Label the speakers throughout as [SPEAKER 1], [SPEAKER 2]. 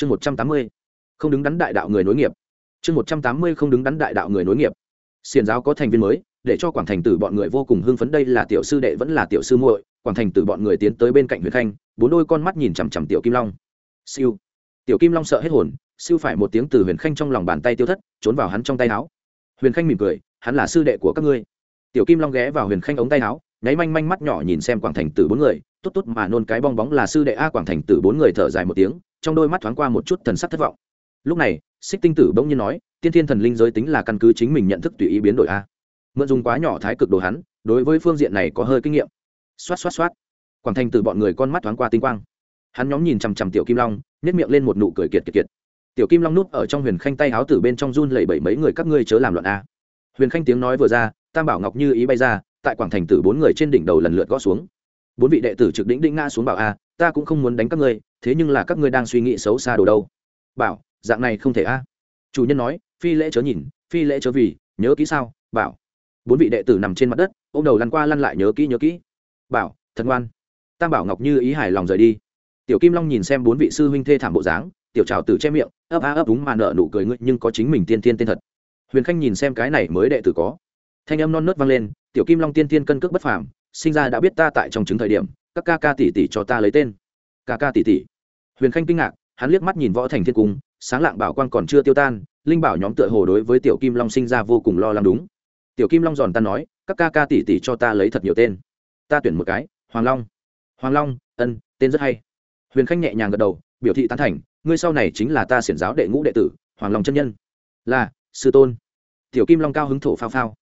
[SPEAKER 1] chương một trăm tám mươi, không đứng đắn đại đạo người nối nghiệp. Chương một trăm tám mươi, không đứng đắn đại đạo người nối nghiệp. Xiền giáo có thành viên mới, để cho quảng thành tử bọn người vô cùng hưng phấn. Đây là tiểu sư đệ vẫn là tiểu sư muội. Quảng thành tử bọn người tiến tới bên cạnh huyền khanh, bốn đôi con mắt nhìn chằm chằm tiểu kim long. Siêu. Tiểu kim long sợ hết hồn, siêu phải một tiếng từ huyền khanh trong lòng bàn tay tiêu thất, trốn vào hắn trong tay áo. Huyền khanh mỉm cười, hắn là sư đệ của các ngươi. Tiểu kim long ghé vào huyền khanh ống tay áo, nháy manh manh mắt nhỏ nhìn xem quảng thành tử bốn người, tốt tốt mà nôn cái bong bóng là sư đệ a. Quảng thành tử bốn người thở dài một tiếng trong đôi mắt thoáng qua một chút thần sắc thất vọng. Lúc này xích tinh tử bỗng nhiên nói, tiên thiên thần linh giới tính là căn cứ chính mình nhận thức tùy ý biến đổi a. Mượn dùng quá nhỏ thái cực đồ hắn, đối với phương diện này có hơi kinh nghiệm. Xoát xoát xoát. Quảng thành từ bọn người con mắt thoáng qua tinh quang. Hắn nhóm nhìn chằm chằm tiểu kim long nhét miệng lên một nụ cười kiệt kiệt kiệt. Tiểu kim long núp ở trong huyền khanh tay áo tử bên trong run lẩy bẩy mấy người các ngươi chớ làm loạn a. Huyền khanh tiếng nói vừa ra, tam bảo ngọc như ý bay ra, tại quảng thành tử bốn người trên đỉnh đầu lần lượt gõ xuống bốn vị đệ tử trực đỉnh đỉnh ngã xuống bảo a, ta cũng không muốn đánh các ngươi, thế nhưng là các ngươi đang suy nghĩ xấu xa đồ đâu. Bảo, dạng này không thể a. Chủ nhân nói, phi lễ chớ nhìn, phi lễ chớ vì, nhớ kỹ sao, bảo. Bốn vị đệ tử nằm trên mặt đất ô m đầu lăn qua lăn lại nhớ kỹ nhớ kỹ. Bảo, thật ngoan. Tam bảo ngọc như ý hài lòng rời đi. Tiểu kim long nhìn xem bốn vị sư huynh thê thảm bộ dáng, tiểu trào tử che miệng, ấp a ấp đúng mà nợ nụ cười ngươi, nhưng có chính mình tiên tiên tên thật. Huyền khanh nhìn xem cái này mới đệ tử có. Thanh âm non nớt vang lên, tiểu kim long tiên tiên cân cước bất phàm sinh ra đã biết ta tại trong chứng thời điểm, các ca ca tỷ tỷ cho ta lấy tên. Ca ca tỷ tỷ huyền khanh kinh ngạc, hắn liếc mắt nhìn võ thành thiên cung, sáng lạng bảo quan còn chưa tiêu tan, linh bảo nhóm tựa hồ đối với tiểu kim long sinh ra vô cùng lo lắng đúng. Tiểu kim long giòn ta nói, các ca ca tỷ tỷ cho ta lấy thật nhiều tên. Ta tuyển một cái, hoàng long. Hoàng long, ân, tên rất hay. Huyền khanh nhẹ nhàng gật đầu, biểu thị tán thành, ngươi sau này chính là ta xiển giáo đệ ngũ đệ tử, hoàng long chân nhân. Là, sư tôn. Tiểu kim long cao hứng thổ phao phao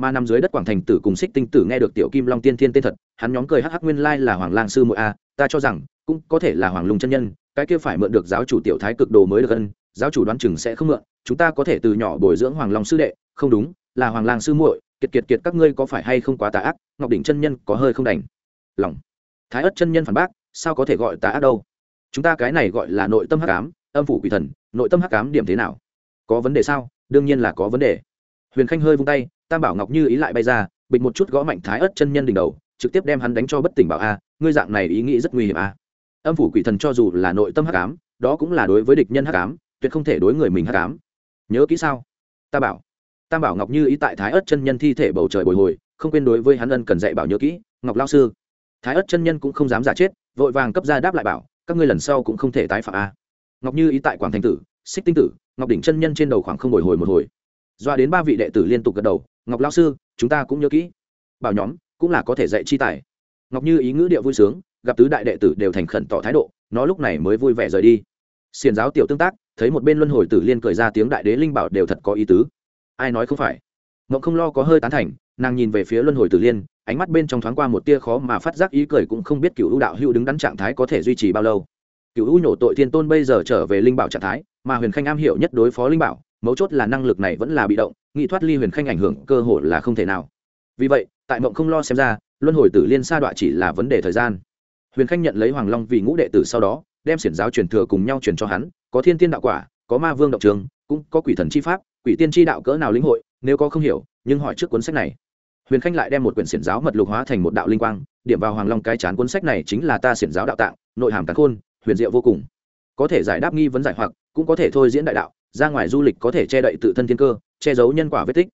[SPEAKER 1] mà nằm dưới đất quảng thành tử cùng xích tinh tử nghe được tiểu kim long tiên thiên tên thật, hắn nhóm cười hắc hắc nguyên lai là hoàng lang sư muội a, ta cho rằng, cũng có thể là hoàng lùng chân nhân, cái kia phải mượn được giáo chủ tiểu thái cực đồ mới được ân, giáo chủ đoán chừng sẽ không mượn, chúng ta có thể từ nhỏ bồi dưỡng hoàng long sư đệ, không đúng, là hoàng lang sư muội, kiệt kiệt kiệt các ngươi có phải hay không quá tà ác, ngọc đỉnh chân nhân có hơi không đành. Lòng. Thái ất chân nhân phản bác, sao có thể gọi tà ác đâu? Chúng ta cái này gọi là nội tâm hắc ám, âm phủ quỷ thần, nội tâm hắc ám điểm thế nào? Có vấn đề sao? Đương nhiên là có vấn đề. Huyền khanh hơi vung tay tam bảo ngọc như ý lại bay ra, bịch một chút gõ mạnh thái ớt chân nhân đỉnh đầu, trực tiếp đem hắn đánh cho bất tỉnh bảo a, ngươi dạng này ý nghĩ rất nguy hiểm a. Âm phủ quỷ thần cho dù là nội tâm hắc ám, đó cũng là đối với địch nhân hắc ám, tuyệt không thể đối người mình hắc ám. Nhớ kỹ sao? Ta bảo. Tam bảo ngọc như ý tại thái ớt chân nhân thi thể bầu trời bồi hồi, không quên đối với hắn ân cần dạy bảo nhớ kỹ, ngọc lao sư, thái ớt chân nhân cũng không dám giả chết, vội vàng cấp ra đáp lại bảo, các ngươi lần sau cũng không thể tái phạm a. Ngọc như ý tại quảng thành tử, xích tinh tử, ngọc đỉnh chân nhân trên đầu khoảng không bồi hồi một hồi doa đến ba vị đệ tử liên tục gật đầu, ngọc lao sư, chúng ta cũng nhớ kỹ. Bảo nhóm cũng là có thể dạy chi tài. Ngọc như ý ngữ điệu vui sướng, gặp tứ đại đệ tử đều thành khẩn tỏ thái độ, nó lúc này mới vui vẻ rời đi. Xiền giáo tiểu tương tác, thấy một bên luân hồi tử liên cười ra tiếng đại đế linh bảo đều thật có ý tứ. Ai nói không phải? Ngọc không lo có hơi tán thành, nàng nhìn về phía luân hồi tử liên, ánh mắt bên trong thoáng qua một tia khó mà phát giác ý cười cũng không biết cựu ưu đạo hữu đứng đắn trạng thái có thể duy trì bao lâu. Cựu ưu nhổ tội thiên tôn bây giờ trở về linh bảo trạng thái, mà huyền khanh am hiểu nhất đối phó linh bảo mấu chốt là năng lực này vẫn là bị động, nghị thoát ly huyền khanh ảnh hưởng cơ hội là không thể nào. Vì vậy, tại mộng không lo xem ra, luân hồi tử liên sa đọa chỉ là vấn đề thời gian. Huyền khanh nhận lấy hoàng long vì ngũ đệ tử sau đó, đem xiển giáo truyền thừa cùng nhau truyền cho hắn, có thiên tiên đạo quả, có ma vương động trường, cũng có quỷ thần chi pháp, quỷ tiên chi đạo cỡ nào lĩnh hội, nếu có không hiểu, nhưng hỏi trước cuốn sách này. Huyền khanh lại đem một quyển xiển giáo mật lục hóa thành một đạo linh quang, điểm vào hoàng long cái chán cuốn sách này chính là ta xiển giáo đạo tạng, nội hàm cán khôn, huyền diệu vô cùng. Có thể giải đáp nghi vấn giải hoặc, cũng có thể thôi diễn đại đạo ra ngoài du lịch có thể che đậy tự thân thiên cơ, che giấu nhân quả vết tích.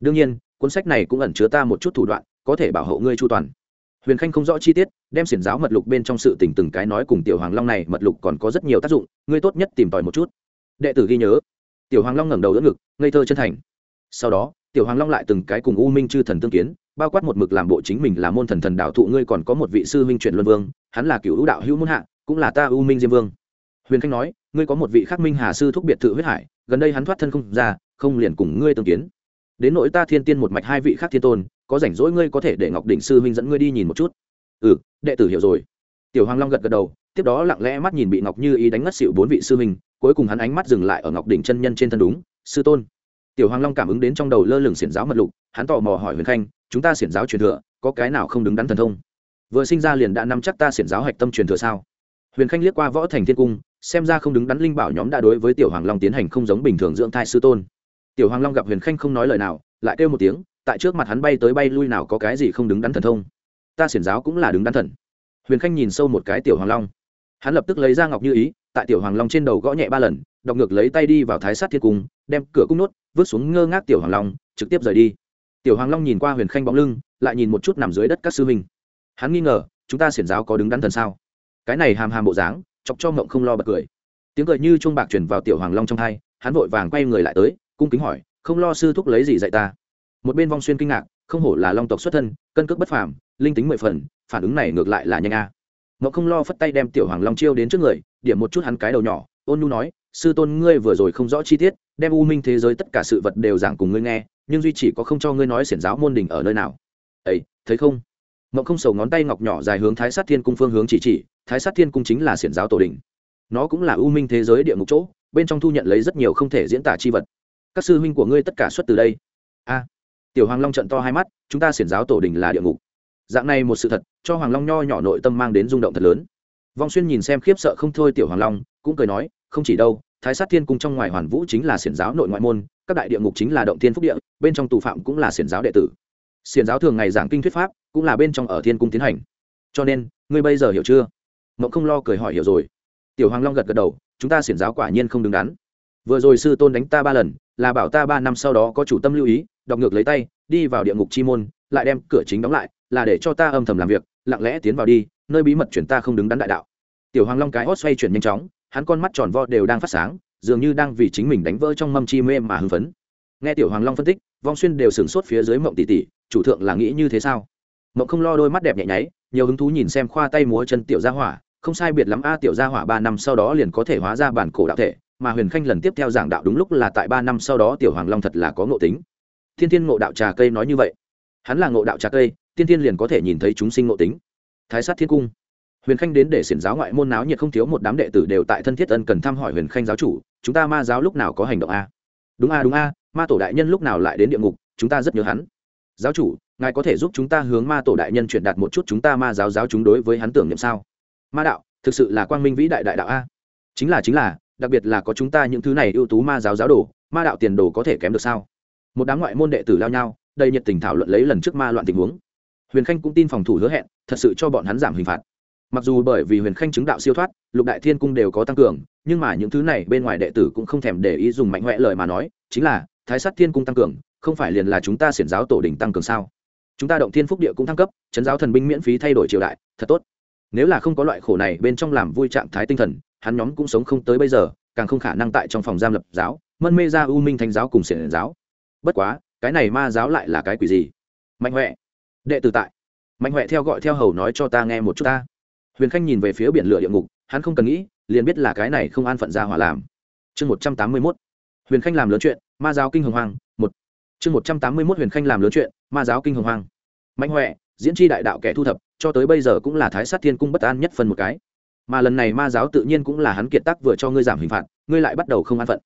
[SPEAKER 1] Đương nhiên, cuốn sách này cũng ẩn chứa ta một chút thủ đoạn, có thể bảo hộ ngươi chu toàn. Huyền khanh không rõ chi tiết, đem xiển giáo mật lục bên trong sự tình từng cái nói cùng tiểu hoàng long này, mật lục còn có rất nhiều tác dụng, ngươi tốt nhất tìm tòi một chút. Đệ tử ghi nhớ. Tiểu hoàng long ngẩng đầu đỡ ngực, ngây thơ chân thành. Sau đó, tiểu hoàng long lại từng cái cùng u minh chư thần tương kiến, bao quát một mực làm bộ chính mình là môn thần thần đạo thụ ngươi còn có một vị sư huynh truyền luân vương, hắn là cựu hữu đạo hữu muôn hạ, cũng là ta u minh diêm vương. Huyền khanh nói ngươi có một vị khắc minh hà sư thúc biệt thự huyết hải, gần đây hắn thoát thân không ra, không liền cùng ngươi tương kiến. Đến nỗi ta thiên tiên một mạch hai vị khác thiên tôn, có rảnh rỗi ngươi có thể để ngọc đỉnh sư huynh dẫn ngươi đi nhìn một chút. Ừ đệ tử hiểu rồi. Tiểu hoàng long gật gật đầu, tiếp đó lặng lẽ mắt nhìn bị ngọc như ý đánh ngất xịu bốn vị sư huynh, cuối cùng hắn ánh mắt dừng lại ở ngọc đỉnh chân nhân trên thân đúng, sư tôn. Tiểu hoàng long cảm ứng đến trong đầu lơ lửng xiển giáo mật lục, hắn tò mò hỏi huyền khanh, chúng ta xiển giáo truyền thừa, có cái nào không đứng đắn thần thông? Vừa sinh ra liền đã nắm chắc ta xiển giáo hạch tâm truyền thừa sao? Huyền khanh liếc qua võ thành thiên cung, xem ra không đứng đắn linh bảo nhóm đã đối với tiểu hoàng long tiến hành không giống bình thường dưỡng thai sư tôn. Tiểu hoàng long gặp huyền khanh không nói lời nào, lại kêu một tiếng, tại trước mặt hắn bay tới bay lui nào có cái gì không đứng đắn thần thông. Ta xiển giáo cũng là đứng đắn thần. Huyền khanh nhìn sâu một cái tiểu hoàng long. Hắn lập tức lấy ra ngọc như ý, tại tiểu hoàng long trên đầu gõ nhẹ ba lần, đọc ngược lấy tay đi vào thái sát thiên cung, đem cửa cung nốt, vứt xuống ngơ ngác tiểu hoàng long, trực tiếp rời đi. Tiểu hoàng long nhìn qua huyền khanh bóng lưng, lại nhìn một chút nằm dưới đất các sư huynh. Hắn nghi ngờ, chúng ta xiển giáo có đứng đắn thần sao? Cái này hàm hàm bộ dáng, chọc cho mộng không lo bật cười. Tiếng cười như chuông bạc chuyển vào tiểu hoàng long trong hai, hắn vội vàng quay người lại tới, cung kính hỏi, không lo sư thúc lấy gì dạy ta? Một bên vong xuyên kinh ngạc, không hổ là long tộc xuất thân, cân cước bất phàm, linh tính mười phần, phản ứng này ngược lại là nhanh a. À. không lo phất tay đem tiểu hoàng long chiêu đến trước người, điểm một chút hắn cái đầu nhỏ, ôn nhu nói, sư tôn ngươi vừa rồi không rõ chi tiết, đem u minh thế giới tất cả sự vật đều giảng cùng ngươi nghe, nhưng duy chỉ có không cho ngươi nói xiển giáo môn đình ở nơi nào. Ấy thấy không? Mộng không sầu ngón tay ngọc nhỏ dài hướng thái sát thiên cung phương hướng chỉ chỉ, thái sát thiên cung chính là xiển giáo tổ đình. Nó cũng là ưu minh thế giới địa ngục chỗ, bên trong thu nhận lấy rất nhiều không thể diễn tả chi vật. Các sư huynh của ngươi tất cả xuất từ đây. A. Tiểu hoàng long trận to hai mắt, chúng ta xiển giáo tổ đình là địa ngục. Dạng này một sự thật, cho hoàng long nho nhỏ nội tâm mang đến rung động thật lớn. Vong xuyên nhìn xem khiếp sợ không thôi tiểu hoàng long, cũng cười nói, không chỉ đâu, thái sát thiên cung trong ngoài hoàn vũ chính là xiển giáo nội ngoại môn, các đại địa ngục chính là động thiên phúc địa, bên trong tù phạm cũng là xiển giáo đệ tử. Xiển giáo thường ngày giảng kinh thuyết pháp cũng là bên trong ở thiên cung tiến hành. Cho nên, ngươi bây giờ hiểu chưa? Mộng không lo cười hỏi hiểu rồi. Tiểu hoàng long gật gật đầu, chúng ta xiển giáo quả nhiên không đứng đắn. Vừa rồi sư tôn đánh ta ba lần, là bảo ta ba năm sau đó có chủ tâm lưu ý, đọc ngược lấy tay, đi vào địa ngục chi môn, lại đem cửa chính đóng lại, là để cho ta âm thầm làm việc, lặng lẽ tiến vào đi, nơi bí mật chuyển ta không đứng đắn đại đạo. Tiểu hoàng long cái hót xoay chuyển nhanh chóng, hắn con mắt tròn vo đều đang phát sáng, dường như đang vì chính mình đánh vỡ trong mâm chi mê mà hưng phấn. Nghe tiểu hoàng long phân tích, vong xuyên đều sửng sốt phía dưới mộng tỷ tỷ, chủ thượng là nghĩ như thế sao? Mộng không lo đôi mắt đẹp nhẹ nháy, nhiều hứng thú nhìn xem khoa tay múa chân tiểu gia hỏa, không sai biệt lắm a, tiểu gia hỏa ba năm sau đó liền có thể hóa ra bản cổ đạo thể, mà huyền khanh lần tiếp theo giảng đạo đúng lúc là tại ba năm sau đó tiểu hoàng long thật là có ngộ tính. Thiên thiên ngộ đạo trà cây nói như vậy. Hắn là ngộ đạo trà cây tiên thiên liền có thể nhìn thấy chúng sinh ngộ tính. Thái sát thiên cung. Huyền khanh đến để xiển giáo ngoại môn náo nhiệt không thiếu một đám đệ tử đều tại thân thiết ân cần thăm hỏi huyền khanh giáo chủ, chúng ta ma giáo lúc nào có hành động a? Đúng a đúng a, ma tổ đại nhân lúc nào lại đến địa ngục, chúng ta rất nhớ hắn. Giáo chủ ngài có thể giúp chúng ta hướng ma tổ đại nhân truyền đạt một chút chúng ta ma giáo giáo chúng đối với hắn tưởng niệm sao? Ma đạo, thực sự là quang minh vĩ đại đại đạo a. Chính là chính là, đặc biệt là có chúng ta những thứ này ưu tú ma giáo giáo đồ, ma đạo tiền đồ có thể kém được sao? Một đám ngoại môn đệ tử lao nhau, đầy nhiệt tình thảo luận lấy lần trước ma loạn tình huống. Huyền khanh cũng tin phòng thủ hứa hẹn, thật sự cho bọn hắn giảm hình phạt. Mặc dù bởi vì huyền khanh chứng đạo siêu thoát, lục đại thiên cung đều có tăng cường, nhưng mà những thứ này bên ngoài đệ tử cũng không thèm để ý dùng mạnh mẽ lời mà nói, chính là, thái sát thiên cung tăng cường, không phải liền là chúng ta xiển giáo tổ đình tăng cường sao? Chúng ta động thiên phúc địa cũng thăng cấp, chấn giáo thần binh miễn phí thay đổi triều đại, thật tốt. Nếu là không có loại khổ này bên trong làm vui trạng thái tinh thần, hắn nhóm cũng sống không tới bây giờ, càng không khả năng tại trong phòng giam lập giáo, mân mê ra u minh thánh giáo cùng xiển giáo. Bất quá, cái này ma giáo lại là cái quỷ gì? Mạnh huệ. Đệ tử tại. Mạnh huệ theo gọi theo hầu nói cho ta nghe một chút ta. Huyền khanh nhìn về phía biển lửa địa ngục, hắn không cần nghĩ, liền biết là cái này không an phận ra hỏa làm. Chương một trăm tám mươi mốt. Huyền khanh làm lớn chuyện, ma giáo kinh hồng hoang, một. Chương một trăm tám mươi mốt huyền khanh làm lớn chuyện, ma giáo kinh hồng hoang mạnh huệ, diễn tri đại đạo kẻ thu thập, cho tới bây giờ cũng là thái sát thiên cung bất an nhất phần một cái. Mà lần này ma giáo tự nhiên cũng là hắn kiệt tác vừa cho ngươi giảm hình phạt, ngươi lại bắt đầu không an phận.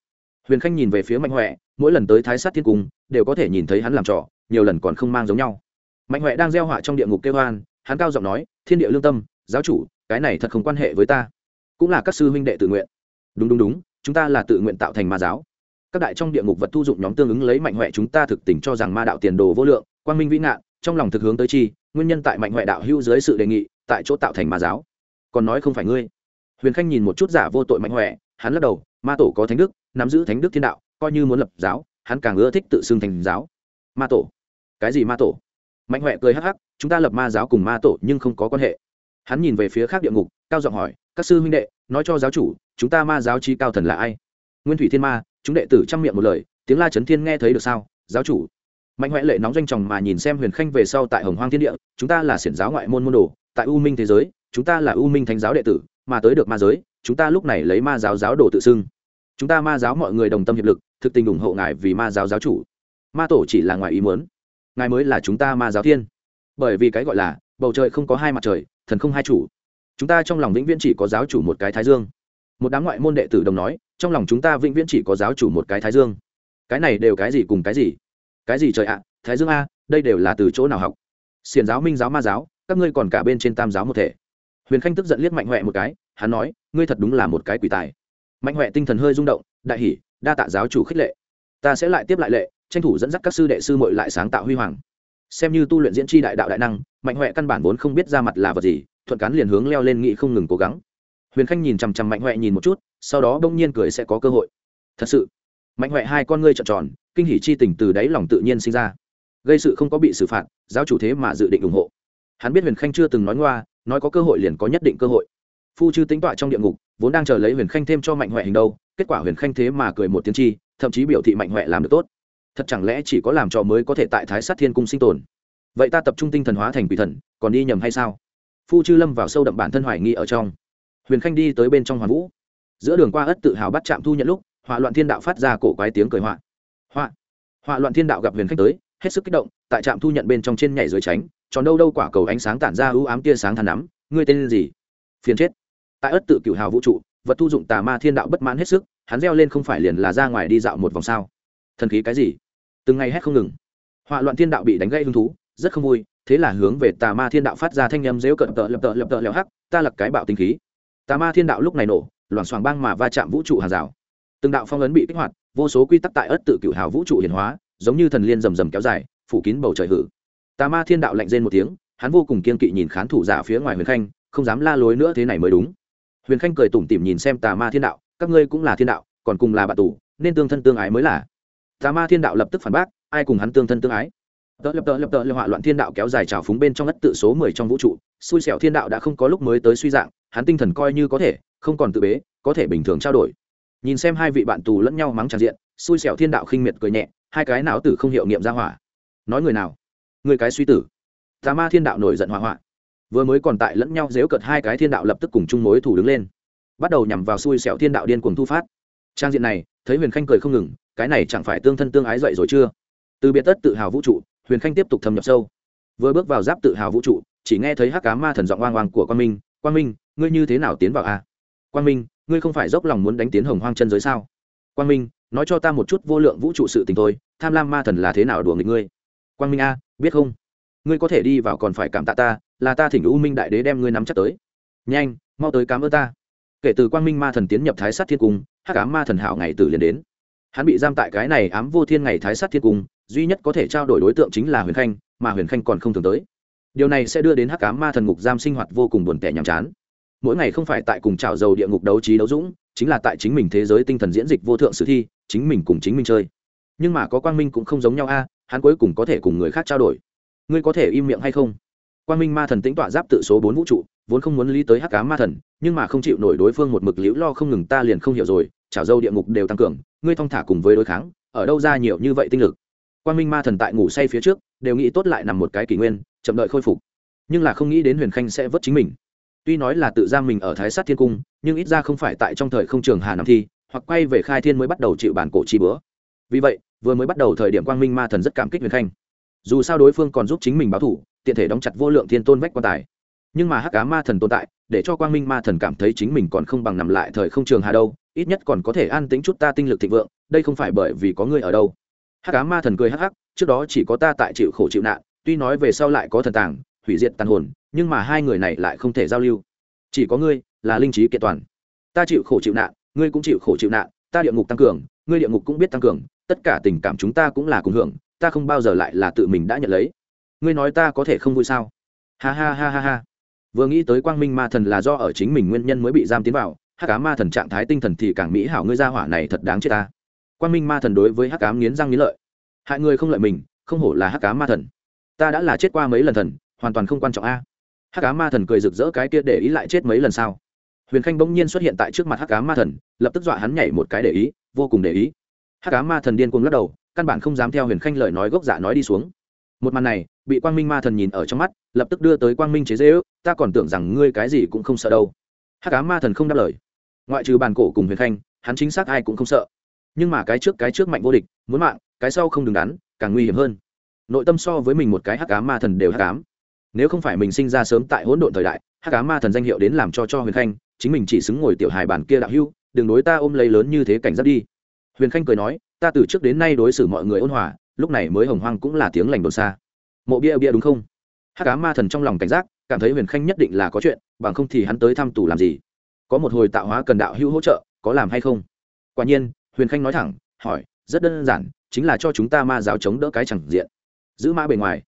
[SPEAKER 1] Huyền khanh nhìn về phía mạnh huệ, mỗi lần tới thái sát thiên cung, đều có thể nhìn thấy hắn làm trò, nhiều lần còn không mang giống nhau. Mạnh huệ đang gieo họa trong địa ngục kêu hoan hắn cao giọng nói, thiên địa lương tâm, giáo chủ, cái này thật không quan hệ với ta. Cũng là các sư huynh đệ tự nguyện. Đúng đúng đúng, chúng ta là tự nguyện tạo thành ma giáo. Các đại trong địa ngục vật thu dụng nhóm tương ứng lấy mạnh huệ chúng ta thực tình cho rằng ma đạo tiền đồ vô lượng, quang minh vĩ ngạn trong lòng thực hướng tới chi, nguyên nhân tại mạnh huệ đạo hữu dưới sự đề nghị, tại chỗ tạo thành ma giáo. Còn nói không phải ngươi. Huyền khanh nhìn một chút giả vô tội mạnh huệ hắn lắc đầu, ma tổ có thánh đức, nắm giữ thánh đức thiên đạo, coi như muốn lập giáo, hắn càng ưa thích tự xưng thành giáo. Ma tổ. Cái gì ma tổ? Mạnh huệ cười hắc hắc, chúng ta lập ma giáo cùng ma tổ nhưng không có quan hệ. Hắn nhìn về phía khác địa ngục, cao giọng hỏi, các sư huynh đệ, nói cho giáo chủ, chúng ta ma giáo chi cao thần là ai? Nguyên thủy thiên ma, chúng đệ tử chăm miệng một lời, tiếng la chấn thiên nghe thấy được sao? Giáo chủ mạnh huệ lệ nóng danh chồng mà nhìn xem huyền khanh về sau tại hồng hoang thiên địa, chúng ta là xiển giáo ngoại môn môn đồ, tại u minh thế giới, chúng ta là u minh thánh giáo đệ tử, mà tới được ma giới, chúng ta lúc này lấy ma giáo giáo đồ tự xưng. Chúng ta ma giáo mọi người đồng tâm hiệp lực, thực tình ủng hộ ngài vì ma giáo giáo chủ. Ma tổ chỉ là ngoài ý muốn, ngài mới là chúng ta ma giáo thiên. Bởi vì cái gọi là, bầu trời không có hai mặt trời, thần không hai chủ. Chúng ta trong lòng vĩnh viễn chỉ có giáo chủ một cái thái dương. Một đám ngoại môn đệ tử đồng nói, trong lòng chúng ta vĩnh viễn chỉ có giáo chủ một cái thái dương. Cái này đều cái gì cùng cái gì? Cái gì trời ạ thái dương a đây đều là từ chỗ nào học? Xiền giáo minh giáo ma giáo các ngươi còn cả bên trên tam giáo một thể. Huyền khanh tức giận liếc mạnh huệ một cái hắn nói ngươi thật đúng là một cái quỷ tài. Mạnh huệ tinh thần hơi rung động đại hỉ, đa tạ giáo chủ khích lệ. Ta sẽ lại tiếp lại lệ tranh thủ dẫn dắt các sư đệ sư mội lại sáng tạo huy hoàng. Xem như tu luyện diễn tri đại đạo đại năng mạnh huệ căn bản vốn không biết ra mặt là vật gì thuận cán liền hướng leo lên nghị không ngừng cố gắng. Huyền khanh nhìn chằm chằm mạnh huệ nhìn một chút sau đó đông nhiên cười sẽ có cơ hội. Thật sự mạnh huệ hai con ngươi trợn tròn kinh hỉ chi tình từ đáy lòng tự nhiên sinh ra. Gây sự không có bị xử phạt, giáo chủ thế mà dự định ủng hộ. Hắn biết huyền khanh chưa từng nói ngoa, nói có cơ hội liền có nhất định cơ hội. Phu chư tính tọa trong địa ngục, vốn đang chờ lấy huyền khanh thêm cho mạnh huệ hình đâu, kết quả huyền khanh thế mà cười một tiếng chi, thậm chí biểu thị mạnh huệ làm được tốt. Thật chẳng lẽ chỉ có làm trò mới có thể tại thái sát thiên cung sinh tồn? Vậy ta tập trung tinh thần hóa thành quỷ thần, còn đi nhầm hay sao? Phu chư lâm vào sâu đậm bản thân hoài nghi ở trong. Huyền khanh đi tới bên trong hoàn vũ. Giữa đường qua ất tự hào bắt chạm thu nhận lúc, hỏa loạn thiên đạo phát ra cổ quái tiếng cười họa họa. Họa loạn thiên đạo gặp huyền khách tới, hết sức kích động, tại trạm thu nhận bên trong trên nhảy dưới tránh, tròn đâu đâu quả cầu ánh sáng tản ra ưu ám tia sáng than nắm. Ngươi tên gì? Phiền chết. Tại ất tự cựu hào vũ trụ, vật thu dụng tà ma thiên đạo bất mãn hết sức, hắn reo lên không phải liền là ra ngoài đi dạo một vòng sao? Thần khí cái gì? Từng ngày hét không ngừng. Họa loạn thiên đạo bị đánh gây hứng thú, rất không vui, thế là hướng về tà ma thiên đạo phát ra thanh â m dễu cận tợ lập tợ lập tợ leo hắc, ta lập cái bạo tinh khí. Tà ma thiên đạo lúc này nổ, loảng xoảng băng mà va chạm vũ trụ hàng rào. Từng đạo phong ấn bị kích hoạt vô số quy tắc tại ất tự cựu hào vũ trụ hiển hóa, giống như thần liên rầm rầm kéo dài, phủ kín bầu trời hử. Tà ma thiên đạo lạnh rên một tiếng, hắn vô cùng kiên kỵ nhìn khán thủ giả phía ngoài huyền khanh, không dám la lối nữa thế này mới đúng. Huyền khanh cười tủm tỉm nhìn xem tà ma thiên đạo, các ngươi cũng là thiên đạo, còn cùng là bạn tù, nên tương thân tương ái mới là. Tà ma thiên đạo lập tức phản bác, ai cùng hắn tương thân tương ái? Tớ lập tớ lập tớ lập họa loạn thiên đạo kéo dài trào phúng bên trong ất tự số mười trong vũ trụ, xui xẻo thiên đạo đã không có lúc mới tới suy dạng, hắn tinh thần coi như có thể, không còn tự bế, có thể bình thường trao đổi nhìn xem hai vị bạn tù lẫn nhau mắng tràn diện, xui xẻo thiên đạo khinh miệt cười nhẹ, hai cái não tử không hiệu nghiệm ra hỏa. Nói người nào? Người cái suy tử. Tà ma thiên đạo nổi giận hỏa hoạn vừa mới còn tại lẫn nhau dếu cợt hai cái thiên đạo lập tức cùng chung mối thủ đứng lên. Bắt đầu nhằm vào xui xẻo thiên đạo điên cuồng thu phát. Trang diện này, thấy huyền khanh cười không ngừng, cái này chẳng phải tương thân tương ái dậy rồi chưa? Từ biệt tất tự hào vũ trụ, huyền khanh tiếp tục thâm nhập sâu. Vừa bước vào giáp tự hào vũ trụ, chỉ nghe thấy hắc cá ma thần giọng oang oang của quan minh quan minh, ngươi như thế nào tiến vào a? Quang minh, ngươi không phải dốc lòng muốn đánh tiến hồng hoang chân giới sao? Quang minh, nói cho ta một chút vô lượng vũ trụ sự tình thôi, tham lam ma thần là thế nào đùa nghịch ngươi? Quang minh a, biết không? Ngươi có thể đi vào còn phải cảm tạ ta, là ta thỉnh u minh đại đế đem ngươi nắm chắc tới. Nhanh, mau tới cám ơn ta. Kể từ quang minh ma thần tiến nhập thái sát thiên cung, hắc ám ma thần hảo ngày tử liền đến. Hắn bị giam tại cái này ám vô thiên ngày thái sát thiên cung, duy nhất có thể trao đổi đối tượng chính là huyền khanh, mà huyền khanh còn không thường tới. Điều này sẽ đưa đến hắc ám ma thần ngục giam sinh hoạt vô cùng buồn tẻ nhàm chán mỗi ngày không phải tại cùng trào dầu địa ngục đấu trí đấu dũng, chính là tại chính mình thế giới tinh thần diễn dịch vô thượng sử thi, chính mình cùng chính mình chơi. Nhưng mà có quang minh cũng không giống nhau a, hắn cuối cùng có thể cùng người khác trao đổi. Ngươi có thể im miệng hay không? Quang minh ma thần tính tọa giáp tự số bốn vũ trụ, vốn không muốn lý tới hắc cá ma thần, nhưng mà không chịu nổi đối phương một mực liễu lo không ngừng ta liền không hiểu rồi, chảo dâu địa ngục đều tăng cường, ngươi thong thả cùng với đối kháng, ở đâu ra nhiều như vậy tinh lực? Quang minh ma thần tại ngủ say phía trước, đều nghĩ tốt lại nằm một cái kỷ nguyên, chậm đợi khôi phục. Nhưng là không nghĩ đến huyền khanh sẽ vớt chính mình tuy nói là tự giam mình ở thái sát thiên cung, nhưng ít ra không phải tại trong thời không trường hà nam thi, hoặc quay về khai thiên mới bắt đầu chịu bản cổ chi bữa. Vì vậy, vừa mới bắt đầu thời điểm quang minh ma thần rất cảm kích huyền khanh. Dù sao đối phương còn giúp chính mình báo thủ, tiện thể đóng chặt vô lượng thiên tôn vách quan tài. Nhưng mà hắc cá ma thần tồn tại, để cho quang minh ma thần cảm thấy chính mình còn không bằng nằm lại thời không trường hà đâu, ít nhất còn có thể an tính chút ta tinh lực thịnh vượng, đây không phải bởi vì có ngươi ở đâu. Hắc cá ma thần cười hắc hắc, trước đó chỉ có ta tại chịu khổ chịu nạn, tuy nói về sau lại có thần tàng, hủy diệt tàn hồn nhưng mà hai người này lại không thể giao lưu. Chỉ có ngươi là linh trí kiện toàn. Ta chịu khổ chịu nạn, ngươi cũng chịu khổ chịu nạn, ta địa ngục tăng cường, ngươi địa ngục cũng biết tăng cường, tất cả tình cảm chúng ta cũng là cùng hưởng, ta không bao giờ lại là tự mình đã nhận lấy. Ngươi nói ta có thể không vui sao? Ha ha ha ha ha. Vừa nghĩ tới quang minh ma thần là do ở chính mình nguyên nhân mới bị giam tiến vào, hắc cá ma thần trạng thái tinh thần thì càng mỹ hảo, ngươi ra hỏa này thật đáng chết ta. Quang minh ma thần đối với hắc cám nghiến răng nghiến lợi. Hại người không lợi mình, không hổ là hắc cá ma thần. Ta đã là chết qua mấy lần thần, hoàn toàn không quan trọng a hắc cá ma thần cười rực rỡ cái kia để ý lại chết mấy lần sao? Huyền khanh bỗng nhiên xuất hiện tại trước mặt hắc cá ma thần, lập tức dọa hắn nhảy một cái để ý, vô cùng để ý. Hắc cá ma thần điên cuồng lắc đầu, căn bản không dám theo huyền khanh lời nói gốc giả nói đi xuống. Một màn này, bị quang minh ma thần nhìn ở trong mắt, lập tức đưa tới quang minh chế dễ ước ta còn tưởng rằng ngươi cái gì cũng không sợ đâu. Hắc cá ma thần không đáp lời. Ngoại trừ bàn cổ cùng huyền khanh, hắn chính xác ai cũng không sợ. Nhưng mà cái trước cái trước mạnh vô địch, muốn mạng, cái sau không đứng đắn, càng nguy hiểm hơn. Nội tâm so với mình một cái hắc cá ma thần đều hắc cám nếu không phải mình sinh ra sớm tại hỗn độn thời đại, hắc cá ma thần danh hiệu đến làm cho cho huyền khanh, chính mình chỉ xứng ngồi tiểu hài bản kia đạo hưu, đừng đối ta ôm lấy lớn như thế cảnh giác đi. Huyền khanh cười nói, ta từ trước đến nay đối xử mọi người ôn hòa, lúc này mới hồng hoang cũng là tiếng lành đồn xa. Mộ bia bia đúng không? Hắc cá ma thần trong lòng cảnh giác, cảm thấy huyền khanh nhất định là có chuyện, bằng không thì hắn tới thăm tù làm gì? Có một hồi tạo hóa cần đạo hưu hỗ trợ, có làm hay không? Quả nhiên, huyền khanh nói thẳng, hỏi, rất đơn giản, chính là cho chúng ta ma giáo chống đỡ cái chẳng diện. Giữ mã bề ngoài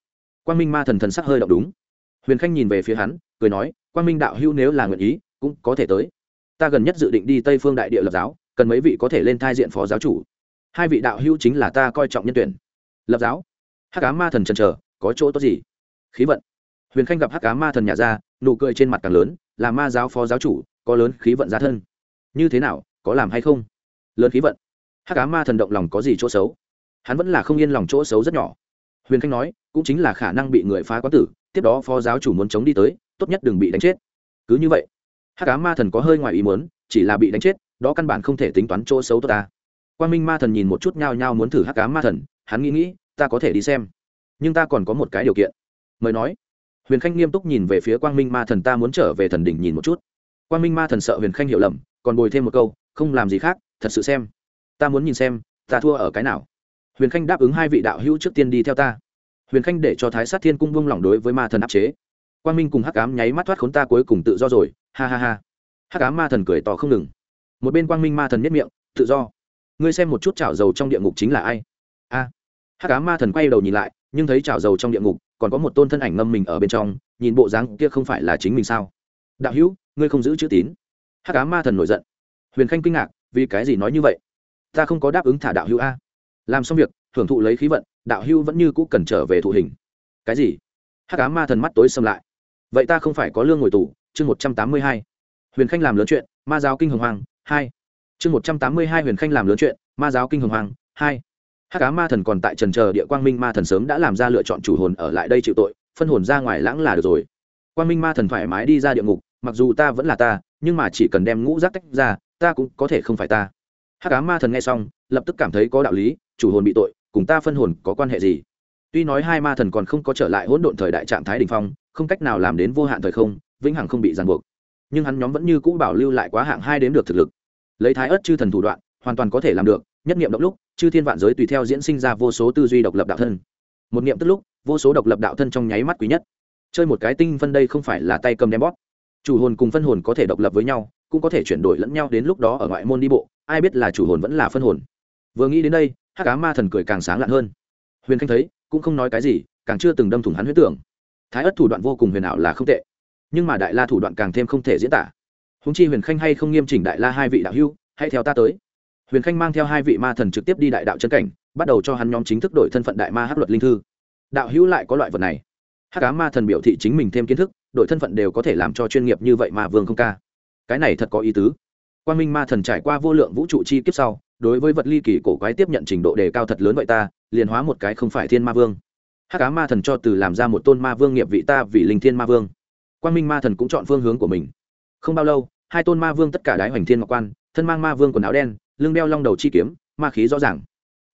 [SPEAKER 1] quang minh ma thần thần sắc hơi động đúng. Huyền khanh nhìn về phía hắn, cười nói, quang minh đạo hữu nếu là nguyện ý, cũng có thể tới. Ta gần nhất dự định đi tây phương đại địa lập giáo, cần mấy vị có thể lên thai diện phó giáo chủ. Hai vị đạo hữu chính là ta coi trọng nhân tuyển. Lập giáo? Hắc cá ma thần trần trờ có chỗ tốt gì? Khí vận. Huyền khanh gặp hắc cá ma thần nhà ra, nụ cười trên mặt càng lớn, là ma giáo phó giáo chủ, có lớn khí vận giá thân. Như thế nào, có làm hay không? Lớn khí vận. Hắc cá ma thần động lòng có gì chỗ xấu? Hắn vẫn là không yên lòng chỗ xấu rất nhỏ huyền khanh nói, cũng chính là khả năng bị người phá quán tử, tiếp đó phó giáo chủ muốn chống đi tới, tốt nhất đừng bị đánh chết. Cứ như vậy, hắc cá ma thần có hơi ngoài ý muốn, chỉ là bị đánh chết, đó căn bản không thể tính toán chỗ xấu tốt ta. Quan minh ma thần nhìn một chút nhao nhao muốn thử hắc cá ma thần, hắn nghĩ nghĩ, ta có thể đi xem. Nhưng ta còn có một cái điều kiện. Mời nói. Huyền khanh nghiêm túc nhìn về phía quang minh ma thần, ta muốn trở về thần đỉnh nhìn một chút. Quang minh ma thần sợ huyền khanh hiểu lầm, còn bồi thêm một câu, không làm gì khác, thật sự xem. Ta muốn nhìn xem, ta thua ở cái nào huyền khanh đáp ứng hai vị đạo hữu trước tiên đi theo ta. Huyền khanh để cho thái sát thiên cung buông lỏng đối với ma thần áp chế. Quang minh cùng hắc ám nháy mắt thoát khốn ta cuối cùng tự do rồi. Ha ha ha. Hắc ám ma thần cười tỏ không ngừng. Một bên quang minh ma thần nhất miệng, tự do. Ngươi xem một chút chảo dầu trong địa ngục chính là ai? A. Hắc ám ma thần quay đầu nhìn lại, nhưng thấy chảo dầu trong địa ngục, còn có một tôn thân ảnh ngâm mình ở bên trong, nhìn bộ dáng kia không phải là chính mình sao? Đạo hữu, ngươi không giữ chữ tín. Hắc ám ma thần nổi giận. Huyền khanh kinh ngạc, vì cái gì nói như vậy? Ta không có đáp ứng thả đạo hữu a làm xong việc, hưởng thụ lấy khí vận, đạo hưu vẫn như cũ cần trở về thụ hình. Cái gì? Hắc ám ma thần mắt tối xâm lại. Vậy ta không phải có lương ngồi tù, chương một trăm tám mươi hai. Huyền khanh làm lớn chuyện, ma giáo kinh hồng hoàng hai. Chương một trăm tám mươi hai huyền khanh làm lớn chuyện, ma giáo kinh hồng hoàng hai. Hắc ám ma thần còn tại trần chờ địa quang minh ma thần sớm đã làm ra lựa chọn chủ hồn ở lại đây chịu tội, phân hồn ra ngoài lãng là được rồi. Quang minh ma thần thoải mái đi ra địa ngục, mặc dù ta vẫn là ta, nhưng mà chỉ cần đem ngũ giác tách ra, ta cũng có thể không phải ta. Hắc ám ma thần nghe xong, lập tức cảm thấy có đạo lý chủ hồn bị tội, cùng ta phân hồn có quan hệ gì? Tuy nói hai ma thần còn không có trở lại hỗn độn thời đại trạng thái đình phong, không cách nào làm đến vô hạn thời không, vĩnh hằng không bị ràng buộc. Nhưng hắn nhóm vẫn như cũ bảo lưu lại quá hạng hai đến được thực lực. Lấy thái ớt chư thần thủ đoạn, hoàn toàn có thể làm được, nhất nghiệm động lúc, chư thiên vạn giới tùy theo diễn sinh ra vô số tư duy độc lập đạo thân. Một nghiệm tức lúc, vô số độc lập đạo thân trong nháy mắt quý nhất. Chơi một cái tinh phân đây không phải là tay cầm đem bóp. Chủ hồn cùng phân hồn có thể độc lập với nhau, cũng có thể chuyển đổi lẫn nhau đến lúc đó ở ngoại môn đi bộ, ai biết là chủ hồn vẫn là phân hồn vừa nghĩ đến đây hát cá ma thần cười càng sáng lạn hơn. Huyền khanh thấy, cũng không nói cái gì, càng chưa từng đâm thủng hắn huyết tưởng. Thái ất thủ đoạn vô cùng huyền ảo là không tệ, nhưng mà đại la thủ đoạn càng thêm không thể diễn tả. Húng chi huyền khanh hay không nghiêm chỉnh đại la hai vị đạo hưu hãy theo ta tới. Huyền khanh mang theo hai vị ma thần trực tiếp đi đại đạo chân cảnh, bắt đầu cho hắn nhóm chính thức đổi thân phận đại ma hắc luật linh thư. Đạo hữu lại có loại vật này. Hát cá ma thần biểu thị chính mình thêm kiến thức, đổi thân phận đều có thể làm cho chuyên nghiệp như vậy mà vương không ca. Cái này thật có ý tứ. Quan minh ma thần trải qua vô lượng vũ trụ chi kiếp sau đối với vật ly kỳ cổ quái tiếp nhận trình độ đề cao thật lớn vậy ta, liền hóa một cái không phải thiên ma vương. Hắc cá ma thần cho từ làm ra một tôn ma vương nghiệp vị ta vì linh thiên ma vương. Quan minh ma thần cũng chọn phương hướng của mình. Không bao lâu, hai tôn ma vương tất cả đái hoành thiên ngọc quan, thân mang ma vương quần áo đen, lưng đeo long đầu chi kiếm, ma khí rõ ràng.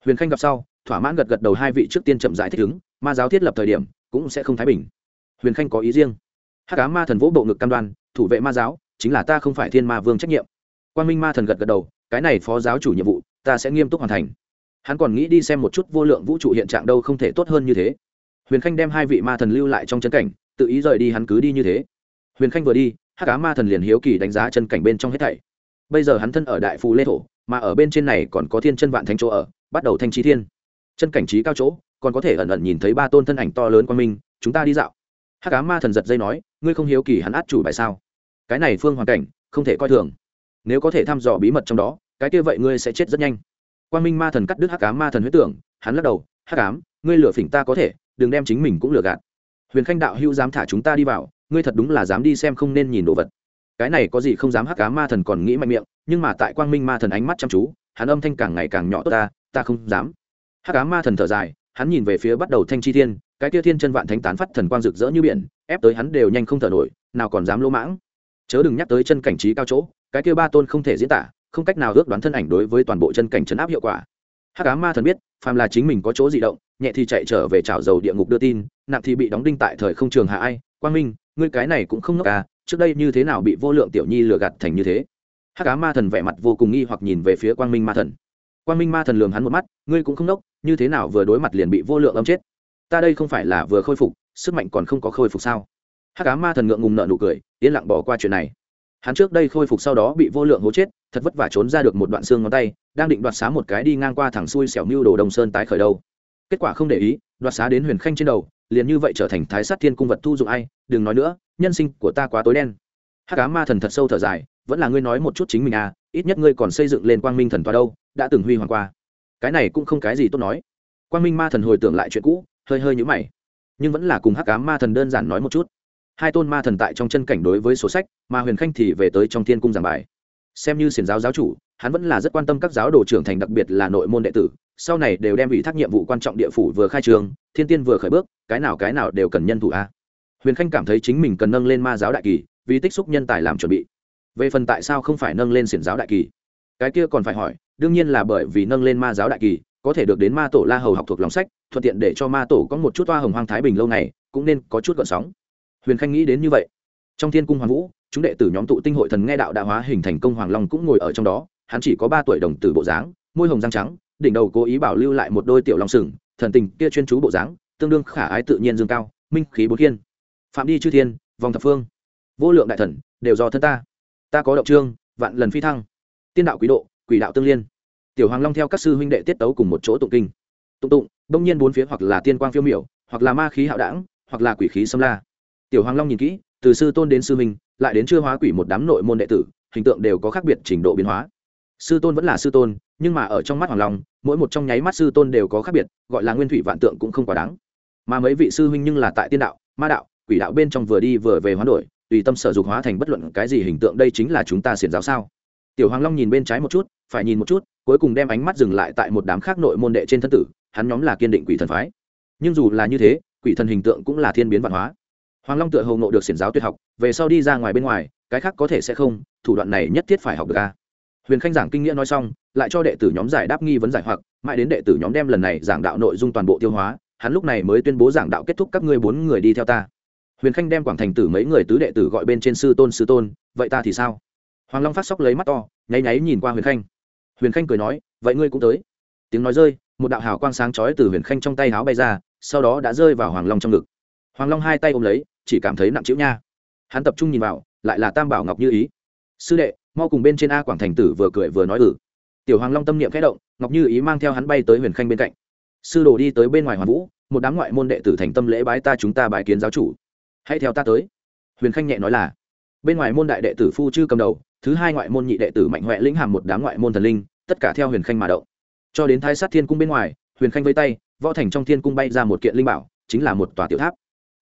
[SPEAKER 1] Huyền khanh gặp sau, thỏa mãn gật gật đầu hai vị trước tiên chậm giải thích ứng, ma giáo thiết lập thời điểm cũng sẽ không thái bình. Huyền khanh có ý riêng. Hắc cá ma thần vỗ bộ ngực cam đoan, thủ vệ ma giáo, chính là ta không phải thiên ma vương trách nhiệm. Quan minh ma thần gật gật đầu cái này phó giáo chủ nhiệm vụ, ta sẽ nghiêm túc hoàn thành. Hắn còn nghĩ đi xem một chút vô lượng vũ trụ hiện trạng đâu không thể tốt hơn như thế. Huyền khanh đem hai vị ma thần lưu lại trong chân cảnh, tự ý rời đi hắn cứ đi như thế. Huyền khanh vừa đi, hắc cá ma thần liền hiếu kỳ đánh giá chân cảnh bên trong hết thảy. Bây giờ hắn thân ở đại phù lê thổ, mà ở bên trên này còn có thiên chân vạn thánh chỗ ở, bắt đầu thanh trí thiên. Chân cảnh trí cao chỗ, còn có thể ẩn ẩn nhìn thấy ba tôn thân ảnh to lớn qua mình chúng ta đi dạo. Hắc cá ma thần giật dây nói, ngươi không hiếu kỳ hắn át chủ bài sao? Cái này phương hoàn cảnh, không thể coi thường. Nếu có thể thăm dò bí mật trong đó cái kia vậy ngươi sẽ chết rất nhanh. Quan minh ma thần cắt đứt hắc ám ma thần huyết tưởng, hắn lắc đầu, hắc ám, ngươi lừa phỉnh ta có thể, đừng đem chính mình cũng lừa gạt. Huyền khanh đạo hữu dám thả chúng ta đi vào, ngươi thật đúng là dám đi xem không nên nhìn đồ vật. Cái này có gì không dám hắc ám ma thần còn nghĩ mạnh miệng, nhưng mà tại quang minh ma thần ánh mắt chăm chú, hắn âm thanh càng ngày càng nhỏ tốt ta ta không dám. Hắc ám ma thần thở dài, hắn nhìn về phía bắt đầu thanh chi thiên, cái kia thiên chân vạn thánh tán phát thần quang rực rỡ như biển, ép tới hắn đều nhanh không thở nổi, nào còn dám lỗ mãng. Chớ đừng nhắc tới chân cảnh trí cao chỗ, cái kia ba tôn không thể diễn tả không cách nào ước đoán thân ảnh đối với toàn bộ chân cảnh chấn áp hiệu quả. Hắc cá ma thần biết, phàm là chính mình có chỗ di động, nhẹ thì chạy trở về trảo dầu địa ngục đưa tin, nặng thì bị đóng đinh tại thời không trường hạ ai. Quang minh, ngươi cái này cũng không ngốc à trước đây như thế nào bị vô lượng tiểu nhi lừa gạt thành như thế? Hắc cá ma thần vẻ mặt vô cùng nghi hoặc nhìn về phía quang minh ma thần. Quang minh ma thần lường hắn một mắt, ngươi cũng không nốc như thế nào vừa đối mặt liền bị vô lượng âm chết? Ta đây không phải là vừa khôi phục, sức mạnh còn không có khôi phục sao? Hắc cá ma thần ngượng ngùng nợ nụ cười, yên lặng bỏ qua chuyện này hắn trước đây khôi phục sau đó bị vô lượng hố chết, thật vất vả trốn ra được một đoạn xương ngón tay, đang định đoạt xá một cái đi ngang qua thẳng xuôi xẻo mưu đồ đồng sơn tái khởi đầu. Kết quả không để ý, đoạt xá đến huyền khanh trên đầu, liền như vậy trở thành thái sát thiên cung vật thu dụng ai, đừng nói nữa, nhân sinh của ta quá tối đen. Hắc cá ma thần thật sâu thở dài, vẫn là ngươi nói một chút chính mình à ít nhất ngươi còn xây dựng lên quang minh thần toa đâu, đã từng huy hoàng qua. Cái này cũng không cái gì tốt nói. Quang minh ma thần hồi tưởng lại chuyện cũ, hơi hơi nhũ mày. Nhưng vẫn là cùng hắc cá ma thần đơn giản nói một chút hai tôn ma thần tại trong chân cảnh đối với sổ sách, mà huyền khanh thì về tới trong thiên cung giảng bài. Xem như xiển giáo giáo chủ, hắn vẫn là rất quan tâm các giáo đồ trưởng thành, đặc biệt là nội môn đệ tử, sau này đều đem ủy thác nhiệm vụ quan trọng địa phủ vừa khai trường, thiên tiên vừa khởi bước, cái nào cái nào đều cần nhân thủ a. Huyền khanh cảm thấy chính mình cần nâng lên ma giáo đại kỳ, vì tích xúc nhân tài làm chuẩn bị. Về phần tại sao không phải nâng lên xiển giáo đại kỳ? Cái kia còn phải hỏi, đương nhiên là bởi vì nâng lên ma giáo đại kỳ, có thể được đến ma tổ la hầu học thuộc lòng sách, thuận tiện để cho ma tổ có một chút toa hồng hoang thái bình lâu này cũng nên có chút gợn sóng huyền khanh nghĩ đến như vậy. Trong thiên cung hoàng vũ, chúng đệ tử nhóm tụ tinh hội thần nghe đạo đạo hóa hình thành công hoàng long cũng ngồi ở trong đó, hắn chỉ có ba tuổi đồng tử bộ dáng, môi hồng răng trắng, đỉnh đầu cố ý bảo lưu lại một đôi tiểu long sừng, thần tình kia chuyên chú bộ dáng, tương đương khả ái tự nhiên dương cao, minh khí bốn thiên. Phạm đi chư thiên, vòng thập phương. Vô lượng đại thần, đều do thân ta. Ta có động trương, vạn lần phi thăng. Tiên đạo quý độ, quỷ đạo tương liên. Tiểu hoàng long theo các sư huynh đệ tiết tấu cùng một chỗ tụng kinh. Tụng tụng, đông nhiên bốn phía hoặc là tiên quang phiêu miểu, hoặc là ma khí hạo đảng, hoặc là quỷ khí xâm la tiểu hoàng long nhìn kỹ từ sư tôn đến sư minh, lại đến chưa hóa quỷ một đám nội môn đệ tử hình tượng đều có khác biệt trình độ biến hóa. Sư tôn vẫn là sư tôn nhưng mà ở trong mắt hoàng long mỗi một trong nháy mắt sư tôn đều có khác biệt gọi là nguyên thủy vạn tượng cũng không quá đáng. Mà mấy vị sư huynh nhưng là tại tiên đạo ma đạo quỷ đạo bên trong vừa đi vừa về hoán đổi tùy tâm sở dục hóa thành bất luận cái gì hình tượng đây chính là chúng ta xiển giáo sao? Tiểu hoàng long nhìn bên trái một chút phải nhìn một chút cuối cùng đem ánh mắt dừng lại tại một đám khác nội môn đệ trên thân tử hắn nhóm là kiên định quỷ thần phái. Nhưng dù là như thế quỷ thần hình tượng cũng là thiên biến văn hóa hoàng long tựa hầu ngộ được xiển giáo tuyệt học, về sau đi ra ngoài bên ngoài, cái khác có thể sẽ không, thủ đoạn này nhất thiết phải học được a. Huyền khanh giảng kinh nghĩa nói xong, lại cho đệ tử nhóm giải đáp nghi vấn giải hoặc, mãi đến đệ tử nhóm đem lần này giảng đạo nội dung toàn bộ tiêu hóa, hắn lúc này mới tuyên bố giảng đạo kết thúc các ngươi bốn người đi theo ta. Huyền khanh đem quảng thành tử mấy người tứ đệ tử gọi bên trên sư tôn sư tôn, vậy ta thì sao? Hoàng long phát sóc lấy mắt to, nháy nháy nhìn qua huyền khanh. Huyền khanh cười nói, vậy ngươi cũng tới. Tiếng nói rơi, một đạo hào quang sáng chói từ huyền khanh trong tay áo bay ra, sau đó đã rơi vào hoàng long trong ngực. Hoàng long hai tay ôm lấy chỉ cảm thấy nặng chịu nha. Hắn tập trung nhìn vào, lại là tam bảo ngọc như ý. Sư đệ, mau cùng bên trên a quảng thành tử vừa cười vừa nói ừ. Tiểu hoàng long tâm niệm khẽ động, ngọc như ý mang theo hắn bay tới huyền khanh bên cạnh. Sư đồ đi tới bên ngoài hoàng vũ, một đám ngoại môn đệ tử thành tâm lễ bái ta chúng ta bái kiến giáo chủ. Hãy theo ta tới. Huyền khanh nhẹ nói là. Bên ngoài môn đại đệ tử phu chư cầm đầu, thứ hai ngoại môn nhị đệ tử mạnh huệ lĩnh hàm một đám ngoại môn thần linh, tất cả theo huyền khanh mà động. Cho đến thái sát thiên cung bên ngoài, huyền khanh vây tay, võ thành trong thiên cung bay ra một kiện linh bảo, chính là một tòa tiểu tháp.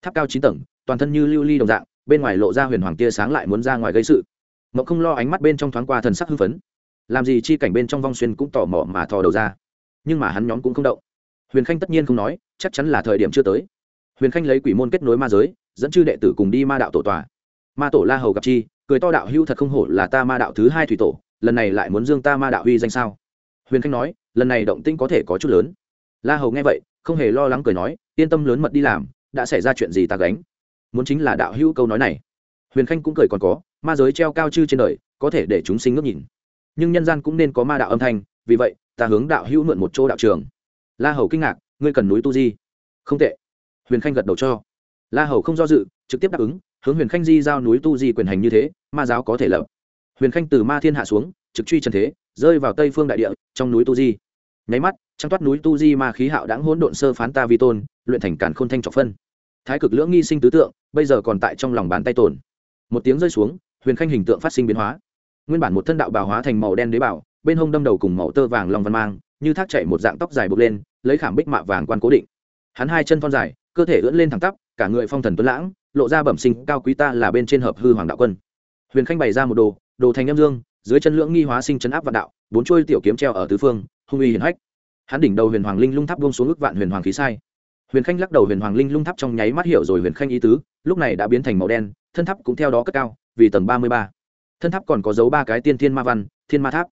[SPEAKER 1] Tháp cao chín tầng toàn thân như lưu ly đồng dạng, bên ngoài lộ ra huyền hoàng tia sáng lại muốn ra ngoài gây sự. Mộng không lo ánh mắt bên trong thoáng qua thần sắc hưng phấn. Làm gì chi cảnh bên trong vong xuyên cũng tò mò mà thò đầu ra. Nhưng mà hắn nhóm cũng không động. Huyền khanh tất nhiên không nói, chắc chắn là thời điểm chưa tới. Huyền khanh lấy quỷ môn kết nối ma giới, dẫn chư đệ tử cùng đi ma đạo tổ tòa. Ma tổ la hầu gặp chi, cười to đạo hưu thật không hổ là ta ma đạo thứ hai thủy tổ, lần này lại muốn dương ta ma đạo huy danh sao? Huyền khanh nói, lần này động tinh có thể có chút lớn. La hầu nghe vậy, không hề lo lắng cười nói, yên tâm lớn mật đi làm, đã xảy ra chuyện gì ta gánh muốn chính là đạo hữu câu nói này. Huyền khanh cũng cười còn có, ma giới treo cao chư trên đời, có thể để chúng sinh ngước nhìn. Nhưng nhân gian cũng nên có ma đạo âm thanh, vì vậy, ta hướng đạo hữu mượn một chỗ đạo trường. La hầu kinh ngạc, ngươi cần núi tu di. Không tệ. Huyền khanh gật đầu cho. La hầu không do dự, trực tiếp đáp ứng, hướng huyền khanh di giao núi tu di quyền hành như thế, ma giáo có thể lập. Huyền khanh từ ma thiên hạ xuống, trực truy trần thế, rơi vào tây phương đại địa, trong núi tu di. Nháy mắt trăng toát núi tu di ma khí hạo đáng hỗn độn sơ phán ta vi tôn, luyện thành cản khôn thanh trọc phân. Thái cực lưỡng nghi sinh tứ tượng bây giờ còn tại trong lòng bàn tay tồn. Một tiếng rơi xuống, huyền khanh hình tượng phát sinh biến hóa. Nguyên bản một thân đạo bào hóa thành màu đen đế bảo bên hông đâm đầu cùng màu tơ vàng lòng văn mang, như thác chạy một dạng tóc dài bực lên, lấy khảm bích mạ vàng quan cố định. Hắn hai chân thon dài, cơ thể ưỡn lên thẳng tắp, cả người phong thần tuấn lãng, lộ ra bẩm sinh, cao quý ta là bên trên hợp hư hoàng đạo quân. Huyền khanh bày ra một đồ đồ thành âm dương, dưới chân lưỡng nghi hóa sinh chấn áp vạn đạo, bốn chuôi tiểu kiếm treo ở tứ phương, hung uy hiển hách. Hắn đỉnh đầu huyền hoàng linh lung tháp buông xuống ước vạn huyền hoàng khí sai huyền khanh lắc đầu huyền hoàng linh lung tháp trong nháy mắt hiểu rồi huyền khanh ý tứ, lúc này đã biến thành màu đen, thân tháp cũng theo đó cất cao, vì tầng ba mươi ba. Thân tháp còn có dấu ba cái tiên thiên ma văn, thiên ma tháp.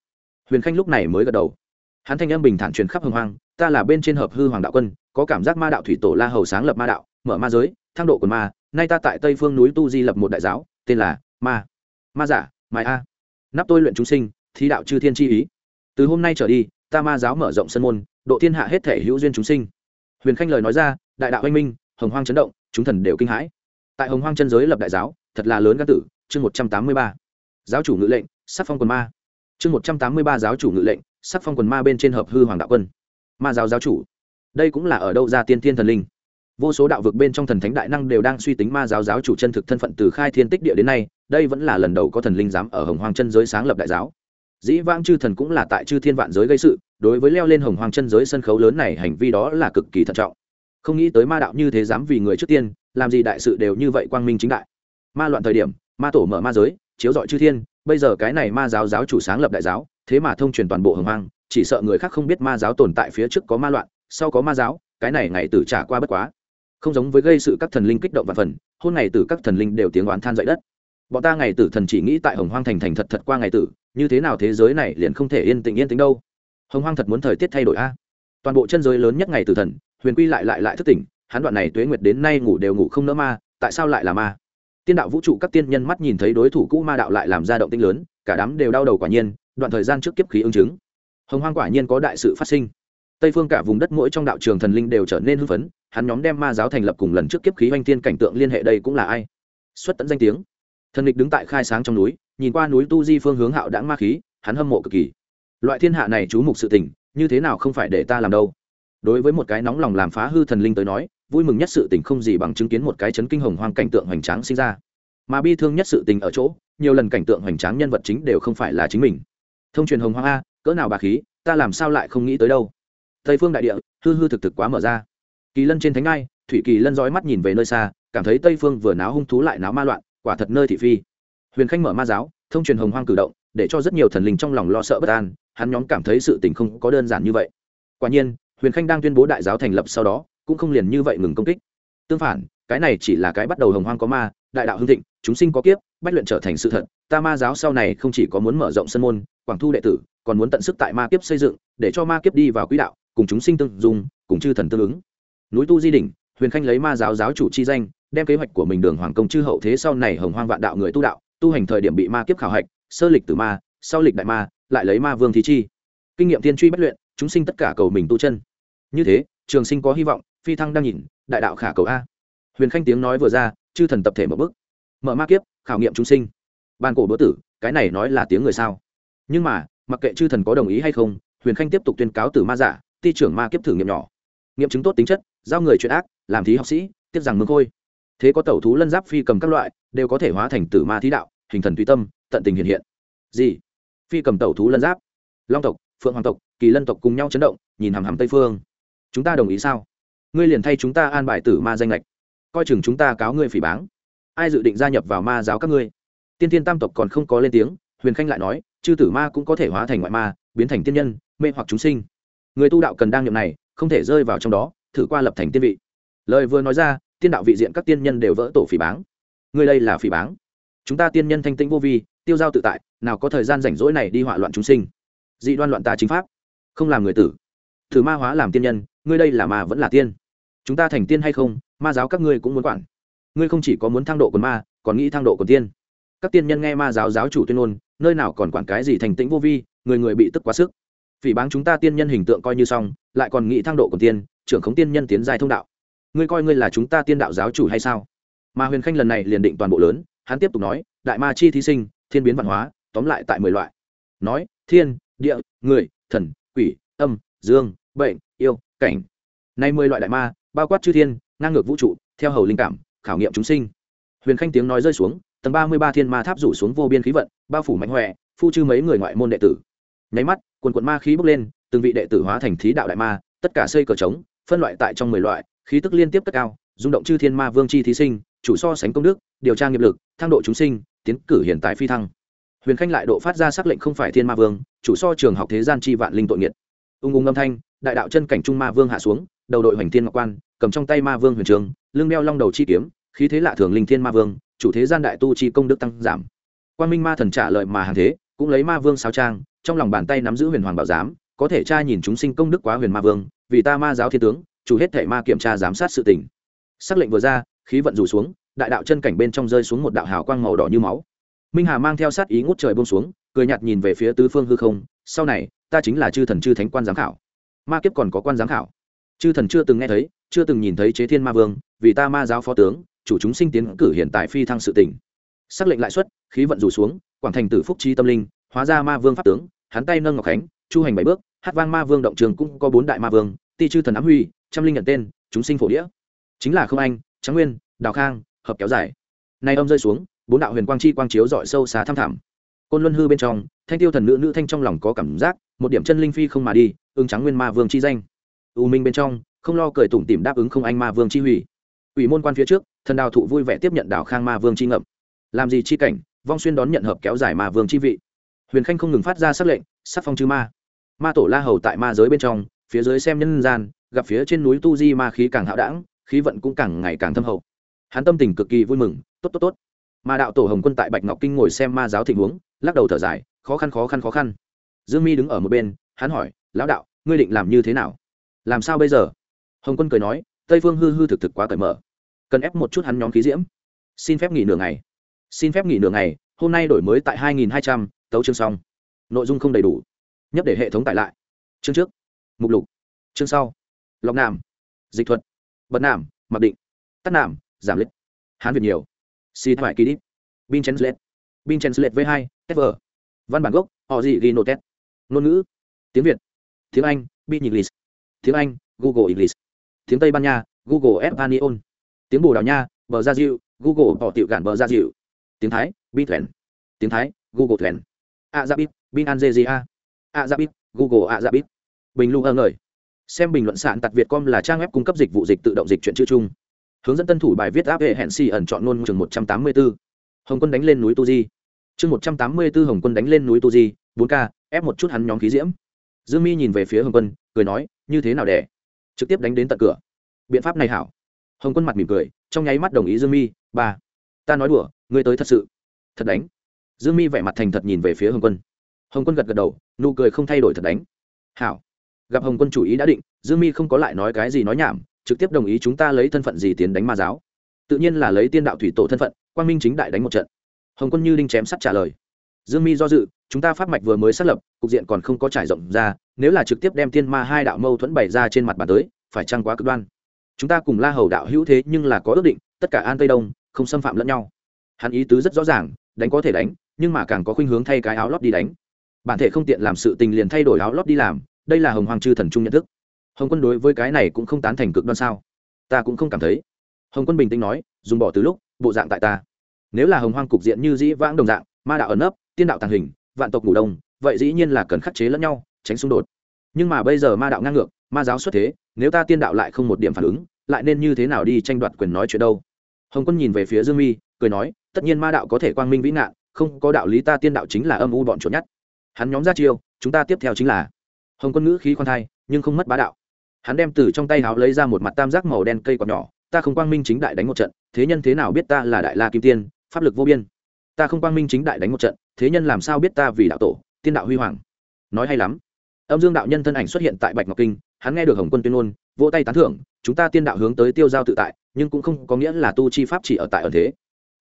[SPEAKER 1] Huyền khanh lúc này mới gật đầu. Hắn thanh âm bình thản truyền khắp hồng hoang, ta là bên trên hợp hư hoàng đạo quân, có cảm giác ma đạo thủy tổ la hầu sáng lập ma đạo, mở ma giới thang độ quần ma, nay ta tại tây phương núi tu di lập một đại giáo, tên là ma ma giả, mai a. Nắp tôi luyện chúng sinh thi đạo chư thiên chi ý. Từ hôm nay trở đi, ta ma giáo mở rộng sân môn, độ thiên hạ hết thể hữu duyên chúng sinh huyền khanh lời nói ra, đại đạo anh minh, hồng hoang chấn động, chúng thần đều kinh hãi. Tại hồng hoang chân giới lập đại giáo, thật là lớn các tử, chương một trăm tám mươi ba. Giáo chủ ngự lệnh, sắc phong quần ma. Chương một trăm tám mươi ba giáo chủ ngự lệnh, sắc phong quần ma bên trên hợp hư hoàng đạo quân. Ma giáo giáo chủ. Đây cũng là ở đâu ra tiên thiên thần linh? Vô số đạo vực bên trong thần thánh đại năng đều đang suy tính ma giáo giáo chủ chân thực thân phận từ khai thiên tích địa đến nay, đây vẫn là lần đầu có thần linh dám ở hồng hoàng chân giới sáng lập đại giáo dĩ vãng chư thần cũng là tại chư thiên vạn giới gây sự đối với leo lên hồng hoàng chân giới sân khấu lớn này hành vi đó là cực kỳ thận trọng. Không nghĩ tới ma đạo như thế dám vì người trước tiên làm gì đại sự đều như vậy quang minh chính đại. Ma loạn thời điểm ma tổ mở ma giới chiếu dọi chư thiên bây giờ cái này ma giáo giáo chủ sáng lập đại giáo thế mà thông truyền toàn bộ hồng hoàng, chỉ sợ người khác không biết ma giáo tồn tại phía trước có ma loạn sau có ma giáo cái này ngày tử trả qua bất quá. Không giống với gây sự các thần linh kích động và phần hôn ngày tử các thần linh đều tiếng oán than dậy đất. Bọn ta ngày tử thần chỉ nghĩ tại hồng hoang thành thành thật thật qua ngày tử như thế nào thế giới này liền không thể yên tĩnh yên tĩnh đâu? Hồng hoang thật muốn thời tiết thay đổi a. Toàn bộ chân giới lớn nhất ngày từ thần, huyền quy lại lại lại thức tỉnh, hắn đoạn này tuế nguyệt đến nay ngủ đều ngủ không nỡ ma, tại sao lại là ma? Tiên đạo vũ trụ các tiên nhân mắt nhìn thấy đối thủ cũ ma đạo lại làm ra động tinh lớn, cả đám đều đau đầu quả nhiên, đoạn thời gian trước kiếp khí ứng chứng. Hồng hoang quả nhiên có đại sự phát sinh. Tây phương cả vùng đất mỗi trong đạo trường thần linh đều trở nên hưng phấn, hắn nhóm đem ma giáo thành lập cùng lần trước kiếp khí oanh tiên cảnh tượng liên hệ đây cũng là ai? Xuất tận danh tiếng. Thần địch đứng tại khai sáng trong núi nhìn qua núi tu di phương hướng hạo đãng ma khí, hắn hâm mộ cực kỳ. Loại thiên hạ này chú mục sự tình, như thế nào không phải để ta làm đâu? Đối với một cái nóng lòng làm phá hư thần linh tới nói, vui mừng nhất sự tình không gì bằng chứng kiến một cái chấn kinh hồng hoang cảnh tượng hoành tráng sinh ra. Mà bi thương nhất sự tình ở chỗ, nhiều lần cảnh tượng hoành tráng nhân vật chính đều không phải là chính mình. Thông truyền hồng hoang a, cỡ nào bà khí, ta làm sao lại không nghĩ tới đâu? Tây phương đại địa, hư hư thực thực quá mở ra. Kỳ lân trên thánh ngai, thủy kỳ lân dõi mắt nhìn về nơi xa, cảm thấy tây phương vừa náo hung thú lại náo ma loạn, quả thật nơi thị phi huyền khanh mở ma giáo, thông truyền hồng hoang cử động, để cho rất nhiều thần linh trong lòng lo sợ bất an, hắn nhóm cảm thấy sự tình không có đơn giản như vậy. Quả nhiên, huyền khanh đang tuyên bố đại giáo thành lập sau đó, cũng không liền như vậy ngừng công kích. Tương phản, cái này chỉ là cái bắt đầu hồng hoang có ma, đại đạo hưng thịnh, chúng sinh có kiếp, bách luyện trở thành sự thật. Ta ma giáo sau này không chỉ có muốn mở rộng sân môn, quảng thu đệ tử, còn muốn tận sức tại ma kiếp xây dựng, để cho ma kiếp đi vào quỹ đạo, cùng chúng sinh tương dùng cùng chư thần tương ứng. Núi tu di đỉnh, huyền khanh lấy ma giáo giáo chủ chi danh, đem kế hoạch của mình đường hoàng công chư hậu thế sau này hồng hoang vạn đạo người tu đạo tu hành thời điểm bị ma kiếp khảo hạch, sơ lịch tử ma, sau lịch đại ma, lại lấy ma vương thí chi. Kinh nghiệm tiên truy bất luyện, chúng sinh tất cả cầu mình tu chân. Như thế, trường sinh có hy vọng, phi thăng đang nhìn, đại đạo khả cầu a. Huyền khanh tiếng nói vừa ra, chư thần tập thể mở bước. Mở ma kiếp, khảo nghiệm chúng sinh. Ban cổ đỗ tử, cái này nói là tiếng người sao? Nhưng mà, mặc kệ chư thần có đồng ý hay không, huyền khanh tiếp tục tuyên cáo từ ma giả, ti trưởng ma kiếp thử nghiệm nhỏ. Nghiệm chứng tốt tính chất, giao người chuyện ác, làm thí học sĩ, tiếp rằng mương khôi thế có tẩu thú lân giáp phi cầm các loại, đều có thể hóa thành tử ma thí đạo, hình thần tùy tâm, tận tình hiện hiện. Gì? Phi cầm tẩu thú lân giáp. Long tộc, phượng hoàng tộc, kỳ lân tộc cùng nhau chấn động, nhìn hàm hàm tây phương. Chúng ta đồng ý sao? Ngươi liền thay chúng ta an bài tử ma danh lệch. Coi chừng chúng ta cáo ngươi phỉ báng. Ai dự định gia nhập vào ma giáo các ngươi? Tiên tiên tam tộc còn không có lên tiếng, huyền khanh lại nói, chư tử ma cũng có thể hóa thành ngoại ma, biến thành tiên nhân, mê hoặc chúng sinh. Người tu đạo cần đang nhậm này, không thể rơi vào trong đó, thử qua lập thành tiên vị. Lời vừa nói ra tiên đạo vị diện các tiên nhân đều vỡ tổ phỉ báng. Người đây là phỉ báng. Chúng ta tiên nhân thanh tĩnh vô vi, tiêu giao tự tại, nào có thời gian rảnh rỗi này đi hỏa loạn chúng sinh. Dị đoan loạn ta chính pháp, không làm người tử. Thử ma hóa làm tiên nhân, ngươi đây là ma vẫn là tiên. Chúng ta thành tiên hay không, ma giáo các ngươi cũng muốn quản. Ngươi không chỉ có muốn thăng độ còn ma, còn nghĩ thăng độ còn tiên. Các tiên nhân nghe ma giáo giáo chủ tuyên ngôn, nơi nào còn quản cái gì thành tĩnh vô vi, người người bị tức quá sức. Phỉ báng chúng ta tiên nhân hình tượng coi như xong, lại còn nghĩ thăng độ còn tiên, trưởng khống tiên nhân tiến dài thông đạo ngươi coi ngươi là chúng ta tiên đạo giáo chủ hay sao? Mà huyền khanh lần này liền định toàn bộ lớn, hắn tiếp tục nói, đại ma chi thí sinh, thiên biến văn hóa, tóm lại tại mười loại. Nói, thiên, địa, người, thần, quỷ, âm, dương, bệnh, yêu, cảnh. Nay mười loại đại ma, bao quát chư thiên, ngang ngược vũ trụ, theo hầu linh cảm, khảo nghiệm chúng sinh. Huyền khanh tiếng nói rơi xuống, tầng ba mươi ba thiên ma tháp rủ xuống vô biên khí vận, bao phủ mạnh huệ, phu chư mấy người ngoại môn đệ tử. Nháy mắt, quần quận ma khí bốc lên, từng vị đệ tử hóa thành thí đạo đại ma, tất cả xây cờ trống, phân loại tại trong mười loại khí tức liên tiếp cất cao, rung động chư thiên ma vương chi thí sinh, chủ so sánh công đức, điều tra nghiệp lực thang độ chúng sinh, tiến cử hiện tại phi thăng. Huyền khanh lại độ phát ra sắc lệnh không phải thiên ma vương, chủ so trường học thế gian chi vạn linh tội nghiệt. Ung ung âm thanh, đại đạo chân cảnh trung ma vương hạ xuống, đầu đội hoành thiên ngọc quan, cầm trong tay ma vương huyền trường, lưng đeo long đầu chi kiếm, khí thế lạ thường linh thiên ma vương, chủ thế gian đại tu chi công đức tăng giảm. Quan minh ma thần trả lời mà hàng thế, cũng lấy ma vương sao trang, trong lòng bàn tay nắm giữ huyền hoàng bảo giám, có thể tra nhìn chúng sinh công đức quá huyền ma vương, vì ta ma giáo thiên tướng chủ hết thể ma kiểm tra giám sát sự tình. Sắc lệnh vừa ra, khí vận rủ xuống, đại đạo chân cảnh bên trong rơi xuống một đạo hào quang màu đỏ như máu. Minh hà mang theo sát ý ngút trời bông xuống, cười nhạt nhìn về phía tứ phương hư không, sau này, ta chính là chư thần chư thánh quan giám khảo. Ma kiếp còn có quan giám khảo. Chư thần chưa từng nghe thấy, chưa từng nhìn thấy chế thiên ma vương, vì ta ma giáo phó tướng, chủ chúng sinh tiến cử hiện tại phi thăng sự tỉnh sắc lệnh lại xuất, khí vận rủ xuống, quảng thành tử phúc chi tâm linh, hóa ra ma vương pháp tướng, hắn tay nâng ngọc khánh, chu hành bảy bước, hát vang ma vương động trường cũng có bốn đại ma vương, ti chư thần ám huy trăm linh nhận tên, chúng sinh phổ đĩa. Chính là không anh, tráng nguyên, đào khang, hợp kéo dài. Nay âm rơi xuống, bốn đạo huyền quang chi quang chiếu dọi sâu xa thăm thẳm. Côn luân hư bên trong, thanh tiêu thần nữ nữ thanh trong lòng có cảm giác, một điểm chân linh phi không mà đi, ứng trắng nguyên ma vương chi danh. U minh bên trong, không lo cười tủm tìm đáp ứng không anh ma vương chi hủy. Ủy môn quan phía trước, thần đào thụ vui vẻ tiếp nhận đảo khang ma vương chi ngậm. Làm gì chi cảnh, vong xuyên đón nhận hợp kéo dài ma vương chi vị. Huyền khanh không ngừng phát ra sắc lệnh, sắc phong chư ma. Ma tổ la hầu tại ma giới bên trong, phía dưới xem nhân gian gặp phía trên núi tu di ma khí càng hạo đãng, khí vận cũng càng ngày càng thâm hậu. Hắn tâm tình cực kỳ vui mừng tốt tốt tốt. Mà đạo tổ hồng quân tại bạch ngọc kinh ngồi xem ma giáo tình huống lắc đầu thở dài khó khăn khó khăn khó khăn. Dương mi đứng ở một bên hắn hỏi lão đạo ngươi định làm như thế nào? Làm sao bây giờ? Hồng quân cười nói tây phương hư hư thực thực quá cởi mở. Cần ép một chút hắn nhóm khí diễm. Xin phép nghỉ nửa ngày. Xin phép nghỉ nửa ngày hôm nay đổi mới tại hai nghìn hai trăm tấu chương xong. Nội dung không đầy đủ. Nhấp để hệ thống tải lại. Chương trước. Mục lục. Chương sau lọc nam dịch thuật bật nam mặc định tắt nam giảm lít, hán việt nhiều si thoại kỳ đi bin chen slate, bin chen slate v hai tv văn bản gốc họ gì ghi nô tét ngôn ngữ tiếng việt tiếng anh bin english tiếng anh google english tiếng tây ban nha google espanyol tiếng bồ đào nha bờ gia diệu google bỏ tiểu gạn bờ gia diệu tiếng thái bin thuyền tiếng thái google thuyền a zabit bin anzezia a zabit google a zabit bình luận ơ ngời xem bình luận sạn tặc việt com là trang web cung cấp dịch vụ dịch tự động dịch chuyện chữ chung. Hướng dẫn tân thủ bài viết áp hệ hẹn xì ẩn chọn ngôn chừng một trăm tám mươi bốn hồng quân đánh lên núi tu di. Chương một trăm tám mươi bốn hồng quân đánh lên núi tu di, bốn k, ép một chút hắn nhóm khí diễm. Dương mi nhìn về phía hồng quân, cười nói, như thế nào đẻ? Trực tiếp đánh đến tận cửa. Biện pháp này hảo. Hồng quân mặt mỉm cười, trong nháy mắt đồng ý dương mi, ba, ta nói đùa, ngươi tới thật sự. Thật đánh. Dương mi vẻ mặt thành thật nhìn về phía hồng quân. Hồng quân gật gật đầu, nụ cười không thay đổi thật đánh. Hảo gặp hồng quân chủ ý đã định, dương mi không có lại nói cái gì nói nhảm, trực tiếp đồng ý chúng ta lấy thân phận gì tiến đánh ma giáo. Tự nhiên là lấy tiên đạo thủy tổ thân phận, quang minh chính đại đánh một trận. Hồng quân như đinh chém sắt trả lời. Dương mi do dự, chúng ta phát mạch vừa mới xác lập, cục diện còn không có trải rộng ra, nếu là trực tiếp đem tiên ma hai đạo mâu thuẫn bày ra trên mặt bàn tới, phải chăng quá cực đoan? Chúng ta cùng la hầu đạo hữu thế nhưng là có ước định, tất cả an tây đông, không xâm phạm lẫn nhau. Hắn ý tứ rất rõ ràng, đánh có thể đánh, nhưng mà càng có khuynh hướng thay cái áo lót đi đánh. Bản thể không tiện làm sự tình liền thay đổi áo lót đi làm đây là hồng hoàng chư thần trung nhận thức. Hồng quân đối với cái này cũng không tán thành cực đoan sao? Ta cũng không cảm thấy. Hồng quân bình tĩnh nói, dùng bỏ từ lúc, bộ dạng tại ta. Nếu là hồng hoang cục diện như dĩ vãng đồng dạng, ma đạo ẩn nấp, tiên đạo tàng hình, vạn tộc ngủ đông, vậy dĩ nhiên là cần khắc chế lẫn nhau, tránh xung đột. Nhưng mà bây giờ ma đạo ngang ngược, ma giáo xuất thế, nếu ta tiên đạo lại không một điểm phản ứng, lại nên như thế nào đi tranh đoạt quyền nói chuyện đâu? Hồng quân nhìn về phía dương mi, cười nói, tất nhiên ma đạo có thể quang minh vĩ nạn không có đạo lý ta tiên đạo chính là âm u bọn trốn nhất. Hắn nhóm ra chiêu, chúng ta tiếp theo chính là hồng quân ngữ khí khoan thai, nhưng không mất bá đạo. Hắn đem từ trong tay háo lấy ra một mặt tam giác màu đen cây còn nhỏ, ta không quang minh chính đại đánh một trận, thế nhân thế nào biết ta là đại la kim tiên, pháp lực vô biên. Ta không quang minh chính đại đánh một trận, thế nhân làm sao biết ta vì đạo tổ, tiên đạo huy hoàng. Nói hay lắm. Âm dương đạo nhân thân ảnh xuất hiện tại bạch ngọc kinh, hắn nghe được hồng quân tuyên ngôn, vỗ tay tán thưởng, chúng ta tiên đạo hướng tới tiêu giao tự tại, nhưng cũng không có nghĩa là tu chi pháp chỉ ở tại ở thế.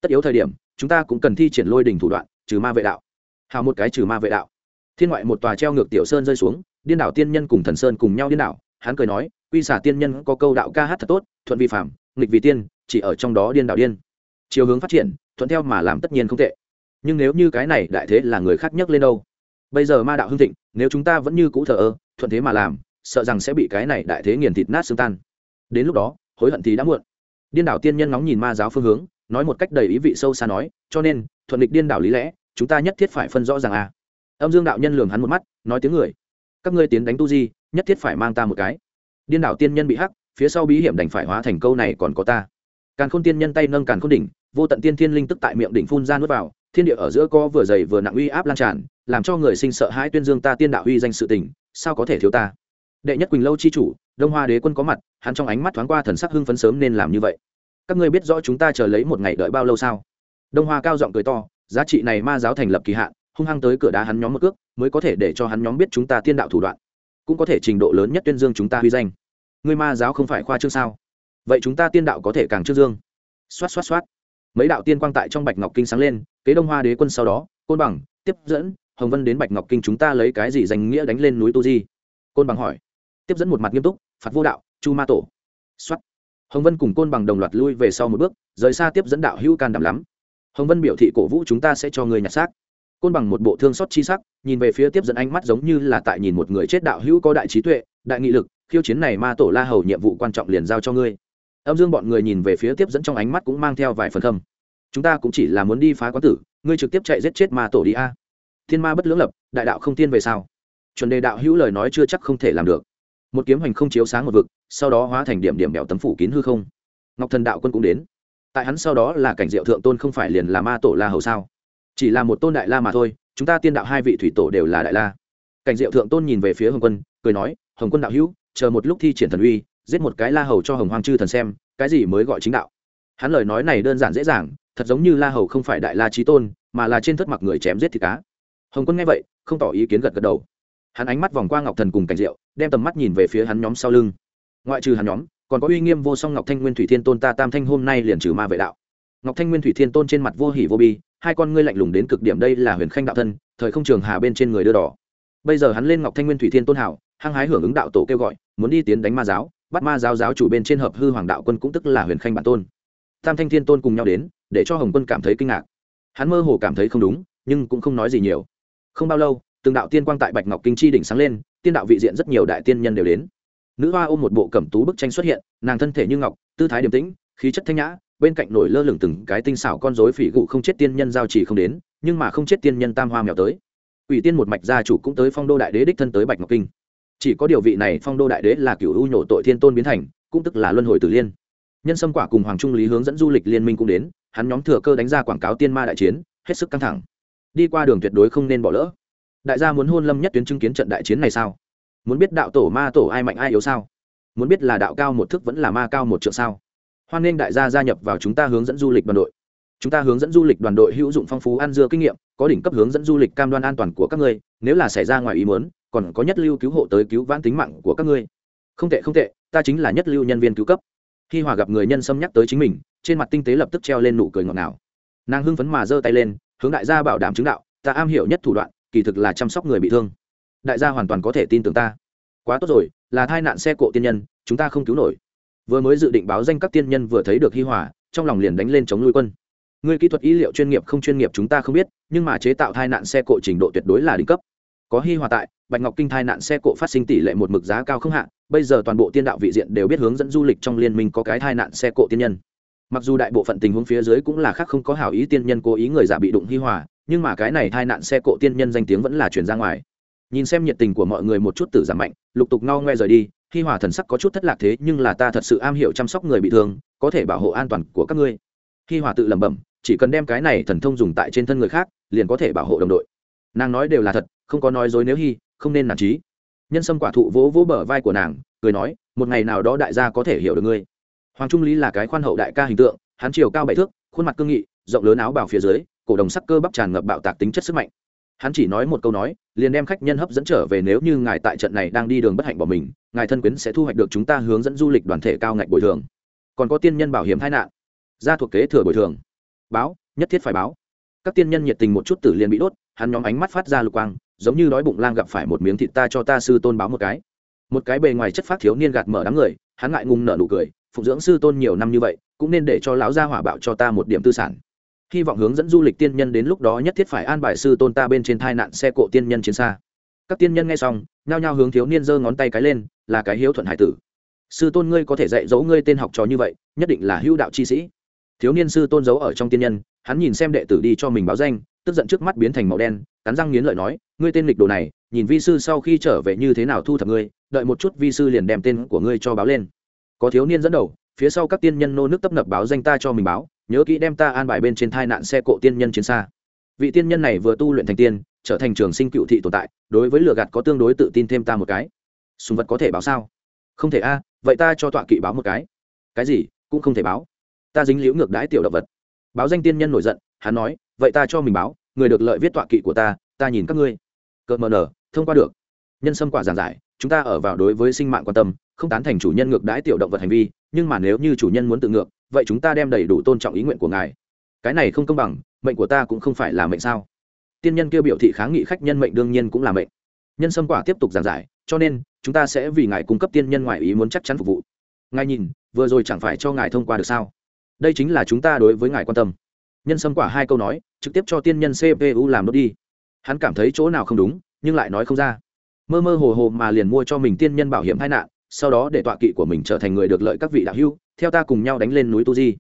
[SPEAKER 1] Tất yếu thời điểm, chúng ta cũng cần thi triển lôi đình thủ đoạn, trừ ma vệ đạo. Hào một cái trừ ma vệ đạo. Thiên ngoại một tòa treo ngược tiểu sơn rơi xuống điên đảo tiên nhân cùng thần sơn cùng nhau điên đảo, hắn cười nói, quy xả tiên nhân có câu đạo ca hát thật tốt, thuận vi phạm, nghịch vì tiên, chỉ ở trong đó điên đảo điên. Chiều hướng phát triển, thuận theo mà làm tất nhiên không tệ. Nhưng nếu như cái này đại thế là người khác nhấc lên đâu? Bây giờ ma đạo hưng thịnh, nếu chúng ta vẫn như cũ thờ ơ, thuận thế mà làm, sợ rằng sẽ bị cái này đại thế nghiền thịt nát xương tan. Đến lúc đó, hối hận thì đã muộn. Điên đảo tiên nhân ngóng nhìn ma giáo phương hướng, nói một cách đầy ý vị sâu xa nói, cho nên, thuận địch điên đảo lý lẽ, chúng ta nhất thiết phải phân rõ ràng à. Âm dương đạo nhân lường hắn một mắt, nói tiếng người các ngươi tiến đánh tu di, nhất thiết phải mang ta một cái. Điên đảo tiên nhân bị hắc, phía sau bí hiểm đành phải hóa thành câu này còn có ta. Càn khôn tiên nhân tay nâng càn khôn đỉnh, vô tận tiên thiên linh tức tại miệng đỉnh phun ra nuốt vào, thiên địa ở giữa co vừa dày vừa nặng uy áp lan tràn, làm cho người sinh sợ hãi tuyên dương ta tiên đạo uy danh sự tình, sao có thể thiếu ta? Đệ nhất quỳnh lâu chi chủ, đông hoa đế quân có mặt, hắn trong ánh mắt thoáng qua thần sắc hưng phấn sớm nên làm như vậy. Các ngươi biết rõ chúng ta chờ lấy một ngày đợi bao lâu sao? Đông hoa cao giọng cười to, giá trị này ma giáo thành lập kỳ hạn hung hăng tới cửa đá hắn nhóm một cước, mới có thể để cho hắn nhóm biết chúng ta tiên đạo thủ đoạn. Cũng có thể trình độ lớn nhất tuyên dương chúng ta huy danh. Người ma giáo không phải khoa trương sao? Vậy chúng ta tiên đạo có thể càng trương dương. Xoát xoát xoát. Mấy đạo tiên quang tại trong bạch ngọc kinh sáng lên, kế đông hoa đế quân sau đó, côn bằng, tiếp dẫn, hồng vân đến bạch ngọc kinh chúng ta lấy cái gì danh nghĩa đánh lên núi tu di? Côn bằng hỏi. Tiếp dẫn một mặt nghiêm túc, phạt vô đạo, chu ma tổ. Xoát. Hồng vân cùng côn bằng đồng loạt lui về sau một bước, rời xa tiếp dẫn đạo hữu can đảm lắm. Hồng vân biểu thị cổ vũ chúng ta sẽ cho người nhặt xác côn bằng một bộ thương xót chi sắc, nhìn về phía tiếp dẫn ánh mắt giống như là tại nhìn một người chết đạo hữu có đại trí tuệ, đại nghị lực, khiêu chiến này ma tổ la hầu nhiệm vụ quan trọng liền giao cho ngươi. Âm dương bọn người nhìn về phía tiếp dẫn trong ánh mắt cũng mang theo vài phần khâm. Chúng ta cũng chỉ là muốn đi phá quán tử, ngươi trực tiếp chạy giết chết ma tổ đi a. Thiên ma bất lưỡng lập, đại đạo không tiên về sao? Chuẩn đề đạo hữu lời nói chưa chắc không thể làm được. Một kiếm hành không chiếu sáng một vực, sau đó hóa thành điểm điểm đèo tấm phủ kín hư không. Ngọc thần đạo quân cũng đến. Tại hắn sau đó là cảnh diệu thượng tôn không phải liền là ma tổ la hầu sao? Chỉ là một tôn đại la mà thôi, chúng ta tiên đạo hai vị thủy tổ đều là đại la. Cảnh diệu thượng tôn nhìn về phía hồng quân, cười nói, hồng quân đạo hữu, chờ một lúc thi triển thần uy, giết một cái la hầu cho hồng hoàng chư thần xem, cái gì mới gọi chính đạo? Hắn lời nói này đơn giản dễ dàng, thật giống như la hầu không phải đại la trí tôn, mà là trên thất mặc người chém giết thịt cá. Hồng quân nghe vậy, không tỏ ý kiến gật gật đầu. Hắn ánh mắt vòng qua ngọc thần cùng cảnh diệu, đem tầm mắt nhìn về phía hắn nhóm sau lưng. Ngoại trừ hắn nhóm, còn có uy nghiêm vô song ngọc thanh nguyên thủy thiên tôn ta tam thanh hôm nay liền trừ ma vệ đạo. Ngọc thanh nguyên thủy thiên tôn trên mặt vô hỉ vô bi hai con ngươi lạnh lùng đến cực điểm đây là huyền khanh đạo thân, thời không trường hà bên trên người đưa đỏ. Bây giờ hắn lên ngọc thanh nguyên thủy thiên tôn hảo, hăng hái hưởng ứng đạo tổ kêu gọi, muốn đi tiến đánh ma giáo, bắt ma giáo giáo chủ bên trên hợp hư hoàng đạo quân cũng tức là huyền khanh bản tôn. Tam thanh thiên tôn cùng nhau đến, để cho hồng quân cảm thấy kinh ngạc. Hắn mơ hồ cảm thấy không đúng, nhưng cũng không nói gì nhiều. Không bao lâu, từng đạo tiên quang tại bạch ngọc kinh chi đỉnh sáng lên, tiên đạo vị diện rất nhiều đại tiên nhân đều đến. Nữ hoa ôm một bộ cẩm tú bức tranh xuất hiện, nàng thân thể như ngọc, tư thái điềm tĩnh, khí chất thanh nhã bên cạnh nổi lơ lửng từng cái tinh xảo con rối phỉ gụ không chết tiên nhân giao chỉ không đến, nhưng mà không chết tiên nhân tam hoa mèo tới. Ủy tiên một mạch gia chủ cũng tới phong đô đại đế đích thân tới bạch ngọc kinh. Chỉ có điều vị này phong đô đại đế là cựu u nhổ tội thiên tôn biến thành, cũng tức là luân hồi tử liên. Nhân sâm quả cùng hoàng trung lý hướng dẫn du lịch liên minh cũng đến, hắn nhóm thừa cơ đánh ra quảng cáo tiên ma đại chiến, hết sức căng thẳng. Đi qua đường tuyệt đối không nên bỏ lỡ. Đại gia muốn hôn lâm nhất tuyến chứng kiến trận đại chiến này sao? Muốn biết đạo tổ ma tổ ai mạnh ai yếu sao? Muốn biết là đạo cao một thức vẫn là ma cao một trượng sao? Hoan nghênh đại gia gia nhập vào chúng ta hướng dẫn du lịch đoàn đội. Chúng ta hướng dẫn du lịch đoàn đội hữu dụng phong phú ăn dưa kinh nghiệm, có đỉnh cấp hướng dẫn du lịch cam đoan an toàn của các ngươi, nếu là xảy ra ngoài ý muốn, còn có nhất lưu cứu hộ tới cứu vãn tính mạng của các ngươi. Không tệ không tệ, ta chính là nhất lưu nhân viên cứu cấp. Khi hòa gặp người nhân xâm nhắc tới chính mình, trên mặt tinh tế lập tức treo lên nụ cười ngọt ngào. Nàng hưng phấn mà giơ tay lên, hướng đại gia bảo đảm chứng đạo, ta am hiểu nhất thủ đoạn, kỳ thực là chăm sóc người bị thương. Đại gia hoàn toàn có thể tin tưởng ta. Quá tốt rồi, là tai nạn xe cộ tiên nhân, chúng ta không cứu nổi vừa mới dự định báo danh các tiên nhân vừa thấy được hi hòa, trong lòng liền đánh lên chống nuôi quân. Người kỹ thuật ý liệu chuyên nghiệp không chuyên nghiệp chúng ta không biết, nhưng mà chế tạo tai nạn xe cộ trình độ tuyệt đối là đỉnh cấp. Có hi hòa tại, bạch ngọc kinh tai nạn xe cộ phát sinh tỷ lệ một mực giá cao không hạn bây giờ toàn bộ tiên đạo vị diện đều biết hướng dẫn du lịch trong liên minh có cái tai nạn xe cộ tiên nhân. Mặc dù đại bộ phận tình huống phía dưới cũng là khác không có hảo ý tiên nhân cố ý người giả bị đụng hi hòa, nhưng mà cái này tai nạn xe cộ tiên nhân danh tiếng vẫn là truyền ra ngoài. Nhìn xem nhiệt tình của mọi người một chút tử giảm mạnh, lục tục no ngoe rời đi hi hòa thần sắc có chút thất lạc thế, nhưng là ta thật sự am hiểu chăm sóc người bị thương, có thể bảo hộ an toàn của các ngươi. Hi hòa tự lẩm bẩm, chỉ cần đem cái này thần thông dùng tại trên thân người khác, liền có thể bảo hộ đồng đội. Nàng nói đều là thật, không có nói dối nếu hi không nên nản trí. Nhân sâm quả thụ vỗ vỗ bờ vai của nàng, cười nói, một ngày nào đó đại gia có thể hiểu được ngươi. Hoàng trung lý là cái khoan hậu đại ca hình tượng, hắn chiều cao bảy thước, khuôn mặt cương nghị, rộng lớn áo bào phía dưới, cổ đồng sắc cơ bắp tràn ngập bạo tạc tính chất sức mạnh hắn chỉ nói một câu nói, liền đem khách nhân hấp dẫn trở về nếu như ngài tại trận này đang đi đường bất hạnh bỏ mình, ngài thân quyến sẽ thu hoạch được chúng ta hướng dẫn du lịch đoàn thể cao ngạch bồi thường. Còn có tiên nhân bảo hiểm tai nạn, gia thuộc kế thừa bồi thường. Báo, nhất thiết phải báo. Các tiên nhân nhiệt tình một chút tử liền bị đốt, hắn nhóm ánh mắt phát ra lục quang, giống như đói bụng lang gặp phải một miếng thịt ta cho ta sư tôn báo một cái. Một cái bề ngoài chất phát thiếu niên gạt mở đám người, hắn ngại ngùng nở nụ cười, phụng dưỡng sư tôn nhiều năm như vậy, cũng nên để cho lão gia hỏa bạo cho ta một điểm tư sản hy vọng hướng dẫn du lịch tiên nhân đến lúc đó nhất thiết phải an bài sư tôn ta bên trên thai nạn xe cộ tiên nhân chiến xa. Các tiên nhân nghe xong, nhao nhao hướng thiếu niên giơ ngón tay cái lên, là cái hiếu thuận hải tử. Sư tôn ngươi có thể dạy dỗ ngươi tên học trò như vậy, nhất định là hữu đạo chi sĩ. Thiếu niên sư tôn giấu ở trong tiên nhân, hắn nhìn xem đệ tử đi cho mình báo danh, tức giận trước mắt biến thành màu đen, cắn răng nghiến lợi nói, ngươi tên lịch đồ này, nhìn vi sư sau khi trở về như thế nào thu thập ngươi, đợi một chút vi sư liền đem tên của ngươi cho báo lên. Có thiếu niên dẫn đầu, phía sau các tiên nhân nô nước tấp nập báo danh ta cho mình báo nhớ kỹ đem ta an bài bên trên thai nạn xe cộ tiên nhân chiến xa. Vị tiên nhân này vừa tu luyện thành tiên, trở thành trường sinh cựu thị tồn tại, đối với lừa gạt có tương đối tự tin thêm ta một cái. Sùng vật có thể báo sao? Không thể a, vậy ta cho tọa kỵ báo một cái. Cái gì? Cũng không thể báo. Ta dính liễu ngược đãi tiểu động vật. Báo danh tiên nhân nổi giận, hắn nói, vậy ta cho mình báo, người được lợi viết tọa kỵ của ta ta nhìn các ngươi. Cợt mờ nở, thông qua được. Nhân sâm quả giảng giải, chúng ta ở vào đối với sinh mạng quan tâm, không tán thành chủ nhân ngược đãi tiểu động vật hành vi, nhưng mà nếu như chủ nhân muốn tự ngược vậy chúng ta đem đầy đủ tôn trọng ý nguyện của ngài. Cái này không công bằng, mệnh của ta cũng không phải là mệnh sao? Tiên nhân kêu biểu thị kháng nghị khách nhân mệnh đương nhiên cũng là mệnh. Nhân sâm quả tiếp tục giảng giải, cho nên, chúng ta sẽ vì ngài cung cấp tiên nhân ngoại ý muốn chắc chắn phục vụ. Ngài nhìn, vừa rồi chẳng phải cho ngài thông qua được sao? Đây chính là chúng ta đối với ngài quan tâm. Nhân sâm quả hai câu nói, trực tiếp cho tiên nhân cpu làm đốt đi. Hắn cảm thấy chỗ nào không đúng, nhưng lại nói không ra. Mơ mơ hồ hồ mà liền mua cho mình tiên nhân bảo hiểm tai nạn sau đó để tọa kỵ của mình trở thành người được lợi các vị đạo hữu, theo ta cùng nhau đánh lên núi tu di.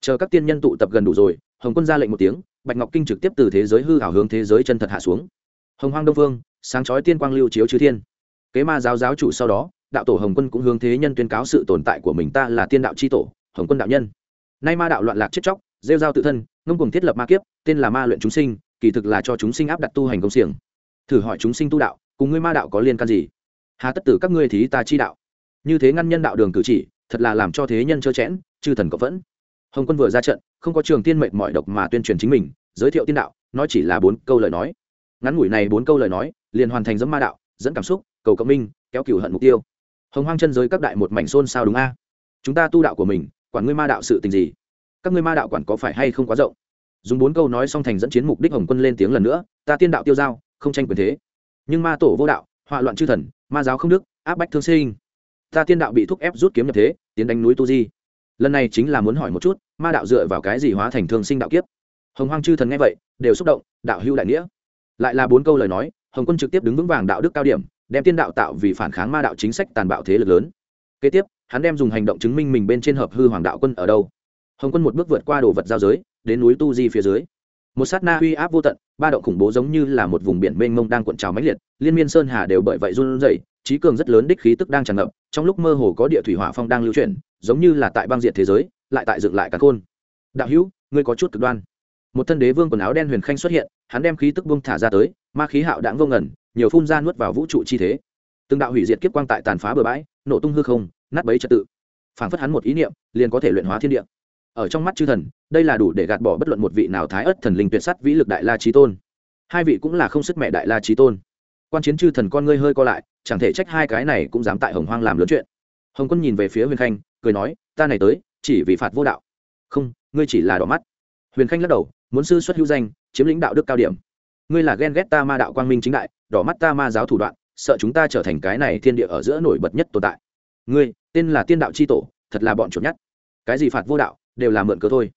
[SPEAKER 1] Chờ các tiên nhân tụ tập gần đủ rồi, hồng quân ra lệnh một tiếng, bạch ngọc kinh trực tiếp từ thế giới hư hảo hướng thế giới chân thật hạ xuống. Hồng hoang đông phương sáng chói tiên quang lưu chiếu chư thiên. Kế ma giáo giáo chủ sau đó, đạo tổ hồng quân cũng hướng thế nhân tuyên cáo sự tồn tại của mình ta là tiên đạo c h i tổ, hồng quân đạo nhân. Nay ma đạo loạn lạc chết chóc, rêu giao tự thân, ngông cùng thiết lập ma kiếp, tên là ma luyện chúng sinh, kỳ thực là cho chúng sinh áp đặt tu hành công xiềng. Thử hỏi chúng sinh tu đạo, cùng ngươi ma đạo có liên can gì? Hà tất tử các ngươi thì ta chi đạo như thế ngăn nhân đạo đường cử chỉ, thật là làm cho thế nhân trơ chẽn, chư thần cộng vẫn hồng quân vừa ra trận, không có trường tiên mệnh mọi độc mà tuyên truyền chính mình, giới thiệu tiên đạo, nói chỉ là bốn câu lời nói. Ngắn ngủi này bốn câu lời nói, liền hoàn thành dẫm ma đạo, dẫn cảm xúc, cầu cộng minh, kéo cửu hận mục tiêu. Hồng hoang chân giới các đại một mảnh xôn sao đúng a? Chúng ta tu đạo của mình, quản ngươi ma đạo sự tình gì? Các ngươi ma đạo quản có phải hay không quá rộng? Dùng bốn câu nói xong thành dẫn chiến mục đích hồng quân lên tiếng lần nữa, ta tiên đạo tiêu giao, không tranh quyền thế. Nhưng ma tổ vô đạo, họa loạn chư thần, ma giáo không đức, áp bách thương sinh ta tiên đạo bị thúc ép rút kiếm nhập thế, tiến đánh núi tu di. Lần này chính là muốn hỏi một chút, ma đạo dựa vào cái gì hóa thành thương sinh đạo kiếp? Hồng hoang chư thần nghe vậy, đều xúc động, đạo hưu đại nghĩa. Lại là bốn câu lời nói, hồng quân trực tiếp đứng vững vàng đạo đức cao điểm, đem tiên đạo tạo vì phản kháng ma đạo chính sách tàn bạo thế lực lớn. Kế tiếp, hắn đem dùng hành động chứng minh mình bên trên hợp hư hoàng đạo quân ở đâu. Hồng quân một bước vượt qua đồ vật giao giới, đến núi tu di phía dưới. Một sát na uy áp vô tận, ba động khủng bố giống như là một vùng biển mênh mông đang cuộn trào mãnh liệt, liên miên sơn hà đều bởi vậy run rẩy trí cường rất lớn đích khí tức đang tràn ngập, trong lúc mơ hồ có địa thủy hỏa phong đang lưu chuyển, giống như là tại băng diệt thế giới, lại tại dựng lại cả khôn. Đạo hữu, ngươi có chút cực đoan. Một thân đế vương quần áo đen huyền khanh xuất hiện, hắn đem khí tức buông thả ra tới, ma khí hạo đãng vô ngẩn nhiều phun ra nuốt vào vũ trụ chi thế. Từng đạo hủy diệt kiếp quang tại tàn phá bừa bãi, nổ tung hư không, nát bấy trật tự. Phảng phất hắn một ý niệm, liền có thể luyện hóa thiên địa. Ở trong mắt chư thần, đây là đủ để gạt bỏ bất luận một vị nào thái ất thần linh tuyệt sắt vĩ lực đại la trí tôn. Hai vị cũng là không sức mẹ đại la trí tôn quan chiến chư thần con ngươi hơi co lại, chẳng thể trách hai cái này cũng dám tại hồng hoang làm lớn chuyện. Hồng quân nhìn về phía huyền khanh, cười nói, ta này tới, chỉ vì phạt vô đạo. Không, ngươi chỉ là đỏ mắt. Huyền khanh lắc đầu, muốn sư xuất hữu danh, chiếm lĩnh đạo đức cao điểm. Ngươi là ghen ghét ta ma đạo quang minh chính đại, đỏ mắt ta ma giáo thủ đoạn, sợ chúng ta trở thành cái này thiên địa ở giữa nổi bật nhất tồn tại. Ngươi, tên là tiên đạo c h i tổ, thật là bọn chuột nhất cái gì phạt vô đạo, đều là mượn cớ thôi.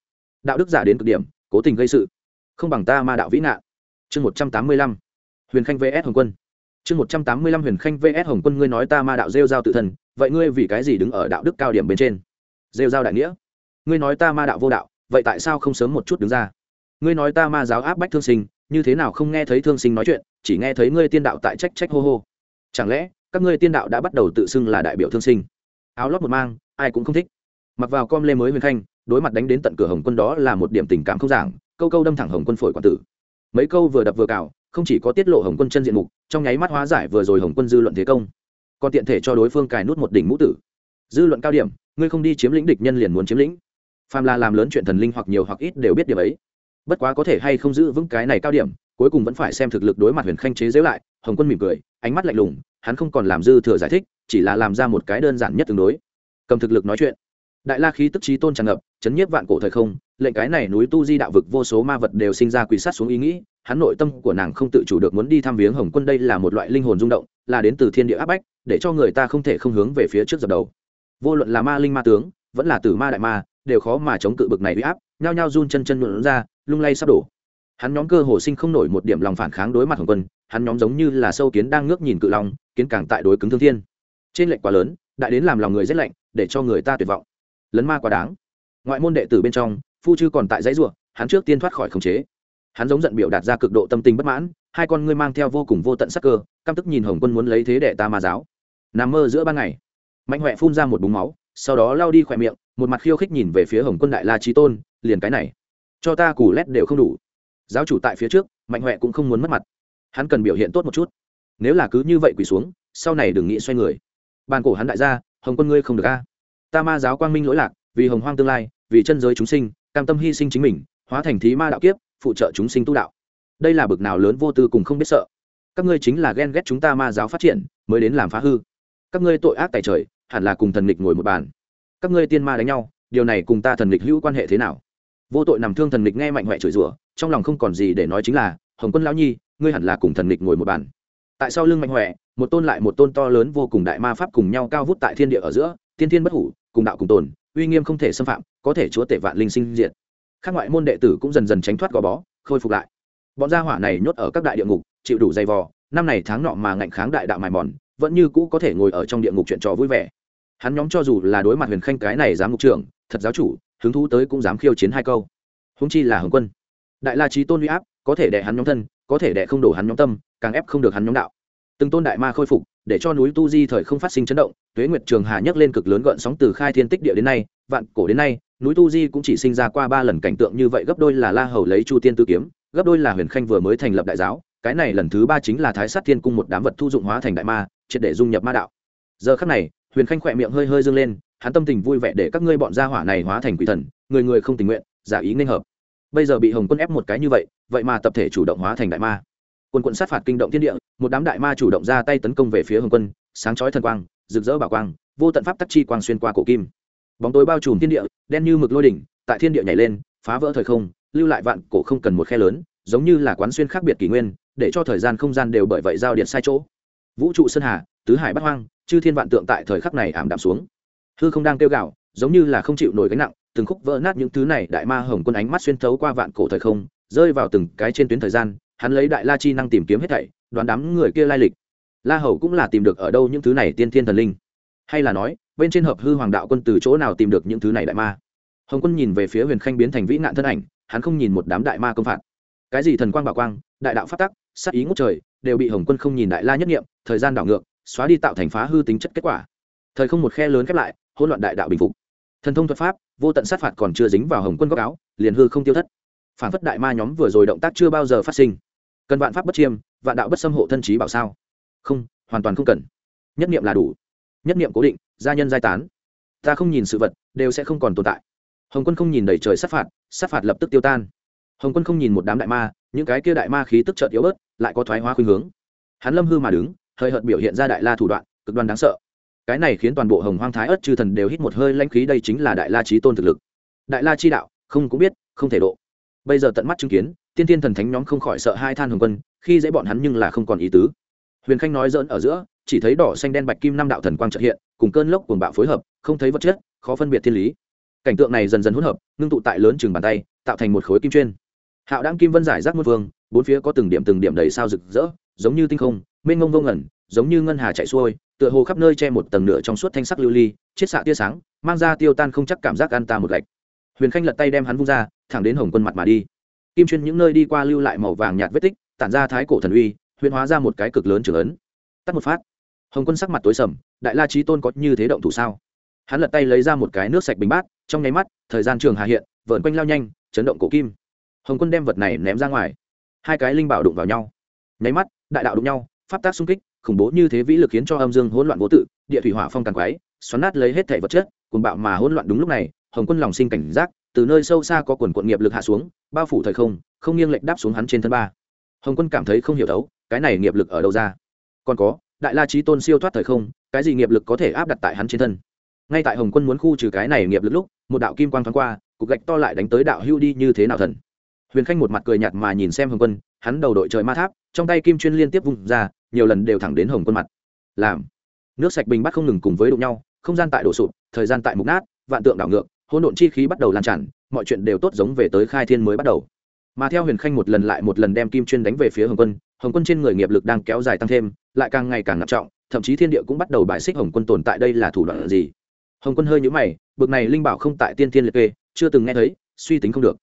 [SPEAKER 1] Đạo đức giả đến cực điểm, cố tình gây sự. Không bằng ta ma đạo vĩ nạn chương một trăm tám mươi lăm. Huyền khanh vs hồng quân chương một trăm tám mươi lăm huyền khanh vs. Hồng quân, ngươi nói ta ma đạo rêu giao tự thân, vậy ngươi vì cái gì đứng ở đạo đức cao điểm bên trên? Rêu giao đại nghĩa. Ngươi nói ta ma đạo vô đạo, vậy tại sao không sớm một chút đứng ra? Ngươi nói ta ma giáo áp bách thương sinh, như thế nào không nghe thấy thương sinh nói chuyện, chỉ nghe thấy ngươi tiên đạo tại trách trách hô hô. Chẳng lẽ, các ngươi tiên đạo đã bắt đầu tự xưng là đại biểu thương sinh? Áo lót một mang, ai cũng không thích. Mặc vào com lê mới huyền khanh, đối mặt đánh đến tận cửa hồng quân đó là một điểm tình cảm không giảng, câu câu đâm thẳng hồng quân phổi quản tử. Mấy câu vừa đập vừa cào không chỉ có tiết lộ hồng quân chân diện mục, trong nháy mắt hóa giải vừa rồi hồng quân dư luận thế công, còn tiện thể cho đối phương cài nút một đỉnh mũ tử. Dư luận cao điểm, ngươi không đi chiếm lĩnh địch nhân liền muốn chiếm lĩnh. Phàm là làm lớn chuyện thần linh hoặc nhiều hoặc ít đều biết điểm ấy. Bất quá có thể hay không giữ vững cái này cao điểm, cuối cùng vẫn phải xem thực lực đối mặt huyền khanh chế giễu lại, hồng quân mỉm cười, ánh mắt lạnh lùng, hắn không còn làm dư thừa giải thích, chỉ là làm ra một cái đơn giản nhất tương đối. Cầm thực lực nói chuyện đại la khí tức trí tôn tràn ngập, chấn nhiếp vạn cổ thời không, lệnh cái này núi tu di đạo vực vô số ma vật đều sinh ra quỳ sát xuống ý nghĩ, hắn nội tâm của nàng không tự chủ được muốn đi thăm viếng hồng quân đây là một loại linh hồn rung động, là đến từ thiên địa áp bách, để cho người ta không thể không hướng về phía trước dập đầu. Vô luận là ma linh ma tướng, vẫn là tử ma đại ma, đều khó mà chống cự bực này bị áp, nhao nhao run chân chân luận ra, lung lay sắp đổ. Hắn nhóm cơ hồ sinh không nổi một điểm lòng phản kháng đối mặt hồng quân, hắn nhóm giống như là sâu kiến đang ngước nhìn cự long, kiến càng tại đối cứng thương thiên. Trên lệnh quá lớn, đại đến làm lòng người rét lạnh, để cho người ta tuyệt vọng lấn ma quá đáng. Ngoại môn đệ tử bên trong, phu chư còn tại dãy ruộng hắn trước tiên thoát khỏi khống chế. Hắn giống giận biểu đạt ra cực độ tâm tình bất mãn, hai con ngươi mang theo vô cùng vô tận sắc cơ, căm tức nhìn hồng quân muốn lấy thế để ta ma giáo. Nằm mơ giữa ban ngày, mạnh huệ phun ra một búng máu, sau đó lao đi khỏe miệng, một mặt khiêu khích nhìn về phía hồng quân đại la trí tôn, liền cái này, cho ta củ lét đều không đủ. Giáo chủ tại phía trước, mạnh huệ cũng không muốn mất mặt. Hắn cần biểu hiện tốt một chút. Nếu là cứ như vậy quỳ xuống, sau này đừng nghĩ xoay người. Bàn cổ hắn đại gia, hồng quân ngươi không được a ta ma giáo quang minh lỗi lạc, vì hồng hoang tương lai, vì chân giới chúng sinh, cam tâm hy sinh chính mình, hóa thành thí ma đạo kiếp, phụ trợ chúng sinh tu đạo. Đây là bực nào lớn vô tư cùng không biết sợ. Các ngươi chính là ghen ghét chúng ta ma giáo phát triển, mới đến làm phá hư. Các ngươi tội ác tại trời, hẳn là cùng thần nghịch ngồi một bàn. Các ngươi tiên ma đánh nhau, điều này cùng ta thần nghịch hữu quan hệ thế nào? Vô tội nằm thương thần nghịch nghe mạnh huệ chửi rủa, trong lòng không còn gì để nói chính là, hồng quân lão nhi, ngươi hẳn là cùng thần nghịch ngồi một bàn. Tại sao lưng mạnh huệ một tôn lại một tôn to lớn vô cùng đại ma pháp cùng nhau cao vút tại thiên địa ở giữa, tiên thiên bất hủ cùng đạo cùng tồn, uy nghiêm không thể xâm phạm, có thể chúa tể vạn linh sinh diện. các ngoại môn đệ tử cũng dần dần tránh thoát gò bó, khôi phục lại. Bọn gia hỏa này nhốt ở các đại địa ngục, chịu đủ dày vò, năm này tháng nọ mà ngạnh kháng đại đạo mài mòn, vẫn như cũ có thể ngồi ở trong địa ngục chuyện trò vui vẻ. Hắn nhóm cho dù là đối mặt huyền khanh cái này dám ngục trưởng, thật giáo chủ, hứng thú tới cũng dám khiêu chiến hai câu. Húng chi là hồng quân. Đại la trí tôn huy áp, có thể đẻ hắn nhóm thân, có thể đẻ không đổ hắn nhóm tâm, càng ép không được hắn nhóm đạo. Từng tôn đại ma khôi phục để cho núi tu di thời không phát sinh chấn động, tuế nguyệt trường hà nhấc lên cực lớn gợn sóng từ khai thiên tích địa đến nay, vạn cổ đến nay, núi tu di cũng chỉ sinh ra qua ba lần cảnh tượng như vậy, gấp đôi là la hầu lấy chu tiên tư kiếm, gấp đôi là huyền khanh vừa mới thành lập đại giáo, cái này lần thứ ba chính là thái sát thiên cung một đám vật thu dụng hóa thành đại ma, triệt để dung nhập ma đạo. Giờ khắc này, huyền khanh khỏe miệng hơi hơi dâng lên, hắn tâm tình vui vẻ để các ngươi bọn gia hỏa này hóa thành quỷ thần, người người không tình nguyện, giả ý nên hợp. Bây giờ bị hồng quân ép một cái như vậy vậy mà tập thể chủ động hóa thành đại ma quân quận sát phạt kinh động thiên địa, một đám đại ma chủ động ra tay tấn công về phía hồng quân, sáng chói thần quang, rực rỡ bảo quang, vô tận pháp tắc chi quang xuyên qua cổ kim. Bóng tối bao trùm thiên địa, đen như mực lôi đỉnh, tại thiên địa nhảy lên, phá vỡ thời không, lưu lại vạn cổ không cần một khe lớn, giống như là quán xuyên khác biệt kỷ nguyên, để cho thời gian không gian đều bởi vậy giao điện sai chỗ. Vũ trụ sơn hà, tứ hải bắt hoang, chư thiên vạn tượng tại thời khắc này ảm đạm xuống. Hư không đang kêu gạo giống như là không chịu nổi gánh nặng, từng khúc vỡ nát những thứ này đại ma hồng quân ánh mắt xuyên thấu qua vạn cổ thời không, rơi vào từng cái trên tuyến thời gian hắn lấy đại la chi năng tìm kiếm hết thảy, đoán đám người kia lai lịch. La hầu cũng là tìm được ở đâu những thứ này tiên thiên thần linh. Hay là nói, bên trên hợp hư hoàng đạo quân từ chỗ nào tìm được những thứ này đại ma? Hồng quân nhìn về phía huyền khanh biến thành vĩ nạn thân ảnh, hắn không nhìn một đám đại ma công phạt. Cái gì thần quang bảo quang, đại đạo phát tắc, sát ý ngút trời, đều bị hồng quân không nhìn đại la nhất nghiệm thời gian đảo ngược, xóa đi tạo thành phá hư tính chất kết quả. Thời không một khe lớn khép lại, hỗn loạn đại đạo bình phục. Thần thông thuật pháp, vô tận sát phạt còn chưa dính vào hồng quân góc áo, liền hư không tiêu thất. Phản phất đại ma nhóm vừa rồi động tác chưa bao giờ phát sinh cần vạn pháp bất chiêm, vạn đạo bất xâm hộ thân trí bảo sao? Không, hoàn toàn không cần. Nhất niệm là đủ. Nhất niệm cố định, gia nhân giai tán. Ta không nhìn sự vật, đều sẽ không còn tồn tại. Hồng quân không nhìn đầy trời sát phạt sát phạt lập tức tiêu tan. Hồng quân không nhìn một đám đại ma, những cái kia đại ma khí tức trợt yếu bớt, lại có thoái hóa khuynh hướng. Hắn lâm hư mà đứng, hơi hợt biểu hiện ra đại la thủ đoạn, cực đoan đáng sợ. Cái này khiến toàn bộ hồng hoang thái ất chư thần đều hít một hơi lãnh khí, đây chính là đại la trí tôn thực lực. Đại la chi đạo, không cũng biết, không thể độ. Bây giờ tận mắt chứng kiến tiên tiên thần thánh nhóm không khỏi sợ hai than hồng quân, khi dễ bọn hắn nhưng là không còn ý tứ. Huyền khanh nói dỡn ở giữa, chỉ thấy đỏ xanh đen bạch kim năm đạo thần quang trợ hiện, cùng cơn lốc cuồng bạo phối hợp, không thấy vật chất, khó phân biệt thiên lý. Cảnh tượng này dần dần hỗn hợp, ngưng tụ tại lớn chừng bàn tay, tạo thành một khối kim chuyên. Hạo đáng kim vân giải rác một vương, bốn phía có từng điểm từng điểm đầy sao rực rỡ, giống như tinh không, mênh ngông vô ngẩn giống như ngân hà chạy xuôi, tựa hồ khắp nơi che một tầng nửa trong suốt thanh sắc lưu ly, chiết xạ tia sáng, mang ra tiêu tan không chắc cảm giác ăn ta một gạch. Huyền khanh lật tay đem hắn vung ra, thẳng đến hồng quân mặt mà đi kim chuyên những nơi đi qua lưu lại màu vàng nhạt vết tích, tản ra thái cổ thần uy huyền hóa ra một cái cực lớn trường ấn. Tắt một phát. Hồng quân sắc mặt tối sầm, đại la trí tôn có như thế động thủ sao? Hắn lật tay lấy ra một cái nước sạch bình bát, trong nháy mắt, thời gian trường hà hiện vợn quanh lao nhanh, chấn động cổ kim. Hồng quân đem vật này ném ra ngoài. Hai cái linh bảo đụng vào nhau. Nháy mắt, đại đạo đụng nhau, pháp tác xung kích, khủng bố như thế vĩ lực khiến cho âm dương hỗn loạn vô tự, địa thủy hỏa phong càng quái, xoắn nát lấy hết thể vật chất cùng bạo mà hỗn loạn đúng lúc này, hồng quân lòng sinh cảnh giác từ nơi sâu xa có quần quận nghiệp lực hạ xuống, bao phủ thời không không nghiêng lệch đáp xuống hắn trên thân ba. Hồng quân cảm thấy không hiểu đấu, cái này nghiệp lực ở đâu ra? Còn có, đại la trí tôn siêu thoát thời không, cái gì nghiệp lực có thể áp đặt tại hắn trên thân? Ngay tại hồng quân muốn khu trừ cái này nghiệp lực lúc, một đạo kim quang thoáng qua, cục gạch to lại đánh tới đạo hưu đi như thế nào thần? Huyền khanh một mặt cười nhạt mà nhìn xem hồng quân, hắn đầu đội trời ma tháp, trong tay kim chuyên liên tiếp vung ra, nhiều lần đều thẳng đến hồng quân mặt. Làm. Nước sạch bình bắt không ngừng cùng với đụng nhau, không gian tại đổ sụp, thời gian tại mục nát, vạn tượng đảo ngược hỗn độn chi khí bắt đầu lan tràn, mọi chuyện đều tốt giống về tới khai thiên mới bắt đầu. Mà theo huyền khanh một lần lại một lần đem kim chuyên đánh về phía hồng quân hồng quân trên người nghiệp lực đang kéo dài tăng thêm, lại càng ngày càng nặng trọng, thậm chí thiên địa cũng bắt đầu bài xích hồng quân tồn tại đây là thủ đoạn gì. Hồng quân hơi nhũ mày, bực này linh bảo không tại tiên thiên liệt kê, chưa từng nghe thấy, suy tính không được.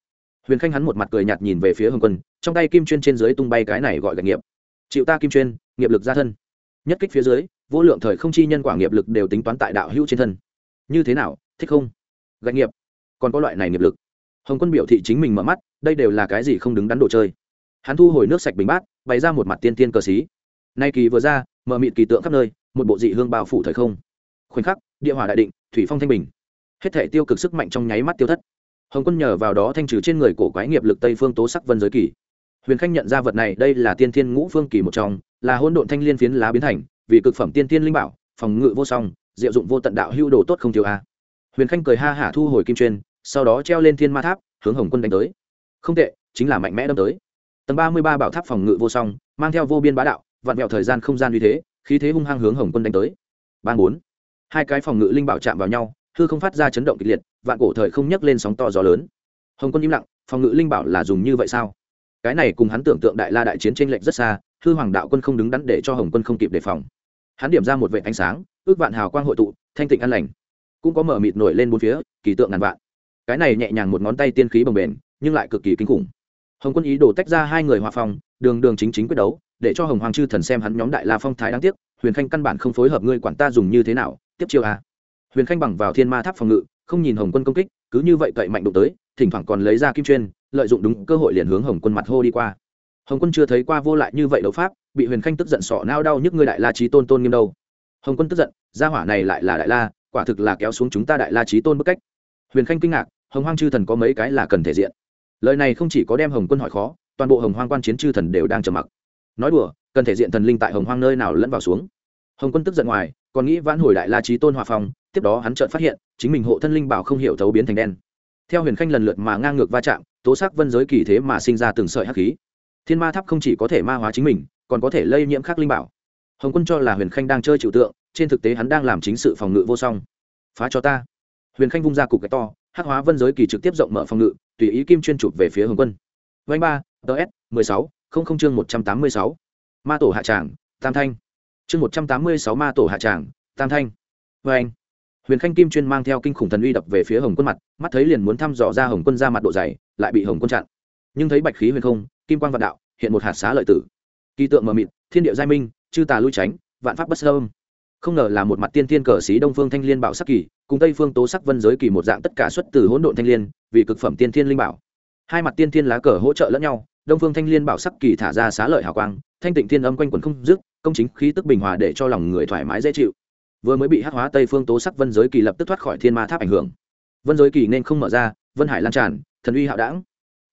[SPEAKER 1] Huyền khanh hắn một mặt cười nhạt nhìn về phía hồng quân, trong tay kim chuyên trên dưới tung bay cái này gọi là nghiệp. Chịu ta kim chuyên, nghiệp lực ra thân. Nhất kích phía dưới, vô lượng thời không chi nhân quả nghiệp lực đều tính toán tại đạo hữu trên thân. Như thế nào, thích không? Gạch nghiệp. Còn có loại này nghiệp lực. Hồng quân biểu thị chính mình mở mắt, đây đều là cái gì không đứng đắn đồ chơi. Hắn thu hồi nước sạch bình bát, bày ra một mặt tiên tiên cờ xí. Nay kỳ vừa ra, mở mịt kỳ tượng khắp nơi, một bộ dị hương bao phủ thời không. Khoảnh khắc, địa hỏa đại định, thủy phong thanh bình. Hết thể tiêu cực sức mạnh trong nháy mắt tiêu thất. Hồng quân nhờ vào đó thanh trừ trên người cổ quái nghiệp lực tây phương tố sắc vân giới kỳ. Huyền khanh nhận ra vật này, đây là tiên thiên ngũ phương kỳ một trong, là hôn độn thanh liên phiến lá biến thành, vì cực phẩm tiên thiên linh bảo, phòng ngự vô song, diệu dụng vô tận đạo hưu đồ tốt không thiếu a huyền khanh cười ha hả thu hồi kim chuyên, sau đó treo lên thiên ma tháp, hướng hồng quân đánh tới. Không tệ, chính là mạnh mẽ đâm tới. Tầng ba mươi ba bảo tháp phòng ngự vô song, mang theo vô biên bá đạo, vặn vẹo thời gian không gian uy thế, khí thế hung hăng hướng hồng quân đánh tới. Ban bốn. Hai cái phòng ngự linh bảo chạm vào nhau, hư không phát ra chấn động kịch liệt, vạn cổ thời không nhấc lên sóng to gió lớn. Hồng quân im lặng, phòng ngự linh bảo là dùng như vậy sao? Cái này cùng hắn tưởng tượng đại la đại chiến tranh lệch rất xa, hư hoàng đạo quân không đứng đắn để cho hồng quân không kịp đề phòng. Hắn điểm ra một vệ ánh sáng, ước vạn hào quang hội tụ, thanh tịnh an lành cũng có mở mịt nổi lên bốn phía, kỳ tượng ngàn vạn. Cái này nhẹ nhàng một ngón tay tiên khí bồng bềnh, nhưng lại cực kỳ kinh khủng. Hồng quân ý đồ tách ra hai người hòa phong, đường đường chính chính quyết đấu, để cho hồng hoàng chư thần xem hắn nhóm đại la phong thái đáng tiếc, huyền khanh căn bản không phối hợp ngươi quản ta dùng như thế nào, tiếp chiêu a huyền khanh bằng vào thiên ma tháp phòng ngự, không nhìn hồng quân công kích, cứ như vậy cậy mạnh đụng tới, thỉnh thoảng còn lấy ra kim chuyên, lợi dụng đúng cơ hội liền hướng hồng quân mặt hô đi qua. Hồng quân chưa thấy qua vô lại như vậy đấu pháp, bị huyền khanh tức giận sọ nao đau nhức ngươi đại la trí tôn tôn nghiêm đâu. Hồng quân tức giận, gia hỏa này lại là đại la quả thực là kéo xuống chúng ta đại la trí tôn bức cách. Huyền khanh kinh ngạc, hồng hoang chư thần có mấy cái là cần thể diện? Lời này không chỉ có đem hồng quân hỏi khó, toàn bộ hồng hoang quan chiến chư thần đều đang trầm mặc. Nói đùa, cần thể diện thần linh tại hồng hoang nơi nào lẫn vào xuống? Hồng quân tức giận ngoài, còn nghĩ vãn hồi đại la trí tôn hòa phong, tiếp đó hắn chợt phát hiện, chính mình hộ thân linh bảo không hiểu thấu biến thành đen. Theo huyền khanh lần lượt mà ngang ngược va chạm, tố sắc vân giới kỳ thế mà sinh ra từng sợi hắc khí. Thiên ma tháp không chỉ có thể ma hóa chính mình, còn có thể lây nhiễm khác linh bảo. Hồng quân cho là huyền khanh đang chơi trừu tượng trên thực tế hắn đang làm chính sự phòng ngự vô song. Phá cho ta. Huyền khanh vung ra cục cái to, hắc hóa vân giới kỳ trực tiếp rộng mở phòng ngự, tùy ý kim chuyên chụp về phía hồng quân. Vanh ba ts mười sáu, không không chương một trăm tám mươi sáu. Ma tổ hạ tràng, tam thanh. Chương một trăm tám mươi sáu ma tổ hạ tràng, tam thanh. Vanh anh huyền khanh kim chuyên mang theo kinh khủng thần uy đập về phía hồng quân mặt, mắt thấy liền muốn thăm dò ra hồng quân ra mặt độ dày, lại bị hồng quân chặn. Nhưng thấy bạch khí huyền không, kim quan vạn đạo, hiện một hạt xá lợi tử. Kỳ tượng mờ mịt, thiên địa giai minh, chư tà lui tránh, vạn pháp bất sơ không ngờ là một mặt tiên tiên cờ sĩ đông phương thanh liên bảo sắc kỳ, cùng tây phương tố sắc vân giới kỳ một dạng tất cả xuất từ hỗn độn thanh liên, vì cực phẩm tiên thiên linh bảo. Hai mặt tiên thiên lá cờ hỗ trợ lẫn nhau, đông phương thanh liên bảo sắc kỳ thả ra xá lợi hào quang, thanh tịnh thiên âm quanh quần không dứt, công chính khí tức bình hòa để cho lòng người thoải mái dễ chịu. Vừa mới bị hắc hóa tây phương tố sắc vân giới kỳ lập tức thoát khỏi thiên ma tháp ảnh hưởng. Vân giới kỳ nên không mở ra, vân hải lan tràn, thần uy hạo đảng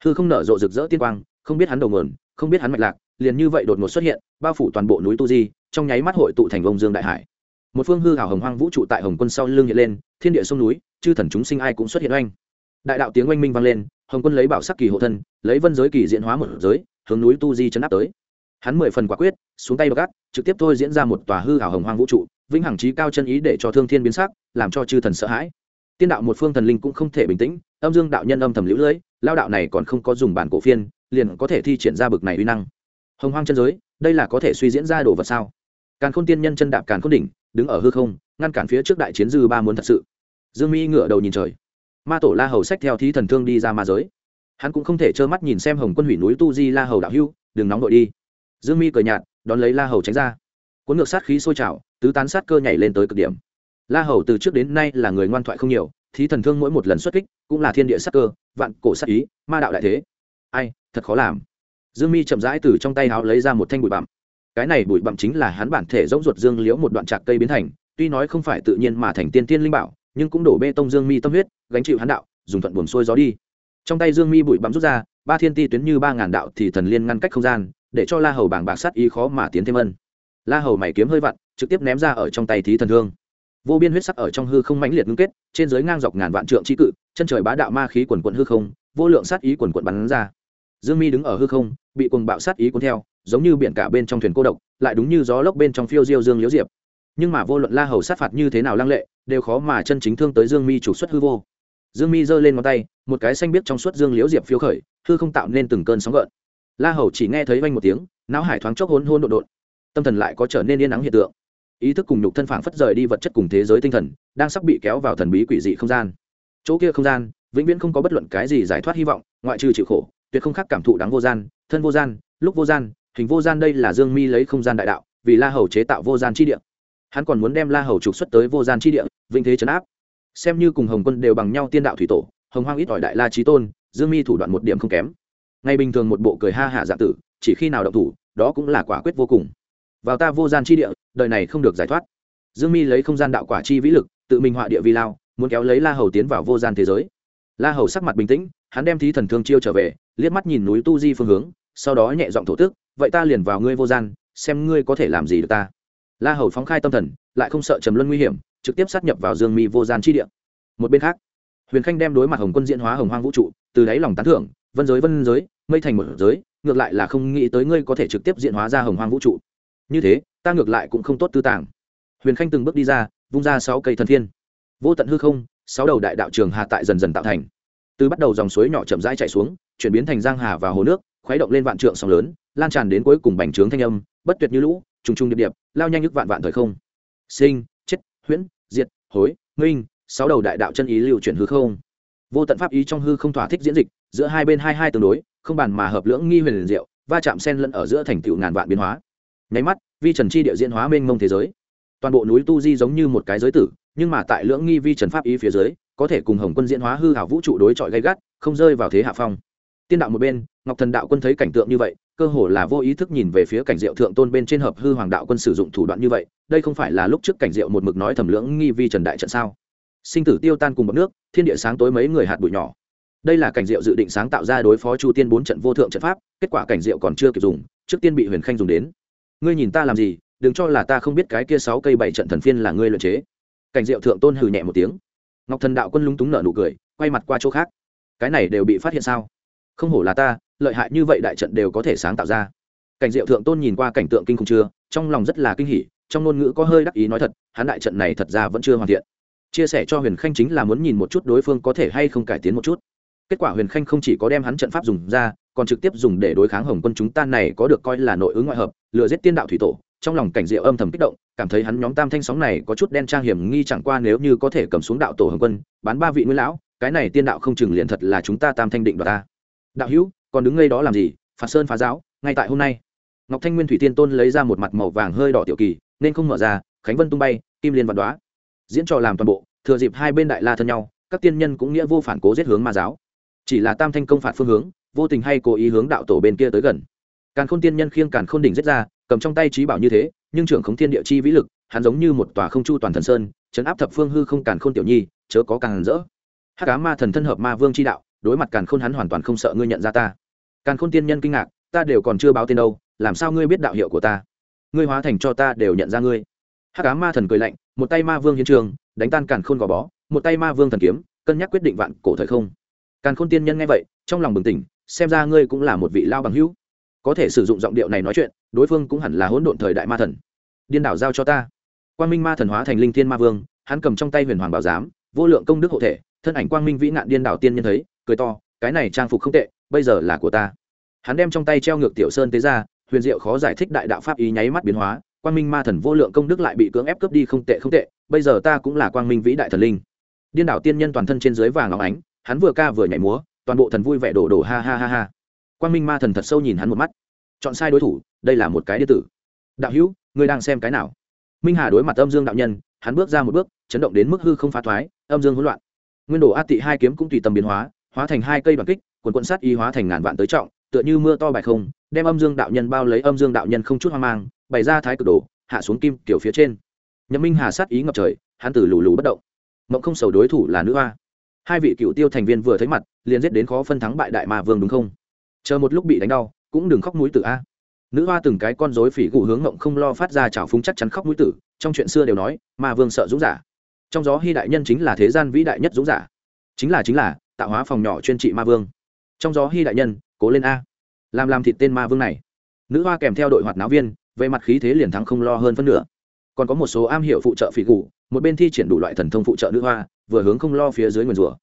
[SPEAKER 1] hư không nở rộ rực rỡ tiên quang, không biết hắn đầu nguồn, không biết hắn mạch lạc, liền như vậy đột ngột xuất hiện, bao phủ toàn bộ núi tu di, trong nháy mắt hội tụ thành ông dương đại hải một phương hư hảo hồng hoang vũ trụ tại hồng quân sau lưng hiện lên, thiên địa sông núi, chư thần chúng sinh ai cũng xuất hiện oanh. Đại đạo tiếng oanh minh vang lên, hồng quân lấy bảo sắc kỳ hộ thân, lấy vân giới kỳ diễn hóa một giới, hướng núi tu di chấn áp tới. Hắn mười phần quả quyết, xuống tay gác trực tiếp thôi diễn ra một tòa hư hảo hồng hoang vũ trụ, vĩnh hằng trí cao chân ý để cho thương thiên biến sắc, làm cho chư thần sợ hãi. Tiên đạo một phương thần linh cũng không thể bình tĩnh, âm dương đạo nhân âm thầm lũ lưỡi lao đạo này còn không có dùng bản cổ phiên, liền có thể thi triển ra bực này uy năng. Hồng hoang chân giới, đây là có thể suy diễn ra đồ vật sao? Càn khôn tiên nhân chân đạp càn khôn đỉnh, đứng ở hư không, ngăn cản phía trước đại chiến dư ba muốn thật sự. Dương mi ngửa đầu nhìn trời. Ma tổ la hầu sách theo thí thần thương đi ra ma giới. Hắn cũng không thể trơ mắt nhìn xem hồng quân hủy núi tu di la hầu đạo hưu đừng nóng đội đi. Dương mi cờ nhạt, đón lấy la hầu tránh ra. Cuốn ngược sát khí sôi trào, tứ tán sát cơ nhảy lên tới cực điểm. La hầu từ trước đến nay là người ngoan thoại không nhiều, thí thần thương mỗi một lần xuất kích cũng là thiên địa sát cơ, vạn cổ sát ý, ma đạo đại thế. Ai, thật khó làm. Dương mi chậm rãi từ trong tay háo lấy ra một thanh bụi bặm cái này bụi bặm chính là hắn bản thể giống ruột dương liễu một đoạn trạc cây biến thành, tuy nói không phải tự nhiên mà thành tiên tiên linh bảo, nhưng cũng đổ bê tông dương mi tâm huyết, gánh chịu hắn đạo, dùng thuận buồn xuôi gió đi. Trong tay dương mi bụi bặm rút ra, ba thiên ti tuyến như ba ngàn đạo thì thần liên ngăn cách không gian, để cho la hầu bảng bạc sát ý khó mà tiến thêm ân. La hầu mày kiếm hơi vặn, trực tiếp ném ra ở trong tay thí thần thương vô biên huyết sắc ở trong hư không mãnh liệt ngưng kết, trên dưới ngang dọc ngàn vạn trượng chi cự, chân trời bá đạo ma khí quần quận hư không, vô lượng sát ý quần quận bắn ra. Dương mi đứng ở hư không, bị cuồng bạo sát ý cuốn theo giống như biển cả bên trong thuyền cô độc, lại đúng như gió lốc bên trong phiêu diêu dương liễu diệp. Nhưng mà vô luận la hầu sát phạt như thế nào lăng lệ, đều khó mà chân chính thương tới dương mi chủ xuất hư vô. Dương mi giơ lên ngón tay, một cái xanh biết trong suốt dương liễu diệp phiêu khởi, hư không tạo nên từng cơn sóng gợn. La hầu chỉ nghe thấy vanh một tiếng, não hải thoáng chốc hôn hôn đột đột tâm thần lại có trở nên yên nắng hiện tượng. Ý thức cùng nhục thân phản phất rời đi vật chất cùng thế giới tinh thần, đang sắp bị kéo vào thần bí quỷ dị không gian. Chỗ kia không gian, vĩnh viễn không có bất luận cái gì giải thoát hy vọng, ngoại trừ chịu khổ, tuyệt không khác cảm thụ đáng vô gian, thân vô gian, lúc vô gian hình vô gian đây là dương mi lấy không gian đại đạo, vì la hầu chế tạo vô gian chi địa. Hắn còn muốn đem la hầu trục xuất tới vô gian chi địa vinh thế trấn áp. Xem như cùng hồng quân đều bằng nhau tiên đạo thủy tổ, hồng hoang ít ỏi đại la trí tôn, dương mi thủ đoạn một điểm không kém. Ngay bình thường một bộ cười ha hạ dạ tử, chỉ khi nào động thủ, đó cũng là quả quyết vô cùng. Vào ta vô gian chi địa, đời này không được giải thoát. Dương mi lấy không gian đạo quả chi vĩ lực, tự mình họa địa vi lao, muốn kéo lấy la hầu tiến vào vô gian thế giới. La hầu sắc mặt bình tĩnh, hắn đem thí thần thương chiêu trở về, liếc mắt nhìn núi tu di phương hướng, sau đó nhẹ giọng thổ tức vậy ta liền vào ngươi vô gian, xem ngươi có thể làm gì được ta. La hầu phóng khai tâm thần, lại không sợ trầm luân nguy hiểm, trực tiếp sát nhập vào dương mi vô gian chi địa. Một bên khác, huyền khanh đem đối mặt hồng quân diễn hóa hồng hoang vũ trụ, từ đáy lòng tán thưởng, vân giới vân giới, mây thành một giới, ngược lại là không nghĩ tới ngươi có thể trực tiếp diễn hóa ra hồng hoang vũ trụ. Như thế, ta ngược lại cũng không tốt tư tàng. Huyền khanh từng bước đi ra, vung ra sáu cây thần thiên. Vô tận hư không, sáu đầu đại đạo trường hạ tại dần dần tạo thành. Từ bắt đầu dòng suối nhỏ chậm rãi chạy xuống, chuyển biến thành giang hà và hồ nước khuấy động lên vạn trượng sóng lớn, lan tràn đến cuối cùng bành trướng thanh âm, bất tuyệt như lũ, trùng trùng điệp điệp, lao nhanh nhức vạn vạn thời không. Sinh, chết, huyễn, diệt, hối minh sáu đầu đại đạo chân ý lưu chuyển hư không. Vô tận pháp ý trong hư không thỏa thích diễn dịch, giữa hai bên hai hai tương đối, không bàn mà hợp lưỡng nghi huyền liền diệu, va chạm sen lẫn ở giữa thành tựu ngàn vạn biến hóa. Nháy mắt, vi trần chi địa diễn hóa mênh mông thế giới. Toàn bộ núi tu di giống như một cái giới tử, nhưng mà tại lưỡng nghi vi trần pháp ý phía dưới, có thể cùng hồng quân diễn hóa hư hảo vũ trụ đối chọi gay gắt, không rơi vào thế hạ phong tiên đạo một bên, ngọc thần đạo quân thấy cảnh tượng như vậy, cơ hồ là vô ý thức nhìn về phía cảnh diệu thượng tôn bên trên hợp hư hoàng đạo quân sử dụng thủ đoạn như vậy, đây không phải là lúc trước cảnh diệu một mực nói thẩm lưỡng nghi vi trần đại trận sao? Sinh tử tiêu tan cùng bọc nước, thiên địa sáng tối mấy người hạt bụi nhỏ. Đây là cảnh diệu dự định sáng tạo ra đối phó chu tiên bốn trận vô thượng trận pháp, kết quả cảnh diệu còn chưa kịp dùng, trước tiên bị huyền khanh dùng đến. Ngươi nhìn ta làm gì, đừng cho là ta không biết cái kia sáu cây bảy trận thần phiên là ngươi luyện chế. Cảnh diệu thượng tôn hừ nhẹ một tiếng. Ngọc thần đạo quân lúng túng nở nụ cười, quay mặt qua chỗ khác. Cái này đều bị phát hiện sao? Không hổ là ta, lợi hại như vậy đại trận đều có thể sáng tạo ra. Cảnh diệu thượng tôn nhìn qua cảnh tượng kinh khủng chưa, trong lòng rất là kinh hỉ, trong ngôn ngữ có hơi đắc ý nói thật, hắn đại trận này thật ra vẫn chưa hoàn thiện. Chia sẻ cho huyền khanh chính là muốn nhìn một chút đối phương có thể hay không cải tiến một chút. Kết quả huyền khanh không chỉ có đem hắn trận pháp dùng ra, còn trực tiếp dùng để đối kháng hồng quân chúng ta này có được coi là nội ứng ngoại hợp, lừa giết tiên đạo thủy tổ. Trong lòng cảnh diệu âm thầm kích động, cảm thấy hắn nhóm tam thanh sóng này có chút đen trang hiểm nghi chẳng qua nếu như có thể cầm xuống đạo tổ hồng quân, bán ba vị nguyên lão, cái này tiên đạo không chừng liền thật là chúng ta tam thanh định đoạt ta đạo hữu, còn đứng ngay đó làm gì? Phạt sơn phá giáo, ngay tại hôm nay. Ngọc thanh nguyên thủy tiên tôn lấy ra một mặt màu vàng hơi đỏ tiểu kỳ, nên không mở ra, khánh vân tung bay, kim liên văn đoá diễn trò làm toàn bộ, thừa dịp hai bên đại la thân nhau, các tiên nhân cũng nghĩa vô phản cố giết hướng ma giáo. Chỉ là tam thanh công phạt phương hướng, vô tình hay cố ý hướng đạo tổ bên kia tới gần. Càn khôn tiên nhân khiêng càn khôn đỉnh giết ra, cầm trong tay trí bảo như thế, nhưng trưởng khống thiên địa chi vĩ lực, hắn giống như một tòa không chu toàn thần sơn, chấn áp thập phương hư không càn khôn tiểu nhi, chớ có càng rỡ. Hát cá ma thần thân hợp ma vương chi đạo đối mặt càn khôn hắn hoàn toàn không sợ ngươi nhận ra ta. Càn khôn tiên nhân kinh ngạc, ta đều còn chưa báo tên đâu, làm sao ngươi biết đạo hiệu của ta? Ngươi hóa thành cho ta đều nhận ra ngươi. Hắc cá ma thần cười lạnh, một tay ma vương hiến trường, đánh tan càn khôn gò bó, một tay ma vương thần kiếm, cân nhắc quyết định vạn cổ thời không. Càn khôn tiên nhân nghe vậy, trong lòng bừng tỉnh, xem ra ngươi cũng là một vị lao bằng hữu. Có thể sử dụng giọng điệu này nói chuyện, đối phương cũng hẳn là hỗn độn thời đại ma thần. Điên đảo giao cho ta. Quang minh ma thần hóa thành linh thiên ma vương, hắn cầm trong tay huyền hoàng bảo giám, vô lượng công đức hộ thể, thân ảnh quang minh vĩ nạn điên đảo tiên nhân thấy cười to, cái này trang phục không tệ, bây giờ là của ta. Hắn đem trong tay treo ngược tiểu sơn tế ra, huyền diệu khó giải thích đại đạo pháp ý nháy mắt biến hóa, quang minh ma thần vô lượng công đức lại bị cưỡng ép cướp đi không tệ không tệ, bây giờ ta cũng là quang minh vĩ đại thần linh. Điên đảo tiên nhân toàn thân trên dưới vàng óng ánh, hắn vừa ca vừa nhảy múa, toàn bộ thần vui vẻ đổ đổ ha ha ha ha. Quang minh ma thần thật sâu nhìn hắn một mắt. Chọn sai đối thủ, đây là một cái điện tử. Đạo hữu, ngươi đang xem cái nào? Minh hà đối mặt âm dương đạo nhân, hắn bước ra một bước, chấn động đến mức hư không phá thoái, âm dương hỗn loạn. Nguyên đồ a tị hai kiếm cũng tùy tầm biến hóa hóa thành hai cây đoàn kích quần quận sát y hóa thành ngàn vạn tới trọng, tựa như mưa to bài không, đem âm dương đạo nhân bao lấy âm dương đạo nhân không chút hoang mang, bày ra thái cực đồ, hạ xuống kim kiểu phía trên. Nhậm minh hà sát ý ngập trời, hắn tử lù lù bất động. Mộng không sầu đối thủ là nữ hoa. Hai vị cựu tiêu thành viên vừa thấy mặt, liền giết đến khó phân thắng bại đại mà vương đúng không? Chờ một lúc bị đánh đau, cũng đừng khóc mũi tử a. Nữ hoa từng cái con rối phỉ gù hướng mộng không lo phát ra chảo phúng chắc chắn khóc mũi tử, trong chuyện xưa đều nói mà vương sợ dũng giả. Trong gió hy đại nhân chính là thế gian vĩ đại nhất dũng giả. Chính là chính là tạo hóa phòng nhỏ chuyên trị ma vương. Trong gió hy đại nhân, cố lên a. Làm làm thịt tên ma vương này. Nữ hoa kèm theo đội hoạt náo viên, về mặt khí thế liền thắng không lo hơn phân nửa. Còn có một số am hiểu phụ trợ phỉ gù, một bên thi triển đủ loại thần thông phụ trợ nữ hoa, vừa hướng không lo phía dưới nguyền rủa.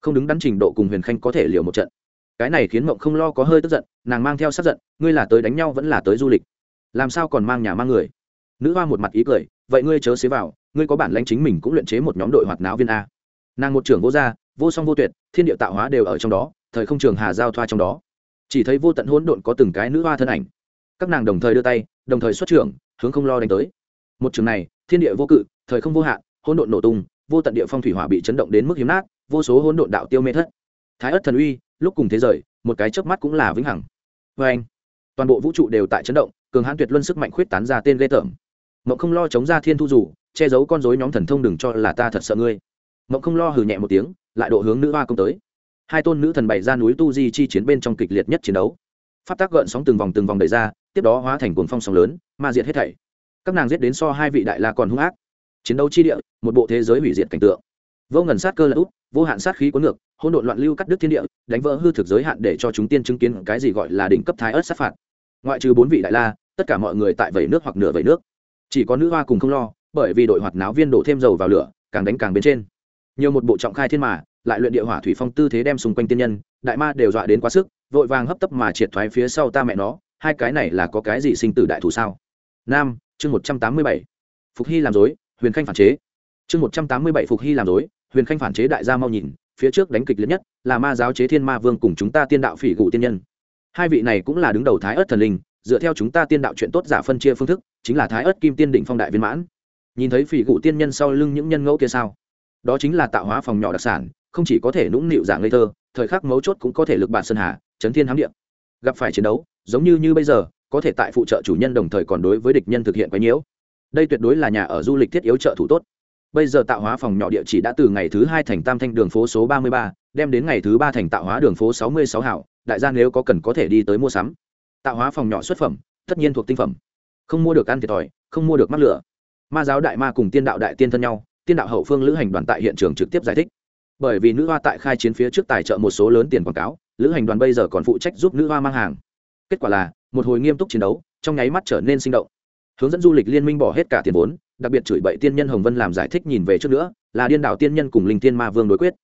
[SPEAKER 1] Không đứng đắn trình độ cùng huyền khanh có thể liều một trận. Cái này khiến mộng không lo có hơi tức giận, nàng mang theo sát giận, ngươi là tới đánh nhau vẫn là tới du lịch. Làm sao còn mang nhà mang người? Nữ hoa một mặt ý cười, vậy ngươi chớ xế vào, ngươi có bản lãnh chính mình cũng luyện chế một nhóm đội hoạt náo viên a. Nàng một trưởng vô gia vô song vô tuyệt, thiên địa tạo hóa đều ở trong đó, thời không trường hà giao thoa trong đó. Chỉ thấy vô tận hỗn độn có từng cái nữ hoa thân ảnh. Các nàng đồng thời đưa tay, đồng thời xuất trưởng, hướng không lo đánh tới. Một trường này, thiên địa vô cự, thời không vô hạn, hỗn độn nổ tung, vô tận địa phong thủy hỏa bị chấn động đến mức hiếm nát, vô số hỗn độn đạo tiêu mê thất. Thái ất thần uy, lúc cùng thế giới một cái chớp mắt cũng là vĩnh hằng. Vê anh toàn bộ vũ trụ đều tại chấn động, cường hãn tuyệt luân sức mạnh khuyết tán ra tên ghê tởm. Mộng không lo chống ra thiên thu rủ che giấu con rối nhóm thần thông đừng cho là ta thật sợ ngươi mộng không lo hừ nhẹ một tiếng, lại độ hướng nữ hoa công tới. Hai tôn nữ thần bày ra núi tu di chi chiến bên trong kịch liệt nhất chiến đấu. Phát tác gợn sóng từng vòng từng vòng đẩy ra, tiếp đó hóa thành cuồng phong sóng lớn, ma diệt hết thảy. Các nàng giết đến so hai vị đại la còn hung ác. Chiến đấu chi địa, một bộ thế giới hủy diệt cảnh tượng. Vô ngần sát cơ là út, vô hạn sát khí cuốn ngược, hỗn độn loạn lưu cắt đứt thiên địa, đánh vỡ hư thực giới hạn để cho chúng tiên chứng kiến cái gì gọi là đỉnh cấp thái ớt sát phạt. Ngoại trừ bốn vị đại la, tất cả mọi người tại vẩy nước hoặc nửa vẩy nước. Chỉ có nữ hoa cùng không lo, bởi vì đội hoạt náo viên đổ thêm dầu vào lửa, càng đánh càng bên trên nhiều một bộ trọng khai thiên mà, lại luyện địa hỏa thủy phong tư thế đem xung quanh tiên nhân, đại ma đều dọa đến quá sức, vội vàng hấp tấp mà triệt thoái phía sau ta mẹ nó, hai cái này là có cái gì sinh tử đại thủ sao? Nam, chương một trăm tám mươi bảy. Phục hy làm dối huyền khanh phản chế. Chương một trăm tám mươi bảy, phục hy làm dối huyền khanh phản chế đại gia mau nhìn, phía trước đánh kịch liệt nhất là ma giáo chế thiên ma vương cùng chúng ta tiên đạo phỉ cụ tiên nhân. Hai vị này cũng là đứng đầu thái ớt thần linh, dựa theo chúng ta tiên đạo chuyện tốt giả phân chia phương thức, chính là thái ớt kim tiên định phong đại viên mãn. Nhìn thấy phỉ cụ tiên nhân sau lưng những nhân ngẫu kia sao? Đó chính là tạo hóa phòng nhỏ đặc sản, không chỉ có thể nũng nịu dạng ngây thơ, thời khắc mấu chốt cũng có thể lực bản sơn hà, chấn thiên hám điện gặp phải chiến đấu, giống như như bây giờ, có thể tại phụ trợ chủ nhân đồng thời còn đối với địch nhân thực hiện quấy nhiễu. Đây tuyệt đối là nhà ở du lịch thiết yếu trợ thủ tốt. Bây giờ tạo hóa phòng nhỏ địa chỉ đã từ ngày thứ hai thành tam thanh đường phố số ba mươi ba, đem đến ngày thứ ba thành tạo hóa đường phố sáu mươi sáu hảo, đại gia nếu có cần có thể đi tới mua sắm. Tạo hóa phòng nhỏ xuất phẩm, tất nhiên thuộc tinh phẩm. Không mua được ăn thiệt thòi, không mua được mắc lửa. Ma giáo đại ma cùng tiên đạo đại tiên thân nhau tiên đạo hậu phương lữ hành đoàn tại hiện trường trực tiếp giải thích. Bởi vì nữ hoa tại khai chiến phía trước tài trợ một số lớn tiền quảng cáo, lữ hành đoàn bây giờ còn phụ trách giúp nữ hoa mang hàng. Kết quả là, một hồi nghiêm túc chiến đấu, trong nháy mắt trở nên sinh động. Hướng dẫn du lịch liên minh bỏ hết cả tiền vốn, đặc biệt chửi bậy tiên nhân hồng vân làm giải thích nhìn về trước nữa, là điên đảo tiên nhân cùng linh tiên ma vương đối quyết.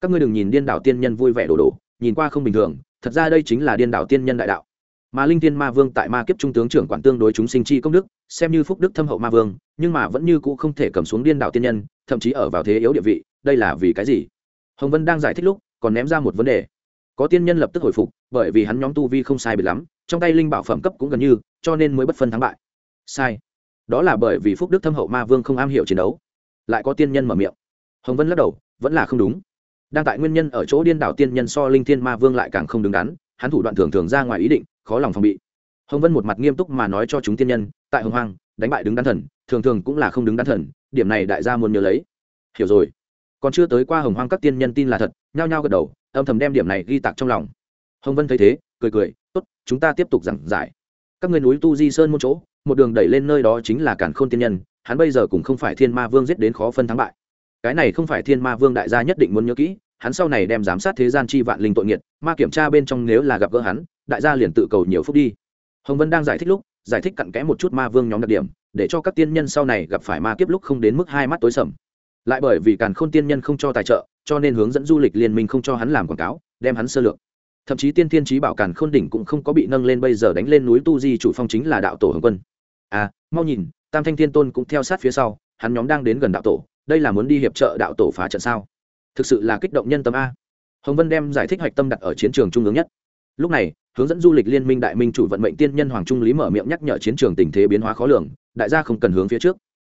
[SPEAKER 1] Các ngươi đừng nhìn điên đảo tiên nhân vui vẻ đổ đổ, nhìn qua không bình thường, thật ra đây chính là điên đảo tiên nhân đại đạo mà linh tiên ma vương tại ma kiếp trung tướng trưởng quản tương đối chúng sinh chi công đức, xem như phúc đức thâm hậu ma vương, nhưng mà vẫn như cũ không thể cầm xuống điên đảo tiên nhân, thậm chí ở vào thế yếu địa vị, đây là vì cái gì? Hồng vân đang giải thích lúc, còn ném ra một vấn đề. Có tiên nhân lập tức hồi phục, bởi vì hắn nhóm tu vi không sai biệt lắm, trong tay linh bảo phẩm cấp cũng gần như, cho nên mới bất phân thắng bại. Sai. Đó là bởi vì phúc đức thâm hậu ma vương không am hiểu chiến đấu. Lại có tiên nhân mở miệng. Hồng vân lắc đầu, vẫn là không đúng. Đang tại nguyên nhân ở chỗ điên đảo tiên nhân so linh thiên ma vương lại càng không đứng đắn, hắn thủ đoạn thường thường ra ngoài ý định khó lòng phòng bị. Hồng vân một mặt nghiêm túc mà nói cho chúng tiên nhân, tại hồng hoang, đánh bại đứng đắn thần, thường thường cũng là không đứng đắn thần, điểm này đại gia muốn nhớ lấy. Hiểu rồi. Còn chưa tới qua hồng hoang các tiên nhân tin là thật, nhao nhao gật đầu, âm thầm đem điểm này ghi tạc trong lòng. Hồng vân thấy thế, cười cười, tốt, chúng ta tiếp tục giảng giải. Các người núi tu di sơn một chỗ, một đường đẩy lên nơi đó chính là cản khôn tiên nhân, hắn bây giờ cũng không phải thiên ma vương giết đến khó phân thắng bại. Cái này không phải thiên ma vương đại gia nhất định muốn nhớ kỹ, hắn sau này đem giám sát thế gian chi vạn linh tội nghiệt, ma kiểm tra bên trong nếu là gặp gỡ hắn đại gia liền tự cầu nhiều phúc đi. Hồng vân đang giải thích lúc, giải thích cặn kẽ một chút ma vương nhóm đặc điểm, để cho các tiên nhân sau này gặp phải ma kiếp lúc không đến mức hai mắt tối sầm. Lại bởi vì càn khôn tiên nhân không cho tài trợ, cho nên hướng dẫn du lịch liên minh không cho hắn làm quảng cáo, đem hắn sơ lược. Thậm chí tiên thiên trí bảo càn khôn đỉnh cũng không có bị nâng lên bây giờ đánh lên núi tu di chủ phong chính là đạo tổ hồng quân. À mau nhìn, tam thanh thiên tôn cũng theo sát phía sau, hắn nhóm đang đến gần đạo tổ, đây là muốn đi hiệp trợ đạo tổ phá trận sao? Thực sự là kích động nhân tâm a. Hồng vân đem giải thích hoạch tâm đặt ở chiến trường trung ương nhất lúc này, hướng dẫn du lịch liên minh đại minh chủ vận mệnh tiên nhân hoàng trung lý mở miệng nhắc nhở chiến trường tình thế biến hóa khó lường, đại gia không cần hướng phía trước.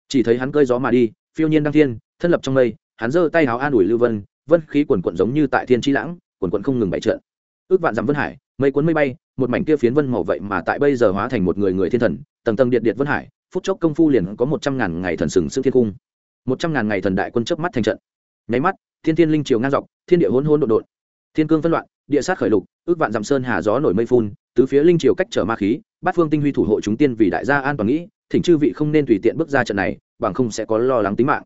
[SPEAKER 1] Chỉ thấy hắn cơi gió mà đi, phiêu nhiên đăng thiên, thân lập trong mây, hắn giơ tay háo an ủi lưu vân vân khí quần quận giống như tại thiên tri lãng, quần quận không ngừng bày trợn ước vạn dặm vân hải, mây cuốn mây bay, một mảnh kia phiến vân màu vậy mà tại bây giờ hóa thành một người người thiên thần, tầng tầng điện điện vân hải, phút chốc công phu liền có một trăm ngàn ngày thần sừng sững thiên cung. Một trăm ngàn ngày thần đại quân chớp mắt thành trận. Nháy mắt, thiên thiên linh triều ngang dọc, thiên địa hỗn hỗn độn độn. Thiên cương phân loạn địa sát khởi lục, ước vạn dặm sơn hà gió nổi mây phun, tứ phía linh triều cách trở ma khí, bát phương tinh huy thủ hộ chúng tiên vì đại gia an toàn nghĩ, thỉnh chư vị không nên tùy tiện bước ra trận này, bằng không sẽ có lo lắng tính mạng.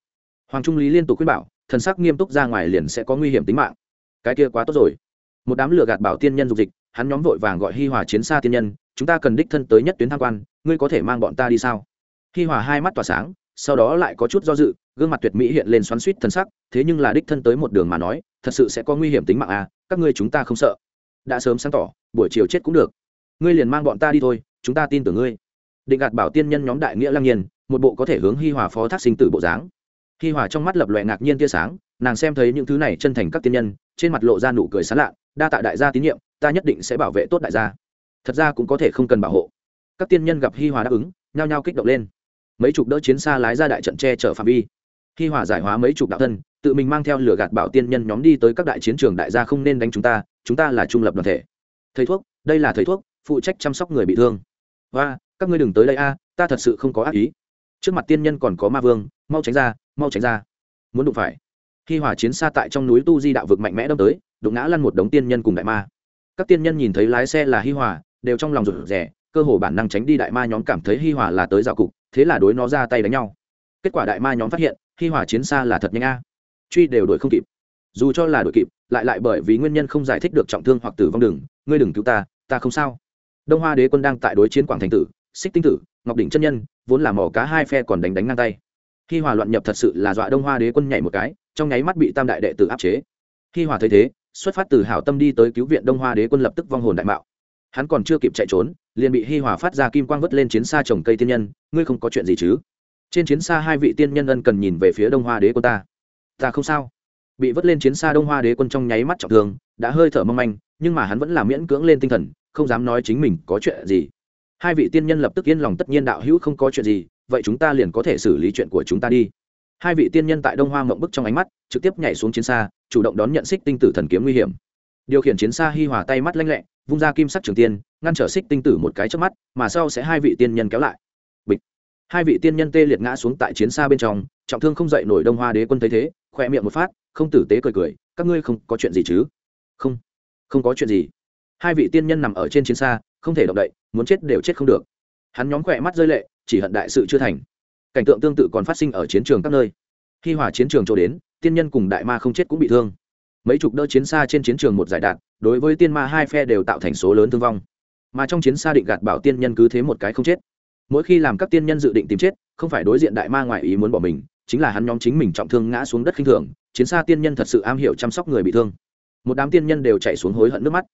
[SPEAKER 1] Hoàng trung lý liên tục khuyên bảo, thần sắc nghiêm túc ra ngoài liền sẽ có nguy hiểm tính mạng. Cái kia quá tốt rồi. Một đám lừa gạt bảo tiên nhân dục dịch, hắn nhóm vội vàng gọi hi hòa chiến xa tiên nhân, chúng ta cần đích thân tới nhất tuyến tham quan, ngươi có thể mang bọn ta đi sao? Hi hòa hai mắt tỏa sáng sau đó lại có chút do dự, gương mặt tuyệt mỹ hiện lên xoắn suýt thần sắc, thế nhưng là đích thân tới một đường mà nói, thật sự sẽ có nguy hiểm tính mạng à các ngươi chúng ta không sợ. Đã sớm sáng tỏ, buổi chiều chết cũng được. Ngươi liền mang bọn ta đi thôi, chúng ta tin tưởng ngươi. Định gạt bảo tiên nhân nhóm đại nghĩa lăng nhiên, một bộ có thể hướng hi hòa phó thác sinh tử bộ dáng. Hi hòa trong mắt lập loẹ ngạc nhiên tia sáng, nàng xem thấy những thứ này chân thành các tiên nhân, trên mặt lộ ra nụ cười sán lạ, đa tạ đại gia tín nhiệm, ta nhất định sẽ bảo vệ tốt đại gia. Thật ra cũng có thể không cần bảo hộ. Các tiên nhân gặp hi hòa đáp ứng, nhao nhao kích động lên mấy chục đỡ chiến xa lái ra đại trận che chở phạm vi. Hi hòa giải hóa mấy chục đạo thân, tự mình mang theo lửa gạt bảo tiên nhân nhóm đi tới các đại chiến trường đại gia không nên đánh chúng ta chúng ta là trung lập đoàn thể. Thầy thuốc, đây là thầy thuốc, phụ trách chăm sóc người bị thương. Và các ngươi đừng tới đây a, ta thật sự không có ác ý. Trước mặt tiên nhân còn có ma vương, mau tránh ra, mau tránh ra. Muốn đụng phải. Hi hòa chiến xa tại trong núi tu di đạo vực mạnh mẽ đâm tới, đụng ngã lăn một đống tiên nhân cùng đại ma. Các tiên nhân nhìn thấy lái xe là hi hòa, đều trong lòng rụt rẻ cơ hồ bản năng tránh đi đại ma nhóm cảm thấy hi hòa là tới dạo cục thế là đối nó ra tay đánh nhau. Kết quả đại ma nhóm phát hiện hi hỏa chiến xa là thật nhanh a. Truy đều đuổi không kịp. Dù cho là đuổi kịp, lại lại bởi vì nguyên nhân không giải thích được trọng thương hoặc tử vong đừng, ngươi đừng cứu ta ta không sao. Đông hoa đế quân đang tại đối chiến quảng thành tử, xích tinh tử, ngọc đỉnh chân nhân, vốn là mỏ cá hai phe còn đánh đánh ngang tay. Khi hòa loạn nhập thật sự là dọa đông hoa đế quân nhảy một cái, trong nháy mắt bị tam đại đệ tử áp chế. Khi hòa thấy thế, xuất phát từ hảo tâm đi tới cứu viện đông hoa đế quân lập tức vong hồn đại mạo hắn còn chưa kịp chạy trốn, liền bị hi hòa phát ra kim quang vất lên chiến xa trồng cây tiên nhân, ngươi không có chuyện gì chứ? Trên chiến xa hai vị tiên nhân ân cần nhìn về phía đông hoa đế quân ta. Ta không sao. Bị vứt lên chiến xa đông hoa đế quân trong nháy mắt trọng thương, đã hơi thở mong manh, nhưng mà hắn vẫn là miễn cưỡng lên tinh thần, không dám nói chính mình có chuyện gì. Hai vị tiên nhân lập tức yên lòng tất nhiên đạo hữu không có chuyện gì, vậy chúng ta liền có thể xử lý chuyện của chúng ta đi. Hai vị tiên nhân tại đông hoa mộng bức trong ánh mắt, trực tiếp nhảy xuống chiến xa, chủ động đón nhận xích tinh tử thần kiếm nguy hiểm điều khiển chiến xa hi hòa tay mắt lanh lẹ, vung ra kim sắc trường tiên, ngăn trở xích tinh tử một cái trước mắt, mà sau sẽ hai vị tiên nhân kéo lại. Bịch. Hai vị tiên nhân tê liệt ngã xuống tại chiến xa bên trong, trọng thương không dậy nổi đông hoa đế quân thấy thế khoe miệng một phát, không tử tế cười cười, các ngươi không có chuyện gì chứ? Không không có chuyện gì. Hai vị tiên nhân nằm ở trên chiến xa, không thể động đậy, muốn chết đều chết không được. Hắn nhóm khỏe mắt rơi lệ, chỉ hận đại sự chưa thành. Cảnh tượng tương tự còn phát sinh ở chiến trường các nơi. Khi hỏa chiến trường chỗ đến, tiên nhân cùng đại ma không chết cũng bị thương mấy chục đỡ chiến xa trên chiến trường một giải đạn, đối với tiên ma hai phe đều tạo thành số lớn thương vong. Mà trong chiến xa định gạt bảo tiên nhân cứ thế một cái không chết. Mỗi khi làm các tiên nhân dự định tìm chết, không phải đối diện đại ma ngoại ý muốn bỏ mình, chính là hắn nhóm chính mình trọng thương ngã xuống đất khinh thường, chiến xa tiên nhân thật sự am hiểu chăm sóc người bị thương. Một đám tiên nhân đều chạy xuống hối hận nước mắt.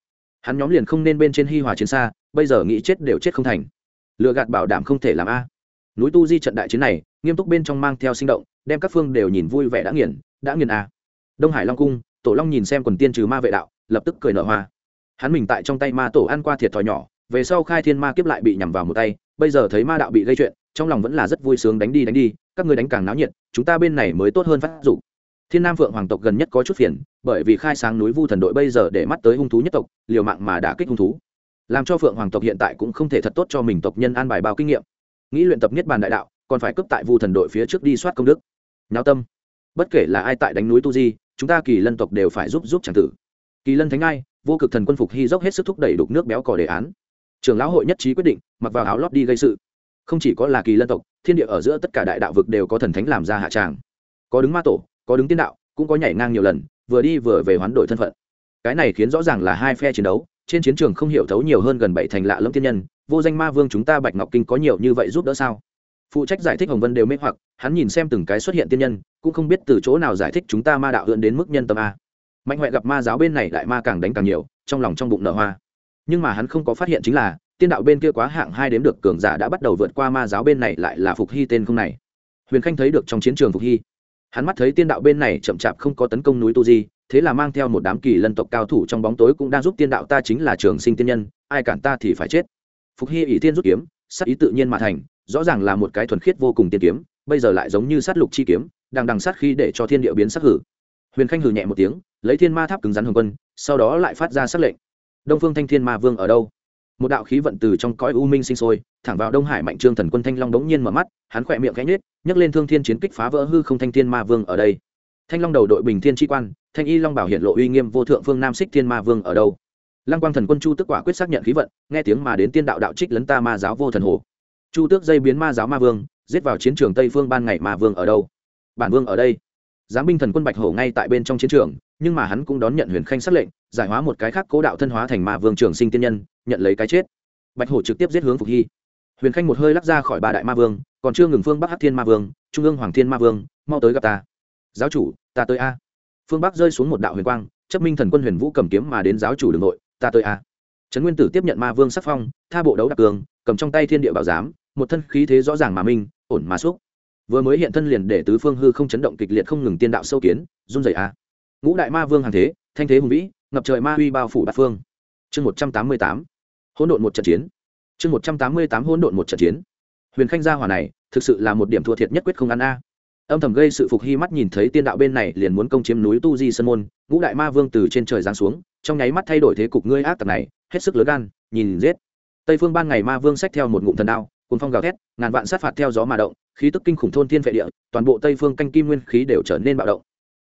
[SPEAKER 1] Hắn nhóm liền không nên bên trên hi hòa chiến xa, bây giờ nghĩ chết đều chết không thành. Lựa gạt bảo đảm không thể làm a. Núi tu di trận đại chiến này, nghiêm túc bên trong mang theo sinh động, đem các phương đều nhìn vui vẻ đã nghiền đã nghiền a. Đông hải long cung tổ long nhìn xem quần tiên trừ ma vệ đạo, lập tức cười nở hoa. Hắn mình tại trong tay ma tổ ăn qua thiệt thòi nhỏ, về sau khai thiên ma kiếp lại bị nhằm vào một tay, bây giờ thấy ma đạo bị gây chuyện, trong lòng vẫn là rất vui sướng đánh đi đánh đi, các người đánh càng náo nhiệt, chúng ta bên này mới tốt hơn phát dụng thiên nam phượng hoàng tộc gần nhất có chút phiền, bởi vì khai sáng núi vu thần đội bây giờ để mắt tới hung thú nhất tộc, liều mạng mà đã kích hung thú. Làm cho phượng hoàng tộc hiện tại cũng không thể thật tốt cho mình tộc nhân an bài bao kinh nghiệm. Nghĩ luyện tập nhất bàn đại đạo, còn phải cấp tại vu thần đội phía trước đi soát công đức. Nháo tâm. Bất kể là ai tại đánh núi tu di chúng ta kỳ lân tộc đều phải giúp giúp tràng tử. Kỳ lân thánh ai vô cực thần quân phục hy dốc hết sức thúc đẩy đục nước béo cỏ đề án. Trường lão hội nhất trí quyết định, mặc vào áo lót đi gây sự. Không chỉ có là kỳ lân tộc, thiên địa ở giữa tất cả đại đạo vực đều có thần thánh làm ra hạ tràng. Có đứng ma tổ, có đứng tiên đạo, cũng có nhảy ngang nhiều lần, vừa đi vừa về hoán đổi thân phận. Cái này khiến rõ ràng là hai phe chiến đấu, trên chiến trường không hiểu thấu nhiều hơn gần bảy thành lạ lẫm tiên nhân, vô danh ma vương chúng ta bạch ngọc kinh có nhiều như vậy giúp đỡ sao? Phụ trách giải thích hồng vân đều mê hoặc, hắn nhìn xem từng cái xuất hiện tiên nhân, cũng không biết từ chỗ nào giải thích chúng ta ma đạo hượn đến mức nhân tâm a. Mạnh huệ gặp ma giáo bên này đại ma càng đánh càng nhiều, trong lòng trong bụng nở hoa. Nhưng mà hắn không có phát hiện chính là, tiên đạo bên kia quá hạng hai đếm được cường giả đã bắt đầu vượt qua ma giáo bên này lại là phục hy tên không này. Huyền khanh thấy được trong chiến trường phục hy, hắn mắt thấy tiên đạo bên này chậm chạp không có tấn công núi tu di, thế là mang theo một đám kỳ lân tộc cao thủ trong bóng tối cũng đang giúp tiên đạo ta chính là trường sinh tiên nhân, ai cản ta thì phải chết. Phục hy ỷ tiên rút kiếm sắc ý tự nhiên mà thành rõ ràng là một cái thuần khiết vô cùng tiên kiếm, bây giờ lại giống như sát lục chi kiếm, đang đằng sát khi để cho thiên địa biến sắc hử. Huyền khanh hử nhẹ một tiếng, lấy thiên ma tháp cứng rắn hồng quân, sau đó lại phát ra sắc lệnh. Đông phương thanh thiên ma vương ở đâu? Một đạo khí vận từ trong cõi u minh sinh sôi, thẳng vào đông hải mạnh trương thần quân thanh long đống nhiên mở mắt, hắn khỏe miệng khẽ nhếch, nhấc lên thương thiên chiến kích phá vỡ hư không thanh thiên ma vương ở đây. Thanh long đầu đội bình thiên tri quan, thanh y long bảo hiện lộ uy nghiêm vô thượng phương nam xích thiên ma vương ở đâu? Lăng quang thần quân chu tức quả quyết xác nhận khí vận, nghe tiếng mà đến tiên đạo đạo trích lấn ta ma giáo vô thần hồ chu tước dây biến ma giáo ma vương, giết vào chiến trường tây phương ban ngày ma vương ở đâu? Bản vương ở đây. Giám binh thần quân bạch hổ ngay tại bên trong chiến trường, nhưng mà hắn cũng đón nhận huyền khanh xác lệnh, giải hóa một cái khác cố đạo thân hóa thành ma vương trường sinh tiên nhân, nhận lấy cái chết. Bạch hổ trực tiếp giết hướng phục hy. Huyền khanh một hơi lắc ra khỏi ba đại ma vương, còn chưa ngừng phương bắc hát thiên ma vương, trung ương hoàng thiên ma vương, mau tới gặp ta. Giáo chủ, ta tới a. Phương bắc rơi xuống một đạo huyền quang, chấp minh thần quân huyền vũ cầm kiếm mà đến giáo chủ đường nội, ta tới a. Trấn nguyên tử tiếp nhận ma vương sắc phong, tha bộ đấu đặc cường, cầm trong tay thiên địa bảo giám một thân khí thế rõ ràng mà minh, ổn mà xúc. Vừa mới hiện thân liền để tứ phương hư không chấn động kịch liệt không ngừng tiên đạo sâu kiến, run rẩy a. Ngũ đại ma vương hàng thế, thanh thế hùng vĩ, ngập trời ma uy bao phủ bát phương. Chương một trăm tám mươi tám. Hỗn độn một trận chiến. Chương một trăm tám mươi tám hỗn độn một trận chiến. Huyền khanh gia hỏa này, thực sự là một điểm thua thiệt nhất quyết không ăn a. Âm thầm gây sự phục hy mắt nhìn thấy tiên đạo bên này liền muốn công chiếm núi tu di sơn môn, ngũ đại ma vương từ trên trời giáng xuống, trong nháy mắt thay đổi thế cục ngươi ác tặc này, hết sức lớn gan, nhìn giết. Tây phương ban ngày ma vương xách theo một ngụm thần đao cùng phong gào thét, ngàn vạn sát phạt theo gió mà động, khí tức kinh khủng thôn thiên vệ địa, toàn bộ tây phương canh kim nguyên khí đều trở nên bạo động.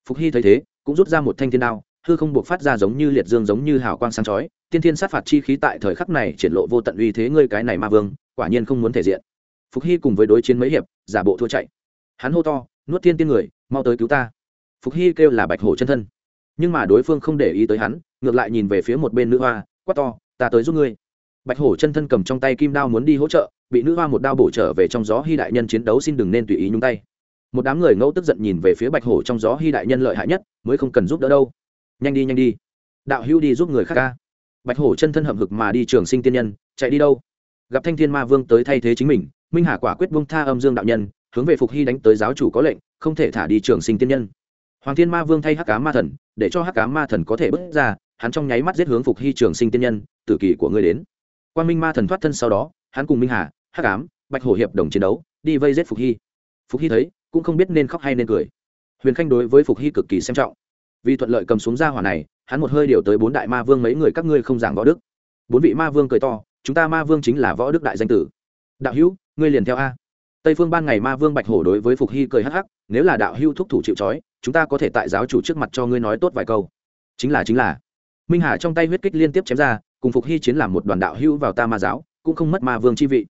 [SPEAKER 1] Phục hy thấy thế, cũng rút ra một thanh thiên đao, hư không buộc phát ra giống như liệt dương giống như hào quang sáng chói, tiên thiên sát phạt chi khí tại thời khắc này triển lộ vô tận uy thế ngươi cái này ma vương, quả nhiên không muốn thể diện. Phục hy cùng với đối chiến mấy hiệp, giả bộ thua chạy. Hắn hô to, nuốt thiên tiên người, mau tới cứu ta. Phục hy kêu là bạch hổ chân thân. Nhưng mà đối phương không để ý tới hắn, ngược lại nhìn về phía một bên nữ hoa, quát to, ta tới giúp ngươi. Bạch hổ chân thân cầm trong tay kim đao muốn đi hỗ trợ bị nữ hoa một đao bổ trở về trong gió hy đại nhân chiến đấu xin đừng nên tùy ý nhúng tay. Một đám người ngẫu tức giận nhìn về phía bạch hổ trong gió hy đại nhân lợi hại nhất, mới không cần giúp đỡ đâu. Nhanh đi nhanh đi. Đạo hữu đi giúp người khác ca. Bạch hổ chân thân hậm hực mà đi trường sinh tiên nhân, chạy đi đâu? Gặp thanh thiên ma vương tới thay thế chính mình, minh hà quả quyết bông tha âm dương đạo nhân, hướng về phục hy đánh tới giáo chủ có lệnh, không thể thả đi trường sinh tiên nhân. Hoàng thiên ma vương thay hắc cá ma thần, để cho hắc cá ma thần có thể bước ra, hắn trong nháy mắt giết hướng phục hy trường sinh tiên nhân, tử kỳ của ngươi đến. Quan minh ma thần thoát thân sau đó, hắn cùng minh hà hắc ám, bạch hổ hiệp đồng chiến đấu, đi vây giết phục hy. Phục hy thấy, cũng không biết nên khóc hay nên cười. Huyền khanh đối với phục hy cực kỳ xem trọng. Vì thuận lợi cầm xuống ra hỏa này, hắn một hơi điều tới bốn đại ma vương mấy người các ngươi không giảng võ đức. Bốn vị ma vương cười to, chúng ta ma vương chính là võ đức đại danh tử. Đạo hữu, ngươi liền theo a. Tây phương ban ngày ma vương bạch hổ đối với phục hy cười hắc hắc, nếu là đạo hữu thúc thủ chịu trói, chúng ta có thể tại giáo chủ trước mặt cho ngươi nói tốt vài câu. Chính là chính là. Minh hà trong tay huyết kích liên tiếp chém ra, cùng phục hy chiến làm một đoàn đạo hữu vào ta ma giáo, cũng không mất ma vương chi vị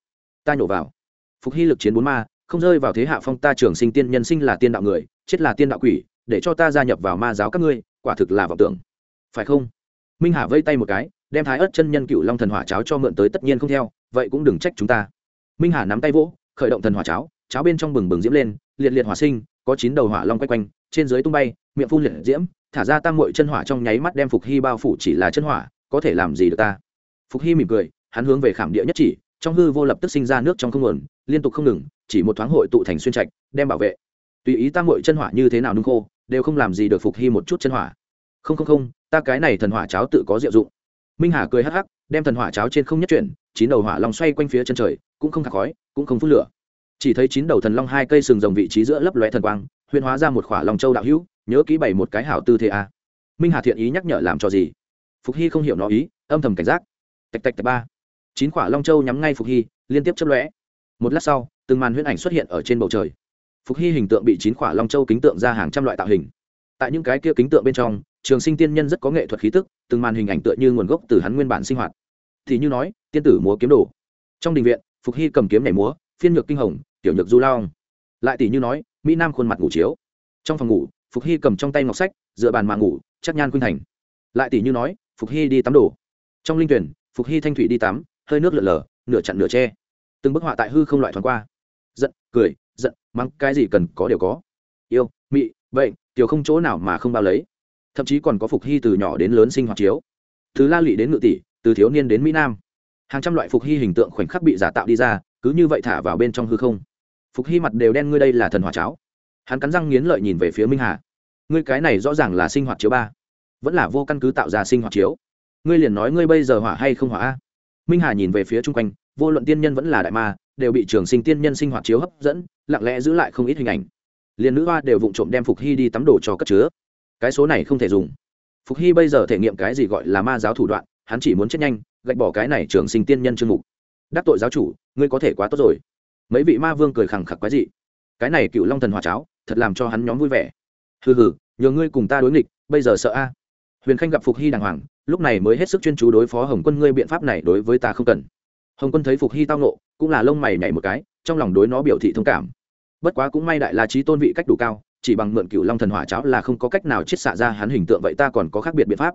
[SPEAKER 1] ta nhổ vào. Phục hy lực chiến bốn ma, không rơi vào thế hạ phong ta trường sinh tiên nhân sinh là tiên đạo người, chết là tiên đạo quỷ, để cho ta gia nhập vào ma giáo các ngươi, quả thực là vọng tưởng. Phải không? Minh hà vây tay một cái, đem thái ớt chân nhân cựu long thần hỏa cháo cho mượn tới tất nhiên không theo, vậy cũng đừng trách chúng ta. Minh hà nắm tay vỗ, khởi động thần hỏa cháo cháo bên trong bừng bừng diễm lên, liệt liệt hỏa sinh, có chín đầu hỏa long quay quanh, trên dưới tung bay, miệng phun liệt diễm, thả ra tam mội chân hỏa trong nháy mắt đem phục hy bao phủ chỉ là chân hỏa, có thể làm gì được ta? Phục hy mỉm cười, hắn hướng về khảm địa nhất chỉ trong hư vô lập tức sinh ra nước trong không nguồn, liên tục không ngừng, chỉ một thoáng hội tụ thành xuyên trạch, đem bảo vệ. Tùy ý ta mội chân hỏa như thế nào nung khô, đều không làm gì được phục hy một chút chân hỏa. Không không không, ta cái này thần hỏa cháo tự có diệu dụng. Minh hà cười hắc hắc, đem thần hỏa cháo trên không nhất chuyển, chín đầu hỏa long xoay quanh phía chân trời, cũng không khạc khói, cũng không phun lửa. Chỉ thấy chín đầu thần long hai cây sừng rồng vị trí giữa lấp lóe thần quang huyền hóa ra một khỏa long châu đạo hữu, nhớ kỹ bảy một cái hảo tư thế a. Minh hà thiện ý nhắc nhở làm cho gì? Phục hy không hiểu nó ý, âm thầm cảnh giác. Tạch tạch tạch ba chín quả long châu nhắm ngay phục hy, liên tiếp chấp lõe một lát sau, từng màn huyễn ảnh xuất hiện ở trên bầu trời. Phục hy hình tượng bị chín quả long châu kính tượng ra hàng trăm loại tạo hình. Tại những cái kia kính tượng bên trong, trường sinh tiên nhân rất có nghệ thuật khí tức, từng màn hình ảnh tựa như nguồn gốc từ hắn nguyên bản sinh hoạt. Thì như nói, tiên tử múa kiếm đồ. Trong đình viện, phục hy cầm kiếm nhảy múa, phiên nhược kinh hồng, tiểu nhược du lao lại tỷ như nói, mỹ nam khuôn mặt ngủ chiếu. Trong phòng ngủ, phục hy cầm trong tay ngọc sách, dựa bàn mà ngủ, chắc nhan khuynh thành. Lại tỷ như nói, phục hy đi tắm đồ. Trong linh tuyển, phục hy thanh thủy đi tắm hơi nước lượn lờ, nửa chặn nửa tre từng bức họa tại hư không loại thoáng qua. Giận, cười, giận, mắng, cái gì cần có đều có. Yêu, mị, bệnh, tiểu không chỗ nào mà không bao lấy. Thậm chí còn có phục hy từ nhỏ đến lớn sinh hoạt chiếu. Từ la lụy đến ngự tỷ, từ thiếu niên đến mỹ nam. Hàng trăm loại phục hy hình tượng khoảnh khắc bị giả tạo đi ra, cứ như vậy thả vào bên trong hư không. Phục hy mặt đều đen, ngươi đây là thần hỏa cháo. Hắn cắn răng nghiến lợi nhìn về phía minh hà. Ngươi cái này rõ ràng là sinh hoạt chiếu ba. Vẫn là vô căn cứ tạo ra sinh hoạt chiếu. Ngươi liền nói ngươi bây giờ hỏa hay không hỏa a? Minh hà nhìn về phía chung quanh, vô luận tiên nhân vẫn là đại ma, đều bị trường sinh tiên nhân sinh hoạt chiếu hấp dẫn, lặng lẽ giữ lại không ít hình ảnh. Liền nữ hoa đều vụng trộm đem phục hy đi tắm đồ cho cất chứa. Cái số này không thể dùng. Phục hy bây giờ thể nghiệm cái gì gọi là ma giáo thủ đoạn, hắn chỉ muốn chết nhanh, gạch bỏ cái này trường sinh tiên nhân chương mục. Đắc tội giáo chủ, ngươi có thể quá tốt rồi. Mấy vị ma vương cười khẳng khặc quái dị. Cái này cựu long thần hòa cháo, thật làm cho hắn nhóm vui vẻ. Hừ hừ, nhờ ngươi cùng ta đối nghịch, bây giờ sợ a. Huyền khanh gặp phục hy đàng hoàng lúc này mới hết sức chuyên chú đối phó hồng quân, ngươi biện pháp này đối với ta không cần. Hồng quân thấy phục hy tao nộ cũng là lông mày nhảy một cái, trong lòng đối nó biểu thị thông cảm. Bất quá cũng may đại la trí tôn vị cách đủ cao, chỉ bằng mượn cựu long thần hỏa cháo là không có cách nào chiết xạ ra hắn hình tượng vậy ta còn có khác biệt biện pháp.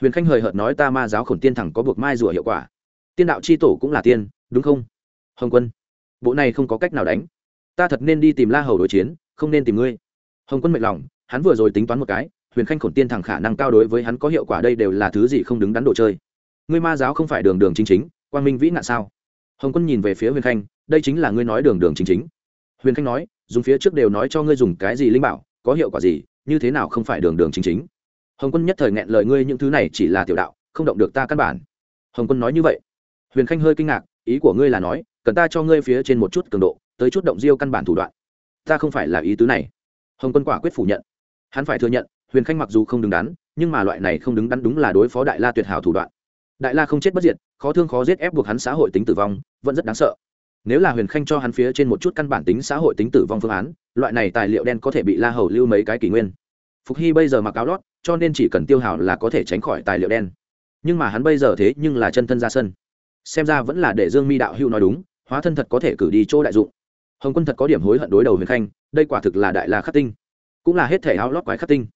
[SPEAKER 1] Huyền khanh hời hợt nói ta ma giáo khổn tiên thẳng có buộc mai rủa hiệu quả. Tiên đạo c h i tổ cũng là tiên, đúng không? Hồng quân, bộ này không có cách nào đánh. Ta thật nên đi tìm la hầu đối chiến, không nên tìm ngươi. Hồng quân mệnh lòng, hắn vừa rồi tính toán một cái huyền khanh khổn tiên thẳng khả năng cao đối với hắn có hiệu quả đây đều là thứ gì không đứng đắn đồ chơi. Ngươi ma giáo không phải đường đường chính chính, quang minh vĩ nạn sao? Hồng quân nhìn về phía huyền khanh, đây chính là ngươi nói đường đường chính chính. Huyền khanh nói, dùng phía trước đều nói cho ngươi dùng cái gì linh bảo, có hiệu quả gì, như thế nào không phải đường đường chính chính. Hồng quân nhất thời nghẹn lời ngươi những thứ này chỉ là tiểu đạo, không động được ta căn bản. Hồng quân nói như vậy. Huyền khanh hơi kinh ngạc, ý của ngươi là nói, cần ta cho ngươi phía trên một chút cường độ, tới chút động diêu căn bản thủ đoạn. Ta không phải là ý tứ này. Hồng quân quả quyết phủ nhận. Hắn phải thừa nhận huyền khanh mặc dù không đứng đắn, nhưng mà loại này không đứng đắn đúng là đối phó đại la tuyệt hảo thủ đoạn. Đại la không chết bất diệt, khó thương khó giết ép buộc hắn xã hội tính tử vong, vẫn rất đáng sợ. Nếu là huyền khanh cho hắn phía trên một chút căn bản tính xã hội tính tử vong phương án, loại này tài liệu đen có thể bị la hầu lưu mấy cái kỷ nguyên. Phục hy bây giờ mặc áo lót, cho nên chỉ cần tiêu hào là có thể tránh khỏi tài liệu đen. Nhưng mà hắn bây giờ thế nhưng là chân thân ra sân. Xem ra vẫn là để dương mi đạo hưu nói đúng, hóa thân thật có thể cử đi chỗ đại dụng. Hồng quân thật có điểm hối hận đối đầu huyền khanh, đây quả thực là đại la khắc tinh. Cũng là hết thể áo lót quái khắc tinh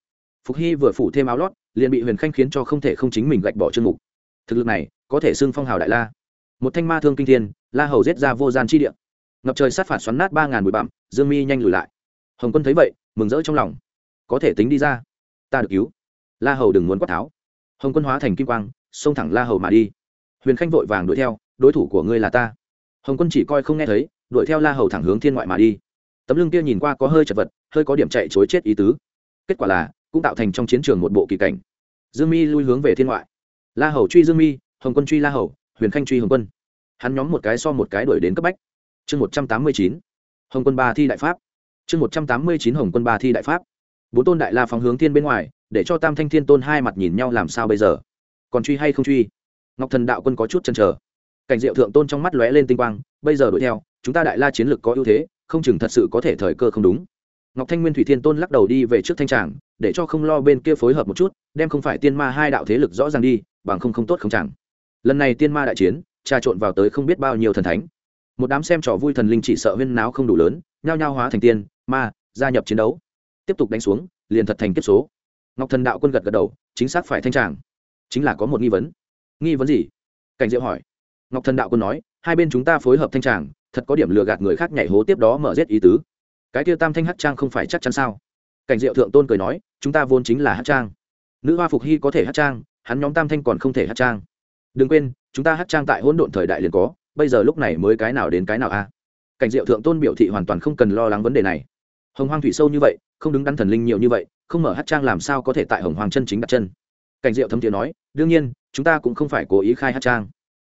[SPEAKER 1] phục hy vừa phủ thêm áo lót, liền bị huyền khanh khiến cho không thể không chính mình gạch bỏ chương mục. Thực lực này, có thể xưng phong hào đại la. Một thanh ma thương kinh thiên, la hầu giết ra vô gian chi địa. Ngập trời sát phạt xoắn nát ba ngàn bụi bặm, dương mi nhanh lùi lại. Hồng quân thấy vậy, mừng rỡ trong lòng. Có thể tính đi ra. Ta được cứu. La hầu đừng muốn quát tháo. Hồng quân hóa thành kim quang, xông thẳng la hầu mà đi. Huyền khanh vội vàng đuổi theo, đối thủ của ngươi là ta. Hồng quân chỉ coi không nghe thấy, đuổi theo la hầu thẳng hướng thiên ngoại mà đi. Tấm lưng kia nhìn qua có hơi chật vật, hơi có điểm chạy chối chết ý tứ. Kết quả là cũng tạo thành trong chiến trường một bộ kỳ cảnh. Dương mi lui hướng về thiên ngoại. La hầu truy dương mi, hồng quân truy la hầu, huyền khanh truy hồng quân. Hắn nhóm một cái so một cái đuổi đến cấp bách. Chương một trăm tám mươi chín, hồng quân ba thi đại pháp. Chương một trăm tám mươi chín, hồng quân ba thi đại pháp. Bốn tôn đại la phóng hướng thiên bên ngoài, để cho tam thanh thiên tôn hai mặt nhìn nhau làm sao bây giờ? Còn truy hay không truy? Ngọc thần đạo quân có chút chần trở cảnh diệu thượng tôn trong mắt lóe lên tinh quang, bây giờ đuổi theo, chúng ta đại la chiến lực có ưu thế, không chừng thật sự có thể thời cơ không đúng ngọc thanh nguyên thủy thiên tôn lắc đầu đi về trước thanh tràng, để cho không lo bên kia phối hợp một chút, đem không phải tiên ma hai đạo thế lực rõ ràng đi, bằng không không tốt không chẳng. Lần này tiên ma đại chiến, trà trộn vào tới không biết bao nhiêu thần thánh. Một đám xem trò vui thần linh chỉ sợ huyên náo không đủ lớn, nhao nhao hóa thành tiên, ma, gia nhập chiến đấu. Tiếp tục đánh xuống, liền thật thành kiếp số. Ngọc thần đạo quân gật gật đầu, chính xác phải thanh tràng. Chính là có một nghi vấn. Nghi vấn gì? Cảnh diệu hỏi. Ngọc thần đạo quân nói, hai bên chúng ta phối hợp thanh tràng, thật có điểm lừa gạt người khác nhảy hố tiếp đó mở rét ý tứ cái kia tam thanh hát trang không phải chắc chắn sao? Cảnh diệu thượng tôn cười nói, chúng ta vốn chính là hát trang. Nữ hoa phục hy có thể hát trang, hắn nhóm tam thanh còn không thể hát trang. Đừng quên, chúng ta hát trang tại hỗn độn thời đại liền có, bây giờ lúc này mới cái nào đến cái nào a? Cảnh diệu thượng tôn biểu thị hoàn toàn không cần lo lắng vấn đề này. Hồng hoang thủy sâu như vậy, không đứng đắn thần linh nhiều như vậy, không mở hát trang làm sao có thể tại hồng hoàng chân chính đặt chân? Cảnh diệu thấm thiện nói, đương nhiên, chúng ta cũng không phải cố ý khai hát trang.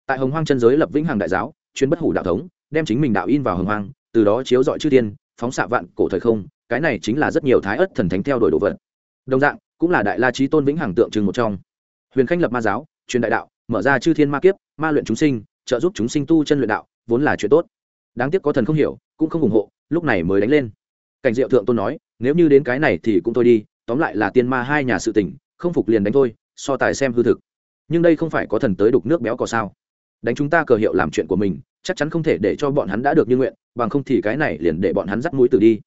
[SPEAKER 1] Tại hồng hoang chân giới lập vĩnh hằng đại giáo chuyên bất hủ đạo thống, đem chính mình đạo in vào hồng hoang, từ đó chiếu dọi chư tiên phóng xạ vạn cổ thời không, cái này chính là rất nhiều thái ất thần thánh theo đuổi đồ vật. Đồng dạng, cũng là đại la trí tôn vĩnh hằng tượng trưng một trong. Huyền khanh lập ma giáo, truyền đại đạo, mở ra chư thiên ma kiếp, ma luyện chúng sinh, trợ giúp chúng sinh tu chân luyện đạo, vốn là chuyện tốt. Đáng tiếc có thần không hiểu, cũng không ủng hộ, lúc này mới đánh lên. Cảnh diệu thượng tôn nói, nếu như đến cái này thì cũng thôi đi, tóm lại là tiên ma hai nhà sự tình, không phục liền đánh thôi, so tài xem hư thực. Nhưng đây không phải có thần tới đục nước béo có sao? Đánh chúng ta cờ hiệu làm chuyện của mình chắc chắn không thể để cho bọn hắn đã được như nguyện, bằng không thì cái này liền để bọn hắn dắt mũi từ đi.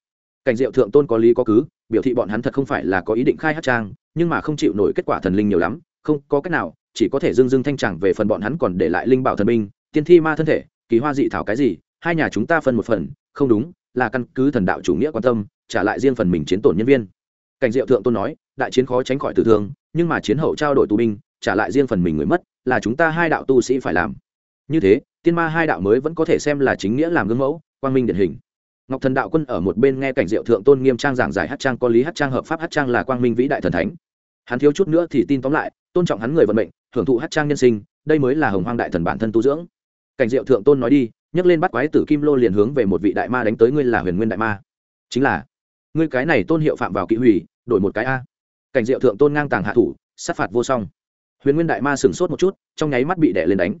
[SPEAKER 1] Cảnh diệu thượng tôn có lý có cứ, biểu thị bọn hắn thật không phải là có ý định khai hát trang, nhưng mà không chịu nổi kết quả thần linh nhiều lắm, không có cách nào, chỉ có thể dưng dưng thanh chẳng về phần bọn hắn còn để lại linh bảo thần minh tiên thi ma thân thể, kỳ hoa dị thảo cái gì, hai nhà chúng ta phân một phần, không đúng, là căn cứ thần đạo chủ nghĩa quan tâm, trả lại riêng phần mình chiến tổn nhân viên. Cảnh diệu thượng tôn nói, đại chiến khó tránh khỏi tử thương, nhưng mà chiến hậu trao đổi tù binh, trả lại riêng phần mình người mất, là chúng ta hai đạo tu sĩ phải làm. Như thế tiên ma hai đạo mới vẫn có thể xem là chính nghĩa làm gương mẫu, quang minh điển hình. Ngọc thần đạo quân ở một bên nghe cảnh diệu thượng tôn nghiêm trang giảng giải hát trang có lý, hát trang hợp pháp, hát trang là quang minh vĩ đại thần thánh. Hắn thiếu chút nữa thì tin tóm lại, tôn trọng hắn người vận mệnh, hưởng thụ hát trang nhân sinh, đây mới là hồng hoang đại thần bản thân tu dưỡng. Cảnh diệu thượng tôn nói đi, nhấc lên bắt quái tử kim lô liền hướng về một vị đại ma đánh tới ngươi là huyền nguyên đại ma. Chính là, ngươi cái này tôn hiệu phạm vào kỵ hủy, đổi một cái a. Cảnh diệu thượng tôn ngang tàng hạ thủ, sát phạt vô song. Huyền nguyên đại ma sửng sốt một chút, trong nháy mắt bị đẻ lên đánh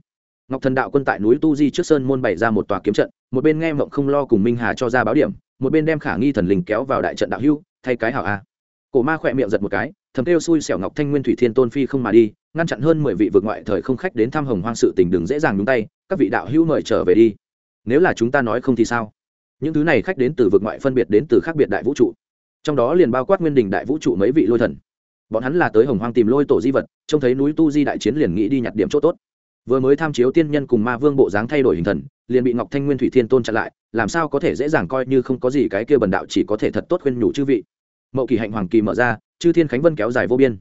[SPEAKER 1] ngọc thần đạo quân tại núi tu di trước sơn môn bày ra một tòa kiếm trận, một bên nghe mộng không lo cùng minh hà cho ra báo điểm, một bên đem khả nghi thần linh kéo vào đại trận đạo hưu, thay cái hảo a. Cổ ma khỏe miệng giật một cái, thầm kêu xui xẻo ngọc thanh nguyên thủy thiên tôn phi không mà đi, ngăn chặn hơn mười vị vượt ngoại thời không khách đến thăm hồng hoang sự tình đừng dễ dàng nhúng tay, các vị đạo hữu mời trở về đi. Nếu là chúng ta nói không thì sao? Những thứ này khách đến từ vượt ngoại phân biệt đến từ khác biệt đại vũ trụ. Trong đó liền bao quát nguyên đình đại vũ trụ mấy vị lôi thần. Bọn hắn là tới hồng hoang tìm lôi tổ di vật, trông thấy núi tu di đại chiến liền nghĩ đi nhặt điểm chỗ tốt vừa mới tham chiếu tiên nhân cùng ma vương bộ dáng thay đổi hình thần, liền bị ngọc thanh nguyên thủy thiên tôn chặn lại, làm sao có thể dễ dàng coi như không có gì cái kia bần đạo chỉ có thể thật tốt khuyên nhủ chư vị. Mậu kỳ hạnh hoàng kỳ mở ra, chư thiên khánh vân kéo dài vô biên.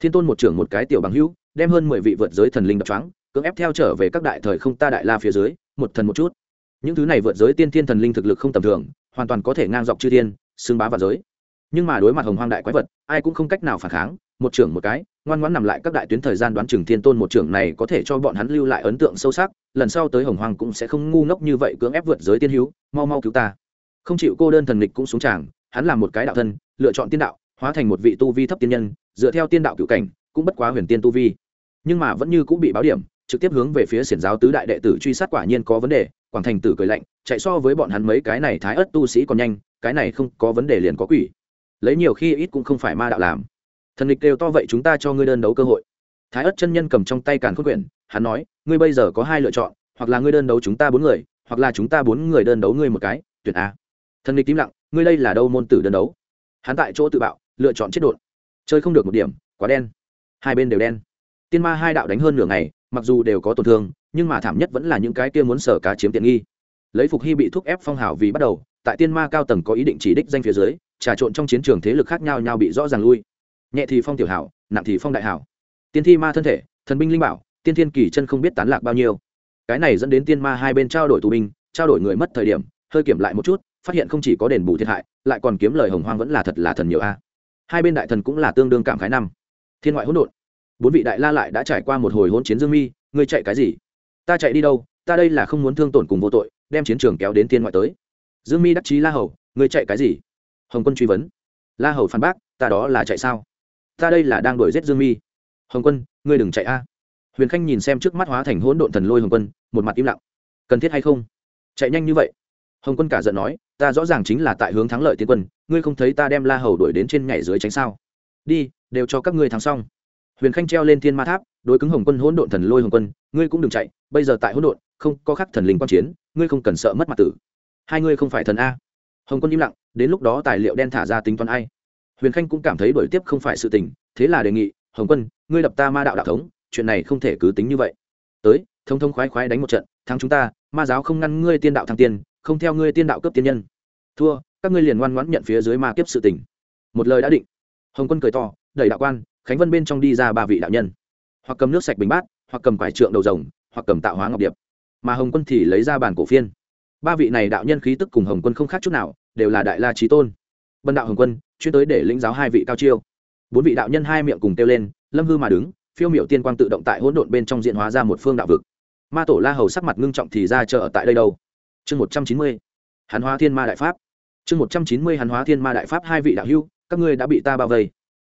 [SPEAKER 1] Thiên tôn một trưởng một cái tiểu bằng hữu, đem hơn mười vị vượt giới thần linh đập choáng, cưỡng ép theo trở về các đại thời không ta đại la phía dưới, một thần một chút. Những thứ này vượt giới tiên thiên thần linh thực lực không tầm thường, hoàn toàn có thể ngang dọc chư thiên, xưng bá và giới. Nhưng mà đối mặt hồng hoang đại quái vật, ai cũng không cách nào phản kháng một trưởng một cái, ngoan ngoãn nằm lại các đại tuyến thời gian đoán chừng thiên tôn một trưởng này có thể cho bọn hắn lưu lại ấn tượng sâu sắc, lần sau tới hồng hoàng cũng sẽ không ngu ngốc như vậy cưỡng ép vượt giới tiên hữu, mau mau cứu ta. Không chịu cô đơn thần lịch cũng xuống tràng, hắn làm một cái đạo thân, lựa chọn tiên đạo, hóa thành một vị tu vi thấp tiên nhân, dựa theo tiên đạo cựu cảnh, cũng bất quá huyền tiên tu vi. Nhưng mà vẫn như cũng bị báo điểm, trực tiếp hướng về phía xiển giáo tứ đại đệ tử truy sát quả nhiên có vấn đề, quảng thành tử cười lạnh, chạy so với bọn hắn mấy cái này thái ất tu sĩ còn nhanh, cái này không có vấn đề liền có quỷ. Lấy nhiều khi ít cũng không phải ma đạo làm thần địch đều to vậy chúng ta cho ngươi đơn đấu cơ hội. Thái ất chân nhân cầm trong tay càn khôn quyển, hắn nói, ngươi bây giờ có hai lựa chọn, hoặc là ngươi đơn đấu chúng ta bốn người, hoặc là chúng ta bốn người đơn đấu ngươi một cái tuyệt a. Thần địch tím lặng, ngươi đây là đâu môn tử đơn đấu? Hắn tại chỗ tự bạo, lựa chọn chết đột. Chơi không được một điểm, quá đen. Hai bên đều đen. Tiên ma hai đạo đánh hơn nửa ngày, mặc dù đều có tổn thương, nhưng mà thảm nhất vẫn là những cái kia muốn sở cá chiếm tiện nghi. Lấy phục hy bị thúc ép phong hào vì bắt đầu, tại tiên ma cao tầng có ý định chỉ đích danh phía dưới, trà trộn trong chiến trường thế lực khác nhau nhau bị rõ ràng lui nhẹ thì phong tiểu hảo, nặng thì phong đại hảo. Tiên thi ma thân thể, thần binh linh bảo, tiên thiên kỳ chân không biết tán lạc bao nhiêu. Cái này dẫn đến tiên ma hai bên trao đổi tù binh, trao đổi người mất thời điểm, hơi kiểm lại một chút, phát hiện không chỉ có đền bù thiệt hại, lại còn kiếm lời hồng hoang vẫn là thật là thần nhiều a. Hai bên đại thần cũng là tương đương cảm khái năm. Thiên ngoại hỗn độn. Bốn vị đại la lại đã trải qua một hồi hỗn chiến dương mi, ngươi chạy cái gì? Ta chạy đi đâu? Ta đây là không muốn thương tổn cùng vô tội, đem chiến trường kéo đến thiên ngoại tới. Dương mi đắc chí la hầu, ngươi chạy cái gì? Hồng quân truy vấn. La hầu phản bác, ta đó là chạy sao? Ta đây là đang đuổi giết dương mi. Hồng quân, ngươi đừng chạy a. Huyền khanh nhìn xem trước mắt hóa thành hỗn độn thần lôi hồng quân, một mặt im lặng. Cần thiết hay không? Chạy nhanh như vậy. Hồng quân cả giận nói, ta rõ ràng chính là tại hướng thắng lợi tiến quân, ngươi không thấy ta đem la hầu đuổi đến trên nhảy dưới tránh sao? Đi, đều cho các ngươi thắng xong. Huyền khanh treo lên thiên ma tháp, đối cứng hồng quân hỗn độn thần lôi hồng quân, ngươi cũng đừng chạy, bây giờ tại hỗn độn, không có khắc thần linh quan chiến, ngươi không cần sợ mất mặt tử. Hai ngươi không phải thần a. Hồng quân im lặng, đến lúc đó tài liệu đen thả ra tính toán ai? Huyền khanh cũng cảm thấy đổi tiếp không phải sự tình, thế là đề nghị, hồng quân, ngươi lập ta ma đạo đạo thống, chuyện này không thể cứ tính như vậy. Tới, thông thông khoái khoái đánh một trận, thắng chúng ta, ma giáo không ngăn ngươi tiên đạo thăng tiên, không theo ngươi tiên đạo cấp tiên nhân. Thua, các ngươi liền ngoan ngoãn nhận phía dưới ma kiếp sự tình. Một lời đã định, hồng quân cười to, đẩy đạo quan, khánh vân bên trong đi ra ba vị đạo nhân. Hoặc cầm nước sạch bình bát, hoặc cầm quải trượng đầu rồng, hoặc cầm tạo hóa ngọc điệp. Mà hồng quân thì lấy ra bản cổ phiên. Ba vị này đạo nhân khí tức cùng hồng quân không khác chút nào, đều là đại la trí tôn. Bần đạo hồng quân chuyên tới để lĩnh giáo hai vị cao chiêu. Bốn vị đạo nhân hai miệng cùng kêu lên, lâm hư mà đứng, phiêu miểu tiên quang tự động tại hỗn độn bên trong diện hóa ra một phương đạo vực. Ma tổ la hầu sắc mặt ngưng trọng thì ra chờ ở tại đây đâu? Chương một trăm chín mươi hàn hóa thiên ma đại pháp. Chương một trăm chín mươi hàn hóa thiên ma đại pháp, hai vị đạo hưu các ngươi đã bị ta bao vây.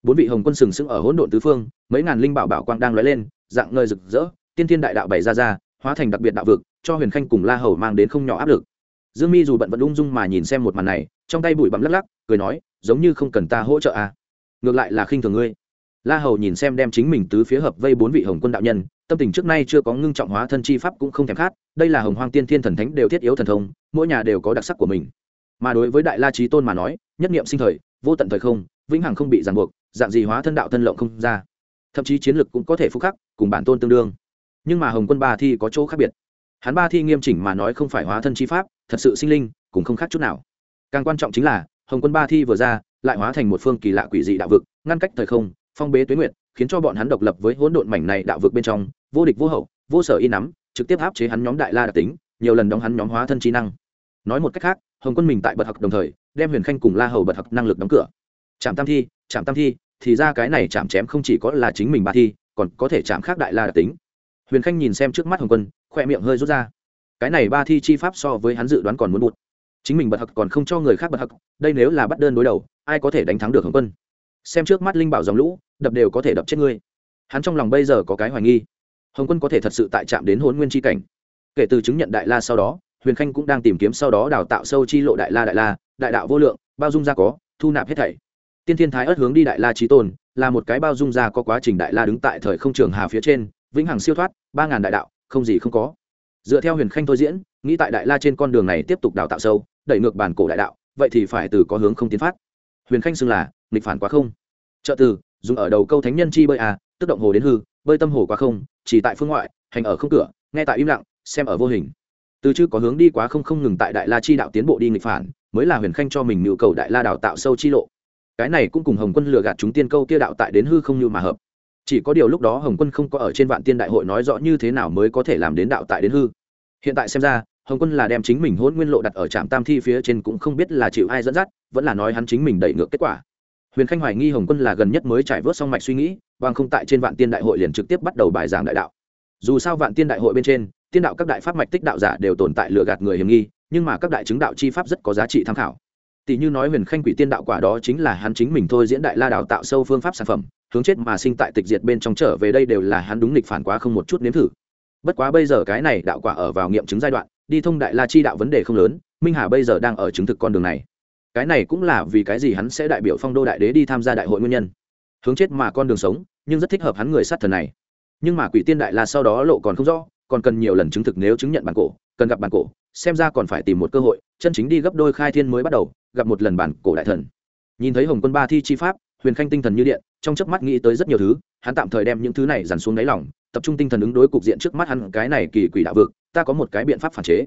[SPEAKER 1] Bốn vị hồng quân sừng sững ở hỗn độn tứ phương, mấy ngàn linh bảo bảo quang đang lóe lên, dạng ngời rực rỡ, tiên thiên đại đạo bày ra ra, hóa thành đặc biệt đạo vực, cho huyền khanh cùng la hầu mang đến không nhỏ áp lực dương mi dù bận vẫn ung dung mà nhìn xem một màn này, trong tay bụi bặm lắc lắc, cười nói, giống như không cần ta hỗ trợ à. Ngược lại là khinh thường ngươi. La hầu nhìn xem đem chính mình tứ phía hợp vây bốn vị hồng quân đạo nhân, tâm tình trước nay chưa có ngưng trọng hóa thân chi pháp cũng không thèm khát, đây là hồng hoang tiên thiên thần thánh đều thiết yếu thần thông, mỗi nhà đều có đặc sắc của mình. Mà đối với đại la trí tôn mà nói, nhất niệm sinh thời, vô tận thời không, vĩnh hằng không bị ràng buộc, dạng gì hóa thân đạo thân lộng không ra. Thậm chí chiến lực cũng có thể phúc khắc, cùng bản tôn tương đương. Nhưng mà hồng quân ba thi có chỗ khác biệt. Hắn ba thi nghiêm chỉnh mà nói không phải hóa thân chi pháp thật sự sinh linh cũng không khác chút nào. Càng quan trọng chính là, hồng quân ba thi vừa ra, lại hóa thành một phương kỳ lạ quỷ dị đạo vực, ngăn cách thời không, phong bế tuế nguyệt, khiến cho bọn hắn độc lập với hỗn độn mảnh này đạo vực bên trong, vô địch vô hậu, vô sở y nắm, trực tiếp áp chế hắn nhóm đại la đặc tính, nhiều lần đóng hắn nhóm hóa thân trí năng. Nói một cách khác, hồng quân mình tại bật học đồng thời, đem huyền khanh cùng la hầu bật học năng lực đóng cửa. Chạm tam thi, chạm tam thi, thì ra cái này chạm chém không chỉ có là chính mình ba thi, còn có thể chạm khác đại la đặc tính. Huyền khanh nhìn xem trước mắt hồng quân, khoe miệng hơi rút ra cái này ba thi chi pháp so với hắn dự đoán còn muốn bụt. Chính mình bật hặc còn không cho người khác bật hặc đây nếu là bắt đơn đối đầu, ai có thể đánh thắng được hồng quân? Xem trước mắt linh bảo dòng lũ, đập đều có thể đập chết ngươi. Hắn trong lòng bây giờ có cái hoài nghi. Hồng quân có thể thật sự tại trạm đến hôn nguyên tri cảnh. Kể từ chứng nhận đại la sau đó, huyền khanh cũng đang tìm kiếm sau đó đào tạo sâu chi lộ đại la đại la, đại đạo vô lượng, bao dung ra có, thu nạp hết thảy. Tiên thiên thái ớt hướng đi đại la trí tôn, là một cái bao dung ra có quá trình đại la đứng tại thời không trường hà phía trên, vĩnh hằng siêu thoát, ba ngàn đại đạo, không gì không có dựa theo huyền khanh thôi diễn, nghĩ tại đại la trên con đường này tiếp tục đào tạo sâu, đẩy ngược bản cổ đại đạo, vậy thì phải từ có hướng không tiến phát. Huyền khanh xưng là, nghịch phản quá không. Trợ từ, dùng ở đầu câu thánh nhân chi bơi à tức động hồ đến hư, bơi tâm hồ quá không, chỉ tại phương ngoại, hành ở không cửa, nghe tại im lặng, xem ở vô hình. Từ chư có hướng đi quá không không ngừng tại đại la chi đạo tiến bộ đi nghịch phản, mới là huyền khanh cho mình nhu cầu đại la đào tạo sâu chi lộ. Cái này cũng cùng hồng quân lừa gạt chúng tiên câu kia đạo tại đến hư không như mà hợp. Chỉ có điều lúc đó hồng quân không có ở trên vạn tiên đại hội nói rõ như thế nào mới có thể làm đến đạo tại đến hư hiện tại xem ra, hồng quân là đem chính mình hôn nguyên lộ đặt ở trạm tam thi phía trên cũng không biết là chịu ai dẫn dắt, vẫn là nói hắn chính mình đẩy ngược kết quả. Huyền khanh hoài nghi hồng quân là gần nhất mới trải vớt xong mạch suy nghĩ, bằng không tại trên vạn tiên đại hội liền trực tiếp bắt đầu bài giảng đại đạo. Dù sao vạn tiên đại hội bên trên, tiên đạo các đại pháp mạch tích đạo giả đều tồn tại lừa gạt người hiểm nghi, nhưng mà các đại chứng đạo chi pháp rất có giá trị tham khảo. Tỷ như nói huyền khanh quỷ tiên đạo quả đó chính là hắn chính mình thôi diễn đại la đào tạo sâu phương pháp sản phẩm, hướng chết mà sinh tại tịch diệt bên trong trở về đây đều là hắn đúng lịch phản quá không một chút nếm thử bất quá bây giờ cái này đạo quả ở vào nghiệm chứng giai đoạn, đi thông đại la chi đạo vấn đề không lớn, minh hà bây giờ đang ở chứng thực con đường này. Cái này cũng là vì cái gì hắn sẽ đại biểu phong đô đại đế đi tham gia đại hội nguyên nhân. Hướng chết mà con đường sống, nhưng rất thích hợp hắn người sát thần này. Nhưng mà quỷ tiên đại la sau đó lộ còn không rõ, còn cần nhiều lần chứng thực nếu chứng nhận bản cổ, cần gặp bản cổ, xem ra còn phải tìm một cơ hội, chân chính đi gấp đôi khai thiên mới bắt đầu, gặp một lần bản cổ đại thần. Nhìn thấy hồng quân ba thi chi pháp, huyền khanh tinh thần như điện, trong chớp mắt nghĩ tới rất nhiều thứ, hắn tạm thời đem những thứ này dằn xuống đáy lòng tập trung tinh thần ứng đối cục diện trước mắt hắn, cái này kỳ quỷ đạo vực, ta có một cái biện pháp phản chế.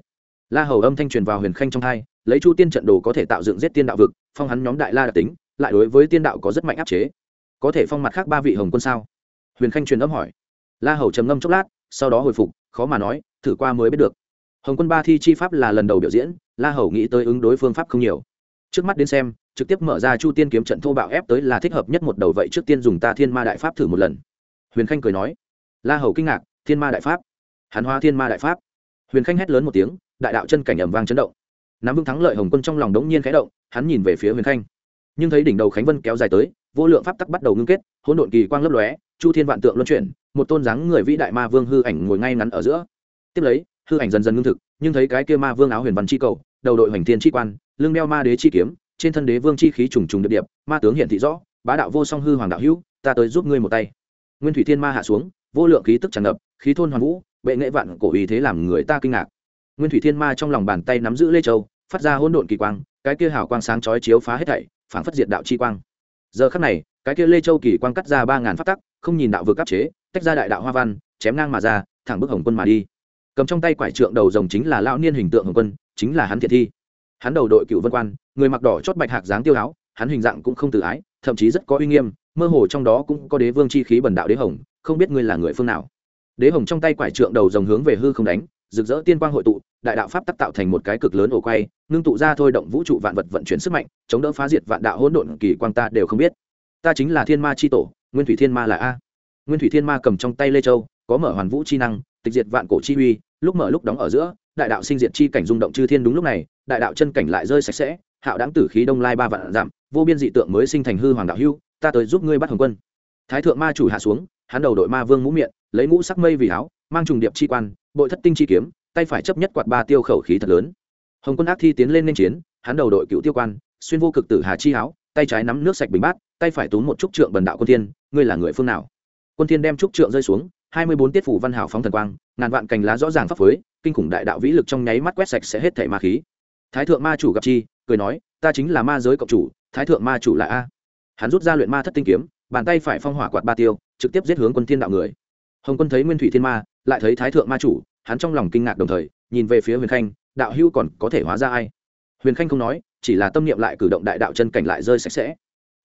[SPEAKER 1] La hầu âm thanh truyền vào huyền khanh trong hai, lấy chu tiên trận đồ có thể tạo dựng giết tiên đạo vực, phong hắn nhóm đại la đặc tính, lại đối với tiên đạo có rất mạnh áp chế. Có thể phong mặt khác ba vị hồng quân sao? Huyền khanh truyền âm hỏi. La hầu trầm ngâm chốc lát, sau đó hồi phục, khó mà nói, thử qua mới biết được. Hồng quân ba thi chi pháp là lần đầu biểu diễn, la hầu nghĩ tới ứng đối phương pháp không nhiều. Trước mắt đến xem, trực tiếp mở ra chu tiên kiếm trận thô bạo ép tới là thích hợp nhất một đầu vậy trước tiên dùng ta thiên ma đại pháp thử một lần. Huyền khanh cười nói la hầu kinh ngạc, thiên ma đại pháp. Hắn hóa thiên ma đại pháp. Huyền khanh hét lớn một tiếng, đại đạo chân cảnh ầm vang chấn động. Nắm vững thắng lợi hồng quân trong lòng đống nhiên khẽ động, hắn nhìn về phía huyền khanh. Nhưng thấy đỉnh đầu khánh vân kéo dài tới, vô lượng pháp tắc bắt đầu ngưng kết, hỗn độn kỳ quang lấp lóe, chu thiên vạn tượng luân chuyển, một tôn dáng người vĩ đại ma vương hư ảnh ngồi ngay ngắn ở giữa. Tiếp lấy, hư ảnh dần dần ngưng thực, nhưng thấy cái kia ma vương áo huyền văn chi cầu, đầu đội hoành thiên chi quan, lưng đeo ma đế chi kiếm, trên thân đế vương chi khí trùng trùng điệp điệp, ma tướng hiện thị rõ, bá đạo vô song hư hoàng đạo hữu, ta tới giúp ngươi một tay. Nguyên thủy thiên ma hạ xuống vô lượng khí tức tràn ngập, khí thôn hoàn vũ, bệ nghệ vạn cổ ý thế làm người ta kinh ngạc. Nguyên thủy thiên ma trong lòng bàn tay nắm giữ lê châu, phát ra hỗn độn kỳ quang, cái kia hào quang sáng chói chiếu phá hết thảy, phảng phất diệt đạo chi quang. Giờ khắc này, cái kia lê châu kỳ quang cắt ra ba ngàn phát tắc, không nhìn đạo vừa cấp chế, tách ra đại đạo hoa văn, chém ngang mà ra, thẳng bức hồng quân mà đi. Cầm trong tay quải trượng đầu rồng chính là lão niên hình tượng hồng quân, chính là hắn thiện thi. Hắn đầu đội cựu vân quan, người mặc đỏ chót bạch hạc dáng tiêu áo, hắn hình dạng cũng không tự ái, thậm chí rất có uy nghiêm, mơ hồ trong đó cũng có đế vương chi khí bần đạo đế hồng không biết ngươi là người phương nào. Đế hồng trong tay quải trượng đầu rồng hướng về hư không đánh, rực rỡ tiên quang hội tụ, đại đạo pháp tắc tạo thành một cái cực lớn ổ quay, ngưng tụ ra thôi động vũ trụ vạn vật vận chuyển sức mạnh, chống đỡ phá diệt vạn đạo hỗn độn kỳ quang ta đều không biết. Ta chính là thiên ma chi tổ, nguyên thủy thiên ma là a. Nguyên thủy thiên ma cầm trong tay lê châu, có mở hoàn vũ chi năng, tịch diệt vạn cổ chi uy, lúc mở lúc đóng ở giữa, đại đạo sinh diệt chi cảnh rung động chư thiên đúng lúc này, đại đạo chân cảnh lại rơi sạch sẽ, hạo đáng tử khí đông lai ba vạn giảm, vô biên dị tượng mới sinh thành hư hoàng đạo hưu ta tới giúp ngươi bắt hồng quân thái thượng ma chủ hạ xuống, hắn đầu đội ma vương mũ miệng, lấy ngũ sắc mây vì áo, mang trùng điệp chi quan, bội thất tinh chi kiếm, tay phải chấp nhất quạt ba tiêu khẩu khí thật lớn. Hồng quân ác thi tiến lên nên chiến, hắn đầu đội cựu tiêu quan, xuyên vô cực tử hà chi áo, tay trái nắm nước sạch bình bát, tay phải túm một trúc trượng bần đạo quân thiên, ngươi là người phương nào? Quân thiên đem trúc trượng rơi xuống, hai mươi bốn tiết phủ văn hảo phóng thần quang, ngàn vạn cành lá rõ ràng pháp phối kinh khủng đại đạo vĩ lực trong nháy mắt quét sạch sẽ hết thể ma khí. Thái thượng ma chủ gặp chi, cười nói, ta chính là ma giới cộng chủ, thái thượng ma chủ là a. Hắn rút ra luyện ma thất tinh kiếm bàn tay phải phong hỏa quạt ba tiêu, trực tiếp giết hướng quân thiên đạo người. Hồng quân thấy nguyên thủy thiên ma, lại thấy thái thượng ma chủ, hắn trong lòng kinh ngạc đồng thời, nhìn về phía huyền khanh, đạo hưu còn có thể hóa ra ai? Huyền khanh không nói, chỉ là tâm niệm lại cử động đại đạo chân cảnh lại rơi sạch sẽ.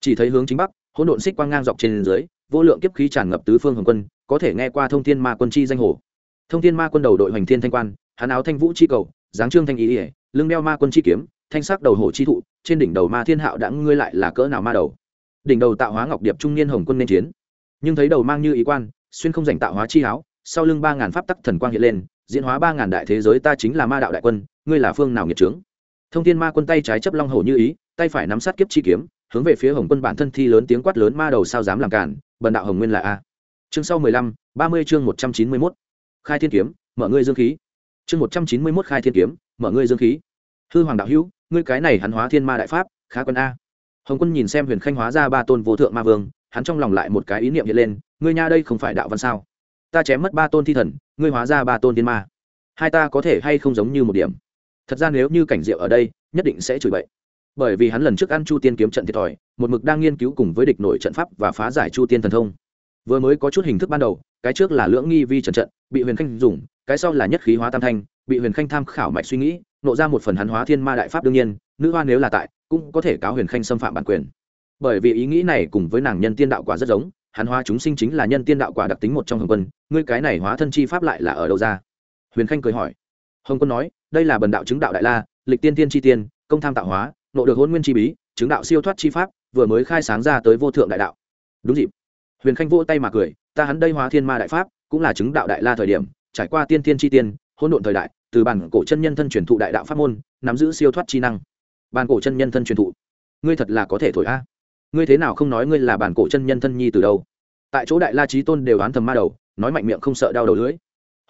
[SPEAKER 1] Chỉ thấy hướng chính bắc, hỗn độn xích quang ngang dọc trên dưới, vô lượng kiếp khí tràn ngập tứ phương hồng quân, có thể nghe qua thông thiên ma quân chi danh hồ. Thông thiên ma quân đầu đội hoành thiên thanh quan, hắn áo thanh vũ chi cầu, dáng trương thanh ý ỉa lưng đeo ma quân chi kiếm, thanh sắc đầu hổ chi thụ, trên đỉnh đầu ma thiên hạo đã ngươi lại là cỡ nào ma đầu? Đỉnh đầu tạo hóa ngọc điệp trung niên hồng quân nên chiến. Nhưng thấy đầu mang như ý quan, xuyên không dành tạo hóa chi háo sau lưng ba ngàn pháp tắc thần quang hiện lên, diễn hóa ba ngàn đại thế giới ta chính là ma đạo đại quân, ngươi là phương nào nghiệt trướng thông thiên ma quân tay trái chấp long hổ như ý, tay phải nắm sát kiếp chi kiếm, hướng về phía hồng quân bản thân thi lớn tiếng quát lớn ma đầu sao dám làm cản bần đạo hồng nguyên là a. Chương sau mười lăm, ba mươi chương một trăm chín mươi mốt. Khai thiên kiếm, mở ngươi dương khí. Chương một trăm chín mươi mốt khai thiên kiếm, mở ngươi dương khí. Hư hoàng đạo hữu, ngươi cái này hắn hóa thiên ma đại pháp, khá quân a hồng quân nhìn xem huyền khanh hóa ra ba tôn vô thượng ma vương, hắn trong lòng lại một cái ý niệm hiện lên, ngươi nha đây không phải đạo văn sao? Ta chém mất ba tôn thi thần, ngươi hóa ra ba tôn thiên ma. Hai ta có thể hay không giống như một điểm? Thật ra nếu như cảnh diệu ở đây, nhất định sẽ chửi bậy. Bởi vì hắn lần trước ăn chu tiên kiếm trận thiệt thòi, một mực đang nghiên cứu cùng với địch nội trận pháp và phá giải chu tiên thần thông. Vừa mới có chút hình thức ban đầu, cái trước là lưỡng nghi vi trần trận, bị huyền khanh dùng, cái sau là nhất khí hóa tam thanh, bị huyền khanh tham khảo mạch suy nghĩ, nộ ra một phần hắn hóa thiên ma đại pháp đương nhiên nữ hoa nếu là tại, cũng có thể cáo huyền khanh xâm phạm bản quyền. Bởi vì ý nghĩ này cùng với nàng nhân tiên đạo quả rất giống, hắn hóa chúng sinh chính là nhân tiên đạo quả đặc tính một trong hồng quân, ngươi cái này hóa thân chi pháp lại là ở đâu ra? Huyền khanh cười hỏi. Hồng quân nói, đây là bần đạo chứng đạo đại la, lịch tiên tiên chi tiên, công tham tạo hóa nộ được hôn nguyên chi bí, chứng đạo siêu thoát chi pháp, vừa mới khai sáng ra tới vô thượng đại đạo. Đúng dịp. Huyền khanh vỗ tay mà cười, ta hắn đây hóa thiên ma đại pháp, cũng là chứng đạo đại la thời điểm, trải qua tiên tiên chi tiên, hỗn độn thời đại, từ bản cổ chân nhân thân truyền thụ đại đạo pháp môn, nắm giữ siêu thoát chi năng bản cổ chân nhân thân truyền thụ. Ngươi thật là có thể thổi a. Ngươi thế nào không nói ngươi là bản cổ chân nhân thân nhi từ đâu? Tại chỗ đại la trí tôn đều đoán thầm ma đầu, nói mạnh miệng không sợ đau đầu lưỡi.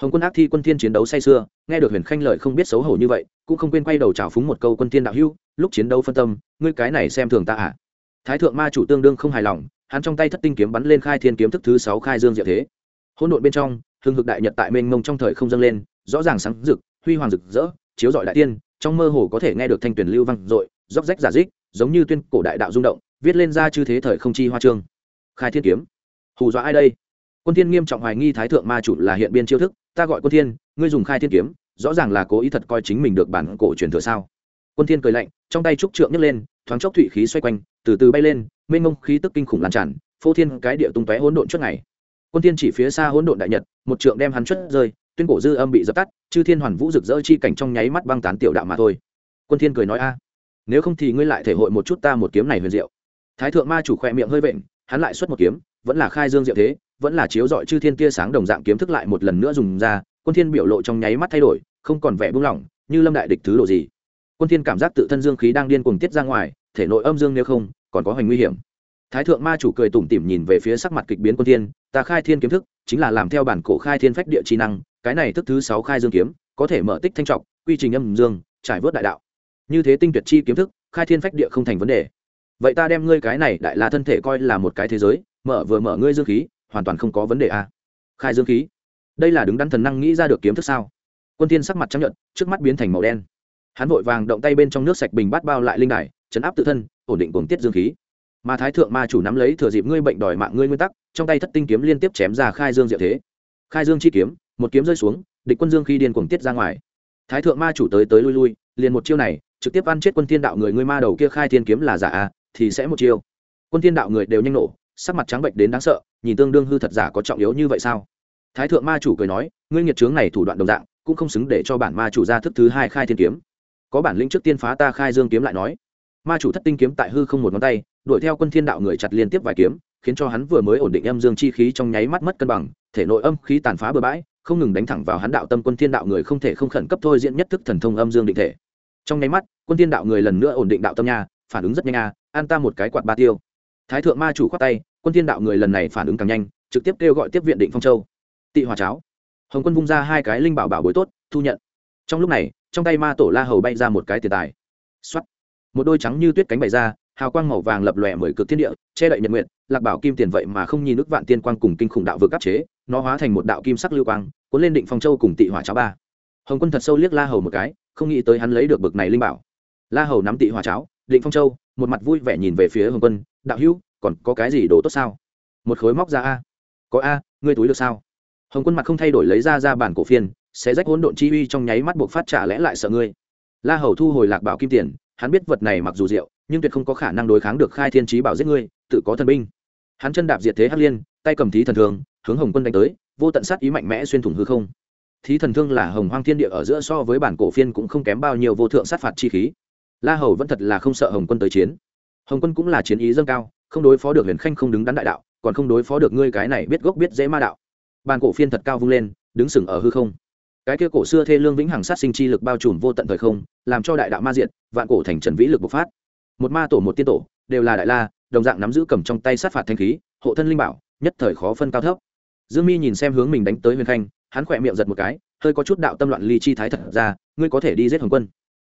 [SPEAKER 1] Hồng quân ác thi quân thiên chiến đấu say sưa, nghe được huyền khanh lợi không biết xấu hổ như vậy, cũng không quên quay đầu trào phúng một câu quân thiên đạo hưu lúc chiến đấu phân tâm, ngươi cái này xem thường ta à? Thái thượng ma chủ tương đương không hài lòng, hắn trong tay thất tinh kiếm bắn lên khai thiên kiếm thức thứ sáu khai dương diệu thế. Hỗn độn bên trong hương hực đại nhật tại mênh mông trong thời không dâng lên, rõ ràng sáng rực, huy hoàng rực rỡ, chiếu rọi đại tiên trong mơ hồ có thể nghe được thanh tuyển lưu vang dội róc rách giả dích, giống như tuyên cổ đại đạo rung động, viết lên ra chư thế thời không chi hoa trương. Khai thiên kiếm. Hù dọa ai đây? Quân thiên nghiêm trọng hoài nghi thái thượng ma chủ là hiện biên chiêu thức, ta gọi quân thiên, ngươi dùng khai thiên kiếm, rõ ràng là cố ý thật coi chính mình được bản cổ truyền thừa sao? Quân thiên cười lạnh, trong tay trúc trượng nhấc lên, thoáng chốc thủy khí xoay quanh, từ từ bay lên, mênh mông khí tức kinh khủng lan tràn, phô thiên cái địa tung tóe hỗn độn trước ngày. Quân thiên chỉ phía xa hỗn độn đại nhật, một trượng đem hắn xuất rơi tuyên cổ dư âm bị dập tắt, chư thiên hoàn vũ rực rỡ chi cảnh trong nháy mắt băng tán tiểu đạo mà thôi. Quân thiên cười nói, a, nếu không thì ngươi lại thể hội một chút ta một kiếm này huyền diệu. Thái thượng ma chủ khoe miệng hơi vện, hắn lại xuất một kiếm, vẫn là khai dương diệu thế, vẫn là chiếu dọi chư thiên tia sáng đồng dạng kiếm thức lại một lần nữa dùng ra, quân thiên biểu lộ trong nháy mắt thay đổi, không còn vẻ buông lỏng, như lâm đại địch thứ độ gì. Quân thiên cảm giác tự thân dương khí đang điên cuồng tiết ra ngoài, thể nội âm dương nếu không, còn có hành nguy hiểm. Thái thượng ma chủ cười tủm tỉm nhìn về phía sắc mặt kịch biến quân thiên, ta khai thiên kiếm thức, chính là làm theo bản cổ khai thiên phách địa chi năng cái này thức thứ sáu khai dương kiếm, có thể mở tích thanh trọng, quy trình âm dương, trải vớt đại đạo. Như thế tinh tuyệt chi kiếm thức, khai thiên phách địa không thành vấn đề. Vậy ta đem ngươi cái này đại la thân thể coi là một cái thế giới, mở vừa mở ngươi dương khí, hoàn toàn không có vấn đề a à. khai dương khí. Đây là đứng đắn thần năng nghĩ ra được kiếm thức sao? Quân thiên sắc mặt chấp nhận trước mắt biến thành màu đen. Hắn vội vàng động tay bên trong nước sạch bình bát bao lại linh đài, chấn áp tự thân, ổn định cuồng tiết dương khí. Mà thái thượng ma chủ nắm lấy thừa dịp ngươi bệnh đòi mạng ngươi nguyên tắc, trong tay thất tinh kiếm liên tiếp chém ra khai dương diệu thế. Khai dương chi kiếm một kiếm rơi xuống, địch quân dương khi điên cuồng tiết ra ngoài. Thái thượng ma chủ tới tới lui lui, liền một chiêu này, trực tiếp ăn chết quân thiên đạo người ngươi ma đầu kia khai thiên kiếm là giả à thì sẽ một chiêu. Quân thiên đạo người đều nhanh nổ, sắc mặt trắng bệnh đến đáng sợ, nhìn tương đương hư thật giả có trọng yếu như vậy sao? Thái thượng ma chủ cười nói, ngươi nghiệt trướng này thủ đoạn đồng dạng, cũng không xứng để cho bản ma chủ ra thức thứ hai khai thiên kiếm. Có bản lĩnh trước tiên phá ta khai dương kiếm lại nói. Ma chủ thất tinh kiếm tại hư không một ngón tay, đuổi theo quân thiên đạo người chặt liên tiếp vài kiếm, khiến cho hắn vừa mới ổn định âm dương chi khí trong nháy mắt mất cân bằng, thể nội âm khí tàn phá bừa bãi không ngừng đánh thẳng vào hắn đạo tâm quân thiên đạo người không thể không khẩn cấp thôi diễn nhất thức thần thông âm dương định thể. Trong nháy mắt, quân thiên đạo người lần nữa ổn định đạo tâm nha, phản ứng rất nhanh a, an ta một cái quạt ba tiêu. Thái thượng ma chủ khoát tay, quân thiên đạo người lần này phản ứng càng nhanh, trực tiếp kêu gọi tiếp viện định phong châu. Tị hòa cháo. Hồng quân vung ra hai cái linh bảo bảo bối tốt, thu nhận. Trong lúc này, trong tay ma tổ la hầu bay ra một cái tiền tài. Xuất một đôi trắng như tuyết cánh bày ra, hào quang màu vàng lập lòe mười cực thiên địa, che đậy nhật nguyện lạc bảo kim tiền vậy mà không nhìn nước vạn tiên quang cùng kinh khủng đạo vừa áp chế, nó hóa thành một đạo kim sắc lưu quang, cuốn lên định phong châu cùng tị hỏa cháo ba. Hồng quân thật sâu liếc la hầu một cái, không nghĩ tới hắn lấy được bực này linh bảo. La hầu nắm tị hỏa cháo, định phong châu, một mặt vui vẻ nhìn về phía hồng quân, đạo hữu, còn có cái gì đồ tốt sao? Một khối móc ra a. Có a, ngươi túi được sao? Hồng quân mặt không thay đổi lấy ra ra bản cổ phiên, sẽ rách hỗn độn chi uy trong nháy mắt buộc phát trả lẽ lại sợ ngươi. La hầu thu hồi lạc bảo kim tiền, hắn biết vật này mặc dù rượu nhưng tuyệt không có khả năng đối kháng được khai thiên trí bảo giết ngươi, tự có thần binh hắn chân đạp diệt thế hắc liên, tay cầm thí thần thương, hướng hồng quân đánh tới, vô tận sát ý mạnh mẽ xuyên thủng hư không. Thí thần thương là hồng hoang thiên địa ở giữa so với bản cổ phiên cũng không kém bao nhiêu vô thượng sát phạt chi khí. La hầu vẫn thật là không sợ hồng quân tới chiến. Hồng quân cũng là chiến ý dâng cao, không đối phó được huyền khanh không đứng đắn đại đạo, còn không đối phó được ngươi cái này biết gốc biết dễ ma đạo. Bàn cổ phiên thật cao vung lên, đứng sừng ở hư không. Cái kia cổ xưa thê lương vĩnh hằng sát sinh chi lực bao trùm vô tận thời không, làm cho đại đạo ma diện vạn cổ thành trần vĩ lực bộc phát. Một ma tổ một tiên tổ, đều là đại la đồng dạng nắm giữ cầm trong tay sát phạt thanh khí, hộ thân linh bảo, nhất thời khó phân cao thấp. Dương mi nhìn xem hướng mình đánh tới huyền khanh, hắn khỏe miệng giật một cái, hơi có chút đạo tâm loạn ly chi thái thật ra, ngươi có thể đi giết hồng quân.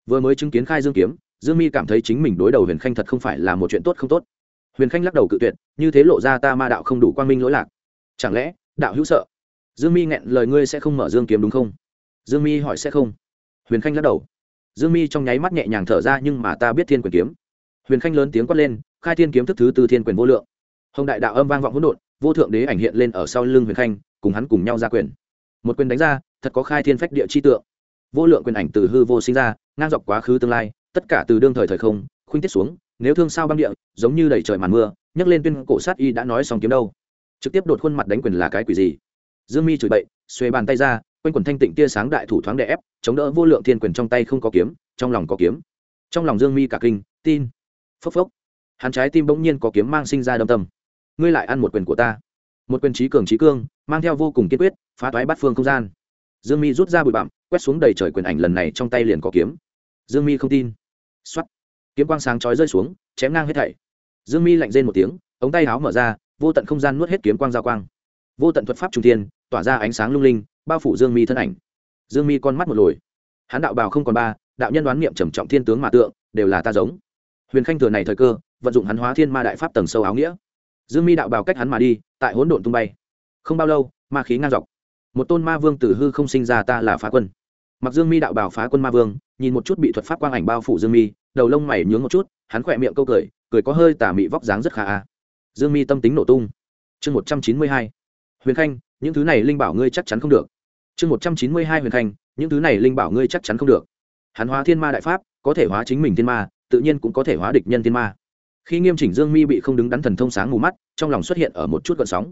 [SPEAKER 1] Vừa mới chứng kiến khai dương kiếm, dương mi cảm thấy chính mình đối đầu huyền khanh thật không phải là một chuyện tốt không tốt. Huyền khanh lắc đầu cự tuyệt, như thế lộ ra ta ma đạo không đủ quang minh lỗi lạc. Chẳng lẽ, đạo hữu sợ? Dương mi nghẹn lời ngươi sẽ không mở dương kiếm đúng không? Dương mi hỏi sẽ không. Huyền khanh lắc đầu. Dương mi trong nháy mắt nhẹ nhàng thở ra nhưng mà ta biết thiên quyền kiếm huyền khanh lớn tiếng quát lên, khai thiên kiếm thức thứ tư thiên quyền vô lượng. Hồng đại đạo âm vang vọng hỗn độn, vô thượng đế ảnh hiện lên ở sau lưng huyền khanh, cùng hắn cùng nhau ra quyền. Một quyền đánh ra, thật có khai thiên phách địa chi tượng. Vô lượng quyền ảnh từ hư vô sinh ra, ngang dọc quá khứ tương lai, tất cả từ đương thời thời không, khuynh tiết xuống, nếu thương sao băng địa, giống như đầy trời màn mưa, nhấc lên tuyên cổ sát y đã nói xong kiếm đâu. Trực tiếp đột khuôn mặt đánh quyền là cái quỷ gì? Dương mi chửi bậy xuê bàn tay ra, quanh quần thanh tịnh tia sáng đại thủ thoáng đè ép, chống đỡ vô lượng thiên quyền trong tay không có kiếm, trong lòng có kiếm. Trong lòng dương mi cả kinh, tin phốc phốc. Hắn trái tim bỗng nhiên có kiếm mang sinh ra đâm tâm. Ngươi lại ăn một quyền của ta. Một quyền trí cường trí cương, mang theo vô cùng kiên quyết, phá toái bắt phương không gian. Dương mi rút ra bụi bặm, quét xuống đầy trời quyền ảnh lần này trong tay liền có kiếm. Dương mi không tin. X o á t kiếm quang sáng chói rơi xuống, chém ngang hết thảy. Dương mi lạnh rên một tiếng, ống tay áo mở ra, vô tận không gian nuốt hết kiếm quang giao quang. Vô tận thuật pháp trung tiên tỏa ra ánh sáng lung linh, bao phủ dương mi thân ảnh. Dương mi con mắt một lồi. Hắn đạo bào không còn ba, đạo nhân đoán niệm trầm trọng thiên tướng mà tượng, đều là ta giống huyền khanh thừa này thời cơ, vận dụng hắn hóa thiên ma đại pháp tầng sâu áo nghĩa. Dương mi đạo bào cách hắn mà đi, tại hỗn độn tung bay. Không bao lâu, ma khí ngang dọc. Một tôn ma vương tử hư không sinh ra ta là phá quân. Mặc dương mi đạo bào phá quân ma vương, nhìn một chút bị thuật pháp quang ảnh bao phủ dương mi, đầu lông mày nhướng một chút, hắn khỏe miệng câu cười cười có hơi tà mị vóc dáng rất khả a. Dương mi tâm tính nổ tung. Chương một trăm chín mươi hai. Huyền khanh, những thứ này linh bảo ngươi chắc chắn không được. Chương một trăm chín mươi hai huyền khanh, những thứ này linh bảo ngươi chắc chắn không được. Hắn hóa thiên ma đại pháp, có thể hóa chính mình thiên ma tự nhiên cũng có thể hóa địch nhân thiên ma. Khi nghiêm chỉnh dương mi bị không đứng đắn thần thông sáng mù mắt, trong lòng xuất hiện ở một chút gợn sóng.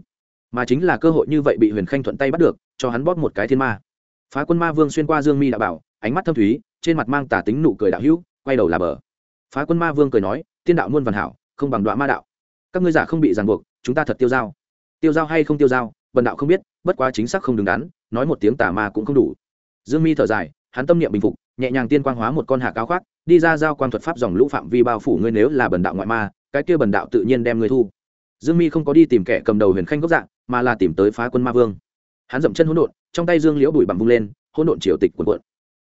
[SPEAKER 1] Mà chính là cơ hội như vậy bị huyền khanh thuận tay bắt được, cho hắn bóp một cái thiên ma. Phá quân ma vương xuyên qua dương mi đã bảo, ánh mắt thâm thúy, trên mặt mang tà tính nụ cười đạo hữu, quay đầu là bờ. Phá quân ma vương cười nói, tiên đạo muôn vàn hảo, không bằng đoạn ma đạo. Các ngươi giả không bị ràng buộc, chúng ta thật tiêu dao. Tiêu dao hay không tiêu dao, bần đạo không biết, bất quá chính xác không đứng đắn, nói một tiếng tà ma cũng không đủ. Dương mi thở dài, hắn tâm niệm bình phục nhẹ nhàng tiên quang hóa một con hạ cao khoác, đi ra giao quan thuật pháp dòng lũ phạm vi bao phủ ngươi nếu là bần đạo ngoại ma, cái kia bần đạo tự nhiên đem ngươi thu. Dương mi không có đi tìm kẻ cầm đầu huyền khanh gốc dạng mà là tìm tới phá quân ma vương. Hắn dậm chân hỗn độn, trong tay dương liễu bụi bặm vung lên, hỗn độn triều tịch cuộn cuộn.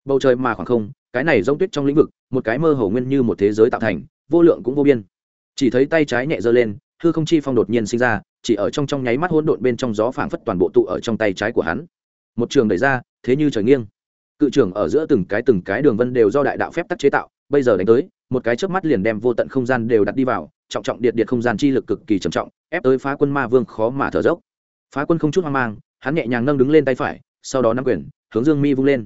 [SPEAKER 1] Bầu trời mà khoảng không, cái này rông tuyết trong lĩnh vực, một cái mơ hồ nguyên như một thế giới tạo thành, vô lượng cũng vô biên. Chỉ thấy tay trái nhẹ giơ lên, hư không chi phong đột nhiên sinh ra, chỉ ở trong trong nháy mắt hỗn độn bên trong gió phảng phất toàn bộ tụ ở trong tay trái của hắn. Một trường đẩy ra, thế như trời nghiêng cự trưởng ở giữa từng cái từng cái đường vân đều do đại đạo phép tắc chế tạo, bây giờ đánh tới, một cái chớp mắt liền đem vô tận không gian đều đặt đi vào, trọng trọng điện điện không gian chi lực cực kỳ trầm trọng, ép tới phá quân ma vương khó mà thở dốc. Phá quân không chút hoang mang, hắn nhẹ nhàng nâng đứng lên tay phải, sau đó nắm quyền, hướng dương mi vung lên.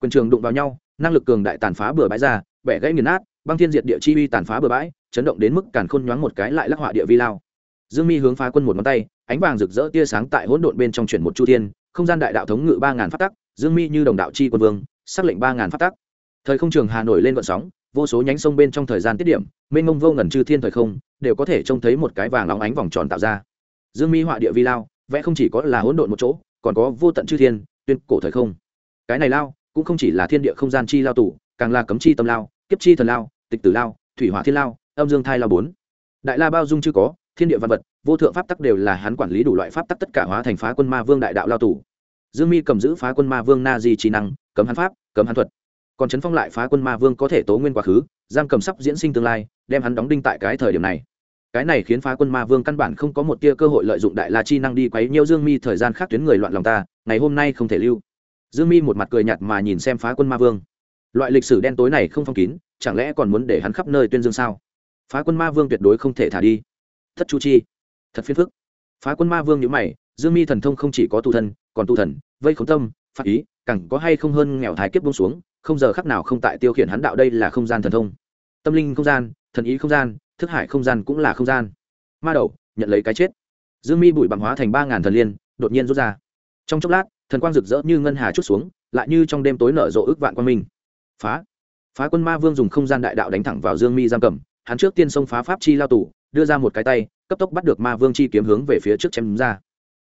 [SPEAKER 1] Quyền trường đụng vào nhau, năng lực cường đại tàn phá bừa bãi ra, bẻ gãy nghiền nát, băng thiên diệt địa chi uy tàn phá bừa bãi, chấn động đến mức càn khôn nhoáng một cái lại lắc họa địa vi lao. Dương mi hướng phá quân một ngón tay, ánh vàng rực rỡ tia sáng tại hỗn độn bên trong chuyển một chu thiên, không gian đại đạo thống ngự ba ngàn phát tắc dương mi như đồng đạo chi quân vương, xác lệnh ba ngàn phát tắc. Thời không trường hà nổi lên vận sóng, vô số nhánh sông bên trong thời gian tiết điểm, mênh mông vô ngần chư thiên thời không, đều có thể trông thấy một cái vàng óng ánh vòng tròn tạo ra. Dương mi họa địa vi lao, vẽ không chỉ có là hỗn độn một chỗ, còn có vô tận chư thiên, tuyên cổ thời không. Cái này lao, cũng không chỉ là thiên địa không gian chi lao tủ càng là cấm chi tâm lao, kiếp chi thần lao, tịch tử lao, thủy hỏa thiên lao, âm dương thai lao bốn. Đại la bao dung chưa có, thiên địa văn vật, vô thượng pháp tắc đều là hắn quản lý đủ loại pháp tắc tất cả hóa thành phá quân ma vương đại đạo lao tủ dương mi cầm giữ phá quân ma vương na di trí năng, cấm hắn pháp, cấm hắn thuật. Còn trấn phong lại phá quân ma vương có thể tố nguyên quá khứ, giam cầm sắp diễn sinh tương lai, đem hắn đóng đinh tại cái thời điểm này. Cái này khiến phá quân ma vương căn bản không có một tia cơ hội lợi dụng đại la chi năng đi quấy nhiêu dương mi, thời gian khác tuyến người loạn lòng ta, ngày hôm nay không thể lưu. Dương mi một mặt cười nhạt mà nhìn xem phá quân ma vương. Loại lịch sử đen tối này không phong kín, chẳng lẽ còn muốn để hắn khắp nơi tuyên dương sao? Phá quân ma vương tuyệt đối không thể thả đi. Thất chu chi. Thật phiền phức. Phá quân ma vương nhữ mày, dương mi thần thông không chỉ có tu thân còn tu thần, vây khốn tâm phát ý, càng có hay không hơn nghèo thái kiếp bông xuống, không giờ khắc nào không tại tiêu khiển hắn đạo đây là không gian thần thông. Tâm linh không gian, thần ý không gian, thức hải không gian cũng là không gian. Ma đầu, nhận lấy cái chết. Dương mi bụi bằng hóa thành ba ngàn thần liên, đột nhiên rút ra. Trong chốc lát, thần quang rực rỡ như ngân hà chút xuống, lại như trong đêm tối nở rộ ước vạn quang minh. Phá. Phá quân ma vương dùng không gian đại đạo đánh thẳng vào dương mi giam cầm, hắn trước tiên xông phá pháp chi lao tù, đưa ra một cái tay, cấp tốc bắt được ma vương chi kiếm hướng về phía trước chém ra.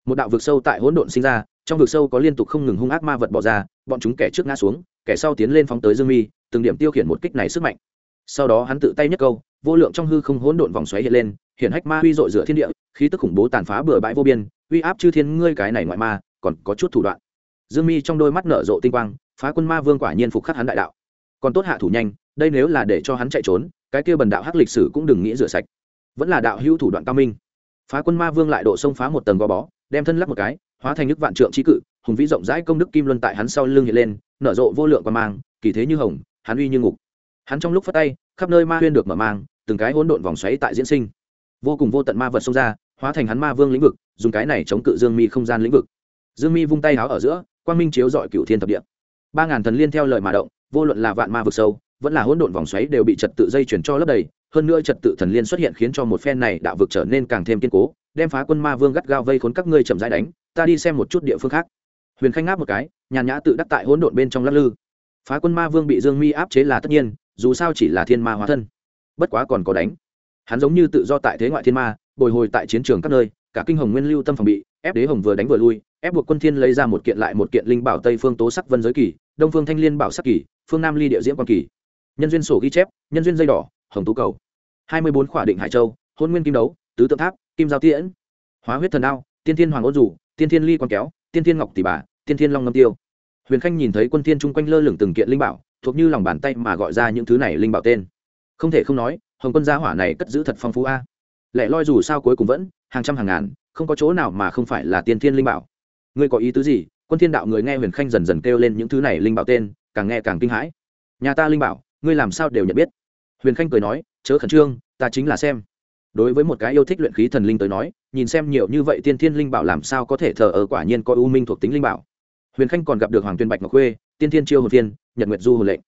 [SPEAKER 1] Một đạo vực sâu tại hỗn độn sinh ra trong vực sâu có liên tục không ngừng hung ác ma vật bỏ ra, bọn chúng kẻ trước ngã xuống, kẻ sau tiến lên phóng tới dương mi, từng điểm tiêu khiển một kích này sức mạnh. Sau đó hắn tự tay nhất câu, vô lượng trong hư không hỗn độn vòng xoáy hiện lên hiện hách ma huy dội dựa thiên địa, khí tức khủng bố tàn phá bừa bãi vô biên, uy áp chư thiên ngươi cái này ngoại ma, còn có chút thủ đoạn. Dương mi trong đôi mắt nở rộ tinh quang, phá quân ma vương quả nhiên phục khắc hắn đại đạo. Còn tốt hạ thủ nhanh, đây nếu là để cho hắn chạy trốn, cái kia bần đạo hắc lịch sử cũng đừng nghĩ rửa sạch. Vẫn là đạo hữu thủ đoạn cao minh. Phá quân ma vương lại độ sông phá một tầng gò bó đem thân lắp một cái, hóa thành nước vạn trượng trí cự, hùng vĩ rộng rãi công đức kim luân tại hắn sau lưng hiện lên, nở rộ vô lượng qua mang, kỳ thế như hồng, hắn uy như ngục. Hắn trong lúc phát tay, khắp nơi ma huyên được mở mang, từng cái hỗn độn vòng xoáy tại diễn sinh. Vô cùng vô tận ma vật xông ra, hóa thành hắn ma vương lĩnh vực, dùng cái này chống cự dương mi không gian lĩnh vực. Dương mi vung tay háo ở giữa, quang minh chiếu dọi cựu thiên thập địa. Ba ngàn thần liên theo lời mà động, vô luận là vạn ma vực sâu, vẫn là hỗn độn vòng xoáy đều bị trật tự dây chuyển cho lấp đầy, hơn nữa trật tự thần liên xuất hiện khiến cho một phen này đạo vực trở nên càng thêm kiên cố đem phá quân ma vương gắt gao vây khốn các ngươi chậm rãi đánh, ta đi xem một chút địa phương khác. Huyền khanh ngáp một cái, nhàn nhã tự đắc tại hỗn độn bên trong lắc lư. Phá quân ma vương bị dương mi áp chế là tất nhiên, dù sao chỉ là thiên ma hóa thân. Bất quá còn có đánh. Hắn giống như tự do tại thế ngoại thiên ma, bồi hồi tại chiến trường các nơi, cả kinh hồng nguyên lưu tâm phòng bị, ép đế hồng vừa đánh vừa lui, ép buộc quân thiên lấy ra một kiện lại một kiện linh bảo tây phương tố sắc vân giới kỳ, đông phương thanh liên bảo sắc kỳ, phương nam ly địa diễm quan kỳ. Nhân duyên sổ ghi chép, nhân duyên dây đỏ, hồng tú cầu. Hai mươi bốn khỏa định hải châu, hôn nguyên kim đấu, tứ tượng tháp kim giao tiễn, hóa huyết thần ao, tiên thiên hoàng ôn rủ tiên thiên ly quan kéo, tiên thiên ngọc tỷ bà, tiên thiên long ngâm tiêu. Huyền khanh nhìn thấy quân thiên chung quanh lơ lửng từng kiện linh bảo, thuộc như lòng bàn tay mà gọi ra những thứ này linh bảo tên. Không thể không nói, hồng quân gia hỏa này cất giữ thật phong phú a. Lẽ loi dù sao cuối cùng vẫn, hàng trăm hàng ngàn, không có chỗ nào mà không phải là tiên thiên linh bảo. Ngươi có ý tứ gì? Quân thiên đạo người nghe huyền khanh dần dần kêu lên những thứ này linh bảo tên, càng nghe càng kinh hãi. Nhà ta linh bảo, ngươi làm sao đều nhận biết? Huyền khanh cười nói, chớ khẩn trương, ta chính là xem đối với một cái yêu thích luyện khí thần linh tới nói, nhìn xem nhiều như vậy tiên thiên linh bảo làm sao có thể thờ ở quả nhiên có u minh thuộc tính linh bảo. Huyền khanh còn gặp được hoàng tuyên bạch ngọc khuê, tiên thiên chiêu hồn thiên, nhật nguyệt du hồn lệnh.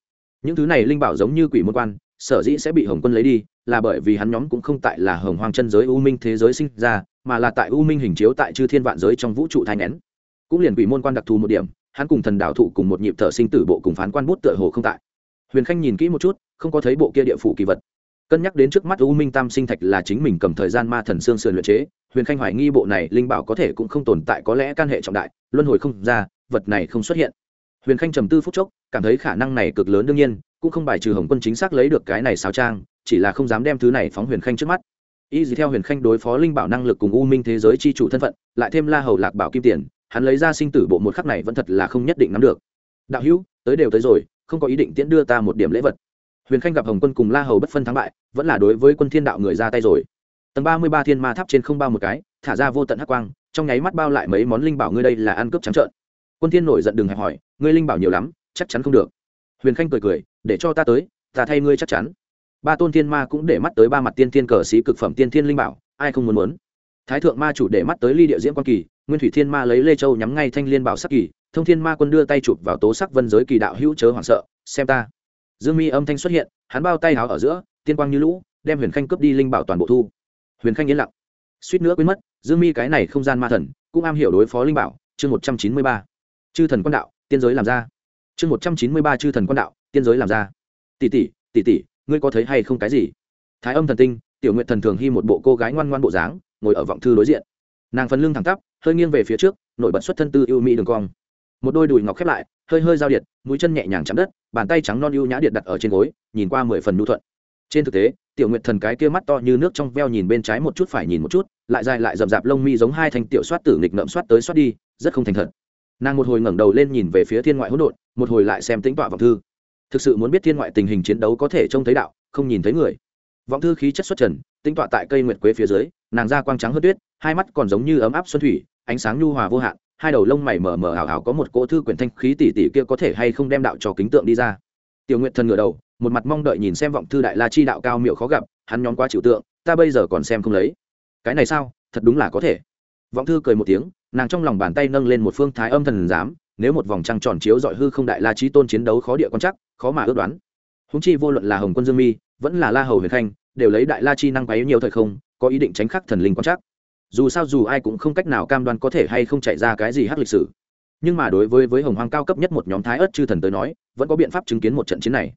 [SPEAKER 1] Những thứ này linh bảo giống như quỷ môn quan, sở dĩ sẽ bị hồng quân lấy đi, là bởi vì hắn nhóm cũng không tại là hồng hoang chân giới u minh thế giới sinh ra, mà là tại u minh hình chiếu tại chư thiên vạn giới trong vũ trụ thai nén cũng liền quỷ môn quan đặc thù một điểm, hắn cùng thần đạo thụ cùng một nhịp thở sinh tử bộ cùng phán quan bút tựa hồ không tại. Huyền khanh nhìn kỹ một chút, không có thấy bộ kia địa phủ kỳ vật cân nhắc đến trước mắt u minh tam sinh thạch là chính mình cầm thời gian ma thần xương sườn luyện chế, huyền khanh hoài nghi bộ này linh bảo có thể cũng không tồn tại có lẽ can hệ trọng đại, luân hồi không ra, vật này không xuất hiện. Huyền khanh trầm tư phút chốc, cảm thấy khả năng này cực lớn đương nhiên, cũng không bài trừ hồng quân chính xác lấy được cái này sáo trang, chỉ là không dám đem thứ này phóng huyền khanh trước mắt. Y gì theo huyền khanh đối phó linh bảo năng lực cùng u minh thế giới c h i chủ thân phận, lại thêm la hầu lạc bảo kim tiền, hắn lấy ra sinh tử bộ một khắc này vẫn thật là không nhất định nắm được. Đạo hữu, tới đều tới rồi, không có ý định tiễn đưa ta một điểm lễ vật huyền khanh gặp hồng quân cùng la hầu bất phân thắng bại, vẫn là đối với quân thiên đạo người ra tay rồi. Tầng ba mươi ba thiên ma tháp trên không bao một cái, thả ra vô tận hắc quang, trong nháy mắt bao lại mấy món linh bảo ngươi đây là ăn cướp trắng trợn. Quân thiên nổi giận đừng hẹp hỏi, ngươi linh bảo nhiều lắm, chắc chắn không được. Huyền khanh cười cười, để cho ta tới, ta thay ngươi chắc chắn. Ba tôn thiên ma cũng để mắt tới ba mặt tiên thiên cờ sĩ cực phẩm tiên thiên linh bảo, ai không muốn muốn. Thái thượng ma chủ để mắt tới ly địa diễn quan kỳ, nguyên thủy thiên ma lấy lê châu nhắm ngay thanh liên bảo sắc kỳ, thông thiên ma quân đưa tay chụp vào tố sắc vân giới kỳ đạo hữu chớ hoảng sợ, xem ta dương mi âm thanh xuất hiện, hắn bao tay háo ở giữa, tiên quang như lũ, đem huyền khanh cướp đi linh bảo toàn bộ thu. Huyền khanh yên lặng. Suýt nữa quên mất, dương mi cái này không gian ma thần, cũng am hiểu đối phó linh bảo, chương một trăm chín mươi ba. Chư thần quan đạo, tiên giới làm ra. Chương một trăm chín mươi ba chư thần quan đạo, tiên giới làm ra. Tỷ tỷ tỷ tỷ, ngươi có thấy hay không cái gì? Thái âm thần tinh, tiểu nguyện thần thường hy một bộ cô gái ngoan ngoan bộ dáng, ngồi ở vọng thư đối diện. Nàng phần lưng thẳng tắp, hơi nghiêng về phía trước, nổi bật xuất thân tư yêu mỹ đường cong một đôi đùi ngọc khép lại, hơi hơi giao điện mũi chân nhẹ nhàng chạm đất, bàn tay trắng non ưu nhã điện đặt ở trên gối, nhìn qua mười phần nhu thuận. Trên thực tế, tiểu nguyệt thần cái kia mắt to như nước trong veo nhìn bên trái một chút phải nhìn một chút, lại dài lại rậm rạp lông mi giống hai thanh tiểu soát tử nghịch ngậm soát tới soát đi, rất không thành thật. Nàng một hồi ngẩng đầu lên nhìn về phía thiên ngoại hỗn độn, một hồi lại xem tính tọa vọng thư. Thực sự muốn biết thiên ngoại tình hình chiến đấu có thể trông thấy đạo, không nhìn thấy người. Vọng thư khí chất xuất trần tính tọa tại cây nguyệt quế phía dưới, nàng da quang trắng hơn tuyết, hai mắt còn giống như ấm áp xuân thủy, ánh sáng nhu hòa vô hạn hai đầu lông mày mờ mờ ảo ảo có một cỗ thư quyển thanh khí tỷ tỷ kia có thể hay không đem đạo cho kính tượng đi ra. Tiểu nguyện thần ngửa đầu, một mặt mong đợi nhìn xem vọng thư đại la chi đạo cao miệu khó gặp, hắn nhón qua chịu tượng, ta bây giờ còn xem không lấy. Cái này sao? Thật đúng là có thể. Vọng thư cười một tiếng, nàng trong lòng bàn tay nâng lên một phương thái âm thần giám, nếu một vòng trăng tròn chiếu dọi hư không đại la chi tôn chiến đấu khó địa quan chắc khó mà ước đoán. Húng chi vô luận là hồng quân dương mi, vẫn là la hầu huyền khanh, đều lấy đại la chi năng quấy nhiều thời không, có ý định tránh khắc thần linh quan chắc dù sao dù ai cũng không cách nào cam đoan có thể hay không chạy ra cái gì hắc lịch sử. Nhưng mà đối với với hồng hoang cao cấp nhất một nhóm thái ớt chư thần tới nói, vẫn có biện pháp chứng kiến một trận chiến này.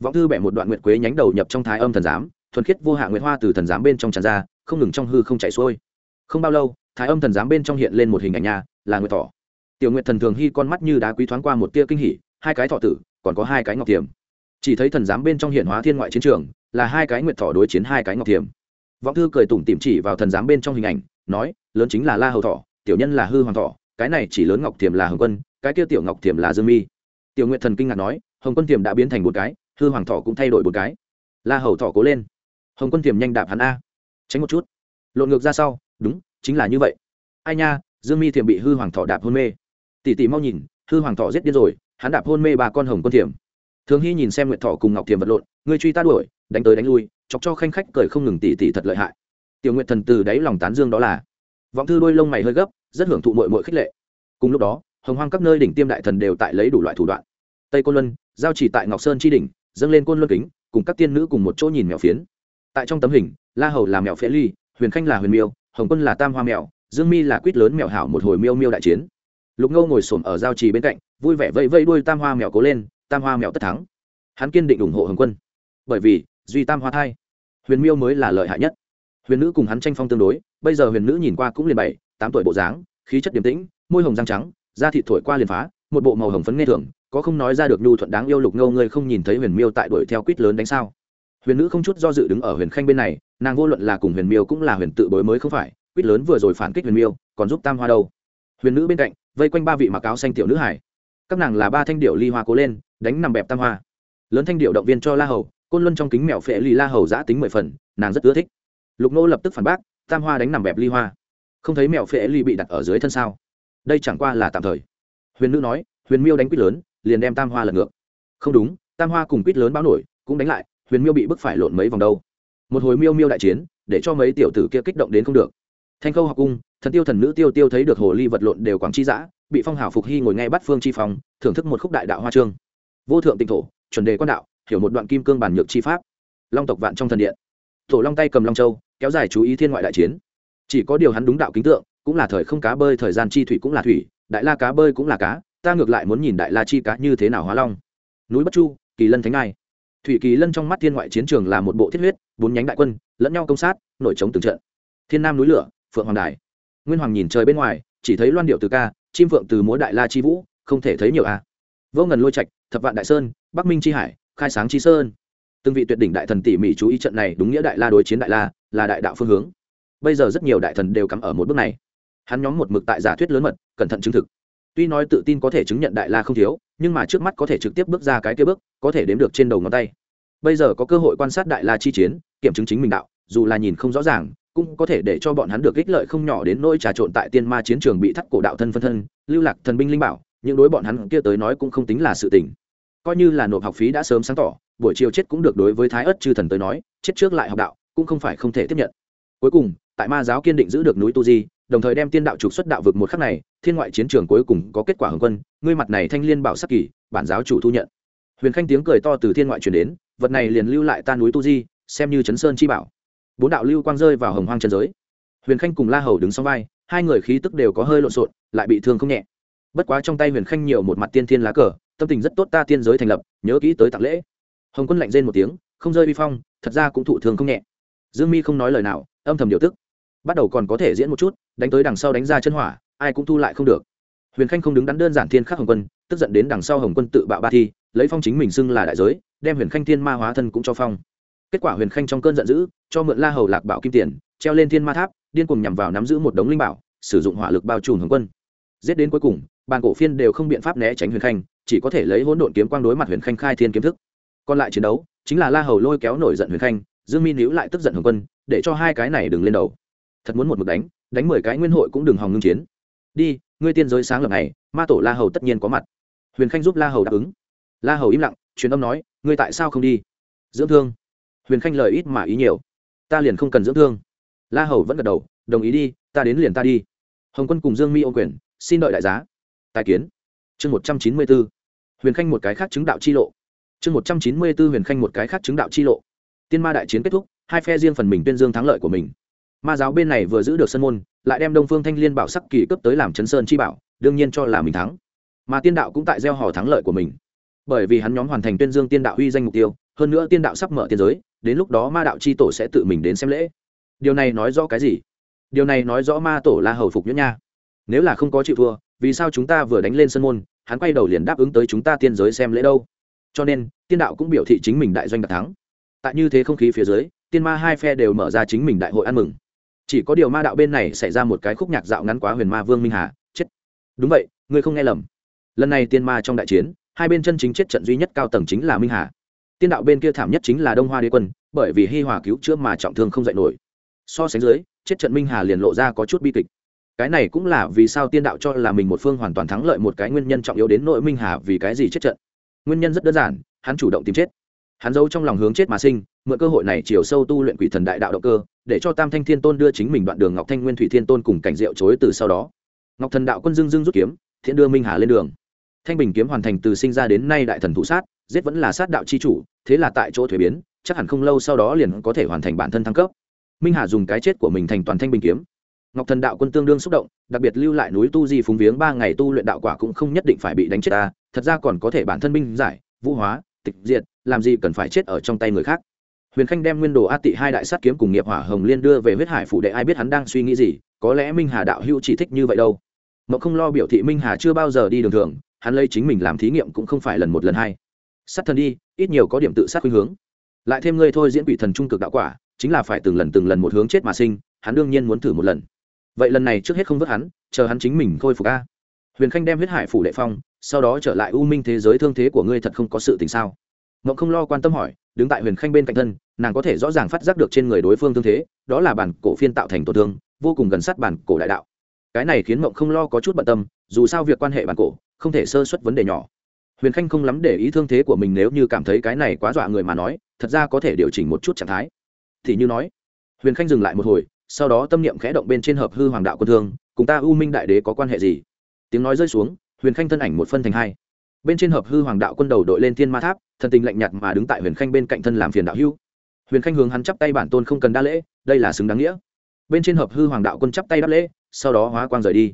[SPEAKER 1] Vọng thư bẻ một đoạn nguyệt quế nhánh đầu nhập trong thái âm thần giám, thuần khiết vô hạ nguyệt hoa từ thần giám bên trong tràn ra, không ngừng trong hư không chạy xuôi. Không bao lâu, thái âm thần giám bên trong hiện lên một hình ảnh nhà, là nguyệt thỏ tiểu nguyệt thần thường hy con mắt như đá quý thoáng qua một tia kinh hỉ, hai cái thọ tử, còn có hai cái ngọc tiềm chỉ thấy thần giám bên trong hiện hóa thiên ngoại chiến trường, là hai cái nguyệt thỏ đối chiến hai cái ngọc tiềm vọng thư cười tủm tỉm chỉ vào thần giám bên trong hình ảnh nói, lớn chính là la hầu thọ tiểu nhân là hư hoàng thọ cái này chỉ lớn ngọc thiềm là hồng quân, cái kia tiểu ngọc thiềm là dương mi. Tiểu nguyện thần kinh ngạc nói, hồng quân thiềm đã biến thành một cái, hư hoàng thọ cũng thay đổi một cái. La hầu thọ cố lên. Hồng quân thiềm nhanh đạp hắn a. Tránh một chút. Lộn ngược ra sau, đúng, chính là như vậy. Ai nha, dương mi thiềm bị hư hoàng thọ đạp hôn mê. Tỷ tỷ mau nhìn, hư hoàng thọ giết điên rồi, hắn đạp hôn mê bà con hồng quân thiềm. Thường hy nhìn xem nguyện thọ cùng ngọc thiềm vật lộn, ngươi truy ta đuổi, đánh tới đánh lui, chọc cho khanh khách cười không ngừng tỷ tỷ thật lợi hại tiểu nguyện thần từ đáy lòng tán dương đó là, vọng thư đôi lông mày hơi gấp, rất hưởng thụ mội mội khích lệ. Cùng lúc đó, hồng hoang các nơi đỉnh tiêm đại thần đều tại lấy đủ loại thủ đoạn. Tây côn luân, giao chỉ tại ngọc sơn tri đỉnh, dâng lên côn luân kính, cùng các tiên nữ cùng một chỗ nhìn mèo phiến. Tại trong tấm hình, la hầu là mèo phế ly, huyền khanh là huyền miêu, hồng quân là tam hoa mèo, dương mi là quýt lớn mèo hảo một hồi miêu miêu đại chiến. Lục ngâu ngồi xổm ở giao trì bên cạnh, vui vẻ vẫy vẫy đuôi tam hoa mèo cố lên, tam hoa mèo tất thắng. Hắn kiên định ủng hộ hồng quân. Bởi vì, duy tam hoa thai, huyền miêu mới là lợi hại nhất huyền nữ cùng hắn tranh phong tương đối, bây giờ huyền nữ nhìn qua cũng liền bảy, tám tuổi bộ dáng, khí chất điềm tĩnh, môi hồng răng trắng, da thịt thổi qua liền phá, một bộ màu hồng phấn nghe thường, có không nói ra được nhu thuận đáng yêu lục ngâu ngươi không nhìn thấy huyền miêu tại đuổi theo quýt lớn đánh sao. Huyền nữ không chút do dự đứng ở huyền khanh bên này, nàng vô luận là cùng huyền miêu cũng là huyền tự bối mới không phải, quýt lớn vừa rồi phản kích huyền miêu, còn giúp tam hoa đâu. Huyền nữ bên cạnh, vây quanh ba vị mặc áo xanh tiểu nữ hải. Các nàng là ba thanh điệu ly hoa cố lên, đánh nằm bẹp tam hoa. Lớn thanh điệu động viên cho la hầu, côn luân trong kính mèo phệ ly la hầu giã tính mười phần, nàng rất ưa thích lục nô lập tức phản bác, tam hoa đánh nằm bẹp ly hoa. Không thấy mèo phệ ly bị đặt ở dưới thân sao? Đây chẳng qua là tạm thời. Huyền nữ nói, huyền miêu đánh quýt lớn, liền đem tam hoa lật ngược. Không đúng, tam hoa cùng quýt lớn báo nổi, cũng đánh lại, huyền miêu bị bức phải lộn mấy vòng đâu. Một hồi miêu miêu đại chiến, để cho mấy tiểu tử kia kích động đến không được. Thanh khâu học cung, thần tiêu thần nữ tiêu tiêu thấy được hồ ly vật lộn đều quảng chi giã bị phong hào phục hy ngồi ngay bắt phương chi phòng, thưởng thức một khúc đại đạo hoa trương. Vô thượng tịnh thổ, chuẩn đề quan đạo, hiểu một đoạn kim cương bản nhược chi pháp. Long tộc vạn trong thần điện. Tổ long tay cầm long châu kéo dài chú ý thiên ngoại đại chiến. Chỉ có điều hắn đúng đạo kính tượng, cũng là thời không cá bơi, thời gian chi thủy cũng là thủy, đại la cá bơi cũng là cá, ta ngược lại muốn nhìn đại la chi cá như thế nào hóa long. Núi bất chu, kỳ lân thánh ai thủy kỳ lân trong mắt thiên ngoại chiến trường là một bộ thiết huyết, bốn nhánh đại quân, lẫn nhau công sát, nổi trống từng trận. Thiên nam núi lửa, phượng hoàng đài. Nguyên hoàng nhìn trời bên ngoài, chỉ thấy loan điệu từ ca, chim phượng từ múa đại la chi vũ, không thể thấy nhiều a à. vô ngần lôi trạch, thập vạn đại sơn, bắc minh chi hải, khai sáng chi sơn từng vị tuyệt đỉnh đại thần tỉ mỉ chú ý trận này, đúng nghĩa đại la đối chiến đại la, là đại đạo phương hướng. Bây giờ rất nhiều đại thần đều cắm ở một bước này. Hắn nhóm một mực tại giả thuyết lớn mật, cẩn thận chứng thực. Tuy nói tự tin có thể chứng nhận đại la không thiếu, nhưng mà trước mắt có thể trực tiếp bước ra cái kia bước, có thể đếm được trên đầu ngón tay. Bây giờ có cơ hội quan sát đại la chi chiến, kiểm chứng chính mình đạo, dù là nhìn không rõ ràng, cũng có thể để cho bọn hắn được ích lợi không nhỏ đến nỗi trà trộn tại tiên ma chiến trường bị thắt cổ đạo thân phân thân, lưu lạc thần binh linh bảo, những đối bọn hắn kia tới nói cũng không tính là sự tình. Coi như là nộp học phí đã sớm sáng tỏ buổi chiều chết cũng được đối với thái ất chư thần tới nói, chết trước lại học đạo, cũng không phải không thể tiếp nhận. Cuối cùng, tại ma giáo kiên định giữ được núi tu di, đồng thời đem tiên đạo trục xuất đạo vực một khắc này, thiên ngoại chiến trường cuối cùng có kết quả hồng quân, ngươi mặt này thanh liên bảo sắc kỳ, bản giáo chủ thu nhận. Huyền khanh tiếng cười to từ thiên ngoại truyền đến, vật này liền lưu lại ta núi tu di, xem như chấn sơn chi bảo. Bốn đạo lưu quang rơi vào hồng hoang chân giới. Huyền khanh cùng la hầu đứng sau vai, hai người khí tức đều có hơi lộn xộn, lại bị thương không nhẹ. Bất quá trong tay huyền khanh nhiều một mặt tiên thiên lá cờ, tâm tình rất tốt ta tiên giới thành lập, nhớ kỹ tới tặng lễ hồng quân lạnh rên một tiếng, không rơi vi phong, thật ra cũng thụ thường không nhẹ. Dương mi không nói lời nào, âm thầm điều tức. Bắt đầu còn có thể diễn một chút, đánh tới đằng sau đánh ra chân hỏa, ai cũng thu lại không được. Huyền khanh không đứng đắn đơn giản thiên khắc hồng quân, tức giận đến đằng sau hồng quân tự bạo ba thi, lấy phong chính mình xưng là đại giới, đem huyền khanh thiên ma hóa thân cũng cho phong. Kết quả huyền khanh trong cơn giận dữ, cho mượn la hầu lạc bảo kim tiền, treo lên thiên ma tháp, điên cùng nhằm vào nắm giữ một đống linh bảo, sử dụng hỏa lực bao trùm hồng quân. Giết đến cuối cùng, bàn cổ phiên đều không biện pháp né tránh huyền khanh, chỉ có thể lấy hỗn độn kiếm quang đối mặt huyền khanh khai thiên kiếm thức còn lại chiến đấu chính là la hầu lôi kéo nổi giận huyền khanh, dương mi níu lại tức giận hồng quân, để cho hai cái này đừng lên đầu. Thật muốn một mực đánh đánh mười cái nguyên hội cũng đừng hòng ngưng chiến. Đi, ngươi tiên giới sáng lập này, ma tổ la hầu tất nhiên có mặt. Huyền khanh giúp la hầu đáp ứng. La hầu im lặng, truyền âm nói, ngươi tại sao không đi? Dưỡng thương. Huyền khanh lời ít mà ý nhiều. Ta liền không cần dưỡng thương. La hầu vẫn gật đầu, đồng ý đi, ta đến liền ta đi. Hồng quân cùng dương mi ô quyền, xin đợi đại giá. Tài kiến. Chương một trăm chín mươi b ố huyền khanh một cái khác chứng đạo chi lộ chương một trăm chín mươi b ố huyền khanh một cái khác chứng đạo chi lộ. Tiên ma đại chiến kết thúc, hai phe riêng phần mình tuyên dương thắng lợi của mình. Ma giáo bên này vừa giữ được sân môn, lại đem đông phương thanh liên bảo sắc kỳ cấp tới làm chấn sơn chi bảo, đương nhiên cho là mình thắng. Mà tiên đạo cũng tại gieo hò thắng lợi của mình. Bởi vì hắn nhóm hoàn thành tuyên dương tiên đạo uy danh mục tiêu, hơn nữa tiên đạo sắp mở tiên giới, đến lúc đó ma đạo c h i tổ sẽ tự mình đến xem lễ. Điều này nói rõ cái gì? Điều này nói rõ ma tổ là hầu phục nhẫn nha. Nếu là không có chịu thua, vì sao chúng ta vừa đánh lên sân môn, hắn quay đầu liền đáp ứng tới chúng ta tiên giới xem lễ đâu? Cho nên, tiên đạo cũng biểu thị chính mình đại doanh đạt thắng. Tại như thế không khí phía dưới, tiên ma hai phe đều mở ra chính mình đại hội ăn mừng. Chỉ có điều ma đạo bên này xảy ra một cái khúc nhạc dạo ngắn quá huyền ma vương minh hà, chết. Đúng vậy, ngươi không nghe lầm. Lần này tiên ma trong đại chiến, hai bên chân chính chết trận duy nhất cao tầng chính là minh hà. Tiên đạo bên kia thảm nhất chính là đông hoa đế quân, bởi vì hi hòa cứu chữa mà trọng thương không dạy nổi. So sánh dưới, chết trận minh hà liền lộ ra có chút bi kịch. Cái này cũng là vì sao tiên đạo cho là mình một phương hoàn toàn thắng lợi một cái nguyên nhân trọng yếu đến nội minh hà vì cái gì chết trận nguyên nhân rất đơn giản, hắn chủ động tìm chết. Hắn giấu trong lòng hướng chết mà sinh, mượn cơ hội này chiều sâu tu luyện quỷ thần đại đạo động cơ, để cho tam thanh thiên tôn đưa chính mình đoạn đường ngọc thanh nguyên thủy thiên tôn cùng cảnh diệu chối từ sau đó. Ngọc thần đạo quân dưng dưng rút kiếm, thiện đưa minh hà lên đường. Thanh bình kiếm hoàn thành từ sinh ra đến nay đại thần thủ sát, giết vẫn là sát đạo c h i chủ, thế là tại chỗ thuế biến, chắc hẳn không lâu sau đó liền có thể hoàn thành bản thân thăng cấp. Minh hà dùng cái chết của mình thành toàn thanh bình kiếm. Ngọc thần đạo quân tương đương xúc động, đặc biệt lưu lại núi tu di phúng viếng ba ngày tu luyện đạo quả cũng không nhất định phải bị đánh chết ta thật ra còn có thể bản thân binh giải, vũ hóa, tịch diệt, làm gì cần phải chết ở trong tay người khác. Huyền khanh đem nguyên đồ a tị hai đại sát kiếm cùng nghiệp hỏa hồng liên đưa về huyết hải phủ đệ, ai biết hắn đang suy nghĩ gì, có lẽ minh hà đạo hữu chỉ thích như vậy đâu. Mộng không lo biểu thị minh hà chưa bao giờ đi đường thường, hắn lấy chính mình làm thí nghiệm cũng không phải lần một lần hai. Sát thần đi, ít nhiều có điểm tự sát khuynh hướng. Lại thêm ngươi thôi diễn quỷ thần trung cực đạo quả, chính là phải từng lần từng lần một hướng chết mà sinh, hắn đương nhiên muốn thử một lần. Vậy lần này trước hết không vớt hắn, chờ hắn chính mình khôi phục a huyền khanh đem huyết hải phủ đệ phong, sau đó trở lại u minh thế giới thương thế của ngươi thật không có sự tình sao? Ngộng không lo quan tâm hỏi, đứng tại huyền khanh bên cạnh thân, nàng có thể rõ ràng phát giác được trên người đối phương thương thế, đó là bản cổ phiên tạo thành tổn thương, vô cùng gần sát bản cổ đại đạo. Cái này khiến mộng không lo có chút bận tâm, dù sao việc quan hệ bản cổ, không thể sơ xuất vấn đề nhỏ. Huyền khanh không lắm để ý thương thế của mình nếu như cảm thấy cái này quá dọa người mà nói, thật ra có thể điều chỉnh một chút trạng thái. Thì như nói, huyền khanh dừng lại một hồi, sau đó tâm niệm khẽ động bên trên hợp hư hoàng đạo quân thương, cùng ta u minh đại đế có quan hệ gì? Tiếng nói rơi xuống, huyền khanh thân ảnh một phân thành hai. Bên trên hợp hư hoàng đạo quân đầu đội lên thiên ma tháp, thần tình lạnh nhạt mà đứng tại huyền khanh bên cạnh thân làm phiền đạo hưu huyền khanh hướng hắn chắp tay bản tôn không cần đa lễ, đây là xứng đáng nghĩa. Bên trên hợp hư hoàng đạo quân chắp tay đáp lễ, sau đó hóa quang rời đi.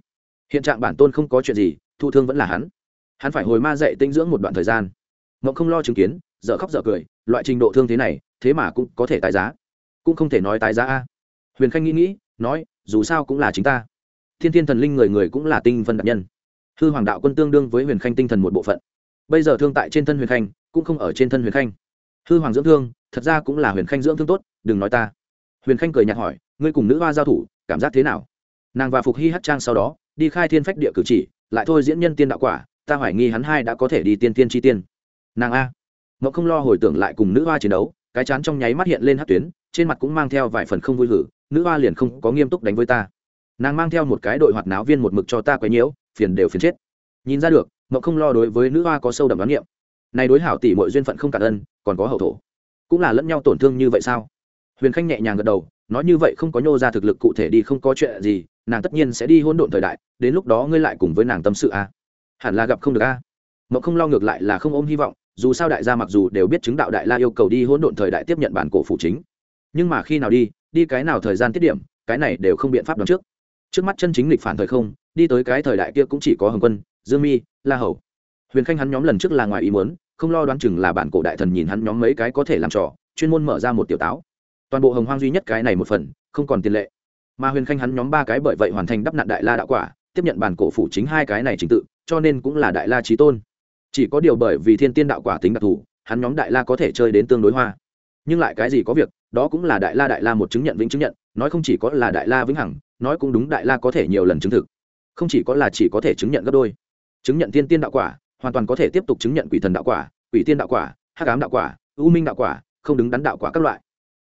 [SPEAKER 1] Hiện trạng bản tôn không có chuyện gì thu thương vẫn là hắn. Hắn phải hồi ma dạy tinh dưỡng một đoạn thời gian. Ngộng không lo chứng kiến, dở khóc dở cười, loại trình độ thương thế này, thế mà cũng có thể tài giá. Cũng không thể nói tái giá a. Huyền khanh nghĩ nghĩ, nói, dù sao cũng là chính ta thiên thiên thần linh người người cũng là tinh phân đặc nhân. Hư hoàng đạo quân tương đương với huyền khanh tinh thần một bộ phận. Bây giờ thương tại trên thân huyền khanh, cũng không ở trên thân huyền khanh. Hư hoàng dưỡng thương, thật ra cũng là huyền khanh dưỡng thương tốt, đừng nói ta. Huyền khanh cười nhạt hỏi, ngươi cùng nữ hoa giao thủ, cảm giác thế nào? Nàng và phục hy hát trang sau đó, đi khai thiên phách địa cử chỉ, lại thôi diễn nhân tiên đạo quả, ta hoài nghi hắn hai đã có thể đi tiên tiên chi tiên. Nàng a. Ngọc không lo hồi tưởng lại cùng nữ hoa chiến đấu, cái chán trong nháy mắt hiện lên hát tuyến, trên mặt cũng mang theo vài phần không vui hử, nữ hoa liền không có nghiêm túc đánh với ta nàng mang theo một cái đội hoạt náo viên một mực cho ta quấy nhiễu, phiền đều phiền chết. Nhìn ra được mậu không lo đối với nữ hoa có sâu đậm đoán niệm. Này đối hảo tỷ mọi duyên phận không cản ân còn có hậu thổ. Cũng là lẫn nhau tổn thương như vậy sao? Huyền khanh nhẹ nhàng gật đầu, nói như vậy không có nhô ra thực lực cụ thể đi không có chuyện gì, nàng tất nhiên sẽ đi hỗn độn thời đại, đến lúc đó ngươi lại cùng với nàng tâm sự a à? hẳn là gặp không được a à? không lo ngược lại là không ôm hy vọng, dù sao đại gia mặc dù đều biết chứng đạo đại la yêu cầu đi hỗn độn thời đại tiếp nhận bản cổ phủ chính. Nhưng mà khi nào đi đi cái nào thời gian tiết điểm, cái này đều không biện pháp đoán trước trước mắt chân chính lịch phản thời không, đi tới cái thời đại kia cũng chỉ có hồng quân, dương mi, la hầu. Huyền khanh hắn nhóm lần trước là ngoài ý muốn, không lo đoán chừng là bản cổ đại thần nhìn hắn nhóm mấy cái có thể làm trò, chuyên môn mở ra một tiểu táo. Toàn bộ hồng hoang duy nhất cái này một phần, không còn tiền lệ. Mà huyền khanh hắn nhóm ba cái bởi vậy hoàn thành đắp nạn đại la đạo quả, tiếp nhận bản cổ phủ chính hai cái này trình tự, cho nên cũng là đại la trí tôn. Chỉ có điều bởi vì thiên tiên đạo quả tính đặc thù, hắn nhóm đại la có thể chơi đến tương đối hoa. Nhưng lại cái gì có việc, đó cũng là đại la đại la một chứng nhận vĩnh chứng nhận, nói không chỉ có là đại la vĩnh hằng nói cũng đúng đại la có thể nhiều lần chứng thực. Không chỉ có là chỉ có thể chứng nhận gấp đôi. Chứng nhận tiên tiên đạo quả, hoàn toàn có thể tiếp tục chứng nhận quỷ thần đạo quả, quỷ tiên đạo quả, hắc ám đạo quả, u minh đạo quả, không đứng đắn đạo quả các loại.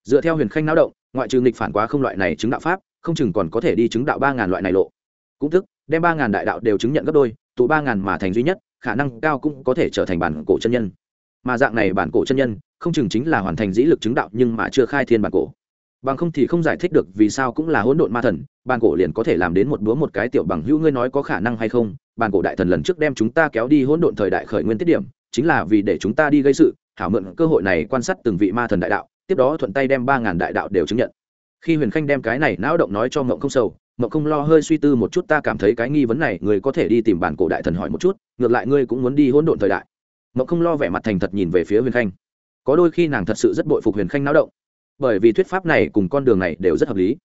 [SPEAKER 1] Dựa theo huyền khanh lao động, ngoại trừ nghịch phản quá không loại này chứng đạo pháp, không chừng còn có thể đi chứng đạo ba ngàn loại này lộ. Cũng tức, đem ba ngàn đại đạo đều chứng nhận gấp đôi, tụ ba ngàn mà thành duy nhất, khả năng cao cũng có thể trở thành bản cổ chân nhân. Mà dạng này bản cổ chân nhân, không chừng chính là hoàn thành dĩ lực chứng đạo nhưng mà chưa khai thiên bản cổ bằng không thì không giải thích được vì sao cũng là hỗn độn ma thần Bàn cổ liền có thể làm đến một búa một cái tiểu bằng hữu ngươi nói có khả năng hay không? Bàn cổ đại thần lần trước đem chúng ta kéo đi hỗn độn thời đại khởi nguyên tiết điểm, chính là vì để chúng ta đi gây sự, hảo mượn cơ hội này quan sát từng vị ma thần đại đạo, tiếp đó thuận tay đem ba ngàn đại đạo đều chứng nhận. Khi huyền khanh đem cái này não động nói cho mộng không sầu, mộng không lo hơi suy tư một chút ta cảm thấy cái nghi vấn này người có thể đi tìm bản cổ đại thần hỏi một chút, ngược lại ngươi cũng muốn đi hỗn độn thời đại. Mộng không lo vẻ mặt thành thật nhìn về phía huyền khanh. Có đôi khi nàng thật sự rất bội phục huyền khanh não động bởi vì thuyết pháp này cùng con đường này đều rất hợp lý.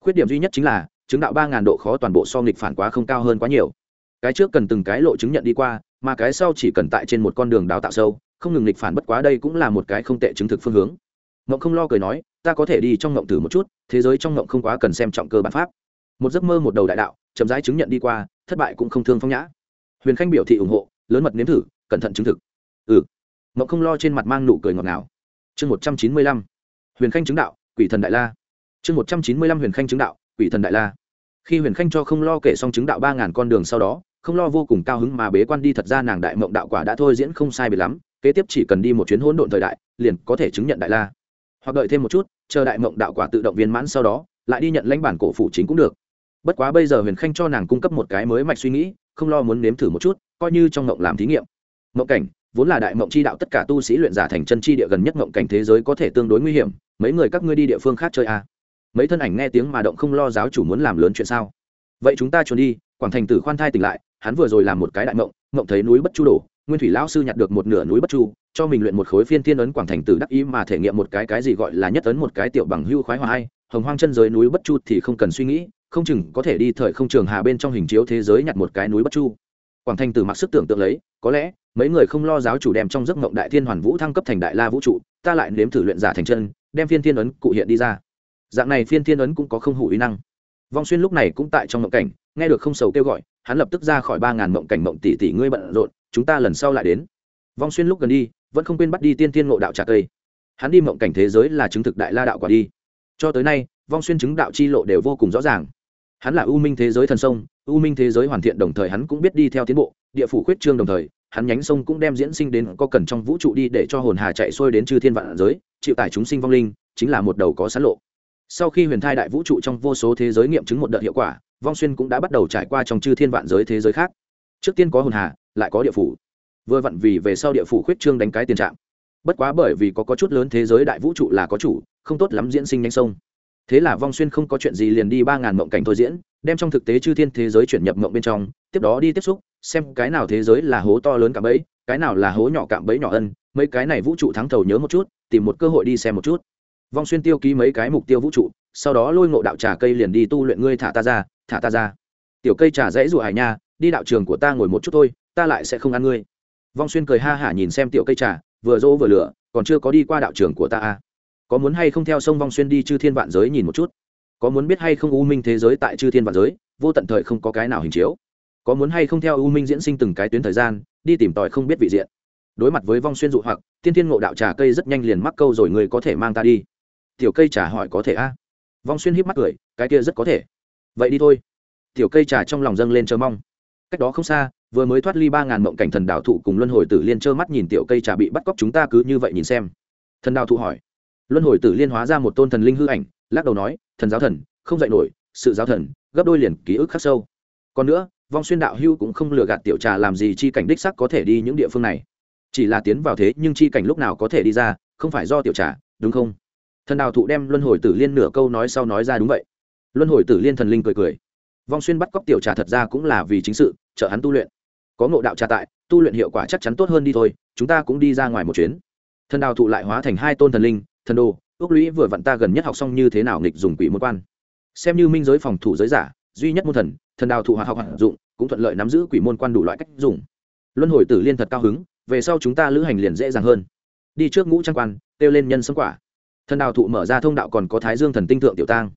[SPEAKER 1] Khuyết điểm duy nhất chính là, chứng đạo ba ngàn độ khó toàn bộ so nghịch phản quá không cao hơn quá nhiều. Cái trước cần từng cái lộ chứng nhận đi qua, mà cái sau chỉ cần tại trên một con đường đào tạo sâu, không ngừng nghịch phản bất quá đây cũng là một cái không tệ chứng thực phương hướng. Ngộng không lo cười nói, ta có thể đi trong ngộng thử một chút, thế giới trong ngộng không quá cần xem trọng cơ bản pháp. Một giấc mơ một đầu đại đạo, chậm rãi chứng nhận đi qua, thất bại cũng không thương phong nhã. Huyền khanh biểu thị ủng hộ, lớn mật nếm thử, cẩn thận chứng thực. Ừ. Ngộng không lo trên mặt mang nụ cười ngọt ngào. Chương một trăm chín mươi lăm huyền khanh chứng đạo, quỷ thần đại la. Chương một trăm chín mươi lăm huyền khanh chứng đạo, quỷ thần đại la. Khi huyền khanh cho không lo kể xong chứng đạo ba ngàn con đường sau đó, không lo vô cùng cao hứng mà bế quan đi thật ra nàng đại mộng đạo quả đã thôi diễn không sai biệt lắm, kế tiếp chỉ cần đi một chuyến hỗn độn thời đại, liền có thể chứng nhận đại la. Hoặc đợi thêm một chút, chờ đại mộng đạo quả tự động viên mãn sau đó, lại đi nhận lãnh bản cổ phủ chính cũng được. Bất quá bây giờ huyền khanh cho nàng cung cấp một cái mới mạch suy nghĩ, không lo muốn nếm thử một chút, coi như trong mộng làm thí nghiệm. Mộng cảnh vốn là đại mộng chi đạo tất cả tu sĩ luyện giả thành chân chi địa gần nhất mộng cảnh thế giới có thể tương đối nguy hiểm, mấy người các ngươi đi địa phương khác chơi à. mấy thân ảnh nghe tiếng mà động không lo giáo chủ muốn làm lớn chuyện sao vậy chúng ta trốn đi, quảng thành tử khoan thai tỉnh lại, hắn vừa rồi làm một cái đại mộng mộng thấy núi bất chu đổ, nguyên thủy lão sư nhặt được một nửa núi bất chu, cho mình luyện một khối phiên thiên ấn quảng thành tử đắc ý mà thể nghiệm một cái cái gì gọi là nhất ấn một cái tiểu bằng hưu khoái hòa hay, hồng hoang chân giới núi bất chu thì không cần suy nghĩ, không chừng có thể đi thời không trường hà bên trong hình chiếu thế giới nhặt một cái núi bất chu quảng thành tử mặc sức tưởng tượng lấy, có lẽ mấy người không lo giáo chủ đem trong giấc mộng đại thiên hoàn vũ thăng cấp thành đại la vũ trụ, ta lại nếm thử luyện giả thành chân, đem phiên thiên ấn cụ hiện đi ra. Dạng này phiên thiên ấn cũng có không hủ ý năng. Vong xuyên lúc này cũng tại trong mộng cảnh, nghe được không sầu kêu gọi, hắn lập tức ra khỏi ba ngàn mộng cảnh mộng tỷ tỷ ngươi bận rộn, chúng ta lần sau lại đến. Vong xuyên lúc gần đi, vẫn không quên bắt đi tiên tiên ngộ đạo trà cây. Hắn đi mộng cảnh thế giới là chứng thực đại la đạo quả đi. Cho tới nay, vong xuyên chứng đạo chi lộ đều vô cùng rõ ràng. Hắn là ưu minh thế giới thần sông ưu minh thế giới hoàn thiện đồng thời hắn cũng biết đi theo tiến bộ, địa phủ khuyết trương đồng thời hắn nhánh sông cũng đem diễn sinh đến có cần trong vũ trụ đi để cho hồn hà chạy xuôi đến chư thiên vạn giới, chịu tải chúng sinh vong linh, chính là một đầu có sán lộ. Sau khi huyền thai đại vũ trụ trong vô số thế giới nghiệm chứng một đợt hiệu quả, vong xuyên cũng đã bắt đầu trải qua trong chư thiên vạn giới thế giới khác. Trước tiên có hồn hà, lại có địa phủ. Vừa vặn vì về sau địa phủ khuyết trương đánh cái tiền trạng. Bất quá bởi vì có có chút lớn thế giới đại vũ trụ là có chủ, không tốt lắm diễn sinh nhanh sông. Thế là vong xuyên không có chuyện gì liền đi ba ngàn mộng cảnh thôi diễn, đem trong thực tế chư thiên thế giới chuyển nhập mộng bên trong, tiếp đó đi tiếp xúc xem cái nào thế giới là hố to lớn cạm bẫy, cái nào là hố nhỏ cạm bẫy nhỏ ân, mấy cái này vũ trụ thắng thầu nhớ một chút, tìm một cơ hội đi xem một chút. Vong xuyên tiêu ký mấy cái mục tiêu vũ trụ, sau đó lôi ngộ đạo trà cây liền đi tu luyện ngươi thả ta ra, thả ta ra. Tiểu cây trà dãy rụa hải nha, đi đạo trường của ta ngồi một chút thôi, ta lại sẽ không ăn ngươi. Vong xuyên cười ha hả nhìn xem tiểu cây trà, vừa dỗ vừa lửa, còn chưa có đi qua đạo trường của ta à. có muốn hay không theo sông vong xuyên đi chư thiên vạn giới nhìn một chút? Có muốn biết hay không u minh thế giới tại chư thiên vạn giới, vô tận thời không có cái nào hình chiếu? Có muốn hay không theo u minh diễn sinh từng cái tuyến thời gian, đi tìm tòi không biết vị diện. Đối mặt với vong xuyên dụ hoặc, thiên thiên ngộ đạo trà cây rất nhanh liền mắc câu rồi người có thể mang ta đi. Tiểu cây trà hỏi có thể a? À? vong xuyên híp mắt cười, cái kia rất có thể. Vậy đi thôi. Tiểu cây trà trong lòng dâng lên chờ mong. Cách đó không xa, vừa mới thoát ly ba ngàn mộng cảnh thần đạo thụ cùng luân hồi tử liên trơ mắt nhìn tiểu cây trà bị bắt cóc chúng ta cứ như vậy nhìn xem. Thần đạo thụ hỏi. Luân hồi tử liên hóa ra một tôn thần linh hư ảnh, lắc đầu nói, thần giáo thần, không dạy nổi, sự giáo thần, gấp đôi liền ký ức khắc sâu. Còn nữa vong xuyên đạo hưu cũng không lừa gạt tiểu trà làm gì chi cảnh đích sắc có thể đi những địa phương này. Chỉ là tiến vào thế nhưng chi cảnh lúc nào có thể đi ra, không phải do tiểu trà, đúng không? Thần đào thụ đem luân hồi tử liên nửa câu nói sau nói ra đúng vậy. Luân hồi tử liên thần linh cười cười. Vong xuyên bắt cóc tiểu trà thật ra cũng là vì chính sự, trợ hắn tu luyện. Có ngộ đạo trà tại, tu luyện hiệu quả chắc chắn tốt hơn đi thôi, chúng ta cũng đi ra ngoài một chuyến. Thần đào thụ lại hóa thành hai tôn thần linh, thần đồ, ước lũy vừa vặn ta gần nhất học xong như thế nào nghịch dùng quỷ môn quan. Xem như minh giới phòng thủ giới giả, duy nhất môn thần thần đào thụ hoạt học hoạt dụng, cũng thuận lợi nắm giữ quỷ môn quan đủ loại cách dùng. Luân hồi tử liên thật cao hứng, về sau chúng ta lữ hành liền dễ dàng hơn. Đi trước ngũ trang quan, kêu lên nhân sấm quả. Thần đào thụ mở ra thông đạo còn có thái dương thần tinh thượng tiểu tang.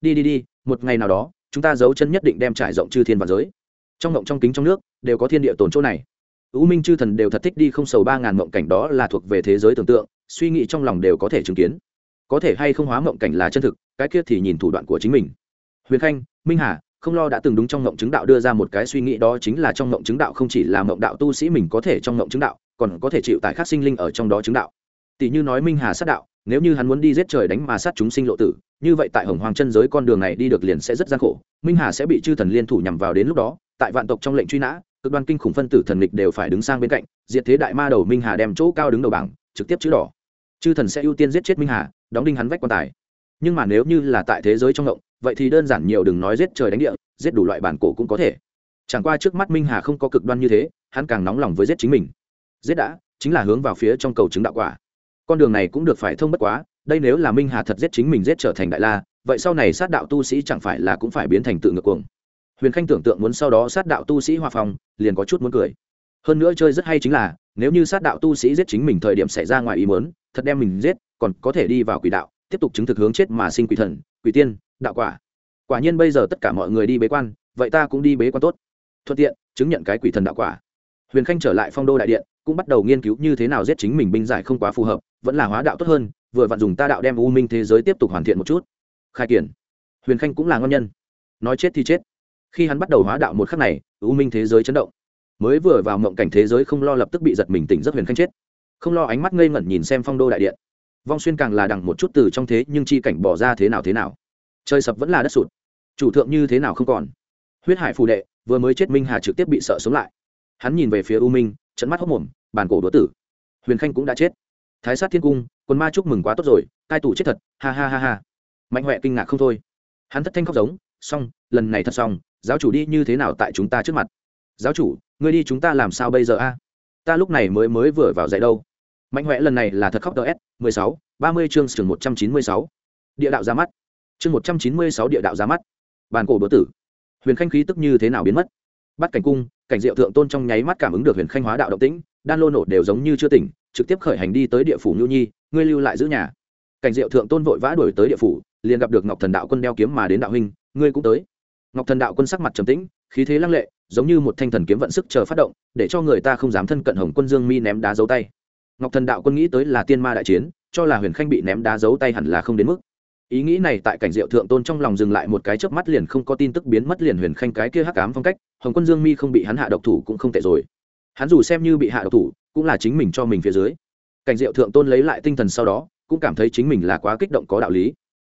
[SPEAKER 1] Đi đi đi, một ngày nào đó, chúng ta giấu chân nhất định đem trải rộng chư thiên và giới. Trong ngộng trong kính trong nước, đều có thiên địa tồn chỗ này. U minh chư thần đều thật thích đi không sầu ba ngàn mộng cảnh đó là thuộc về thế giới tưởng tượng, suy nghĩ trong lòng đều có thể chứng kiến. Có thể hay không hóa mộng cảnh là chân thực, cái kia thì nhìn thủ đoạn của chính mình. Huyền khanh, minh hà không lo đã từng đúng trong ngộng chứng đạo đưa ra một cái suy nghĩ đó chính là trong ngộng chứng đạo không chỉ là ngộng đạo tu sĩ mình có thể trong ngộng chứng đạo, còn có thể chịu tại khắc sinh linh ở trong đó chứng đạo. Tỷ như nói minh hà sát đạo, nếu như hắn muốn đi giết trời đánh mà sát chúng sinh lộ tử, như vậy tại hồng hoàng chân giới con đường này đi được liền sẽ rất gian khổ. Minh hà sẽ bị chư thần liên thủ nhằm vào đến lúc đó, tại vạn tộc trong lệnh truy nã, cực đoan kinh khủng phân tử thần lịch đều phải đứng sang bên cạnh, diệt thế đại ma đầu minh hà đem chỗ cao đứng đầu bảng, trực tiếp chữ đỏ. Chư thần sẽ ưu tiên giết chết minh hà, đóng đinh hắn vách quan tài. Nhưng mà nếu như là tại thế giới trong ngộng vậy thì đơn giản nhiều đừng nói giết trời đánh địa, giết đủ loại bản cổ cũng có thể. Chẳng qua trước mắt minh hà không có cực đoan như thế, hắn càng nóng lòng với giết chính mình. Giết đã, chính là hướng vào phía trong cầu chứng đạo quả. Con đường này cũng được phải thông bất quá, đây nếu là minh hà thật giết chính mình giết trở thành đại la, vậy sau này sát đạo tu sĩ chẳng phải là cũng phải biến thành tự ngược cuồng. Huyền khanh tưởng tượng muốn sau đó sát đạo tu sĩ hòa phòng, liền có chút muốn cười. Hơn nữa chơi rất hay chính là, nếu như sát đạo tu sĩ giết chính mình thời điểm xảy ra ngoài ý muốn, thật đem mình giết, còn có thể đi vào quỷ đạo tiếp tục chứng thực hướng chết mà sinh quỷ thần, quỷ tiên, đạo quả. Quả nhiên bây giờ tất cả mọi người đi bế quan, vậy ta cũng đi bế quan tốt. Thuận tiện, chứng nhận cái quỷ thần đạo quả. Huyền khanh trở lại phong đô đại điện, cũng bắt đầu nghiên cứu như thế nào giết chính mình binh giải không quá phù hợp, vẫn là hóa đạo tốt hơn, vừa vặn dùng ta đạo đem u minh thế giới tiếp tục hoàn thiện một chút. Khai kiển. Huyền khanh cũng là ngon nhân. Nói chết thì chết. Khi hắn bắt đầu hóa đạo một khắc này, u minh thế giới chấn động. Mới vừa vào mộng cảnh thế giới không lo lập tức bị giật mình tỉnh rất huyền khanh chết. Không lo ánh mắt ngây ngẩn nhìn xem phong đô đại điện vong xuyên càng là đằng một chút từ trong thế nhưng chi cảnh bỏ ra thế nào thế nào. Trời sập vẫn là đất sụt. Chủ thượng như thế nào không còn. Huyết hải phù đệ, vừa mới chết minh hà trực tiếp bị sợ sống lại. Hắn nhìn về phía u minh, trận mắt hốc mồm bàn cổ đũa tử. Huyền khanh cũng đã chết. Thái sát thiên cung, quân ma chúc mừng quá tốt rồi, cai tủ chết thật, ha ha ha ha. Mạnh huệ kinh ngạc không thôi. Hắn thất thanh khóc giống, xong, lần này thật xong, giáo chủ đi như thế nào tại chúng ta trước mặt? Giáo chủ, ngươi đi chúng ta làm sao bây giờ a? Ta lúc này mới mới vừa vào dạy đâu mạnh huệ lần này là thật khóc ts mười sáu, ba mươi chương trường một trăm chín mươi sáu. Địa đạo ra mắt. Chương một trăm chín mươi sáu địa đạo ra mắt. Bàn cổ bữa tử. Huyền khanh khí tức như thế nào biến mất? Bắt cảnh cung, cảnh diệu thượng tôn trong nháy mắt cảm ứng được huyền khanh hóa đạo động tĩnh, đan lô nổ đều giống như chưa tỉnh, trực tiếp khởi hành đi tới địa phủ nhu nhi, ngươi lưu lại giữ nhà. Cảnh diệu thượng tôn vội vã đuổi tới địa phủ, liền gặp được ngọc thần đạo quân đeo kiếm mà đến đạo huynh, ngươi cũng tới. Ngọc thần đạo quân sắc mặt trầm tĩnh, khí thế lăng lệ, giống như một thanh thần kiếm vận sức chờ phát động, để cho người ta không dám thân cận hồng quân dương mi ném đá dấu tay ngọc thần đạo quân nghĩ tới là tiên ma đại chiến, cho là huyền khanh bị ném đá giấu tay hẳn là không đến mức. Ý nghĩ này tại cảnh diệu thượng tôn trong lòng dừng lại một cái chớp mắt liền không có tin tức biến mất liền huyền khanh cái kia hắc ám phong cách, hồng quân dương mi không bị hắn hạ độc thủ cũng không tệ rồi. Hắn dù xem như bị hạ độc thủ, cũng là chính mình cho mình phía dưới. Cảnh diệu thượng tôn lấy lại tinh thần sau đó, cũng cảm thấy chính mình là quá kích động có đạo lý.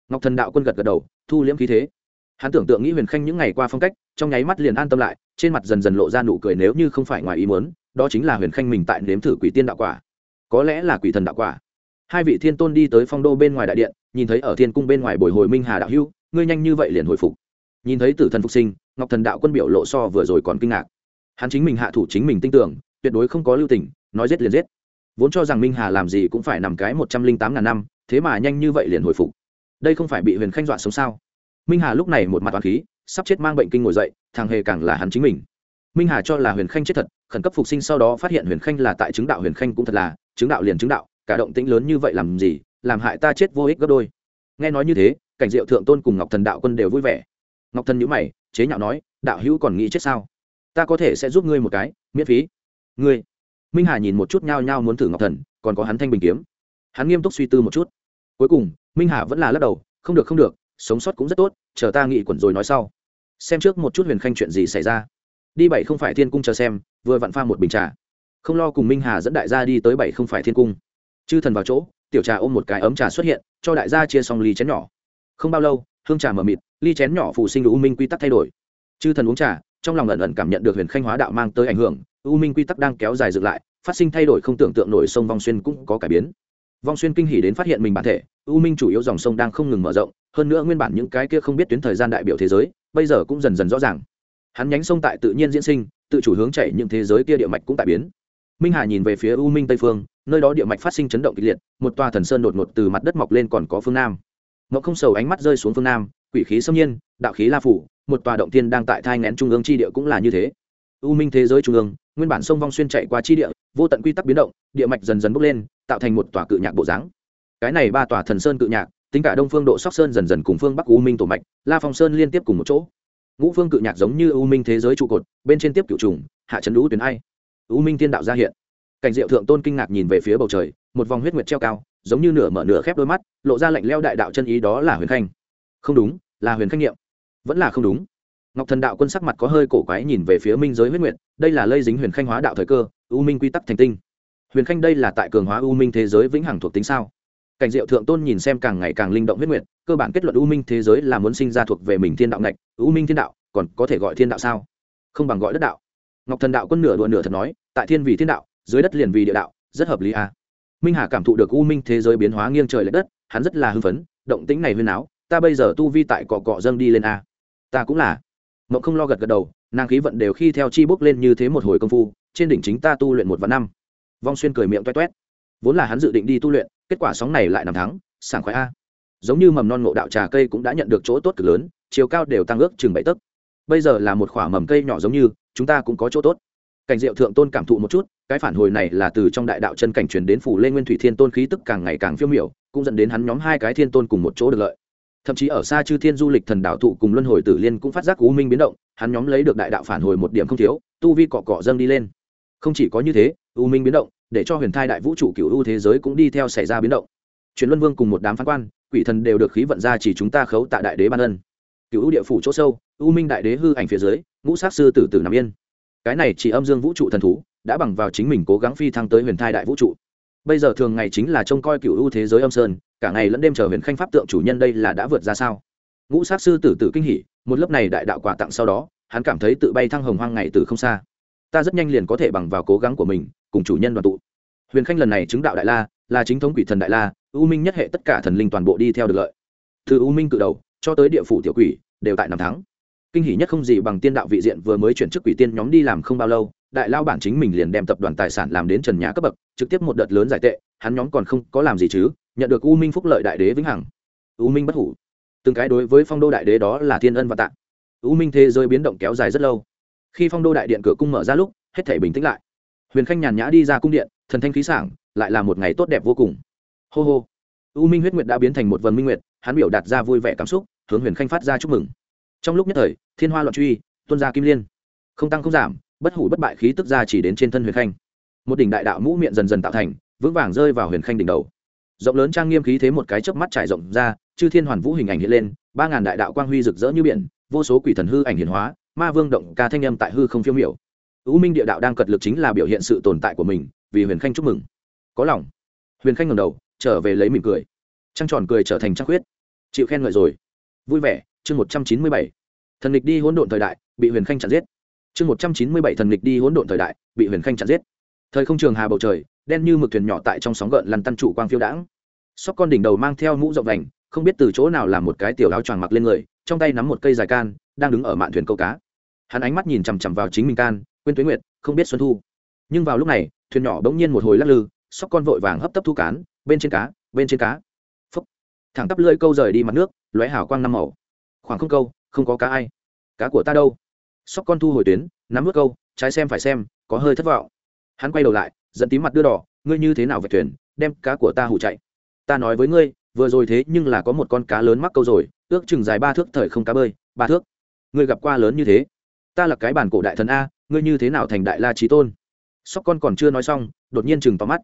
[SPEAKER 1] Ngọc thần đạo quân gật gật đầu, thu liễm khí thế. Hắn tưởng tượng nghĩ huyền khanh những ngày qua phong cách, trong nháy mắt liền an tâm lại, trên mặt dần dần lộ ra nụ cười nếu như không phải ngoài ý muốn, đó chính là huyền khanh mình tại nếm thử quỷ tiên đạo quả có lẽ là quỷ thần đạo quả. Hai vị thiên tôn đi tới phong đô bên ngoài đại điện, nhìn thấy ở thiên cung bên ngoài bồi hồi minh hà đạo hưu ngươi nhanh như vậy liền hồi phục. Nhìn thấy tử thần phục sinh, ngọc thần đạo quân biểu lộ so vừa rồi còn kinh ngạc. Hắn chính mình hạ thủ chính mình tin tưởng, tuyệt đối không có lưu tình, nói giết liền giết. Vốn cho rằng minh hà làm gì cũng phải nằm cái một trăm linh tám ngàn năm, thế mà nhanh như vậy liền hồi phục. Đây không phải bị huyền khanh dọa sống sao? Minh hà lúc này một mặt toàn khí, sắp chết mang bệnh kinh ngồi dậy, thằng hề càng là hắn chính mình. Minh hà cho là huyền khanh chết thật, khẩn cấp phục sinh sau đó phát hiện huyền khanh là tại chứng đạo huyền khanh cũng thật là chứng đạo liền chứng đạo, cả động tĩnh lớn như vậy làm gì, làm hại ta chết vô ích gấp đôi. Nghe nói như thế, cảnh diệu thượng tôn cùng ngọc thần đạo quân đều vui vẻ. Ngọc thần nhữ mày, chế nhạo nói, đạo hữu còn nghĩ chết sao? Ta có thể sẽ giúp ngươi một cái, miễn phí. Ngươi? Minh hà nhìn một chút nhao nhao muốn thử ngọc thần, còn có hắn thanh bình kiếm. Hắn nghiêm túc suy tư một chút. Cuối cùng, minh hà vẫn là lắc đầu, không được không được, sống sót cũng rất tốt, chờ ta nghị quẩn rồi nói sau. Xem trước một chút huyền khanh chuyện gì xảy ra. Đi bảy không phải thiên cung chờ xem, vừa vặn pha một bình trà không lo cùng minh hà dẫn đại gia đi tới bảy không phải thiên cung. Chư thần vào chỗ, tiểu trà ôm một cái ấm trà xuất hiện, cho đại gia chia xong ly chén nhỏ. Không bao lâu, hương trà mờ mịt, ly chén nhỏ phụ sinh u minh quy tắc thay đổi. Chư thần uống trà, trong lòng ẩn ẩn cảm nhận được huyền khanh hóa đạo mang tới ảnh hưởng, u minh quy tắc đang kéo dài dựng lại, phát sinh thay đổi không tưởng tượng nổi sông vong xuyên cũng có cải biến. Vong xuyên kinh hỉ đến phát hiện mình bản thể, u minh chủ yếu dòng sông đang không ngừng mở rộng, hơn nữa nguyên bản những cái kia không biết tuyến thời gian đại biểu thế giới, bây giờ cũng dần dần rõ ràng. Hắn nhánh sông tại tự nhiên diễn sinh, tự chủ hướng chạy những thế giới kia địa mạch cũng tại biến minh hà nhìn về phía u minh tây phương, nơi đó địa mạch phát sinh chấn động kịch liệt, một tòa thần sơn đột ngột từ mặt đất mọc lên còn có phương nam. Ngọc không sầu ánh mắt rơi xuống phương nam, quỷ khí xâm nhiên, đạo khí la phủ, một tòa động tiên đang tại thai ngén trung ương chi địa cũng là như thế. U minh thế giới trung ương, nguyên bản sông vong xuyên chạy qua chi địa, vô tận quy tắc biến động, địa mạch dần dần bốc lên, tạo thành một tòa cự nhạc bộ dáng. Cái này ba tòa thần sơn cự nhạc, tính cả đông phương độ sóc sơn dần dần cùng phương bắc u minh tổ mạch, la phong sơn liên tiếp cùng một chỗ. Ngũ phương cự nhạc giống như u minh thế giới trụ cột, bên trên tiếp cựu trùng, hạ trấn lũ tuyến ai u minh thiên đạo ra hiện. Cảnh diệu thượng tôn kinh ngạc nhìn về phía bầu trời, một vòng huyết nguyệt treo cao, giống như nửa mở nửa khép đôi mắt, lộ ra lạnh leo đại đạo chân ý đó là huyền khanh. Không đúng, là huyền khanh nghiệm vẫn là không đúng. Ngọc thần đạo quân sắc mặt có hơi cổ quái nhìn về phía minh giới huyết nguyệt, đây là lây dính huyền khanh hóa đạo thời cơ, u minh quy tắc thành tinh. Huyền khanh đây là tại cường hóa u minh thế giới vĩnh hằng thuộc tính sao? Cảnh diệu thượng tôn nhìn xem càng ngày càng linh động huyết nguyệt, cơ bản kết luận u minh thế giới là muốn sinh ra thuộc về mình thiên đạo ngạch, u minh thiên đạo, còn có thể gọi thiên đạo sao? Không bằng gọi đất đạo ngọc thần đạo quân nửa đùa nửa thật nói, tại thiên vì thiên đạo, dưới đất liền vì địa đạo, rất hợp lý à. minh hà cảm thụ được u minh thế giới biến hóa nghiêng trời l ệ đất, hắn rất là hưng phấn, động tĩnh này huyên áo, ta bây giờ tu vi tại cọ cọ dâng đi lên a. Ta cũng là. Mộng không lo gật gật đầu, nàng khí vận đều khi theo chi bốc lên như thế một hồi công phu, trên đỉnh chính ta tu luyện một vạn năm. Vong xuyên cười miệng toét toét. Vốn là hắn dự định đi tu luyện, kết quả sóng này lại nằm thắng, sảng khoái a. Giống như mầm non ngộ đạo trà cây cũng đã nhận được chỗ tốt cực lớn, chiều cao đều tăng ước chừng bảy tấc. Bây giờ là một khoả mầm cây nhỏ giống như chúng ta cũng có chỗ tốt. Cảnh diệu thượng tôn cảm thụ một chút, cái phản hồi này là từ trong đại đạo chân cảnh truyền đến phủ lên nguyên thủy thiên tôn khí tức càng ngày càng phiêu miểu, cũng dẫn đến hắn nhóm hai cái thiên tôn cùng một chỗ được lợi. Thậm chí ở xa chư thiên du lịch thần đạo thụ cùng luân hồi tử liên cũng phát giác u minh biến động, hắn nhóm lấy được đại đạo phản hồi một điểm không thiếu, tu vi cọ cọ dâng đi lên. Không chỉ có như thế, u minh biến động, để cho huyền thai đại vũ trụ cựu u thế giới cũng đi theo xảy ra biến động. Truyền luân vương cùng một đám phán quan, quỷ thần đều được khí vận ra chỉ chúng ta khấu tại đại đế ban ân cựu u địa phủ chỗ sâu, u minh đại đế hư ảnh phía dưới, ngũ sát sư tử tử nằm yên. Cái này chỉ âm dương vũ trụ thần thú, đã bằng vào chính mình cố gắng phi thăng tới huyền thai đại vũ trụ. Bây giờ thường ngày chính là trông coi cựu u thế giới âm sơn, cả ngày lẫn đêm chờ huyền khanh pháp tượng chủ nhân đây là đã vượt ra sao? Ngũ sát sư tử tử kinh hỉ, một lớp này đại đạo quà tặng sau đó, hắn cảm thấy tự bay thăng hồng hoang ngày từ không xa. Ta rất nhanh liền có thể bằng vào cố gắng của mình, cùng chủ nhân đoàn tụ. Huyền khanh lần này chứng đạo đại la, là chính thống quỷ thần đại la, u minh nhất hệ tất cả thần linh toàn bộ đi theo được lợi. Từ u minh cự đầu cho tới địa phủ tiểu quỷ, đều tại năm tháng kinh hỷ nhất không gì bằng tiên đạo vị diện vừa mới chuyển chức quỷ tiên nhóm đi làm không bao lâu, đại lao bản chính mình liền đem tập đoàn tài sản làm đến trần nhà cấp bậc, trực tiếp một đợt lớn giải tệ, hắn nhóm còn không có làm gì chứ, nhận được u minh phúc lợi đại đế vĩnh hằng. U minh bất hủ. Từng cái đối với phong đô đại đế đó là thiên ân và tạng u minh thế giới biến động kéo dài rất lâu. Khi phong đô đại điện cửa cung mở ra lúc, hết thể bình tĩnh lại. Huyền khanh nhàn nhã đi ra cung điện, thần thanh khí sảng, lại là một ngày tốt đẹp vô cùng. Hô hô. U minh huyết nguyệt đã biến thành một vần minh nguyệt hắn biểu đạt ra vui vẻ cảm xúc, hướng huyền khanh phát ra chúc mừng. Trong lúc nhất thời, thiên hoa loạn truy tuân ra kim liên. Không tăng không giảm, bất hủ bất bại khí tức ra chỉ đến trên thân huyền khanh. Một đỉnh đại đạo mũ miệng dần dần tạo thành, vững vàng rơi vào huyền khanh đỉnh đầu. Rộng lớn trang nghiêm khí thế một cái chớp mắt trải rộng ra, chư thiên hoàn vũ hình ảnh hiện lên, ba ngàn đại đạo quang huy rực rỡ như biển, vô số quỷ thần hư ảnh hiển hóa, ma vương động ca thanh âm tại hư không phiêu miểu. U minh địa đạo đang cật lực chính là biểu hiện sự tồn tại của mình, vì huyền khanh chúc mừng. Có lòng. Huyền khanh ngẩng đầu, trở về lấy mỉm cười trăng tròn cười trở thành trăng khuyết. Chịu khen ngợi rồi. Vui vẻ, chương một trăm chín mươi bảy. Thần lịch đi hỗn độn thời đại, bị huyền khanh chặn giết. Chương một trăm chín mươi bảy, thần lịch đi hỗn độn thời đại, bị huyền khanh chặn giết. Thời không trường hà bầu trời, đen như mực thuyền nhỏ tại trong sóng gợn lăn tăn trụ quang phiêu đãng. Sóc con đỉnh đầu mang theo mũ rộng vành, không biết từ chỗ nào làm một cái tiểu áo choàng mặc lên người, trong tay nắm một cây dài can, đang đứng ở mạn thuyền câu cá. Hắn ánh mắt nhìn chằm chằm vào chính mình can, quên tuế nguyệt, không biết xuân thu. Nhưng vào lúc này, thuyền nhỏ bỗng nhiên một hồi lắc lư, sóc con vội vàng hấp tấp thu cán, bên trên cá, bên trên cá thẳng tắp lưỡi câu rời đi mặt nước, lóe hào quang năm màu. Khoảng không câu, không có cá ai. Cá của ta đâu? Sóc con thu hồi tuyến, nắm vớt câu, trái xem phải xem, có hơi thất vọng. Hắn quay đầu lại dẫn tím mặt đưa đỏ, ngươi như thế nào về thuyền, đem cá của ta hủ chạy. Ta nói với ngươi, vừa rồi thế nhưng là có một con cá lớn mắc câu rồi, ước chừng dài ba thước thời không cá bơi, ba thước. Ngươi gặp qua lớn như thế? Ta là cái bản cổ đại thần a, ngươi như thế nào thành đại la trí tôn? Sóc con còn chưa nói xong, đột nhiên chừng tóm mắt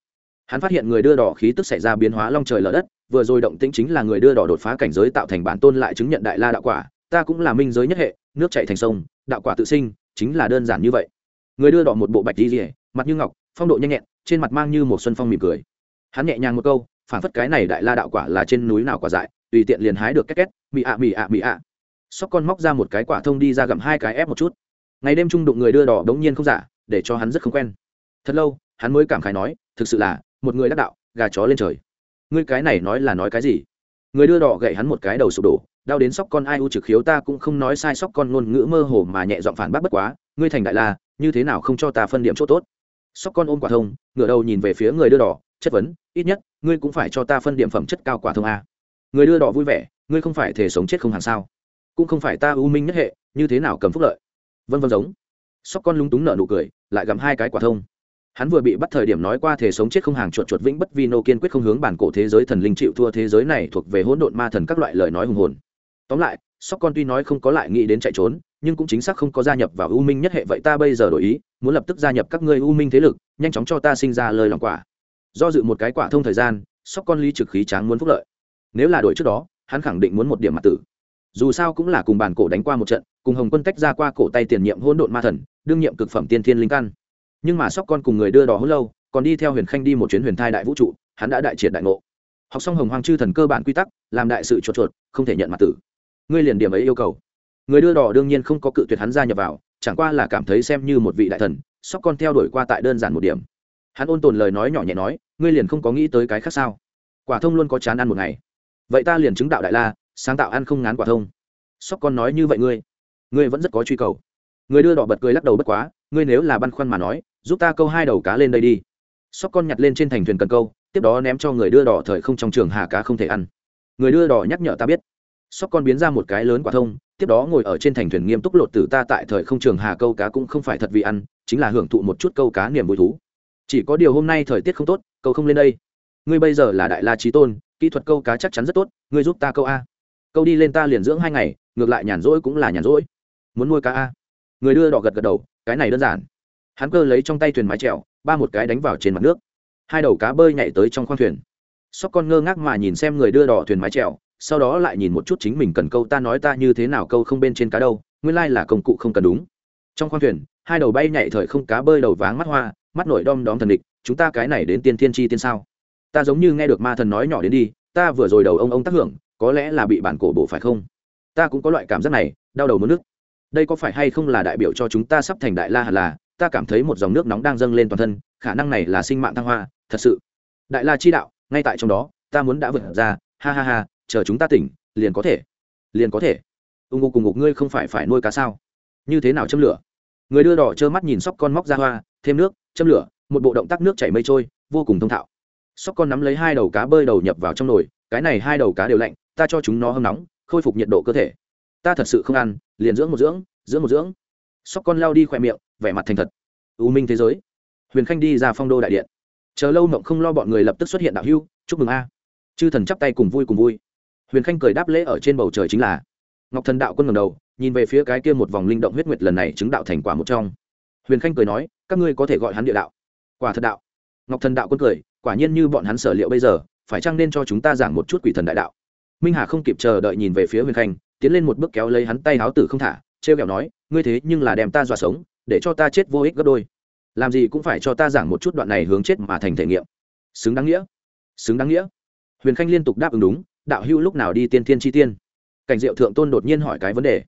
[SPEAKER 1] hắn phát hiện người đưa đỏ khí tức xảy ra biến hóa long trời lở đất, vừa rồi động tĩnh chính là người đưa đỏ đột phá cảnh giới tạo thành bản tôn lại chứng nhận đại la đạo quả, ta cũng là minh giới nhất hệ, nước chạy thành sông, đạo quả tự sinh, chính là đơn giản như vậy. Người đưa đỏ một bộ bạch đi rỉa mặt như ngọc, phong độ nhanh nhẹn, trên mặt mang như một xuân phong mỉm cười. Hắn nhẹ nhàng một câu phản phất cái này đại la đạo quả là trên núi nào quả dại, tùy tiện liền hái được két két mị ạ mị ạ mị ạ. Sóc con móc ra một cái quả thông đi ra gặm hai cái ép một chút. Ngày đêm trung đụng người đưa đỏ đống nhiên không giả, để cho hắn rất không quen. Thật lâu, hắn mới cảm khái nói thực sự là một người đắc đạo, gà chó lên trời. Ngươi cái này nói là nói cái gì? Người đưa đỏ gậy hắn một cái đầu sụp đổ, đau đến sóc con ai u trực khiếu ta cũng không nói sai sóc con ngôn ngữ mơ hồ mà nhẹ giọng phản bác bất quá, ngươi thành đại la, như thế nào không cho ta phân điểm chỗ tốt? Sóc con ôm quả thông, ngửa đầu nhìn về phía người đưa đỏ, chất vấn, ít nhất, ngươi cũng phải cho ta phân điểm phẩm chất cao quả thông a. Người đưa đỏ vui vẻ, ngươi không phải thể sống chết không hàng sao? Cũng không phải ta ưu minh nhất hệ, như thế nào cầm phúc lợi? Vân vân giống. Sóc con lúng túng nở nụ cười, lại gặm hai cái quả thông hắn vừa bị bắt thời điểm nói qua thể sống chết không hàng chuột chuột vĩnh bất vi nô kiên quyết không hướng bản cổ thế giới thần linh chịu thua thế giới này thuộc về hỗn độn ma thần các loại lời nói hùng hồn. Tóm lại, sóc con tuy nói không có lại nghĩ đến chạy trốn, nhưng cũng chính xác không có gia nhập vào u minh nhất hệ vậy ta bây giờ đổi ý, muốn lập tức gia nhập các ngươi u minh thế lực, nhanh chóng cho ta sinh ra lời lòng quả. Do dự một cái quả thông thời gian, sóc con ly trực khí tráng muốn phúc lợi. Nếu là đổi trước đó, hắn khẳng định muốn một điểm mặt tử. Dù sao cũng là cùng bản cổ đánh qua một trận, cùng hồng quân tách ra qua cổ tay tiền nhiệm hỗn độn ma thần, đương nhiệm cực phẩm tiên thiên linh căn nhưng mà sóc con cùng người đưa đò hôn lâu, còn đi theo huyền khanh đi một chuyến huyền thai đại vũ trụ, hắn đã đại triệt đại ngộ. Học xong hồng hoàng chư thần cơ bản quy tắc, làm đại sự chuột chuột, không thể nhận mặt tử. Ngươi liền điểm ấy yêu cầu. Người đưa đỏ đương nhiên không có cự tuyệt hắn gia nhập vào, chẳng qua là cảm thấy xem như một vị đại thần, sóc con theo đuổi qua tại đơn giản một điểm. Hắn ôn tồn lời nói nhỏ nhẹ nói, ngươi liền không có nghĩ tới cái khác sao? Quả thông luôn có chán ăn một ngày. Vậy ta liền chứng đạo đại la, sáng tạo ăn không ngán quả thông. Sóc con nói như vậy ngươi ngươi vẫn rất có truy cầu. Người đưa đỏ bật cười lắc đầu bất quá, ngươi nếu là băn khoăn mà nói giúp ta câu hai đầu cá lên đây đi. Sóc con nhặt lên trên thành thuyền cần câu, tiếp đó ném cho người đưa đỏ thời không trong trường hà cá không thể ăn. Người đưa đỏ nhắc nhở ta biết. Sóc con biến ra một cái lớn quả thông, tiếp đó ngồi ở trên thành thuyền nghiêm túc lột tử ta tại thời không trường hà câu cá cũng không phải thật vì ăn, chính là hưởng thụ một chút câu cá niềm vui thú. Chỉ có điều hôm nay thời tiết không tốt, câu không lên đây. Ngươi bây giờ là đại la trí tôn, kỹ thuật câu cá chắc chắn rất tốt, ngươi giúp ta câu a. Câu đi lên ta liền dưỡng hai ngày, ngược lại nhàn rỗi cũng là nhàn rỗi. Muốn nuôi cá a. Người đưa đỏ gật gật đầu, cái này đơn giản hắn cơ lấy trong tay thuyền mái trèo ba một cái đánh vào trên mặt nước. Hai đầu cá bơi nhảy tới trong khoang thuyền. Sóc con ngơ ngác mà nhìn xem người đưa đỏ thuyền mái trèo sau đó lại nhìn một chút chính mình cần câu ta nói ta như thế nào câu không bên trên cá đâu, nguyên lai là công cụ không cần đúng. Trong khoang thuyền, hai đầu bay nhảy thời không cá bơi đầu váng mắt hoa, mắt nổi đom đóm thần địch, chúng ta cái này đến tiên thiên chi tiên sao? Ta giống như nghe được ma thần nói nhỏ đến đi, ta vừa rồi đầu ông ông tác hưởng, có lẽ là bị bản cổ bổ phải không? Ta cũng có loại cảm giác này, đau đầu mất nước đây có phải hay không là đại biểu cho chúng ta sắp thành đại la hà là ta cảm thấy một dòng nước nóng đang dâng lên toàn thân, khả năng này là sinh mạng thăng hoa, thật sự. Đại la chi đạo, ngay tại trong đó, ta muốn đã vượt ra, ha ha ha, chờ chúng ta tỉnh, liền có thể, liền có thể. Ưng ngục cùng ngục ngươi không phải phải nuôi cá sao? Như thế nào châm lửa? Người đưa đỏ trơ mắt nhìn sóc con móc ra hoa, thêm nước, châm lửa, một bộ động tác nước chảy mây trôi, vô cùng thông thạo. Sóc con nắm lấy hai đầu cá bơi đầu nhập vào trong nồi, cái này hai đầu cá đều lạnh, ta cho chúng nó hâm nóng, khôi phục nhiệt độ cơ thể. Ta thật sự không ăn, liền dưỡng một dưỡng dưỡng một dưỡng. Sóc con lao đi khỏe miệng vẻ mặt thành thật. U minh thế giới. Huyền khanh đi ra phong đô đại điện. Chờ lâu mộng không lo bọn người lập tức xuất hiện đạo hưu, chúc mừng a. Chư thần chắp tay cùng vui cùng vui. Huyền khanh cười đáp lễ ở trên bầu trời chính là. Ngọc thần đạo quân ngầm đầu, nhìn về phía cái kia một vòng linh động huyết nguyệt lần này chứng đạo thành quả một trong. Huyền khanh cười nói, các ngươi có thể gọi hắn địa đạo. Quả thật đạo. Ngọc thần đạo quân cười, quả nhiên như bọn hắn sở liệu bây giờ, phải chăng nên cho chúng ta giảng một chút quỷ thần đại đạo. Minh hà không kịp chờ đợi nhìn về phía huyền khanh, tiến lên một bước kéo lấy hắn tay háo tử không thả, trêu kẹo nói, ngươi thế nhưng là đem ta dọa sống để cho ta chết vô ích gấp đôi. Làm gì cũng phải cho ta giảng một chút đoạn này hướng chết mà thành thể nghiệm. Xứng đáng nghĩa. Xứng đáng nghĩa. Huyền khanh liên tục đáp ứng đúng, đạo hữu lúc nào đi tiên thiên chi tiên? Cảnh diệu thượng tôn đột nhiên hỏi cái vấn đề.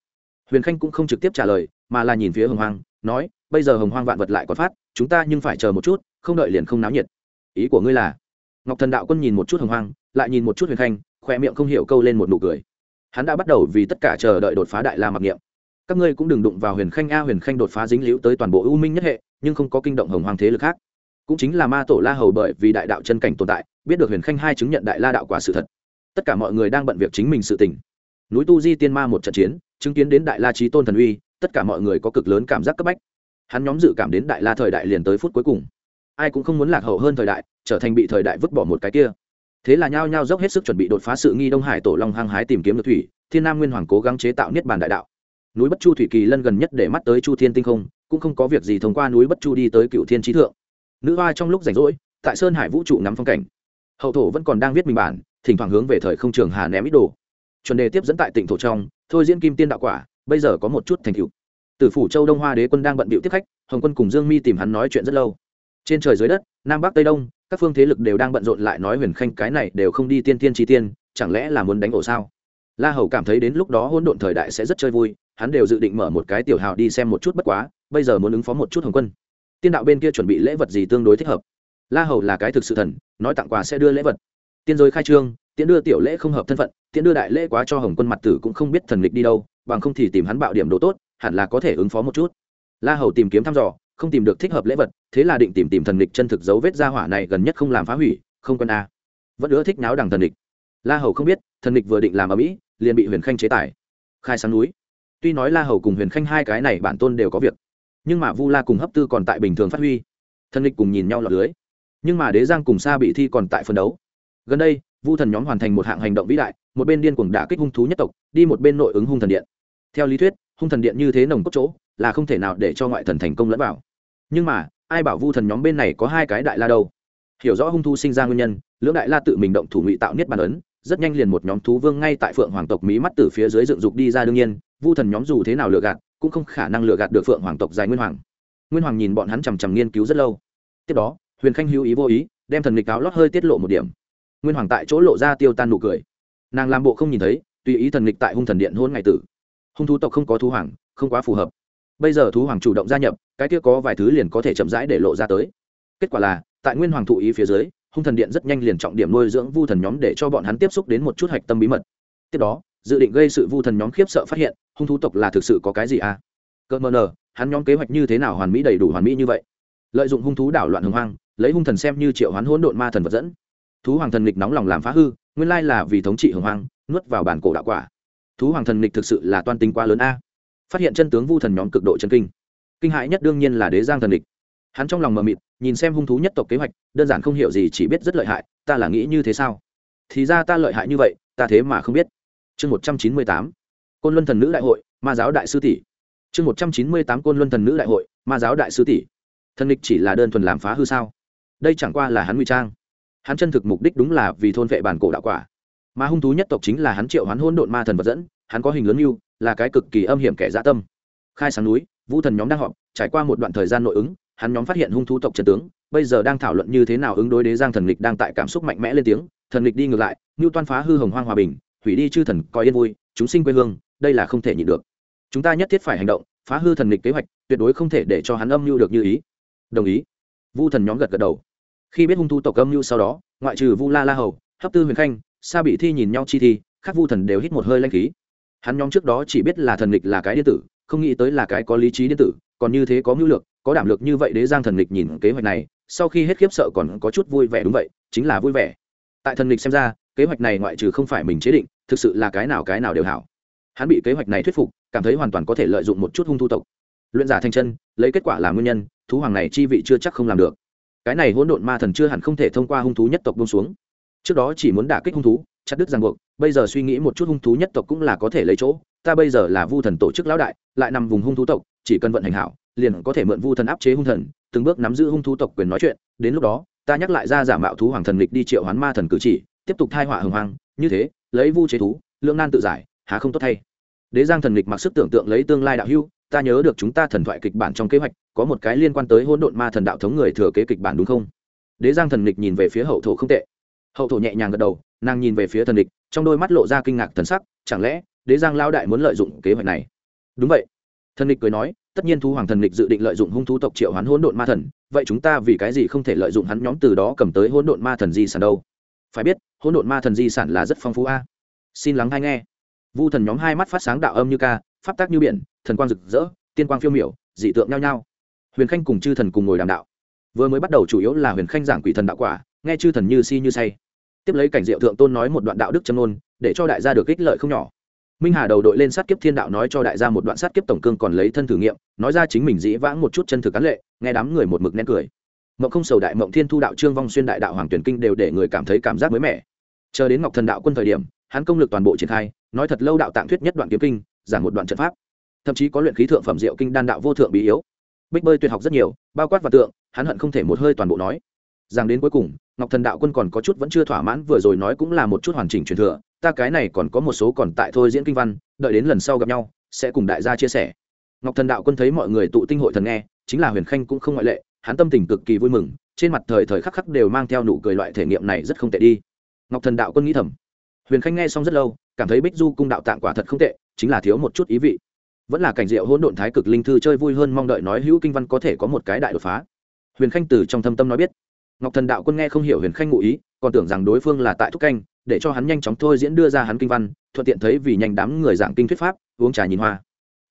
[SPEAKER 1] Huyền khanh cũng không trực tiếp trả lời, mà là nhìn phía hồng hoang, nói, bây giờ hồng hoang vạn vật lại còn phát, chúng ta nhưng phải chờ một chút, không đợi liền không náo nhiệt. Ý của ngươi là? Ngọc thần đạo quân nhìn một chút hồng hoang, lại nhìn một chút huyền khanh khoe miệng không hiểu câu lên một nụ cười. Hắn đã bắt đầu vì tất cả chờ đợi đột phá đại la mặc niệm các ngươi cũng đừng đụng vào huyền khanh a, huyền khanh đột phá dính liễu tới toàn bộ ưu minh nhất hệ, nhưng không có kinh động hồng hoàng thế lực khác. Cũng chính là ma tổ la hầu bởi vì đại đạo chân cảnh tồn tại, biết được huyền khanh hai chứng nhận đại la đạo quả sự thật. Tất cả mọi người đang bận việc chính mình sự tỉnh núi tu di tiên ma một trận chiến, chứng kiến đến đại la trí tôn thần uy, tất cả mọi người có cực lớn cảm giác cấp bách. Hắn nhóm dự cảm đến đại la thời đại liền tới phút cuối cùng. Ai cũng không muốn lạc hậu hơn thời đại, trở thành bị thời đại vứt bỏ một cái kia. Thế là nhao nhao dốc hết sức chuẩn bị đột phá sự nghi đông hải tổ long hăng hái tìm kiếm được thủy, thiên nam nguyên hoàng cố gắng chế tạo niết bàn đại đạo núi bất chu thủy kỳ lân gần nhất để mắt tới chu thiên tinh không, cũng không có việc gì thông qua núi bất chu đi tới cựu thiên trí thượng. Nữ hoa trong lúc rảnh rỗi, tại sơn hải vũ trụ ngắm phong cảnh. Hậu thổ vẫn còn đang viết mình bản, thỉnh thoảng hướng về thời không trường hà ném ít đồ. Chuẩn đề tiếp dẫn tại tỉnh thổ trong, thôi diễn kim tiên đạo quả, bây giờ có một chút thành tựu. Từ phủ châu đông hoa đế quân đang bận bịu tiếp khách, hồng quân cùng dương mi tìm hắn nói chuyện rất lâu. Trên trời dưới đất, nam bắc tây đông, các phương thế lực đều đang bận rộn lại nói huyền khanh cái này đều không đi tiên tiên chi tiên, chẳng lẽ là muốn đánh ổ sao? La hầu cảm thấy đến lúc đó hỗn độn thời đại sẽ rất chơi vui hắn đều dự định mở một cái tiểu hào đi xem một chút bất quá, bây giờ muốn ứng phó một chút hồng quân. Tiên đạo bên kia chuẩn bị lễ vật gì tương đối thích hợp? La hầu là cái thực sự thần, nói tặng quà sẽ đưa lễ vật. Tiên giới khai trương, tiễn đưa tiểu lễ không hợp thân phận, tiễn đưa đại lễ quá cho hồng quân mặt tử cũng không biết thần lịch đi đâu, bằng không thì tìm hắn bạo điểm đồ tốt, hẳn là có thể ứng phó một chút. La hầu tìm kiếm thăm dò, không tìm được thích hợp lễ vật, thế là định tìm tìm thần lịch chân thực dấu vết gia hỏa này gần nhất không làm phá hủy, không quân a. Vẫn ưa thích náo đằng thần lịch la hầu không biết, thần lịch vừa định làm ở mỹ, liền bị huyền khanh chế tài khai sáng núi tuy nói la hầu cùng huyền khanh hai cái này bản tôn đều có việc, nhưng mà vu la cùng hấp tư còn tại bình thường phát huy thần lịch cùng nhìn nhau lọt lưới. Nhưng mà đế giang cùng sa bị thi còn tại phân đấu. Gần đây, vu thần nhóm hoàn thành một hạng hành động vĩ đại, một bên điên cuồng đả kích hung thú nhất tộc, đi một bên nội ứng hung thần điện. Theo lý thuyết, hung thần điện như thế nồng cốt chỗ, là không thể nào để cho ngoại thần thành công lẫn vào. Nhưng mà, ai bảo vu thần nhóm bên này có hai cái đại la đâu? Hiểu rõ hung thú sinh ra nguyên nhân, lưỡng đại la tự mình động thủ ngụy tạo niết bàn ấn, rất nhanh liền một nhóm thú vương ngay tại phượng hoàng tộc mí mắt từ phía dưới dựng dục đi ra đương nhiên vu thần nhóm dù thế nào lừa gạt, cũng không khả năng lừa gạt được phượng hoàng tộc dài nguyên hoàng. Nguyên hoàng nhìn bọn hắn chằm chằm nghiên cứu rất lâu. Tiếp đó, huyền khanh hữu ý vô ý, đem thần nghịch áo lót hơi tiết lộ một điểm. Nguyên hoàng tại chỗ lộ ra tiêu tan nụ cười. Nàng làm bộ không nhìn thấy, tùy ý thần nghịch tại hung thần điện hôn ngày tử. Hung thú tộc không có thú hoàng, không quá phù hợp. Bây giờ thú hoàng chủ động gia nhập, cái kia có vài thứ liền có thể chậm rãi để lộ ra tới. Kết quả là, tại nguyên hoàng thụ ý phía dưới, hung thần điện rất nhanh liền trọng điểm nuôi dưỡng vu thần nhóm để cho bọn hắn tiếp xúc đến một chút hạch tâm bí mật. Tiếp đó, dự định gây sự vu thần nhóm khiếp sợ phát hiện hung thú tộc là thực sự có cái gì à? Cơ mờ nờ, hắn nhóm kế hoạch như thế nào hoàn mỹ đầy đủ hoàn mỹ như vậy? Lợi dụng hung thú đảo loạn hồng hoang, lấy hung thần xem như triệu hoán hỗn độn ma thần vật dẫn. Thú hoàng thần nghịch nóng lòng làm phá hư, nguyên lai là vì thống trị hồng hoang, nuốt vào bản cổ đạo quả. Thú hoàng thần nghịch thực sự là toan tính quá lớn a. Phát hiện chân tướng vu thần nhóm cực độ chân kinh. Kinh hãi nhất đương nhiên là đế giang thần địch hắn trong lòng mờ mịt, nhìn xem hung thú nhất tộc kế hoạch, đơn giản không hiểu gì chỉ biết rất lợi hại, ta là nghĩ như thế sao? Thì ra ta lợi hại như vậy, ta thế mà không biết. Chương một trăm chín mươi tám côn luân thần nữ đại hội, ma giáo đại sư tỷ. Chương một trăm chín mươi tám côn luân thần nữ đại hội, ma giáo đại sư tỷ. Thần địch chỉ là đơn thuần làm phá hư sao? Đây chẳng qua là hắn nguy trang. Hắn chân thực mục đích đúng là vì thôn vệ bản cổ đạo quả. Mà hung thú nhất tộc chính là hắn triệu hắn hôn độn ma thần vật dẫn, hắn có hình lớn mưu, là cái cực kỳ âm hiểm kẻ dã tâm. Khai sáng núi, vũ thần nhóm đang họp, trải qua một đoạn thời gian nội ứng, hắn nhóm phát hiện hung thú tộc trần tướng, bây giờ đang thảo luận như thế nào ứng đối đế giang thần lịch đang tại cảm xúc mạnh mẽ lên tiếng. Thần lịch đi ngược lại ngưu toan phá hư hồng hoang hòa bình, hủy đi chư thần coi yên vui, chúng sinh quê hương đây là không thể nhịn được. Chúng ta nhất thiết phải hành động, phá hư thần lịch kế hoạch, tuyệt đối không thể để cho hắn âm mưu được như ý. Đồng ý. Vu thần nhóm gật gật đầu. Khi biết hung thú tộc âm mưu sau đó, ngoại trừ vu la la hầu, hấp tư huyền khanh, sa bị thi nhìn nhau chi thi các vu thần đều hít một hơi lanh khí. Hắn nhóm trước đó chỉ biết là thần lịch là cái điện tử, không nghĩ tới là cái có lý trí điện tử, còn như thế có mưu lược, có đảm lược như vậy đế giang thần lịch nhìn kế hoạch này, sau khi hết khiếp sợ còn có chút vui vẻ đúng vậy, chính là vui vẻ. Tại thần lịch xem ra, kế hoạch này ngoại trừ không phải mình chế định, thực sự là cái nào cái nào đều hảo hắn bị kế hoạch này thuyết phục, cảm thấy hoàn toàn có thể lợi dụng một chút hung thu tộc. Luyện giả thành chân, lấy kết quả là nguyên nhân, thú hoàng này chi vị chưa chắc không làm được. Cái này hỗn độn ma thần chưa hẳn không thể thông qua hung thú nhất tộc bông xuống. Trước đó chỉ muốn đả kích hung thú, chặt đứt ràng buộc, bây giờ suy nghĩ một chút hung thú nhất tộc cũng là có thể lấy chỗ. Ta bây giờ là vu thần tổ chức lão đại, lại nằm vùng hung thú tộc, chỉ cần vận hành hảo, liền có thể mượn vu thần áp chế hung thần, từng bước nắm giữ hung thú tộc quyền nói chuyện. Đến lúc đó, ta nhắc lại ra giả mạo thú hoàng thần lịch đi triệu hoán ma thần cử chỉ, tiếp tục thai họa hồng hoang. Như thế, lấy vu chế thú lương nan tự giải há không tốt thay. Đế giang thần lịch mặc sức tưởng tượng lấy tương lai đạo hưu ta nhớ được chúng ta thần thoại kịch bản trong kế hoạch, có một cái liên quan tới hỗn độn ma thần đạo thống người thừa kế kịch bản đúng không? Đế giang thần lịch nhìn về phía hậu thổ không tệ. Hậu thổ nhẹ nhàng gật đầu, nàng nhìn về phía thần lịch trong đôi mắt lộ ra kinh ngạc thần sắc, chẳng lẽ đế giang lao đại muốn lợi dụng kế hoạch này? Đúng vậy. Thần lịch cười nói, tất nhiên thú hoàng thần lịch dự định lợi dụng hung thú tộc triệu hoán hỗn độn ma thần, vậy chúng ta vì cái gì không thể lợi dụng hắn nhóm từ đó cầm tới hỗn độn ma thần di sản đâu? Phải biết, hỗn độn ma thần di sản là rất phong phú a. Xin lắng hay nghe vu thần nhóm hai mắt phát sáng đạo âm như ca, pháp tác như biển, thần quang rực rỡ, tiên quang phiêu miểu, dị tượng nhao nhao huyền khanh cùng chư thần cùng ngồi đàm đạo. Vừa mới bắt đầu chủ yếu là huyền khanh giảng quỷ thần đạo quả, nghe chư thần như si như say. Tiếp lấy cảnh diệu thượng tôn nói một đoạn đạo đức châm ngôn, để cho đại gia được ích lợi không nhỏ. Minh hà đầu đội lên sát kiếp thiên đạo nói cho đại gia một đoạn sát kiếp tổng cương còn lấy thân thử nghiệm, nói ra chính mình dĩ vãng một chút chân thực cán lệ, nghe đám người một mực nén cười. Mộng không sầu đại mộng thiên thu đạo trương vong xuyên đại đạo hoàng tuyển kinh đều để người cảm thấy cảm giác mới mẻ. Chờ đến ngọc thần đạo quân thời điểm, hắn công lực toàn bộ triển khai nói thật lâu đạo tạng thuyết nhất đoạn kiếm kinh, giảng một đoạn trận pháp. Thậm chí có luyện khí thượng phẩm diệu kinh đan đạo vô thượng bí yếu. Bích bơi tuyệt học rất nhiều, bao quát và tượng, hắn hận không thể một hơi toàn bộ nói. Rằng đến cuối cùng, ngọc thần đạo quân còn có chút vẫn chưa thỏa mãn, vừa rồi nói cũng là một chút hoàn chỉnh truyền thừa, ta cái này còn có một số còn tại thôi diễn kinh văn, đợi đến lần sau gặp nhau, sẽ cùng đại gia chia sẻ. Ngọc thần đạo quân thấy mọi người tụ tinh hội thần nghe, chính là huyền khanh cũng không ngoại lệ, hắn tâm tình cực kỳ vui mừng, trên mặt thời thời khắc khắc đều mang theo nụ cười loại thể nghiệm này rất không tệ đi. Ngọc thần đạo quân nghĩ thầm huyền khanh nghe xong rất lâu, cảm thấy bích du cung đạo tạng quả thật không tệ, chính là thiếu một chút ý vị. Vẫn là cảnh diệu hỗn độn thái cực linh thư chơi vui hơn mong đợi nói hữu kinh văn có thể có một cái đại đột phá. Huyền khanh từ trong thâm tâm nói biết. Ngọc thần đạo quân nghe không hiểu huyền khanh ngụ ý, còn tưởng rằng đối phương là tại thúc canh, để cho hắn nhanh chóng thôi diễn đưa ra hắn kinh văn, thuận tiện thấy vì nhanh đám người giảng kinh thuyết pháp, uống trà nhìn hoa.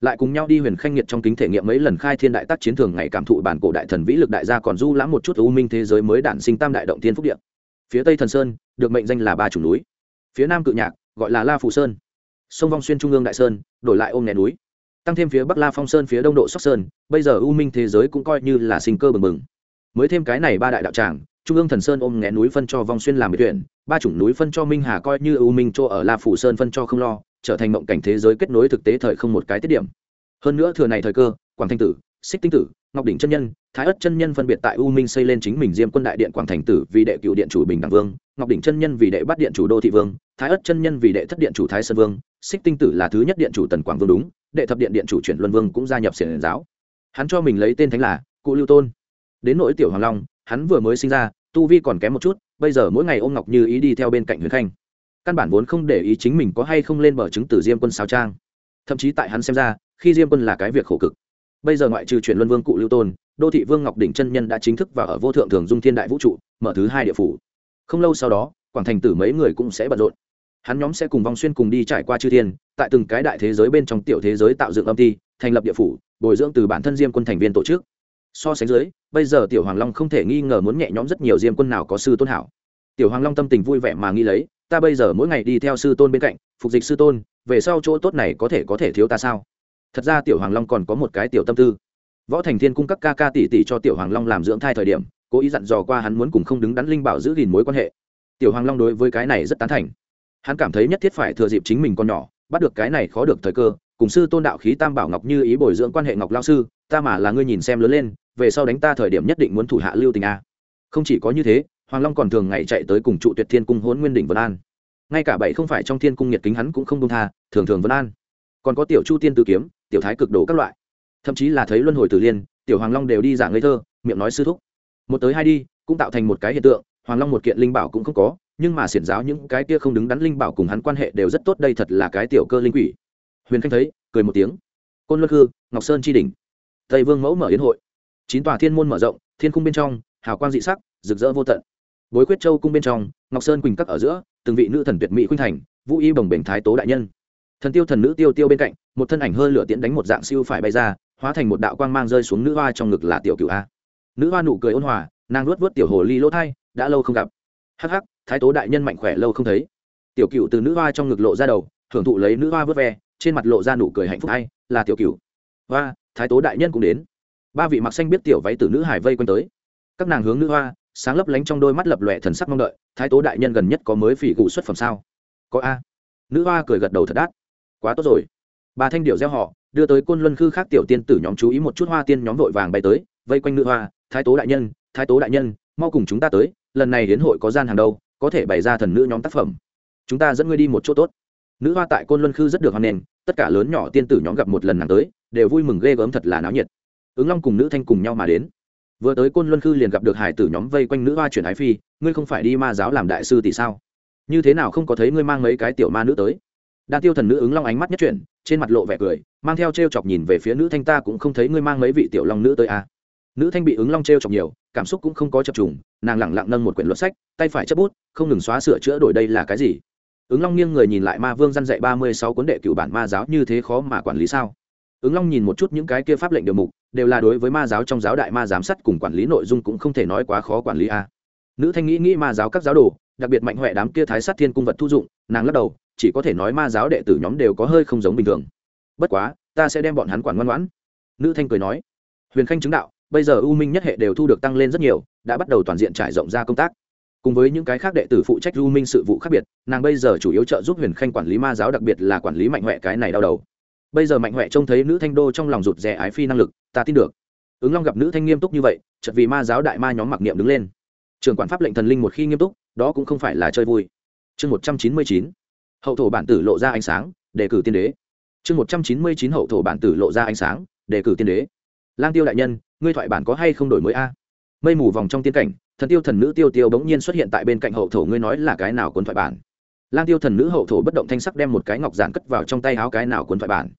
[SPEAKER 1] Lại cùng nhau đi huyền khanh nghiệt trong kính thể nghiệm mấy lần khai thiên đại tác chiến thường ngày cảm thụ bản cổ đại thần vĩ lực đại gia còn du lãm một chút u minh thế giới mới đản sinh tam đại động thiên phúc điện phía tây thần sơn, được mệnh danh là ba chủ núi phía nam cự nhạc, gọi là la phù sơn. Sông vong xuyên trung ương đại sơn, đổi lại ôm nghè núi. Tăng thêm phía bắc la phong sơn, phía đông độ sóc sơn, bây giờ u minh thế giới cũng coi như là sinh cơ bừng bừng. Mới thêm cái này ba đại đạo tràng, trung ương thần sơn ôm nghé núi phân cho vong xuyên làm biệt tuyển ba chủng núi phân cho minh hà coi như u minh chỗ ở la phủ sơn phân cho không lo, trở thành mộng cảnh thế giới kết nối thực tế thời không một cái tiết điểm. Hơn nữa thừa này thời cơ, quảng thanh tử, xích tinh tử ngọc đỉnh chân nhân, thái ất chân nhân phân biệt tại u minh xây lên chính mình diêm quân đại điện quảng thành tử vì đệ cựu điện chủ bình đẳng vương, ngọc đỉnh chân nhân vì đệ bắt điện chủ đô thị vương, thái ất chân nhân vì đệ thất điện chủ thái sơn vương, xích tinh tử là thứ nhất điện chủ tần quảng vương đúng, đệ thập điện điện chủ chuyển luân vương cũng gia nhập xiển giáo. Hắn cho mình lấy tên thánh là cụ lưu tôn. Đến nỗi tiểu hoàng long, hắn vừa mới sinh ra, tu vi còn kém một chút, bây giờ mỗi ngày ôm ngọc như ý đi theo bên cạnh huyền khanh. Căn bản vốn không để ý chính mình có hay không lên bờ chứng tử diêm quân sao trang. Thậm chí tại hắn xem ra, khi diêm quân là cái việc khổ cực bây giờ ngoại trừ chuyển luân vương cụ lưu tôn, đô thị vương ngọc đỉnh chân nhân đã chính thức vào ở vô thượng thường dung thiên đại vũ trụ, mở thứ hai địa phủ. Không lâu sau đó, quảng thành tử mấy người cũng sẽ bận rộn. Hắn nhóm sẽ cùng vong xuyên cùng đi trải qua chư thiên, tại từng cái đại thế giới bên trong tiểu thế giới tạo dựng âm ty thành lập địa phủ, bồi dưỡng từ bản thân diêm quân thành viên tổ chức. So sánh dưới, bây giờ tiểu hoàng long không thể nghi ngờ muốn nhẹ nhõm rất nhiều diêm quân nào có sư tôn hảo. Tiểu hoàng long tâm tình vui vẻ mà nghĩ lấy, ta bây giờ mỗi ngày đi theo sư tôn bên cạnh, phục dịch sư tôn, về sau chỗ tốt này có thể có thể thiếu ta sao? Thật ra tiểu hoàng long còn có một cái tiểu tâm tư. Võ thành thiên cung các ca ca tỷ tỷ cho tiểu hoàng long làm dưỡng thai thời điểm, cố ý dặn dò qua hắn muốn cùng không đứng đắn linh bảo giữ gìn mối quan hệ. Tiểu hoàng long đối với cái này rất tán thành. Hắn cảm thấy nhất thiết phải thừa dịp chính mình con nhỏ, bắt được cái này khó được thời cơ, cùng sư tôn đạo khí tam bảo ngọc như ý bồi dưỡng quan hệ ngọc lao sư, ta mà là ngươi nhìn xem lớn lên, về sau đánh ta thời điểm nhất định muốn thủ hạ lưu tình a. Không chỉ có như thế, hoàng long còn thường ngày chạy tới cùng trụ tuyệt thiên cung hôn nguyên đỉnh vân an. Ngay cả bảy không phải trong thiên cung nhiệt kính hắn cũng không công tha, thường thường vân an. Còn có tiểu chu tiên tử kiếm tiểu thái cực đồ các loại. Thậm chí là thấy luân hồi tử liên tiểu hoàng long đều đi giảng ngây thơ miệng nói sư thúc. Một tới hai đi cũng tạo thành một cái hiện tượng hoàng long một kiện linh bảo cũng không có nhưng mà xiển giáo những cái kia không đứng đắn linh bảo cùng hắn quan hệ đều rất tốt đây thật là cái tiểu cơ linh quỷ. Huyền khanh thấy cười một tiếng. Côn luân Hư, ngọc sơn tri đình tây vương mẫu mở yến hội. Chín tòa thiên môn mở rộng thiên cung bên trong hào quang dị sắc rực rỡ vô tận. Bối quyết châu cung bên trong ngọc sơn quỳnh các ở giữa từng vị nữ thần tuyệt mỹ khuynh thành vũ y bồng bềnh thái tố đại nhân. Thần tiêu thần nữ tiêu tiêu bên cạnh một thân ảnh hơi lửa tiễn đánh một dạng siêu phải bay ra, hóa thành một đạo quang mang rơi xuống nữ hoa trong ngực là tiểu cựu a. Nữ hoa nụ cười ôn hòa, nàng luốt vớt tiểu hồ ly lỗ thai, đã lâu không gặp. Hắc hắc, thái tố đại nhân mạnh khỏe lâu không thấy. Tiểu cựu từ nữ hoa trong ngực lộ ra đầu thưởng thụ lấy nữ hoa vớt ve, trên mặt lộ ra nụ cười hạnh phúc hay là tiểu cựu hoa, thái tố đại nhân cũng đến. Ba vị mặc xanh biết tiểu váy từ nữ hải vây quanh tới. Các nàng hướng nữ hoa, sáng lấp lánh trong đôi mắt lập lòe thần sắc mong đợi, thái tố đại nhân gần nhất có mới phỉ cụ xuất phẩm sao? Có a. Nữ hoa cười gật đầu thật đắt. Quá tốt rồi bà thanh điệu gieo họ, đưa tới côn luân khư khác tiểu tiên tử nhóm chú ý một chút hoa tiên nhóm vội vàng bay tới, vây quanh nữ hoa, thái tố đại nhân, thái tố đại nhân, mau cùng chúng ta tới, lần này đến hội có gian hàng đâu, có thể bày ra thần nữ nhóm tác phẩm. Chúng ta dẫn ngươi đi một chỗ tốt. Nữ hoa tại côn luân khư rất được hoan nghênh, tất cả lớn nhỏ tiên tử nhóm gặp một lần nàng tới, đều vui mừng ghê gớm thật là náo nhiệt. Ứng long cùng nữ thanh cùng nhau mà đến. Vừa tới côn luân khư liền gặp được hải tử nhóm vây quanh nữ hoa chuyển ái phi, ngươi không phải đi ma giáo làm đại sư thì sao? Như thế nào không có thấy ngươi mang mấy cái tiểu ma nữ tới? Đan tiêu thần nữ ứng long ánh mắt nhất chuyển, trên mặt lộ vẻ cười, mang theo t r e o chọc nhìn về phía nữ thanh ta cũng không thấy ngươi mang mấy vị tiểu long nữ tới à. nữ thanh bị ứng long t r e o chọc nhiều, cảm xúc cũng không có chập trùng, nàng lẳng lặng nâng một quyển luật sách, tay phải chấp bút, không ngừng xóa sửa chữa đổi đây là cái gì ứng long nghiêng người nhìn lại ma vương dăn dạy ba mươi sáu cuốn đệ cựu bản ma giáo như thế khó mà quản lý sao ứng long nhìn một chút những cái kia pháp lệnh điều mục, đều là đối với ma giáo trong giáo đại ma giám sát cùng quản lý nội dung cũng không thể nói quá khó quản lý a à. nữ thanh nghĩ nghĩ ma giáo các giáo đồ, đặc biệt mạnh huệ đám kia thái sát thiên cung vật thu dụng, nàng lắc đầu chỉ có thể nói ma giáo đệ tử nhóm đều có hơi không giống bình thường. Bất quá, ta sẽ đem bọn hắn quản ngoan ngoãn. Nữ thanh cười nói. Huyền khanh chứng đạo, bây giờ u minh nhất hệ đều thu được tăng lên rất nhiều, đã bắt đầu toàn diện trải rộng ra công tác. Cùng với những cái khác đệ tử phụ trách u minh sự vụ khác biệt, nàng bây giờ chủ yếu trợ giúp huyền khanh quản lý ma giáo đặc biệt là quản lý mạnh huệ cái này đau đầu. Bây giờ mạnh huệ trông thấy nữ thanh đô trong lòng rụt rè ái phi năng lực, ta tin được. Ứng long gặp nữ thanh nghiêm túc như vậy chật vì ma giáo đại ma nhóm mặc niệm đứng lên. Trường quản pháp lệnh thần linh một khi nghiêm túc, đó cũng không phải là chơi vui. Chương một trăm chín mươi chín hậu thổ bản tử lộ ra ánh sáng, đề cử tiên đế. Chương một trăm chín mươi chín, hậu thổ bản tử lộ ra ánh sáng, đề cử tiên đế. Lang tiêu đại nhân, ngươi thoại bản có hay không đổi mới a? Mây mù vòng trong tiên cảnh, thần tiêu thần nữ tiêu tiêu bỗng nhiên xuất hiện tại bên cạnh hậu thổ, ngươi nói là cái nào cuốn thoại bản? Lang tiêu thần nữ hậu thổ bất động thanh sắc đem một cái ngọc giản cất vào trong tay áo cái nào cuốn thoại bản?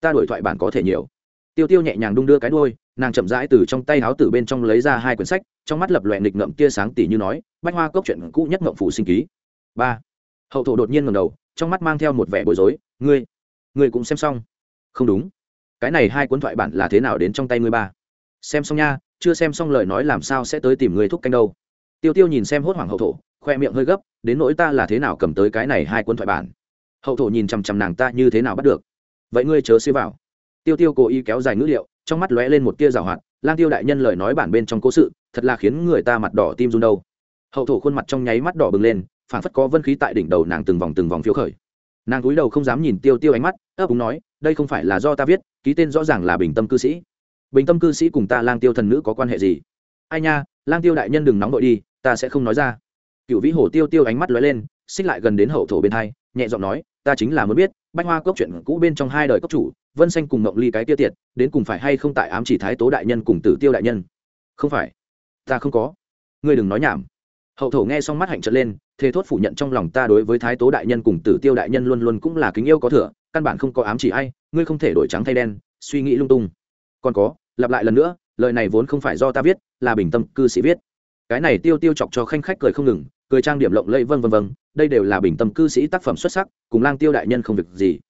[SPEAKER 1] Ta đổi thoại bản có thể nhiều. Tiêu tiêu nhẹ nhàng đung đưa cái đuôi, nàng chậm rãi từ trong tay áo từ bên trong lấy ra hai quyển sách, trong mắt lập loẹ nghịch ngậm tia sáng tỉ như nói, bách hoa cốc chuyện cũ nhất ngậm phủ sinh ký. Ba. Hậu thổ đột nhiên ngầm đầu trong mắt mang theo một vẻ bối rối, ngươi ngươi cũng xem xong. Không đúng. Cái này hai cuốn thoại bản là thế nào đến trong tay ngươi ba? Xem xong nha, chưa xem xong lời nói làm sao sẽ tới tìm người thúc canh đâu. Tiêu tiêu nhìn xem hốt hoảng hậu thổ, khoe miệng hơi gấp, đến nỗi ta là thế nào cầm tới cái này hai cuốn thoại bản? Hậu thổ nhìn chằm chằm nàng ta như thế nào bắt được. Vậy ngươi chớ xưa vào. Tiêu tiêu cố ý kéo dài ngữ liệu trong mắt lóe lên một tia rào hoạt, lang tiêu đại nhân lời nói bản bên trong cố sự, thật là khiến người ta mặt đỏ tim run đâu. Hậu thổ khuôn mặt trong nháy mắt đỏ bừng lên phản phất có vân khí tại đỉnh đầu nàng từng vòng từng vòng phiếu khởi. Nàng cúi đầu không dám nhìn tiêu tiêu ánh mắt, ấp úng nói, đây không phải là do ta viết, ký tên rõ ràng là bình tâm cư sĩ. Bình tâm cư sĩ cùng ta lang tiêu thần nữ có quan hệ gì? Ai nha, lang tiêu đại nhân đừng nóng đội đi, ta sẽ không nói ra. Cựu vĩ hổ tiêu tiêu ánh mắt lóe lên, xích lại gần đến hậu thổ bên hai, nhẹ giọng nói, ta chính là muốn biết, bách hoa cốc chuyện cũ bên trong hai đời cốc chủ, vân xanh cùng ngộng ly cái tiêu tiệt, đến cùng phải hay không tại ám chỉ thái tố đại nhân cùng tử tiêu đại nhân? Không phải. Ta không có. Ngươi đừng nói nhảm. Hậu thổ nghe xong mắt hạnh trợn lên thế thốt phủ nhận trong lòng ta đối với thái tố đại nhân cùng tử tiêu đại nhân luôn luôn cũng là kính yêu có thừa, căn bản không có ám chỉ ai, ngươi không thể đổi trắng thay đen, suy nghĩ lung tung. Còn có, lặp lại lần nữa, lời này vốn không phải do ta viết, là bình tâm cư sĩ viết. Cái này tiêu tiêu chọc cho khanh khách cười không ngừng, cười trang điểm lộng lẫy vân vân vân, đây đều là bình tâm cư sĩ tác phẩm xuất sắc, cùng lang tiêu đại nhân không việc gì.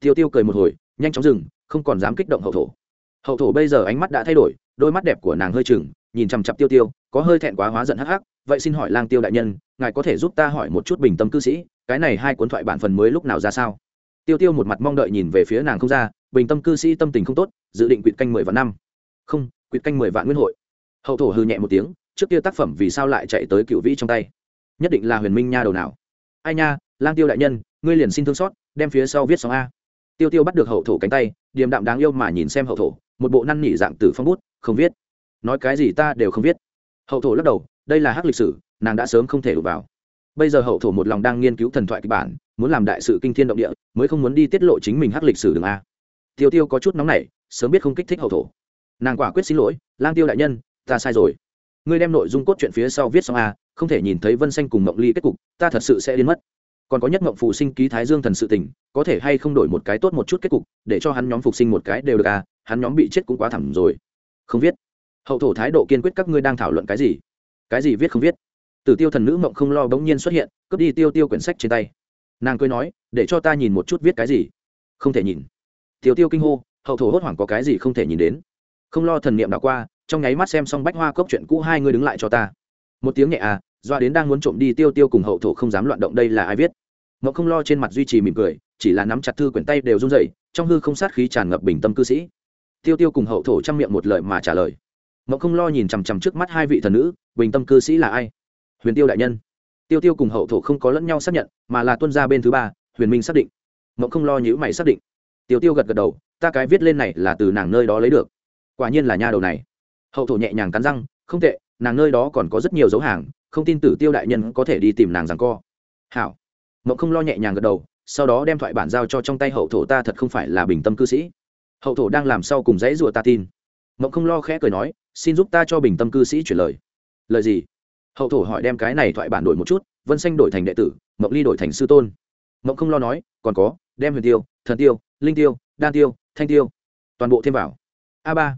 [SPEAKER 1] Tiêu tiêu cười một hồi, nhanh chóng dừng, không còn dám kích động hậu thổ. Hậu thổ bây giờ ánh mắt đã thay đổi, đôi mắt đẹp của nàng hơi chừng, nhìn chằm chặp tiêu tiêu, có hơi thẹn quá hóa giận hắc hắc, vậy xin hỏi lang tiêu đại nhân ngài có thể giúp ta hỏi một chút bình tâm cư sĩ, cái này hai cuốn thoại bản phần mới lúc nào ra sao? Tiêu tiêu một mặt mong đợi nhìn về phía nàng không ra, bình tâm cư sĩ tâm tình không tốt, dự định quyệt canh mười vạn năm. Không quyệt canh mười vạn nguyên hội. Hậu thổ hư nhẹ một tiếng, trước kia tác phẩm vì sao lại chạy tới cựu vĩ trong tay? Nhất định là huyền minh nha đầu nào? Ai nha, lang tiêu đại nhân, ngươi liền xin thương xót, đem phía sau viết xong a. Tiêu tiêu bắt được hậu thổ cánh tay, điềm đạm đáng yêu mà nhìn xem hậu thổ, một bộ năn nỉ dạng từ phong bút, không viết. Nói cái gì ta đều không viết. Hậu thổ lắc đầu, đây là hắc lịch sử nàng đã sớm không thể đụng vào. Bây giờ hậu thổ một lòng đang nghiên cứu thần thoại kịch bản, muốn làm đại sự kinh thiên động địa, mới không muốn đi tiết lộ chính mình hắc lịch sử đường a. Tiêu tiêu có chút nóng nảy, sớm biết không kích thích hậu thổ. Nàng quả quyết xin lỗi, lang tiêu đại nhân, ta sai rồi. Ngươi đem nội dung cốt truyện phía sau viết xong a, không thể nhìn thấy vân xanh cùng mộng ly kết cục, ta thật sự sẽ đến mất. Còn có nhất mộng phụ sinh ký thái dương thần sự tình, có thể hay không đổi một cái tốt một chút kết cục, để cho hắn nhóm phục sinh một cái đều được à hắn nhóm bị chết cũng quá thẳng rồi. Không viết. Hậu thổ thái độ kiên quyết các ngươi đang thảo luận cái gì? Cái gì viết không viết? Tử tiêu thần nữ mộng không lo bỗng nhiên xuất hiện, cướp đi tiêu tiêu quyển sách trên tay. Nàng cười nói, để cho ta nhìn một chút viết cái gì? Không thể nhìn. Tiêu tiêu kinh hô, hậu thổ hốt hoảng có cái gì không thể nhìn đến. Không lo thần niệm đã qua, trong nháy mắt xem xong bách hoa cốc chuyện cũ hai người đứng lại cho ta. Một tiếng nhẹ à doa đến đang muốn trộm đi tiêu tiêu cùng hậu thổ không dám loạn động đây là ai viết? Ngọc không lo trên mặt duy trì mỉm cười, chỉ là nắm chặt thư quyển tay đều run rẩy, trong hư không sát khí tràn ngập bình tâm cư sĩ. Tiêu tiêu cùng hậu thổ chăm miệng một lời mà trả lời. Ngọc không lo nhìn chằm chằm trước mắt hai vị thần nữ, bình tâm cư sĩ là ai? Huyền tiêu đại nhân. Tiêu tiêu cùng hậu thổ không có lẫn nhau xác nhận, mà là tuân ra bên thứ ba, huyền minh xác định. Mộng không lo nhữ mày xác định. Tiêu tiêu gật gật đầu, ta cái viết lên này là từ nàng nơi đó lấy được. Quả nhiên là nha đầu này. Hậu thổ nhẹ nhàng cắn răng, không tệ, nàng nơi đó còn có rất nhiều dấu hàng, không tin tử tiêu đại nhân có thể đi tìm nàng rằng co. Hảo. Mộng không lo nhẹ nhàng gật đầu, sau đó đem thoại bản giao cho trong tay hậu thổ ta thật không phải là bình tâm cư sĩ. Hậu thổ đang làm sau cùng dãy rùa ta tin. Mộng không lo khẽ cười nói, xin giúp ta cho bình tâm cư sĩ chuyển lời. Lời gì? Hậu thổ hỏi đem cái này thoại bản đổi một chút, vân xanh đổi thành đệ tử mộng ly đổi thành sư tôn. Mộng không lo nói, còn có, đem huyền tiêu, thần tiêu, linh tiêu, đan tiêu, thanh tiêu, toàn bộ thêm vào. A ba.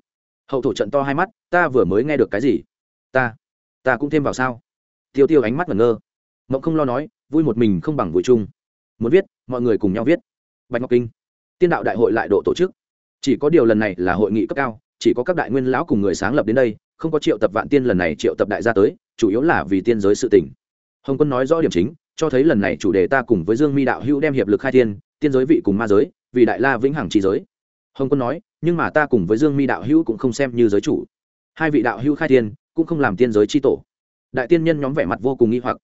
[SPEAKER 1] Hậu thổ trận to hai mắt, ta vừa mới nghe được cái gì? Ta ta cũng thêm vào sao? Tiêu tiêu ánh mắt ngẩn ngơ. Mộng không lo nói, vui một mình không bằng vui chung. Muốn viết, mọi người cùng nhau viết. Bạch ngọc kinh. Tiên đạo đại hội lại độ tổ chức. Chỉ có điều lần này là hội nghị cấp cao, chỉ có các đại nguyên lão cùng người sáng lập đến đây, không có triệu tập vạn tiên lần này triệu tập đại gia tới chủ yếu là vì tiên giới sự tỉnh hồng quân nói rõ điểm chính, cho thấy lần này chủ đề ta cùng với dương mi đạo hữu đem hiệp lực khai thiên, tiên giới vị cùng ma giới, vì đại la vĩnh hằng trí giới. Hồng quân nói, nhưng mà ta cùng với dương mi đạo hữu cũng không xem như giới chủ. Hai vị đạo hữu khai thiên, cũng không làm tiên giới c tổ. Đại tiên nhân nhóm vẻ mặt vô cùng nghi hoặc.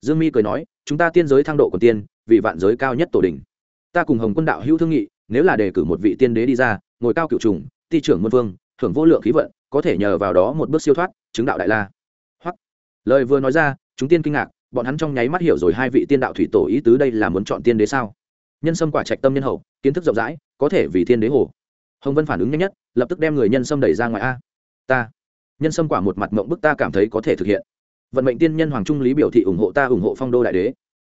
[SPEAKER 1] Dương mi cười nói, chúng ta tiên giới thang độ của tiên, vì vạn giới cao nhất tổ đình ta cùng hồng quân đạo hữu thương nghị, nếu là đề cử một vị tiên đế đi ra, ngồi cao cựu trùng, ti trưởng môn vương thưởng vô lượng khí vận, có thể nhờ vào đó một bước siêu thoát, chứng đạo đại la lời vừa nói ra, chúng tiên kinh ngạc, bọn hắn trong nháy mắt hiểu rồi hai vị tiên đạo thủy tổ ý tứ đây là muốn chọn tiên đế sao. Nhân sâm quả trạch tâm nhân hậu, kiến thức rộng rãi, có thể vì tiên đế hồ. Hồng vân phản ứng nhanh nhất, lập tức đem người nhân sâm đẩy ra ngoài a. Ta. Nhân sâm quả một mặt mộng bức ta cảm thấy có thể thực hiện. Vận mệnh tiên nhân hoàng trung lý biểu thị ủng hộ ta ủng hộ phong đô đại đế.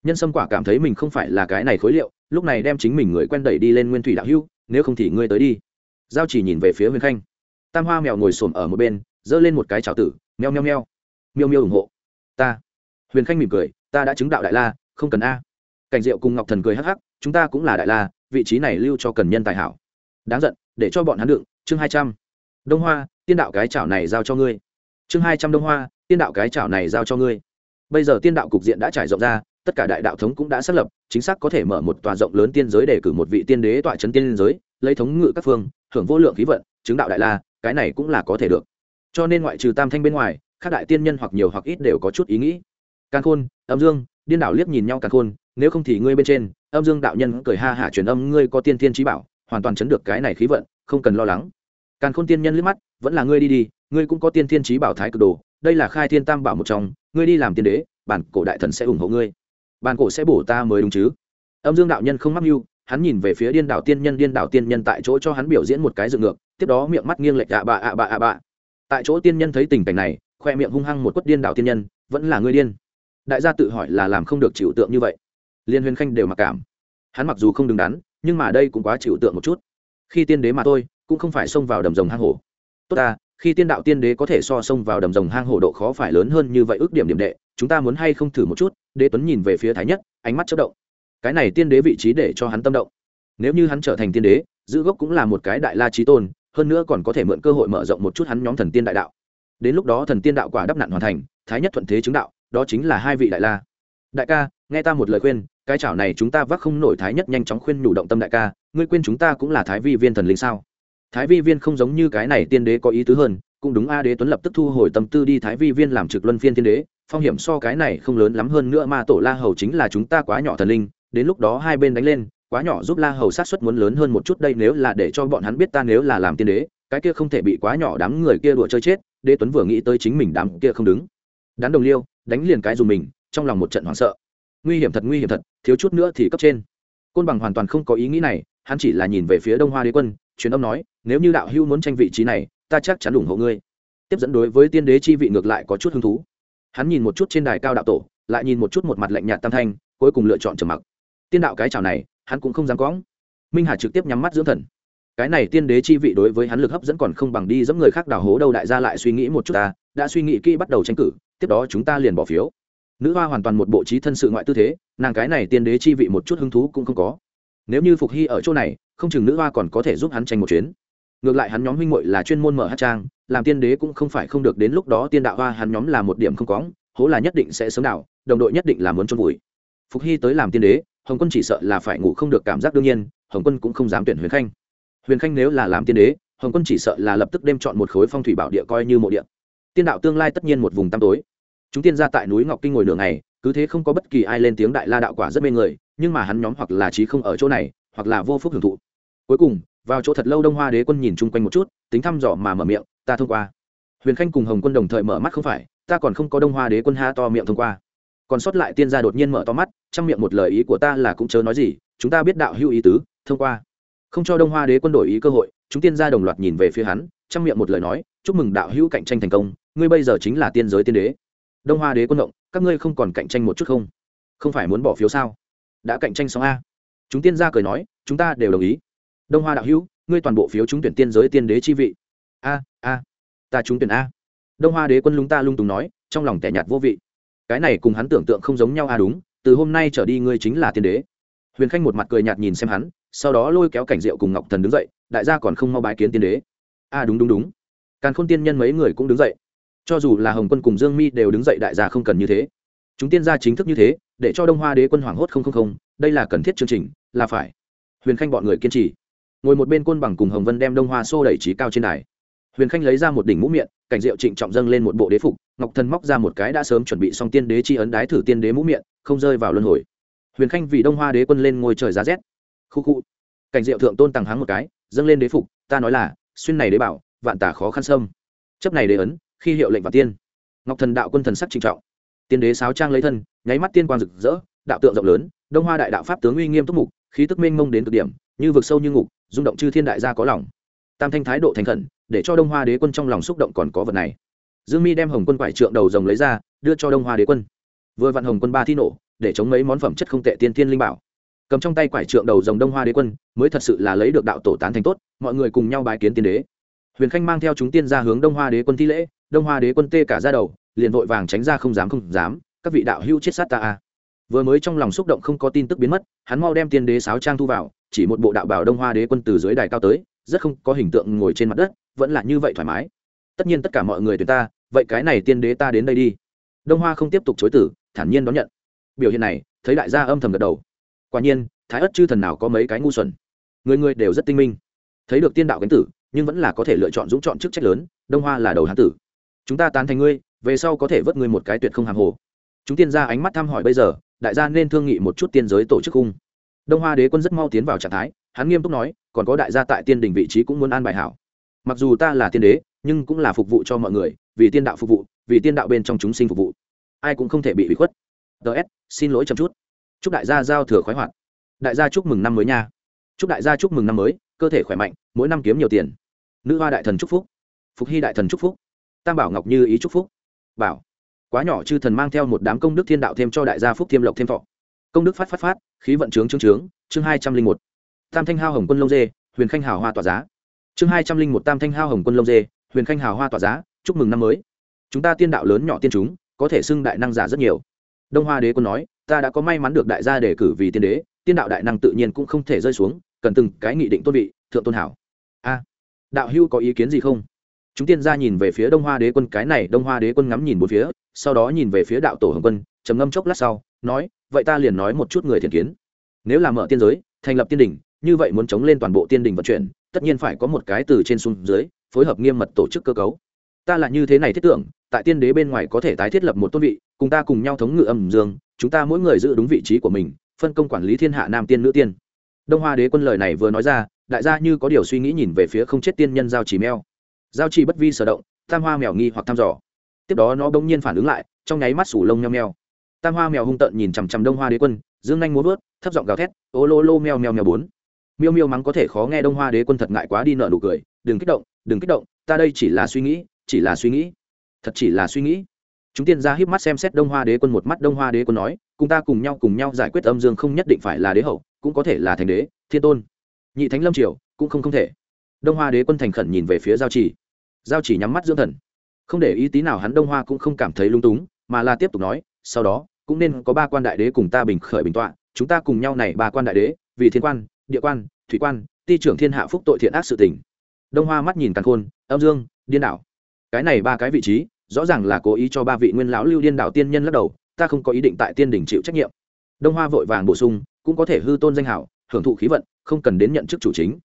[SPEAKER 1] Nhân sâm quả cảm thấy mình không phải là cái này khối liệu, lúc này đem chính mình người quen đẩy đi lên nguyên thủy đạo hưu nếu không thì ngươi tới đi. Giao chỉ nhìn về phía huyền khanh. Tam hoa mèo ngồi xổm ở một bên, giơ lên một cái trào tử, meo meo meo miêu miêu ủng hộ. Ta. Huyền khanh mỉm cười, ta đã chứng đạo đại la, không cần a. Cảnh diệu cùng ngọc thần cười hắc hắc, chúng ta cũng là đại la, vị trí này lưu cho cần nhân tài hảo. Đáng giận, để cho bọn hắn đựng, chương hai trăm. Đông hoa, tiên đạo cái chảo này giao cho ngươi. Chương hai trăm đông hoa, tiên đạo cái chảo này giao cho ngươi. Bây giờ tiên đạo cục diện đã trải rộng ra, tất cả đại đạo thống cũng đã xác lập, chính xác có thể mở một tòa rộng lớn tiên giới để cử một vị tiên đế tọa trấn tiên giới, lấy thống ngự các phương, hưởng vô lượng khí vận, chứng đạo đại la, cái này cũng là có thể được. Cho nên ngoại trừ tam thanh bên ngoài các đại tiên nhân hoặc nhiều hoặc ít đều có chút ý nghĩ. Càn khôn, âm dương, điên đảo liếc nhìn nhau càn khôn, nếu không thì ngươi bên trên, âm dương đạo nhân cười ha hả truyền âm, ngươi có tiên thiên trí bảo, hoàn toàn chấn được cái này khí vận, không cần lo lắng. Càn khôn tiên nhân liếc mắt, vẫn là ngươi đi đi, ngươi cũng có tiên thiên trí bảo thái cực đồ, đây là khai thiên tam bảo một trong, ngươi đi làm tiên đế, bản cổ đại thần sẽ ủng hộ ngươi. Bản cổ sẽ bổ ta mới đúng chứ? Âm dương đạo nhân không mắc mưu, hắn nhìn về phía điên đảo tiên nhân, điên đảo tiên nhân tại chỗ cho hắn biểu diễn một cái dựng ngược, tiếp đó miệng mắt nghiêng lệch ạ bạ ạ bạ ạ bạ. Tại chỗ tiên nhân thấy tình cảnh này khoe miệng hung hăng một quất điên đảo tiên nhân, vẫn là ngươi điên. Đại gia tự hỏi là làm không được chịu tượng như vậy. Liên huyền khanh đều mặc cảm. Hắn mặc dù không đứng đắn, nhưng mà đây cũng quá chịu tượng một chút. Khi tiên đế mà tôi cũng không phải xông vào đầm rồng hang hổ. Tốt ta, khi tiên đạo tiên đế có thể so xông vào đầm rồng hang hổ độ khó phải lớn hơn như vậy ước điểm điểm đệ, chúng ta muốn hay không thử một chút? Đế tuấn nhìn về phía thái nhất, ánh mắt chất động. Cái này tiên đế vị trí để cho hắn tâm động. Nếu như hắn trở thành tiên đế, giữ gốc cũng là một cái đại la trí tôn, hơn nữa còn có thể mượn cơ hội mở rộng một chút hắn nhóm thần tiên đại đạo đến lúc đó thần tiên đạo quả đắp nạn hoàn thành, thái nhất thuận thế chứng đạo, đó chính là hai vị đại la. Đại ca, nghe ta một lời khuyên, cái chảo này chúng ta vác không nổi thái nhất nhanh chóng khuyên nhủ động tâm đại ca, ngươi quên chúng ta cũng là thái vi viên thần linh sao? Thái vi viên không giống như cái này tiên đế có ý tứ hơn, cũng đúng a đế tuấn lập tức thu hồi tâm tư đi thái vi viên làm trực luân phiên tiên đế, phong hiểm so cái này không lớn lắm hơn nữa mà tổ la hầu chính là chúng ta quá nhỏ thần linh, đến lúc đó hai bên đánh lên, quá nhỏ giúp la hầu sát xuất muốn lớn hơn một chút đây nếu là để cho bọn hắn biết ta nếu là làm tiên đế, cái kia không thể bị quá nhỏ đám người kia đùa chơi chết đế tuấn vừa nghĩ tới chính mình đám kia không đứng. Đắn đồng liêu, đánh liền cái dùng mình, trong lòng một trận hoảng sợ. Nguy hiểm thật, nguy hiểm thật, thiếu chút nữa thì cấp trên. Côn bằng hoàn toàn không có ý nghĩ này, hắn chỉ là nhìn về phía đông hoa đế quân, truyền âm nói, nếu như đạo hữu muốn tranh vị trí này, ta chắc chắn ủng hộ ngươi. Tiếp dẫn đối với tiên đế chi vị ngược lại có chút hứng thú. Hắn nhìn một chút trên đài cao đạo tổ, lại nhìn một chút một mặt lạnh nhạt tam thanh, cuối cùng lựa chọn trầm mặc. Tiên đạo cái chào này, hắn cũng không dám cõng minh hà trực tiếp nhắm mắt dưỡng thần cái này tiên đế chi vị đối với hắn lực hấp dẫn còn không bằng đi dẫm người khác đào hố đâu, đại gia lại suy nghĩ một chút ta, đã suy nghĩ kỹ bắt đầu tranh cử, tiếp đó chúng ta liền bỏ phiếu. Nữ hoa hoàn toàn một bộ trí thân sự ngoại tư thế, nàng cái này tiên đế chi vị một chút hứng thú cũng không có. Nếu như phục hy ở chỗ này, không chừng nữ hoa còn có thể giúp hắn tranh một chuyến. Ngược lại hắn nhóm huynh muội là chuyên môn mở hát trang, làm tiên đế cũng không phải không được đến lúc đó tiên đạo hoa hắn nhóm là một điểm không có, hố là nhất định sẽ sớm đạo đồng đội nhất định là muốn trôn vùi. Phục hy tới làm tiên đế, hồng quân chỉ sợ là phải ngủ không được cảm giác đương nhiên, hồng quân cũng không dám tuyển huyền khanh huyền khanh nếu là làm tiên đế, hồng quân chỉ sợ là lập tức đem chọn một khối phong thủy bảo địa coi như mộ địa. Tiên đạo tương lai tất nhiên một vùng tăm tối. Chúng tiên ra tại núi ngọc kinh ngồi nửa ngày, cứ thế không có bất kỳ ai lên tiếng đại la đạo quả rất mê người, nhưng mà hắn nhóm hoặc là trí không ở chỗ này, hoặc là vô phúc hưởng thụ. Cuối cùng, vào chỗ thật lâu đông hoa đế quân nhìn chung quanh một chút, tính thăm dò mà mở miệng, ta thông qua. Huyền khanh cùng hồng quân đồng thời mở mắt không phải, ta còn không có đông hoa đế quân ha to miệng thông qua. Còn sót lại tiên gia đột nhiên mở to mắt, trong miệng một lời ý của ta là cũng chớ nói gì, chúng ta biết đạo hữu ý tứ, thông qua không cho đông hoa đế quân đổi ý cơ hội, chúng tiên gia đồng loạt nhìn về phía hắn trong miệng một lời nói, chúc mừng đạo hữu cạnh tranh thành công, ngươi bây giờ chính là tiên giới tiên đế. Đông hoa đế quân động, các ngươi không còn cạnh tranh một chút không? Không phải muốn bỏ phiếu sao? Đã cạnh tranh xong a. Chúng tiên gia cười nói, chúng ta đều đồng ý. Đông hoa đạo hữu, ngươi toàn bộ phiếu trúng tuyển tiên giới tiên đế chi vị. A a, ta trúng tuyển a. Đông hoa đế quân lúng ta lung tùng nói, trong lòng tẻ nhạt vô vị. Cái này cùng hắn tưởng tượng không giống nhau a, đúng, từ hôm nay trở đi ngươi chính là tiên đế huyền khanh một mặt cười nhạt nhìn xem hắn, sau đó lôi kéo cảnh diệu cùng ngọc thần đứng dậy, đại gia còn không mau bái kiến tiên đế. A đúng đúng đúng. Càn khôn tiên nhân mấy người cũng đứng dậy. Cho dù là hồng quân cùng dương mi đều đứng dậy đại gia không cần như thế. Chúng tiên gia chính thức như thế, để cho đông hoa đế quân hoảng hốt không không không, đây là cần thiết chương trình, là phải. Huyền khanh bọn người kiên trì. Ngồi một bên côn bằng cùng hồng vân đem đông hoa xô đẩy trí cao trên đài. Huyền khanh lấy ra một đỉnh mũ miệng, cảnh diệu trịnh trọng dâng lên một bộ đế phục, ngọc thần móc ra một cái đã sớm chuẩn bị xong tiên đế chi ấn đái thử tiên đế mũ miệng, không rơi vào luân hồi huyền khanh vì đông hoa đế quân lên ngôi trời giá rét. Khu khu. Cảnh diệu thượng tôn tàng hắng một cái, dâng lên đế phục, ta nói là, xuyên này đế bảo, vạn tả khó khăn sâm. Chấp này đế ấn, khi hiệu lệnh và tiên. Ngọc thần đạo quân thần sắc trịnh trọng. Tiên đế sáo trang lấy thân, nháy mắt tiên quang rực rỡ, đạo tượng rộng lớn, đông hoa đại đạo pháp tướng uy nghiêm túc mục, khí tức mênh mông đến cực điểm, như vực sâu như ngục, rung động chư thiên đại gia có lòng. Tam thanh thái độ thành khẩn, để cho đông hoa đế quân trong lòng xúc động còn có vật này. Dương mi đem hồng quân quải trượng đầu rồng lấy ra, đưa cho đông hoa đế quân. Vừa vặn hồng quân ba thi nổ để chống mấy món phẩm chất không tệ tiên tiên linh bảo. Cầm trong tay quải trượng đầu rồng đông hoa đế quân, mới thật sự là lấy được đạo tổ tán thành tốt, mọi người cùng nhau bài kiến tiên đế. Huyền khanh mang theo chúng tiên ra hướng đông hoa đế quân thi lễ, đông hoa đế quân tê cả ra đầu, liền vội vàng tránh ra không dám không dám, các vị đạo hữu chết sát ta a. Vừa mới trong lòng xúc động không có tin tức biến mất, hắn mau đem tiên đế sáo trang thu vào, chỉ một bộ đạo bảo đông hoa đế quân từ dưới đài cao tới, rất không có hình tượng ngồi trên mặt đất, vẫn là như vậy thoải mái. Tất nhiên tất cả mọi người tuyển ta, vậy cái này tiên đế ta đến đây đi. Đông hoa không tiếp tục chối tử thản nhiên đón nhận biểu hiện này, thấy đại gia âm thầm gật đầu. Quả nhiên, thái ất chư thần nào có mấy cái ngu xuẩn. Người người đều rất tinh minh. Thấy được tiên đạo cánh tử, nhưng vẫn là có thể lựa chọn dũng chọn chức trách lớn, đông hoa là đầu hán tử. Chúng ta tán thành ngươi, về sau có thể vớt ngươi một cái tuyệt không hàng hồ. Chúng tiên ra ánh mắt thăm hỏi bây giờ, đại gia nên thương nghị một chút tiên giới tổ chức cung đông hoa đế quân rất mau tiến vào trạng thái, hắn nghiêm túc nói, còn có đại gia tại tiên đình vị trí cũng muốn an bài hảo. Mặc dù ta là tiên đế, nhưng cũng là phục vụ cho mọi người, vì tiên đạo phục vụ, vì tiên đạo bên trong chúng sinh phục vụ. Ai cũng không thể bị bị khuất ts xin lỗi chậm chút. Chúc đại gia giao thừa khoái hoạt. Đại gia chúc mừng năm mới nha. Chúc đại gia chúc mừng năm mới, cơ thể khỏe mạnh, mỗi năm kiếm nhiều tiền. Nữ hoa đại thần chúc phúc. Phục hy đại thần chúc phúc. Tam bảo ngọc như ý chúc phúc. Bảo. Quá nhỏ chư thần mang theo một đám công đức thiên đạo thêm cho đại gia phúc thêm lộc thêm thọ. Công đức phát phát phát, khí vận trướng trướng trướng, chương hai trăm linh một. Tam thanh hao hồng quân lông dê, huyền khanh hào hoa tỏa giá. Chương hai trăm linh một tam thanh hao hồng quân lông dê, huyền khanh hào hoa tỏa giá, chúc mừng năm mới. Chúng ta tiên đạo lớn nhỏ tiên chúng, có thể xưng đại năng giả rất nhiều đông hoa đế quân nói, ta đã có may mắn được đại gia đề cử vì tiên đế, tiên đạo đại năng tự nhiên cũng không thể rơi xuống, cần từng cái nghị định tôn vị, thượng tôn hảo. A, đạo hưu có ý kiến gì không? Chúng tiên gia nhìn về phía đông hoa đế quân, cái này đông hoa đế quân ngắm nhìn bốn phía, sau đó nhìn về phía đạo tổ hồng quân, trầm ngâm chốc lát sau, nói, vậy ta liền nói một chút người thiện kiến. Nếu là mở tiên giới, thành lập tiên đình, như vậy muốn chống lên toàn bộ tiên đình vận chuyển, tất nhiên phải có một cái từ trên xuống dưới, phối hợp nghiêm mật tổ chức cơ cấu. Ta là như thế này thiết tưởng, tại tiên đế bên ngoài có thể tái thiết lập một tôn vị cùng ta cùng nhau thống ngự âm dương, chúng ta mỗi người giữ đúng vị trí của mình, phân công quản lý thiên hạ nam tiên nữ tiên. Đông hoa đế quân lời này vừa nói ra, đại gia như có điều suy nghĩ nhìn về phía không chết tiên nhân giao chỉ mèo. Giao chỉ bất vi sở động, tam hoa mèo nghi hoặc thăm dò. Tiếp đó nó bỗng nhiên phản ứng lại, trong nháy mắt sủ lông nheo nheo. Tam hoa mèo hung tợn nhìn chằm chằm đông hoa đế quân, dương nhanh muốn vớt thấp giọng gào thét, ô lô lô mèo mèo mèo bốn. Miêu miêu mắng có thể khó nghe đông hoa đế quân thật ngại quá đi nợ nụ cười, đừng kích động, đừng kích động, ta đây chỉ là suy nghĩ, chỉ là suy nghĩ, thật chỉ là suy nghĩ chúng tiên ra híp mắt xem xét đông hoa đế quân một mắt, đông hoa đế quân nói, cùng ta cùng nhau cùng nhau giải quyết âm dương không nhất định phải là đế hậu, cũng có thể là thành đế, thiên tôn. Nhị thánh lâm triều cũng không không thể. Đông hoa đế quân thành khẩn nhìn về phía giao chỉ. Giao chỉ nhắm mắt dưỡng thần. Không để ý tí nào, hắn đông hoa cũng không cảm thấy lung túng, mà là tiếp tục nói, sau đó, cũng nên có ba quan đại đế cùng ta bình khởi bình tọa, chúng ta cùng nhau này ba quan đại đế, vì thiên quan, địa quan, thủy quan, ti trưởng thiên hạ phúc tội thiện ác sự tình. Đông hoa mắt nhìn càn khôn, âm dương, điên đảo, cái này ba cái vị trí rõ ràng là cố ý cho ba vị nguyên lão lưu điên đảo tiên nhân lắc đầu, ta không có ý định tại tiên đỉnh chịu trách nhiệm. Đông hoa vội vàng bổ sung, cũng có thể hư tôn danh hảo, hưởng thụ khí vận, không cần đến nhận chức chủ chính.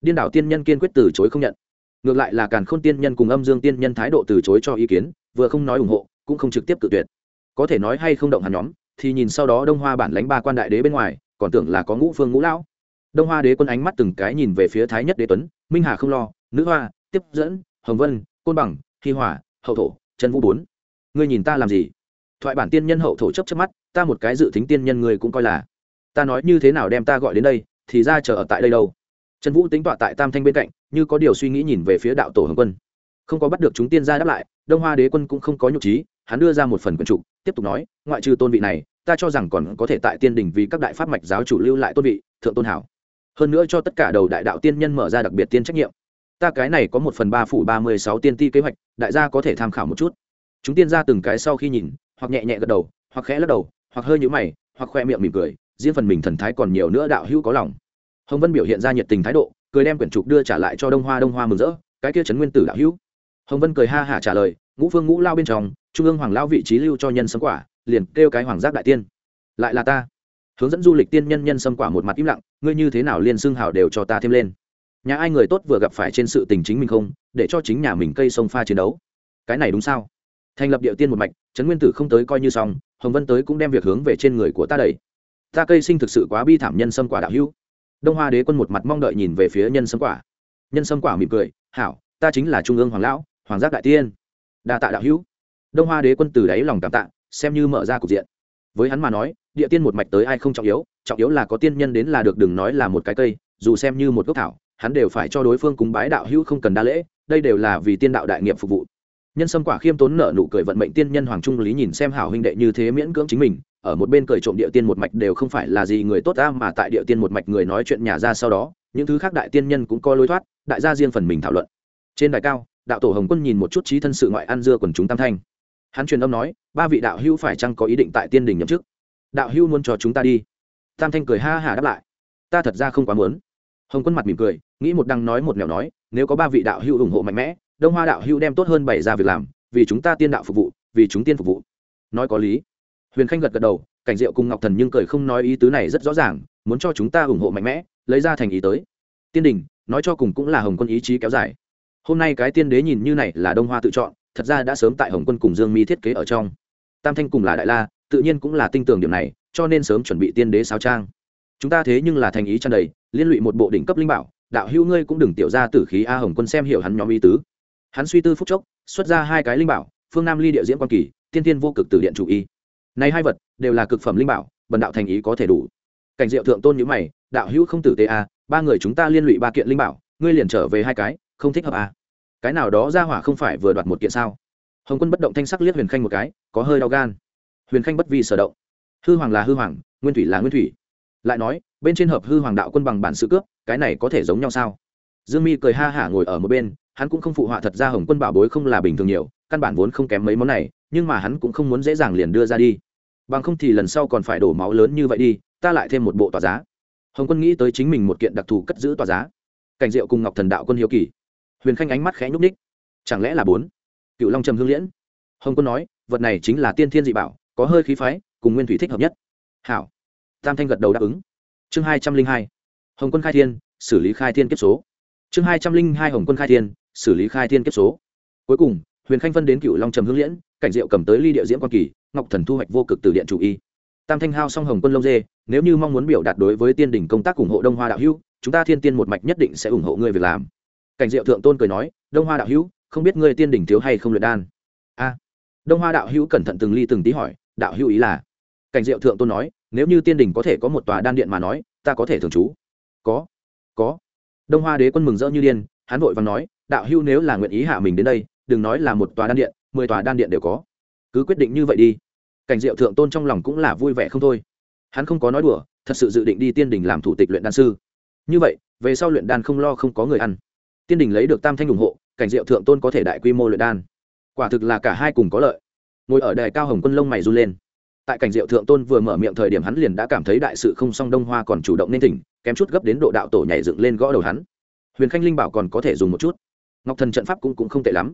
[SPEAKER 1] Điên đảo tiên nhân kiên quyết từ chối không nhận. Ngược lại là càn khôn tiên nhân cùng âm dương tiên nhân thái độ từ chối cho ý kiến, vừa không nói ủng hộ, cũng không trực tiếp cự tuyệt. Có thể nói hay không động hàn nhóm, thì nhìn sau đó đông hoa bản lãnh ba quan đại đế bên ngoài, còn tưởng là có ngũ phương ngũ lão. Đông hoa đế quân ánh mắt từng cái nhìn về phía thái nhất đế tuấn, minh hà không lo, nữ hoa, tiếp dẫn, hồng vân, côn bằng, hi hỏa, hậu thổ trần vũ bốn. Ngươi nhìn ta làm gì? Thoại bản tiên nhân hậu thổ chấp chấp mắt, ta một cái dự tính tiên nhân ngươi cũng coi là. Ta nói như thế nào đem ta gọi đến đây, thì ra chờ ở tại đây đâu. Trần vũ tính tọa tại tam thanh bên cạnh, như có điều suy nghĩ nhìn về phía đạo tổ hồng quân. Không có bắt được chúng tiên gia đáp lại, đông hoa đế quân cũng không có nhục trí, hắn đưa ra một phần quần trục tiếp tục nói, ngoại trừ tôn vị này, ta cho rằng còn có thể tại tiên đình vì các đại pháp mạch giáo chủ lưu lại tôn vị, thượng tôn hảo. Hơn nữa cho tất cả đầu đại đạo tiên nhân mở ra đặc biệt tiên trách nhiệm ta cái này có một phần ba phủ ba mươi sáu tiên ti kế hoạch, đại gia có thể tham khảo một chút. Chúng tiên gia từng cái sau khi nhìn, hoặc nhẹ nhẹ gật đầu, hoặc khẽ lắc đầu, hoặc hơi nhũ mày, hoặc khoe miệng mỉm cười, riêng phần mình thần thái còn nhiều nữa đạo hữu có lòng. Hồng vân biểu hiện ra nhiệt tình thái độ, cười đem quyển trục đưa trả lại cho đông hoa đông hoa mừng rỡ, cái kia trấn nguyên tử đạo hữu. Hồng vân cười ha hả trả lời, ngũ phương ngũ lao bên trong, trung ương hoàng lao vị trí lưu cho nhân sống quả, liền kêu cái hoàng giác đại tiên. Lại là ta. Hướng dẫn du lịch tiên nhân nhân xâm quả một mặt im lặng, ngươi như thế nào liên xưng hào đều cho ta thêm lên nhà ai người tốt vừa gặp phải trên sự tình chính mình không, để cho chính nhà mình cây sông pha chiến đấu. Cái này đúng sao? Thành lập địa tiên một mạch, trấn nguyên tử không tới coi như xong, hồng vân tới cũng đem việc hướng về trên người của ta đẩy. Ta cây sinh thực sự quá bi thảm nhân sâm quả đạo hữu. Đông hoa đế quân một mặt mong đợi nhìn về phía nhân sâm quả. Nhân sâm quả mỉm cười, hảo, ta chính là trung ương hoàng lão, hoàng giác đại tiên. Đa tạ đạo hữu. Đông hoa đế quân từ đáy lòng cảm tạ, xem như mở ra cục diện. Với hắn mà nói, địa tiên một mạch tới ai không trọng yếu trọng yếu là có tiên nhân đến là được đừng nói là một cái cây, dù xem như một gốc thảo hắn đều phải cho đối phương cúng bái đạo hữu không cần đa lễ, đây đều là vì tiên đạo đại nghiệp phục vụ. Nhân sâm quả khiêm tốn nợ nụ cười vận mệnh tiên nhân hoàng trung lý nhìn xem hảo huynh đệ như thế miễn cưỡng chính mình, ở một bên cười trộm địa tiên một mạch đều không phải là gì người tốt ta mà tại địa tiên một mạch người nói chuyện nhà ra sau đó, những thứ khác đại tiên nhân cũng có lối thoát, đại gia riêng phần mình thảo luận. Trên đài cao, đạo tổ hồng quân nhìn một chút trí thân sự ngoại ăn dưa quần chúng tam thanh. Hắn truyền âm nói, ba vị đạo hữu phải chăng có ý định tại tiên đình nhậm chức? Đạo hữu muốn cho chúng ta đi. Tam thanh cười ha hả đáp lại. Ta thật ra không quá muốn. Hồng quân mặt mỉm cười nghĩ một đăng nói một nẻo nói, nếu có ba vị đạo hữu ủng hộ mạnh mẽ, đông hoa đạo hữu đem tốt hơn bày ra việc làm, vì chúng ta tiên đạo phục vụ, vì chúng tiên phục vụ. Nói có lý. Huyền khanh gật gật đầu, cảnh diệu cùng ngọc thần nhưng cười không nói ý tứ này rất rõ ràng, muốn cho chúng ta ủng hộ mạnh mẽ, lấy ra thành ý tới. Tiên đình, nói cho cùng cũng là hồng quân ý chí kéo dài. Hôm nay cái tiên đế nhìn như này là đông hoa tự chọn, thật ra đã sớm tại hồng quân cùng dương mi thiết kế ở trong. Tam thanh cùng là đại la, tự nhiên cũng là tinh tường điểm này, cho nên sớm chuẩn bị tiên đế sao trang. Chúng ta thế nhưng là thành ý tràn đầy, liên lụy một bộ đỉnh cấp linh bảo đạo hữu ngươi cũng đừng tiểu ra tử khí a hồng quân xem hiểu hắn nhóm ý tứ. Hắn suy tư phúc chốc, xuất ra hai cái linh bảo, phương nam ly địa diễn quan kỳ, tiên tiên vô cực từ điện chủ y. Này hai vật, đều là cực phẩm linh bảo, bần đạo thành ý có thể đủ. Cảnh diệu thượng tôn nhữ mày, đạo hữu không tử tế a, ba người chúng ta liên lụy ba kiện linh bảo, ngươi liền trở về hai cái, không thích hợp a. Cái nào đó ra hỏa không phải vừa đoạt một kiện sao? Hồng quân bất động thanh sắc liếc huyền khanh một cái, có hơi đau gan. Huyền khanh bất vi sở động. Hư hoàng là hư hoàng, nguyên thủy là nguyên thủy. Lại nói bên trên hợp hư hoàng đạo quân bằng bản sự cướp, cái này có thể giống nhau sao? Dương mi cười ha hả ngồi ở một bên, hắn cũng không phụ họa thật ra hồng quân bảo bối không là bình thường nhiều, căn bản vốn không kém mấy món này, nhưng mà hắn cũng không muốn dễ dàng liền đưa ra đi. Bằng không thì lần sau còn phải đổ máu lớn như vậy đi, ta lại thêm một bộ tòa giá. Hồng quân nghĩ tới chính mình một kiện đặc thù cất giữ tòa giá. Cảnh diệu cùng ngọc thần đạo quân hiếu kỳ. Huyền khanh ánh mắt khẽ nhúc ních chẳng lẽ là bốn? Cựu long trầm hương liễn. Hồng quân nói, vật này chính là tiên thiên dị bảo, có hơi khí phái, cùng nguyên thủy thích hợp nhất. Hảo. Tam thanh gật đầu đáp ứng chương hai trăm linh hai, hồng quân khai thiên, xử lý khai thiên kiếp số. Chương hai trăm linh hai, hồng quân khai thiên, xử lý khai thiên kiếp số. Cuối cùng, huyền khanh phân đến cựu long trầm hương liễn, cảnh diệu cầm tới ly địa diễm quan kỳ, ngọc thần thu hoạch vô cực từ điện chủ y. Tam thanh hao song hồng quân lông dê, nếu như mong muốn biểu đạt đối với tiên đỉnh công tác ủng hộ đông hoa đạo hữu, chúng ta thiên tiên một mạch nhất định sẽ ủng hộ ngươi việc làm. Cảnh diệu thượng tôn cười nói, đông hoa đạo hữu, không biết ngươi tiên đỉnh thiếu hay không luyện đan? A. Đông hoa đạo hữu cẩn thận từng ly từng tí hỏi, đạo hữu ý là? Cảnh diệu thượng tôn nói nếu như tiên đỉnh có thể có một tòa đan điện mà nói, ta có thể thường trú. Có có. Đông hoa đế quân mừng rỡ như điên, hắn vội và nói, đạo hưu nếu là nguyện ý hạ mình đến đây, đừng nói là một tòa đan điện, mười tòa đan điện đều có. Cứ quyết định như vậy đi. Cảnh diệu thượng tôn trong lòng cũng là vui vẻ không thôi. Hắn không có nói đùa, thật sự dự định đi tiên đình làm thủ tịch luyện đan sư. Như vậy, về sau luyện đan không lo không có người ăn. Tiên đình lấy được tam thanh ủng hộ, cảnh diệu thượng tôn có thể đại quy mô luyện đan. Quả thực là cả hai cùng có lợi. Ngồi ở đài cao hồng quân lông mày run lên tại cảnh diệu thượng tôn vừa mở miệng thời điểm hắn liền đã cảm thấy đại sự không song đông hoa còn chủ động nên tỉnh kém chút gấp đến độ đạo tổ nhảy dựng lên gõ đầu hắn. Huyền khanh linh bảo còn có thể dùng một chút. Ngọc thần trận pháp cũng, cũng không tệ lắm.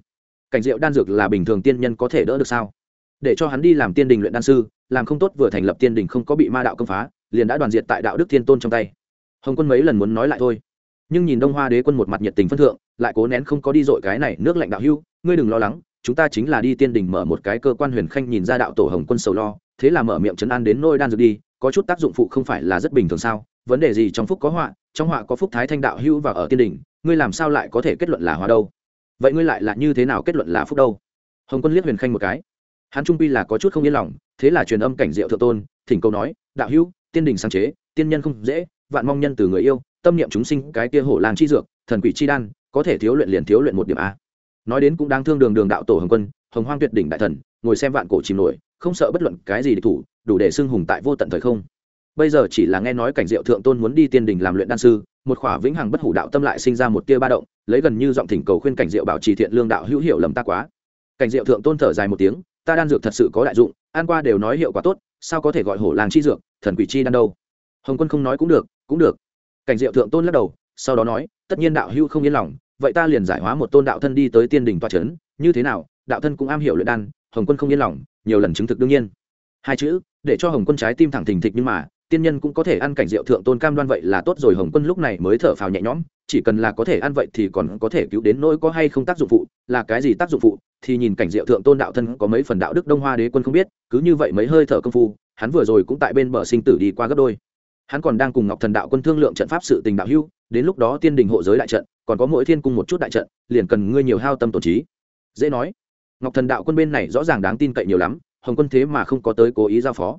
[SPEAKER 1] Cảnh diệu đan dược là bình thường tiên nhân có thể đỡ được sao? Để cho hắn đi làm tiên đình luyện đan sư làm không tốt vừa thành lập tiên đình không có bị ma đạo công phá liền đã đoàn diệt tại đạo đức thiên tôn trong tay. Hồng quân mấy lần muốn nói lại thôi. Nhưng nhìn đông hoa đế quân một mặt nhiệt tình phân thượng lại cố nén không có đi dội cái này nước lạnh đạo hưu ngươi đừng lo lắng chúng ta chính là đi tiên đình mở một cái cơ quan huyền khanh nhìn ra đạo tổ hồng quân sầu lo thế là mở miệng chấn an đến nôi đan dược đi, có chút tác dụng phụ không phải là rất bình thường sao? Vấn đề gì trong phúc có họa, trong họa có phúc thái thanh đạo hưu và ở tiên đình ngươi làm sao lại có thể kết luận là hóa đâu? Vậy ngươi lại là như thế nào kết luận là phúc đâu? Hồng quân liếc huyền khanh một cái. Hắn trung pi là có chút không yên lòng, thế là truyền âm cảnh diệu thượng tôn, thỉnh cầu nói, đạo hữu, tiên đình sáng chế, tiên nhân không dễ, vạn mong nhân từ người yêu, tâm niệm chúng sinh cái kia hổ làng chi dược, thần quỷ chi đan, có thể thiếu luyện liền thiếu luyện một điểm a. Nói đến cũng đang thương đường đường đạo tổ hồng quân, hồng hoang tuyệt đỉnh đại thần, ngồi xem vạn cổ chìm nổi không sợ bất luận cái gì địch thủ, đủ để xưng hùng tại vô tận thời không. Bây giờ chỉ là nghe nói cảnh diệu thượng tôn muốn đi tiên đình làm luyện đan sư, một khỏa vĩnh hằng bất hủ đạo tâm lại sinh ra một tia ba động, lấy gần như giọng thỉnh cầu khuyên cảnh diệu bảo trì thiện lương đạo hữu hiệu lầm ta quá. Cảnh diệu thượng tôn thở dài một tiếng, ta đan dược thật sự có đại dụng an qua đều nói hiệu quả tốt, sao có thể gọi hổ làng chi dược, thần quỷ chi đan đâu? Hồng quân không nói cũng được cũng được. Cảnh diệu thượng tôn lắc đầu, sau đó nói, tất nhiên đạo hữu không yên lòng, vậy ta liền giải hóa một tôn đạo thân đi tới tiên đình toa trấn như thế nào, đạo thân cũng am hiểu luyện đan hồng quân không yên lòng, nhiều lần chứng thực đương nhiên. Hai chữ, để cho hồng quân trái tim thẳng thình thịch nhưng mà, tiên nhân cũng có thể ăn cảnh rượu thượng tôn cam đoan vậy là tốt rồi, hồng quân lúc này mới thở phào nhẹ nhõm, chỉ cần là có thể ăn vậy thì còn có thể cứu đến nỗi có hay không tác dụng phụ, là cái gì tác dụng phụ, thì nhìn cảnh diệu thượng tôn đạo thân có mấy phần đạo đức đông hoa đế quân không biết, cứ như vậy mấy hơi thở công phu, hắn vừa rồi cũng tại bên bờ sinh tử đi qua gấp đôi. Hắn còn đang cùng ngọc thần đạo quân thương lượng trận pháp sự tình đạo hưu đến lúc đó tiên đình hộ giới đại trận, còn có mỗi thiên cung một chút đại trận, liền cần ngươi nhiều hao tâm tổn trí. Dễ nói ngọc thần đạo quân bên này rõ ràng đáng tin cậy nhiều lắm, hồng quân thế mà không có tới cố ý giao phó.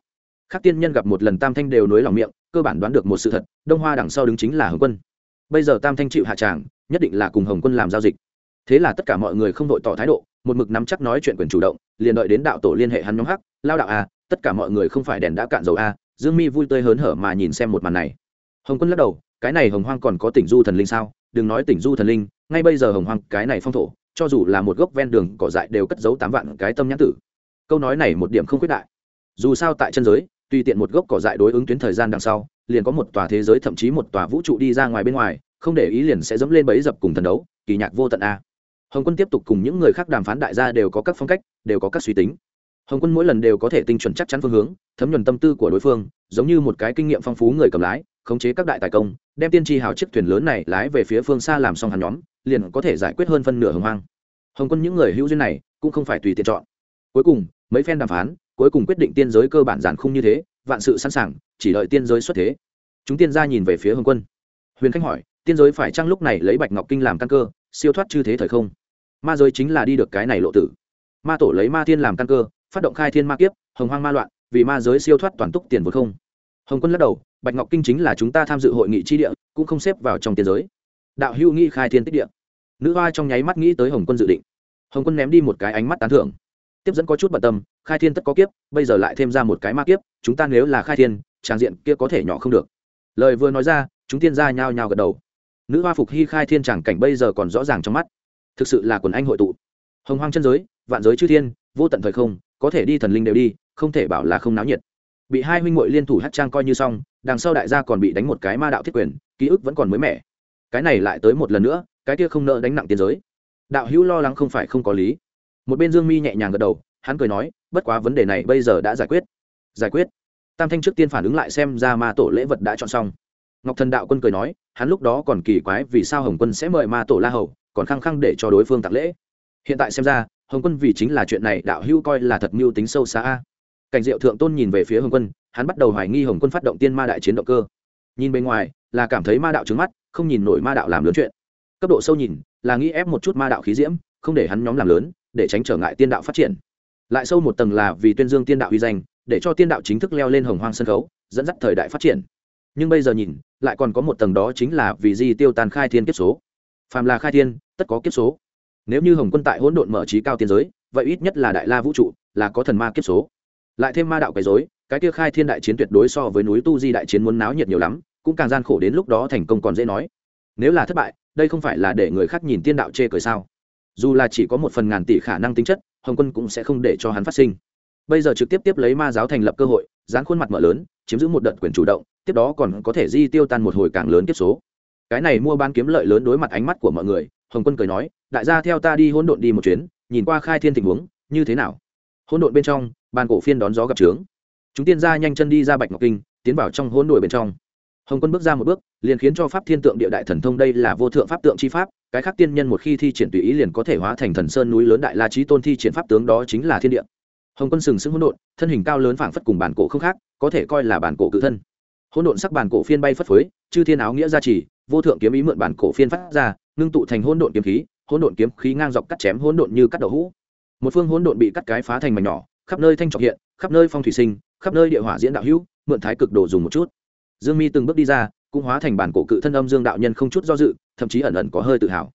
[SPEAKER 1] Các tiên nhân gặp một lần tam thanh đều nối lòng miệng, cơ bản đoán được một sự thật, đông hoa đằng sau đứng chính là hồng quân. Bây giờ tam thanh chịu hạ tràng, nhất định là cùng hồng quân làm giao dịch. Thế là tất cả mọi người không đội tỏ thái độ, một mực nắm chắc nói chuyện quyền chủ động, liền đợi đến đạo tổ liên hệ hắn nhóm hắc, lao đạo a tất cả mọi người không phải đèn đã cạn dầu a dương mi vui tươi hớn hở mà nhìn xem một màn này. Hồng quân lắc đầu, cái này hồng hoang còn có tỉnh du thần linh sao? Đừng nói tỉnh du thần linh, ngay bây giờ hồng hoang cái này phong thổ cho dù là một gốc ven đường cỏ dại đều cất giấu tám vạn cái tâm nhãn tử. Câu nói này một điểm không khuyết đại. Dù sao tại chân giới, tùy tiện một gốc cỏ dại đối ứng tuyến thời gian đằng sau, liền có một tòa thế giới, thậm chí một tòa vũ trụ đi ra ngoài bên ngoài, không để ý liền sẽ dẫm lên bẫy dập cùng thần đấu, kỳ nhạc vô tận a. Hồng quân tiếp tục cùng những người khác đàm phán đại gia đều có các phong cách, đều có các suy tính. Hồng quân mỗi lần đều có thể tinh chuẩn chắc chắn phương hướng, thấm nhuần tâm tư của đối phương, giống như một cái kinh nghiệm phong phú người cầm lái, khống chế các đại tài công, đem tiên tri hào chiếc thuyền lớn này lái về phía phương xa làm xong hắn nhóm liền có thể giải quyết hơn phân nửa hồng hoang. Hồng quân những người hữu duyên này cũng không phải tùy tiện chọn. Cuối cùng, mấy phen đàm phán, cuối cùng quyết định tiên giới cơ bản giản không như thế, vạn sự sẵn sàng, chỉ đợi tiên giới xuất thế. Chúng tiên gia nhìn về phía hồng quân. Huyền khánh hỏi, tiên giới phải chăng lúc này lấy bạch ngọc kinh làm căn cơ, siêu thoát chư thế thời không? Ma giới chính là đi được cái này lộ tử. Ma tổ lấy ma thiên làm căn cơ, phát động khai thiên ma kiếp, hồng hoang ma loạn, vì ma giới siêu thoát toàn túc tiền vượt không. Hồng quân lắc đầu, bạch ngọc kinh chính là chúng ta tham dự hội nghị tri địa, cũng không xếp vào trong tiền giới đạo hữu nghĩ khai thiên tích địa. Nữ hoa trong nháy mắt nghĩ tới hồng quân dự định. Hồng quân ném đi một cái ánh mắt tán thưởng. Tiếp dẫn có chút bận tâm, khai thiên tất có kiếp, bây giờ lại thêm ra một cái ma kiếp, chúng ta nếu là khai thiên, tràng diện kia có thể nhỏ không được. Lời vừa nói ra, chúng tiên gia nhao nhao gật đầu. Nữ hoa phục hy khai thiên tràng cảnh bây giờ còn rõ ràng trong mắt. Thực sự là quần anh hội tụ. Hồng hoang chân giới, vạn giới chư thiên, vô tận thời không, có thể đi thần linh đều đi, không thể bảo là không náo nhiệt. Bị hai huynh muội liên thủ hát trang coi như xong, đằng sau đại gia còn bị đánh một cái ma đạo thiết quyền, ký ức vẫn còn mới mẻ cái này lại tới một lần nữa, cái kia không nợ đánh nặng tiến giới. Đạo hữu lo lắng không phải không có lý. Một bên dương mi nhẹ nhàng gật đầu, hắn cười nói, bất quá vấn đề này bây giờ đã giải quyết. Giải quyết. Tam thanh trước tiên phản ứng lại xem ra ma tổ lễ vật đã chọn xong. Ngọc thần đạo quân cười nói, hắn lúc đó còn kỳ quái vì sao hồng quân sẽ mời ma tổ la hầu, còn khăng khăng để cho đối phương tặng lễ. Hiện tại xem ra, hồng quân vì chính là chuyện này đạo hữu coi là thật mưu tính sâu xa cảnh diệu thượng tôn nhìn về phía hồng quân, hắn bắt đầu hoài nghi hồng quân phát động tiên ma đại chiến động cơ nhìn bên ngoài, là cảm thấy ma đạo trứng mắt, không nhìn nổi ma đạo làm lớn chuyện. Cấp độ sâu nhìn, là nghĩ ép một chút ma đạo khí diễm, không để hắn nhóm làm lớn, để tránh trở ngại tiên đạo phát triển. Lại sâu một tầng là vì tuyên dương tiên đạo uy danh, để cho tiên đạo chính thức leo lên hồng hoang sân khấu, dẫn dắt thời đại phát triển. Nhưng bây giờ nhìn, lại còn có một tầng đó chính là vì di tiêu tàn khai thiên kiếp số. Phàm là khai thiên, tất có kiếp số. Nếu như hồng quân tại hỗn độn mở trí cao tiên giới, vậy ít nhất là đại la vũ trụ là có thần ma kiếp số. Lại thêm ma đạo quấy dối cái kia khai thiên đại chiến tuyệt đối so với núi tu di đại chiến muốn náo nhiệt nhiều lắm, cũng càng gian khổ đến lúc đó thành công còn dễ nói. Nếu là thất bại, đây không phải là để người khác nhìn tiên đạo chê cười sao? Dù là chỉ có một phần ngàn tỷ khả năng tính chất, hồng quân cũng sẽ không để cho hắn phát sinh. Bây giờ trực tiếp tiếp lấy ma giáo thành lập cơ hội, dán khuôn mặt mở lớn, chiếm giữ một đợt quyền chủ động, tiếp đó còn có thể di tiêu tan một hồi càng lớn tiếp số. Cái này mua bán kiếm lợi lớn đối mặt ánh mắt của mọi người, hồng quân cười nói, đại gia theo ta đi hỗn độn đi một chuyến, nhìn qua khai thiên tình huống, như thế nào? Hỗn độn bên trong, bàn cổ phiên đón gió gặp trướng chúng tiên gia nhanh chân đi ra bạch ngọc kinh, tiến vào trong hỗn độn bên trong. Hồng quân bước ra một bước, liền khiến cho pháp thiên tượng địa đại thần thông đây là vô thượng pháp tượng chi pháp, cái khác tiên nhân một khi thi triển tùy ý liền có thể hóa thành thần sơn núi lớn đại la trí tôn thi triển pháp tướng đó chính là thiên địa. Hồng quân sừng sững hỗn độn, thân hình cao lớn phảng phất cùng bản cổ không khác, có thể coi là bản cổ cự thân. Hỗn độn sắc bản cổ phiên bay phất phới, chư thiên áo nghĩa gia trì, vô thượng kiếm ý mượn bản cổ phiên phát ra, ngưng tụ thành hỗn độn kiếm khí, hỗn độn kiếm khí ngang dọc cắt chém hỗn độn như cắt đậu hũ. Một phương hỗn độn bị cắt cái phá thành mảnh nhỏ, khắp nơi thanh trọc hiện, khắp nơi phong thủy sinh khắp nơi địa hỏa diễn đạo hữu, mượn thái cực đồ dùng một chút. Dương mi từng bước đi ra, cũng hóa thành bản cổ cự thân âm dương đạo nhân không chút do dự, thậm chí ẩn ẩn có hơi tự hào.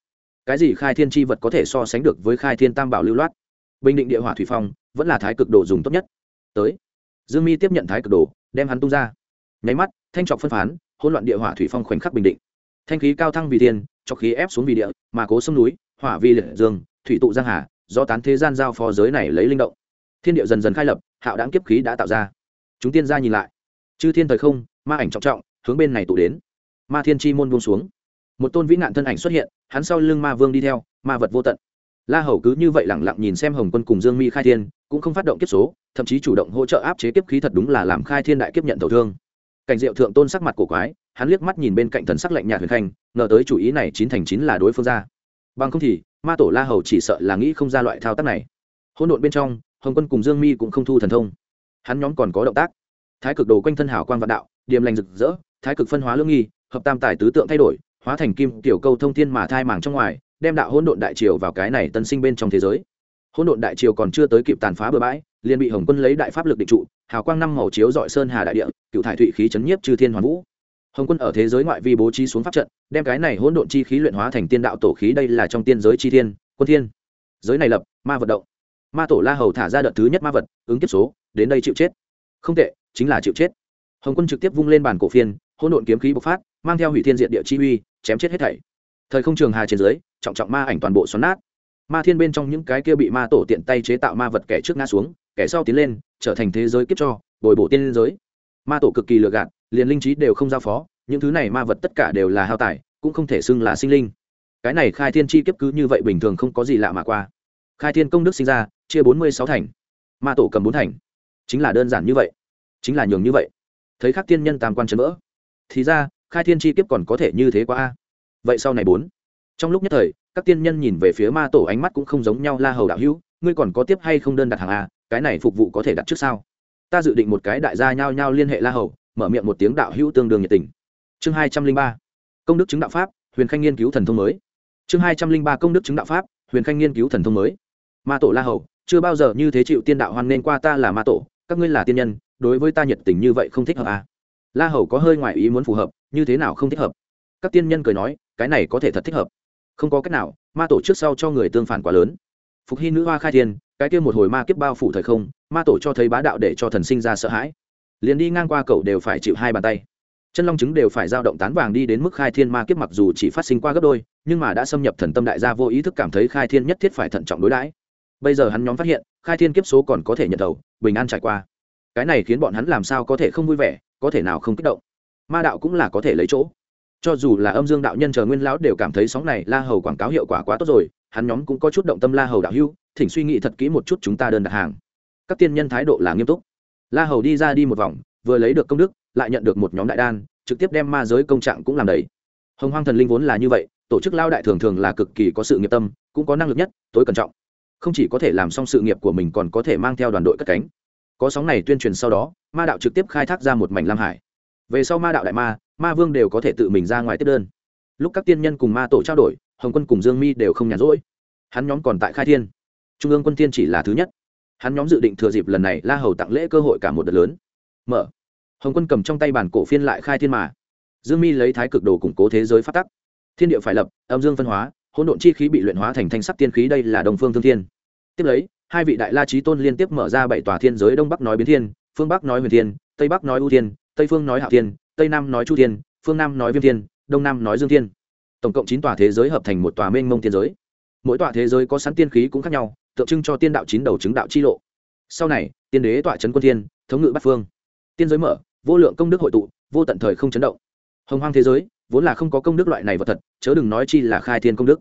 [SPEAKER 1] Cái gì khai thiên tri vật có thể so sánh được với khai thiên tam bảo lưu loát? Bình định địa hỏa thủy phong, vẫn là thái cực đồ dùng tốt nhất. Tới. Dương mi tiếp nhận thái cực đồ, đem hắn tung ra. Nháy mắt, thanh trọc phân phán, hỗn loạn địa hỏa thủy phong khoảnh khắc bình định. Thanh khí cao thăng vì thiên, cho khí ép xuống vì địa, mà cố sông núi, hỏa vi liệt dương, thủy tụ giang hà, do tán thế gian giao phó giới này lấy linh động. Thiên địa dần dần khai lập, hạo đáng kiếp khí đã tạo ra chúng tiên ra nhìn lại. Chư thiên thời không, ma ảnh trọng trọng, hướng bên này tụ đến. Ma thiên chi môn buông xuống. Một tôn vĩ nạn thân ảnh xuất hiện, hắn sau lưng ma vương đi theo, ma vật vô tận. La hầu cứ như vậy lẳng lặng nhìn xem hồng quân cùng dương mi khai thiên, cũng không phát động kiếp số, thậm chí chủ động hỗ trợ áp chế kiếp khí thật đúng là làm khai thiên đại kiếp nhận tổn thương. Cảnh diệu thượng tôn sắc mặt cổ quái, hắn liếc mắt nhìn bên cạnh thần sắc lạnh nhạt huyền khanh, ngờ tới chủ ý này chín thành chín là đối phương ra. Bằng không thì, ma tổ la hầu chỉ sợ là nghĩ không ra loại thao tác này. Hỗn độn bên trong, hồng quân cùng dương mi cũng không thu thần thông hắn nhóm còn có động tác. Thái cực đồ quanh thân hảo quan vạn đạo, điềm lành rực rỡ, thái cực phân hóa lương nghi, hợp tam tài tứ tượng thay đổi, hóa thành kim tiểu câu thông thiên mà thai màng trong ngoài, đem đạo hỗn độn đại triều vào cái này tân sinh bên trong thế giới. Hỗn độn đại triều còn chưa tới kịp tàn phá bừa bãi, liền bị hồng quân lấy đại pháp lực định trụ, hào quang năm màu chiếu dọi sơn hà đại địa, cựu thải thụy khí chấn nhiếp chư thiên hoàn vũ. Hồng quân ở thế giới ngoại vi bố trí xuống pháp trận, đem cái này hỗn độn chi khí luyện hóa thành tiên đạo tổ khí đây là trong tiên giới chi thiên, quân thiên. Giới này lập, ma vật động. Ma tổ la hầu thả ra đợt thứ nhất ma vật, ứng kiếp số đến đây chịu chết. Không tệ, chính là chịu chết. Hồng quân trực tiếp vung lên bàn cổ phiên, hỗn độn kiếm khí bộc phát, mang theo hủy thiên diện địa chi uy, chém chết hết thảy. Thời không trường hà trên dưới, trọng trọng ma ảnh toàn bộ xoắn nát. Ma thiên bên trong những cái kia bị ma tổ tiện tay chế tạo ma vật kẻ trước ngã xuống, kẻ sau tiến lên, trở thành thế giới kiếp cho, bồi bổ tiên giới. Ma tổ cực kỳ lừa gạt, liền linh trí đều không giao phó, những thứ này ma vật tất cả đều là hao tài, cũng không thể xưng là sinh linh. Cái này khai thiên chi kiếp cứ như vậy bình thường không có gì lạ mà qua. Khai thiên công đức sinh ra, chia bốn mươi sáu thành. Ma tổ cầm bốn thành chính là đơn giản như vậy. Chính là nhường như vậy. Thấy khắc tiên nhân tam quan chấn vỡ, thì ra, khai thiên chi kiếp còn có thể như thế quá a. Vậy sau này bốn. Trong lúc nhất thời, các tiên nhân nhìn về phía ma tổ ánh mắt cũng không giống nhau, la hầu đạo hữu, ngươi còn có tiếp hay không đơn đặt hàng a, cái này phục vụ có thể đặt trước sao? Ta dự định một cái đại gia nhao nhao liên hệ la hầu, mở miệng một tiếng đạo hữu tương đương nhiệt tình. Chương hai trăm linh ba. Công đức chứng đạo pháp, huyền khanh nghiên cứu thần thông mới. Chương hai trăm linh ba công đức chứng đạo pháp, huyền khanh nghiên cứu thần thông mới. Ma tổ la hầu, chưa bao giờ như thế chịu tiên đạo hoan nên qua ta là ma tổ các ngươi là tiên nhân, đối với ta nhiệt tình như vậy không thích hợp à. la hầu có hơi ngoài ý muốn phù hợp, như thế nào không thích hợp? Các tiên nhân cười nói, cái này có thể thật thích hợp. Không có cách nào, ma tổ trước sau cho người tương phản quá lớn. Phục hy nữ hoa khai thiên, cái kia một hồi ma kiếp bao phủ thời không, ma tổ cho thấy bá đạo để cho thần sinh ra sợ hãi. Liền đi ngang qua cậu đều phải chịu hai bàn tay. Chân long chứng đều phải giao động tán vàng đi đến mức khai thiên ma kiếp mặc dù chỉ phát sinh qua gấp đôi, nhưng mà đã xâm nhập thần tâm đại gia vô ý thức cảm thấy khai thiên nhất thiết phải thận trọng đối đãi bây giờ hắn nhóm phát hiện, khai thiên kiếp số còn có thể nhận đầu bình an trải qua. Cái này khiến bọn hắn làm sao có thể không vui vẻ, có thể nào không kích động. Ma đạo cũng là có thể lấy chỗ. Cho dù là âm dương đạo nhân chờ nguyên lão đều cảm thấy sóng này la hầu quảng cáo hiệu quả quá tốt rồi, hắn nhóm cũng có chút động tâm la hầu đạo hưu thỉnh suy nghĩ thật kỹ một chút chúng ta đơn đặt hàng. Các tiên nhân thái độ là nghiêm túc. La hầu đi ra đi một vòng, vừa lấy được công đức, lại nhận được một nhóm đại đan, trực tiếp đem ma giới công trạng cũng làm đầy. Hồng hoang thần linh vốn là như vậy, tổ chức lao đại thường thường là cực kỳ có sự nghiệp tâm, cũng có năng lực nhất, tối cẩn trọng không chỉ có thể làm xong sự nghiệp của mình còn có thể mang theo đoàn đội cất cánh. Có sóng này tuyên truyền sau đó, ma đạo trực tiếp khai thác ra một mảnh lam hải. Về sau ma đạo đại ma ma vương đều có thể tự mình ra ngoài tiếp đơn. Lúc các tiên nhân cùng ma tổ trao đổi, hồng quân cùng dương mi đều không nhàn rỗi. Hắn nhóm còn tại khai thiên. Trung ương quân tiên chỉ là thứ nhất. Hắn nhóm dự định thừa dịp lần này la hầu tặng lễ cơ hội cả một đợt lớn. Mở. Hồng quân cầm trong tay bản cổ phiên lại khai thiên mà. Dương mi lấy thái cực đồ củng cố thế giới phát tắc. Thiên địa phải lập, âm dương phân hóa hỗn độn chi khí bị luyện hóa thành thanh sắc tiên khí, đây là đồng phương thương thiên. Tiếp lấy, hai vị đại la trí tôn liên tiếp mở ra bảy tòa thiên giới, đông bắc nói biến thiên, phương bắc nói huyền thiên, tây bắc nói ưu thiên, tây phương nói hạ thiên, tây nam nói chu thiên, phương nam nói viêm thiên, đông nam nói dương thiên. Tổng cộng chín tòa thế giới hợp thành một tòa mênh mông tiên giới. Mỗi tòa thế giới có sẵn tiên khí cũng khác nhau, tượng trưng cho tiên đạo chín đầu chứng đạo chi lộ. Sau này, tiên đế tọa trấn quân thiên, thống ngự bát phương. Tiên giới mở, vô lượng công đức hội tụ, vô tận thời không chấn động. Hồng hoang thế giới, vốn là không có công đức loại này vật thật, chớ đừng nói chi là khai thiên công đức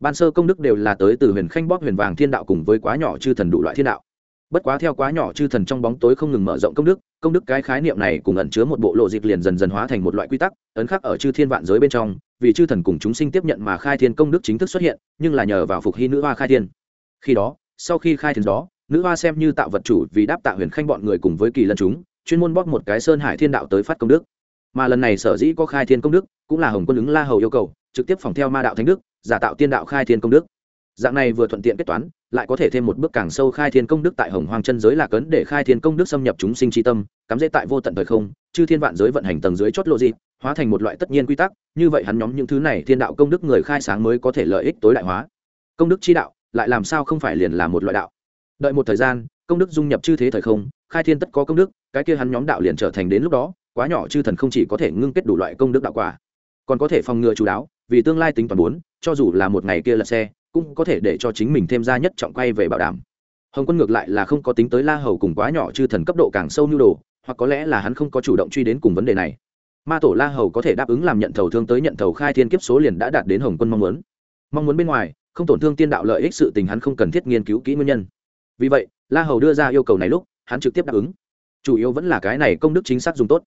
[SPEAKER 1] ban sơ công đức đều là tới từ huyền khanh bóp huyền vàng thiên đạo cùng với quá nhỏ chư thần đủ loại thiên đạo. Bất quá theo quá nhỏ chư thần trong bóng tối không ngừng mở rộng công đức công đức cái khái niệm này cùng ẩn chứa một bộ lộ dịp liền dần dần hóa thành một loại quy tắc, ấn khắc ở chư thiên vạn giới bên trong, vì chư thần cùng chúng sinh tiếp nhận mà khai thiên công đức chính thức xuất hiện, nhưng là nhờ vào phục hy nữ hoa khai thiên. Khi đó, sau khi khai thiên đó, nữ hoa xem như tạo vật chủ vì đáp tạ huyền khanh bọn người cùng với kỳ lân chúng, chuyên môn bóp một cái sơn hải thiên đạo tới phát công đức. Mà lần này sở dĩ có khai thiên công đức, cũng là hồng quân ứng la hầu yêu cầu, trực tiếp phòng theo ma đạo thánh đức giả tạo tiên đạo khai thiên công đức. Dạng này vừa thuận tiện kết toán, lại có thể thêm một bước càng sâu khai thiên công đức tại hồng hoàng chân giới là cấn để khai thiên công đức xâm nhập chúng sinh tri tâm, cắm dễ tại vô tận thời không, chư thiên vạn giới vận hành tầng dưới chót lộ dịp hóa thành một loại tất nhiên quy tắc, như vậy hắn nhóm những thứ này thiên đạo công đức người khai sáng mới có thể lợi ích tối đại hóa. Công đức chi đạo, lại làm sao không phải liền là một loại đạo? Đợi một thời gian, công đức dung nhập chư thế thời không, khai thiên tất có công đức, cái kia hắn nhóm đạo liền trở thành đến lúc đó, quá nhỏ chư thần không chỉ có thể ngưng kết đủ loại công đức đạo quả, còn có thể phòng ngừa chú đáo vì tương lai tính toàn bốn, cho dù là một ngày kia là xe, cũng có thể để cho chính mình thêm ra nhất trọng quay về bảo đảm. Hồng quân ngược lại là không có tính tới la hầu cùng quá nhỏ chư thần cấp độ càng sâu nhu đồ, hoặc có lẽ là hắn không có chủ động truy đến cùng vấn đề này. Ma tổ la hầu có thể đáp ứng làm nhận thầu thương tới nhận thầu khai thiên kiếp số liền đã đạt đến hồng quân mong muốn. Mong muốn bên ngoài, không tổn thương tiên đạo lợi ích sự tình hắn không cần thiết nghiên cứu kỹ nguyên nhân. Vì vậy, la hầu đưa ra yêu cầu này lúc, hắn trực tiếp đáp ứng. Chủ yếu vẫn là cái này công đức chính xác dùng tốt.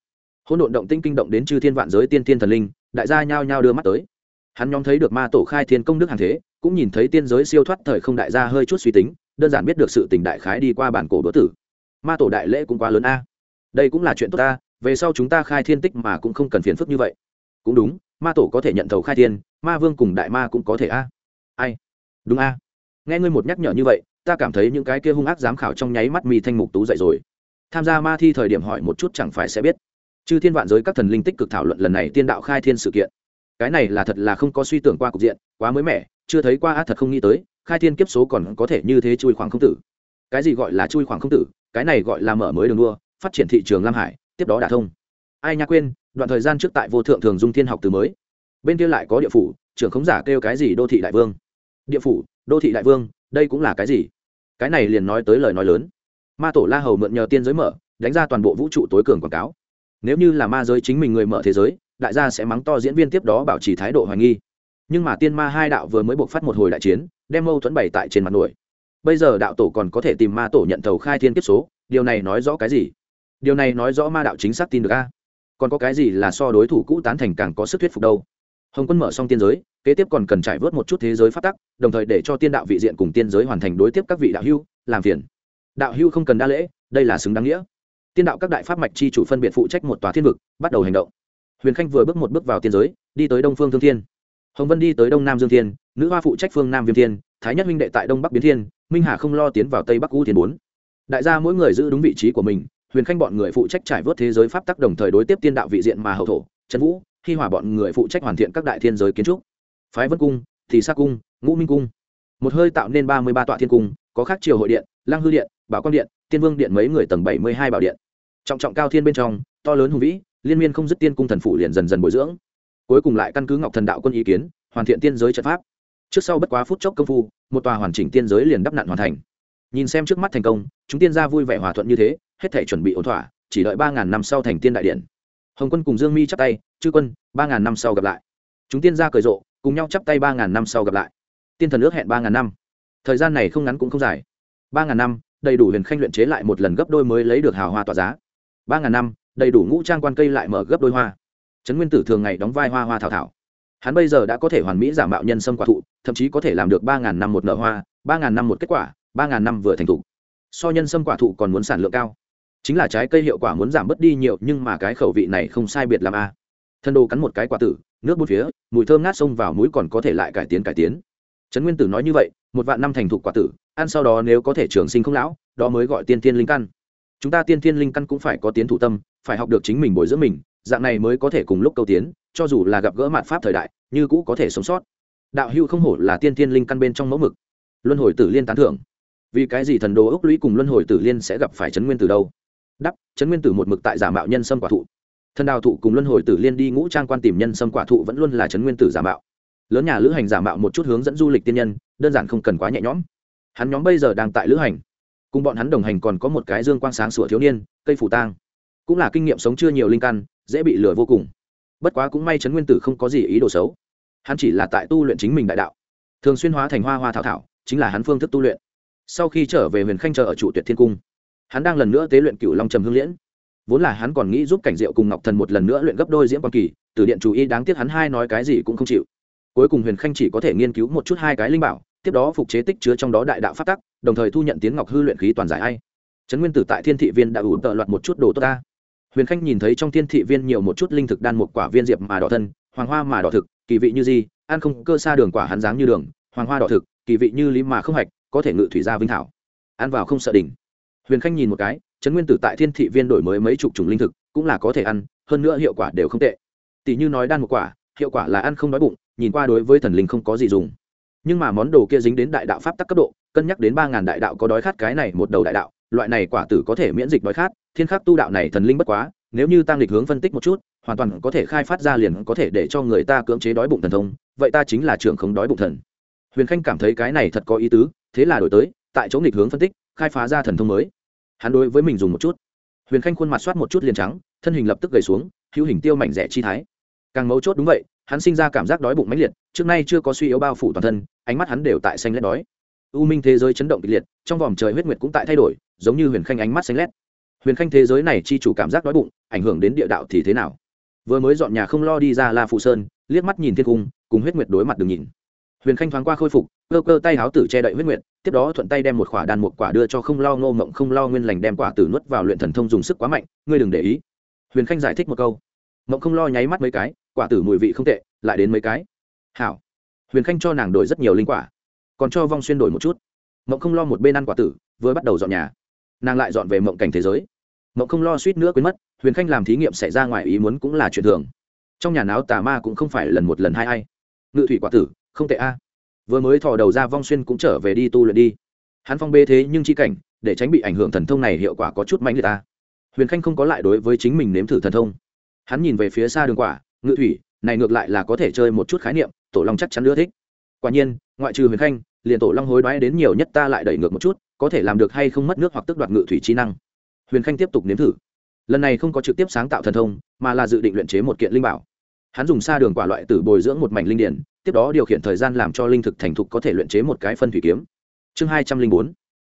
[SPEAKER 1] Hỗn độn động tinh kinh động đến chư thiên vạn giới tiên tiên thần linh, đại gia nhao nhao đưa mắt tới hắn nhóm thấy được ma tổ khai thiên công đức hàng thế, cũng nhìn thấy tiên giới siêu thoát thời không đại gia hơi chút suy tính, đơn giản biết được sự tình đại khái đi qua bản cổ bữa tử. Ma tổ đại lễ cũng quá lớn a. Đây cũng là chuyện tốt ta, về sau chúng ta khai thiên tích mà cũng không cần phiền phức như vậy. Cũng đúng, ma tổ có thể nhận thầu khai thiên, ma vương cùng đại ma cũng có thể a. Ai? Đúng a. Nghe ngươi một nhắc nhở như vậy, ta cảm thấy những cái kia hung ác giám khảo trong nháy mắt mi thanh mục tú dậy rồi. Tham gia ma thi thời điểm hỏi một chút chẳng phải sẽ biết. Chư thiên vạn giới các thần linh tích cực thảo luận lần này tiên đạo khai thiên sự kiện cái này là thật là không có suy tưởng qua cục diện, quá mới mẻ, chưa thấy qua á thật không nghĩ tới, khai thiên kiếp số còn có thể như thế chui khoảng không tử. Cái gì gọi là chui khoảng không tử? Cái này gọi là mở mới đường đua, phát triển thị trường lam hải, tiếp đó đả thông. Ai nha quên, đoạn thời gian trước tại vô thượng thường dung thiên học từ mới. Bên kia lại có địa phủ, trưởng khống giả kêu cái gì đô thị đại vương. Địa phủ, đô thị đại vương, đây cũng là cái gì? Cái này liền nói tới lời nói lớn. Ma tổ la hầu mượn nhờ tiên giới mở, đánh ra toàn bộ vũ trụ tối cường quảng cáo. Nếu như là ma giới chính mình người mở thế giới đại gia sẽ mắng to diễn viên tiếp đó bảo trì thái độ hoài nghi. Nhưng mà tiên ma hai đạo vừa mới buộc phát một hồi đại chiến, đem mâu thuẫn bày tại trên mặt nổi. Bây giờ đạo tổ còn có thể tìm ma tổ nhận thầu khai thiên kiếp số, điều này nói rõ cái gì? Điều này nói rõ ma đạo chính xác tin được a. Còn có cái gì là so đối thủ cũ tán thành càng có sức thuyết phục đâu? Hồng quân mở xong tiên giới, kế tiếp còn cần trải vớt một chút thế giới phát tắc, đồng thời để cho tiên đạo vị diện cùng tiên giới hoàn thành đối tiếp các vị đạo hưu làm phiền. Đạo hưu không cần đa lễ, đây là xứng đáng nghĩa. Tiên đạo các đại pháp mạch chi chủ phân biệt phụ trách một tòa thiên vực, bắt đầu hành động huyền khanh vừa bước một bước vào tiên giới, đi tới đông phương thương thiên. Hồng vân đi tới đông nam dương thiên, nữ hoa phụ trách phương nam viêm thiên, thái nhất huynh đệ tại đông bắc biến thiên, minh hà không lo tiến vào tây bắc u thiên bốn. Đại gia mỗi người giữ đúng vị trí của mình, huyền khanh bọn người phụ trách trải vớt thế giới pháp tắc đồng thời đối tiếp tiên đạo vị diện mà hậu thổ, trần vũ khi hỏa bọn người phụ trách hoàn thiện các đại thiên giới kiến trúc. Phái vân cung thì sa cung, ngũ minh cung. Một hơi tạo nên ba mươi ba tọa thiên cung, có khác triều hội điện lang hư điện, bảo quang điện, tiên vương điện mấy người tầng bảy mươi hai bảo điện. Trọng trọng cao thiên bên trong, to lớn hùng vĩ liên miên không dứt tiên cung thần phụ liền dần dần bồi dưỡng. Cuối cùng lại căn cứ ngọc thần đạo quân ý kiến, hoàn thiện tiên giới trận pháp. Trước sau bất quá phút chốc công phu, một tòa hoàn chỉnh tiên giới liền đắp nặn hoàn thành. Nhìn xem trước mắt thành công, chúng tiên gia vui vẻ hòa thuận như thế, hết thể chuẩn bị ổn thỏa, chỉ đợi ba ngàn năm sau thành tiên đại điện. Hồng quân cùng dương mi chắp tay, chư quân, ba ngàn năm sau gặp lại. Chúng tiên gia cười rộ, cùng nhau chắp tay ba ngàn năm sau gặp lại. Tiên thần ước hẹn ba ngàn năm. Thời gian này không ngắn cũng không dài. Ba ngàn năm, đầy đủ huyền khanh luyện chế lại một lần gấp đôi mới lấy được hào hoa tỏa giá. Ba ngàn năm đầy đủ ngũ trang quan cây lại mở gấp đôi hoa. Trấn nguyên tử thường ngày đóng vai hoa hoa thảo thảo. Hắn bây giờ đã có thể hoàn mỹ giả mạo nhân sâm quả thụ, thậm chí có thể làm được ba ngàn năm một nở hoa, ba ngàn năm một kết quả, ba ngàn năm vừa thành thục so nhân sâm quả thụ còn muốn sản lượng cao. Chính là trái cây hiệu quả muốn giảm bớt đi nhiều, nhưng mà cái khẩu vị này không sai biệt làm a à. thân đồ cắn một cái quả tử, nước bút phía, mùi thơm ngát xông vào mũi còn có thể lại cải tiến cải tiến. Trấn nguyên tử nói như vậy, một vạn năm thành thục quả tử, ăn sau đó nếu có thể trường sinh không lão, đó mới gọi tiên tiên linh căn chúng ta tiên thiên linh căn cũng phải có tiến thủ tâm, phải học được chính mình bồi dưỡng mình, dạng này mới có thể cùng lúc câu tiến, cho dù là gặp gỡ mạn pháp thời đại, như cũ có thể sống sót. Đạo hữu không hổ là tiên thiên linh căn bên trong mẫu mực. Luân hồi tử liên tán thưởng. Vì cái gì thần đồ ốc lũy cùng luân hồi tử liên sẽ gặp phải trấn nguyên tử đâu? Đắp trấn nguyên tử một mực tại giả mạo nhân sâm quả thụ. Thần đào thụ cùng luân hồi tử liên đi ngũ trang quan tìm nhân sâm quả thụ vẫn luôn là trấn nguyên tử giả mạo. Lớn nhà lữ hành giả mạo một chút hướng dẫn du lịch tiên nhân, đơn giản không cần quá nhẹ nhõm. Hắn nhóm bây giờ đang tại lữ hành cùng bọn hắn đồng hành còn có một cái dương quang sáng sủa thiếu niên, cây phủ tang. Cũng là kinh nghiệm sống chưa nhiều linh căn, dễ bị lừa vô cùng. Bất quá cũng may trấn nguyên tử không có gì ý đồ xấu. Hắn chỉ là tại tu luyện chính mình đại đạo. Thường xuyên hóa thành hoa hoa thảo thảo, chính là hắn phương thức tu luyện. Sau khi trở về huyền khanh chờ ở trụ tuyệt thiên cung, hắn đang lần nữa tế luyện cựu long trầm hương liễn. Vốn là hắn còn nghĩ giúp cảnh diệu cùng ngọc thần một lần nữa luyện gấp đôi diễm quan kỳ, từ điện chủ y đáng tiếc hắn hai nói cái gì cũng không chịu. Cuối cùng huyền khanh chỉ có thể nghiên cứu một chút hai cái linh bảo tiếp đó phục chế tích chứa trong đó đại đạo phát tắc, đồng thời thu nhận tiến ngọc hư luyện khí toàn giải ai. Trấn nguyên tử tại thiên thị viên đã ủ tợ loạt một chút đồ tốt ta. Huyền khanh nhìn thấy trong thiên thị viên nhiều một chút linh thực đan một quả viên diệp mà đỏ thân, hoàng hoa mà đỏ thực, kỳ vị như gì ăn không cơ xa đường quả hắn dáng như đường, hoàng hoa đỏ thực, kỳ vị như lý mà không hạch, có thể ngự thủy gia vinh thảo. Ăn vào không sợ đỉnh. Huyền khanh nhìn một cái, trấn nguyên tử tại thiên thị viên đổi mới mấy chục chủng linh thực, cũng là có thể ăn, hơn nữa hiệu quả đều không tệ. Tỷ như nói đan một quả, hiệu quả là ăn không đói bụng, nhìn qua đối với thần linh không có gì dùng nhưng mà món đồ kia dính đến đại đạo pháp tắc cấp độ, cân nhắc đến ba ngàn đại đạo có đói khát cái này một đầu đại đạo, loại này quả tử có thể miễn dịch đói khát, thiên khắc tu đạo này thần linh bất quá, nếu như tăng lịch hướng phân tích một chút, hoàn toàn có thể khai phát ra liền có thể để cho người ta cưỡng chế đói bụng thần thông, vậy ta chính là trưởng không đói bụng thần. Huyền khanh cảm thấy cái này thật có ý tứ, thế là đổi tới, tại chỗ nghịch hướng phân tích, khai phá ra thần thông mới. Hắn đối với mình dùng một chút. Huyền khanh khuôn mặt soát một chút liền trắng, thân hình lập tức gầy xuống, hữu hình tiêu mảnh rẻ chi thái. Càng mấu chốt đúng vậy hắn sinh ra cảm giác đói bụng mãnh liệt, trước nay chưa có suy yếu bao phủ toàn thân, ánh mắt hắn đều tại xanh lét đói. U minh thế giới chấn động kịch liệt, trong vòng trời huyết nguyệt cũng tại thay đổi, giống như huyền khanh ánh mắt xanh lét. Huyền khanh thế giới này chi chủ cảm giác đói bụng, ảnh hưởng đến địa đạo thì thế nào? Vừa mới dọn nhà không lo đi ra la phụ sơn, liếc mắt nhìn thiên cung, cùng huyết nguyệt đối mặt đừng nhìn. Huyền khanh thoáng qua khôi phục, cơ cơ tay háo tử che đậy huyết nguyệt, tiếp đó thuận tay đem một khỏa đàn một quả đưa cho không lo ngô mộng không lo nguyên lành đem quả tử nuốt vào luyện thần thông dùng sức quá mạnh, ngươi đừng để ý. Huyền khanh giải thích một câu mộng không lo nháy mắt mấy cái, quả tử mùi vị không tệ, lại đến mấy cái. Hảo. Huyền khanh cho nàng đổi rất nhiều linh quả, còn cho vong xuyên đổi một chút. Mộng không lo một bên ăn quả tử, vừa bắt đầu dọn nhà. Nàng lại dọn về mộng cảnh thế giới. Mộng không lo suýt nữa quên mất, huyền khanh làm thí nghiệm xảy ra ngoài ý muốn cũng là chuyện thường. Trong nhà náo tà ma cũng không phải lần một lần hai ai. Ngự thủy quả tử, không tệ a. Vừa mới thò đầu ra vong xuyên cũng trở về đi tu luyện đi. Hắn phong bê thế nhưng chi cảnh, để tránh bị ảnh hưởng thần thông này hiệu quả có chút mạnh người ta huyền khanh không có lại đối với chính mình nếm thử thần thông hắn nhìn về phía xa đường quả, ngự thủy, này ngược lại là có thể chơi một chút khái niệm, tổ long chắc chắn ưa thích. Quả nhiên, ngoại trừ huyền khanh, liền tổ long hối đoái đến nhiều nhất ta lại đẩy ngược một chút, có thể làm được hay không mất nước hoặc tức đoạt ngự thủy trí năng. Huyền khanh tiếp tục nếm thử. Lần này không có trực tiếp sáng tạo thần thông, mà là dự định luyện chế một kiện linh bảo. Hắn dùng xa đường quả loại tử bồi dưỡng một mảnh linh điển, tiếp đó điều khiển thời gian làm cho linh thực thành thục có thể luyện chế một cái phân thủy kiếm. Chương hai trăm linh bốn.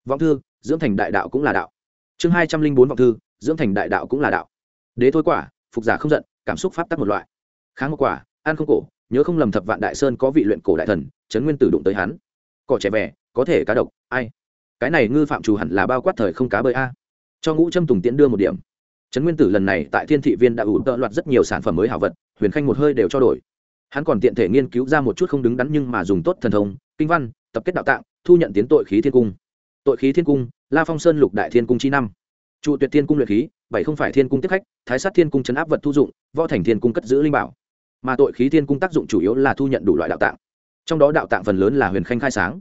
[SPEAKER 1] Vọng thư, dưỡng thành đại đạo cũng là đạo. Chương hai trăm linh bốn vọng thư, dưỡng thành đại đạo cũng là đạo. Đế thôi quả phục giả không giận, cảm xúc pháp tắc một loại. Kháng một quả, ăn không cổ, nhớ không lầm thập vạn đại sơn có vị luyện cổ đại thần trấn nguyên tử đụng tới hắn. Cỏ trẻ vẻ có thể cá độc, ai? Cái này ngư phạm chủ hẳn là bao quát thời không cá bơi a. Cho ngũ trâm tùng tiễn đưa một điểm. Trấn nguyên tử lần này tại thiên thị viên đã ủ tợ loạt rất nhiều sản phẩm mới hảo vật, huyền khanh một hơi đều cho đổi. Hắn còn tiện thể nghiên cứu ra một chút không đứng đắn nhưng mà dùng tốt thần thông, kinh văn, tập kết đạo tạng, thu nhận tiến tội khí thiên cung. Tội khí thiên cung, la phong sơn lục đại thiên cung chi năm. Trụ tuyệt thiên cung luyện khí bảy không phải thiên cung tiếp khách, thái sát thiên cung chấn áp vật thu dụng, võ thành thiên cung cất giữ linh bảo. Mà tội khí thiên cung tác dụng chủ yếu là thu nhận đủ loại đạo tạng. Trong đó đạo tạng phần lớn là huyền khanh khai sáng.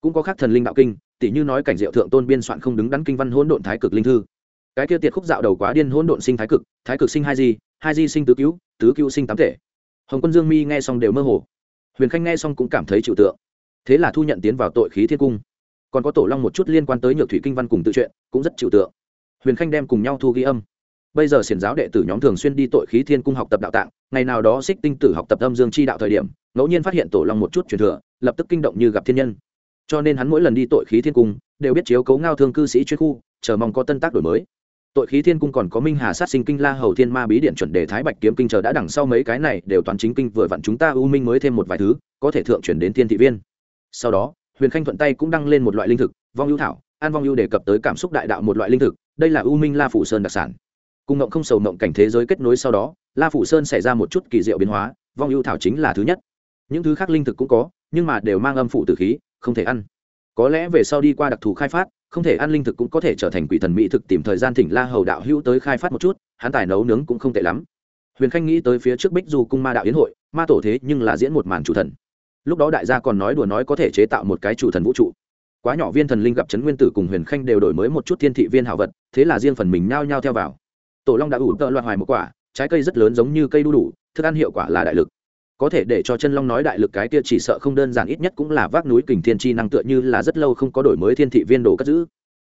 [SPEAKER 1] Cũng có khác thần linh đạo kinh tỷ như nói cảnh diệu thượng tôn biên soạn không đứng đắn kinh văn hỗn độn thái cực linh thư. Cái kia tiệt khúc dạo đầu quá điên hỗn độn sinh thái cực thái cực sinh hai di hai di sinh tứ cứu tứ cứu sinh tám thể. Hồng quân dương mi nghe xong đều mơ hồ. Huyền khanh nghe xong cũng cảm thấy chịu tượng. Thế là thu nhận tiến vào tội khí thiên cung. Còn có tổ long một chút liên quan tới nhược thủy kinh văn cùng tự truyện, cũng rất chịu tượng huyền khanh đem cùng nhau thu ghi âm. Bây giờ xiển giáo đệ tử nhóm thường xuyên đi tội khí thiên cung học tập đạo tạng, ngày nào đó xích tinh tử học tập âm dương chi đạo thời điểm, ngẫu nhiên phát hiện tổ long một chút truyền thừa, lập tức kinh động như gặp thiên nhân. Cho nên hắn mỗi lần đi tội khí thiên cung, đều biết chiếu cấu ngao thương cư sĩ chuyên khu, chờ mong có tân tác đổi mới. Tội khí thiên cung còn có minh hà sát sinh kinh la hầu thiên ma bí điện chuẩn đề thái bạch kiếm kinh chờ đã đằng sau mấy cái này đều toàn chính kinh vừa vặn chúng ta u minh mới thêm một vài thứ, có thể thượng chuyển đến thiên thị viên. Sau đó, huyền khanh thuận tay cũng đăng lên một loại linh thực, vong ưu thảo, an vong ưu đề cập tới cảm xúc đại đạo một loại linh thực đây là u minh la phủ sơn đặc sản. Cùng ngộng không sầu ngộng cảnh thế giới kết nối sau đó, la phủ sơn xảy ra một chút kỳ diệu biến hóa, vong ưu thảo chính là thứ nhất. Những thứ khác linh thực cũng có, nhưng mà đều mang âm phụ tử khí, không thể ăn. Có lẽ về sau đi qua đặc thù khai phát, không thể ăn linh thực cũng có thể trở thành quỷ thần mỹ thực tìm thời gian thỉnh la hầu đạo hữu tới khai phát một chút, hắn tài nấu nướng cũng không tệ lắm. Huyền khanh nghĩ tới phía trước bích du cung ma đạo yến hội, ma tổ thế nhưng là diễn một màn chủ thần. Lúc đó đại gia còn nói đùa nói có thể chế tạo một cái chủ thần vũ trụ quá nhỏ viên thần linh gặp trấn nguyên tử cùng huyền khanh đều đổi mới một chút thiên thị viên hảo vật, thế là riêng phần mình nhao nhao theo vào. Tổ long đã ủ tợ loạt hoài một quả, trái cây rất lớn giống như cây đu đủ, thức ăn hiệu quả là đại lực. Có thể để cho chân long nói đại lực cái kia chỉ sợ không đơn giản ít nhất cũng là vác núi kình thiên chi năng tựa như là rất lâu không có đổi mới thiên thị viên đồ cất giữ.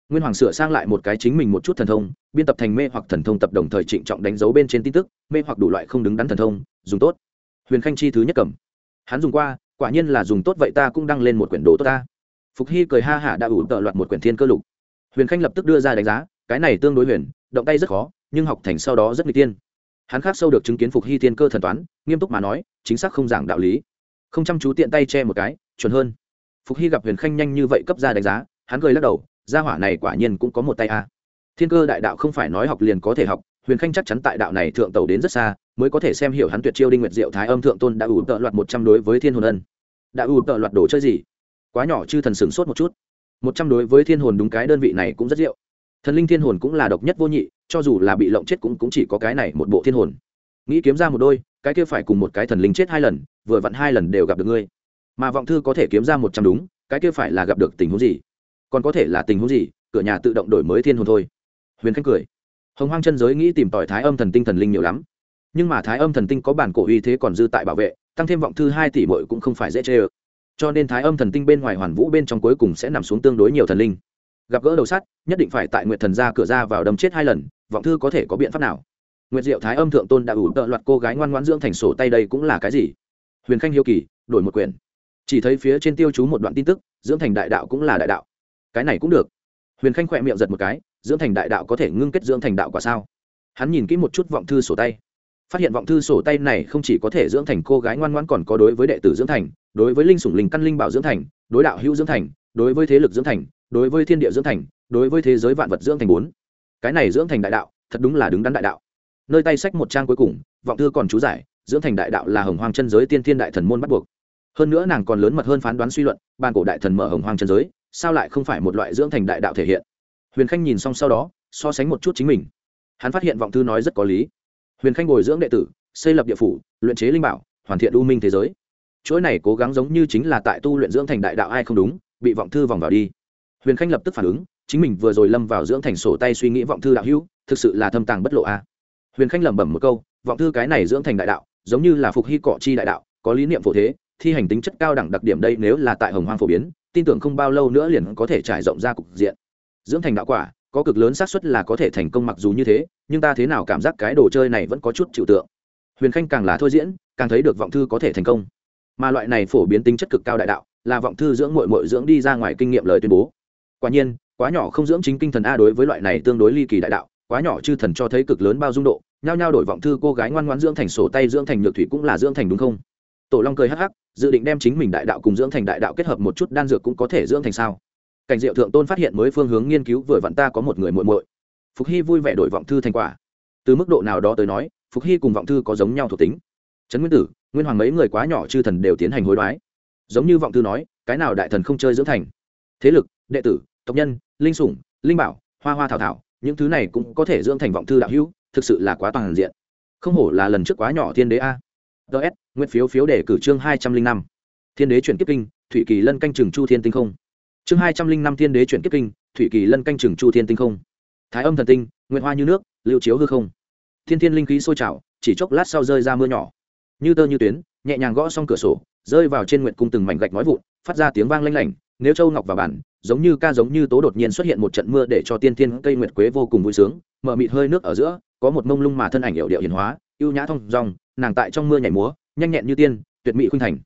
[SPEAKER 1] Nguyên hoàng sửa sang lại một cái chính mình một chút thần thông, biên tập thành mê hoặc thần thông tập đồng thời trịnh trọng đánh dấu bên trên tin tức, mê hoặc đủ loại không đứng đắn thần thông, dùng tốt. Huyền khanh chi thứ nhất cầm. Hắn dùng qua, quả nhiên là dùng tốt vậy ta cũng đăng lên một quyển đồ tốt ta phục hy cười ha hả đã ủ tợ loạt một quyển thiên cơ lục. Huyền khanh lập tức đưa ra đánh giá, cái này tương đối huyền, động tay rất khó, nhưng học thành sau đó rất n g tiên. Hắn khác sâu được chứng kiến phục hy thiên cơ thần toán, nghiêm túc mà nói, chính xác không giảng đạo lý. Không chăm chú tiện tay che một cái, chuẩn hơn. Phục hy gặp huyền khanh nhanh như vậy cấp ra đánh giá, hắn cười lắc đầu, gia hỏa này quả nhiên cũng có một tay a. Thiên cơ đại đạo không phải nói học liền có thể học, huyền khanh chắc chắn tại đạo này thượng tàu đến rất xa, mới có thể xem hiểu hắn tuyệt chiêu đinh nguyệt diệu thái âm thượng tôn đã ủ tợ loạt một trăm đối với thiên hồn ân. Đã ủ tợ loạt đồ chơi gì? Quá nhỏ chư thần sửng sốt một chút. Một trăm đối với thiên hồn đúng cái đơn vị này cũng rất diệu. Thần linh thiên hồn cũng là độc nhất vô nhị cho dù là bị lộng chết cũng, cũng chỉ có cái này một bộ thiên hồn. Nghĩ kiếm ra một đôi cái kia phải cùng một cái thần linh chết hai lần vừa vặn hai lần đều gặp được ngươi. Mà vọng thư có thể kiếm ra một trăm đúng cái kia phải là gặp được tình huống gì? Còn có thể là tình huống gì? Cửa nhà tự động đổi mới thiên hồn thôi. Huyền khanh cười. Hồng hoang chân giới nghĩ tìm tỏi thái âm thần tinh thần linh nhiều lắm. Nhưng mà thái âm thần tinh có bản cổ uy thế còn dư tại bảo vệ tăng thêm vọng thư hai tỷ bội cũng không phải dễ chê ơ cho nên thái âm thần tinh bên ngoài hoàn vũ bên trong cuối cùng sẽ nằm xuống tương đối nhiều thần linh. Gặp gỡ đầu sắt, nhất định phải tại nguyện thần ra cửa ra vào đâm chết hai lần, vọng thư có thể có biện pháp nào? Nguyệt diệu thái âm thượng tôn đã ủ tợ loạt cô gái ngoan ngoãn dưỡng thành sổ tay đây cũng là cái gì? Huyền khanh hiếu kỳ, đổi một quyển. Chỉ thấy phía trên tiêu chú một đoạn tin tức, dưỡng thành đại đạo cũng là đại đạo. Cái này cũng được. Huyền khanh khỏe miệng giật một cái, dưỡng thành đại đạo có thể ngưng kết dưỡng thành đạo quả sao? Hắn nhìn kỹ một chút vọng thư sổ tay. Phát hiện vọng thư sổ tay này không chỉ có thể dưỡng thành cô gái ngoan ngoãn còn có đối với đệ tử dưỡng thành đối với linh sủng linh căn linh bảo dưỡng thành, đối đạo hữu dưỡng thành, đối với thế lực dưỡng thành, đối với thiên địa dưỡng thành, đối với thế giới vạn vật dưỡng thành bốn. Cái này dưỡng thành đại đạo, thật đúng là đứng đắn đại đạo. Nơi tay sách một trang cuối cùng, vọng thư còn chú giải, dưỡng thành đại đạo là hồng hoang chân giới tiên thiên đại thần môn bắt buộc. Hơn nữa nàng còn lớn mật hơn phán đoán suy luận ban cổ đại thần mở hồng hoang chân giới, sao lại không phải một loại dưỡng thành đại đạo thể hiện? Huyền khanh nhìn xong sau đó, so sánh một chút chính mình. Hắn phát hiện vọng thư nói rất có lý. Huyền khanh bồi dưỡng đệ tử, xây lập địa phủ, luyện chế linh bảo, hoàn thiện u minh thế giới chuỗi này cố gắng giống như chính là tại tu luyện dưỡng thành đại đạo ai không đúng, bị vọng thư vòng vào đi. Huyền khanh lập tức phản ứng, chính mình vừa rồi lâm vào dưỡng thành sổ tay suy nghĩ vọng thư đạo hữu, thực sự là thâm tàng bất lộ a. Huyền khanh lẩm bẩm một câu, vọng thư cái này dưỡng thành đại đạo, giống như là phục hy cọ chi đại đạo, có lý niệm phổ thế, thi hành tính chất cao đẳng đặc điểm đây nếu là tại hồng hoang phổ biến, tin tưởng không bao lâu nữa liền có thể trải rộng ra cục diện. Dưỡng thành đạo quả, có cực lớn xác suất là có thể thành công mặc dù như thế, nhưng ta thế nào cảm giác cái đồ chơi này vẫn có chút chịu tượng. Huyền khanh càng là thôi diễn, càng thấy được vọng thư có thể thành công mà loại này phổ biến tính chất cực cao đại đạo, là vọng thư dưỡng mội mội dưỡng đi ra ngoài kinh nghiệm lời tuyên bố. Quả nhiên, quá nhỏ không dưỡng chính kinh thần a đối với loại này tương đối ly kỳ đại đạo, quá nhỏ chư thần cho thấy cực lớn bao dung độ, nhao nhao đổi vọng thư cô gái ngoan ngoan dưỡng thành sổ tay dưỡng thành nhược thủy cũng là dưỡng thành đúng không? Tổ long cười hắc hắc, dự định đem chính mình đại đạo cùng dưỡng thành đại đạo kết hợp một chút đan dược cũng có thể dưỡng thành sao? Cảnh diệu thượng tôn phát hiện mới phương hướng nghiên cứu vừa vặn ta có một người muội muội. Phục hy vui vẻ đổi vọng thư thành quả. Từ mức độ nào đó tới nói, phục hy cùng vọng thư có giống nhau thuộc tính. Trấn nguyên tử nguyên hoàng mấy người quá nhỏ chư thần đều tiến hành hối đoái. Giống như vọng thư nói, cái nào đại thần không chơi dưỡng thành? Thế lực, đệ tử, tộc nhân, linh sủng, linh bảo, hoa hoa thảo thảo, những thứ này cũng có thể dưỡng thành vọng thư đạo hữu, thực sự là quá toàn diện. Không hổ là lần trước quá nhỏ thiên đế a. Ts nguyên phiếu phiếu để cử chương hai trăm linh năm. Thiên đế chuyển kiếp kinh, thủy kỳ lân canh trường chu thiên tinh không. Chương hai trăm linh năm thiên đế chuyển kiếp kinh, thủy kỳ lân canh trường chu thiên tinh không. Thái âm thần tinh nguyện hoa như nước, lưu chiếu hư không. Thiên thiên linh khí sôi trào, chỉ chốc lát sau rơi ra mưa nhỏ như tơ như tuyến, nhẹ nhàng gõ xong cửa sổ, rơi vào trên nguyện cung từng mảnh gạch nói vụn, phát ra tiếng vang lanh lảnh, nếu châu ngọc vào bản, giống như ca giống như tố đột nhiên xuất hiện một trận mưa để cho tiên thiên cây nguyệt quế vô cùng vui sướng, mở mịt hơi nước ở giữa, có một mông lung mà thân ảnh hiệu điệu hiền hóa, ưu nhã thông dong, nàng tại trong mưa nhảy múa, nhanh nhẹn như tiên, tuyệt mỹ khuynh thành.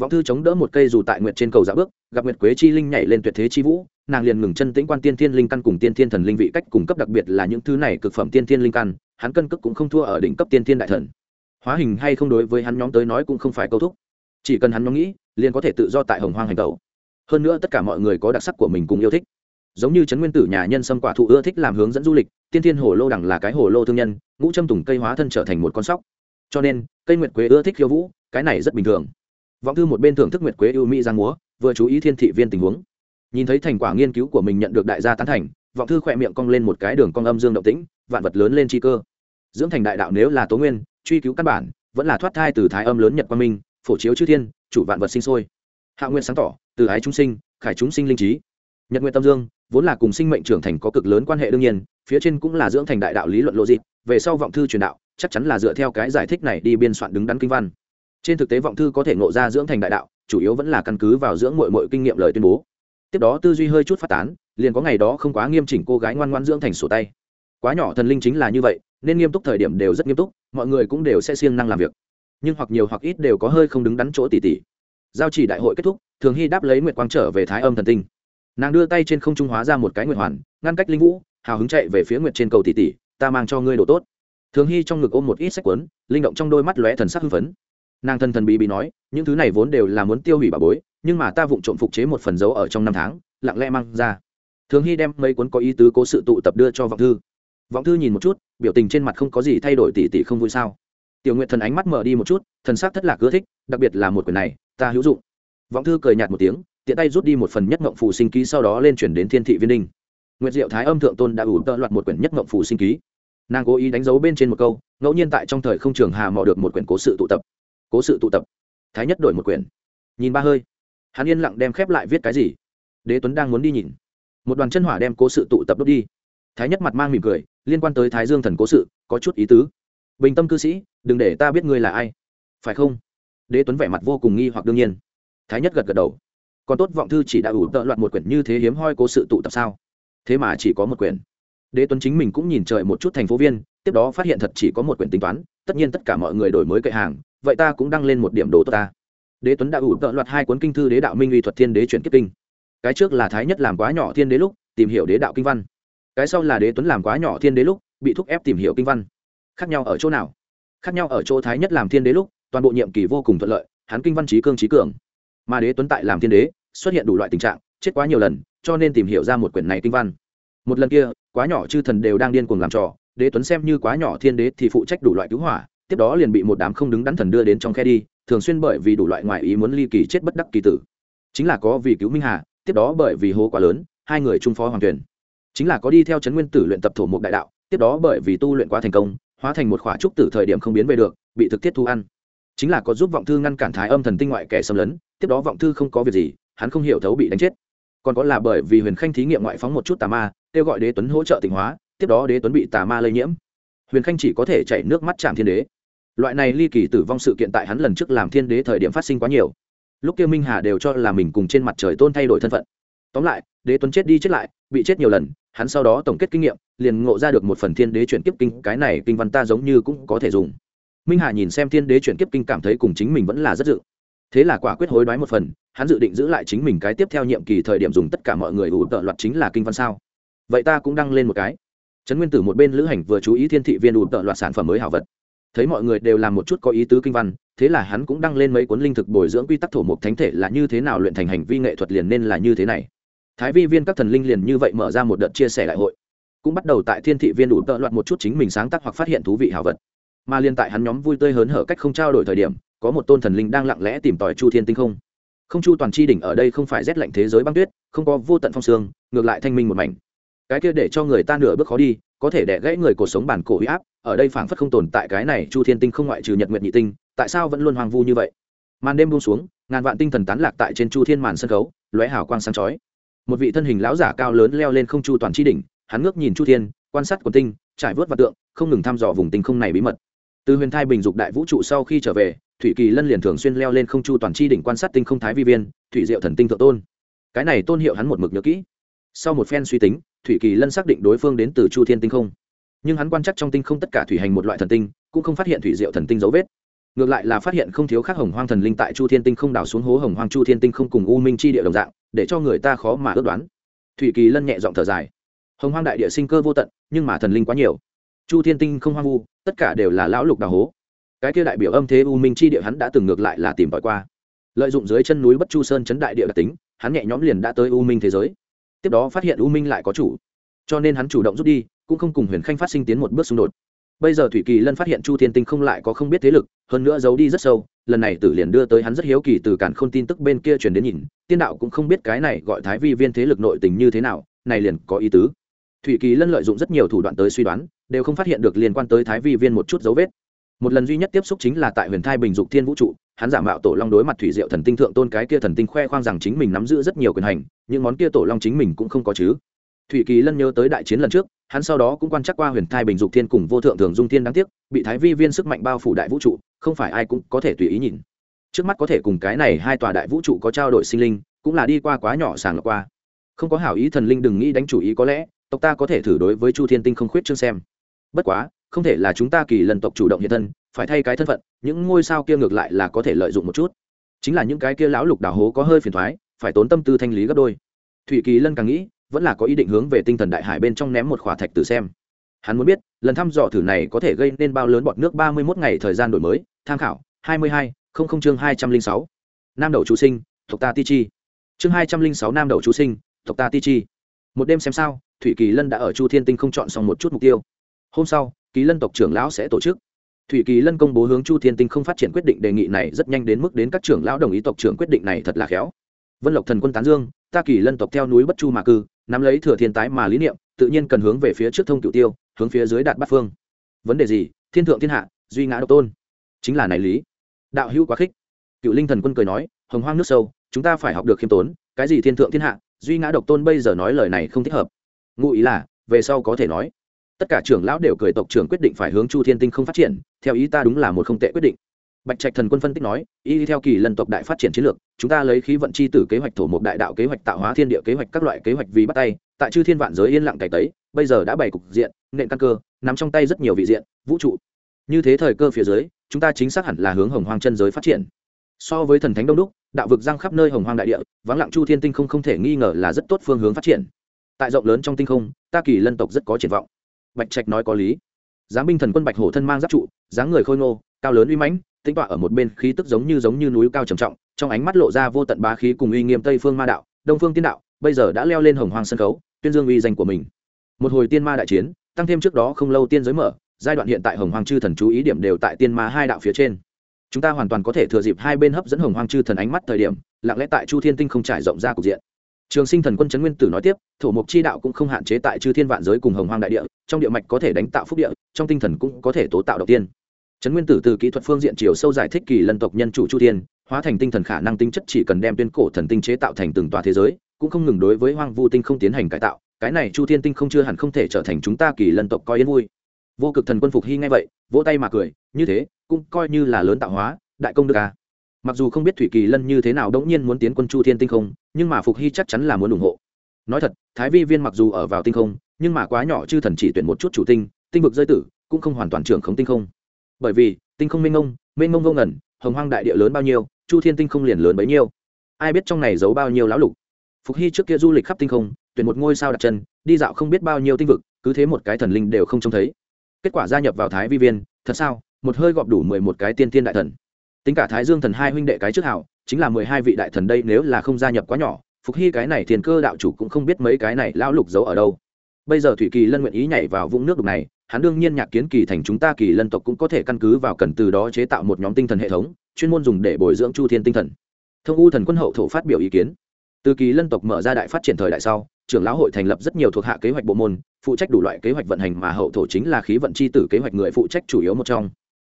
[SPEAKER 1] Vọng thư chống đỡ một cây dù tại nguyệt trên cầu dạ bước, gặp nguyệt quế chi linh nhảy lên tuyệt thế chi vũ, nàng liền ngừng chân tĩnh quan tiên thiên linh căn cùng tiên thiên thần linh vị cách cùng cấp đặc biệt là những thứ này cực phẩm tiên thiên linh căn, hắn cân cước cũng không thua ở đỉnh cấp tiên thiên đại thần hóa hình hay không đối với hắn nhóm tới nói cũng không phải câu thúc. Chỉ cần hắn nhóm nghĩ, liền có thể tự do tại hồng hoang hành tẩu. Hơn nữa tất cả mọi người có đặc sắc của mình cùng yêu thích. Giống như trấn nguyên tử nhà nhân sâm quả thụ ưa thích làm hướng dẫn du lịch, tiên thiên hồ lô đẳng là cái hồ lô thương nhân, ngũ châm tùng cây hóa thân trở thành một con sóc. Cho nên, cây nguyệt quế ưa thích khiêu vũ, cái này rất bình thường. Vọng thư một bên thưởng thức nguyệt quế ưu mỹ giang múa, vừa chú ý thiên thị viên tình huống. Nhìn thấy thành quả nghiên cứu của mình nhận được đại gia tán thành, vọng thư khỏe miệng cong lên một cái đường cong âm dương động tĩnh, vạn vật lớn lên chi cơ. Dưỡng thành đại đạo nếu là tố nguyên truy cứu căn bản, vẫn là thoát thai từ thái âm lớn nhật quang minh, phổ chiếu chư thiên, chủ vạn vật sinh sôi. Hạ nguyên sáng tỏ, từ ái chúng sinh, khải chúng sinh linh trí. Nhật nguyện tâm dương, vốn là cùng sinh mệnh trưởng thành có cực lớn quan hệ đương nhiên, phía trên cũng là dưỡng thành đại đạo lý luận lộ dịp về sau vọng thư truyền đạo, chắc chắn là dựa theo cái giải thích này đi biên soạn đứng đắn kinh văn. Trên thực tế vọng thư có thể ngộ ra dưỡng thành đại đạo, chủ yếu vẫn là căn cứ vào dưỡng mội mội kinh nghiệm lời tuyên bố. Tiếp đó tư duy hơi chút phát tán, liền có ngày đó không quá nghiêm chỉnh cô gái ngoan ngoan dưỡng thành sổ tay. Quá nhỏ thần linh chính là như vậy, nên nghiêm túc thời điểm đều rất nghiêm túc mọi người cũng đều sẽ siêng năng làm việc. Nhưng hoặc nhiều hoặc ít đều có hơi không đứng đắn chỗ tỉ tỉ. Giao chỉ đại hội kết thúc, thường hy đáp lấy nguyệt quang trở về thái âm thần tinh. Nàng đưa tay trên không trung hóa ra một cái nguyệt hoàn, ngăn cách linh vũ, hào hứng chạy về phía nguyệt trên cầu tỷ tỷ ta mang cho ngươi đồ tốt. Thường hy trong ngực ôm một ít sách quấn linh động trong đôi mắt lóe thần sắc hưng phấn. Nàng thần thần bí bí nói, những thứ này vốn đều là muốn tiêu hủy bà bối, nhưng mà ta vụng trộm phục chế một phần dấu ở trong năm tháng, lặng lẽ mang ra. Thường hy đem mấy cuốn có ý tứ cố sự tụ tập đưa cho vọng thư vọng thư nhìn một chút, biểu tình trên mặt không có gì thay đổi tỷ tỷ không vui sao. Tiểu nguyện thần ánh mắt mở đi một chút, thần sắc thất lạc ưa thích, đặc biệt là một quyển này, ta hữu dụng. Vọng thư cười nhạt một tiếng, tiện tay rút đi một phần nhất ngộng phù sinh ký sau đó lên chuyển đến thiên thị viên đinh. Nguyệt diệu thái âm thượng tôn đã ủ tợ loạt một quyển nhất ngộng phù sinh ký. Nàng cố ý đánh dấu bên trên một câu, ngẫu nhiên tại trong thời không trường hà mò được một quyển cố sự tụ tập. Cố sự tụ tập. Thái nhất đổi một quyển. Nhìn ba hơi. Hắn yên lặng đem khép lại viết cái gì? Đế tuấn đang muốn đi nhìn. Một đoàn chân hỏa đem cố sự tụ tập đốt đi. Thái nhất mặt mang mỉm cười liên quan tới thái dương thần cố sự, có chút ý tứ. Bình tâm cư sĩ, đừng để ta biết ngươi là ai. Phải không? Đế tuấn vẻ mặt vô cùng nghi hoặc đương nhiên. Thái nhất gật gật đầu. Còn tốt vọng thư chỉ đã ủ tợ loạt một quyển như thế hiếm hoi cố sự tụ tập sao? Thế mà chỉ có một quyển. Đế tuấn chính mình cũng nhìn trời một chút thành phố viên, tiếp đó phát hiện thật chỉ có một quyển tính toán, tất nhiên tất cả mọi người đổi mới cậy hàng, vậy ta cũng đăng lên một điểm đồ tốt ta. Đế tuấn đã ủ tợ loạt hai cuốn kinh thư đế đạo minh uy thuật thiên đế chuyển kiếp kinh. Cái trước là thái nhất làm quá nhỏ thiên đế lúc, tìm hiểu đế đạo kinh văn cái sau là đế tuấn làm quá nhỏ thiên đế lúc, bị thúc ép tìm hiểu kinh văn. Khác nhau ở chỗ nào? Khác nhau ở chỗ thái nhất làm thiên đế lúc, toàn bộ nhiệm kỳ vô cùng thuận lợi, hắn kinh văn trí cương trí cường. Mà đế tuấn tại làm thiên đế, xuất hiện đủ loại tình trạng, chết quá nhiều lần, cho nên tìm hiểu ra một quyển này kinh văn. Một lần kia, quá nhỏ chư thần đều đang điên cuồng làm trò, đế tuấn xem như quá nhỏ thiên đế thì phụ trách đủ loại cứu hỏa, tiếp đó liền bị một đám không đứng đắn thần đưa đến trong khe đi, thường xuyên bởi vì đủ loại ngoại ý muốn ly kỳ chết bất đắc kỳ tử. Chính là có vì cứu minh hà, tiếp đó bởi vì hố quá lớn, hai người trung phó hoàng tuyển chính là có đi theo chấn nguyên tử luyện tập thổ mục đại đạo, tiếp đó bởi vì tu luyện quá thành công, hóa thành một khỏa trúc tử thời điểm không biến về được, bị thực tiết thu ăn. Chính là có giúp vọng thư ngăn cản thái âm thần tinh ngoại kẻ xâm lấn, tiếp đó vọng thư không có việc gì, hắn không hiểu thấu bị đánh chết. Còn có là bởi vì huyền khanh thí nghiệm ngoại phóng một chút tà ma, kêu gọi đế tuấn hỗ trợ tỉnh hóa, tiếp đó đế tuấn bị tà ma lây nhiễm. Huyền khanh chỉ có thể chảy nước mắt chạm thiên đế. Loại này ly kỳ tử vong sự kiện tại hắn lần trước làm thiên đế thời điểm phát sinh quá nhiều. Lúc kia minh hà đều cho là mình cùng trên mặt trời tôn thay đổi thân phận. Tóm lại, đế tuấn chết đi chết lại, bị chết nhiều lần hắn sau đó tổng kết kinh nghiệm, liền ngộ ra được một phần thiên đế chuyển kiếp kinh, cái này kinh văn ta giống như cũng có thể dùng. Minh hà nhìn xem thiên đế chuyển kiếp kinh cảm thấy cùng chính mình vẫn là rất dự. Thế là quả quyết hối đoái một phần, hắn dự định giữ lại chính mình cái tiếp theo nhiệm kỳ thời điểm dùng tất cả mọi người ủ tợ loạt chính là kinh văn sao. Vậy ta cũng đăng lên một cái. Trấn nguyên tử một bên lữ hành vừa chú ý thiên thị viên ủ tợ loạt sản phẩm mới hảo vật. Thấy mọi người đều làm một chút có ý tứ kinh văn, thế là hắn cũng đăng lên mấy cuốn linh thực bồi dưỡng quy tắc thổ mục thánh thể là như thế nào luyện thành hành vi nghệ thuật liền nên là như thế này thái vi viên các thần linh liền như vậy mở ra một đợt chia sẻ đại hội. Cũng bắt đầu tại thiên thị viên đủ tợ loạt một chút chính mình sáng tác hoặc phát hiện thú vị hảo vật. Mà liên tại hắn nhóm vui tươi hớn hở cách không trao đổi thời điểm, có một tôn thần linh đang lặng lẽ tìm tòi chu thiên tinh không. Không chu toàn chi đỉnh ở đây không phải rét lạnh thế giới băng tuyết, không có vô tận phong sương, ngược lại thanh minh một mảnh. Cái kia để cho người ta nửa bước khó đi, có thể đẻ gãy người cuộc sống bản cổ huy áp, ở đây phảng phất không tồn tại cái này chu thiên tinh không ngoại trừ nhật nguyệt nhị tinh, tại sao vẫn luôn hoang vu như vậy? Màn đêm buông xuống, ngàn vạn tinh thần tán lạc tại trên chu thiên màn sân khấu, lóe hào quang sáng chói một vị thân hình lão giả cao lớn leo lên không chu toàn chi đỉnh, hắn ngước nhìn chu thiên, quan sát quần tinh, trải vớt và tượng, không ngừng thăm dò vùng tinh không này bí mật. Từ huyền thai bình dục đại vũ trụ sau khi trở về, thủy kỳ lân liền thường xuyên leo lên không chu toàn chi đỉnh quan sát tinh không thái vi viên, thủy diệu thần tinh thượng tôn. Cái này tôn hiệu hắn một mực nhớ kỹ. Sau một phen suy tính, thủy kỳ lân xác định đối phương đến từ chu thiên tinh không. Nhưng hắn quan chắc trong tinh không tất cả thủy hành một loại thần tinh, cũng không phát hiện thủy diệu thần tinh dấu vết. Ngược lại là phát hiện không thiếu khác hồng hoang thần linh tại chu thiên tinh không đào xuống hố hồng hoang chu thiên tinh không cùng u minh chi địa đồng dạng để cho người ta khó mà ước đoán. Thủy kỳ lân nhẹ giọng thở dài. Hồng hoang đại địa sinh cơ vô tận, nhưng mà thần linh quá nhiều. Chu thiên tinh không hoang vu, tất cả đều là lão lục đào hố. Cái kia đại biểu âm thế u minh chi địa hắn đã từng ngược lại là tìm tòi qua. Lợi dụng dưới chân núi bất chu sơn chấn đại địa đặc tính, hắn nhẹ nhõm liền đã tới u minh thế giới. Tiếp đó phát hiện u minh lại có chủ. Cho nên hắn chủ động rút đi, cũng không cùng huyền khanh phát sinh tiến một bước xung đột bây giờ thủy kỳ lân phát hiện chu thiên tinh không lại có không biết thế lực, hơn nữa giấu đi rất sâu, lần này tử liền đưa tới hắn rất hiếu kỳ từ cản k h ô n tin tức bên kia truyền đến nhìn, tiên đạo cũng không biết cái này gọi thái vi viên thế lực nội tình như thế nào, này liền có ý tứ. Thủy kỳ lân lợi dụng rất nhiều thủ đoạn tới suy đoán, đều không phát hiện được liên quan tới thái vi viên một chút dấu vết. Một lần duy nhất tiếp xúc chính là tại huyền thai bình dục thiên vũ trụ, hắn giả mạo tổ long đối mặt thủy diệu thần tinh thượng tôn cái kia thần tinh khoe khoang rằng chính mình nắm giữ rất nhiều quyền hành, những món kia tổ long chính mình cũng không có chứ thủy kỳ lân nhớ tới đại chiến lần trước, hắn sau đó cũng quan chắc qua huyền thai bình dục thiên cùng vô thượng thường dung thiên đáng tiếc, bị thái vi viên sức mạnh bao phủ đại vũ trụ, không phải ai cũng có thể tùy ý nhìn. Trước mắt có thể cùng cái này hai tòa đại vũ trụ có trao đổi sinh linh, cũng là đi qua quá nhỏ sàng lọc qua. Không có hảo ý thần linh đừng nghĩ đánh chủ ý có lẽ, tộc ta có thể thử đối với chu thiên tinh không khuyết chương xem. Bất quá, không thể là chúng ta kỳ lần tộc chủ động hiện thân, phải thay cái thân phận, những ngôi sao kia ngược lại là có thể lợi dụng một chút. Chính là những cái kia lão lục đào hố có hơi phiền thoái, phải tốn tâm tư thanh lý gấp đôi. Thủy kỳ lân càng nghĩ vẫn là có ý định hướng về tinh thần đại hải bên trong ném một khỏa thạch tử xem. Hắn muốn biết, lần thăm dò thử này có thể gây nên bao lớn bọt nước ba mươi 31 ngày thời gian đổi mới, tham khảo, hai mươi hai, không không chương hai trăm linh sáu. Nam đầu chú sinh tộc ta ti chi. Chương hai trăm linh sáu nam đầu chú sinh tộc ta ti chi. Một đêm xem sao, thủy kỳ lân đã ở chu thiên tinh không chọn xong một chút mục tiêu. Hôm sau, kỳ lân tộc trưởng lão sẽ tổ chức. Thủy kỳ lân công bố hướng chu thiên tinh không phát triển quyết định đề nghị này rất nhanh đến mức đến các trưởng lão đồng ý tộc trưởng quyết định này thật là khéo vân lộc thần quân tán dương, ta kỳ lân tộc theo núi bất chu mà cư, nắm lấy thừa thiên tái mà lý niệm, tự nhiên cần hướng về phía trước thông cửu tiêu, hướng phía dưới đạt bát phương. Vấn đề gì? Thiên thượng thiên hạ, duy ngã độc tôn. Chính là này lý. Đạo hữu quá khích. Cựu linh thần quân cười nói, hồng hoang nước sâu, chúng ta phải học được khiêm tốn, cái gì thiên thượng thiên hạ, duy ngã độc tôn bây giờ nói lời này không thích hợp. Ngụ ý là, về sau có thể nói. Tất cả trưởng lão đều cười tộc trưởng quyết định phải hướng chu thiên tinh không phát triển, theo ý ta đúng là một không tệ quyết định bạch trạch thần quân phân tích nói, y theo kỳ lần tộc đại phát triển chiến lược, chúng ta lấy khí vận chi tử kế hoạch thổ một đại đạo kế hoạch tạo hóa thiên địa kế hoạch các loại kế hoạch vì bắt tay, tại chư thiên vạn giới yên lặng cày tấy, bây giờ đã bày cục diện, nện căn cơ, nắm trong tay rất nhiều vị diện, vũ trụ. Như thế thời cơ phía dưới, chúng ta chính xác hẳn là hướng hồng hoang chân giới phát triển. So với thần thánh đông đúc, đạo vực giang khắp nơi hồng hoang đại địa, vắng lặng chu thiên tinh không không thể nghi ngờ là rất tốt phương hướng phát triển. Tại rộng lớn trong tinh không, ta kỳ lân tộc rất có triển vọng. Bạch trạch nói có lý. Giáng binh thần quân bạch hổ thân mang giáp trụ, dáng người khôi ngô, cao lớn uy mãnh tính tọa ở một bên khí tức giống như giống như núi cao trầm trọng, trong ánh mắt lộ ra vô tận bá khí cùng uy nghiêm tây phương ma đạo, đông phương tiên đạo, bây giờ đã leo lên hồng hoang sân khấu, tuyên dương uy danh của mình. Một hồi tiên ma đại chiến, tăng thêm trước đó không lâu tiên giới mở, giai đoạn hiện tại hồng hoang chư thần chú ý điểm đều tại tiên ma hai đạo phía trên. Chúng ta hoàn toàn có thể thừa dịp hai bên hấp dẫn hồng hoang chư thần ánh mắt thời điểm, lặng lẽ tại chu thiên tinh không trải rộng ra cục diện. Trường sinh thần quân trấn nguyên tử nói tiếp, thổ mục chi đạo cũng không hạn chế tại chư thiên vạn giới cùng hồng hoang đại địa, trong địa mạch có thể đánh tạo phúc địa, trong tinh thần cũng có thể tố tạo đầu tiên trấn nguyên tử từ kỹ thuật phương diện chiều sâu giải thích kỳ lân tộc nhân chủ chu thiên, hóa thành tinh thần khả năng tinh chất chỉ cần đem tuyên cổ thần tinh chế tạo thành từng tòa thế giới, cũng không ngừng đối với hoang vu tinh không tiến hành cải tạo. Cái này chu thiên tinh không chưa hẳn không thể trở thành chúng ta kỳ lân tộc coi yên vui. Vô cực thần quân phục hy ngay vậy, vỗ tay mà cười, như thế, cũng coi như là lớn tạo hóa, đại công đức à. Mặc dù không biết thủy kỳ lân như thế nào đống nhiên muốn tiến quân chu thiên tinh không, nhưng mà phục hy chắc chắn là muốn ủng hộ. Nói thật, thái vi viên mặc dù ở vào tinh không, nhưng mà quá nhỏ chư thần chỉ tuyển một chút chủ tinh tinh vực rơi tử, cũng không hoàn toàn trưởng khống tinh không bởi vì, tinh không minh ngông minh ngông vô ngẩn hồng hoang đại địa lớn bao nhiêu, chu thiên tinh không liền lớn bấy nhiêu. Ai biết trong này giấu bao nhiêu lão lục. Phục hy trước kia du lịch khắp tinh không, tuyển một ngôi sao đặt chân, đi dạo không biết bao nhiêu tinh vực, cứ thế một cái thần linh đều không trông thấy. Kết quả gia nhập vào thái vi viên, thật sao, một hơi gọp đủ mười một cái tiên tiên đại thần. Tính cả thái dương thần hai huynh đệ cái trước hảo, chính là mười hai vị đại thần đây nếu là không gia nhập quá nhỏ, phục hy cái này thiền cơ đạo chủ cũng không biết mấy cái này lão lục giấu ở đâu. Bây giờ thủy kỳ lân nguyện ý nhảy vào vũng nước đục này hắn đương nhiên nhạc kiến kỳ thành chúng ta kỳ lân tộc cũng có thể căn cứ vào cần từ đó chế tạo một nhóm tinh thần hệ thống, chuyên môn dùng để bồi dưỡng chu thiên tinh thần. Thông u thần quân hậu thổ phát biểu ý kiến. Từ kỳ lân tộc mở ra đại phát triển thời đại sau, trưởng lão hội thành lập rất nhiều thuộc hạ kế hoạch bộ môn, phụ trách đủ loại kế hoạch vận hành mà hậu thổ chính là khí vận c h i tử kế hoạch người phụ trách chủ yếu một trong.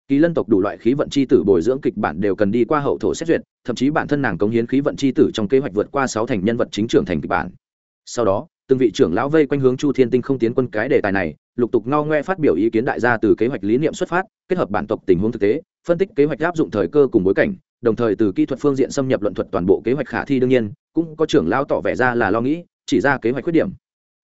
[SPEAKER 1] Kỳ lân tộc đủ loại khí vận c h i tử bồi dưỡng kịch bản đều cần đi qua hậu thổ xét duyệt, thậm chí bản thân nàng cống hiến khí vận c h i tử trong kế hoạch vượt qua sáu thành nhân vật chính trưởng thành kịch bản. Sau đó từng vị trưởng lão vây quanh hướng chu thiên tinh không tiến quân cái đề tài này lục tục ngao ngoe phát biểu ý kiến đại gia từ kế hoạch lý niệm xuất phát kết hợp bản tộc tình huống thực tế phân tích kế hoạch áp dụng thời cơ cùng bối cảnh đồng thời từ kỹ thuật phương diện xâm nhập luận thuật toàn bộ kế hoạch khả thi đương nhiên cũng có trưởng lão tỏ vẻ ra là lo nghĩ chỉ ra kế hoạch khuyết điểm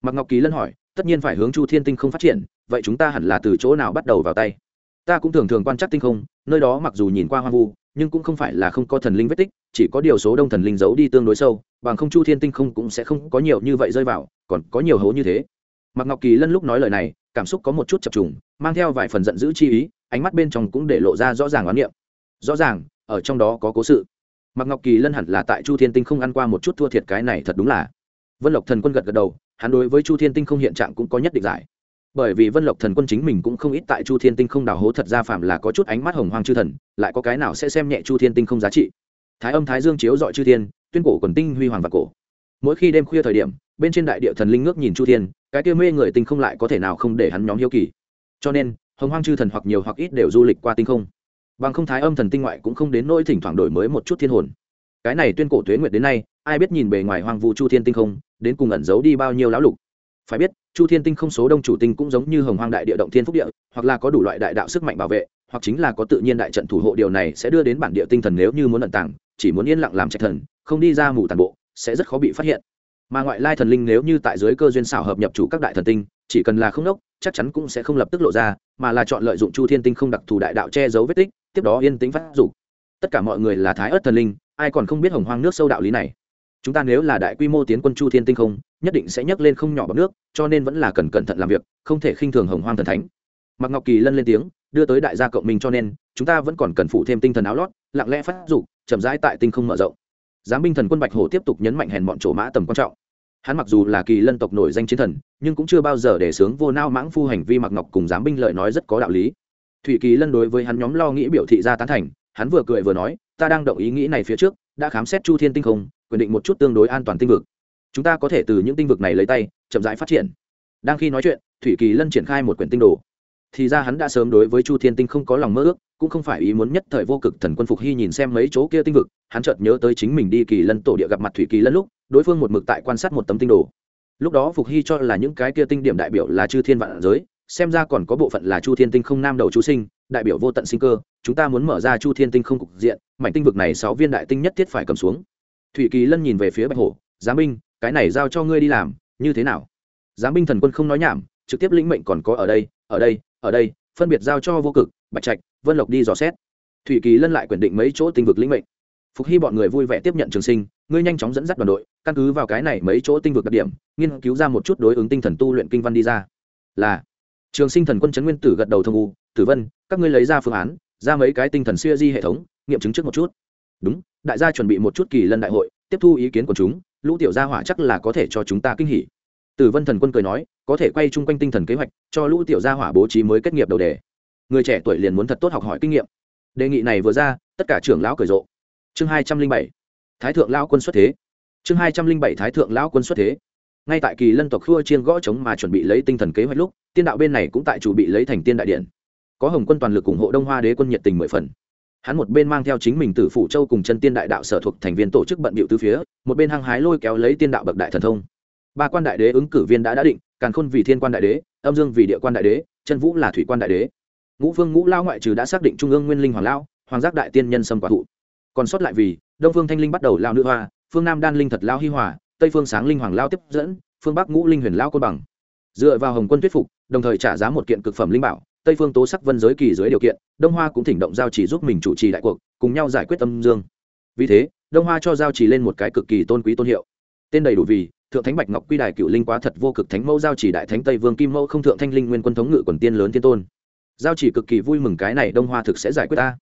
[SPEAKER 1] Mạc Ngọc Kỳ lân hỏi, tất nhiên phải hướng Chu Thiên Tinh không phát triển, vậy chúng ta hẳn là từ chỗ nào bắt đầu vào tay? Ta cũng thường thường quan trắc tinh không, nơi đó mặc dù nhìn qua hoang vu, nhưng cũng không phải là không có thần linh vết tích, chỉ có điều số đông thần linh giấu đi tương đối sâu, bằng không Chu Thiên Tinh không cũng sẽ không có nhiều như vậy rơi vào, còn có nhiều hố như thế. Mạc Ngọc Kỳ lân lúc nói lời này, cảm xúc có một chút chập trùng, mang theo vài phần giận dữ chi ý, ánh mắt bên trong cũng để lộ ra rõ ràng oán niệm. Rõ ràng, ở trong đó có cố sự. Mạc Ngọc Kỳ lân hẳn là tại Chu Thiên Tinh không ăn qua một chút thua thiệt cái này thật đúng là. Vân Lộc Thần Quân gật gật đầu, hắn đối với chu thiên tinh không hiện trạng cũng có nhất định giải bởi vì vân lộc thần quân chính mình cũng không ít tại chu thiên tinh không đào hố thật ra phạm là có chút ánh mắt hồng hoang chư thần, lại có cái nào sẽ xem nhẹ chu thiên tinh không giá trị. Thái âm thái dương chiếu dọi chư thiên, tuyên cổ quần tinh huy hoàng và cổ. Mỗi khi đêm khuya thời điểm, bên trên đại địa thần linh ngước nhìn chu thiên, cái kia mê người tinh không lại có thể nào không để hắn nhóm hiếu kỳ. Cho nên, hồng hoang chư thần hoặc nhiều hoặc ít đều du lịch qua tinh không. Bằng không thái âm thần tinh ngoại cũng không đến nỗi thỉnh thoảng đổi mới một chút thiên hồn. Cái này tuyên cổ tuế nguyệt đến nay, ai biết nhìn bề ngoài hoang vu chu thiên tinh không, đến cùng ẩn giấu đi bao nhiêu lão lục. Phải biết chu thiên tinh không số đông chủ tinh cũng giống như hồng hoang đại địa động thiên phúc địa, hoặc là có đủ loại đại đạo sức mạnh bảo vệ, hoặc chính là có tự nhiên đại trận thủ hộ điều này sẽ đưa đến bản địa tinh thần nếu như muốn ẩn tàng, chỉ muốn yên lặng làm trạch thần, không đi ra mù tàn bộ, sẽ rất khó bị phát hiện. Mà ngoại lai thần linh nếu như tại dưới cơ duyên xảo hợp nhập chủ các đại thần tinh, chỉ cần là không đốc, chắc chắn cũng sẽ không lập tức lộ ra, mà là chọn lợi dụng chu thiên tinh không đặc thù đại đạo che giấu vết tích, tiếp đó yên tĩnh phát dục. Tất cả mọi người là thái ớt thần linh, ai còn không biết hồng hoang nước sâu đạo lý này? Chúng ta nếu là đại quy mô tiến quân chu thiên tinh không, nhất định sẽ nhấc lên không nhỏ bọc nước, cho nên vẫn là cần cẩn thận làm việc, không thể khinh thường hồng hoang thần thánh. Mặc ngọc kỳ lân lên tiếng, đưa tới đại gia cộng minh cho nên, chúng ta vẫn còn cần phụ thêm tinh thần áo lót, lặng lẽ phát dục, chậm rãi tại tinh không mở rộng. Giám binh thần quân bạch hổ tiếp tục nhấn mạnh hèn bọn chỗ mã tầm quan trọng. Hắn mặc dù là kỳ lân tộc nổi danh chiến thần, nhưng cũng chưa bao giờ để sướng vô nao mãng phu hành vi mặc ngọc cùng giám binh lợi nói rất có đạo lý. Thủy kỳ lân đối với hắn nhóm lo nghĩ biểu thị ra tán thành, hắn vừa cười vừa nói, ta đang động ý nghĩ này phía trước, đã khám xét chu thiên tinh không quyền định một chút tương đối an toàn tinh vực. Chúng ta có thể từ những tinh vực này lấy tay, chậm rãi phát triển. Đang khi nói chuyện, thủy kỳ lân triển khai một quyển tinh đồ. Thì ra hắn đã sớm đối với chu thiên tinh không có lòng mơ ước, cũng không phải ý muốn nhất thời vô cực thần quân phục hy nhìn xem mấy chỗ kia tinh vực, hắn chợt nhớ tới chính mình đi kỳ lân tổ địa gặp mặt thủy kỳ lân lúc, đối phương một mực tại quan sát một tấm tinh đồ. Lúc đó phục hy cho là những cái kia tinh điểm đại biểu là chư thiên vạn giới, xem ra còn có bộ phận là chu thiên tinh không nam đầu chú sinh, đại biểu vô tận sinh cơ, chúng ta muốn mở ra chu thiên tinh không cục diện, mảnh tinh vực này sáu viên đại tinh nhất thiết phải cầm xuống thủy kỳ lân nhìn về phía bạch hổ giám binh, cái này giao cho ngươi đi làm, như thế nào? Giám binh thần quân không nói nhảm, trực tiếp lĩnh mệnh còn có ở đây ở đây ở đây, phân biệt giao cho vô cực, bạch trạch, vân lộc đi dò xét. Thủy kỳ lân lại quyền định mấy chỗ tinh vực lĩnh mệnh. Phục hy bọn người vui vẻ tiếp nhận trường sinh, ngươi nhanh chóng dẫn dắt đoàn đội, căn cứ vào cái này mấy chỗ tinh vực đặc điểm, nghiên cứu ra một chút đối ứng tinh thần tu luyện kinh văn đi ra. Là, trường sinh thần quân trấn nguyên tử gật đầu thông u, tử vân, các ngươi lấy ra phương án, ra mấy cái tinh thần siêu di hệ thống, nghiệm chứng trước một chút đúng, đại gia chuẩn bị một chút kỳ lân đại hội, tiếp thu ý kiến của chúng, lũ tiểu gia hỏa chắc là có thể cho chúng ta kinh hỉ. Tử vân thần quân cười nói, có thể quay chung quanh tinh thần kế hoạch, cho lũ tiểu gia hỏa bố trí mới kết nghiệp đầu đề. Người trẻ tuổi liền muốn thật tốt học hỏi kinh nghiệm. Đề nghị này vừa ra, tất cả trưởng lão cười rộ. Chương hai trăm linh bảy, thái thượng lão quân xuất thế. Chương hai trăm linh bảy, thái thượng lão quân xuất thế. Ngay tại kỳ lân tộc khua chiên gõ trống mà chuẩn bị lấy tinh thần kế hoạch lúc, tiên đạo bên này cũng tại chủ bị lấy thành tiên đại điện. Có hồng quân toàn lực ủng hộ đông hoa đế quân nhiệt tình mười phần hắn một bên mang theo chính mình từ phủ châu cùng chân tiên đại đạo sở thuộc thành viên tổ chức bận bịu từ phía, một bên hăng hái lôi kéo lấy tiên đạo bậc đại thần thông. Ba quan đại đế ứng cử viên đã đã định, càn khôn vì thiên quan đại đế, âm dương vì địa quan đại đế, chân vũ là thủy quan đại đế. Ngũ phương ngũ lao ngoại trừ đã xác định trung ương nguyên linh hoàng lao, hoàng giác đại tiên nhân sâm quả thụ. Còn sót lại vì, đông phương thanh linh bắt đầu lao nữ hoa, phương nam đan linh thật lao hi hòa, tây phương sáng linh hoàng lao tiếp dẫn, phương bắc ngũ linh huyền lao côn bằng. Dựa vào hồng quân thuyết phục, đồng thời trả giá một kiện cực phẩm linh bảo tây phương tố sắc vân giới kỳ dưới điều kiện, đông hoa cũng thỉnh động giao chỉ giúp mình chủ trì đại cuộc, cùng nhau giải quyết âm dương. Vì thế, đông hoa cho giao chỉ lên một cái cực kỳ tôn quý tôn hiệu. Tên đầy đủ vì, thượng thánh bạch ngọc quy đài cựu linh quá thật vô cực thánh mẫu giao chỉ đại thánh tây vương kim mẫu không thượng thanh linh nguyên quân thống ngự quần tiên lớn tiên tôn. Giao chỉ cực kỳ vui mừng cái này đông hoa thực sẽ giải quyết ta.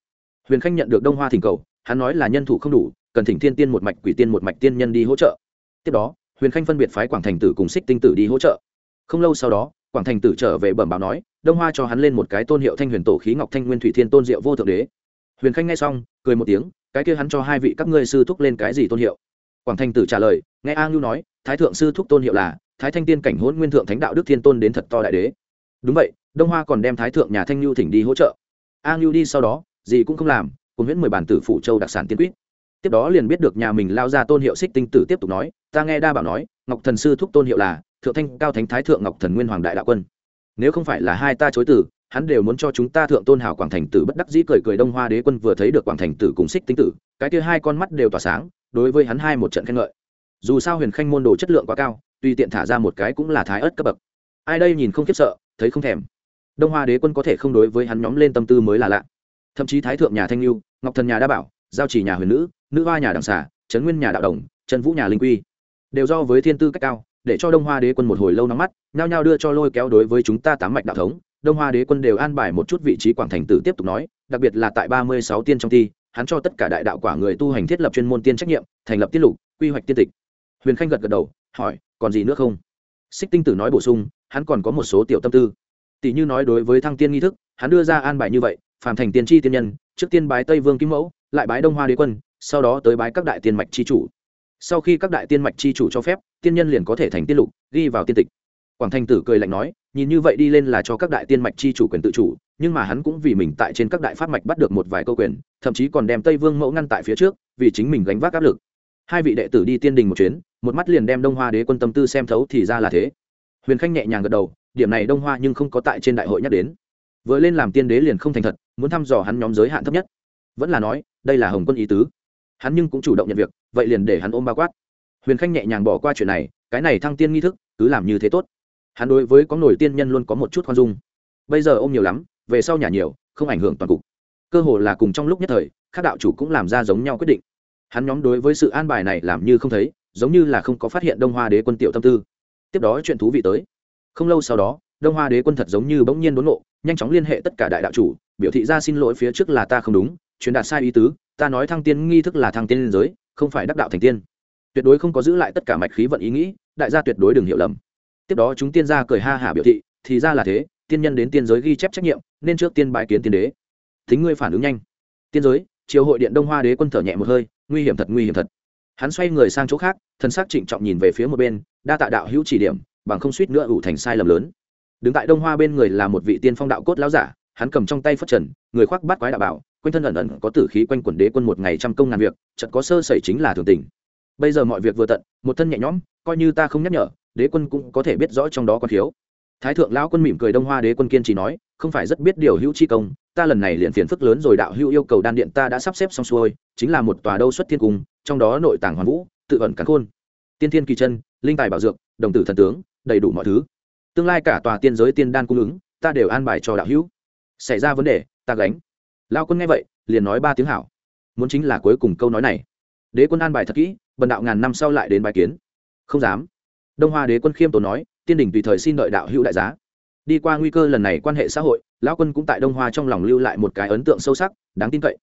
[SPEAKER 1] Huyền khanh nhận được đông hoa thỉnh cầu, hắn nói là nhân thủ không đủ, cần thỉnh thiên tiên một mạch, quỷ tiên một mạch tiên nhân đi hỗ trợ. Tiếp đó, huyền khanh phân biệt phái quảng thành tử cùng xích tinh tử đi hỗ trợ. Không lâu sau đó quảng thành tử trở về bẩm báo nói, đông hoa cho hắn lên một cái tôn hiệu thanh huyền tổ khí ngọc thanh nguyên thủy thiên tôn diệu vô thượng đế. Huyền khanh nghe xong, cười một tiếng, cái kia hắn cho hai vị các ngươi sư thúc lên cái gì tôn hiệu? Quảng thành tử trả lời, nghe a ngưu nói, thái thượng sư thúc tôn hiệu là thái thanh tiên cảnh hôn nguyên thượng thánh đạo đức thiên tôn đến thật to đại đế. Đúng vậy, đông hoa còn đem thái thượng nhà thanh ngưu thỉnh đi hỗ trợ. A ngưu đi sau đó, gì cũng không làm, cùng huyễn mười bản tử phủ châu đặc sản tiên quyết. Tiếp đó liền biết được nhà mình lao ra tôn hiệu xích tinh tử tiếp tục nói, ta nghe đa bảo nói, ngọc thần sư thúc tôn hiệu là thượng thanh, cao thánh, thái thượng, ngọc thần, nguyên hoàng đại đạo quân. Nếu không phải là hai ta chối tử hắn đều muốn cho chúng ta thượng tôn hào quảng thành tử bất đắc dĩ cười cười đông hoa đế quân vừa thấy được quảng thành tử cùng xích tinh tử, cái kia hai con mắt đều tỏa sáng, đối với hắn hai một trận khen ngợi. Dù sao huyền khanh môn đồ chất lượng quá cao tuy tiện thả ra một cái cũng là thái ớt cấp bậc. Ai đây nhìn không khiếp sợ, thấy không thèm. Đông hoa đế quân có thể không đối với hắn nhóm lên tâm tư mới là lạ. Thậm chí thái thượng nhà thanh lưu, ngọc thần nhà đa bảo, giao chỉ nhà huyền nữ nữ hoa nhà đằng xà, trấn nguyên nhà đạo đồng trần vũ nhà linh quy, đều do với thiên tư cách cao để cho đông hoa đế quân một hồi lâu nóng mắt, nhao nhao đưa cho lôi kéo đối với chúng ta tám mạch đạo thống. Đông hoa đế quân đều an bài một chút vị trí quảng thành tử tiếp tục nói, đặc biệt là tại ba mươi sáu tiên trong thi, hắn cho tất cả đại đạo quả người tu hành thiết lập chuyên môn tiên trách nhiệm, thành lập tiết lục, quy hoạch tiên tịch. Huyền khanh gật gật đầu, hỏi, còn gì nữa không? Xích tinh tử nói bổ sung, hắn còn có một số tiểu tâm tư. Tỷ như nói đối với thăng tiên nghi thức, hắn đưa ra an bài như vậy, phàm thành tiên tri tiên nhân, trước tiên bái tây vương kim mẫu, lại bái đông hoa đế quân, sau đó tới bái các đại tiên mạch chi chủ sau khi các đại tiên mạch chi chủ cho phép, tiên nhân liền có thể thành tiên lục, ghi vào tiên tịch. Quảng thanh tử cười lạnh nói, nhìn như vậy đi lên là cho các đại tiên mạch chi chủ quyền tự chủ, nhưng mà hắn cũng vì mình tại trên các đại pháp mạch bắt được một vài câu quyền, thậm chí còn đem tây vương mẫu ngăn tại phía trước, vì chính mình gánh vác áp lực. Hai vị đệ tử đi tiên đình một chuyến, một mắt liền đem đông hoa đế quân tâm tư xem thấu thì ra là thế. Huyền khanh nhẹ nhàng gật đầu, điểm này đông hoa nhưng không có tại trên đại hội nhắc đến. Vừa lên làm tiên đế liền không thành thật, muốn thăm dò hắn nhóm giới hạn thấp nhất. Vẫn là nói, đây là hồng quân ý tứ hắn nhưng cũng chủ động nhận việc, vậy liền để hắn ôm bao quát. Huyền khanh nhẹ nhàng bỏ qua chuyện này, cái này thăng tiên nghi thức, cứ làm như thế tốt. Hắn đối với có nổi tiên nhân luôn có một chút khoan dung. Bây giờ ôm nhiều lắm, về sau nhà nhiều, không ảnh hưởng toàn cục. Cơ hồ là cùng trong lúc nhất thời, các đạo chủ cũng làm ra giống nhau quyết định. Hắn nhóm đối với sự an bài này làm như không thấy, giống như là không có phát hiện đông hoa đế quân tiểu tâm tư. Tiếp đó chuyện thú vị tới. Không lâu sau đó, đông hoa đế quân thật giống như bỗng nhiên đốn nộ nhanh chóng liên hệ tất cả đại đạo chủ, biểu thị ra xin lỗi phía trước là ta không đúng, truyền đạt sai ý tứ ta nói thăng tiên nghi thức là thăng tiên liên giới, không phải đắc đạo thành tiên. Tuyệt đối không có giữ lại tất cả mạch khí vận ý nghĩ, đại gia tuyệt đối đừng hiểu lầm. Tiếp đó chúng tiên gia cười ha hả biểu thị, thì ra là thế, tiên nhân đến tiên giới ghi chép trách nhiệm, nên trước tiên bãi kiến tiên đế. Thính ngươi phản ứng nhanh. Tiên giới, triều hội điện đông hoa đế quân thở nhẹ một hơi, nguy hiểm thật, nguy hiểm thật. Hắn xoay người sang chỗ khác thân xác trịnh trọng nhìn về phía một bên, đa tạ đạo hữu chỉ điểm, bằng không suýt nữa ủ thành sai lầm lớn. Đứng tại đông hoa bên người là một vị tiên phong đạo cốt lão giả, hắn cầm trong tay phất trần, người khoác bát quái đạo bảo quanh thân ẩn ẩn có tử khí quanh quần đế quân một ngày trăm công ngàn việc chật có sơ sẩy chính là thường tình. Bây giờ mọi việc vừa tận, một thân nhẹ nhõm, coi như ta không nhắc nhở, đế quân cũng có thể biết rõ trong đó có thiếu. Thái thượng lão quân mỉm cười đông hoa đế quân kiên trì nói, không phải rất biết điều hữu chi công, ta lần này liền phiền phức lớn rồi đạo hữu yêu cầu đan điện ta đã sắp xếp xong xuôi, chính là một tòa đâu xuất thiên cung, trong đó nội tàng hoàn vũ, tự ẩn cắn khôn. Tiên thiên kỳ chân, linh tài bảo dược, đồng tử thần tướng, đầy đủ mọi thứ. Tương lai cả tòa tiên giới tiên đan cung ứng, ta đều an bài cho đạo hữu. Xảy ra vấn đề, ta gánh lao quân nghe vậy, liền nói ba tiếng hảo. Muốn chính là cuối cùng câu nói này. Đế quân an bài thật kỹ, bần đạo ngàn năm sau lại đến bài kiến. Không dám. Đông hoa đế quân khiêm tốn nói, tiên đình tùy thời xin đợi đạo hữu đại giá. Đi qua nguy cơ lần này quan hệ xã hội lão quân cũng tại đông hoa trong lòng lưu lại một cái ấn tượng sâu sắc, đáng tin cậy.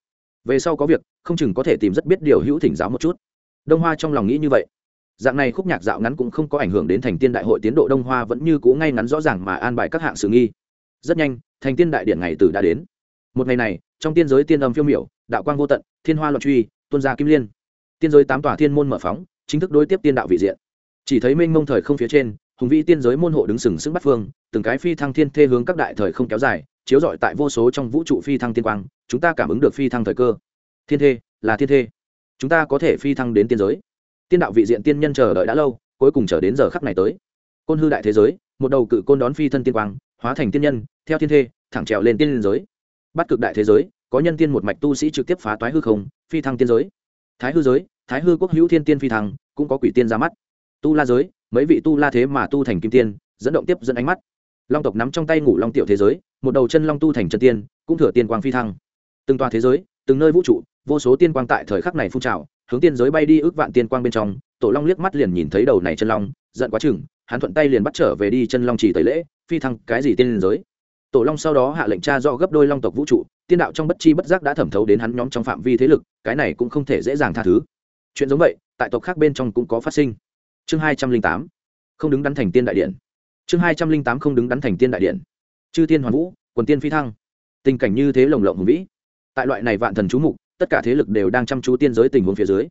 [SPEAKER 1] Về sau có việc, không chừng có thể tìm rất biết điều hữu thỉnh giáo một chút. Đông hoa trong lòng nghĩ như vậy. Dạng này khúc nhạc dạo ngắn cũng không có ảnh hưởng đến thành tiên đại hội tiến độ, đông hoa vẫn như cũ ngay ngắn rõ ràng mà an bài các hạng sự nghi. Rất nhanh, thành tiên đại điện ngày tử đã đến một ngày này, trong tiên giới tiên âm phiêu miểu, đạo quang vô tận, thiên hoa loạn truy, tuôn gia kim liên. Tiên giới tám tòa thiên môn mở phóng, chính thức đối tiếp tiên đạo vị diện. Chỉ thấy mênh mông thời không phía trên, hùng vĩ tiên giới môn hộ đứng sừng sững bắt phương, từng cái phi thăng thiên thê hướng các đại thời không kéo dài, chiếu rọi tại vô số trong vũ trụ phi thăng tiên quang, chúng ta cảm ứng được phi thăng thời cơ. Thiên thê, là thiên thê. Chúng ta có thể phi thăng đến tiên giới. Tiên đạo vị diện tiên nhân chờ đợi đã lâu, cuối cùng chờ đến giờ khắc này tới. Côn hư đại thế giới, một đầu cự côn đón phi thân tiên quang, hóa thành tiên nhân, theo thiên thê, thẳng trèo lên tiên giới bắt cực đại thế giới, có nhân tiên một mạch tu sĩ trực tiếp phá toái hư không, phi thăng tiên giới. Thái hư giới, thái hư quốc hữu thiên tiên phi thăng, cũng có quỷ tiên ra mắt. Tu la giới, mấy vị tu la thế mà tu thành kim tiên, dẫn động tiếp dẫn ánh mắt. Long tộc nắm trong tay ngủ long tiểu thế giới, một đầu chân long tu thành chân tiên, cũng thừa tiên quang phi thăng. Từng tòa thế giới, từng nơi vũ trụ, vô số tiên quang tại thời khắc này phun trào, hướng tiên giới bay đi ước vạn tiên quang bên trong. Tổ long liếc mắt liền nhìn thấy đầu này chân long, giận quá chừng, hắn thuận tay liền bắt trở về đi chân long chỉ tẩy lễ, phi thăng cái gì tiên giới tổ long sau đó hạ lệnh tra do gấp đôi long tộc vũ trụ, tiên đạo trong bất chi bất giác đã thẩm thấu đến hắn nhóm trong phạm vi thế lực, cái này cũng không thể dễ dàng tha thứ. Chuyện giống vậy, tại tộc khác bên trong cũng có phát sinh. Chương hai trăm linh tám, không đứng đắn thành tiên đại điện. Chương hai trăm linh tám, không đứng đắn thành tiên đại điện. Chư tiên hoàn vũ, quần tiên phi thăng. Tình cảnh như thế lồng lộng hùng vĩ. Tại loại này vạn thần chú mục, tất cả thế lực đều đang chăm chú tiên giới tình huống phía dưới.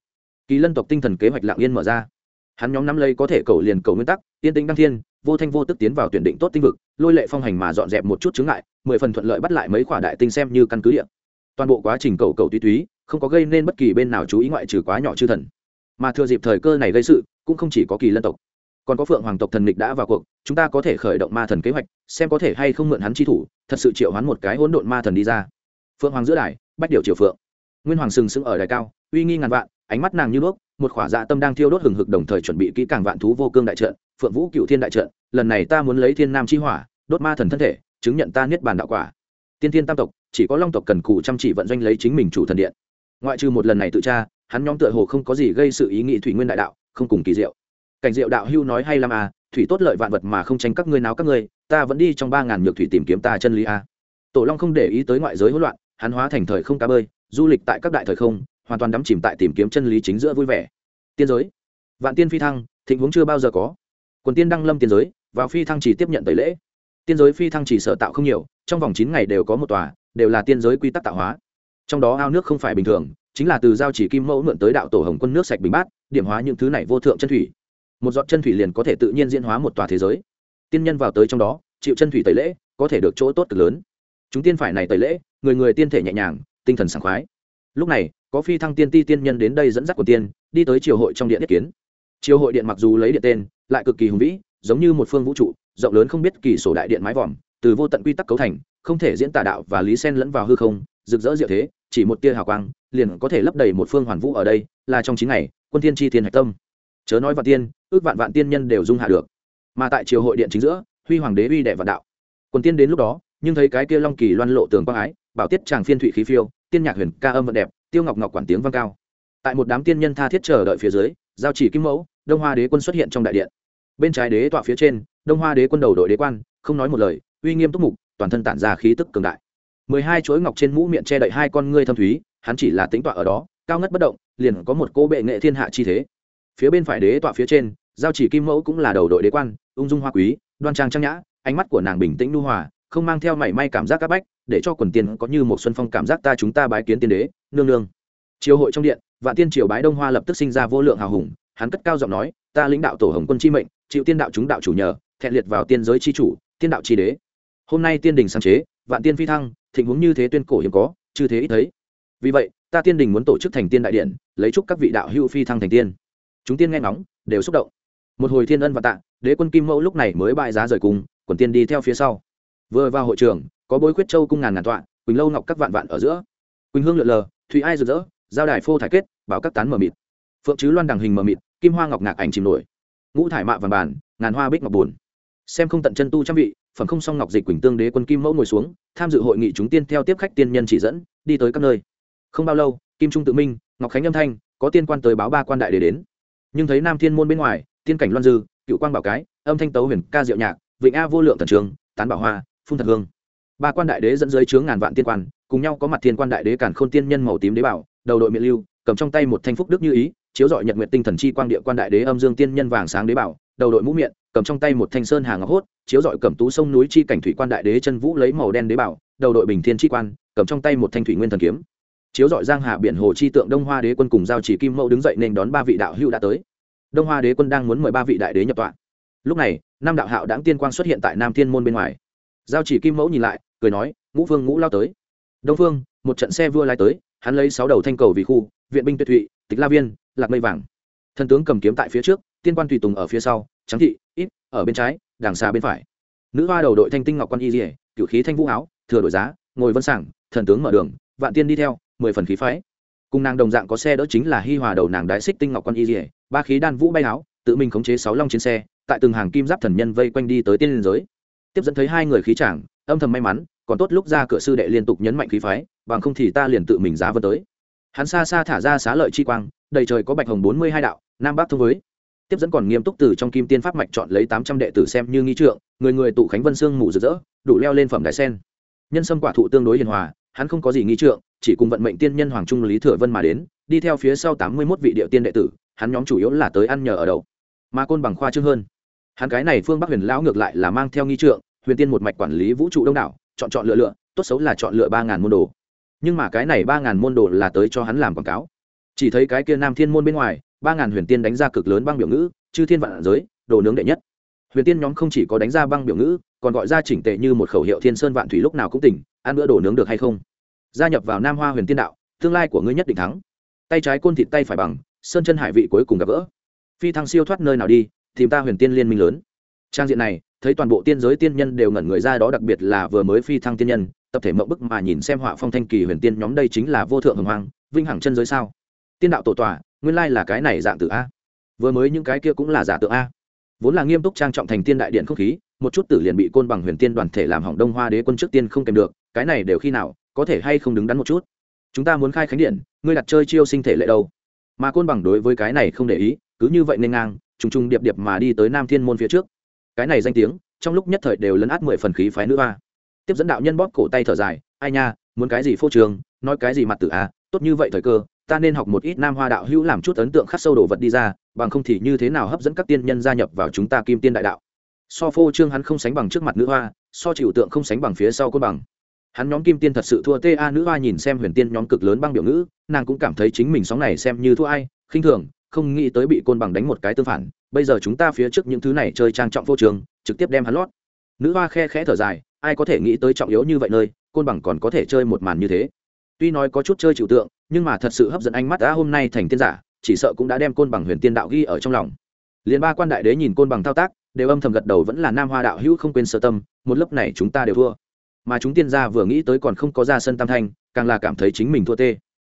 [SPEAKER 1] Kỳ lân tộc tinh thần kế hoạch lạng yên mở ra. Hắn nhóm năm lấy có thể cầu liền cầu nguyên tắc, tiên tinh đăng thiên, vô thanh vô tức tiến vào tuyển định tốt tinh vực lôi lệ phong hành mà dọn dẹp một chút chướng ngại, mười phần thuận lợi bắt lại mấy khoả đại tinh xem như căn cứ địa. Toàn bộ quá trình cầu cầu tuy túy, không có gây nên bất kỳ bên nào chú ý ngoại trừ quá nhỏ chư thần. Mà thừa dịp thời cơ này gây sự, cũng không chỉ có kỳ lân tộc. Còn có phượng hoàng tộc thần nghịch đã vào cuộc, chúng ta có thể khởi động ma thần kế hoạch, xem có thể hay không mượn hắn chi thủ, thật sự triệu hắn một cái hỗn độn ma thần đi ra. Phượng hoàng giữa đài, bách điều triều phượng. Nguyên hoàng sừng sững ở đài cao, uy nghi ngàn vạn, ánh mắt nàng như đuốc một khỏa dạ tâm đang thiêu đốt hừng hực đồng thời chuẩn bị kỹ càng vạn thú vô cương đại trận phượng vũ cựu thiên đại trận, lần này ta muốn lấy thiên nam chi hỏa, đốt ma thần thân thể, chứng nhận ta niết bàn đạo quả. Tiên thiên tam tộc, chỉ có long tộc cần cù chăm chỉ vận doanh lấy chính mình chủ thần điện. Ngoại trừ một lần này tự tra, hắn nhóm tựa hồ không có gì gây sự ý nghị thủy nguyên đại đạo, không cùng kỳ diệu. Cảnh diệu đạo hưu nói hay lắm à thủy tốt lợi vạn vật mà không tranh các ngươi nào các ngươi, ta vẫn đi trong ba ngàn nhược thủy tìm kiếm ta chân lý à. tổ long không để ý tới ngoại giới hỗn loạn, hắn hóa thành thời không cá bơi, du lịch tại các đại thời không, hoàn toàn đắm chìm tại tìm kiếm chân lý chính giữa vui vẻ. Tiên giới. Vạn tiên phi thăng, thịnh vốn chưa bao giờ có quần tiên đăng lâm tiên giới, vào phi thăng chỉ tiếp nhận tẩy lễ. Tiên giới phi thăng chỉ sở tạo không nhiều, trong vòng chín ngày đều có một tòa, đều là tiên giới quy tắc tạo hóa. Trong đó ao nước không phải bình thường, chính là từ giao chỉ kim mẫu mượn tới đạo tổ hồng quân nước sạch bình bát, điểm hóa những thứ này vô thượng chân thủy. Một giọt chân thủy liền có thể tự nhiên diễn hóa một tòa thế giới. Tiên nhân vào tới trong đó, chịu chân thủy tẩy lễ, có thể được chỗ tốt cực lớn. Chúng tiên phải này tẩy lễ, người người tiên thể nhẹ nhàng, tinh thần sảng khoái. Lúc này, có phi thăng tiên ti tiên nhân đến đây dẫn dắt của tiên, đi tới triều hội trong điện nhất kiến triều hội điện mặc dù lấy điện tên, lại cực kỳ hùng vĩ, giống như một phương vũ trụ, rộng lớn không biết kỳ sổ đại điện mái vòm, từ vô tận quy tắc cấu thành, không thể diễn tả đạo và lý sen lẫn vào hư không, rực rỡ diệu thế, chỉ một tia hào quang, liền có thể lấp đầy một phương hoàn vũ ở đây, là trong chín ngày, quân tiên tri thiên hạch tâm. Chớ nói vạn tiên, ước vạn vạn tiên nhân đều dung hạ được. Mà tại triều hội điện chính giữa, huy hoàng đế uy đệ vạn đạo. Quân tiên đến lúc đó, nhưng thấy cái kia long kỳ loan lộ tường quang ái, bảo tiết chàng phiên thủy khí phiêu, tiên nhạc huyền ca âm vận đẹp, tiêu ngọc ngọc quản tiếng vang cao. Tại một đám tiên nhân tha thiết chờ đợi phía dưới giao chỉ kim mẫu, đông hoa đế quân xuất hiện trong đại điện. Bên trái đế tọa phía trên, đông hoa đế quân đầu đội đế quan, không nói một lời, uy nghiêm túc mục, toàn thân tản ra khí tức cường đại. Mười hai chuỗi ngọc trên mũ miệng che đậy hai con ngươi thâm thúy, hắn chỉ là tính tọa ở đó, cao ngất bất động, liền có một cô bệ nghệ thiên hạ chi thế. Phía bên phải đế tọa phía trên, giao chỉ kim mẫu cũng là đầu đội đế quan, ung dung hoa quý, đoan trang trang nhã, ánh mắt của nàng bình tĩnh nu hòa, không mang theo mảy may cảm giác c áp bách, để cho quần tiên có như một xuân phong cảm giác ta chúng ta bái kiến tiên đế, nương nương triều hội trong điện, vạn tiên triều bái đông hoa lập tức sinh ra vô lượng hào hùng, hắn cất cao giọng nói, ta lãnh đạo tổ hồng quân chi mệnh, chịu tiên đạo chúng đạo chủ nhờ, thẹn liệt vào tiên giới chi chủ, tiên đạo chi đế. Hôm nay tiên đình sáng chế, vạn tiên phi thăng, thịnh huống như thế tuyên cổ hiếm có, chư thế ít thấy. Vì vậy, ta tiên đình muốn tổ chức thành tiên đại điện, lấy chúc các vị đạo hữu phi thăng thành tiên. Chúng tiên nghe ngóng, đều xúc động. Một hồi thiên ân và tạ, đế quân kim mẫu lúc này mới bại giá rời cùng, quần tiên đi theo phía sau. Vừa vào hội trường, có bối quyết châu cung ngàn ngàn tọa, quỳnh lâu ngọc các vạn vạn ở giữa. Quỳnh hương lượn lờ thủy ai rực rỡ giao đài phô thải kết, bảo các tán mờ mịt. Phượng chứ loan đằng hình mờ mịt, kim hoa ngọc ngạc ảnh chìm nổi. Ngũ thải mạ vàng bàn, ngàn hoa bích ngọc bùn xem không tận chân tu trang vị, phẩm không song ngọc dịch quỳnh tương đế quân kim mẫu ngồi xuống, tham dự hội nghị chúng tiên theo tiếp khách tiên nhân chỉ dẫn, đi tới các nơi. Không bao lâu, kim trung tự minh, ngọc khánh âm thanh, có tiên quan tới báo ba quan đại để đến. Nhưng thấy nam thiên môn bên ngoài, tiên cảnh loan dư, cựu quang bảo cái, âm thanh tấu huyền, ca diệu nhạc, vịnh a vô lượng thần trường, tán bảo hoa, phun thật hương. Ba quan đại đế dẫn dưới chướng ngàn vạn tiên quan cùng nhau có mặt thiên quan đại đế cản khôn tiên nhân màu tím đế bảo, đầu đội miệng lưu, cầm trong tay một thanh phúc đức như ý, chiếu dọi nhật nguyện tinh thần chi quang địa quan đại đế âm dương tiên nhân vàng sáng đế bảo, đầu đội mũ miệng, cầm trong tay một thanh sơn hàng ngọc hốt, chiếu dọi cầm tú sông núi chi cảnh thủy quan đại đế chân vũ lấy màu đen đế bảo, đầu đội bình thiên chi quan, cầm trong tay một thanh thủy nguyên thần kiếm. Chiếu dọi giang hạ biển hồ chi tượng đông hoa đế quân cùng giao chỉ kim mẫu đứng dậy nên đón ba vị đạo hữu đã tới. Đông hoa đế quân đang muốn mời ba vị đại đế nhập tọa. Lúc này nam đạo hạo đáng tiên quang xuất hiện tại nam thiên môn bên ngoài. Giao chỉ kim mẫu nhìn lại, cười nói, ngũ vương, ngũ lao tới đông phương, một trận xe vua lai tới, hắn lấy sáu đầu thanh cầu vì khu, viện binh tuyệt thụy, tịch la viên, lạc mây vàng. Thần tướng cầm kiếm tại phía trước, tiên quan tùy tùng ở phía sau, trắng thị, ít, ở bên trái đàng xa bên phải. Nữ hoa đầu đội thanh tinh ngọc quan y dỉa cựu khí thanh vũ áo, thừa đổi giá, ngồi vân sảng, thần tướng mở đường, vạn tiên đi theo, mười phần khí phái. Cùng nàng đồng dạng có xe đỡ chính là hi hòa đầu nàng đái xích tinh ngọc quan y dỉa ba khí đan vũ bay áo, tự mình khống chế sáu long trên xe, tại từng hàng kim giáp thần nhân vây quanh đi tới tiên liên giới. Tiếp dẫn thấy hai người khí chàng, âm thầm may mắn còn tốt lúc ra cửa sư đệ liên tục nhấn mạnh khí phái, bằng không thì ta liền tự mình giá vân tới. Hắn xa xa thả ra xá lợi chi quang, đầy trời có bạch hồng bốn mươi hai đạo, nam bắc thông với. Tiếp dẫn còn nghiêm túc từ trong kim tiên pháp mạch chọn lấy tám trăm đệ tử xem như nghi trượng, người người tụ khánh vân sương mù rực rỡ, đủ leo lên phẩm đại sen. Nhân sâm quả thụ tương đối hiền hòa, hắn không có gì nghi trượng, chỉ cùng vận mệnh tiên nhân hoàng trung lý thừa vân mà đến, đi theo phía sau tám mươi mốt vị địa tiên đệ tử, hắn nhóm chủ yếu là tới ăn nhờ ở đầu mà côn bằng khoa trương hơn. Hắn cái này phương bắc huyền lão ngược lại là mang theo nghi trượng, huyền tiên một mạch quản lý vũ trụ đông đảo chọn chọn lựa lựa, tốt xấu là chọn lựa ba ngàn môn đồ. Nhưng mà cái này ba ngàn môn đồ là tới cho hắn làm quảng cáo. Chỉ thấy cái kia nam thiên môn bên ngoài, ba ngàn huyền tiên đánh ra cực lớn băng biểu ngữ, chư thiên vạn giới, đồ nướng đệ nhất. Huyền tiên nhóm không chỉ có đánh ra băng biểu ngữ, còn gọi ra chỉnh tệ như một khẩu hiệu thiên sơn vạn thủy lúc nào cũng tỉnh, ăn bữa đồ nướng được hay không? Gia nhập vào nam hoa huyền tiên đạo, tương lai của ngươi nhất định thắng. Tay trái côn thịt tay phải bằng, sơn chân hải vị cuối cùng gặp gỡ. Phi thăng siêu thoát nơi nào đi, tìm ta huyền tiên liên minh lớn. Trang diện này thấy toàn bộ tiên giới tiên nhân đều ngẩn người ra đó, đặc biệt là vừa mới phi thăng tiên nhân, tập thể mộng bức mà nhìn xem họa phong thanh kỳ huyền tiên nhóm đây chính là vô thượng hồng hoàng vinh hằng chân giới sao? Tiên đạo tổ tòa, nguyên lai là cái này dạng tự a. Vừa mới những cái kia cũng là giả tượng a. Vốn là nghiêm túc trang trọng thành tiên đại điện không khí, một chút tử liền bị côn bằng huyền tiên đoàn thể làm hỏng đông hoa đế quân trước tiên không kèm được, cái này đều khi nào, có thể hay không đứng đắn một chút? Chúng ta muốn khai khánh điện, ngươi đặt chơi chiêu sinh thể lệ đâu? Mà côn bằng đối với cái này không để ý, cứ như vậy nên ngang, trùng trùng điệp điệp mà đi tới nam thiên môn phía trước cái này danh tiếng, trong lúc nhất thời đều lấn át mười phần khí phái nữ hoa. Tiếp dẫn đạo nhân bóp cổ tay thở dài, ai nha, muốn cái gì phô trường, nói cái gì mặt tử a tốt như vậy thời cơ, ta nên học một ít nam hoa đạo hữu làm chút ấn tượng khắc sâu đồ vật đi ra, bằng không thì như thế nào hấp dẫn các tiên nhân gia nhập vào chúng ta kim tiên đại đạo? So phô trương hắn không sánh bằng trước mặt nữ hoa, so chịu tượng không sánh bằng phía sau côn bằng. Hắn nhóm kim tiên thật sự thua ta nữ hoa nhìn xem huyền tiên nhóm cực lớn băng biểu ngữ, nàng cũng cảm thấy chính mình sóng này xem như thua ai, khinh thường không nghĩ tới bị côn bằng đánh một cái tương phản, bây giờ chúng ta phía trước những thứ này chơi trang trọng vô trường, trực tiếp đem hắn lót. Nữ hoa khe khẽ thở dài, ai có thể nghĩ tới trọng yếu như vậy nơi, côn bằng còn có thể chơi một màn như thế. Tuy nói có chút chơi trừu tượng, nhưng mà thật sự hấp dẫn ánh mắt đã hôm nay thành tiên giả, chỉ sợ cũng đã đem côn bằng huyền tiên đạo ghi ở trong lòng. Liền ba quan đại đế nhìn côn bằng thao tác, đều âm thầm gật đầu vẫn là nam hoa đạo hữu không quên sơ tâm, một lớp này chúng ta đều thua. Mà chúng tiên gia vừa nghĩ tới còn không có ra sân tam thanh, càng là cảm thấy chính mình thua tê.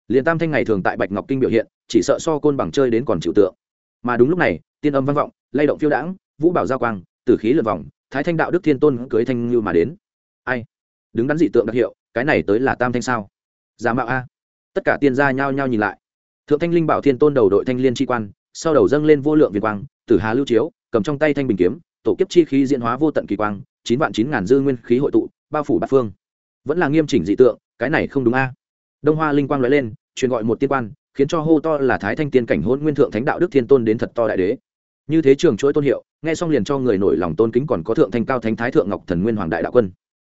[SPEAKER 1] Liền tam thanh ngày thường tại bạch ngọc kinh biểu hiện chỉ sợ so côn bằng chơi đến còn chịu tượng. Mà đúng lúc này, tiên âm vang vọng, lay động phiêu đãng, vũ bảo giao quang, tử khí lượt vòng, thái thanh đạo đức thiên tôn cưới thanh như mà đến. Ai? Đứng đắn dị tượng đặc hiệu, cái này tới là tam thanh sao? Giả mạo a. Tất cả tiên gia nhao nhao nhìn lại. Thượng thanh linh bảo thiên tôn đầu đội thanh liên tri quan, sau đầu dâng lên vô lượng việt quang, tử hà lưu chiếu, cầm trong tay thanh bình kiếm, tổ kiếp chi khí diễn hóa vô tận kỳ quang, chín vạn chín ngàn dư nguyên khí hội tụ, bao phủ bát phương. Vẫn là nghiêm chỉnh dị tượng, cái này không đúng a. Đông hoa linh quang nói lên, truyền gọi một tiên quan khiến cho hô to là thái thanh tiên cảnh hôn nguyên thượng thánh đạo đức thiên tôn đến thật to đại đế. Như thế trường chuỗi tôn hiệu, nghe xong liền cho người nổi lòng tôn kính còn có thượng thanh cao thánh thái thượng ngọc thần nguyên hoàng đại đạo quân.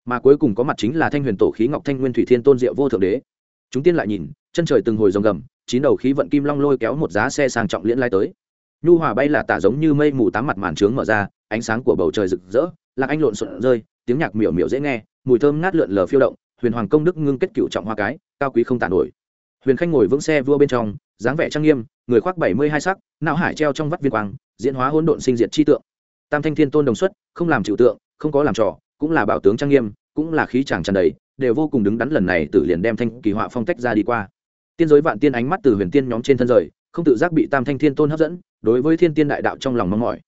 [SPEAKER 1] Mà cuối cùng có mặt chính là thanh huyền tổ khí ngọc thanh nguyên thủy thiên tôn diệu vô thượng đế. Chúng tiên lại nhìn, chân trời từng hồi rồng gầm, chín đầu khí vận kim long lôi kéo một giá xe sang trọng liễn lai tới. Nhu hòa bay là tả giống như mây mù tám mặt màn trướng mở ra, ánh sáng của bầu trời rực rỡ, lạc anh lộn xộn rơi, tiếng nhạc miểu miểu dễ nghe, mùi thơm ngát lượn lờ phiêu động, huyền hoàng công đức ngưng kết cựu trọng hoa cái, cao quý không tàn nổi huyền khanh ngồi vững xe vua bên trong, dáng vẻ trang nghiêm, người khoác bảy mươi hai sắc, não hải treo trong vắt viên quang, diễn hóa hỗn độn sinh diệt chi tượng. Tam thanh thiên tôn đồng xuất, không làm chịu tượng, không có làm trò, cũng là bảo tướng trang nghiêm, cũng là khí chàng tràn đầy, đều vô cùng đứng đắn lần này tử liền đem thanh kỳ họa phong tách ra đi qua. Tiên giới vạn tiên ánh mắt từ huyền tiên nhóm trên thân rời, không tự giác bị tam thanh thiên tôn hấp dẫn, đối với thiên tiên đại đạo trong lòng mong mỏi.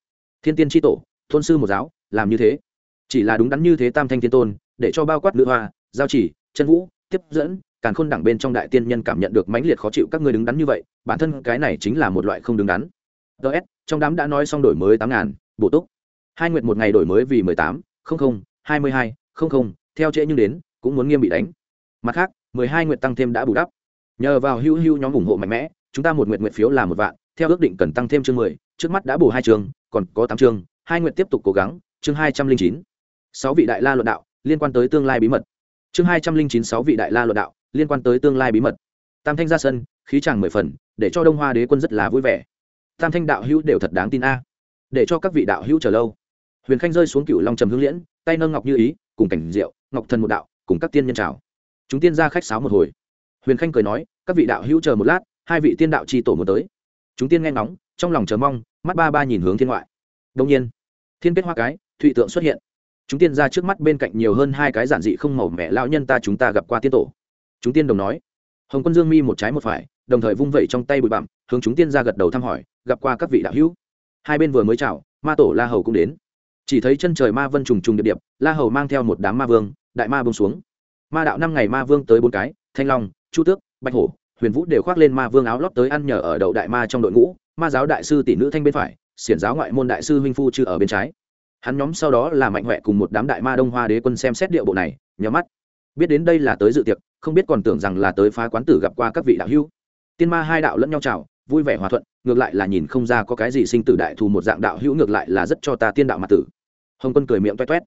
[SPEAKER 1] Thiên tiên tri tổ, tôn sư một giáo, làm như thế. Chỉ là đúng đắn như thế tam thanh thiên tôn, để cho bao quát nữ hoa, giao chỉ, chân vũ, tiếp dẫn càn khôn đẳng bên trong đại tiên nhân cảm nhận được mãnh liệt khó chịu các ngươi đứng đắn như vậy, bản thân cái này chính là một loại không đứng đắn. Ts trong đám đã nói xong đổi mới tám ngàn, bổ túc. Hai nguyệt một ngày đổi mới vì mười tám, không không, hai mươi hai, không không, theo trễ nhưng đến, cũng muốn nghiêm bị đánh. Mặt khác, mười hai nguyệt tăng thêm đã bù đắp. Nhờ vào hưu hưu nhóm ủng hộ mạnh mẽ, chúng ta một nguyện nguyện phiếu là một vạn, theo ước định cần tăng thêm chương mười, trước mắt đã bù hai chương, còn có tám chương. Hai nguyện tiếp tục cố gắng, chương hai trăm linh chín. Sáu vị đại la luận đạo, liên quan tới tương lai bí mật chương hai trăm linh chín sáu vị đại la luận đạo, liên quan tới tương lai bí mật. Tam thanh ra sân, khí chàng mười phần, để cho đông hoa đế quân rất là vui vẻ. Tam thanh đạo hữu đều thật đáng tin a. Để cho các vị đạo hữu chờ lâu. Huyền khanh rơi xuống cựu long trầm hương liễn, tay nâng ngọc như ý, cùng cảnh diệu, ngọc thần một đạo, cùng các tiên nhân chào. Chúng tiên ra khách sáo một hồi. Huyền khanh cười nói, các vị đạo hữu chờ một lát, hai vị tiên đạo tri tổ một tới. Chúng tiên nghe ngóng, trong lòng chờ mong, mắt ba ba nhìn hướng thiên ngoại. Đông nhiên, thiên kết hoa cái, thụy tượng xuất hiện chúng tiên ra trước mắt bên cạnh nhiều hơn hai cái giản dị không màu mẹ lão nhân ta chúng ta gặp qua tiên tổ. Chúng tiên đồng nói. Hồng quân dương mi một trái một phải, đồng thời vung vẩy trong tay bụi bặm, hướng chúng tiên ra gật đầu thăm hỏi, gặp qua các vị đạo hữu. Hai bên vừa mới chào, ma tổ la hầu cũng đến. Chỉ thấy chân trời ma vân trùng trùng điệp điệp, la hầu mang theo một đám ma vương, đại ma bông xuống. Ma đạo năm ngày ma vương tới bốn cái, thanh long, chu tước, bạch hổ, huyền vũ đều khoác lên ma vương áo lót tới ăn nhờ ở đậu đại ma trong đội ngũ, ma giáo đại sư tỷ nữ thanh bên phải, xiển giáo ngoại môn đại sư huynh phu chư ở bên trái hắn nhóm sau đó là mạnh huệ cùng một đám đại ma đông hoa đế quân xem xét địa bộ này nhớ mắt. Biết đến đây là tới dự tiệc, không biết còn tưởng rằng là tới phá quán tử gặp qua các vị đạo hữu. Tiên ma hai đạo lẫn nhau chào, vui vẻ hòa thuận, ngược lại là nhìn không ra có cái gì sinh tử đại thù một dạng đạo hữu ngược lại là rất cho ta tiên đạo mặt tử. Hồng quân cười miệng toét toét.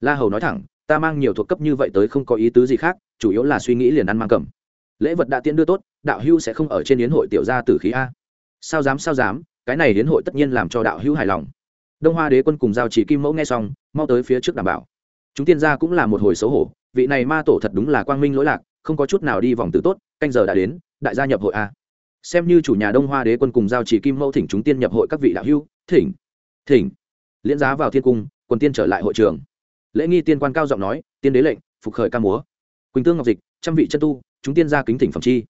[SPEAKER 1] La hầu nói thẳng, ta mang nhiều thuộc cấp như vậy tới không có ý tứ gì khác, chủ yếu là suy nghĩ liền ăn mang cầm. Lễ vật đã tiễn đưa tốt, đạo hữu sẽ không ở trên yến hội tiểu gia tử khí a. Sao dám sao dám, cái này yến hội tất nhiên làm cho đạo hữu hài lòng đông hoa đế quân cùng giao chỉ kim mẫu nghe xong, mau tới phía trước đảm bảo. Chúng tiên gia cũng là một hồi xấu hổ, vị này ma tổ thật đúng là quang minh lỗi lạc, không có chút nào đi vòng từ tốt, canh giờ đã đến, đại gia nhập hội a. Xem như chủ nhà đông hoa đế quân cùng giao chỉ kim mẫu thỉnh chúng tiên nhập hội các vị đạo hữu, thỉnh thỉnh. Liễn giá vào thiên cung quân tiên trở lại hội trường. Lễ nghi tiên quan cao giọng nói, tiên đế lệnh, phục khởi ca múa. Quỳnh tương ngọc dịch, trăm vị chân tu, chúng tiên gia kính thỉnh phẩm chi.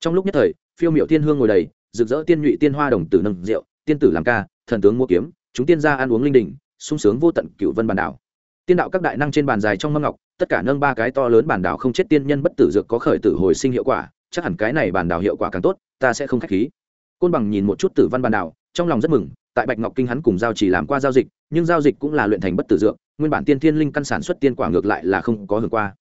[SPEAKER 1] Trong lúc nhất thời, phiêu miệu tiên hương ngồi đầy, rực rỡ tiên nhụy tiên hoa đồng tử nâng rượu, tiên tử làm ca, thần tướng mua kiếm chúng tiên gia ăn uống linh đình, sung sướng vô tận cựu vân bản đảo. Tiên đạo các đại năng trên bàn dài trong mâm ngọc, tất cả nâng ba cái to lớn bản đảo không chết tiên nhân bất tử dược có khởi tử hồi sinh hiệu quả, chắc hẳn cái này bản đảo hiệu quả càng tốt, ta sẽ không khách khí. Côn bằng nhìn một chút tử văn bản đảo, trong lòng rất mừng, tại bạch ngọc kinh hắn cùng giao chỉ làm qua giao dịch, nhưng giao dịch cũng là luyện thành bất tử dược, nguyên bản tiên thiên linh căn sản xuất tiên quả ngược lại là không có hưởng qua.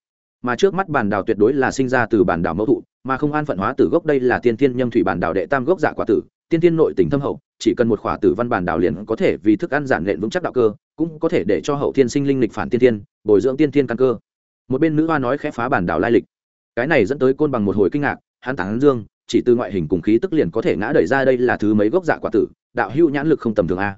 [SPEAKER 1] Mà trước mắt bản đảo tuyệt đối là sinh ra từ bản đảo mẫu thụ, mà không an phận hóa từ gốc đây là tiên thiên nhâm thủy bản đảo đệ tam gốc dạ quả tử, tiên thiên nội tình thâm hậu chỉ cần một khỏa tử văn bản đảo liền có thể vì thức ăn giản lện vững chắc đạo cơ, cũng có thể để cho hậu thiên sinh linh lịch phản tiên thiên, bồi dưỡng tiên thiên căn cơ. Một bên nữ hoa nói khẽ phá bản đảo lai lịch. Cái này dẫn tới côn bằng một hồi kinh ngạc, hắn tán dương, chỉ từ ngoại hình cùng khí tức liền có thể ngã đẩy ra đây là thứ mấy gốc dạ quả tử, đạo hữu nhãn lực không tầm thường a.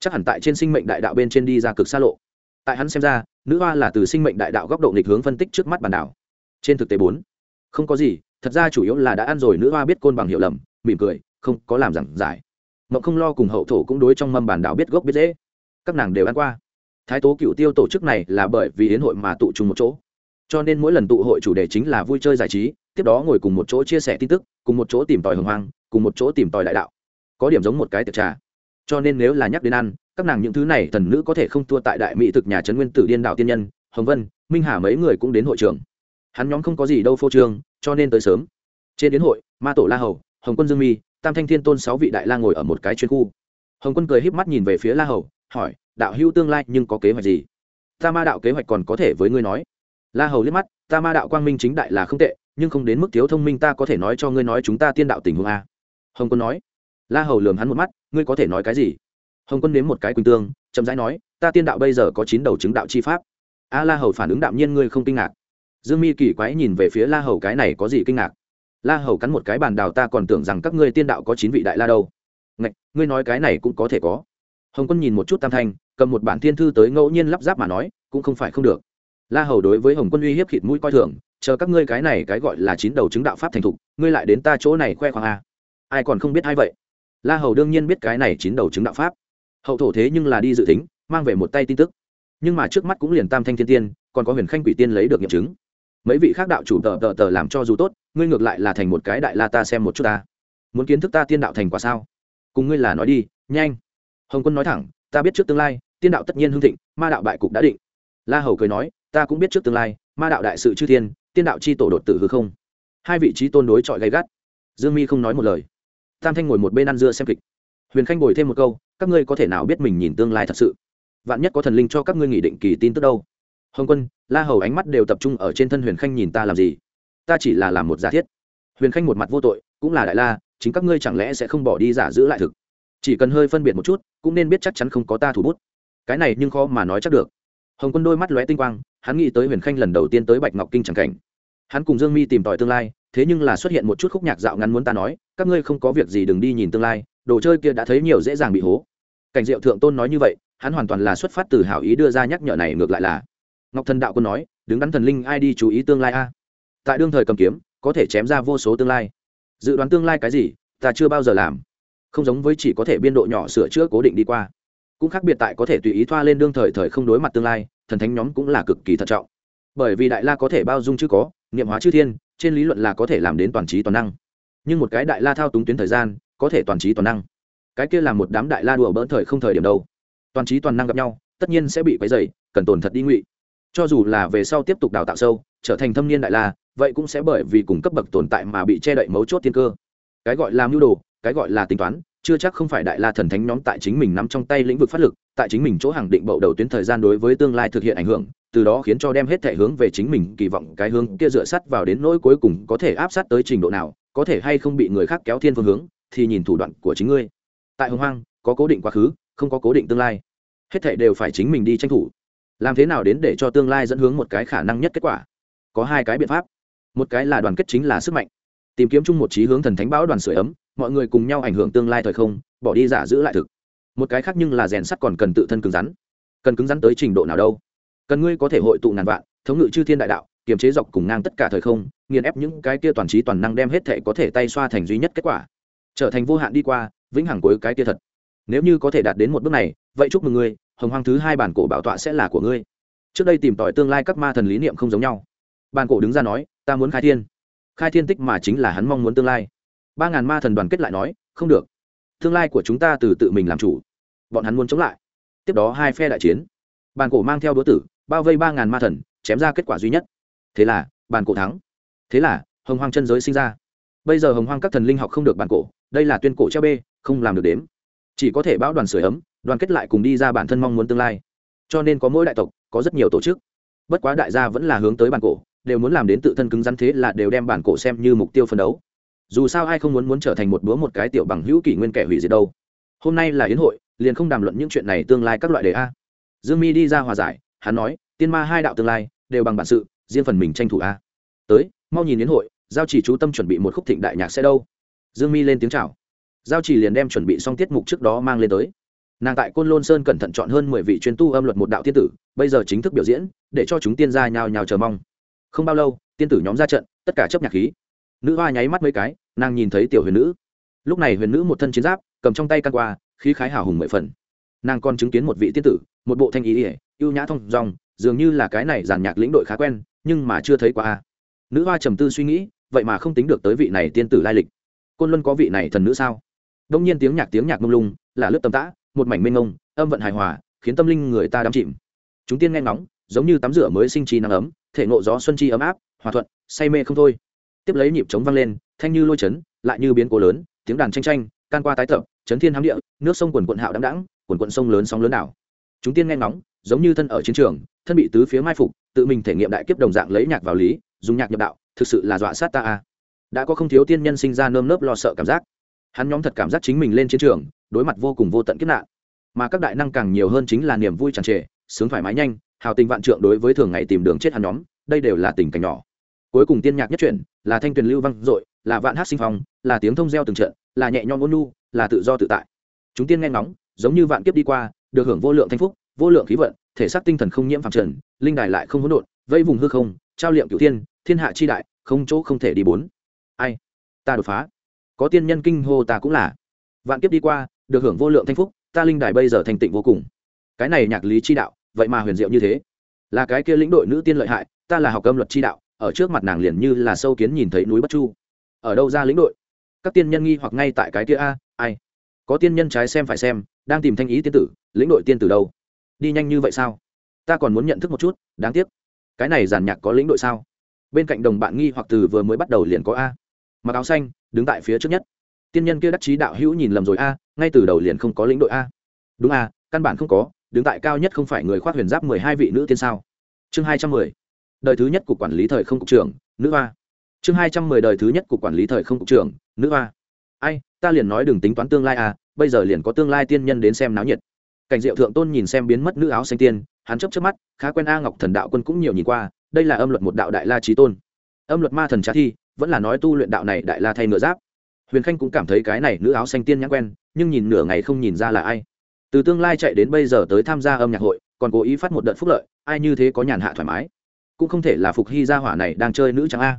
[SPEAKER 1] Chắc hẳn tại trên sinh mệnh đại đạo bên trên đi ra cực xa lộ. Tại hắn xem ra, nữ hoa là từ sinh mệnh đại đạo góc độ nghịch hướng phân tích trước mắt bản đảo. Trên thực tế bốn, không có gì, thật ra chủ yếu là đã ăn rồi, nữ hoa biết côn bằng hiểu lầm, mỉm cười, không có làm giảng giải mộng không lo cùng hậu thổ cũng đối trong mâm bản đảo biết gốc biết dễ các nàng đều ăn qua. Thái tố cựu tiêu tổ chức này là bởi vì hiến hội mà tụ trùng một chỗ. Cho nên mỗi lần tụ hội chủ đề chính là vui chơi giải trí, tiếp đó ngồi cùng một chỗ chia sẻ tin tức, cùng một chỗ tìm tòi hồng hoang, cùng một chỗ tìm tòi đại đạo. Có điểm giống một cái tiệc trà. Cho nên nếu là nhắc đến ăn, các nàng những thứ này thần nữ có thể không thua tại đại mỹ thực nhà trấn nguyên tử điên đạo tiên nhân, hồng vân, minh hà mấy người cũng đến hội trường. Hắn nhóm không có gì đâu phô trương, cho nên tới sớm. Trên đến hội, ma tổ la hầu, hồng quân dương mi tam thanh thiên tôn sáu vị đại la ngồi ở một cái chuyên khu. Hồng quân cười híp mắt nhìn về phía la hầu, hỏi, đạo hữu tương lai nhưng có kế hoạch gì? Ta ma đạo kế hoạch còn có thể với ngươi nói. La hầu liếc mắt, ta ma đạo quang minh chính đại là không tệ, nhưng không đến mức thiếu thông minh ta có thể nói cho ngươi nói chúng ta tiên đạo tình huống a. Hồng quân nói. La hầu lườm hắn một mắt, ngươi có thể nói cái gì? Hồng quân nếm một cái quỳnh tương, chậm rãi nói, ta tiên đạo bây giờ có chín đầu chứng đạo chi pháp. A la hầu phản ứng đạm nhiên, ngươi không kinh ngạc. Dương mi kỳ quái nhìn về phía la hầu, cái này có gì kinh ngạc? La hầu cắn một cái bàn đào, ta còn tưởng rằng các ngươi tiên đạo có chín vị đại la đâu. Ngạch, ngươi nói cái này cũng có thể có. Hồng quân nhìn một chút tam thanh, cầm một bản thiên thư tới ngẫu nhiên lắp ráp mà nói, cũng không phải không được. La hầu đối với hồng quân uy hiếp khịt mũi coi thường, chờ các ngươi cái này cái gọi là chín đầu chứng đạo pháp thành thục, ngươi lại đến ta chỗ này khoe khoang a ai còn không biết ai vậy? La hầu đương nhiên biết cái này chín đầu chứng đạo pháp. Hậu thổ thế nhưng là đi dự tính, mang về một tay tin tức. Nhưng mà trước mắt cũng liền tam thanh thiên tiên, còn có huyền khanh quỷ tiên lấy được nghiệm chứng mấy vị khác đạo chủ tờ tờ tờ làm cho dù tốt, ngươi ngược lại là thành một cái đại la ta xem một chút ta. Muốn kiến thức ta tiên đạo thành quả sao? Cùng ngươi là nói đi, nhanh. Hồng quân nói thẳng, ta biết trước tương lai, tiên đạo tất nhiên hưng thịnh, ma đạo bại cục đã định. La hầu cười nói, ta cũng biết trước tương lai, ma đạo đại sự chư thiên, tiên đạo c h i tổ đột tử hư không. Hai vị trí tôn đối chọi gay gắt. Dương mi không nói một lời. Tam thanh ngồi một bên ăn dưa xem kịch. Huyền khanh bồi thêm một câu, các ngươi có thể nào biết mình nhìn tương lai thật sự? Vạn nhất có thần linh cho các ngươi nghỉ định kỳ tin tức đâu? Hồng quân, la hầu ánh mắt đều tập trung ở trên thân huyền khanh nhìn ta làm gì? Ta chỉ là làm một giả thiết. Huyền khanh một mặt vô tội, cũng là đại la, chính các ngươi chẳng lẽ sẽ không bỏ đi giả giữ lại thực? Chỉ cần hơi phân biệt một chút, cũng nên biết chắc chắn không có ta thủ bút. Cái này nhưng khó mà nói chắc được. Hồng quân đôi mắt lóe tinh quang, hắn nghĩ tới huyền khanh lần đầu tiên tới bạch ngọc kinh c cảnh. Hắn cùng dương mi tìm tòi tương lai, thế nhưng là xuất hiện một chút khúc nhạc dạo ngắn muốn ta nói, các ngươi không có việc gì đừng đi nhìn tương lai, đồ chơi kia đã thấy nhiều dễ dàng bị hố. Cảnh diệu thượng tôn nói như vậy, hắn hoàn toàn là xuất phát từ hảo ý đưa ra nhắc nhở này, ngược lại là ngọc thần đạo quân nói, đứng đắn thần linh ai đi chú ý tương lai a? Tại đương thời cầm kiếm, có thể chém ra vô số tương lai. Dự đoán tương lai cái gì, ta chưa bao giờ làm. Không giống với chỉ có thể biên độ nhỏ sửa chữa cố định đi qua. Cũng khác biệt tại có thể tùy ý thoa lên đương thời thời không đối mặt tương lai, thần thánh nhóm cũng là cực kỳ thận trọng. Bởi vì đại la có thể bao dung chứ có, niệm hóa chư thiên, trên lý luận là có thể làm đến toàn trí toàn năng. Nhưng một cái đại la thao túng tuyến thời gian, có thể toàn trí toàn năng. Cái kia là một đám đại la đùa bỡn thời không thời điểm đâu. Toàn trí toàn năng gặp nhau, tất nhiên sẽ bị quấy dày cần tổn thật đi ngụy cho dù là về sau tiếp tục đào tạo sâu, trở thành thâm niên đại la, vậy cũng sẽ bởi vì cùng cấp bậc tồn tại mà bị che đậy mấu chốt thiên cơ. Cái gọi là mưu đồ, cái gọi là tính toán, chưa chắc không phải đại la thần thánh nhóm tại chính mình nắm trong tay lĩnh vực phát lực, tại chính mình chỗ hàng định bậu đầu tuyến thời gian đối với tương lai thực hiện ảnh hưởng, từ đó khiến cho đem hết thể hướng về chính mình kỳ vọng, cái hướng kia dựa sắt vào đến nỗi cuối cùng có thể áp sát tới trình độ nào, có thể hay không bị người khác kéo thiên phương hướng, thì nhìn thủ đoạn của chính ngươi. Tại hồng hoang, có cố định quá khứ, không có cố định tương lai. Hết thể đều phải chính mình đi tranh thủ làm thế nào đến để cho tương lai dẫn hướng một cái khả năng nhất kết quả? Có hai cái biện pháp. Một cái là đoàn kết chính là sức mạnh. Tìm kiếm chung một trí hướng thần thánh bão đoàn sửa ấm, mọi người cùng nhau ảnh hưởng tương lai thời không, bỏ đi giả giữ lại thực. Một cái khác nhưng là rèn sắt còn cần tự thân cứng rắn. Cần cứng rắn tới trình độ nào đâu? Cần ngươi có thể hội tụ ngàn vạn, thống ngự chư thiên đại đạo, kiềm chế dọc cùng ngang tất cả thời không, nghiền ép những cái kia toàn trí toàn năng đem hết thể có thể tay xoa thành duy nhất kết quả. Trở thành vô hạn đi qua, vĩnh hằng cuối cái kia thật. Nếu như có thể đạt đến một bước này, vậy chúc mừng ngươi hồng hoang thứ hai bản cổ bảo tọa sẽ là của ngươi. Trước đây tìm tỏi tương lai các ma thần lý niệm không giống nhau. Bản cổ đứng ra nói, ta muốn khai thiên. Khai thiên tích mà chính là hắn mong muốn tương lai. Ba ngàn ma thần đoàn kết lại nói, không được. Tương lai của chúng ta từ tự mình làm chủ. Bọn hắn muốn chống lại. Tiếp đó hai phe đại chiến. Bàn cổ mang theo đũa tử, bao vây ba ngàn ma thần, chém ra kết quả duy nhất. Thế là bàn cổ thắng. Thế là, hồng hoang chân giới sinh ra. Bây giờ hồng hoang các thần linh học không được bàn cổ, đây là tuyên cổ treo bê, không làm được đếm. Chỉ có thể bão đoàn sửa ấm đoàn kết lại cùng đi ra bản thân mong muốn tương lai. Cho nên có mỗi đại tộc, có rất nhiều tổ chức. Bất quá đại gia vẫn là hướng tới bản cổ, đều muốn làm đến tự thân cứng rắn thế là đều đem bản cổ xem như mục tiêu phân đấu. Dù sao ai không muốn muốn trở thành một búa một cái tiểu bằng hữu kỷ nguyên kẻ hủy diệt đâu. Hôm nay là yến hội, liền không đàm luận những chuyện này tương lai các loại đề a. Dương mi đi ra hòa giải, hắn nói, tiên ma hai đạo tương lai, đều bằng bản sự, riêng phần mình tranh thủ a. Tới, mau nhìn yến hội, giao chỉ chú tâm chuẩn bị một khúc thịnh đại nhạc sẽ đâu. Dương mi lên tiếng chào. Giao chỉ liền đem chuẩn bị xong tiết mục trước đó mang lên tới nàng tại côn lôn sơn cẩn thận chọn hơn mười vị chuyên tu âm luật một đạo tiên tử, bây giờ chính thức biểu diễn, để cho chúng tiên gia nhào nhào chờ mong. Không bao lâu, tiên tử nhóm ra trận, tất cả chấp nhạc khí. Nữ hoa nháy mắt mấy cái, nàng nhìn thấy tiểu huyền nữ. Lúc này huyền nữ một thân chiến giáp, cầm trong tay căn qua, khí khái hào hùng mười phần. Nàng còn chứng kiến một vị tiên tử, một bộ thanh ý ỉa, ưu nhã thông dòng, dường như là cái này giàn nhạc lĩnh đội khá quen, nhưng mà chưa thấy qua nữ hoa trầm tư suy nghĩ, vậy mà không tính được tới vị này tiên tử lai lịch. Côn luân có vị này thần nữ sao? Đông nhiên tiếng nhạc tiếng nhạc mông lung, là lướt tầm tã một mảnh mênh ngông âm vận hài hòa, khiến tâm linh người ta đắm chìm. Chúng tiên nghe ngóng, giống như tắm rửa mới sinh trí nắng ấm, thể nộ gió xuân chi ấm áp, hòa thuận, say mê không thôi. Tiếp lấy nhịp trống vang lên, thanh như lôi chấn, lại như biến cố lớn, tiếng đàn tranh tranh, can qua tái tập, chấn thiên hám địa, nước sông quần quận hạo đắm đãng quần quận sông lớn sóng lớn đảo. Chúng tiên nghe ngóng, giống như thân ở chiến trường, thân bị tứ phía mai phục, tự mình thể nghiệm đại kiếp đồng dạng lấy nhạc vào lý, dùng nhạc nhập đạo, thực sự là dọa sát ta a. Đã có không thiếu tiên nhân sinh ra nơm nớp lo sợ cảm giác. Hắn nhóm thật cảm giác chính mình lên chiến trường đối mặt vô cùng vô tận kiếp nạn. Mà các đại năng càng nhiều hơn chính là niềm vui tràn trề, sướng thoải mái nhanh, hào tình vạn trượng đối với thường ngày tìm đường chết hắn nhóm, đây đều là tình cảnh nhỏ. Cuối cùng tiên nhạc nhất truyện là thanh tuyền lưu văn dội, là vạn hát sinh phong, là tiếng thông gieo từng trận, là nhẹ nhõm ôn nu là tự do tự tại. Chúng tiên nghe ngóng, giống như vạn kiếp đi qua, được hưởng vô lượng thanh phúc, vô lượng khí vận, thể xác tinh thần không nhiễm phàm trần, linh đài lại không hỗn độn, vây vùng hư không, trao liệm cửu thiên thiên hạ chi đại, không chỗ không thể đi bốn. Ai? Ta đột phá. Có tiên nhân kinh hô ta cũng là. Vạn kiếp đi qua được hưởng vô lượng thanh phúc, ta linh đài bây giờ thành tịnh vô cùng. Cái này nhạc lý chi đạo, vậy mà huyền diệu như thế. Là cái kia lĩnh đội nữ tiên lợi hại, ta là học âm luật chi đạo, ở trước mặt nàng liền như là sâu kiến nhìn thấy núi bất chu. Ở đâu ra lĩnh đội? Các tiên nhân nghi hoặc ngay tại cái kia a, ai? Có tiên nhân trái xem phải xem, đang tìm thanh ý tiên tử, lĩnh đội tiên tử đâu? Đi nhanh như vậy sao? Ta còn muốn nhận thức một chút, đáng tiếc. Cái này giàn nhạc có lĩnh đội sao? Bên cạnh đồng bạn nghi hoặc từ vừa mới bắt đầu liền có a. Mặc áo xanh, đứng tại phía trước nhất tiên nhân kia đắc chí đạo hữu nhìn lầm rồi a, ngay từ đầu liền không có lĩnh đội a. Đúng a, căn bản không có, đứng tại cao nhất không phải người khoác huyền giáp mười hai vị nữ tiên sao? Chương hai trăm mười. Đời thứ nhất cục quản lý thời không cục trưởng, nữ hoa. Chương hai trăm mười đời thứ nhất cục quản lý thời không cục trưởng, nữ hoa. Ai, ta liền nói đừng tính toán tương lai à bây giờ liền có tương lai tiên nhân đến xem náo nhiệt. Cảnh diệu thượng tôn nhìn xem biến mất nữ áo xanh tiên, hắn chấp chấp mắt, khá quen a ngọc thần đạo quân cũng nhiều nhìn qua, đây là âm luật một đạo đại la trí tôn. Âm luật ma thần trá thi, vẫn là nói tu luyện đạo này đại la thay ngựa giáp huyền khanh cũng cảm thấy cái này nữ áo xanh tiên nhãn quen, nhưng nhìn nửa ngày không nhìn ra là ai. Từ tương lai chạy đến bây giờ tới tham gia âm nhạc hội, còn cố ý phát một đợt phúc lợi, ai như thế có nhàn hạ thoải mái. Cũng không thể là phục hy gia hỏa này đang chơi nữ trắng a.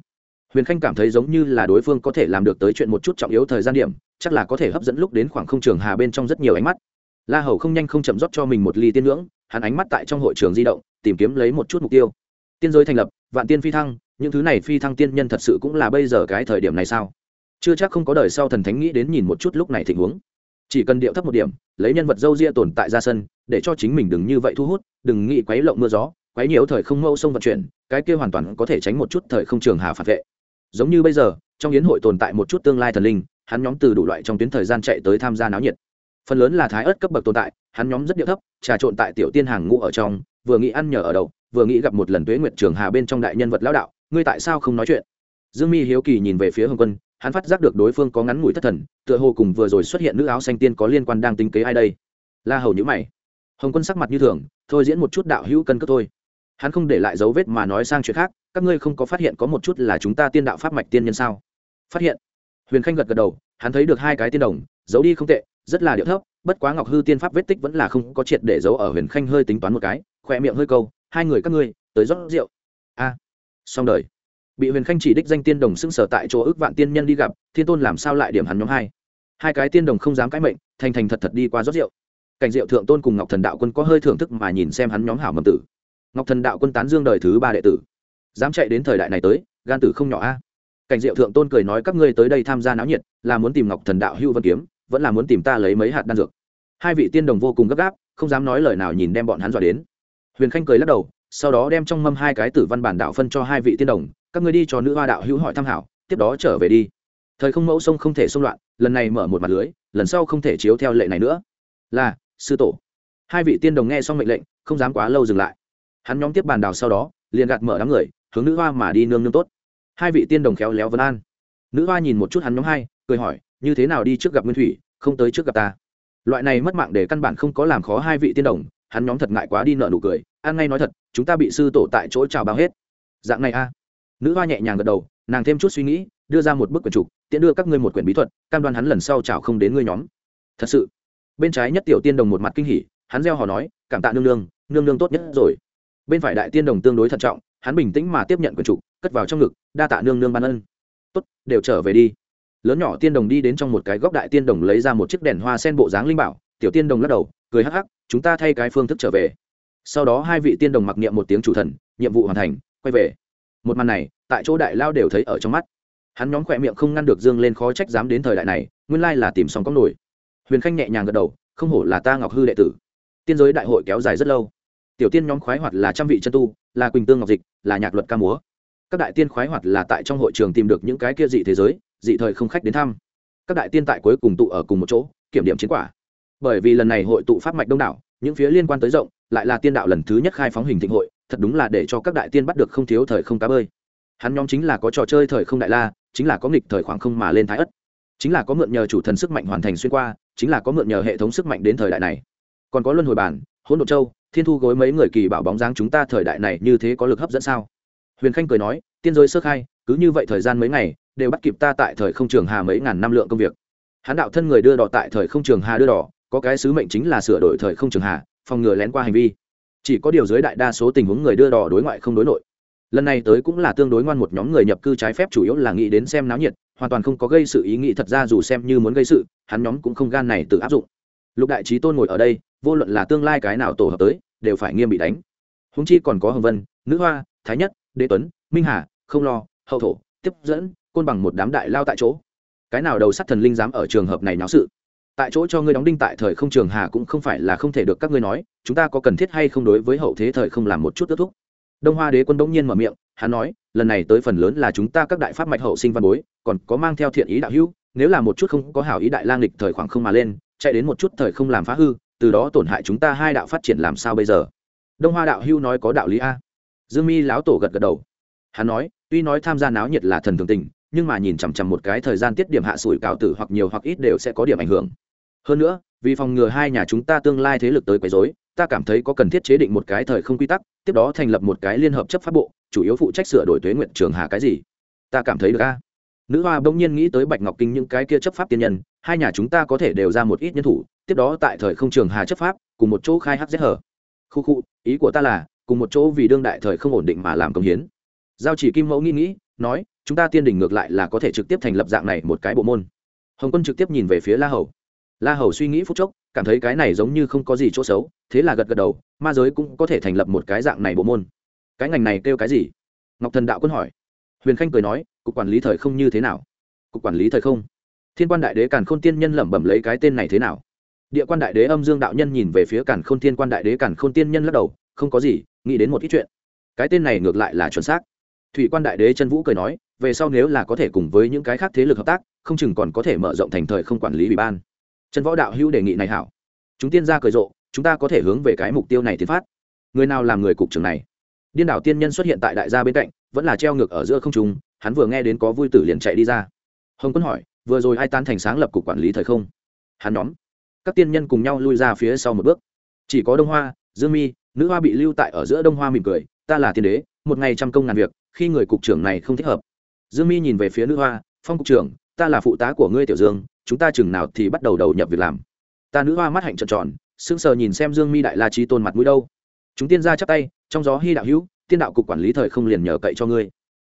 [SPEAKER 1] Huyền khanh cảm thấy giống như là đối phương có thể làm được tới chuyện một chút trọng yếu thời gian điểm, chắc là có thể hấp dẫn lúc đến khoảng không trường hà bên trong rất nhiều ánh mắt. La hầu không nhanh không chậm rót cho mình một ly tiên ngưỡng, hắn ánh mắt tại trong hội trường di động, tìm kiếm lấy một chút mục tiêu. Tiên giới thành lập, vạn tiên phi thăng, những thứ này phi thăng tiên nhân thật sự cũng là bây giờ cái thời điểm này sao? Chưa chắc không có đời sau thần thánh nghĩ đến nhìn một chút lúc này tình huống. Chỉ cần điệu thấp một điểm, lấy nhân vật dâu ria tồn tại ra sân, để cho chính mình đừng như vậy thu hút, đừng nghĩ quấy lộng mưa gió, quấy nhiều thời không mâu sông vận chuyển, cái kia hoàn toàn có thể tránh một chút thời không trường hà phản vệ. Giống như bây giờ, trong yến hội tồn tại một chút tương lai thần linh, hắn nhóm từ đủ loại trong tuyến thời gian chạy tới tham gia náo nhiệt. Phần lớn là thái ớt cấp bậc tồn tại, hắn nhóm rất điệu thấp, trà trộn tại tiểu tiên hàng ngũ ở trong, vừa nghĩ ăn nhờ ở đậu, vừa nghĩ gặp một lần tuế nguyệt trường hà bên trong đại nhân vật lão đạo, ngươi tại sao không nói chuyện? Dương mi hiếu kỳ nhìn về phía hồng quân hắn phát giác được đối phương có ngắn ngủi thất thần, tựa hồ cùng vừa rồi xuất hiện nữ áo xanh tiên có liên quan đang tính kế ai đây. La hầu nhữ mày. Hồng quân sắc mặt như thường, thôi diễn một chút đạo hữu cân cất thôi. Hắn không để lại dấu vết mà nói sang chuyện khác, các ngươi không có phát hiện có một chút là chúng ta tiên đạo pháp mạch tiên nhân sao? Phát hiện. Huyền khanh gật gật đầu, hắn thấy được hai cái tiên đồng, giấu đi không tệ, rất là điệu thấp, bất quá ngọc hư tiên pháp vết tích vẫn là không có triệt để giấu ở huyền khanh hơi tính toán một cái, khỏe miệng hơi câu, hai người các ngươi, tới rót rượu. A. Xong đời bị huyền khanh chỉ đích danh tiên đồng xưng sở tại chỗ ước vạn tiên nhân đi gặp, thiên tôn làm sao lại điểm hắn nhóm hai? Hai cái tiên đồng không dám cãi mệnh, thành thành thật thật đi qua rót rượu. Cảnh diệu thượng tôn cùng ngọc thần đạo quân có hơi thưởng thức mà nhìn xem hắn nhóm hảo mầm tử. Ngọc thần đạo quân tán dương đời thứ ba đệ tử. Dám chạy đến thời đại này tới, gan tử không nhỏ a. Cảnh diệu thượng tôn cười nói, các ngươi tới đây tham gia náo nhiệt, là muốn tìm ngọc thần đạo hưu vân kiếm, vẫn là muốn tìm ta lấy mấy hạt đan dược. Hai vị tiên đồng vô cùng gấp gáp, không dám nói lời nào nhìn đem bọn hắn dọa đến. Huyền khanh cười lắc đầu, sau đó đem trong mâm hai cái tử văn bản đạo phân cho hai vị tiên đồng các ngươi đi cho nữ hoa đạo hữu hỏi tham hảo, tiếp đó trở về đi. Thời không mẫu sông không thể xông loạn, lần này mở một mặt lưới, lần sau không thể chiếu theo lệ này nữa. Là, sư tổ. Hai vị tiên đồng nghe xong mệnh lệnh, không dám quá lâu dừng lại. Hắn nhóm tiếp bàn đào sau đó, liền gạt mở đám người, hướng nữ hoa mà đi nương nương tốt. Hai vị tiên đồng khéo léo vân an. Nữ hoa nhìn một chút hắn nhóm hai, cười hỏi, như thế nào đi trước gặp nguyên thủy, không tới trước gặp ta? Loại này mất mạng để căn bản không có làm khó hai vị tiên đồng, hắn nhóm thật ngại quá đi nợ nụ cười. An ngay nói thật, chúng ta bị sư tổ tại chỗ chào bao hết. Dạng này a nữ hoa nhẹ nhàng gật đầu, nàng thêm chút suy nghĩ, đưa ra một bức quyển trục tiễn đưa các ngươi một quyển bí thuật, cam đoan hắn lần sau chào không đến ngươi nhóm. Thật sự. Bên trái nhất tiểu tiên đồng một mặt kinh hỉ, hắn gieo hò nói, cảm tạ nương nương nương nương tốt nhất rồi. Bên phải đại tiên đồng tương đối thận trọng, hắn bình tĩnh mà tiếp nhận quyển trục, cất vào trong ngực, đa tạ nương nương ban ân. Tốt, đều trở về đi. Lớn nhỏ tiên đồng đi đến trong một cái góc đại tiên đồng lấy ra một chiếc đèn hoa sen bộ dáng linh bảo, tiểu tiên đồng lắc đầu, cười hắc hắc, chúng ta thay cái phương thức trở về. Sau đó hai vị tiên đồng mặc niệm một tiếng chủ thần, nhiệm vụ hoàn thành, quay về một màn này, tại chỗ đại lao đều thấy ở trong mắt. Hắn nhóm khỏe miệng không ngăn được dương lên khó trách dám đến thời đại này, nguyên lai là tìm xong có nổi. Huyền khanh nhẹ nhàng gật đầu, không hổ là ta ngọc hư đệ tử. Tiên giới đại hội kéo dài rất lâu. Tiểu tiên nhóm khoái hoạt là trăm vị chân tu, là quỳnh tương ngọc dịch, là nhạc luật ca múa. Các đại tiên khoái hoạt là tại trong hội trường tìm được những cái kia dị thế giới, dị thời không khách đến thăm. Các đại tiên tại cuối cùng tụ ở cùng một chỗ, kiểm điểm chiến quả. Bởi vì lần này hội tụ pháp mạch đông đảo, những phía liên quan tới rộng, lại là tiên đạo lần thứ nhất khai phóng hình thịnh hội thật đúng là để cho các đại tiên bắt được không thiếu thời không cá bơi. Hắn nhóm chính là có trò chơi thời không đại la, chính là có nghịch thời khoảng không mà lên thái ất chính là có mượn nhờ chủ thần sức mạnh hoàn thành xuyên qua, chính là có mượn nhờ hệ thống sức mạnh đến thời đại này. Còn có luân hồi bản, hỗn độ châu, thiên thu gối mấy người kỳ bảo bóng dáng chúng ta thời đại này như thế có lực hấp dẫn sao? Huyền khanh cười nói, tiên giới sơ khai, cứ như vậy thời gian mấy ngày, đều bắt kịp ta tại thời không trường hà mấy ngàn năm lượng công việc. Hắn đạo thân người đưa đỏ tại thời không trường hà đưa đỏ, có cái sứ mệnh chính là sửa đổi thời không trường hà, phòng ngừa lén qua hành vi chỉ có điều dưới đại đa số tình huống người đưa đò đối ngoại không đối nội. Lần này tới cũng là tương đối ngoan một nhóm người nhập cư trái phép chủ yếu là nghĩ đến xem náo nhiệt, hoàn toàn không có gây sự ý nghĩ thật ra dù xem như muốn gây sự, hắn nhóm cũng không gan này tự áp dụng. Lục đại trí tôn ngồi ở đây, vô luận là tương lai cái nào tổ hợp tới, đều phải nghiêm bị đánh. Húng chi còn có hồng vân, nữ hoa, thái nhất, đế tuấn, minh hà, không lo, hậu thổ, tiếp dẫn, côn bằng một đám đại lao tại chỗ. Cái nào đầu sắt thần linh dám ở trường hợp này náo sự? Tại chỗ cho ngươi đóng đinh tại thời không trường hà cũng không phải là không thể được các ngươi nói, chúng ta có cần thiết hay không đối với hậu thế thời không làm một chút ước thúc? Đông hoa đế quân bỗng nhiên mở miệng, hắn nói, lần này tới phần lớn là chúng ta các đại pháp mạch hậu sinh văn bối, còn có mang theo thiện ý đạo hữu, nếu là một chút không có hảo ý đại lang lịch thời khoảng không mà lên, chạy đến một chút thời không làm phá hư, từ đó tổn hại chúng ta hai đạo phát triển làm sao bây giờ? Đông hoa đạo hữu nói có đạo lý a. Dương mi lão tổ gật gật đầu. Hắn nói, tuy nói tham gia náo nhiệt là thần thường tình, nhưng mà nhìn chằm chằm một cái thời gian tiết điểm hạ sủi cào tử hoặc nhiều hoặc ít đều sẽ có điểm ảnh hưởng hơn nữa, vì phòng ngừa hai nhà chúng ta tương lai thế lực tới quấy rối, ta cảm thấy có cần thiết chế định một cái thời không quy tắc, tiếp đó thành lập một cái liên hợp chấp pháp bộ, chủ yếu phụ trách sửa đổi thuế nguyện trường hà cái gì. Ta cảm thấy được a. Nữ hoa bỗng nhiên nghĩ tới bạch ngọc kinh những cái kia chấp pháp tiên nhân, hai nhà chúng ta có thể đều ra một ít nhân thủ, tiếp đó tại thời không trường hà chấp pháp, cùng một chỗ khai hz hở khu khu, ý của ta là, cùng một chỗ vì đương đại thời không ổn định mà làm công hiến. Giao chỉ kim mẫu nghĩ nghĩ, nói, chúng ta tiên đình ngược lại là có thể trực tiếp thành lập dạng này một cái bộ môn. Hồng quân trực tiếp nhìn về phía la hầu la hầu suy nghĩ phút chốc, cảm thấy cái này giống như không có gì chỗ xấu, thế là gật gật đầu, ma giới cũng có thể thành lập một cái dạng này bộ môn. Cái ngành này kêu cái gì? Ngọc thần đạo quân hỏi. Huyền khanh cười nói, cục quản lý thời không như thế nào? Cục quản lý thời không? Thiên quan đại đế càn k h ô n tiên nhân lẩm bẩm lấy cái tên này thế nào? Địa quan đại đế âm dương đạo nhân nhìn về phía càn k h ô n thiên quan đại đế càn k h ô n tiên nhân lắc đầu, không có gì, nghĩ đến một ít chuyện. Cái tên này ngược lại là chuẩn xác. Thủy quan đại đế Trân vũ cười nói, về sau nếu là có thể cùng với những cái khác thế lực hợp tác, không chừng còn có thể mở rộng thành thời không quản lý ủy ban trần võ đạo hữu đề nghị này hảo. Chúng tiên gia cười rộ, chúng ta có thể hướng về cái mục tiêu này tiến phát. Người nào làm người cục trưởng này? Điên đảo tiên nhân xuất hiện tại đại gia bên cạnh, vẫn là treo ngược ở giữa không trung, hắn vừa nghe đến có vui tử liền chạy đi ra. Hồng quân hỏi, vừa rồi ai tan thành sáng lập cục quản lý thời không? Hắn nhóm. Các tiên nhân cùng nhau lui ra phía sau một bước. Chỉ có đông hoa, dương mi, nữ hoa bị lưu tại ở giữa đông hoa mỉm cười, ta là tiên đế, một ngày trăm công ngàn việc, khi người cục trưởng này không thích hợp. Dương mi nhìn về phía nữ hoa, phong cục trưởng, ta là phụ tá của ngươi tiểu dương chúng ta chừng nào thì bắt đầu đầu nhập việc làm. Ta nữ hoa mắt hạnh trợn tròn, sững sờ nhìn xem dương mi đại la trí tôn mặt mũi đâu. Chúng tiên ra chắp tay, trong gió hy đạo hữu, tiên đạo cục quản lý thời không liền nhờ cậy cho ngươi.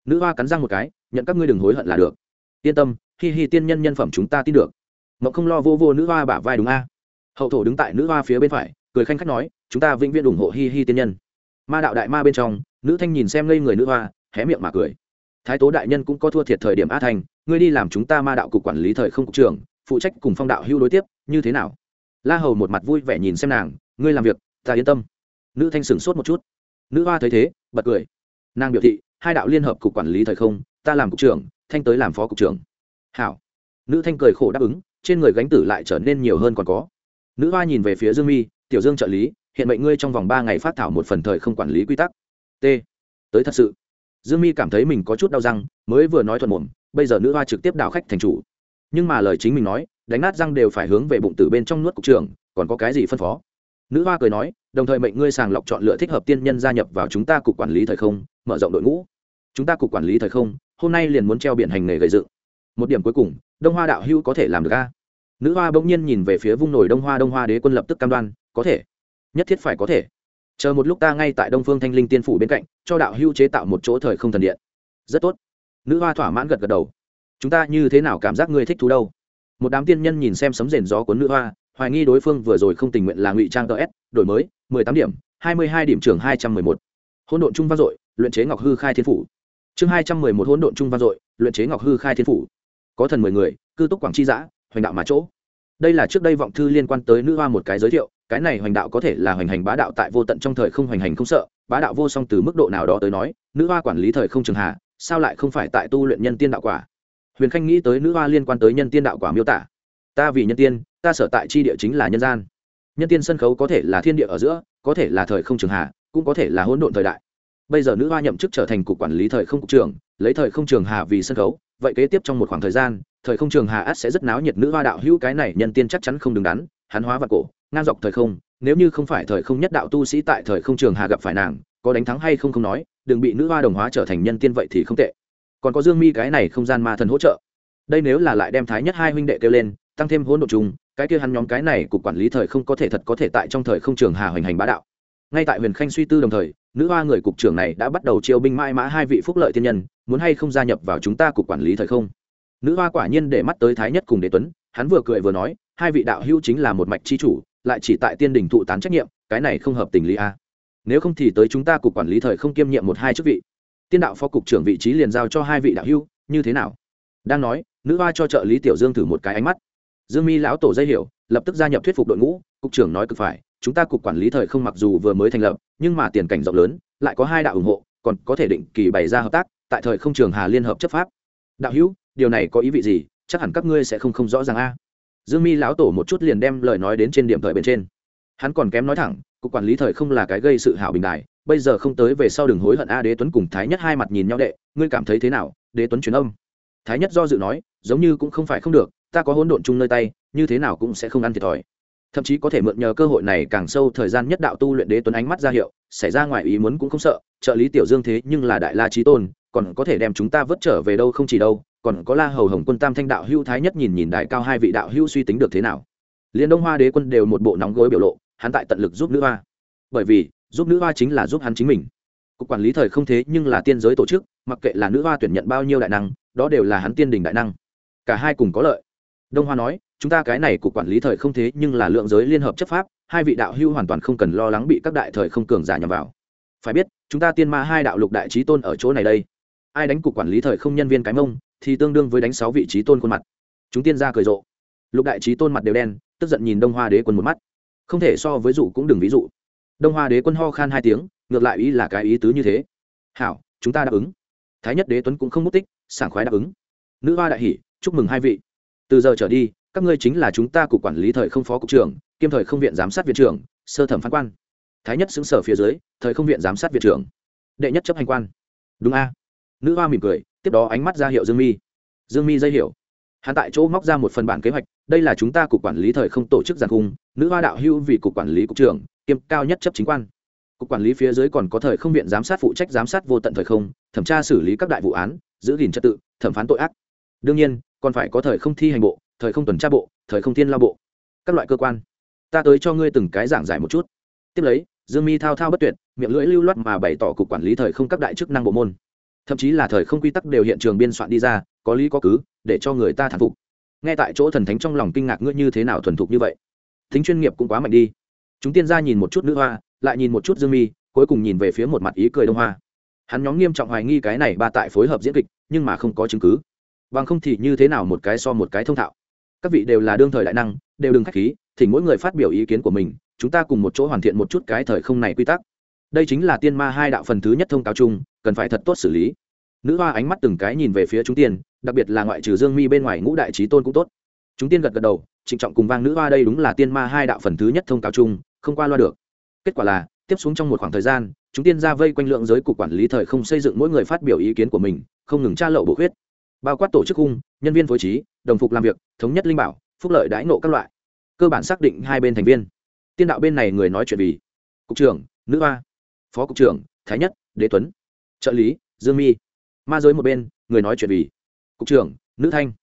[SPEAKER 1] Nữ hoa cắn răng một cái, nhận các ngươi đừng hối hận là được. Yên tâm, hi hi tiên nhân nhân phẩm chúng ta tin được. Mộng không lo vô vô nữ hoa bả vai đúng a? Hậu thổ đứng tại nữ hoa phía bên phải, cười khanh khách nói, chúng ta vĩnh viễn ủng hộ hi hi tiên nhân. Ma đạo đại ma bên trong, nữ thanh nhìn xem ngây người nữ hoa, hé miệng mà cười thái tố đại nhân cũng có thua thiệt thời điểm a thành, ngươi đi làm chúng ta ma đạo cục quản lý thời không cục trưởng, phụ trách cùng phong đạo hưu đối tiếp, như thế nào? La hầu một mặt vui vẻ nhìn xem nàng, ngươi làm việc, ta yên tâm. Nữ thanh sửng sốt một chút. Nữ hoa thấy thế, bật cười. Nàng biểu thị, hai đạo liên hợp cục quản lý thời không, ta làm cục trưởng, thanh tới làm phó cục trưởng. Hảo. Nữ thanh cười khổ đáp ứng, trên người gánh tử lại trở nên nhiều hơn còn có. Nữ hoa nhìn về phía dương mi, tiểu dương trợ lý, hiện mệnh ngươi trong vòng ba ngày phát thảo một phần thời không quản lý quy tắc. T. Tới thật sự dương mi cảm thấy mình có chút đau răng, mới vừa nói thuận mồm, bây giờ nữ hoa trực tiếp đảo khách thành chủ. Nhưng mà lời chính mình nói, đánh nát răng đều phải hướng về bụng tử bên trong nuốt cục trưởng, còn có cái gì phân phó? Nữ hoa cười nói, đồng thời mệnh ngươi sàng lọc chọn lựa thích hợp tiên nhân gia nhập vào chúng ta cục quản lý thời không, mở rộng đội ngũ. Chúng ta cục quản lý thời không, hôm nay liền muốn treo biển hành nghề gây dựng. Một điểm cuối cùng, đông hoa đạo hữu có thể làm được a? Nữ hoa bỗng nhiên nhìn về phía vung nổi đông hoa đông hoa đế quân lập tức cam đoan, có thể. Nhất thiết phải có thể chờ một lúc ta ngay tại đông phương thanh linh tiên phủ bên cạnh, cho đạo hưu chế tạo một chỗ thời không thần điện. Rất tốt. Nữ hoa thỏa mãn gật gật đầu. Chúng ta như thế nào cảm giác ngươi thích thú đâu? Một đám tiên nhân nhìn xem sấm rền gió cuốn nữ hoa, hoài nghi đối phương vừa rồi không tình nguyện là ngụy trang ts đổi mới, mười tám điểm, hai mươi hai điểm trường hai trăm mười một. Hỗn độn trung vang dội, luyện chế ngọc hư khai thiên phủ. Chương hai trăm mười một hỗn độn trung vang dội, luyện chế ngọc hư khai thiên phủ. Có thần mười người, cư túc quảng tri giã, hoành đạo mà chỗ. Đây là trước đây vọng thư liên quan tới nữ hoa một cái giới thiệu cái này hoành đạo có thể là hoành hành bá đạo tại vô tận trong thời không hoành hành không sợ, bá đạo vô song từ mức độ nào đó tới nói, nữ hoa quản lý thời không trường hạ, sao lại không phải tại tu luyện nhân tiên đạo quả? Huyền khanh nghĩ tới nữ hoa liên quan tới nhân tiên đạo quả miêu tả. Ta vì nhân tiên, ta sở tại chi địa chính là nhân gian. Nhân tiên sân khấu có thể là thiên địa ở giữa, có thể là thời không trường hạ, cũng có thể là hỗn độn thời đại. Bây giờ nữ hoa nhậm chức trở thành cục quản lý thời không cục trưởng, lấy thời không trường hà vì sân khấu, vậy kế tiếp trong một khoảng thời gian, thời không trường hà át sẽ rất náo nhiệt nữ hoa đạo hữu cái này nhân tiên chắc chắn không đứng đắn hắn hóa và cổ, ngang dọc thời không, nếu như không phải thời không nhất đạo tu sĩ tại thời không trường hà gặp phải nàng, có đánh thắng hay không không nói, đừng bị nữ hoa đồng hóa trở thành nhân tiên vậy thì không tệ. Còn có dương mi cái này không gian ma thần hỗ trợ. Đây nếu là lại đem thái nhất hai huynh đệ kêu lên, tăng thêm hỗn độ chung cái kia hắn nhóm cái này cục quản lý thời không có thể thật có thể tại trong thời không trường hà hoành hành bá đạo. Ngay tại huyền khanh suy tư đồng thời, nữ hoa người cục trưởng này đã bắt đầu chiêu binh mãi mã hai vị phúc lợi thiên nhân, muốn hay không gia nhập vào chúng ta cục quản lý thời không? Nữ hoa quả nhiên để mắt tới thái nhất cùng đế tuấn hắn vừa cười vừa nói, hai vị đạo hữu chính là một mạch chi chủ, lại chỉ tại tiên đình thụ tán trách nhiệm, cái này không hợp tình lý a. Nếu không thì tới chúng ta cục quản lý thời không kiêm nhiệm một hai chức vị. Tiên đạo phó cục trưởng vị trí liền giao cho hai vị đạo hữu, như thế nào? Đang nói, nữ hoa cho trợ lý tiểu dương thử một cái ánh mắt. Dương mi lão tổ dây hiểu, lập tức gia nhập thuyết phục đội ngũ, cục trưởng nói cực phải, chúng ta cục quản lý thời không mặc dù vừa mới thành lập, nhưng mà tiền cảnh rộng lớn, lại có hai đạo ủng hộ, còn có thể định kỳ bày ra hợp tác, tại thời không trường hà liên hợp chấp pháp. Đạo hữu, điều này có ý vị gì? Chắc hẳn các ngươi sẽ không không rõ ràng a. Dương mi lão tổ một chút liền đem lời nói đến trên điểm thời bên trên. Hắn còn kém nói thẳng, cục quản lý thời không là cái gây sự hảo bình đại bây giờ không tới về sau đừng hối hận a, đế tuấn cùng thái nhất hai mặt nhìn nhau đệ, ngươi cảm thấy thế nào, đế tuấn truyền âm? Thái nhất do dự nói, giống như cũng không phải không được, ta có hỗn độn chung nơi tay, như thế nào cũng sẽ không ăn thiệt thòi. Thậm chí có thể mượn nhờ cơ hội này càng sâu thời gian nhất đạo tu luyện đế tuấn ánh mắt ra hiệu, xảy ra ngoài ý muốn cũng không sợ, trợ lý tiểu dương thế nhưng là đại la trí tôn, còn có thể đem chúng ta vớt trở về đâu không chỉ đâu còn có la hầu hồng quân tam thanh đạo hữu thái nhất nhìn nhìn đại cao hai vị đạo hữu suy tính được thế nào. Liền đông hoa đế quân đều một bộ nóng gối biểu lộ, hắn tại tận lực giúp nữ hoa. Bởi vì, giúp nữ hoa chính là giúp hắn chính mình. Cục quản lý thời không thế nhưng là tiên giới tổ chức, mặc kệ là nữ hoa tuyển nhận bao nhiêu đại năng, đó đều là hắn tiên đình đại năng. Cả hai cùng có lợi. Đông hoa nói, chúng ta cái này cục quản lý thời không thế nhưng là lượng giới liên hợp chấp pháp, hai vị đạo hưu hoàn toàn không cần lo lắng bị các đại thời không cường giả nhằm vào. Phải biết, chúng ta tiên ma hai đạo lục đại trí tôn ở chỗ này đây. Ai đánh cục quản lý thời không nhân viên cái mông thì tương đương với đánh sáu vị trí tôn khuôn mặt. Chúng tiên ra cười rộ. Lục đại trí tôn mặt đều đen, tức giận nhìn đông hoa đế quân một mắt. Không thể so với dụ cũng đừng ví dụ. Đông hoa đế quân ho khan hai tiếng, ngược lại ý là cái ý tứ như thế. Hảo, chúng ta đáp ứng. Thái nhất đế tuấn cũng không mất tích, sảng khoái đáp ứng. Nữ hoa đại hỷ, chúc mừng hai vị. Từ giờ trở đi, các ngươi chính là chúng ta cục quản lý thời không phó cục trưởng, kiêm thời không viện giám sát viện trưởng, sơ thẩm phán quan. Thái nhất xứng sở phía dưới, thời không viện giám sát viện trưởng. Đệ nhất chấp hành quan. Đúng a. Nữ hoa mỉm cười tiếp đó ánh mắt ra hiệu dương mi. Dương mi dây hiểu. Hắn tại chỗ móc ra một phần bản kế hoạch, đây là chúng ta cục quản lý thời không tổ chức giàn cung nữ hoa đạo hưu vì cục quản lý cục trưởng, kiêm cao nhất chấp chính quan. Cục quản lý phía dưới còn có thời không viện giám sát phụ trách giám sát vô tận thời không, thẩm tra xử lý các đại vụ án, giữ gìn trật tự, thẩm phán tội ác. Đương nhiên, còn phải có thời không thi hành bộ, thời không tuần tra bộ, thời không thiên lao bộ. Các loại cơ quan. Ta tới cho ngươi từng cái giảng giải một chút. Tiếp lấy, dương mi thao thao bất tuyệt, miệng lưỡi lưu loát mà bày tỏ cục quản lý thời không các đại chức năng bộ môn thậm chí là thời không quy tắc đều hiện trường biên soạn đi ra, có lý có cứ, để cho người ta thán phục. Ngay tại chỗ thần thánh trong lòng kinh ngạc ngươi như thế nào thuần thục như vậy? Tính chuyên nghiệp cũng quá mạnh đi. Chúng tiên ra nhìn một chút nữ hoa, lại nhìn một chút dương mi, cuối cùng nhìn về phía một mặt ý cười đông hoa. Hắn nhóm nghiêm trọng hoài nghi cái này ba tại phối hợp diễn kịch, nhưng mà không có chứng cứ. Bằng không thì như thế nào một cái so một cái thông thạo? Các vị đều là đương thời đại năng, đều đừng k h á c h khí, thì mỗi người phát biểu ý kiến của mình, chúng ta cùng một chỗ hoàn thiện một chút cái thời không này quy tắc. Đây chính là tiên ma hai đạo phần thứ nhất thông cáo chung cần phải thật tốt xử lý. Nữ hoa ánh mắt từng cái nhìn về phía chúng tiên, đặc biệt là ngoại trừ dương mi bên ngoài ngũ đại trí tôn cũng tốt. Chúng tiên gật gật đầu, trịnh trọng cùng vang nữ hoa đây đúng là tiên ma hai đạo phần thứ nhất thông cáo chung, không qua loa được. Kết quả là, tiếp xuống trong một khoảng thời gian, chúng tiên ra vây quanh lượng giới cục quản lý thời không xây dựng mỗi người phát biểu ý kiến của mình, không ngừng tra lậu bộ khuyết. Bao quát tổ chức khung, nhân viên phối trí, đồng phục làm việc, thống nhất linh bảo, phúc lợi đãi nộ các loại. Cơ bản xác định hai bên thành viên. Tiên đạo bên này người nói chuyện vì. Cục trưởng, nữ hoa. Phó cục trưởng, thái nhất, đế tuấn trợ lý, dương mi. Ma giới một bên, người nói chuyện vì. Cục trưởng, nữ thanh.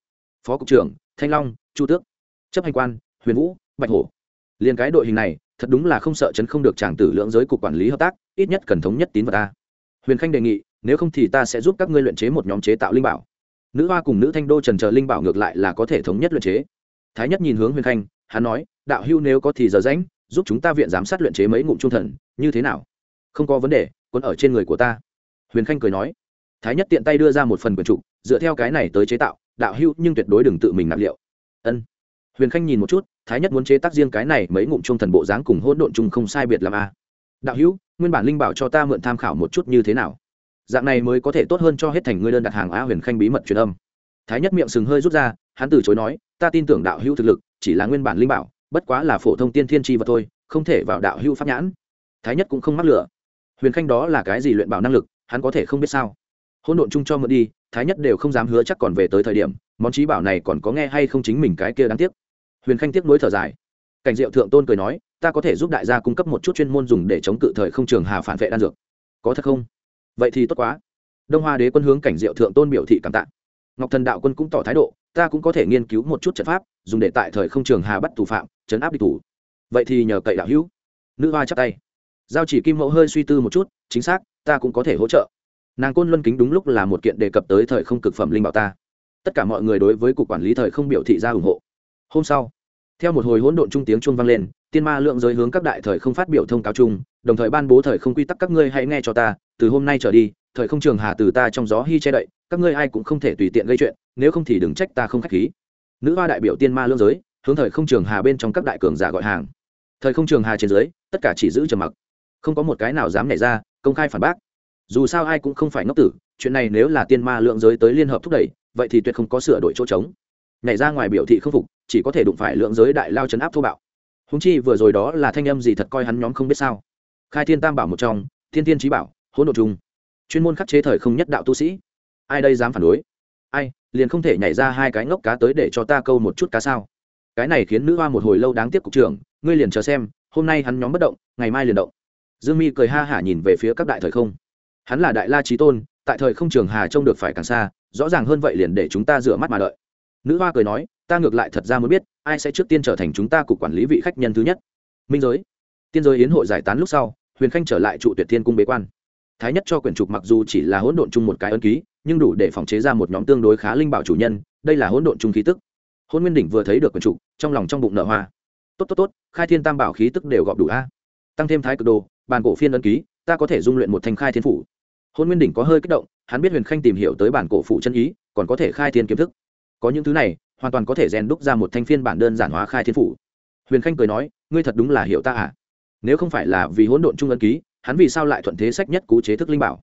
[SPEAKER 1] Phó cục trưởng, thanh long, chu tước. Chấp hành quan, huyền vũ, bạch hổ. Liền cái đội hình này, thật đúng là không sợ chấn không được tràng tử lượng giới cục quản lý hợp tác, ít nhất cần thống nhất tín vào ta. Huyền khanh đề nghị, nếu không thì ta sẽ giúp các ngươi luyện chế một nhóm chế tạo linh bảo. Nữ hoa cùng nữ thanh đô trần chờ linh bảo ngược lại là có thể thống nhất luyện chế. Thái nhất nhìn hướng huyền khanh, hắn nói, đạo hưu nếu có thì giờ rãnh giúp chúng ta viện giám sát luyện chế mấy ngụm trung thần, như thế nào? Không có vấn đề, quân ở trên người của ta huyền khanh cười nói, thái nhất tiện tay đưa ra một phần quyển trục, dựa theo cái này tới chế tạo, đạo hưu nhưng tuyệt đối đừng tự mình nạp liệu. Ân. Huyền khanh nhìn một chút, thái nhất muốn chế tác riêng cái này, mấy ngụm trung thần bộ dáng cùng hỗn độn chung không sai biệt làm a à. đạo hữu, nguyên bản linh bảo cho ta mượn tham khảo một chút như thế nào? Dạng này mới có thể tốt hơn cho hết thành ngươi đơn đặt hàng a huyền khanh bí mật truyền âm. Thái nhất miệng sừng hơi rút ra, hắn từ chối nói, ta tin tưởng đạo hữu thực lực, chỉ là nguyên bản linh bảo, bất quá là phổ thông tiên thiên tri vật thôi, không thể vào đạo hữu pháp nhãn. Thái nhất cũng không mắc lửa. Huyền khanh đó là cái gì luyện bảo năng lực hắn có thể không biết sao. Hôn độn chung cho mượn đi, thái nhất đều không dám hứa chắc còn về tới thời điểm, món trí bảo này còn có nghe hay không chính mình cái kia đáng tiếc. Huyền khanh tiếc nối thở dài. Cảnh diệu thượng tôn cười nói, ta có thể giúp đại gia cung cấp một chút chuyên môn dùng để chống cự thời không trường hà phản vệ đan dược. Có thật không? Vậy thì tốt quá. Đông hoa đế quân hướng cảnh diệu thượng tôn biểu thị cảm tạ. Ngọc thần đạo quân cũng tỏ thái độ, ta cũng có thể nghiên cứu một chút trận pháp, dùng để tại thời không trường hà bắt thủ phạm chấn áp địch thủ. Vậy thì nhờ cậy đạo hữu. Nữ hoa chắp tay. Giao chỉ kim mẫu hơi suy tư một chút, chính xác ta cũng có thể hỗ trợ. Nàng côn luân kính đúng lúc là một kiện đề cập tới thời không cực phẩm linh bảo ta. Tất cả mọi người đối với cục quản lý thời không biểu thị ra ủng hộ. Hôm sau, theo một hồi hỗn độn trung tiếng chuông vang lên, tiên ma lượng giới hướng các đại thời không phát biểu thông cáo chung, đồng thời ban bố thời không quy tắc các ngươi hãy nghe cho ta, từ hôm nay trở đi, thời không trường hà từ ta trong gió hy che đậy, các ngươi ai cũng không thể tùy tiện gây chuyện, nếu không thì đừng trách ta không khách khí. Nữ hoa đại biểu tiên ma lương giới, hướng thời không trường hà bên trong các đại cường giả gọi hàng. Thời không trường hà trên dưới, tất cả chỉ giữ trầm mặc. Không có một cái nào dám nảy ra công khai phản bác. Dù sao ai cũng không phải ngốc tử, chuyện này nếu là tiên ma lượng giới tới liên hợp thúc đẩy, vậy thì tuyệt không có sửa đổi chỗ trống. Nhảy ra ngoài biểu thị không phục, chỉ có thể đụng phải lượng giới đại lao chấn áp thô bạo. Húng chi vừa rồi đó là thanh âm gì thật coi hắn nhóm không biết sao. Khai thiên tam bảo một trong, thiên thiên trí bảo, hỗn độ chung chuyên môn khắc chế thời không nhất đạo tu sĩ. Ai đây dám phản đối? Ai, liền không thể nhảy ra hai cái ngốc cá tới để cho ta câu một chút cá sao? Cái này khiến nữ hoa một hồi lâu đáng tiếc cục trưởng, ngươi liền chờ xem, hôm nay hắn nhóm bất động, ngày mai liền động dương mi cười ha hả nhìn về phía các đại thời không. Hắn là đại la trí tôn, tại thời không trường hà trông được phải càng xa, rõ ràng hơn vậy liền để chúng ta rửa mắt mà đợi. Nữ hoa cười nói, ta ngược lại thật ra muốn biết, ai sẽ trước tiên trở thành chúng ta cục quản lý vị khách nhân thứ nhất. Minh giới. Tiên giới yến hội giải tán lúc sau, huyền khanh trở lại trụ tuyệt thiên cung bế quan. Thái nhất cho quyển trục mặc dù chỉ là hỗn độn chung một cái ấn ký, nhưng đủ để phòng chế ra một nhóm tương đối khá linh bảo chủ nhân, đây là hỗn độn chung khí tức. Hôn nguyên đỉnh vừa thấy được quyển trục, trong lòng trong bụng nở hoa. Tốt tốt tốt, khai thiên tam bảo khí tức đều gọp đủ a. Tăng thêm thái cực đồ bàn cổ phiên ấn ký, ta có thể dung luyện một thanh khai thiên phủ. Hôn nguyên đỉnh có hơi kích động, hắn biết huyền khanh tìm hiểu tới bản cổ phụ chân ý, còn có thể khai thiên kiếm thức. Có những thứ này, hoàn toàn có thể rèn đúc ra một thanh phiên bản đơn giản hóa khai thiên phủ. Huyền khanh cười nói, ngươi thật đúng là hiểu ta à? Nếu không phải là vì hỗn độn trung ấn ký, hắn vì sao lại thuận thế sách nhất cú chế thức linh bảo?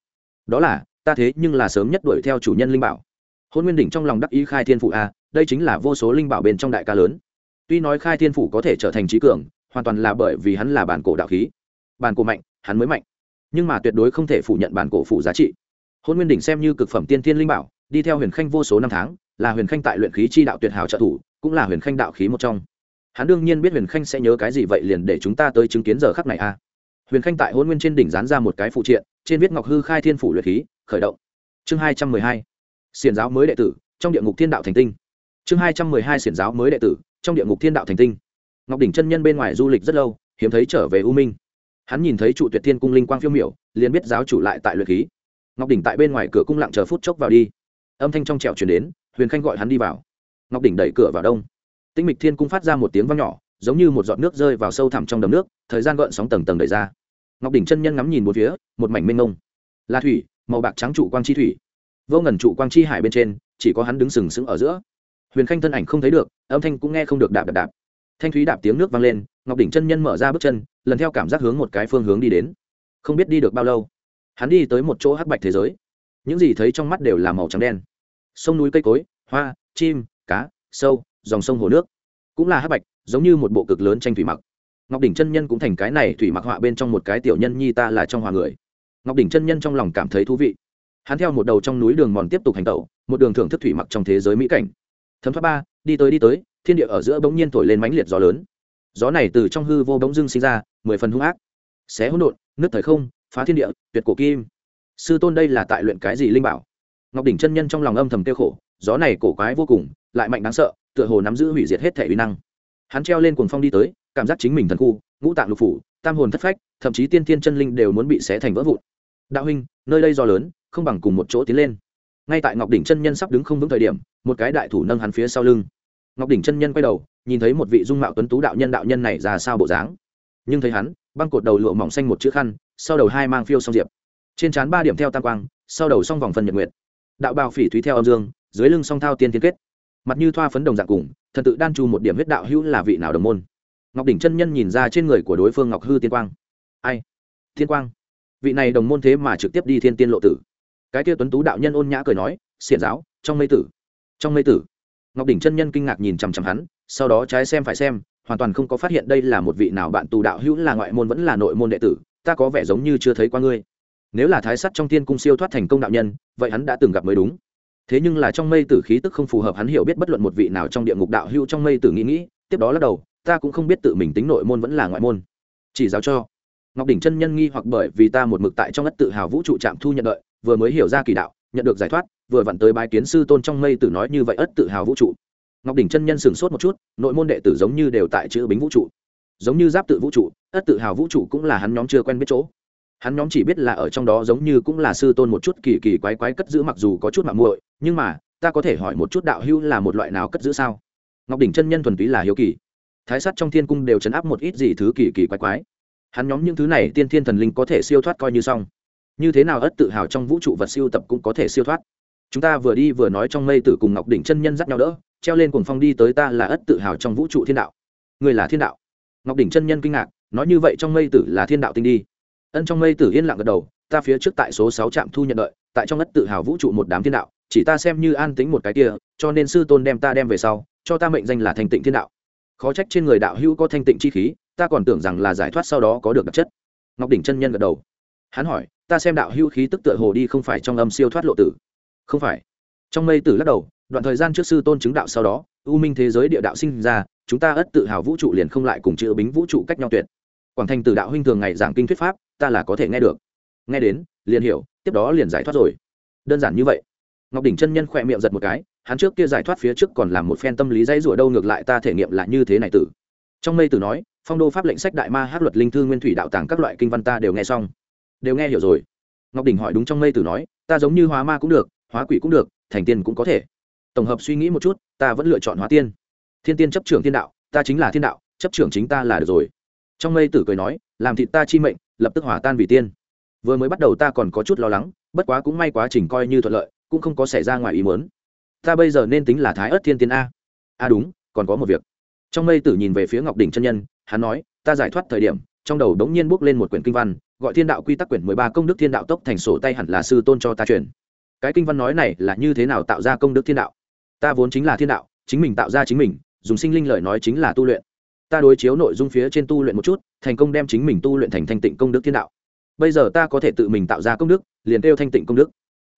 [SPEAKER 1] Đó là, ta thế nhưng là sớm nhất đuổi theo chủ nhân linh bảo. Hôn nguyên đỉnh trong lòng đắc ý khai thiên phủ a đây chính là vô số linh bảo bên trong đại ca lớn. Tuy nói khai thiên phủ có thể trở thành trí cường, hoàn toàn là bởi vì hắn là bản cổ đạo khí bản cổ mạnh, hắn mới mạnh. Nhưng mà tuyệt đối không thể phủ nhận bản cổ phủ giá trị. Hôn nguyên đỉnh xem như cực phẩm tiên thiên linh bảo, đi theo huyền khanh vô số năm tháng, là huyền khanh tại luyện khí chi đạo tuyệt hảo trợ thủ, cũng là huyền khanh đạo khí một trong. Hắn đương nhiên biết huyền khanh sẽ nhớ cái gì vậy liền để chúng ta tới chứng kiến giờ khắc này a. Huyền khanh tại hôn nguyên trên đỉnh dán ra một cái phụ triện, trên viết ngọc hư khai thiên phủ luyện khí, khởi động. Chương hai trăm mười hai. Xiền giáo mới đệ tử, trong địa ngục thiên đạo thành tinh. Chương hai trăm mười hai xiển giáo mới đệ tử, trong địa ngục thiên đạo thành tinh. Ngọc đỉnh chân nhân bên ngoài du lịch rất lâu, hiếm thấy trở về u minh hắn nhìn thấy trụ tuyệt thiên cung linh quang phiêu miểu, liền biết giáo chủ lại tại luyện khí. Ngọc đỉnh tại bên ngoài cửa cung lặng chờ phút chốc vào đi. Âm thanh trong trẻo chuyển đến, huyền khanh gọi hắn đi vào. Ngọc đỉnh đẩy cửa vào đông. Tinh mịch thiên cung phát ra một tiếng vang nhỏ, giống như một giọt nước rơi vào sâu thẳm trong đầm nước, thời gian gợn sóng tầng tầng đẩy ra. Ngọc đỉnh chân nhân ngắm nhìn một phía, một mảnh mênh mông. Là thủy, màu bạc trắng trụ quang chi thủy. Vô ngần trụ quang chi hải bên trên, chỉ có hắn đứng sừng sững ở giữa. Huyền khanh thân ảnh không thấy được, âm thanh cũng nghe không được đạp đạp đạp thanh thúy đạp tiếng nước vang lên, ngọc đỉnh chân nhân mở ra bước chân, lần theo cảm giác hướng một cái phương hướng đi đến. Không biết đi được bao lâu, hắn đi tới một chỗ hắc bạch thế giới. Những gì thấy trong mắt đều là màu trắng đen. Sông núi cây cối, hoa, chim, cá, sâu, dòng sông hồ nước. Cũng là hắc bạch, giống như một bộ cực lớn tranh thủy mặc. Ngọc đỉnh chân nhân cũng thành cái này thủy mặc họa bên trong một cái tiểu nhân nhi ta là trong hòa người. Ngọc đỉnh chân nhân trong lòng cảm thấy thú vị. Hắn theo một đầu trong núi đường mòn tiếp tục hành tẩu, một đường thưởng thức thủy mặc trong thế giới mỹ cảnh. Thấm thoát ba, đi tới đi tới thiên địa ở giữa bỗng nhiên thổi lên mãnh liệt gió lớn. Gió này từ trong hư vô bỗng dưng sinh ra, mười phần hung ác. Xé hỗn độn, nứt thời không, phá thiên địa, tuyệt cổ kim. Sư tôn đây là tại luyện cái gì linh bảo? Ngọc đỉnh chân nhân trong lòng âm thầm tiêu khổ, gió này cổ quái vô cùng, lại mạnh đáng sợ, tựa hồ nắm giữ hủy diệt hết thể uy năng. Hắn treo lên cuồng phong đi tới, cảm giác chính mình thần khu, ngũ tạng lục phủ, tam hồn thất phách, thậm chí tiên thiên chân linh đều muốn bị xé thành vỡ vụn. Đạo huynh, nơi đây do lớn, không bằng cùng một chỗ tiến lên. Ngay tại ngọc đỉnh chân nhân sắp đứng không vững thời điểm, một cái đại thủ nâng hắn phía sau lưng ngọc đỉnh chân nhân quay đầu, nhìn thấy một vị dung mạo tuấn tú đạo nhân đạo nhân này ra sao bộ dáng. Nhưng thấy hắn, băng cột đầu lụa mỏng xanh một chữ khăn, sau đầu hai mang phiêu song diệp. Trên trán ba điểm theo tam quang, sau đầu song vòng phần nhật nguyệt. Đạo bào phỉ thúy theo âm dương, dưới lưng song thao tiên thiên kết. Mặt như thoa phấn đồng dạng cùng, thần tự đan chu một điểm huyết đạo hữu là vị nào đồng môn. Ngọc đỉnh chân nhân nhìn ra trên người của đối phương ngọc hư tiên quang. Ai? Thiên quang. Vị này đồng môn thế mà trực tiếp đi thiên tiên lộ tử. Cái kia tuấn tú đạo nhân ôn nhã cười nói, xiển giáo, trong mây tử, trong mây tử ngọc đỉnh chân nhân kinh ngạc nhìn chằm chằm hắn, sau đó trái xem phải xem, hoàn toàn không có phát hiện đây là một vị nào bạn tù đạo hữu là ngoại môn vẫn là nội môn đệ tử, ta có vẻ giống như chưa thấy qua ngươi. Nếu là thái sắt trong tiên cung siêu thoát thành công đạo nhân, vậy hắn đã từng gặp mới đúng. Thế nhưng là trong mây tử khí tức không phù hợp hắn hiểu biết bất luận một vị nào trong địa ngục đạo hữu trong mây tử nghĩ nghĩ, tiếp đó lắc đầu, ta cũng không biết tự mình tính nội môn vẫn là ngoại môn. Chỉ giáo cho. Ngọc đỉnh chân nhân nghi hoặc bởi vì ta một mực tại trong ất tự hào vũ trụ trạm thu nhận đợi, vừa mới hiểu ra kỳ đạo, nhận được giải thoát vừa vặn tới bái kiến sư tôn trong mây tử nói như vậy ất tự hào vũ trụ. Ngọc đỉnh chân nhân sửng sốt một chút, nội môn đệ tử giống như đều tại chữ bính vũ trụ. Giống như giáp tự vũ trụ, ất tự hào vũ trụ cũng là hắn nhóm chưa quen biết chỗ. Hắn nhóm chỉ biết là ở trong đó giống như cũng là sư tôn một chút kỳ kỳ quái quái cất giữ mặc dù có chút mạng muội, nhưng mà, ta có thể hỏi một chút đạo hưu là một loại nào cất giữ sao? Ngọc đỉnh chân nhân thuần túy là hiếu kỳ. Thái sắt trong thiên cung đều chấn áp một ít gì thứ kỳ kỳ quái quái. Hắn nhóm những thứ này tiên thiên thần linh có thể siêu thoát coi như xong. Như thế nào ất tự hào trong vũ trụ vật siêu tập cũng có thể siêu thoát? Chúng ta vừa đi vừa nói trong mây tử cùng ngọc đỉnh chân nhân dắt nhau đỡ, treo lên cuồng phong đi tới ta là ất tự hào trong vũ trụ thiên đạo. Người là thiên đạo. Ngọc đỉnh chân nhân kinh ngạc, nói như vậy trong mây tử là thiên đạo tinh đi. Ân trong mây tử yên lặng gật đầu, ta phía trước tại số sáu trạm thu nhận đợi, tại trong ất tự hào vũ trụ một đám thiên đạo, chỉ ta xem như an tính một cái kia, cho nên sư tôn đem ta đem về sau, cho ta mệnh danh là thanh tịnh thiên đạo. Khó trách trên người đạo hữu có thanh tịnh chi khí, ta còn tưởng rằng là giải thoát sau đó có được đặc chất. Ngọc đỉnh chân nhân gật đầu. Hắn hỏi, ta xem đạo hữu khí tức tựa hồ đi không phải trong âm siêu thoát lộ tử không phải. Trong mây tử lắc đầu, đoạn thời gian trước sư tôn chứng đạo sau đó, u minh thế giới địa đạo sinh ra, chúng ta ất tự hào vũ trụ liền không lại cùng chữ bính vũ trụ cách nhau tuyệt. Quảng thành tử đạo huynh thường ngày giảng kinh thuyết pháp, ta là có thể nghe được. Nghe đến, liền hiểu, tiếp đó liền giải thoát rồi. Đơn giản như vậy. Ngọc đỉnh chân nhân khỏe miệng giật một cái, hắn trước kia giải thoát phía trước còn làm một phen tâm lý dãy rủa đâu ngược lại ta thể nghiệm là như thế này tử. Trong mây tử nói, phong đô pháp lệnh sách đại ma hát luật linh thư nguyên thủy đạo tàng các loại kinh văn ta đều nghe xong. Đều nghe hiểu rồi. Ngọc đỉnh hỏi đúng trong mây tử nói, ta giống như hóa ma cũng được hóa quỷ cũng được, thành tiên cũng có thể. Tổng hợp suy nghĩ một chút, ta vẫn lựa chọn hóa tiên. Thiên tiên chấp trưởng thiên đạo, ta chính là thiên đạo, chấp trưởng chính ta là được rồi. Trong mây tử cười nói, làm thịt ta chi mệnh, lập tức hỏa tan vì tiên. Vừa mới bắt đầu ta còn có chút lo lắng, bất quá cũng may quá trình coi như thuận lợi, cũng không có xảy ra ngoài ý muốn. Ta bây giờ nên tính là thái ớt thiên tiên a a. À đúng, còn có một việc. Trong mây tử nhìn về phía ngọc đỉnh chân nhân, hắn nói, ta giải thoát thời điểm, trong đầu đống nhiên bước lên một quyển kinh văn, gọi thiên đạo quy tắc quyển mười ba công đức thiên đạo tốc thành sổ tay hẳn là sư tôn cho ta truyền cái kinh văn nói này là như thế nào tạo ra công đức thiên đạo? Ta vốn chính là thiên đạo, chính mình tạo ra chính mình, dùng sinh linh lời nói chính là tu luyện. Ta đối chiếu nội dung phía trên tu luyện một chút, thành công đem chính mình tu luyện thành thanh tịnh công đức thiên đạo. Bây giờ ta có thể tự mình tạo ra công đức, liền kêu thanh tịnh công đức.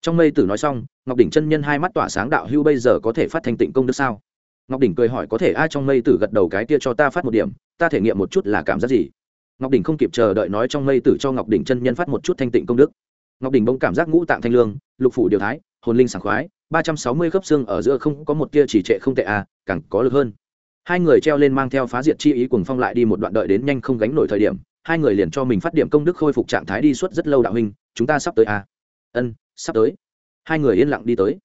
[SPEAKER 1] Trong mây tử nói xong, ngọc đỉnh chân nhân hai mắt tỏa sáng đạo hưu bây giờ có thể phát thanh tịnh công đức sao? Ngọc đỉnh cười hỏi có thể ai trong mây tử gật đầu cái kia cho ta phát một điểm, ta thể nghiệm một chút là cảm giác gì? Ngọc đỉnh không kịp chờ đợi nói trong mây tử cho ngọc đỉnh chân nhân phát một chút thanh tịnh công đức ngọc Đình bỗng cảm giác ngũ tạng thanh lương, lục phủ điều thái, hồn linh sảng khoái, ba trăm sáu mươi khớp xương ở giữa không có một tia chỉ trệ không tệ à càng có lực hơn. Hai người treo lên mang theo phá diệt chi ý cùng phong lại đi một đoạn đợi đến nhanh không gánh nổi thời điểm, hai người liền cho mình phát điểm công đức khôi phục trạng thái đi suốt rất lâu đạo huynh, chúng ta sắp tới à. Ân, sắp tới. Hai người yên lặng đi tới.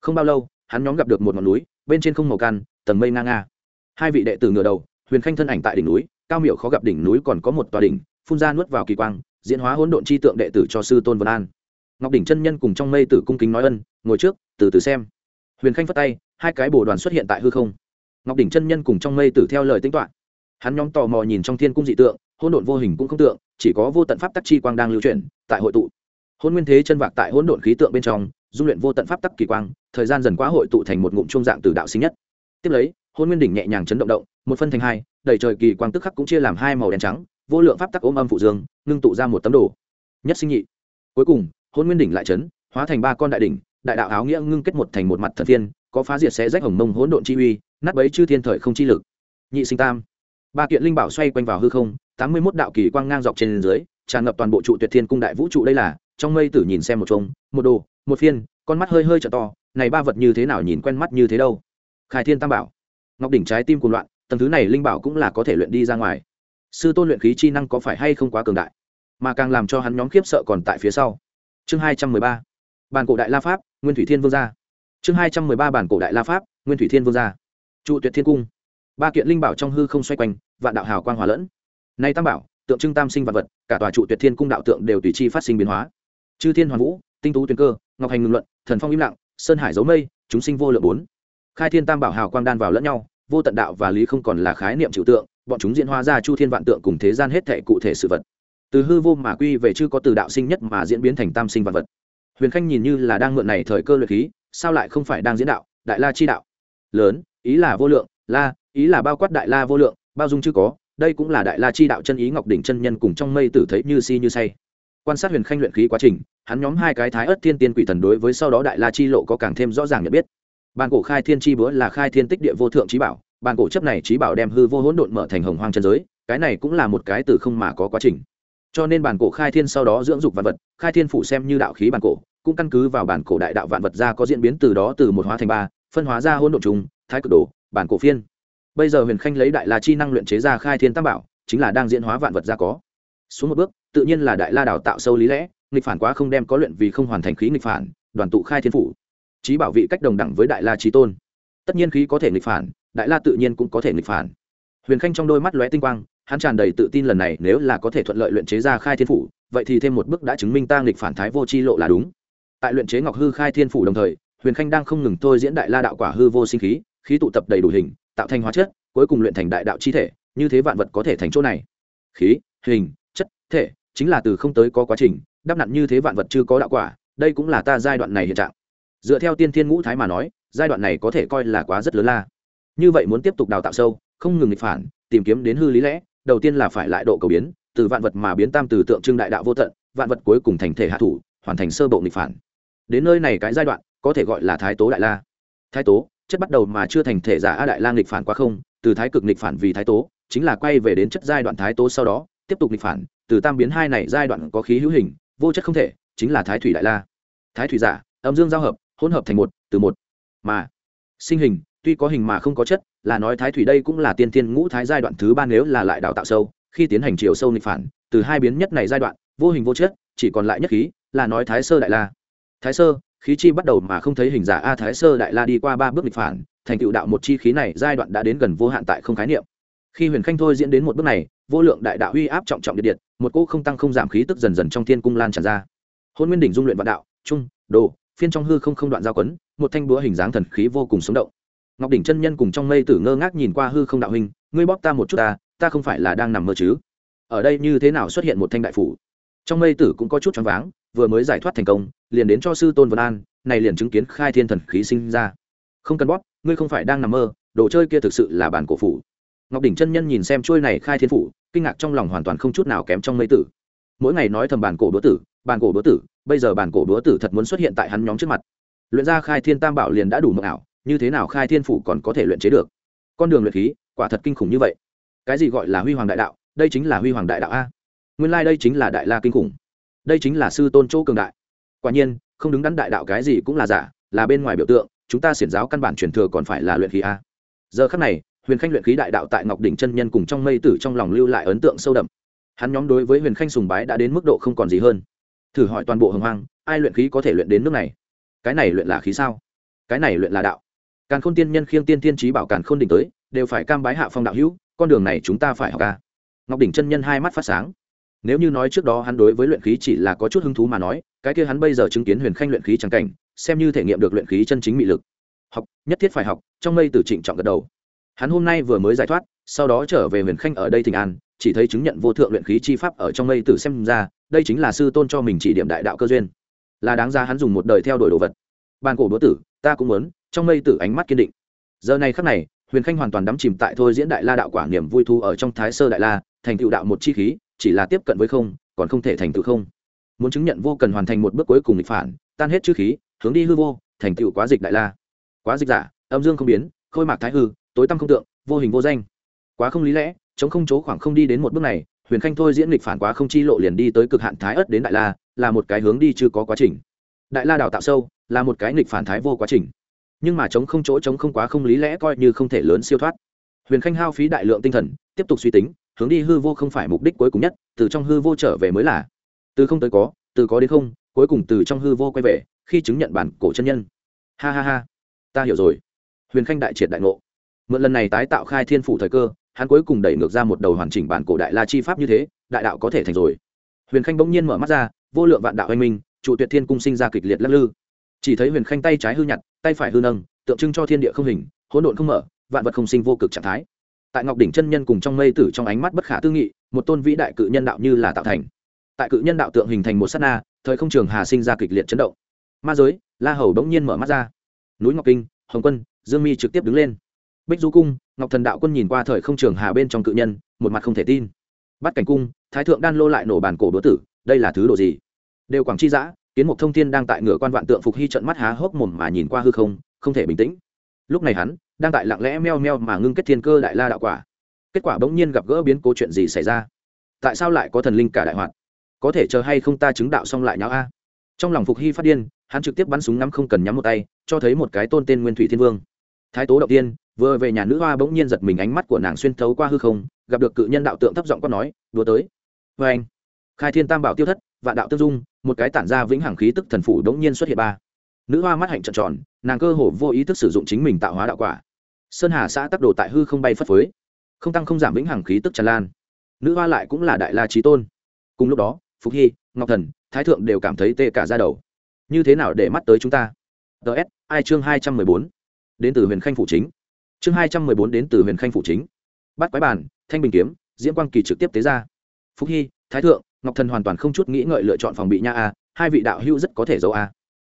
[SPEAKER 1] Không bao lâu, hắn nhóm gặp được một ngọn núi, bên trên không màu can tầng mây ngang nga. Hai vị đệ tử ngựa đầu, huyền khanh thân ảnh tại đỉnh núi, cao miểu khó gặp đỉnh núi còn có một tòa đỉnh, phun ra nuốt vào kỳ quang diễn hóa hỗn độn chi tượng đệ tử cho sư tôn vân an. Ngọc đỉnh chân nhân cùng trong mây tử cung kính nói ân, ngồi trước, từ từ xem. Huyền khanh phất tay, hai cái bồ đoàn xuất hiện tại hư không. Ngọc đỉnh chân nhân cùng trong mây tử theo lời tính toán hắn nhóm tò mò nhìn trong thiên cung dị tượng, hỗn độn vô hình cũng không tượng, chỉ có vô tận pháp tắc chi quang đang lưu chuyển, tại hội tụ. Hôn nguyên thế chân vạc tại hỗn độn khí tượng bên trong, dung luyện vô tận pháp tắc kỳ quang, thời gian dần quá hội tụ thành một ngụm trung dạng từ đạo sinh nhất. Tiếp lấy, hôn nguyên đỉnh nhẹ nhàng chấn động động, một phân thành hai, đầy trời kỳ quang tức khắc cũng chia làm hai màu đen trắng vô lượng pháp tắc ôm âm phụ dương, ngưng tụ ra một tấm đồ. Nhất sinh nhị. Cuối cùng, hôn nguyên đỉnh lại chấn, hóa thành ba con đại đỉnh, đại đạo áo nghĩa ngưng kết một thành một mặt thần thiên có phá diệt sẽ rách hồng mông hỗn độn chi uy, nát bấy chư thiên thời không chi lực. Nhị sinh tam. Ba kiện linh bảo xoay quanh vào hư không, tám mươi mốt đạo kỳ quang ngang dọc trên dưới, tràn ngập toàn bộ trụ tuyệt thiên cung đại vũ trụ đây là, trong mây tử nhìn xem một trông, một đồ, một phiên, con mắt hơi hơi t to, này ba vật như thế nào nhìn quen mắt như thế đâu. Khai thiên tam bảo. Ngọc đỉnh trái tim cuồng loạn, tầng thứ này linh bảo cũng là có thể luyện đi ra ngoài sư tôn luyện khí chi năng có phải hay không quá cường đại? Mà càng làm cho hắn nhóm khiếp sợ còn tại phía sau. Chương hai trăm mười ba. Bản cổ đại la pháp, nguyên thủy thiên vương gia. Chương hai trăm mười ba bản cổ đại la pháp, nguyên thủy thiên vương gia. Trụ tuyệt thiên cung. Ba kiện linh bảo trong hư không xoay quanh, vạn đạo hào quang hòa lẫn. Nay tam bảo, tượng trưng tam sinh vạn vật, cả tòa trụ tuyệt thiên cung đạo tượng đều tùy chi phát sinh biến hóa. Chư thiên hoàn vũ, tinh tú tuyến cơ, ngọc hành ngừng luận, thần phong im lặng, sơn hải dấu mây, chúng sinh vô lượng bốn. Khai thiên tam bảo hào quang đan vào lẫn nhau, vô tận đạo và lý không còn là khái niệm trừu tượng bọn chúng diễn hóa ra chu thiên vạn tượng cùng thế gian hết thể cụ thể sự vật. Từ hư vô mà quy về chư có từ đạo sinh nhất mà diễn biến thành tam sinh vạn vật. Huyền khanh nhìn như là đang mượn này thời cơ luyện khí, sao lại không phải đang diễn đạo? Đại la chi đạo. Lớn, ý là vô lượng, la, ý là bao quát đại la vô lượng, bao dung chưa có, đây cũng là đại la chi đạo chân ý ngọc đỉnh chân nhân cùng trong mây tử thấy như si như say. Quan sát huyền khanh luyện khí quá trình, hắn nhóm hai cái thái ớt thiên tiên quỷ thần đối với sau đó đại la chi lộ có càng thêm rõ ràng nhận biết. Bàn cổ khai thiên chi bữa là khai thiên tích địa vô thượng trí bảo bàn cổ chấp này trí bảo đem hư vô hỗn độn mở thành hồng hoang chân giới, cái này cũng là một cái từ không mà có quá trình. Cho nên bản cổ khai thiên sau đó dưỡng dục vạn vật, khai thiên phủ xem như đạo khí bản cổ, cũng căn cứ vào bản cổ đại đạo vạn vật ra có diễn biến từ đó từ một hóa thành ba, phân hóa ra hỗn độn trùng thái cực đồ bản cổ phiên. Bây giờ huyền khanh lấy đại la chi năng luyện chế ra khai thiên tam bảo, chính là đang diễn hóa vạn vật ra có. Xuống một bước, tự nhiên là đại la đào tạo sâu lý lẽ, nghịch phản quá không đem có luyện vì không hoàn thành khí nghịch phản, đoàn tụ khai thiên phủ. Trí bảo vị cách đồng đẳng với đại la trí tôn. Tất nhiên khí có thể nghịch phản đại la tự nhiên cũng có thể nghịch phản. Huyền khanh trong đôi mắt lóe tinh quang, hắn tràn đầy tự tin lần này nếu là có thể thuận lợi luyện chế ra khai thiên phủ, vậy thì thêm một bước đã chứng minh ta nghịch phản thái vô c h i lộ là đúng. Tại luyện chế ngọc hư khai thiên phủ đồng thời, huyền khanh đang không ngừng thôi diễn đại la đạo quả hư vô sinh khí khí tụ tập đầy đủ hình, tạo thành hóa chất, cuối cùng luyện thành đại đạo chi thể, như thế vạn vật có thể thành chỗ này. Khí, hình, chất, thể, chính là từ không tới có quá trình, đắp nặn như thế vạn vật chưa có đạo quả, đây cũng là ta giai đoạn này hiện trạng. Dựa theo tiên thiên ngũ thái mà nói, giai đoạn này có thể coi là quá rất lớn la như vậy muốn tiếp tục đào tạo sâu, không ngừng nghịch phản, tìm kiếm đến hư lý lẽ, đầu tiên là phải lại độ cầu biến, từ vạn vật mà biến tam từ tượng trưng đại đạo vô tận, vạn vật cuối cùng thành thể hạ thủ, hoàn thành sơ bộ nghịch phản. Đến nơi này cái giai đoạn, có thể gọi là thái tố đại la. Thái tố, chất bắt đầu mà chưa thành thể giả a đại la nghịch phản quá không, từ thái cực nghịch phản vì thái tố, chính là quay về đến chất giai đoạn thái tố sau đó, tiếp tục nghịch phản, từ tam biến hai này giai đoạn có khí hữu hình, vô chất không thể, chính là thái thủy đại la. Thái thủy giả, âm dương giao hợp, hỗn hợp thành một, từ một. Mà, sinh hình tuy có hình mà không có chất, là nói thái thủy đây cũng là tiên tiên ngũ thái giai đoạn thứ ba nếu là lại đào tạo sâu, khi tiến hành chiều sâu nghịch phản, từ hai biến nhất này giai đoạn, vô hình vô chất, chỉ còn lại nhất khí, là nói thái sơ đại la. Thái sơ, khí chi bắt đầu mà không thấy hình giả a thái sơ đại la đi qua ba bước nghịch phản, thành tựu đạo một chi khí này giai đoạn đã đến gần vô hạn tại không khái niệm. Khi huyền khanh thôi diễn đến một bước này, vô lượng đại đạo uy áp trọng trọng điện điện, một cỗ không tăng không giảm khí tức dần dần trong thiên cung lan tràn ra. Hôn nguyên đỉnh dung luyện vạn đạo, trung, đồ, phiên trong hư không không đoạn giao quấn, một thanh búa hình dáng thần khí vô cùng sống động ngọc đỉnh chân nhân cùng trong mây tử ngơ ngác nhìn qua hư không đạo hình, ngươi bóp ta một chút ta ta không phải là đang nằm mơ chứ? Ở đây như thế nào xuất hiện một thanh đại phủ? Trong mây tử cũng có chút choáng váng, vừa mới giải thoát thành công, liền đến cho sư tôn vân an, này liền chứng kiến khai thiên thần khí sinh ra. Không cần bóp, ngươi không phải đang nằm mơ, đồ chơi kia thực sự là bản cổ phủ. Ngọc đỉnh chân nhân nhìn xem trôi này khai thiên phủ, kinh ngạc trong lòng hoàn toàn không chút nào kém trong mây tử. Mỗi ngày nói thầm bản cổ đũa tử, bản cổ đũa tử, bây giờ bản cổ đũa tử thật muốn xuất hiện tại hắn nhóm trước mặt. Luyện ra khai thiên tam bảo liền đã đủ mộng ảo như thế nào khai thiên phủ còn có thể luyện chế được? Con đường luyện khí, quả thật kinh khủng như vậy. Cái gì gọi là huy hoàng đại đạo? Đây chính là huy hoàng đại đạo a. Nguyên lai、like、đây chính là đại la kinh khủng. Đây chính là sư tôn chỗ cường đại. Quả nhiên, không đứng đắn đại đạo cái gì cũng là giả, là bên ngoài biểu tượng, chúng ta xiển giáo căn bản truyền thừa còn phải là luyện khí a. Giờ khắc này, huyền khanh luyện khí đại đạo tại ngọc đỉnh chân nhân cùng trong mây tử trong lòng lưu lại ấn tượng sâu đậm. Hắn nhóm đối với huyền khanh sùng bái đã đến mức độ không còn gì hơn. Thử hỏi toàn bộ hồng hoang, ai luyện khí có thể luyện đến nước này? Cái này luyện là khí sao? Cái này luyện là đạo càn khôn tiên nhân khiêng tiên tiên trí bảo càn khôn đỉnh tới, đều phải cam bái hạ phong đạo hữu, con đường này chúng ta phải học ca ngọc đỉnh chân nhân hai mắt phát sáng. Nếu như nói trước đó hắn đối với luyện khí chỉ là có chút hứng thú mà nói, cái kia hắn bây giờ chứng kiến huyền khanh luyện khí trắng cảnh, xem như thể nghiệm được luyện khí chân chính mị lực. Học, nhất thiết phải học, trong mây từ trịnh trọng gật đầu. Hắn hôm nay vừa mới giải thoát, sau đó trở về huyền khanh ở đây thịnh an, chỉ thấy chứng nhận vô thượng luyện khí chi pháp ở trong mây tử xem ra, đây chính là sư tôn cho mình chỉ điểm đại đạo cơ duyên. Là đáng ra hắn dùng một đời theo đuổi đồ vật. Bàn cổ đũa tử, ta cũng muốn trong mây tử ánh mắt kiên định. Giờ này khắc này, huyền khanh hoàn toàn đắm chìm tại thôi diễn đại la đạo quả niềm vui thu ở trong thái sơ đại la, thành tựu đạo một chi khí, chỉ là tiếp cận với không, còn không thể thành tựu không. Muốn chứng nhận vô cần hoàn thành một bước cuối cùng nghịch phản, tan hết chữ khí, hướng đi hư vô, thành tựu quá dịch đại la. Quá dịch giả, âm dương không biến, khôi mạc thái hư, tối tăm không tượng, vô hình vô danh. Quá không lý lẽ, chống không chỗ khoảng không đi đến một bước này, huyền khanh thôi diễn lịch phản quá không chi lộ liền đi tới cực hạn thái ất đến đại la, là một cái hướng đi chưa có quá trình. Đại la đào tạo sâu, là một cái nghịch phản thái vô quá trình nhưng mà chống không chỗ chống không quá không lý lẽ coi như không thể lớn siêu thoát. Huyền khanh hao phí đại lượng tinh thần, tiếp tục suy tính, hướng đi hư vô không phải mục đích cuối cùng nhất, từ trong hư vô trở về mới là. Từ không tới có, từ có đến không, cuối cùng từ trong hư vô quay về, khi chứng nhận bản cổ chân nhân. Ha ha ha, ta hiểu rồi. Huyền khanh đại triệt đại ngộ. Mượn lần này tái tạo khai thiên phủ thời cơ, hắn cuối cùng đẩy ngược ra một đầu hoàn chỉnh bản cổ đại la chi pháp như thế, đại đạo có thể thành rồi. Huyền khanh bỗng nhiên mở mắt ra, vô lượng vạn đạo anh minh, trụ tuyệt thiên cung sinh ra kịch liệt lắc lư chỉ thấy huyền khanh tay trái hư nhặt, tay phải hư nâng, tượng trưng cho thiên địa không hình, hỗn độn không mở, vạn vật không sinh vô cực trạng thái. Tại ngọc đỉnh chân nhân cùng trong mây tử trong ánh mắt bất khả tư nghị, một tôn vĩ đại cự nhân đạo như là tạo thành. Tại cự nhân đạo tượng hình thành một s á t na, thời không trường hà sinh ra kịch liệt chấn động. Ma giới, la hầu bỗng nhiên mở mắt ra. Núi ngọc kinh, hồng quân, dương mi trực tiếp đứng lên. Bích du cung, ngọc thần đạo quân nhìn qua thời không trường hà bên trong cự nhân, một mặt không thể tin. Bắt cảnh cung, thái thượng đan lô lại nổ bàn cổ đứa tử, đây là thứ độ gì? Đều quảng chi giã kiến mục thông thiên đang tại ngựa quan vạn tượng phục hy trận mắt há hốc mồm mà nhìn qua hư không không thể bình tĩnh. Lúc này hắn đang tại lặng lẽ meo meo mà ngưng kết thiên cơ đại la đạo quả. Kết quả bỗng nhiên gặp gỡ biến cố chuyện gì xảy ra? Tại sao lại có thần linh cả đại hoạt? Có thể chờ hay không ta chứng đạo xong lại nháo a? Trong lòng phục hy phát điên, hắn trực tiếp bắn súng ngắm không cần nhắm một tay, cho thấy một cái tôn tên nguyên thủy thiên vương. Thái tố động tiên, vừa về nhà nữ hoa bỗng nhiên giật mình ánh mắt của nàng xuyên thấu qua hư không, gặp được cự nhân đạo tượng thấp giọng quát nói, đùa tới. Vê anh khai thiên tam bảo tiêu thất, vạn đạo tương dung một cái tản ra vĩnh hằng khí tức thần phủ đống nhiên xuất hiện ba. Nữ hoa mắt hạnh trợn tròn, nàng cơ hồ vô ý thức sử dụng chính mình tạo hóa đạo quả. Sơn hà xã tắc đồ tại hư không bay phất phới, không tăng không giảm vĩnh hằng khí tức tràn lan. Nữ hoa lại cũng là đại la trí tôn. Cùng lúc đó, phục hy, ngọc thần, thái thượng đều cảm thấy tê cả ra đầu. Như thế nào để mắt tới chúng ta? Ts ai chương hai trăm mười bốn? Đến từ huyền khanh phủ chính. Chương hai trăm mười bốn đến từ huyền khanh phủ chính. Bắt quái bàn thanh bình kiếm, diễm quang kỳ trực tiếp tế ra. Phúc hy, thái thượng ngọc thần hoàn toàn không chút nghĩ ngợi lựa chọn phòng bị nha a, hai vị đạo hữu rất có thể giấu a.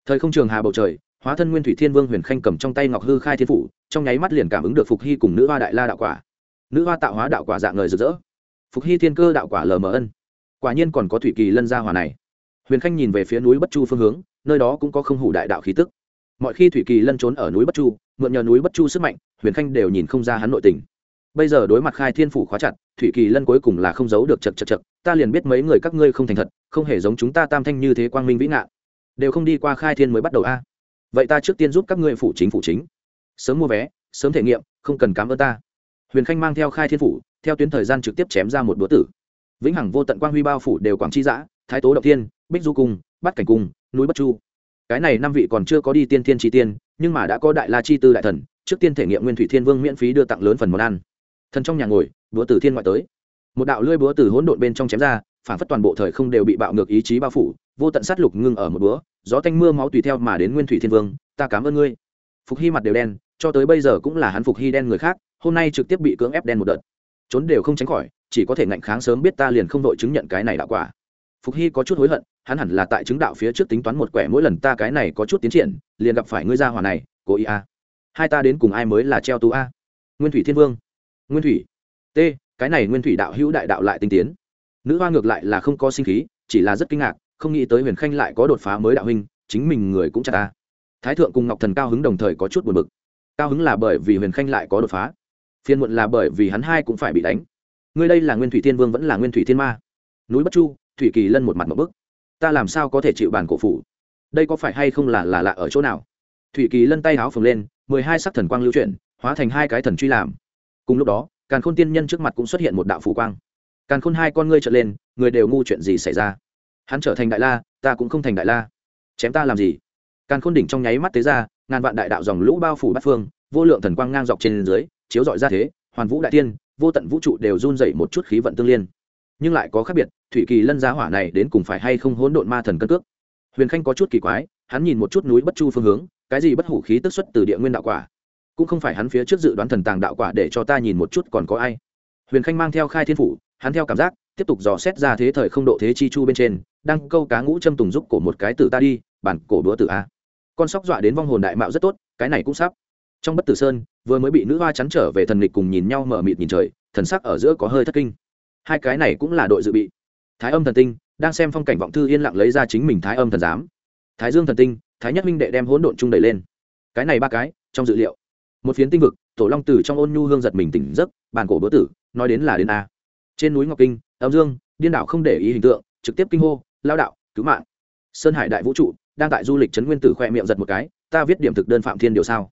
[SPEAKER 1] Thời không trường hà bầu trời, hóa thân nguyên thủy thiên vương huyền khanh cầm trong tay ngọc hư khai thiên phủ, trong nháy mắt liền cảm ứng được phục hy cùng nữ hoa đại la đạo quả. Nữ hoa tạo hóa đạo quả dạng người rực rỡ. Phục hy thiên cơ đạo quả lờ mờ ân. Quả nhiên còn có thủy kỳ lân gia hòa này. Huyền khanh nhìn về phía núi bất chu phương hướng, nơi đó cũng có không hủ đại đạo khí tức. Mọi khi thủy kỳ lân trốn ở núi bất chu, mượn nhờ núi bất chu sức mạnh, huyền khanh đều nhìn không ra hắn nội tình bây giờ đối mặt khai thiên phủ khóa chặt, thủy kỳ lân cuối cùng là không giấu được chật chật chật ta liền biết mấy người các ngươi không thành thật, không hề giống chúng ta tam thanh như thế quang minh vĩ ngạn đều không đi qua khai thiên mới bắt đầu a. Vậy ta trước tiên giúp các ngươi phủ chính phủ chính. Sớm mua vé, sớm thể nghiệm, không cần cám ơn ta. Huyền khanh mang theo khai thiên phủ, theo tuyến thời gian trực tiếp chém ra một búa tử. Vĩnh hằng vô tận quang huy bao phủ đều quảng tri giã, thái tố động tiên bích du cung bắt cảnh cung, núi bất chu. Cái này năm vị còn chưa có đi tiên thiên tri tiên, nhưng mà đã có đại la chi tư đại thần, trước tiên thể nghiệm nguyên thủy thiên vương miễn phí đưa tặng lớn phần món ăn thần trong nhà ngồi, búa tử thiên ngoại tới. Một đạo lưỡi búa từ hỗn độn bên trong chém ra, phản phất toàn bộ thời không đều bị bạo ngược ý chí bao phủ, vô tận sát lục ngưng ở một búa, gió tanh mưa máu tùy theo mà đến nguyên thủy thiên vương, ta cảm ơn ngươi. Phục hy mặt đều đen, cho tới bây giờ cũng là hắn phục hy đen người khác, hôm nay trực tiếp bị cưỡng ép đen một đợt. Trốn đều không tránh khỏi, chỉ có thể ngạnh kháng sớm biết ta liền không đội chứng nhận cái này đạo quả. Phục hy có chút hối hận, hắn hẳn là tại chứng đạo phía trước tính toán một quẻ mỗi lần ta cái này có chút tiến triển, liền gặp phải ngươi gia hỏa này, cố ý a. Hai ta đến cùng ai mới là treo tú a? Nguyên thủy thiên vương nguyên thủy. T, cái này nguyên thủy đạo hữu đại đạo lại tinh tiến. Nữ hoa ngược lại là không có sinh khí, chỉ là rất kinh ngạc, không nghĩ tới huyền khanh lại có đột phá mới đạo huynh, chính mình người cũng chả ta. Thái thượng cùng ngọc thần cao hứng đồng thời có chút buồn bực. Cao hứng là bởi vì huyền khanh lại có đột phá. Phiên muộn là bởi vì hắn hai cũng phải bị đánh. Ngươi đây là nguyên thủy thiên vương vẫn là nguyên thủy thiên ma? Núi bất chu, thủy kỳ lân một mặt một bức. Ta làm sao có thể chịu bản cổ phủ? Đây có phải hay không là là lạ ở chỗ nào? Thủy kỳ lân tay háo phồng lên, mười hai sắc thần quang lưu chuyển, hóa thành hai cái thần truy làm cùng lúc đó, càn khôn tiên nhân trước mặt cũng xuất hiện một đạo phủ quang. Càn khôn hai con ngươi trở lên, người đều ngu chuyện gì xảy ra? Hắn trở thành đại la, ta cũng không thành đại la. Chém ta làm gì? Càn khôn đỉnh trong nháy mắt tế ra, ngàn vạn đại đạo dòng lũ bao phủ bát phương, vô lượng thần quang ngang dọc trên dưới, chiếu dọi ra thế, hoàn vũ đại tiên, vô tận vũ trụ đều run dậy một chút khí vận tương liên. Nhưng lại có khác biệt, thủy kỳ lân giá hỏa này đến cùng phải hay không hỗn độn ma thần cân cước? Huyền khanh có chút kỳ quái, hắn nhìn một chút núi bất chu phương hướng, cái gì bất hủ khí tức xuất từ địa nguyên đạo quả? Cũng không phải hắn phía trước dự đoán thần tàng đạo quả để cho ta nhìn một chút còn có ai. Huyền khanh mang theo khai thiên phủ, hắn theo cảm giác, tiếp tục dò xét ra thế thời không độ thế chi chu bên trên, đang câu cá ngũ châm tùng giúp cổ một cái tử ta đi, bản cổ đũa tử a. Con sóc dọa đến vong hồn đại mạo rất tốt, cái này cũng sắp. Trong bất tử sơn, vừa mới bị nữ hoa chắn trở về thần lịch cùng nhìn nhau mở mịt nhìn trời, thần sắc ở giữa có hơi thất kinh. Hai cái này cũng là đội dự bị. Thái âm thần tinh, đang xem phong cảnh vọng thư yên lặng lấy ra chính mình thái âm thần giám. Thái dương thần tinh, thái nhất minh đệ đem hỗn độn trung đẩy lên. Cái này ba cái, trong dự liệu một phiến tinh vực, tổ long tử trong ôn nhu hương giật mình tỉnh giấc, bàn cổ bữa tử, nói đến là đến a. Trên núi ngọc kinh, âm dương, điên đảo không để ý hình tượng, trực tiếp kinh hô, lao đạo, cứu mạng. Sơn hải đại vũ trụ, đang tại du lịch trấn nguyên tử khoe miệng giật một cái, ta viết điểm thực đơn phạm thiên điều sao?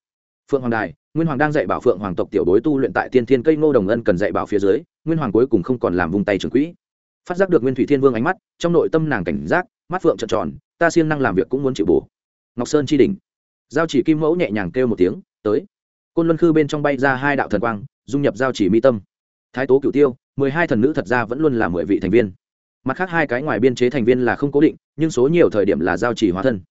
[SPEAKER 1] Phượng hoàng đài, nguyên hoàng đang dạy bảo phượng hoàng tộc tiểu bối tu luyện tại tiên thiên cây ngô đồng ân cần dạy bảo phía dưới, nguyên hoàng cuối cùng không còn làm vùng tay trường quỹ. Phát giác được nguyên thủy thiên vương ánh mắt, trong nội tâm nàng cảnh giác, mắt phượng trợn tròn, ta siêng năng làm việc cũng muốn chịu bổ. Ngọc sơn chi đỉnh. Giao chỉ kim mẫu nhẹ nhàng kêu một tiếng, tới côn luân khư bên trong bay ra hai đạo thần quang, dung nhập giao chỉ mi tâm. Thái tố cửu tiêu, mười hai thần nữ thật ra vẫn luôn là mười vị thành viên. Mặt khác hai cái ngoài biên chế thành viên là không cố định, nhưng số nhiều thời điểm là giao chỉ hóa thân.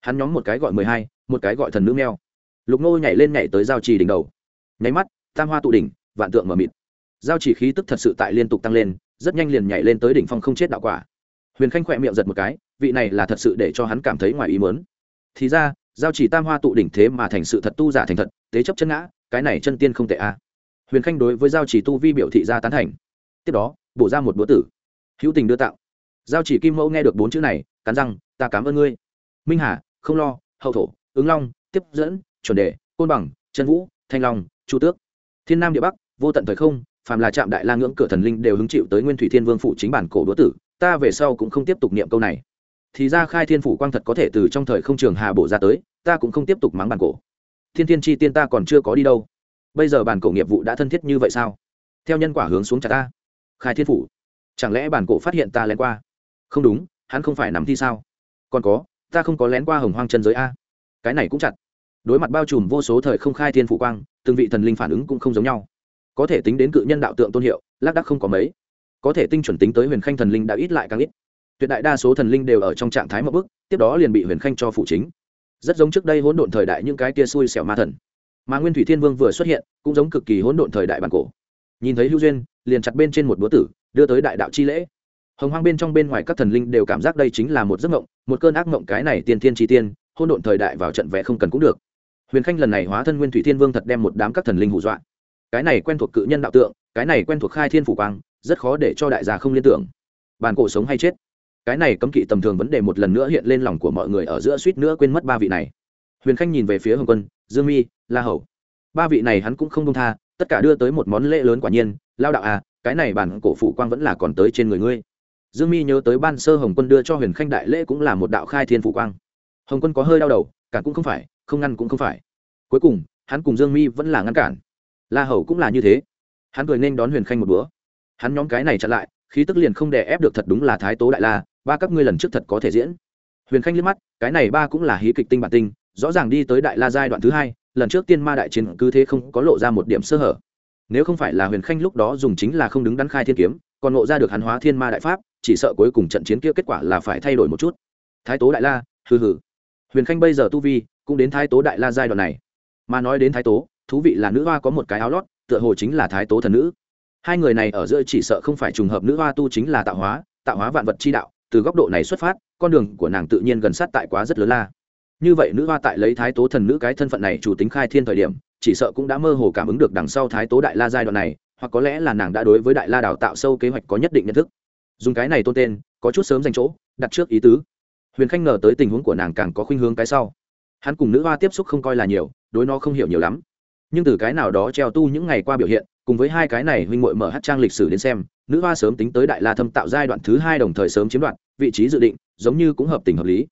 [SPEAKER 1] Hắn nhóm một cái gọi mười hai, một cái gọi thần nữ meo lục nô nhảy lên nhảy tới giao chỉ đỉnh đầu. Nháy mắt, tam hoa tụ đỉnh, vạn tượng mở mịt. Giao chỉ khí tức thật sự tại liên tục tăng lên, rất nhanh liền nhảy lên tới đỉnh phong không chết đạo quả. Huyền khanh khỏe miệng giật một cái, vị này là thật sự để cho hắn cảm thấy ngoài ý mớn thì ra giao chỉ tam hoa tụ đỉnh thế mà thành sự thật tu giả thành thật tế chấp chân ngã, cái này chân tiên không tệ a huyền khanh đối với giao chỉ tu vi biểu thị ra tán thành. Tiếp đó, bổ ra một bữa tử. Hữu tình đưa tạo. Giao chỉ kim mẫu nghe được bốn chữ này, cắn răng, ta cảm ơn ngươi. Minh hà, không lo, hậu thổ, ứng long, tiếp dẫn, chuẩn đề, côn bằng, trần vũ, thanh long, chu tước. Thiên nam địa bắc, vô tận thời không, phàm là trạm đại la ngưỡng cửa thần linh đều hứng chịu tới nguyên thủy thiên vương phụ chính bản cổ đũa tử. Ta về sau cũng không tiếp tục niệm câu này thì ra khai thiên phủ quang thật có thể từ trong thời không trường hà bổ ra tới, ta cũng không tiếp tục mắng bàn cổ. Thiên thiên chi tiên ta còn chưa có đi đâu. Bây giờ bản cổ nghiệp vụ đã thân thiết như vậy sao? Theo nhân quả hướng xuống chặt ta. Khai thiên phủ. Chẳng lẽ bản cổ phát hiện ta lén qua? Không đúng, hắn không phải nằm thi sao? Còn có, ta không có lén qua hồng hoang chân giới a. Cái này cũng chặt. Đối mặt bao trùm vô số thời không khai thiên phủ quang, từng vị thần linh phản ứng cũng không giống nhau. Có thể tính đến cự nhân đạo tượng tôn hiệu, lác đắc không có mấy. Có thể tinh chuẩn tính tới huyền khanh thần linh đã ít lại càng ít tuyệt đại đa số thần linh đều ở trong trạng thái mập bức, tiếp đó liền bị huyền khanh cho phụ chính. Rất giống trước đây hỗn độn thời đại những cái tia xui xẻo ma thần. Mà nguyên thủy thiên vương vừa xuất hiện, cũng giống cực kỳ hỗn độn thời đại bản cổ. Nhìn thấy hữu duyên, liền chặt bên trên một búa tử, đưa tới đại đạo chi lễ. Hồng hoang bên trong bên ngoài các thần linh đều cảm giác đây chính là một giấc mộng, một cơn ác mộng cái này tiên thiên tri tiên hôn độn thời đại vào trận vẽ không cần cũng được. Huyền khanh lần này hóa thân nguyên thủy thiên vương thật đem một đám các thần linh hù dọa. Cái này quen thuộc cự nhân đạo tượng, cái này quen thuộc khai thiên phủ quang, rất khó để cho đại gia không liên tưởng. Bàn cổ sống hay chết? Cái này cấm kỵ tầm thường vấn đề một lần nữa hiện lên lòng của mọi người ở giữa suýt nữa quên mất ba vị này. Huyền khanh nhìn về phía hồng quân, dương mi, la hầu. Ba vị này hắn cũng không công tha, tất cả đưa tới một món lễ lớn quả nhiên, lao đạo à cái này bản cổ phụ quang vẫn là còn tới trên người ngươi. Dương mi nhớ tới ban sơ hồng quân đưa cho huyền khanh đại lễ cũng là một đạo khai thiên phụ quang. Hồng quân có hơi đau đầu cản cũng không phải, không ngăn cũng không phải. Cuối cùng, hắn cùng dương mi vẫn là ngăn cản. La hầu cũng là như thế. Hắn cười nên đón huyền khanh một bữa. Hắn nhóm cái này chặn lại khí tức liền không đè ép được thật đúng là thái tố đại la, ba các ngươi lần trước thật có thể diễn. Huyền khanh liếc mắt, cái này ba cũng là hí kịch tinh bản tinh, rõ ràng đi tới đại la giai đoạn thứ hai, lần trước tiên ma đại chiến cứ thế không có lộ ra một điểm sơ hở. Nếu không phải là huyền khanh lúc đó dùng chính là không đứng đắn khai thiên kiếm, còn ngộ ra được hắn hóa thiên ma đại pháp, chỉ sợ cuối cùng trận chiến kia kết quả là phải thay đổi một chút. Thái tố đại la, hừ hừ. Huyền khanh bây giờ tu vi cũng đến thái tố đại la giai đoạn này. Mà nói đến thái tố, thú vị là nữ hoa có một cái áo lót, tựa hồ chính là thái tố thần nữ hai người này ở giữa chỉ sợ không phải trùng hợp, nữ hoa tu chính là tạo hóa tạo hóa vạn vật chi đạo, từ góc độ này xuất phát, con đường của nàng tự nhiên gần sát tại quá rất lớn la. Như vậy nữ hoa tại lấy thái tố thần nữ cái thân phận này chủ tính khai thiên thời điểm, chỉ sợ cũng đã mơ hồ cảm ứng được đằng sau thái tố đại la giai đoạn này, hoặc có lẽ là nàng đã đối với đại la đào tạo sâu kế hoạch có nhất định nhận thức. Dùng cái này tôn tên, có chút sớm dành chỗ, đặt trước ý tứ. Huyền khanh ngờ tới tình huống của nàng càng có khuynh hướng cái sau. Hắn cùng nữ hoa tiếp xúc không coi là nhiều, đối nó không hiểu nhiều lắm. Nhưng từ cái nào đó treo tu những ngày qua biểu hiện cùng với hai cái này huynh muội mở hát trang lịch sử đến xem, nữ hoa sớm tính tới đại la thâm tạo giai đoạn thứ hai đồng thời sớm chiếm đoạt, vị trí dự định, giống như cũng hợp tình hợp lý.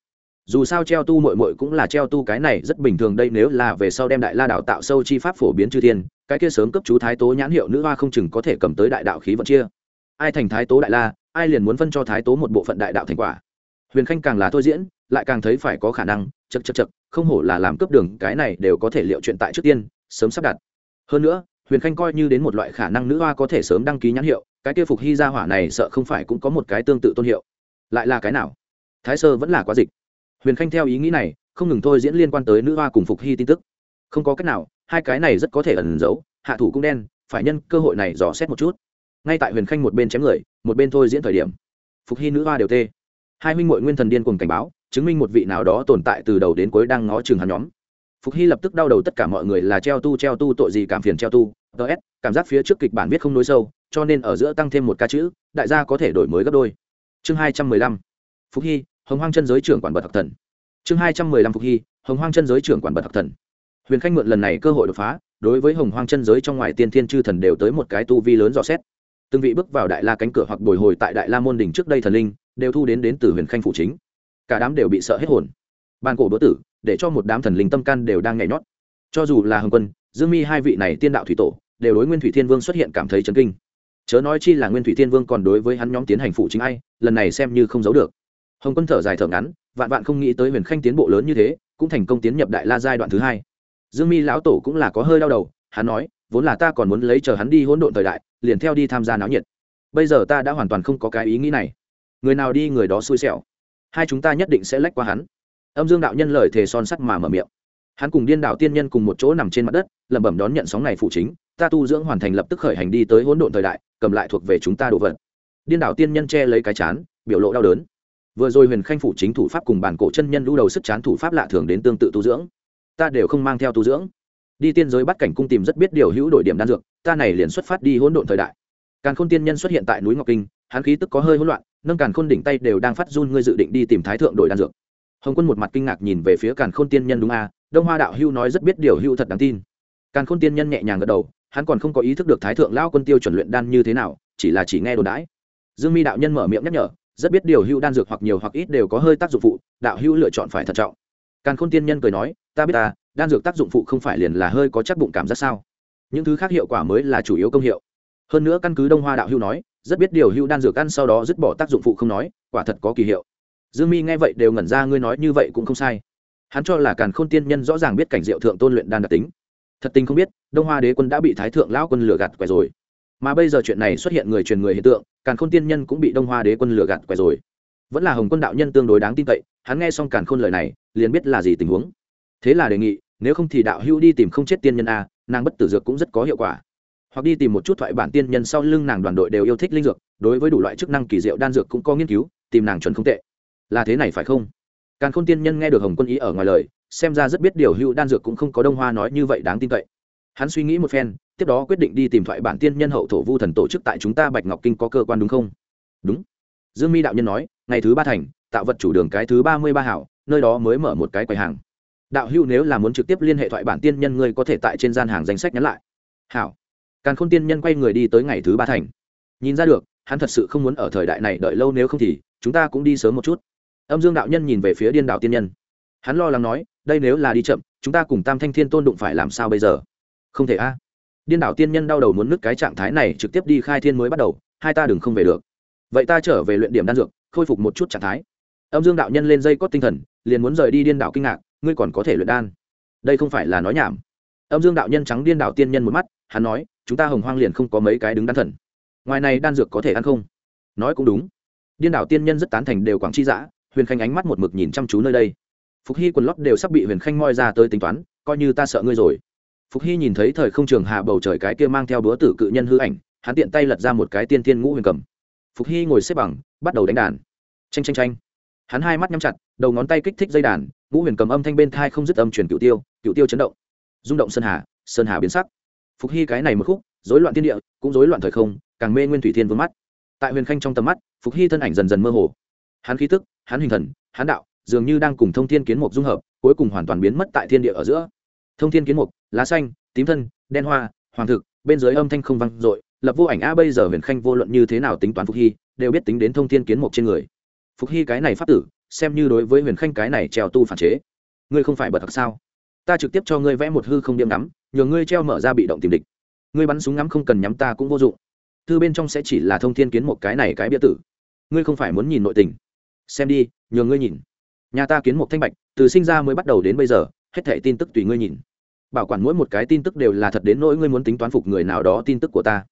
[SPEAKER 1] Dù sao treo tu mội mội cũng là treo tu cái này rất bình thường đây, nếu là về sau đem đại la đạo tạo sâu chi pháp phổ biến chư thiên, cái kia sớm cấp chú thái tố nhãn hiệu nữ hoa không chừng có thể cầm tới đại đạo khí vận chia. Ai thành thái tố đại la, ai liền muốn phân cho thái tố một bộ phận đại đạo thành quả. Huyền khanh càng là thôi diễn, lại càng thấy phải có khả năng chật chật chật không hổ là làm cấp đường, cái này đều có thể liệu chuyện tại trước tiên, sớm sắp đặt. Hơn nữa huyền khanh coi như đến một loại khả năng nữ hoa có thể sớm đăng ký nhãn hiệu, cái kia phục hy gia hỏa này sợ không phải cũng có một cái tương tự tôn hiệu. Lại là cái nào? Thái sơ vẫn là quá dịch. Huyền khanh theo ý nghĩ này, không ngừng thôi diễn liên quan tới nữ hoa cùng phục hy tin tức. Không có cách nào, hai cái này rất có thể ẩn giấu, hạ thủ cũng đen, phải nhân cơ hội này dò xét một chút. Ngay tại huyền khanh một bên chém người, một bên thôi diễn thời điểm, phục hy nữ hoa đều tê. Hai minh mội nguyên thần điên cùng cảnh báo, chứng minh một vị nào đó tồn tại từ đầu đến cuối đang ngó chừng hắn nhóm phục hy lập tức đau đầu, tất cả mọi người là treo tu treo tu, tội gì cảm phiền treo tu. Ts cảm giác phía trước kịch bản viết không nối sâu, cho nên ở giữa tăng thêm một ca chữ, đại gia có thể đổi mới gấp đôi. Chương hai trăm mười lăm phục hy hồng hoang chân giới trưởng quản bật học thần. Chương hai trăm mười lăm phục hy hồng hoang chân giới trưởng quản bật học thần. Huyền khanh mượn lần này cơ hội đột phá, đối với hồng hoang chân giới trong ngoài tiên thiên chư thần đều tới một cái tu vi lớn dò xét. Từng vị bước vào đại la cánh cửa hoặc bồi hồi tại đại la môn đỉnh trước đây thần linh, đều thu đến đến từ huyền khanh phụ chính. Cả đám đều bị sợ hết hồn. Ban cổ đỗ tử để cho một đám thần linh tâm can đều đang nhảy nhót. Cho dù là hồng quân, dương mi hai vị này tiên đạo thủy tổ, đều đối nguyên thủy thiên vương xuất hiện cảm thấy chấn kinh. Chớ nói chi là nguyên thủy thiên vương còn đối với hắn nhóm tiến hành phụ chính ai, lần này xem như không giấu được. Hồng quân thở dài thở ngắn, vạn vạn không nghĩ tới huyền khanh tiến bộ lớn như thế, cũng thành công tiến nhập đại la giai đoạn thứ hai. Dương mi lão tổ cũng là có hơi đau đầu, hắn nói, vốn là ta còn muốn lấy chờ hắn đi hỗn độn thời đại, liền theo đi tham gia náo nhiệt. Bây giờ ta đã hoàn toàn không có cái ý nghĩ này. Người nào đi người đó xui xẻo. Hai chúng ta nhất định sẽ lách qua hắn âm dương đạo nhân lời thề son sắt mà mở miệng. Hắn cùng điên đạo tiên nhân cùng một chỗ nằm trên mặt đất, lẩm bẩm đón nhận sóng này phụ chính, ta tu dưỡng hoàn thành lập tức khởi hành đi tới hỗn độn thời đại, cầm lại thuộc về chúng ta đồ vật. Điên đạo tiên nhân che lấy cái chán, biểu lộ đau đớn. Vừa rồi huyền khanh phủ chính thủ pháp cùng bản cổ chân nhân lũ đầu sức chán thủ pháp lạ thường đến tương tự tu dưỡng. Ta đều không mang theo tu dưỡng. Đi tiên giới bắt cảnh cung tìm rất biết điều hữu đổi điểm đan dược, ta này liền xuất phát đi hỗn độn thời đại. Càn khôn tiên nhân xuất hiện tại núi ngọc kinh, hắn khí tức có hơi hỗn loạn, nâng càn khôn đỉnh tay đều đang phát run, ngươi dự định đi tìm thái thượng đổi đan dược? Hồng quân một mặt kinh ngạc nhìn về phía càn khôn tiên nhân đúng a à, đông hoa đạo hưu nói rất biết điều hưu thật đáng tin. Càn khôn tiên nhân nhẹ nhàng gật đầu hắn còn không có ý thức được thái thượng lao quân tiêu chuẩn luyện đan như thế nào chỉ là chỉ nghe đồn đãi. Dương mi đạo nhân mở miệng nhắc nhở rất biết điều hưu đan dược hoặc nhiều hoặc ít đều có hơi tác dụng phụ đạo hưu lựa chọn phải thận trọng. Càn khôn tiên nhân cười nói ta biết ta đan dược tác dụng phụ không phải liền là hơi có chắc bụng cảm giác sao? Những thứ khác hiệu quả mới là chủ yếu công hiệu. Hơn nữa căn cứ đông hoa đạo hưu nói rất biết điều hưu đan dược ăn sau đó dứt bỏ tác dụng phụ không nói quả thật có kỳ hiệu dương mi nghe vậy đều ngẩn ra, ngươi nói như vậy cũng không sai. Hắn cho là càn khôn tiên nhân rõ ràng biết cảnh diệu thượng tôn luyện đan đặc tính. Thật tình không biết, đông hoa đế quân đã bị thái thượng lão quân lừa gạt quẻ rồi. Mà bây giờ chuyện này xuất hiện người truyền người hiện tượng, càn khôn tiên nhân cũng bị đông hoa đế quân lừa gạt quẻ rồi. Vẫn là hồng quân đạo nhân tương đối đáng tin cậy, hắn nghe xong càn khôn lời này, liền biết là gì tình huống. Thế là đề nghị, nếu không thì đạo hữu đi tìm không chết tiên nhân a, nàng bất tử dược cũng rất có hiệu quả. Hoặc đi tìm một chút thoại bản tiên nhân sau lưng nàng đoàn đội đều yêu thích linh dược, đối với đủ loại chức năng kỳ diệu đan dược cũng có nghiên cứu, tìm nàng chuẩn không tệ là thế này phải không? Càn khôn tiên nhân nghe được hồng quân ý ở ngoài lời, xem ra rất biết điều Hưu đan dược cũng không có đông hoa nói như vậy đáng tin cậy. Hắn suy nghĩ một phen, tiếp đó quyết định đi tìm thoại bản tiên nhân hậu thổ vu thần tổ chức tại chúng ta bạch ngọc kinh có cơ quan đúng không? Đúng. Dương mi đạo nhân nói, ngày thứ ba thành, tạo vật chủ đường cái thứ ba mươi ba hảo, nơi đó mới mở một cái quầy hàng. Đạo Hưu nếu là muốn trực tiếp liên hệ thoại bản tiên nhân, ngươi có thể tại trên gian hàng danh sách nhắn lại. Hảo. Càn khôn tiên nhân quay người đi tới ngày thứ ba thành. Nhìn ra được, hắn thật sự không muốn ở thời đại này đợi lâu, nếu không thì, chúng ta cũng đi sớm một chút âm dương đạo nhân nhìn về phía điên đạo tiên nhân. Hắn lo lắng nói, đây nếu là đi chậm, chúng ta cùng tam thanh thiên tôn đụng phải làm sao bây giờ? Không thể a. Điên đạo tiên nhân đau đầu muốn nứt cái trạng thái này, trực tiếp đi khai thiên mới bắt đầu, hai ta đừng không về được. Vậy ta trở về luyện điểm đan dược, khôi phục một chút trạng thái. Âm dương đạo nhân lên dây cót tinh thần, liền muốn rời đi điên đạo kinh ngạc, ngươi còn có thể luyện đan? Đây không phải là nói nhảm. Âm dương đạo nhân trắng điên đạo tiên nhân một mắt, hắn nói, chúng ta hồng hoang liền không có mấy cái đứng đan thần. Ngoài này đan dược có thể ăn không? Nói cũng đúng. Điên đạo tiên nhân rất tán thành đều quảng chi giã huyền khanh ánh mắt một mực nhìn chăm chú nơi đây. Phục hy quần lót đều sắp bị huyền khanh moi ra tới tính toán, coi như ta sợ ngươi rồi. Phục hy nhìn thấy thời không trường hạ bầu trời cái kia mang theo búa tử cự nhân hư ảnh, hắn tiện tay lật ra một cái tiên tiên ngũ huyền cầm. Phục hy ngồi xếp bằng, bắt đầu đánh đàn. Tranh tranh tranh hắn hai mắt nhắm chặt, đầu ngón tay kích thích dây đàn, ngũ huyền cầm âm thanh bên thai không dứt âm truyền cựu tiêu cựu tiêu chấn động. Rung động sơn hà sơn hà biến sắc. Phục hy cái này một khúc, rối loạn thiên địa, cũng rối loạn thời không, càng mê nguyên thủy thiên vương mắt. Tại huyền khanh trong tầm mắt, phục hy thân ảnh dần dần mơ hồ hắn khí tức, hắn hình thần, hắn đạo, dường như đang cùng thông thiên kiến mục dung hợp, cuối cùng hoàn toàn biến mất tại thiên địa ở giữa. Thông thiên kiến mục, lá xanh, tím thân, đen hoa, hoàng thực, bên dưới âm thanh không vang dội, lập vô ảnh a bây giờ huyền khanh vô luận như thế nào tính toán phục hy, đều biết tính đến thông thiên kiến mục trên người. Phục hy cái này pháp tử, xem như đối với huyền khanh cái này treo tu phản chế. Ngươi không phải bật thật sao? Ta trực tiếp cho ngươi vẽ một hư không điểm ngắm, nhờ ngươi treo mở ra bị động tìm địch. Ngươi bắn súng ngắm không cần nhắm ta cũng vô dụng. Thư bên trong sẽ chỉ là thông thiên kiến một cái này cái bia tử. Ngươi không phải muốn nhìn nội tình xem đi, nhờ ngươi nhìn. Nhà ta kiến một thanh bạch, từ sinh ra mới bắt đầu đến bây giờ, hết thảy tin tức tùy ngươi nhìn. Bảo quản mỗi một cái tin tức đều là thật đến nỗi ngươi muốn tính toán phục người nào đó tin tức của ta.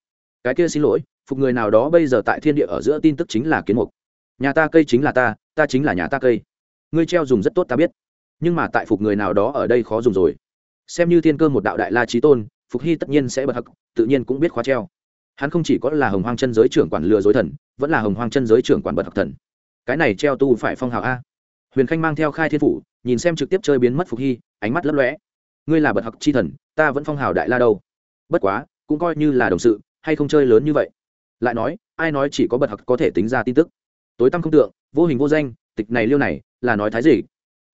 [SPEAKER 1] Cái kia xin lỗi, phục người nào đó bây giờ tại thiên địa ở giữa tin tức chính là kiến mục. Nhà ta cây chính là ta ta chính là nhà ta cây. Ngươi treo dùng rất tốt ta biết. Nhưng mà tại phục người nào đó ở đây khó dùng rồi. Xem như thiên cơ một đạo đại la trí tôn, phục hy tất nhiên sẽ bật hặc tự nhiên cũng biết khóa treo. Hắn không chỉ có là hồng hoang chân giới trưởng quản lừa dối thần, vẫn là hồng hoang chân giới trưởng quản bật hặc thần cái này treo tu phải phong hào a. Huyền khanh mang theo khai thiên phủ, nhìn xem trực tiếp chơi biến mất phục hy, ánh mắt lấp lõe ngươi là bậc học chi thần, ta vẫn phong hào đại la đâu? Bất quá, cũng coi như là đồng sự, hay không chơi lớn như vậy? Lại nói, ai nói chỉ có bậc học có thể tính ra tin tức? Tối tăm không tượng, vô hình vô danh, tịch này liêu này, là nói thái gì?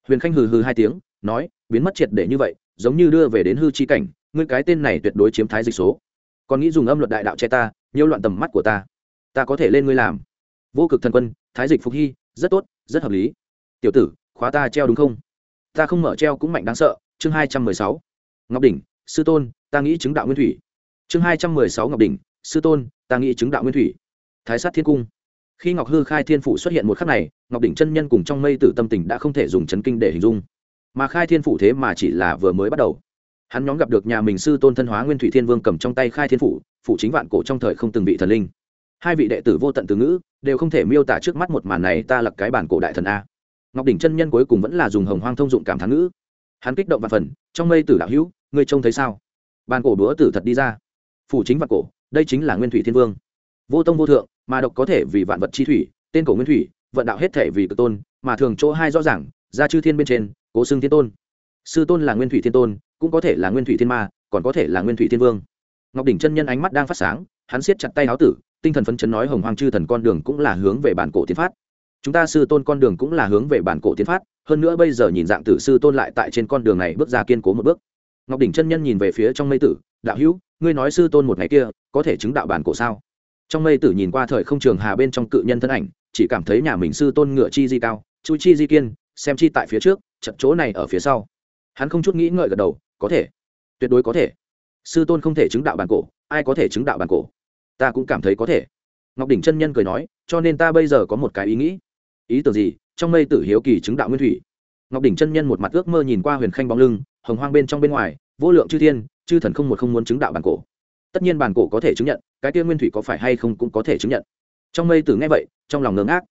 [SPEAKER 1] Huyền khanh hừ hừ hai tiếng, nói, biến mất triệt để như vậy, giống như đưa về đến hư chi cảnh, ngươi cái tên này tuyệt đối chiếm thái dịch số. Còn nghĩ dùng âm luật đại đạo che ta nhiều loạn tầm mắt của ta. Ta có thể lên ngươi làm vô cực thần quân, thái dịch phục hy, rất tốt, rất hợp lý. Tiểu tử, khóa ta treo đúng không? Ta không mở treo cũng mạnh đáng sợ. Chương hai trăm mười sáu. Ngọc đỉnh, sư tôn, ta nghĩ chứng đạo nguyên thủy. Chương hai trăm mười sáu ngọc đỉnh, sư tôn, ta nghĩ chứng đạo nguyên thủy. Thái sát thiên cung. Khi ngọc hư khai thiên phủ xuất hiện một khắc này, ngọc đỉnh chân nhân cùng trong mây tử tâm tình đã không thể dùng chấn kinh để hình dung. Mà khai thiên phủ thế mà chỉ là vừa mới bắt đầu. Hắn nhóm gặp được nhà mình sư tôn thân hóa nguyên thủy thiên vương cầm trong tay khai thiên phủ phủ chính vạn cổ trong thời không từng bị thần linh hai vị đệ tử vô tận từ ngữ, đều không thể miêu tả trước mắt một màn này ta lập cái bản cổ đại thần a. Ngọc đỉnh chân nhân cuối cùng vẫn là dùng hồng hoang thông dụng cảm thán ngữ. Hắn kích động và phần, trong mây tử đạo hữu, ngươi trông thấy sao? Bàn cổ búa tử thật đi ra. Phủ chính vạn cổ, đây chính là nguyên thủy thiên vương. Vô tông vô thượng, mà độc có thể vì vạn vật chi thủy, tên cổ nguyên thủy, vận đạo hết thể vì cực tôn, mà thường chỗ hai rõ ràng, ra chư thiên bên trên, cố xưng thiên tôn. Sư tôn là nguyên thủy thiên tôn, cũng có thể là nguyên thủy thiên ma, còn có thể là nguyên thủy thiên vương. Ngọc đỉnh chân nhân ánh mắt đang phát sáng, hắn siết chặt tay áo tử tinh thần phấn chấn nói hồng hoàng chư thần con đường cũng là hướng về bản cổ tiến phát. Chúng ta sư tôn con đường cũng là hướng về bản cổ tiến phát, hơn nữa bây giờ nhìn dạng tử sư tôn lại tại trên con đường này bước ra kiên cố một bước. Ngọc đỉnh chân nhân nhìn về phía trong mây tử, đạo hữu, ngươi nói sư tôn một ngày kia, có thể chứng đạo bản cổ sao? Trong mây tử nhìn qua thời không trường hà bên trong cự nhân thân ảnh, chỉ cảm thấy nhà mình sư tôn ngựa chi di cao chu chi di kiên, xem chi tại phía trước, chật chỗ này ở phía sau. Hắn không chút nghĩ ngợi gật đầu, có thể, tuyệt đối có thể. Sư tôn không thể chứng đạo bản cổ, ai có thể chứng đạo bản cổ? Ta cũng cảm thấy có thể. Ngọc đỉnh chân nhân cười nói, cho nên ta bây giờ có một cái ý nghĩ. Ý tưởng gì? Trong mây tử hiếu kỳ chứng đạo nguyên thủy. Ngọc đỉnh chân nhân một mặt ước mơ nhìn qua huyền khanh bóng lưng, hồng hoang bên trong bên ngoài, vô lượng chư thiên, chư thần không một không muốn chứng đạo bản cổ. Tất nhiên bản cổ có thể chứng nhận, cái kia nguyên thủy có phải hay không cũng có thể chứng nhận. Trong mây tử nghe vậy, trong lòng ngớ ngác.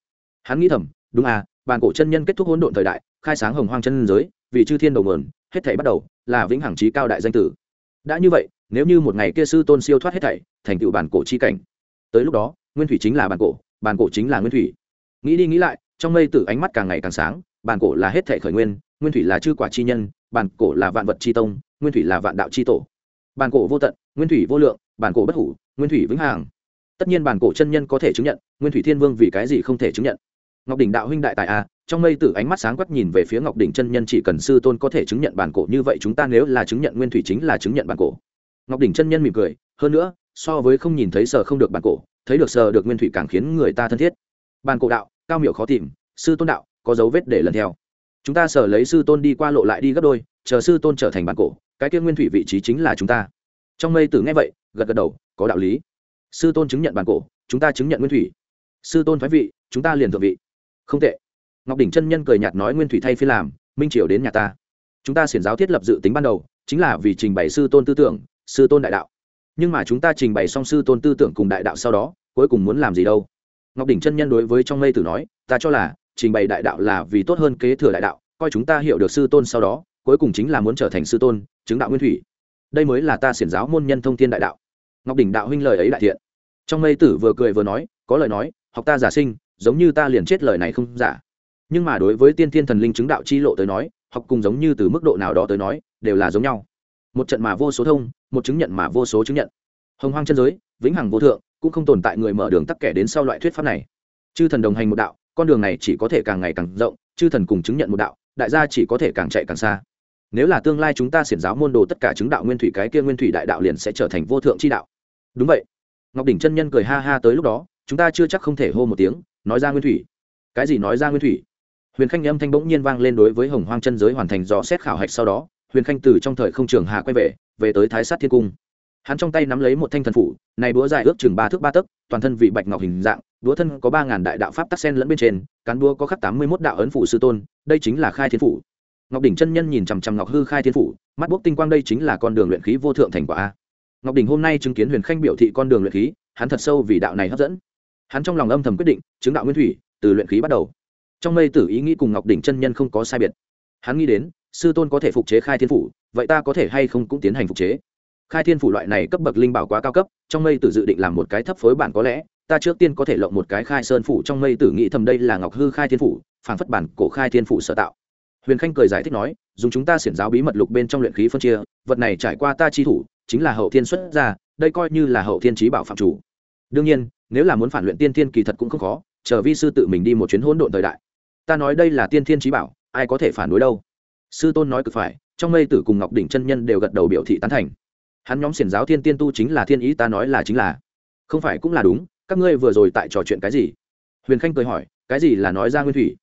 [SPEAKER 1] Hắn nghĩ thầm, đúng à bản cổ chân nhân kết thúc hỗn độn thời đại, khai sáng hồng hoang chân giới, vì chư thiên đầu nguồn, hết thảy bắt đầu là vĩnh hằng trí cao đại danh tử. Đã như vậy nếu như một ngày kia sư tôn siêu thoát hết thảy thành tựu bản cổ chi cảnh tới lúc đó nguyên thủy chính là bản cổ bản cổ chính là nguyên thủy. Nghĩ đi nghĩ lại trong mây tử ánh mắt càng ngày càng sáng bản cổ là hết thảy khởi nguyên nguyên thủy là chư quả chi nhân bản cổ là vạn vật chi tông nguyên thủy là vạn đạo chi tổ. Bản cổ vô tận nguyên thủy vô lượng bản cổ bất hủ nguyên thủy vĩnh hằng. Tất nhiên bản cổ chân nhân có thể chứng nhận nguyên thủy thiên vương vì cái gì không thể chứng nhận. Ngọc đỉnh đạo huynh đại tài a à, trong mây tử ánh mắt sáng quắc nhìn về phía ngọc đỉnh chân nhân chỉ cần sư tôn có thể chứng nhận bản cổ như vậy chúng ta nếu là chứng nhận nguyên thủy chính là chứng nhận bản cổ ngọc đỉnh chân nhân mỉm cười, hơn nữa, so với không nhìn thấy sờ không được bản cổ, thấy được sờ được nguyên thủy càng khiến người ta thân thiết. Bản cổ đạo, cao miệu khó tìm, sư tôn đạo, có dấu vết để lần theo. Chúng ta sở lấy sư tôn đi qua lộ lại đi gấp đôi, chờ sư tôn trở thành bản cổ, cái kia nguyên thủy vị trí chính là chúng ta. Trong mây tử nghe vậy, gật gật đầu, có đạo lý. Sư tôn chứng nhận bản cổ, chúng ta chứng nhận nguyên thủy. Sư tôn thoái vị, chúng ta liền thượng vị. Không tệ. Ngọc đỉnh chân nhân cười nhạt nói, nguyên thủy thay phi làm, minh triều đến nhà ta. Chúng ta xiển giáo thiết lập dự tính ban đầu, chính là vì trình bày sư tôn tư tưởng sư tôn đại đạo. Nhưng mà chúng ta trình bày xong sư tôn tư tưởng cùng đại đạo sau đó, cuối cùng muốn làm gì đâu? Ngọc đỉnh chân nhân đối với trong mây tử nói, ta cho là, trình bày đại đạo là vì tốt hơn kế thừa đại đạo, coi chúng ta hiểu được sư tôn sau đó, cuối cùng chính là muốn trở thành sư tôn, chứng đạo nguyên thủy. Đây mới là ta xiển giáo môn nhân thông thiên đại đạo. Ngọc đỉnh đạo huynh lời ấy đại thiện. Trong mây tử vừa cười vừa nói, có lời nói, học ta giả sinh, giống như ta liền chết lời này không giả. Nhưng mà đối với tiên thiên thần linh chứng đạo chi lộ tới nói, học cùng giống như từ mức độ nào đó tới nói, đều là giống nhau. Một trận mà vô số thông một chứng nhận mà vô số chứng nhận. Hồng hoang chân giới, vĩnh hằng vô thượng, cũng không tồn tại người mở đường tắc kẻ đến sau loại thuyết pháp này. Chư thần đồng hành một đạo, con đường này chỉ có thể càng ngày càng rộng, chư thần cùng chứng nhận một đạo, đại gia chỉ có thể càng chạy càng xa. Nếu là tương lai chúng ta xiển giáo môn đồ tất cả chứng đạo nguyên thủy cái kia nguyên thủy đại đạo liền sẽ trở thành vô thượng chi đạo. Đúng vậy. Ngọc đỉnh chân nhân cười ha ha tới lúc đó, chúng ta chưa chắc không thể hô một tiếng, nói ra nguyên thủy. Cái gì nói ra nguyên thủy? Huyền khanh âm thanh bỗng nhiên vang lên đối với hồng hoang chân giới hoàn thành dò xét khảo hạch sau đó, huyền khanh từ trong thời không trường hạ quay về về tới thái sát thiên cung. Hắn trong tay nắm lấy một thanh thần phủ, này búa dài ước chừng ba thước ba tấc, toàn thân vị bạch ngọc hình dạng đũa thân có ba ngàn đại đạo pháp tắc sen lẫn bên trên, cán đũa có khắc tám mươi mốt đạo ấn phủ sư tôn, đây chính là khai thiên phủ. Ngọc đỉnh chân nhân nhìn chằm chằm ngọc hư khai thiên phủ, mắt bốc tinh quang đây chính là con đường luyện khí vô thượng thành quả a. Ngọc đỉnh hôm nay chứng kiến huyền khanh biểu thị con đường luyện khí, hắn thật sâu vì đạo này hấp dẫn. Hắn trong lòng âm thầm quyết định, chứng đạo nguyên thủy, từ luyện khí bắt đầu. Trong mây tử ý nghĩ cùng ngọc đỉnh chân nhân không có sai biệt hắn nghĩ đến, sư tôn có thể phục chế khai thiên phủ, vậy ta có thể hay không cũng tiến hành phục chế? Khai thiên phủ loại này cấp bậc linh bảo quá cao cấp, trong mây tử dự định làm một cái thấp phối bản có lẽ, ta trước tiên có thể lộng một cái khai sơn phủ, trong mây tử nghĩ thầm đây là ngọc hư khai thiên phủ phản phất bản cổ khai thiên phủ sở tạo. Huyền khanh cười giải thích nói, dùng chúng ta xiển giáo bí mật lục bên trong luyện khí phân chia, vật này trải qua ta chi thủ, chính là hậu thiên xuất ra, đây coi như là hậu thiên trí bảo phạm chủ. Đương nhiên, nếu là muốn phản luyện tiên thiên kỳ thật cũng không khó, chờ vi sư tự mình đi một chuyến hỗn độn thời đại. Ta nói đây là tiên thiên trí bảo ai có thể phản đối đâu. Sư tôn nói cực phải, trong mây tử cùng ngọc đỉnh chân nhân đều gật đầu biểu thị tán thành. Hắn nhóm xiển giáo thiên tiên tu chính là thiên ý, ta nói là chính là. Không phải cũng là đúng, các ngươi vừa rồi tại trò chuyện cái gì? Huyền khanh cười hỏi, cái gì là nói ra nguyên thủy?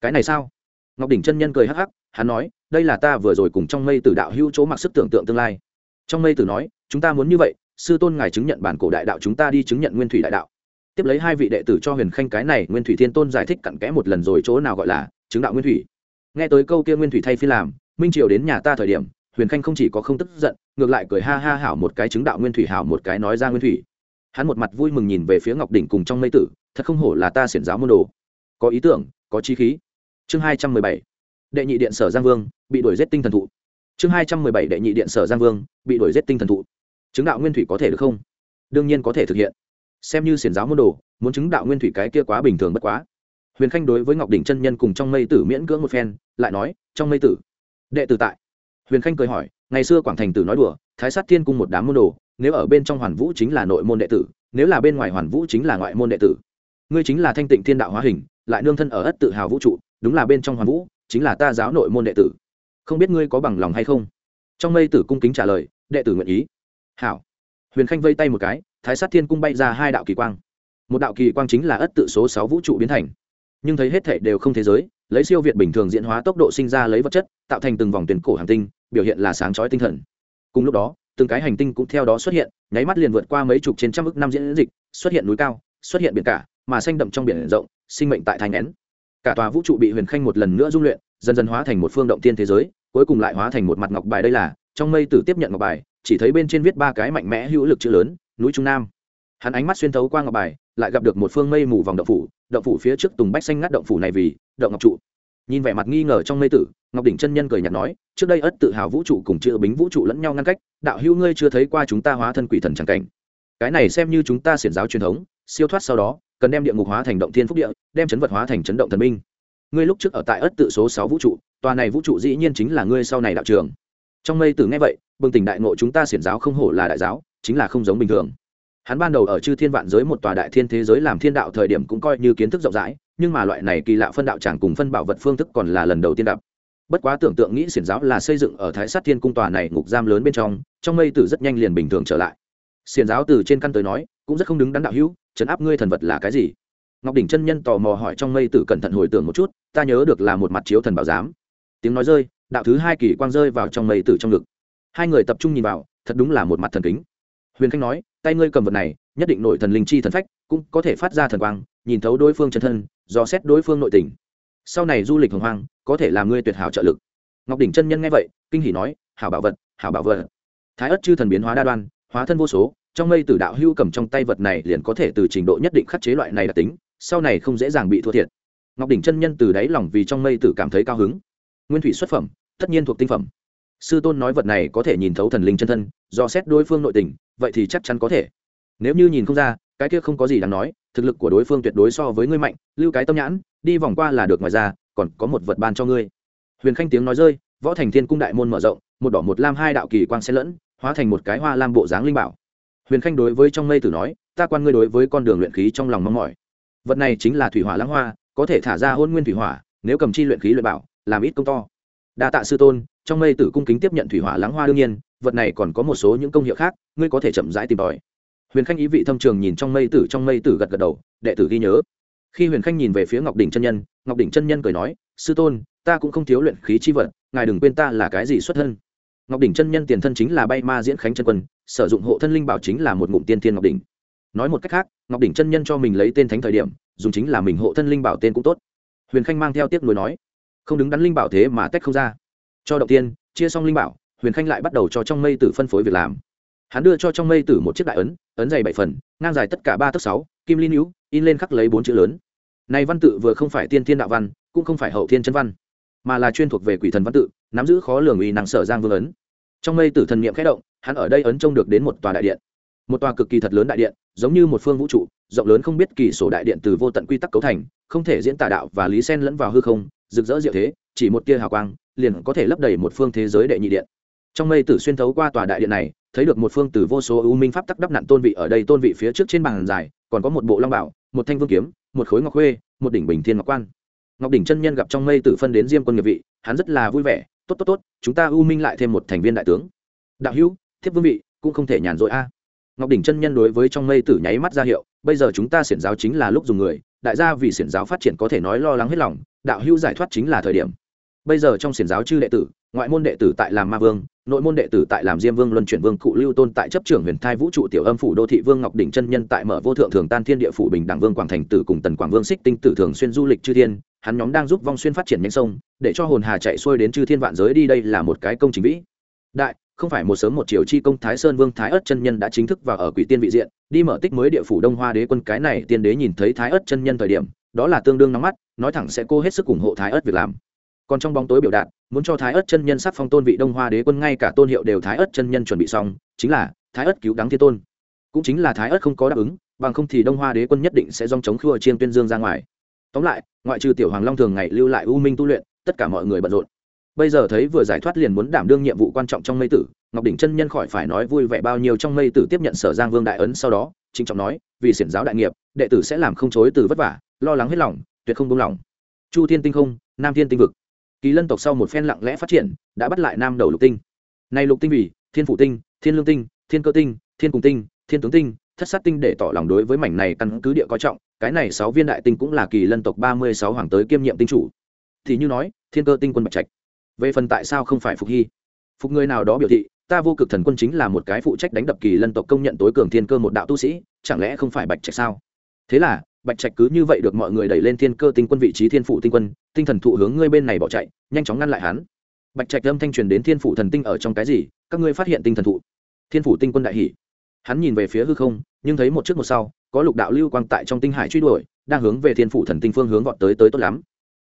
[SPEAKER 1] Cái này sao? Ngọc đỉnh chân nhân cười hắc hắc, hắn nói, đây là ta vừa rồi cùng trong mây tử đạo hữu chỗ mặc sức tưởng tượng tương lai. Trong mây tử nói, chúng ta muốn như vậy, sư tôn ngài chứng nhận bản cổ đại đạo chúng ta đi chứng nhận nguyên thủy đại đạo. Tiếp lấy hai vị đệ tử cho huyền khanh cái này nguyên thủy thiên tôn giải thích cặn kẽ một lần rồi, chỗ nào gọi là chứng đạo nguyên thủy nghe tới câu kia nguyên thủy thay phi làm, minh triều đến nhà ta thời điểm, huyền khanh không chỉ có không tức giận, ngược lại cười ha ha hảo một cái chứng đạo nguyên thủy hảo một cái nói ra nguyên thủy. Hắn một mặt vui mừng nhìn về phía ngọc đỉnh cùng trong mây tử, thật không hổ là ta xiển giáo môn đồ. Có ý tưởng, có chi khí. Chương hai trăm mười bảy. Đệ nhị điện sở giang vương, bị đuổi giết tinh thần thụ. Chương hai trăm mười bảy đệ nhị điện sở giang vương, bị đuổi giết tinh thần thụ. Chứng đạo nguyên thủy có thể được không? Đương nhiên có thể thực hiện. Xem như xiển giáo môn đồ, muốn chứng đạo nguyên thủy cái kia quá bình thường bất quá huyền khanh đối với ngọc đỉnh chân nhân cùng trong mây tử miễn cưỡng một phen, lại nói, trong mây tử, đệ tử tại. Huyền khanh cười hỏi, ngày xưa quảng thành tử nói đùa, thái sát thiên cung một đám môn đồ, nếu ở bên trong hoàn vũ chính là nội môn đệ tử, nếu là bên ngoài hoàn vũ chính là ngoại môn đệ tử, ngươi chính là thanh tịnh thiên đạo hóa hình, lại nương thân ở ất tự hào vũ trụ, đúng là bên trong hoàn vũ, chính là ta giáo nội môn đệ tử. Không biết ngươi có bằng lòng hay không? Trong mây tử cung kính trả lời, đệ tử nguyện ý. Hảo. Huyền khanh vây tay một cái, thái sát thiên cung bay ra hai đạo kỳ quang. Một đạo kỳ quang chính là ất tự số sáu vũ trụ biến thành nhưng thấy hết thể đều không thế giới, lấy siêu việt bình thường diễn hóa tốc độ sinh ra lấy vật chất, tạo thành từng vòng tuyển cổ hành tinh, biểu hiện là sáng chói tinh thần. Cùng lúc đó, từng cái hành tinh cũng theo đó xuất hiện, nháy mắt liền vượt qua mấy chục trên trăm ước năm diễn dịch, xuất hiện núi cao, xuất hiện biển cả, mà xanh đậm trong biển rộng, sinh mệnh tại thành nén. Cả tòa vũ trụ bị huyền khanh một lần nữa dung luyện, dần dần hóa thành một phương động tiên thế giới, cuối cùng lại hóa thành một mặt ngọc bài đây là, trong mây tử tiếp nhận ngọc bài, chỉ thấy bên trên viết ba cái mạnh mẽ hữu lực chữ lớn, núi trung nam. Hắn ánh mắt xuyên thấu qua ngọc bài, lại gặp được một phương mây mù vòng động phủ động phủ phía trước tùng bách xanh ngắt động phủ này vì động ngọc trụ. Nhìn vẻ mặt nghi ngờ trong mây tử, ngọc đỉnh chân nhân cười nhạt nói, trước đây ất tự hào vũ trụ cùng chữ bính vũ trụ lẫn nhau ngăn cách, đạo hữu ngươi chưa thấy qua chúng ta hóa thân quỷ thần c cảnh. Cái này xem như chúng ta xiển giáo truyền thống, siêu thoát sau đó, cần đem địa ngục hóa thành động thiên phúc địa, đem chấn vật hóa thành chấn động thần minh. Ngươi lúc trước ở tại ất tự số sáu vũ trụ, tòa này vũ trụ dĩ nhiên chính là ngươi sau này đạo trường. Trong mây tử nghe vậy, bừng tỉnh đại ngộ chúng ta xiển giáo không hổ là đại giáo, chính là không giống bình thường hắn ban đầu ở chư thiên vạn giới một tòa đại thiên thế giới làm thiên đạo thời điểm cũng coi như kiến thức rộng rãi, nhưng mà loại này kỳ lạ phân đạo chẳng cùng phân bảo vật phương thức còn là lần đầu tiên đập bất quá tưởng tượng nghĩ xiển giáo là xây dựng ở thái sát thiên cung tòa này ngục giam lớn bên trong trong mây tử rất nhanh liền bình thường trở lại. Xiển giáo từ trên căn tới nói, cũng rất không đứng đắn đạo hữu chấn áp ngươi thần vật là cái gì? Ngọc đỉnh chân nhân tò mò hỏi trong mây tử cẩn thận hồi tưởng một chút, ta nhớ được là một mặt chiếu thần bảo giám. Tiếng nói rơi, đạo thứ hai kỳ quang rơi vào trong mây tử trong ngực. Hai người tập trung nhìn vào, thật đúng là một mặt thần kính huyền khanh nói, tay ngươi cầm vật này, nhất định nội thần linh chi thần phách, cũng có thể phát ra thần quang, nhìn thấu đối phương chân thân dò xét đối phương nội tình. Sau này du lịch hồng hoang, có thể làm ngươi tuyệt hảo trợ lực. Ngọc đỉnh chân nhân nghe vậy, kinh hỉ nói, hảo bảo vật, hảo bảo vật. Thái ất chư thần biến hóa đa đoan, hóa thân vô số, trong mây tử đạo hưu cầm trong tay vật này liền có thể từ trình độ nhất định khắc chế loại này đặc tính, sau này không dễ dàng bị thua thiệt. Ngọc đỉnh chân nhân từ đáy lòng vì trong mây tử cảm thấy cao hứng. Nguyên thủy xuất phẩm, tất nhiên thuộc tinh phẩm. Sư tôn nói vật này có thể nhìn thấu thần linh chân thân do xét đối phương nội tình, vậy thì chắc chắn có thể. Nếu như nhìn không ra, cái kia không có gì đáng nói, thực lực của đối phương tuyệt đối so với ngươi mạnh, lưu cái tâm nhãn, đi vòng qua là được ngoài ra, còn có một vật ban cho ngươi. Huyền khanh tiếng nói rơi, võ thành thiên cung đại môn mở rộng, một đỏ một lam hai đạo kỳ quang xen lẫn, hóa thành một cái hoa lam bộ dáng linh bảo. Huyền khanh đối với trong mây tử nói, ta quan ngươi đối với con đường luyện khí trong lòng mong mỏi. Vật này chính là thủy hỏa lãng hoa, có thể thả ra hôn nguyên thủy hỏa, nếu cầm chi luyện khí luyện bảo, làm ít công to. Đa tạ sư tôn, trong mây tử cung kính tiếp nhận thủy hỏa lãng hoa đương nhiên vật này còn có một số những công hiệu khác, ngươi có thể chậm rãi tìm tòi. Huyền khanh ý vị thâm trường nhìn trong mây tử, trong mây tử gật gật đầu, đệ tử ghi nhớ. Khi huyền khanh nhìn về phía ngọc đỉnh chân nhân, ngọc đỉnh chân nhân cười nói, sư tôn, ta cũng không thiếu luyện khí chi vật, ngài đừng quên ta là cái gì xuất thân. Ngọc đỉnh chân nhân tiền thân chính là bay ma diễn khánh chân quân, sử dụng hộ thân linh bảo chính là một ngụm tiên thiên ngọc đỉnh. Nói một cách khác, ngọc đỉnh chân nhân cho mình lấy tên thánh thời điểm, dùng chính là mình hộ thân linh bảo tên cũng tốt. Huyền khanh mang theo tiếp nối nói, không đứng đắn linh bảo thế mà tách không ra. Cho động tiên, chia xong linh bảo huyền khanh lại bắt đầu cho trong mây tử phân phối việc làm. Hắn đưa cho trong mây tử một chiếc đại ấn ấn dày bảy phần, ngang dài tất cả ba tấc sáu, kim linh hữu, in lên khắc lấy bốn chữ lớn. Này văn tự vừa không phải tiên thiên đạo văn, cũng không phải hậu thiên chân văn, mà là chuyên thuộc về quỷ thần văn tự, nắm giữ khó lường uy năng sở giang vương ấn. Trong mây tử thần niệm khẽ động, hắn ở đây ấn trông được đến một tòa đại điện. Một tòa cực kỳ thật lớn đại điện, giống như một phương vũ trụ, rộng lớn không biết kỳ sổ đại điện từ vô tận quy tắc cấu thành, không thể diễn tả đạo và lý sen lẫn vào hư không, rực rỡ diệu thế, chỉ một tia hào quang, liền có thể lấp đầy một phương thế giới đệ nhị điện trong mây tử xuyên thấu qua tòa đại điện này, thấy được một phương từ vô số ưu minh pháp tắc đắp nặn tôn vị ở đây, tôn vị phía trước trên bàn dài, còn có một bộ long bảo, một thanh vương kiếm, một khối ngọc khuê, một đỉnh bình thiên ngọc quan. Ngọc đỉnh chân nhân gặp trong mây tử phân đến diêm quân nghiệp vị, hắn rất là vui vẻ, tốt tốt tốt, chúng ta ưu minh lại thêm một thành viên đại tướng. Đạo hữu, thiếp vương vị, cũng không thể nhàn rỗi a. Ngọc đỉnh chân nhân đối với trong mây tử nháy mắt ra hiệu, bây giờ chúng ta xiển giáo chính là lúc dùng người, đại gia vì xiển giáo phát triển có thể nói lo lắng hết lòng, đạo hữu giải thoát chính là thời điểm. Bây giờ trong xiển giáo chư đệ tử, ngoại môn đệ tử tại làm ma vương nội môn đệ tử tại làm diêm vương luân chuyển vương cụ lưu tôn tại chấp trưởng huyền thai vũ trụ tiểu âm phủ đô thị vương ngọc đỉnh chân nhân tại mở vô thượng thường tan thiên địa phủ bình đẳng vương quảng thành tử cùng tần quảng vương xích tinh tử thường xuyên du lịch chư thiên, hắn nhóm đang giúp vong xuyên phát triển nhanh sông, để cho hồn hà chạy xuôi đến chư thiên vạn giới đi đây là một cái công trình vĩ. Đại, không phải một sớm một chiều chi công thái sơn vương thái ất chân nhân đã chính thức vào ở quỷ tiên vị diện, đi mở tích mới địa phủ đông hoa đế quân cái này tiên đế nhìn thấy thái ất chân nhân thời điểm, đó là tương đương nóng mắt, nói thẳng sẽ cô hết sức ủng hộ thái ất việc làm. Còn trong bóng tối biểu đạt muốn cho thái ất chân nhân sắc phong tôn vị đông hoa đế quân ngay cả tôn hiệu đều thái ất chân nhân chuẩn bị xong, chính là thái ất cứu đắng thiên tôn. Cũng chính là thái ất không có đáp ứng, bằng không thì đông hoa đế quân nhất định sẽ dòng chống khua chiên tuyên dương ra ngoài. Tóm lại, ngoại trừ tiểu hoàng long thường ngày lưu lại u minh tu luyện, tất cả mọi người bận rộn. Bây giờ thấy vừa giải thoát liền muốn đảm đương nhiệm vụ quan trọng trong mây tử, ngọc đỉnh chân nhân khỏi phải nói vui vẻ bao nhiêu trong mây tử tiếp nhận sở giang vương đại ấn sau đó chính trọng nói, vì xiển giáo đại nghiệp, đệ tử sẽ làm không chối từ vất vả, lo lắng hết lòng, tuyệt không buông lòng chu thiên tinh không, nam thiên tinh vực kỳ lân tộc sau một phen lặng lẽ phát triển, đã bắt lại nam đầu lục tinh. Nay lục tinh vì thiên phủ tinh, thiên lương tinh, thiên cơ tinh, thiên cùng tinh, thiên tướng tinh, thất sát tinh để tỏ lòng đối với mảnh này căn cứ địa có trọng, cái này sáu viên đại tinh cũng là kỳ lân tộc ba mươi sáu hoàng tới kiêm nhiệm tinh chủ. Thì như nói, thiên cơ tinh quân bạch trạch. Về phần tại sao không phải phục hy? Phục người nào đó biểu thị, ta vô cực thần quân chính là một cái phụ trách đánh đập kỳ lân tộc công nhận tối cường thiên cơ một đạo tu sĩ, chẳng lẽ không phải bạch trạch sao? Thế là bạch trạch cứ như vậy được mọi người đẩy lên thiên cơ tinh quân vị trí thiên phủ tinh quân, tinh thần thụ hướng ngươi bên này bỏ chạy, nhanh chóng ngăn lại hắn. Bạch trạch âm thanh truyền đến thiên phủ thần tinh ở trong cái gì, các ngươi phát hiện tinh thần thụ. Thiên phủ tinh quân đại hỷ hắn nhìn về phía hư không, nhưng thấy một trước một sau, có lục đạo lưu quang tại trong tinh hải truy đuổi, đang hướng về thiên phủ thần tinh phương hướng vọt tới tới tốt lắm.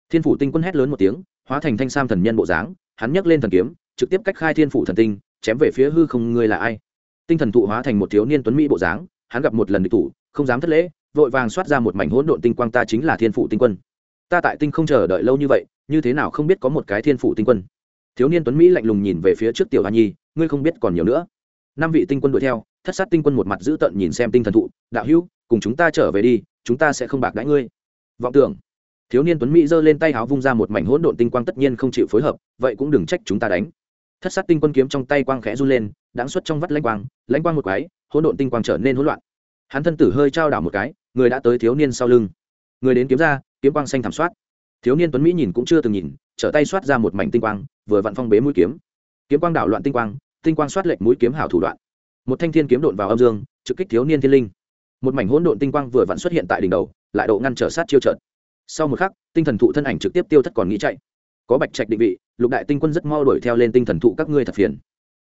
[SPEAKER 1] Thiên phủ tinh quân hét lớn một tiếng, hóa thành thanh sam thần nhân bộ dáng, hắn nhấc lên thần kiếm, trực tiếp cách khai thiên phủ thần tinh, chém về phía hư không ngươi là ai. Tinh thần thụ hóa thành một thiếu niên tuấn mỹ bộ dáng, hắn gặp một lần địch thủ, không dám thất lễ vội vàng xoát ra một mảnh hỗn độn tinh quang, ta chính là thiên phụ tinh quân. Ta tại tinh không chờ đợi lâu như vậy, như thế nào không biết có một cái thiên phụ tinh quân. Thiếu niên tuấn mỹ lạnh lùng nhìn về phía trước tiểu hoa nhi, ngươi không biết còn nhiều nữa. Năm vị tinh quân đuổi theo, thất sát tinh quân một mặt giữ tận nhìn xem tinh thần thụ, đạo hữu, cùng chúng ta trở về đi, chúng ta sẽ không bạc đãi ngươi. Vọng tưởng. Thiếu niên tuấn mỹ giơ lên tay háo vung ra một mảnh hỗn độn tinh quang tất nhiên không chịu phối hợp, vậy cũng đừng trách chúng ta đánh. Thất sát tinh quân kiếm trong tay quang khẽ run lên, đáng xuất trong vắt lãnh quang lãnh quang một cái hỗn độn tinh quang trở nên hỗn loạn. Hắn thân tử hơi trao đảo một cái người đã tới thiếu niên sau lưng. Người đến kiếm ra, kiếm quang xanh thảm soát thiếu niên tuấn mỹ nhìn cũng chưa từng nhìn, trở tay soát ra một mảnh tinh quang, vừa vặn phong bế mũi kiếm. Kiếm quang đảo loạn tinh quang tinh quang soát lệnh mũi kiếm hảo thủ đoạn. Một thanh thiên kiếm đột vào âm dương, trực kích thiếu niên thiên linh. Một mảnh hỗn độn tinh quang vừa vặn xuất hiện tại đỉnh đầu, lại độ ngăn trở sát chiêu trận. Sau một khắc, tinh thần thụ thân ảnh trực tiếp tiêu thất còn nghĩ chạy. Có bạch trạch định vị, lục đại tinh quân rất mau đuổi theo lên tinh thần thụ các ngươi thật phiền.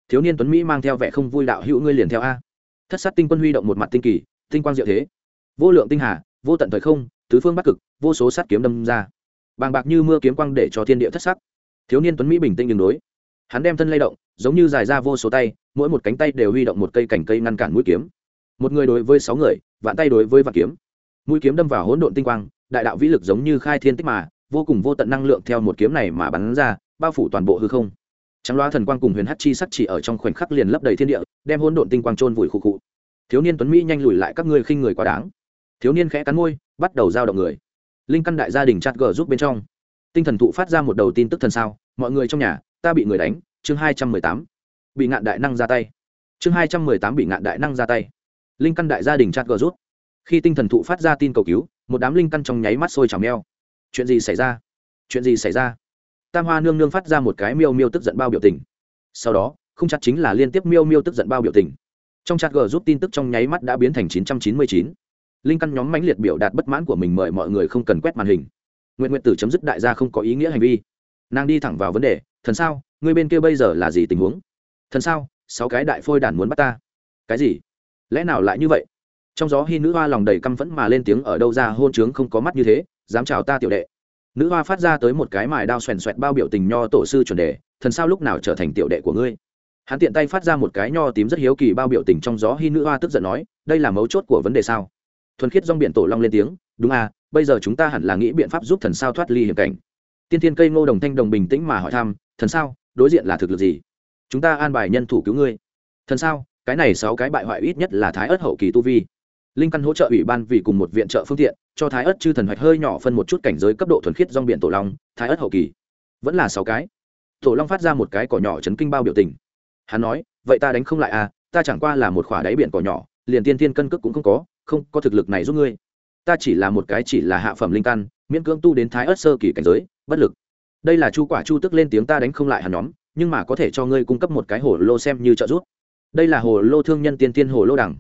[SPEAKER 1] Thiếu niên tuấn mỹ mang theo vẻ không vui đạo hữu ngươi liền theo a. Thất sát tinh quân huy động một mặt tinh kỳ, tinh quang diệu thế vô lượng tinh hà, vô tận thời không, tứ phương bắc cực, vô số sát kiếm đâm ra. Bàng bạc như mưa kiếm quang để cho thiên địa thất sắc. Thiếu niên tuấn mỹ bình tĩnh đường đối. Hắn đem thân lay động, giống như dài ra vô số tay, mỗi một cánh tay đều huy động một cây cành cây ngăn cản mũi kiếm. Một người đối với sáu người, vạn tay đối với vạn kiếm. Mũi kiếm đâm vào hỗn độn tinh quang, đại đạo vĩ lực giống như khai thiên tích mà, vô cùng vô tận năng lượng theo một kiếm này mà bắn ra, bao phủ toàn bộ hư không. Trắng loa thần quang cùng huyền hát chi sắc chỉ ở trong khoảnh khắc liền lấp đầy thiên địa, đem hỗn độn tinh quang trôn vùi khụ khụ. Thiếu niên tuấn mỹ nhanh lùi lại các ngươi khinh người quá đáng thiếu niên khẽ cắn môi, bắt đầu giao động người. Linh căn đại gia đình chặt gờ giúp bên trong. Tinh thần thụ phát ra một đầu tin tức thần sao, mọi người trong nhà, ta bị người đánh, chương hai trăm mười tám. Bị ngạn đại năng ra tay. Chương hai trăm mười tám bị ngạn đại năng ra tay. Linh căn đại gia đình chặt gờ rút. Khi tinh thần thụ phát ra tin cầu cứu, một đám linh căn trong nháy mắt sôi trào meo. Chuyện gì xảy ra? Chuyện gì xảy ra? Tam hoa nương nương phát ra một cái miêu miêu tức giận bao biểu tình. Sau đó, không chặt chính là liên tiếp miêu miêu tức giận bao biểu tình. Trong chặt g giúp tin tức trong nháy mắt đã biến thành 999 linh căn nhóm mãnh liệt biểu đạt bất mãn của mình mời mọi người không cần quét màn hình. Nguyện nguyện tử chấm dứt đại gia không có ý nghĩa hành vi. Nàng đi thẳng vào vấn đề, thần sao? Người bên kia bây giờ là gì tình huống? Thần sao? Sáu cái đại phôi đản muốn bắt ta. Cái gì? Lẽ nào lại như vậy? Trong gió hy nữ hoa lòng đầy căm phẫn mà lên tiếng, ở đâu ra hôn trướng không có mắt như thế, dám chào ta tiểu đệ. Nữ hoa phát ra tới một cái mài đao xoèn xoẹt bao biểu tình nho tổ sư chuẩn đề, thần sao lúc nào trở thành tiểu đệ của ngươi? Hắn tiện tay phát ra một cái nho tím rất hiếu kỳ bao biểu tình trong gió hy nữ hoa tức giận nói, đây là mấu chốt của vấn đề sao? Thuần khiết rong biển tổ long lên tiếng, đúng à bây giờ chúng ta hẳn là nghĩ biện pháp giúp thần sao thoát ly hiểm cảnh. Tiên thiên cây ngô đồng thanh đồng bình tĩnh mà hỏi thăm, thần sao, đối diện là thực lực gì? Chúng ta an bài nhân thủ cứu ngươi. Thần sao, cái này sáu cái bại hoại ít nhất là thái ớt hậu kỳ tu vi. Linh căn hỗ trợ ủy ban vì cùng một viện trợ phương tiện, cho thái ớt chư thần hoạch hơi nhỏ phân một chút cảnh giới cấp độ thuần khiết rong biển tổ long, thái ớt hậu kỳ. Vẫn là sáu cái. Tổ long phát ra một cái cỏ nhỏ chấn kinh bao biểu tình. Hắn nói, vậy ta đánh không lại à ta chẳng qua là một khỏa đáy biển cỏ nhỏ, liền tiên tiên cân cước cũng không có không có thực lực này giúp ngươi. Ta chỉ là một cái chỉ là hạ phẩm linh căn, miễn cưỡng tu đến thái ớt sơ kỳ cảnh giới, bất lực. Đây là chu quả chu tức lên tiếng ta đánh không lại hắn nhóm, nhưng mà có thể cho ngươi cung cấp một cái hồ lô xem như trợ giúp. Đây là hồ lô thương nhân tiên tiên hồ lô đẳng.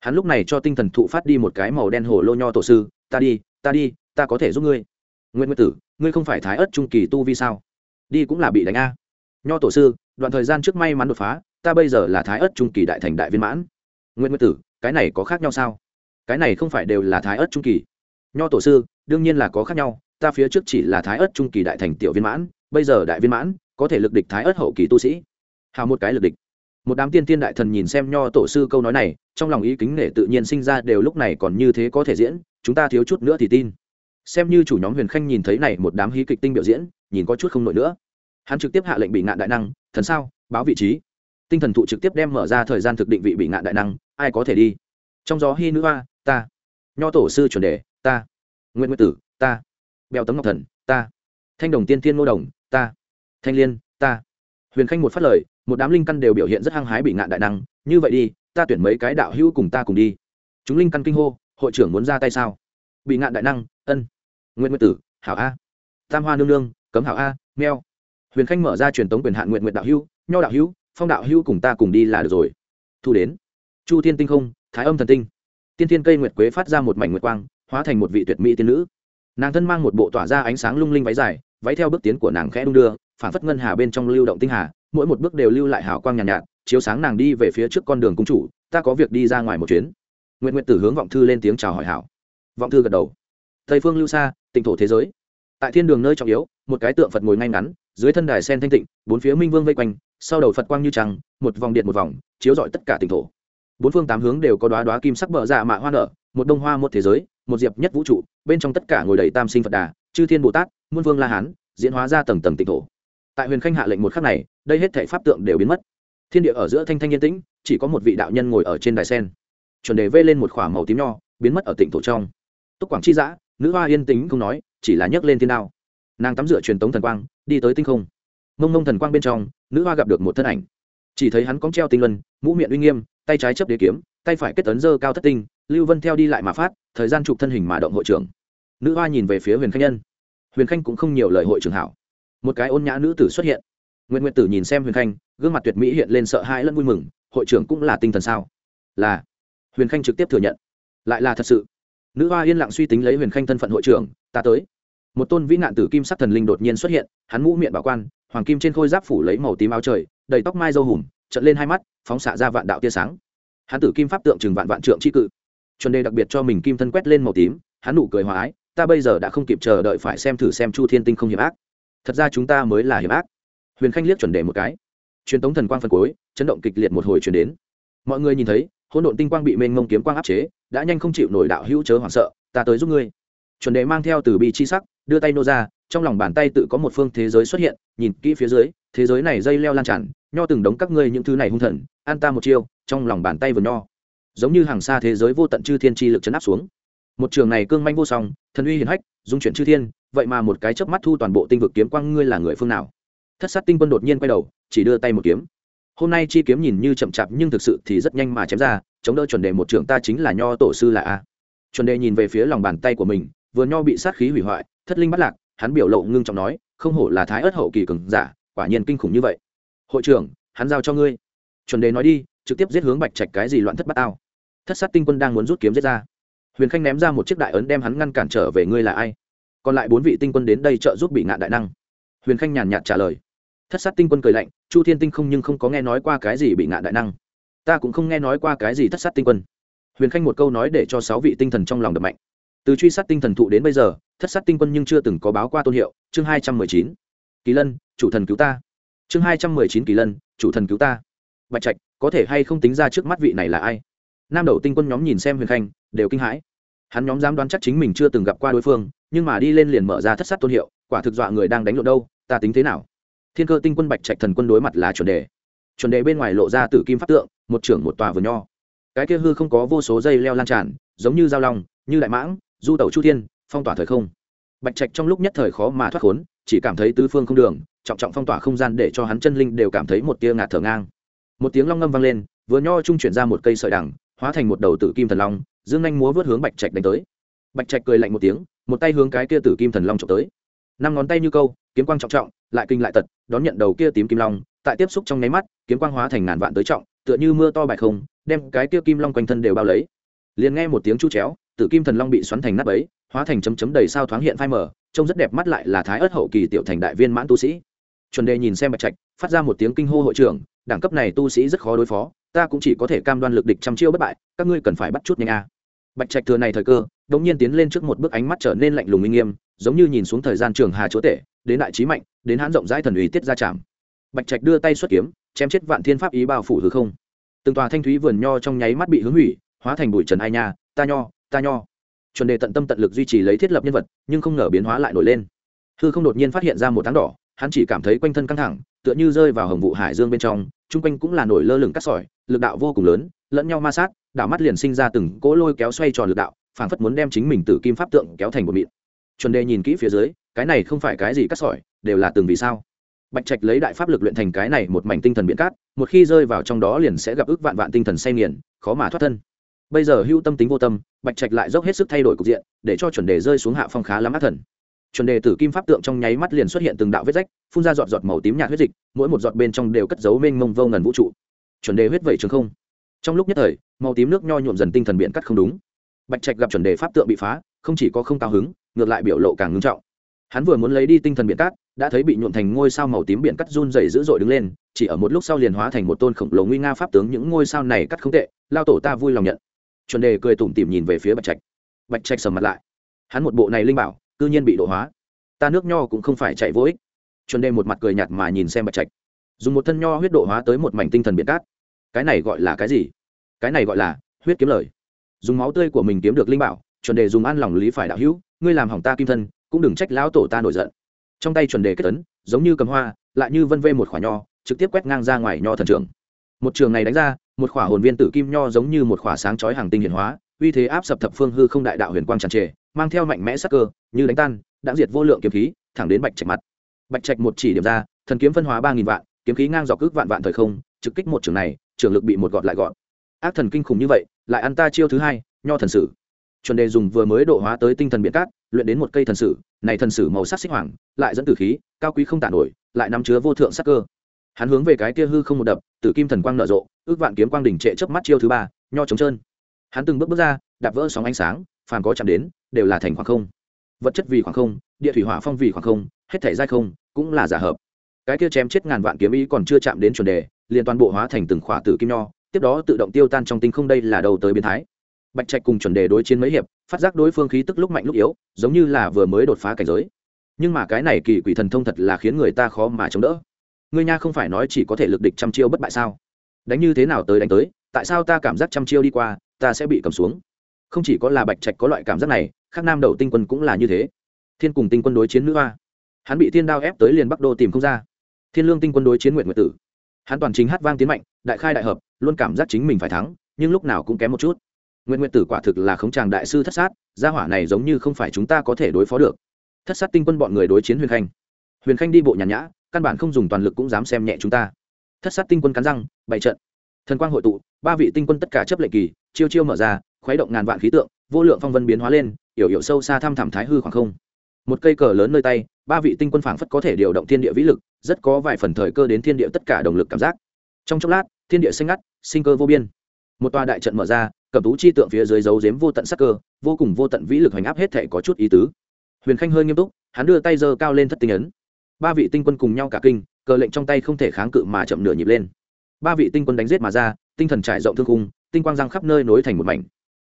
[SPEAKER 1] Hắn lúc này cho tinh thần thụ phát đi một cái màu đen hồ lô nho tổ sư, ta đi ta đi, ta có thể giúp ngươi. Nguyễn nguyên tử, ngươi không phải thái ớt trung kỳ tu vi sao? Đi cũng là bị đánh a. Nho tổ sư, đoạn thời gian trước may mắn đột phá, ta bây giờ là thái ớt trung kỳ đại thành đại viên mãn. Nguyễn nguyên tử, cái này có khác nhau sao? Cái này không phải đều là thái ớt trung kỳ. Nho tổ sư, đương nhiên là có khác nhau, ta phía trước chỉ là thái ớt trung kỳ đại thành tiểu viên mãn, bây giờ đại viên mãn, có thể lực địch thái ớt hậu kỳ tu sĩ. Hào một cái lực địch. Một đám tiên tiên đại thần nhìn xem nho tổ sư câu nói này, trong lòng ý kính nể tự nhiên sinh ra đều lúc này còn như thế có thể diễn, chúng ta thiếu chút nữa thì tin. Xem như chủ nhóm huyền khanh nhìn thấy này một đám hí kịch tinh biểu diễn, nhìn có chút không nổi nữa. Hắn trực tiếp hạ lệnh bị ngạn đại năng, thần sao, báo vị trí. Tinh thần thụ trực tiếp đem mở ra thời gian thực định vị bị ngạn đại năng, ai có thể đi? Trong gió hy nữ hoa ta. Nho tổ sư chuẩn đề, ta. Nguyễn nguyên tử, ta. Bèo tấm ngọc thần, ta. Thanh đồng tiên tiên ngô đồng, ta. Thanh liên, ta. Huyền khanh một phát lời, một đám linh căn đều biểu hiện rất hăng hái bị ngạn đại năng. Như vậy đi, ta tuyển mấy cái đạo hữu cùng ta cùng đi. Chúng linh căn kinh hô, hội trưởng muốn ra tay sao? Bị ngạn đại năng, ân. Nguyễn nguyên tử, hảo a. Tam hoa nương nương, cấm hảo a, meo. Huyền khanh mở ra truyền tống quyền hạn nguyện nguyện đạo hữu, nho đạo hữu, phong đạo hữu cùng ta cùng đi là được rồi. Thu đến. Chu thiên tinh không, thái âm thần tinh tiên thiên cây nguyệt quế phát ra một mảnh nguyệt quang hóa thành một vị tuyệt mỹ tiên nữ. Nàng thân mang một bộ tỏa ra ánh sáng lung linh váy dài váy theo bước tiến của nàng khẽ đung đưa phản phất ngân hà bên trong lưu động tinh hà mỗi một bước đều lưu lại hào quang nhàn nhạt, nhạt chiếu sáng nàng đi về phía trước con đường cung chủ ta có việc đi ra ngoài một chuyến. Nguyện nguyện tử hướng vọng thư lên tiếng chào hỏi hảo. Vọng thư gật đầu. Tây phương lưu xa tịnh thổ thế giới. Tại thiên đường nơi trọng yếu một cái tượng phật ngồi ngay ngắn dưới thân đài sen thanh tịnh bốn phía minh vương vây quanh sau đầu phật quang như trăng một vòng điện một vòng chiếu rọi tất cả tỉnh thổ bốn phương tám hướng đều có đoá đoá kim sắc bờ dạ mạ hoa nở, một đông hoa một thế giới, một diệp nhất vũ trụ, bên trong tất cả ngồi đầy tam sinh phật đà, chư thiên bồ tát, muôn vương la hán, diễn hóa ra tầng tầng tịnh thổ. Tại huyền khanh hạ lệnh một khắc này, đây hết thể pháp tượng đều biến mất. Thiên địa ở giữa thanh thanh yên tĩnh, chỉ có một vị đạo nhân ngồi ở trên đài sen. Chuẩn đề vê lên một k h ỏ a màu tím nho, biến mất ở tịnh thổ trong. Túc quảng c h i giã nữ hoa yên tĩnh không nói, chỉ là nhấc lên thiên đao. Nàng tắm rửa truyền tống thần quang, đi tới tinh không. Mông mông thần quang bên trong, nữ hoa gặp được một thân ảnh chỉ thấy hắn cóng treo tinh luân, mũ miệng uy nghiêm, tay trái chấp đế kiếm, tay phải kết tấn dơ cao thất tinh, lưu vân theo đi lại mà phát, thời gian chụp thân hình mà động hội trưởng. Nữ hoa nhìn về phía huyền khanh nhân. Huyền khanh cũng không nhiều lời hội trưởng hảo. Một cái ôn nhã nữ tử xuất hiện. Nguyện nguyện tử nhìn xem huyền khanh, gương mặt tuyệt mỹ hiện lên sợ hãi lẫn vui mừng, hội trưởng cũng là tinh thần sao? Là. Huyền khanh trực tiếp thừa nhận. Lại là thật sự. Nữ hoa yên lặng suy tính lấy huyền khanh thân phận hội trưởng, ta tới. Một tôn vĩ nạn tử kim sắc thần linh đột nhiên xuất hiện, hắn mũ miệng bảo quan, hoàng kim trên khôi giáp phủ lấy màu tím áo trời đầy tóc mai dâu hùm trận lên hai mắt, phóng xạ ra vạn đạo tia sáng. Hắn tử kim pháp tượng trừng vạn vạn trượng tri cự. Chuẩn đề đặc biệt cho mình kim thân quét lên màu tím, hắn nụ cười hòa ái, ta bây giờ đã không kịp chờ đợi phải xem thử xem chu thiên tinh không hiểm ác. Thật ra chúng ta mới là hiểm ác. Huyền khanh liếc chuẩn đề một cái. Truyền tống thần quang phân cuối, chấn động kịch liệt một hồi chuyển đến. Mọi người nhìn thấy, hỗn độn tinh quang bị mênh mông kiếm quang áp chế, đã nhanh không chịu nổi đạo hữu chớ hoảng sợ, ta tới giúp ngươi. Chuẩn đề mang theo từ bi chi sắc, đưa tay nô ra, trong lòng bàn tay tự có một phương thế giới xuất hiện, nhìn kỹ phía dưới thế giới này dây leo lan tràn, nho từng đống các ngươi những thứ này hung thần, an ta một chiêu, trong lòng bàn tay vừa nho. Giống như hàng xa thế giới vô tận chư thiên chi lực chấn áp xuống. Một trường này cương manh vô song, thần uy hiển hách, dung chuyển chư thiên, vậy mà một cái chớp mắt thu toàn bộ tinh vực kiếm quang ngươi là người phương nào? Thất sát tinh quân đột nhiên quay đầu, chỉ đưa tay một kiếm. Hôm nay chi kiếm nhìn như chậm chạp nhưng thực sự thì rất nhanh mà chém ra, chống đỡ chuẩn đề một trưởng ta chính là nho tổ sư là a. Chuẩn đề nhìn về phía lòng bàn tay của mình, vừa nho bị sát khí hủy hoại, thất linh bắt lạc, hắn biểu lộ ngưng trọng nói, không hổ là thái ớt hậu kỳ cường giả quả nhiên kinh khủng như vậy. Hội trưởng, hắn giao cho ngươi. Chuẩn đề nói đi, trực tiếp giết hướng bạch trạch cái gì loạn thất bát ao thất sát tinh quân đang muốn rút kiếm giết ra. Huyền khanh ném ra một chiếc đại ấn đem hắn ngăn cản trở về ngươi là ai? Còn lại bốn vị tinh quân đến đây trợ giúp bị ngạn đại năng. Huyền khanh nhàn nhạt trả lời. Thất sát tinh quân cười lạnh, chu thiên tinh không nhưng không có nghe nói qua cái gì bị ngạn đại năng. Ta cũng không nghe nói qua cái gì thất sát tinh quân. Huyền khanh một câu nói để cho sáu vị tinh thần trong lòng đập mạnh. Từ truy sát tinh thần thụ đến bây giờ, thất sát tinh quân nhưng chưa từng có báo qua tôn hiệu, chương hai trăm mười chín kỳ lân, chủ thần cứu ta. Chương hai trăm mười chín kỳ lân, chủ thần cứu ta. Bạch trạch, có thể hay không tính ra trước mắt vị này là ai? Nam đầu tinh quân nhóm nhìn xem huyền khanh, đều kinh hãi. Hắn nhóm dám đoán chắc chính mình chưa từng gặp qua đối phương, nhưng mà đi lên liền mở ra thất sát tôn hiệu, quả thực dọa người đang đánh lộn đâu, ta tính thế nào? Thiên cơ tinh quân bạch trạch thần quân đối mặt là chuẩn đề. Chuẩn đề bên ngoài lộ ra tử kim pháp tượng, một trưởng một tòa vườn nho. Cái kia hư không có vô số dây leo lan tràn, giống như dao long, như đại mãng, du tẩu chu thiên, phong tỏa thời không bạch trạch trong lúc nhất thời khó mà thoát khốn, chỉ cảm thấy tứ phương không đường, trọng trọng phong tỏa không gian để cho hắn chân linh đều cảm thấy một tia ngạt thở ngang. Một tiếng long ngâm vang lên, vừa nho trung chuyển ra một cây sợi đằng, hóa thành một đầu tử kim thần long, dương nhanh múa vớt hướng bạch trạch đánh tới. Bạch trạch cười lạnh một tiếng, một tay hướng cái kia tử kim thần long trộm tới. Năm ngón tay như câu, kiếm quang trọng trọng, lại kinh lại tật, đón nhận đầu kia tím kim long, tại tiếp xúc trong nháy mắt, kiếm quang hóa thành ngàn vạn tới trọng, tựa như mưa to bạch không, đem cái kia kim long quanh thân đều bao lấy. Liền nghe một tiếng chu chéo, tử kim thần long bị xoắn thành nắp ấy hóa thành chấm chấm đầy sao thoáng hiện phai mờ, trông rất đẹp, mắt lại là thái ớt hậu kỳ tiểu thành đại viên mãn tu sĩ. Chuẩn đề nhìn xem bạch trạch, phát ra một tiếng kinh hô hội trưởng, đẳng cấp này tu sĩ rất khó đối phó, ta cũng chỉ có thể cam đoan lực địch trăm chiêu bất bại, các ngươi cần phải bắt chút nhanh a. Bạch trạch thừa này thời cơ đống nhiên tiến lên trước một bước ánh mắt trở nên lạnh lùng minh nghiêm, giống như nhìn xuống thời gian trường hà chúa tể, đến đại trí mạnh, đến hãn rộng rãi thần uy tiết ra chạm. Bạch trạch đưa tay xuất kiếm, chém chết vạn thiên pháp ý bao phủ hư không. Từng tòa thanh thúy vườn nho trong nháy mắt bị hướng hủy, hóa thành bụi trần ai nha, ta nho ta nho chuẩn đề tận tâm tận lực duy trì lấy thiết lập nhân vật, nhưng không ngờ biến hóa lại nổi lên. Hư không đột nhiên phát hiện ra một tháng đỏ, hắn chỉ cảm thấy quanh thân căng thẳng, tựa như rơi vào hồng vụ hải dương bên trong, chung quanh cũng là nổi lơ lửng cắt sỏi, lực đạo vô cùng lớn, lẫn nhau ma sát, đảo mắt liền sinh ra từng cỗ lôi kéo xoay tròn lực đạo, phảng phất muốn đem chính mình từ kim pháp tượng kéo thành một mịn. Chuẩn đề nhìn kỹ phía dưới, cái này không phải cái gì cắt sỏi, đều là từng vì sao. Bạch trạch lấy đại pháp lực luyện thành cái này một mảnh tinh thần biện cát, một khi rơi vào trong đó liền sẽ gặp ức vạn vạn tinh thần say nghiền, khó mà thoát thân bây giờ hưu tâm tính vô tâm, bạch trạch lại dốc hết sức thay đổi cục diện, để cho chuẩn đề rơi xuống hạ phong khá lắm ác thần. Chuẩn đề tử kim pháp tượng trong nháy mắt liền xuất hiện từng đạo vết rách, phun ra giọt giọt màu tím nhạt huyết dịch, mỗi một giọt bên trong đều cất dấu mênh mông vô ngần vũ trụ. Chuẩn đề huyết vẩy trường không. Trong lúc nhất thời, màu tím nước nho nhuộm dần tinh thần biện cắt không đúng. Bạch trạch gặp chuẩn đề pháp tượng bị phá, không chỉ có không cao hứng, ngược lại biểu lộ càng ngưng trọng. Hắn vừa muốn lấy đi tinh thần biện cắt, đã thấy bị nhuộm thành ngôi sao màu tím biện cắt run dày dữ dội đứng lên, chỉ ở một lúc sau liền hóa thành một tôn khổng lồ nguy nga pháp tướng, những ngôi sao này cắt không tệ, lao tổ ta vui lòng nhận chuẩn đề cười tủm tỉm nhìn về phía bạch trạch. Bạch trạch sầm mặt lại. Hắn một bộ này linh bảo, cư nhiên bị độ hóa. Ta nước nho cũng không phải chạy vô ích. Chuẩn đề một mặt cười nhạt mà nhìn xem bạch trạch. Dùng một thân nho huyết độ hóa tới một mảnh tinh thần biệt cát. Cái này gọi là cái gì? Cái này gọi là huyết kiếm lời. Dùng máu tươi của mình kiếm được linh bảo, chuẩn đề dùng an lòng lý phải đạo hữu, ngươi làm hỏng ta kim thân, cũng đừng trách lão tổ ta nổi giận. Trong tay chuẩn đề kết tấn giống như cầm hoa, lại như vân vê một khoả nho, trực tiếp quét ngang ra ngoài nho thần trường. một trường này đánh ra một khỏa hồn viên tử kim nho giống như một khỏa sáng chói hàng tinh hiển hóa, uy thế áp sập thập phương hư không đại đạo huyền quang tràn trề, mang theo mạnh mẽ sắc cơ, như đánh tan, đã diệt vô lượng kiếm khí, thẳng đến bạch trạch mặt. Bạch trạch một chỉ điểm ra, thần kiếm phân hóa ba nghìn vạn, kiếm khí ngang dọc cước vạn vạn thời không, trực kích một trường này, trường lực bị một gọt lại gọn ác thần kinh khủng như vậy, lại ăn ta chiêu thứ hai, nho thần sử. Chuẩn đề dùng vừa mới độ hóa tới tinh thần biện cát, luyện đến một cây thần sử, này thần sử màu sắc xích hoàng, lại dẫn tử khí, cao quý không tản nổi, lại nắm chứa vô thượng sắc cơ hắn hướng về cái kia hư không một đập, tử kim thần quang nở rộ, ước vạn kiếm quang đỉnh trệ chớp mắt chiêu thứ ba, nho trống trơn. Hắn từng bước bước ra, đạp vỡ sóng ánh sáng, phàm có chạm đến, đều là thành khoảng không. Vật chất vì khoảng không, địa thủy hỏa phong vì khoảng không, hết thể giai không, cũng là giả hợp. Cái kia chém chết ngàn vạn kiếm ý còn chưa chạm đến chuẩn đề, liền toàn bộ hóa thành từng khỏa tử kim nho, tiếp đó tự động tiêu tan trong tinh không đây là đầu tới biến thái. Bạch trạch cùng chuẩn đề đối chiến mấy hiệp, phát giác đối phương khí tức lúc mạnh lúc yếu, giống như là vừa mới đột phá cảnh giới. Nhưng mà cái này kỳ quỷ thần thông thật là khiến người ta khó mà chống đỡ ngươi nha không phải nói chỉ có thể lực địch trăm chiêu bất bại sao? Đánh như thế nào tới đánh tới, tại sao ta cảm giác trăm chiêu đi qua, ta sẽ bị cầm xuống? Không chỉ có là bạch trạch có loại cảm giác này, khác nam đầu tinh quân cũng là như thế. Thiên cùng tinh quân đối chiến nữ hoa. Hắn bị thiên đao ép tới liền bắc đô tìm không ra. Thiên lương tinh quân đối chiến nguyện nguyện tử. Hắn toàn chính hát vang tiến mạnh, đại khai đại hợp, luôn cảm giác chính mình phải thắng, nhưng lúc nào cũng kém một chút. Nguyện nguyện tử quả thực là khống tràng đại sư thất sát, gia hỏa này giống như không phải chúng ta có thể đối phó được. Thất sát tinh quân bọn người đối chiến huyền khanh. Huyền khanh đi bộ nhàn nhã căn bản không dùng toàn lực cũng dám xem nhẹ chúng ta. Thất sát tinh quân cắn răng, bày trận. Thần quang hội tụ, ba vị tinh quân tất cả chấp lệnh kỳ, chiêu chiêu mở ra, khuấy động ngàn vạn khí tượng, vô lượng phong vân biến hóa lên yểu yểu sâu xa thăm thẳm thái hư khoảng không. Một cây cờ lớn nơi tay, ba vị tinh quân phảng phất có thể điều động thiên địa vĩ lực, rất có vài phần thời cơ đến thiên địa tất cả động lực cảm giác. Trong chốc lát, thiên địa xanh ngắt, sinh cơ vô biên. Một tòa đại trận mở ra cầm tú chi tượng phía dưới dấu dếm vô tận sắc cơ, vô cùng vô tận vĩ lực hành áp hết thể có chút ý tứ. Huyền khanh hơi nghiêm túc, hắn đưa tay giơ cao lên thất tinh ấn ba vị tinh quân cùng nhau cả kinh, cờ lệnh trong tay không thể kháng cự mà chậm nửa nhịp lên. Ba vị tinh quân đánh giết mà ra, tinh thần trải rộng thương cung tinh quang răng khắp nơi nối thành một mảnh.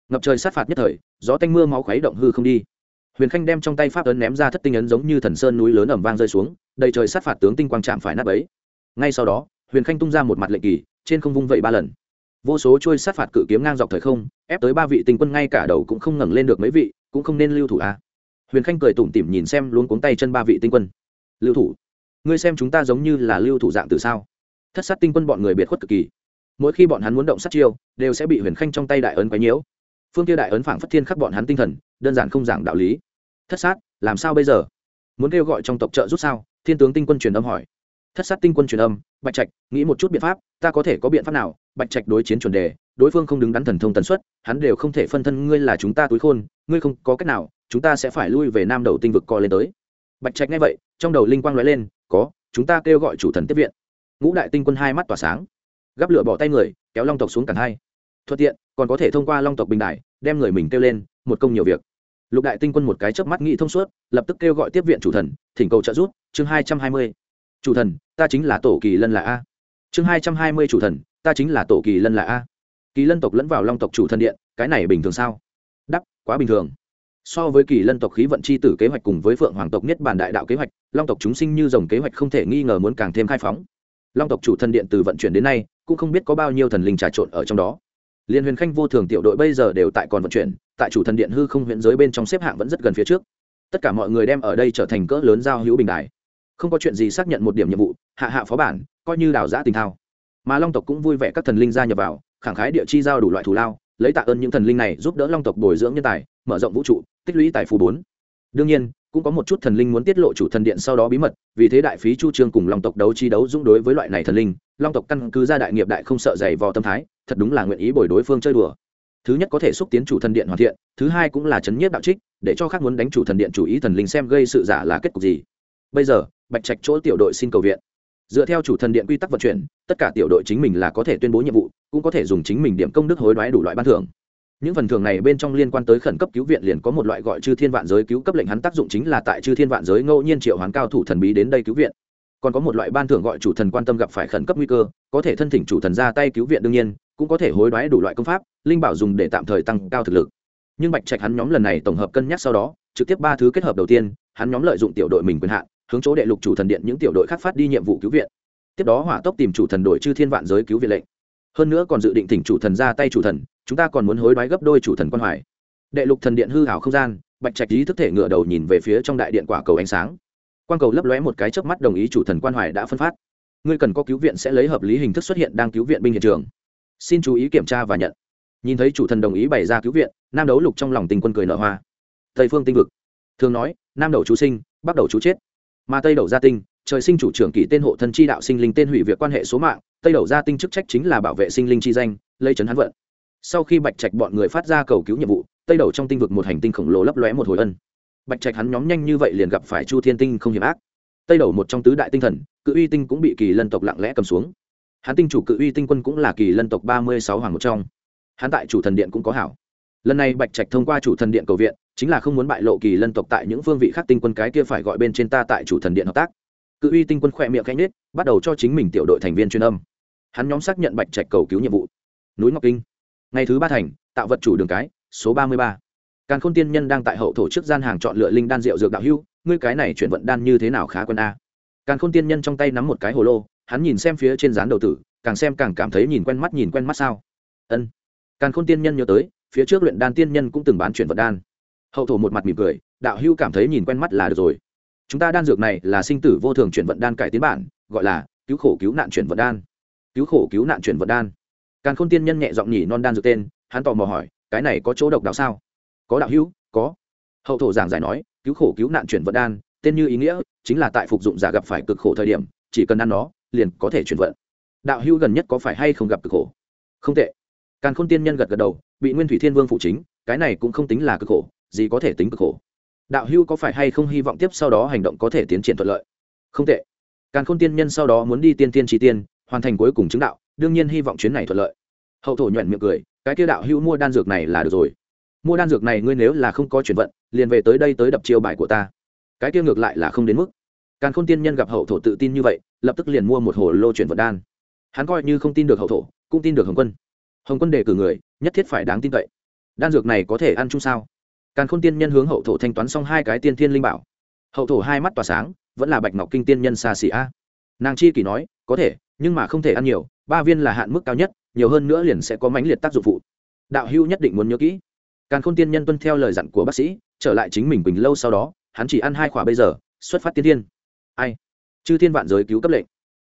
[SPEAKER 1] Ngập trời sát phạt nhất thời, gió tanh mưa máu khuấy động hư không đi. Huyền khanh đem trong tay pháp ấn ném ra thất tinh ấn giống như thần sơn núi lớn ẩm vang rơi xuống, đầy trời sát phạt tướng tinh quang chạm phải nát ấy ngay sau đó, huyền khanh tung ra một mặt lệnh kỳ, trên không vung vẩy ba lần. Vô số trôi sát phạt cự kiếm ngang dọc thời không, ép tới ba vị tinh quân ngay cả đầu cũng không ngẩng lên được mấy vị, cũng không nên lưu thủ a. À. huyền khanh cười tủm tỉm nhìn xem luôn cuống tay chân ba vị tinh quân lưu thủ. Ngươi xem chúng ta giống như là lưu thủ dạng từ sao? Thất sát tinh quân bọn người biệt khuất cực kỳ. Mỗi khi bọn hắn muốn động sát chiêu, đều sẽ bị huyền khanh trong tay đại ấn quấy nhiễu. Phương kia đại ấn phảng phất thiên khắc bọn hắn tinh thần, đơn giản không giảng đạo lý. Thất sát, làm sao bây giờ? Muốn kêu gọi trong tộc trợ rút sao? Thiên tướng tinh quân truyền âm hỏi. Thất sát tinh quân truyền âm, bạch trạch, nghĩ một chút biện pháp, ta có thể có biện pháp nào? Bạch trạch đối chiến chuẩn đề, đối phương không đứng đắn thần thông tần suất, hắn đều không thể phân thân, ngươi là chúng ta túi khôn, ngươi không có cách nào, chúng ta sẽ phải lui về nam đầu tinh vực co lên tới. Bạch trạch nghe vậy trong đầu linh quang lóe lên, có, chúng ta kêu gọi chủ thần tiếp viện. Ngũ đại tinh quân hai mắt tỏa sáng. Gắp lửa bỏ tay người, kéo long tộc xuống cản hai. Thuận tiện, còn có thể thông qua long tộc bình đại, đem người mình kêu lên, một công nhiều việc. Lục đại tinh quân một cái chớp mắt nghĩ thông suốt, lập tức kêu gọi tiếp viện chủ thần, thỉnh cầu trợ giúp, chương hai trăm hai mươi. Chủ thần, ta chính là tổ kỳ lân là a. Chương hai trăm hai mươi chủ thần, ta chính là tổ kỳ lân là a. Kỳ lân tộc lẫn vào long tộc chủ thần điện, cái này bình thường sao? Đắp, quá bình thường so với kỳ lân tộc khí vận c h i tử kế hoạch cùng với phượng hoàng tộc niết bàn đại đạo kế hoạch, long tộc chúng sinh như dòng kế hoạch không thể nghi ngờ muốn càng thêm khai phóng. Long tộc chủ thần điện từ vận chuyển đến nay, cũng không biết có bao nhiêu thần linh trà trộn ở trong đó. Liên huyền khanh vô thường tiểu đội bây giờ đều tại còn vận chuyển, tại chủ thần điện hư không huyện giới bên trong xếp hạng vẫn rất gần phía trước. Tất cả mọi người đem ở đây trở thành cỡ lớn giao hữu bình đại không có chuyện gì xác nhận một điểm nhiệm vụ, hạ hạ phó bản, coi như đào giã tình thao. Mà long tộc cũng vui vẻ các thần linh gia nhập vào, khẳng khái địa chi giao đủ loại thù lao, lấy tạ ơn những thần linh này giúp đỡ long tộc bồi dưỡng nhân tài, mở rộng vũ trụ tích lũy tài phú bốn. Đương nhiên, cũng có một chút thần linh muốn tiết lộ chủ thần điện sau đó bí mật, vì thế đại phí chu trương cùng long tộc đấu chi đấu dũng đối với loại này thần linh, long tộc căn cứ ra đại nghiệp đại không sợ dày vò tâm thái, thật đúng là nguyện ý bồi đối phương chơi đùa. Thứ nhất có thể xúc tiến chủ thần điện hoàn thiện, thứ hai cũng là chấn nhiếp đạo trích, để cho khác muốn đánh chủ thần điện chủ ý thần linh xem gây sự giả là kết cục gì. Bây giờ, bạch trạch chỗ tiểu đội xin cầu viện. Dựa theo chủ thần điện quy tắc vận chuyển, tất cả tiểu đội chính mình là có thể tuyên bố nhiệm vụ, cũng có thể dùng chính mình điểm công đức hối đoái đủ loại ban thưởng những phần thưởng này bên trong liên quan tới khẩn cấp cứu viện liền có một loại gọi chư thiên vạn giới cứu cấp lệnh hắn tác dụng chính là tại chư thiên vạn giới ngẫu nhiên triệu hoán cao thủ thần bí đến đây cứu viện. Còn có một loại ban thưởng gọi chủ thần quan tâm gặp phải khẩn cấp nguy cơ, có thể thân thỉnh chủ thần ra tay cứu viện đương nhiên, cũng có thể hối đoái đủ loại công pháp, linh bảo dùng để tạm thời tăng cao thực lực. Nhưng bạch trạch hắn nhóm lần này tổng hợp cân nhắc sau đó, trực tiếp ba thứ kết hợp đầu tiên, hắn nhóm lợi dụng tiểu đội mình quyền hạn, hướng chỗ đệ lục chủ thần điện những tiểu đội khác phát đi nhiệm vụ cứu viện. Tiếp đó hỏa tốc tìm chủ thần đổi chư thiên vạn giới cứu viện lệnh. Hơn nữa còn dự định thỉnh chủ thần ra tay chủ thần chúng ta còn muốn hối đoái gấp đôi chủ thần quan hoài. Đệ lục thần điện hư hảo không gian, bạch trạch ý thức thể ngựa đầu nhìn về phía trong đại điện quả cầu ánh sáng. Quan cầu lấp lóe một cái chớp mắt đồng ý chủ thần quan hoài đã phân phát. Ngươi cần có cứu viện sẽ lấy hợp lý hình thức xuất hiện đang cứu viện binh hiện trường. Xin chú ý kiểm tra và nhận. Nhìn thấy chủ thần đồng ý bày ra cứu viện, nam đấu lục trong lòng tình quân cười nở hoa. Tây phương tinh vực. Thường nói, nam đầu chú sinh, bắc đầu chú chết. Mà tây đầu gia tinh, trời sinh chủ trưởng kỷ tên hộ thân chi đạo sinh linh tên hủy việc quan hệ số mạng, tây đầu gia tinh chức trách chính là bảo vệ sinh linh chi danh lây trấn hắn vận sau khi bạch trạch bọn người phát ra cầu cứu nhiệm vụ, tây đầu trong tinh vực một hành tinh khổng lồ lấp lóe một hồi ân. Bạch trạch hắn nhóm nhanh như vậy liền gặp phải chu thiên tinh không hiểm ác. Tây đầu một trong tứ đại tinh thần, cự uy tinh cũng bị kỳ lân tộc lặng lẽ cầm xuống. Hắn tinh chủ cự uy tinh quân cũng là kỳ lân tộc ba mươi sáu hoàng một trong. Hắn tại chủ thần điện cũng có hảo. Lần này bạch trạch thông qua chủ thần điện cầu viện, chính là không muốn bại lộ kỳ lân tộc tại những phương vị khác tinh quân cái kia phải gọi bên trên ta tại chủ thần điện hợp tác. Cự uy tinh quân khỏe miệng cánh nết bắt đầu cho chính mình tiểu đội thành viên chuyên âm. Hắn nhóm xác nhận bạch trạch cầu cứu nhiệm vụ. Núi ngọc kinh ngày thứ ba thành, tạo vật chủ đường cái, số ba mươi ba. Càn khôn tiên nhân đang tại hậu thổ trước gian hàng chọn lựa linh đan rượu dược đạo hưu ngươi cái này chuyển vận đan như thế nào khá quân a? Càn khôn tiên nhân trong tay nắm một cái hồ lô, hắn nhìn xem phía trên dán đầu tử, càng xem càng cảm thấy nhìn quen mắt, nhìn quen mắt sao? Ân. Càn khôn tiên nhân nhớ tới, phía trước luyện đan tiên nhân cũng từng bán chuyển vận đan. Hậu thổ một mặt mỉm cười, đạo hưu cảm thấy nhìn quen mắt là được rồi. Chúng ta đan dược này là sinh tử vô thường chuyển vận đan cải tiến bản, gọi là cứu khổ cứu nạn chuyển vận đan. Cứu khổ cứu nạn chuyển vận đan càn khôn tiên nhân nhẹ giọng nhỉ non đan dược tên, hắn tò mò hỏi, cái này có chỗ độc đạo sao? Có đạo hữu, có. Hậu thổ giảng giải nói, cứu khổ cứu nạn chuyển vận đan, tên như ý nghĩa, chính là tại phục dụng giả gặp phải cực khổ thời điểm, chỉ cần ăn nó, liền có thể chuyển vận. Đạo hữu gần nhất có phải hay không gặp cực khổ? Không tệ. Càn khôn tiên nhân gật gật đầu, bị nguyên thủy thiên vương phụ chính, cái này cũng không tính là cực khổ, gì có thể tính cực khổ. Đạo hữu có phải hay không hy vọng tiếp sau đó hành động có thể tiến triển thuận lợi? Không tệ. Càn khôn tiên nhân sau đó muốn đi tiên tiên tri tiên, hoàn thành cuối cùng chứng đạo đương nhiên hy vọng chuyến này thuận lợi. Hậu thổ nhuận miệng cười, cái kia đạo hữu mua đan dược này là được rồi. Mua đan dược này ngươi nếu là không có chuyển vận, liền về tới đây tới đập chiêu bài của ta. Cái kia ngược lại là không đến mức. Càn khôn tiên nhân gặp hậu thổ tự tin như vậy, lập tức liền mua một hồ lô chuyển vận đan. Hắn coi như không tin được hậu thổ, cũng tin được hồng quân. Hồng quân đề cử người, nhất thiết phải đáng tin cậy. Đan dược này có thể ăn chung sao? Càn khôn tiên nhân hướng hậu thổ thanh toán xong hai cái tiên thiên linh bảo. Hậu thổ hai mắt tỏa sáng, vẫn là bạch ngọc kinh tiên nhân xa xỉ a. Nàng chi kỷ nói, có thể nhưng mà không thể ăn nhiều, ba viên là hạn mức cao nhất, nhiều hơn nữa liền sẽ có mãnh liệt tác dụng phụ. Đạo hưu nhất định muốn nhớ kỹ. Càn khôn tiên nhân tuân theo lời dặn của bác sĩ, trở lại chính mình bình lâu sau đó, hắn chỉ ăn hai khỏa bây giờ, xuất phát tiên thiên ai? Chư thiên vạn giới cứu cấp lệnh.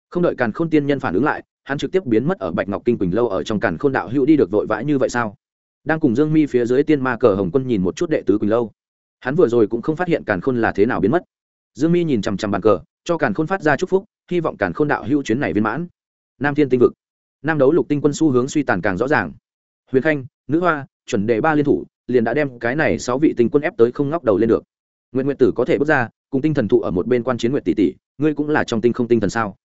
[SPEAKER 1] Không đợi càn khôn tiên nhân phản ứng lại, hắn trực tiếp biến mất ở bạch ngọc kinh quỳnh lâu ở trong càn khôn đạo hữu đi được vội vã như vậy sao? Đang cùng dương mi phía dưới tiên ma cờ hồng quân nhìn một chút đệ tứ quỳnh lâu. Hắn vừa rồi cũng không phát hiện càn khôn là thế nào biến mất. Dương mi nhìn chằm chằm bàn cờ, cho càn khôn phát ra chúc phúc hy vọng càn khôn đạo hữu chuyến này viên mãn. Nam thiên tinh vực. Nam đấu lục tinh quân xu hướng suy tàn càng rõ ràng. Huyền khanh, nữ hoa, chuẩn đề ba liên thủ, liền đã đem cái này sáu vị tinh quân ép tới không ngóc đầu lên được. Nguyện nguyện tử có thể bước ra, cùng tinh thần thụ ở một bên quan chiến nguyện tỷ tỷ, ngươi cũng là trong tinh không tinh thần sao?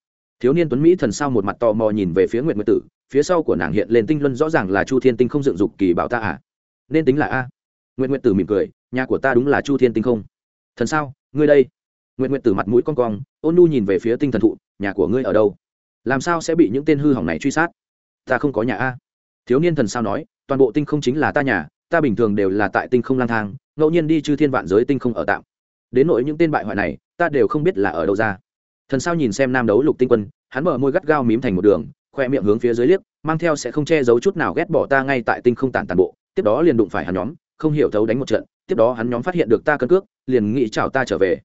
[SPEAKER 1] Thiếu niên tuấn mỹ thần sao một mặt tò mò nhìn về phía nguyện nguyện tử, phía sau của nàng hiện lên tinh luân rõ ràng là chu thiên tinh không dựng dục kỳ bảo ta à? Nên tính là a. Nguyện nguyện tử mỉm cười, nhà của ta đúng là chu thiên tinh không. Thần sao, ngươi đây? Nguyện nguyện tử mặt mũi con cong, ôn nu nhìn về phía tinh thần thụ, nhà của ngươi ở đâu? Làm sao sẽ bị những tên hư hỏng này truy sát? Ta không có nhà a. Thiếu niên thần sao nói, toàn bộ tinh không chính là ta nhà, ta bình thường đều là tại tinh không lang thang, ngẫu nhiên đi chư thiên vạn giới tinh không ở tạm. Đến nỗi những tên bại hoại này, ta đều không biết là ở đâu ra. Thần sao nhìn xem nam đấu lục tinh quân, hắn mở môi gắt gao mím thành một đường, khoe miệng hướng phía dưới liếc, mang theo sẽ không che giấu chút nào ghét bỏ ta ngay tại tinh không tản tàn bộ, tiếp đó liền đụng phải hắn nhóm, không hiểu thấu đánh một trận, tiếp đó hắn nhóm phát hiện được ta cân cước, liền nghĩ chào ta trở về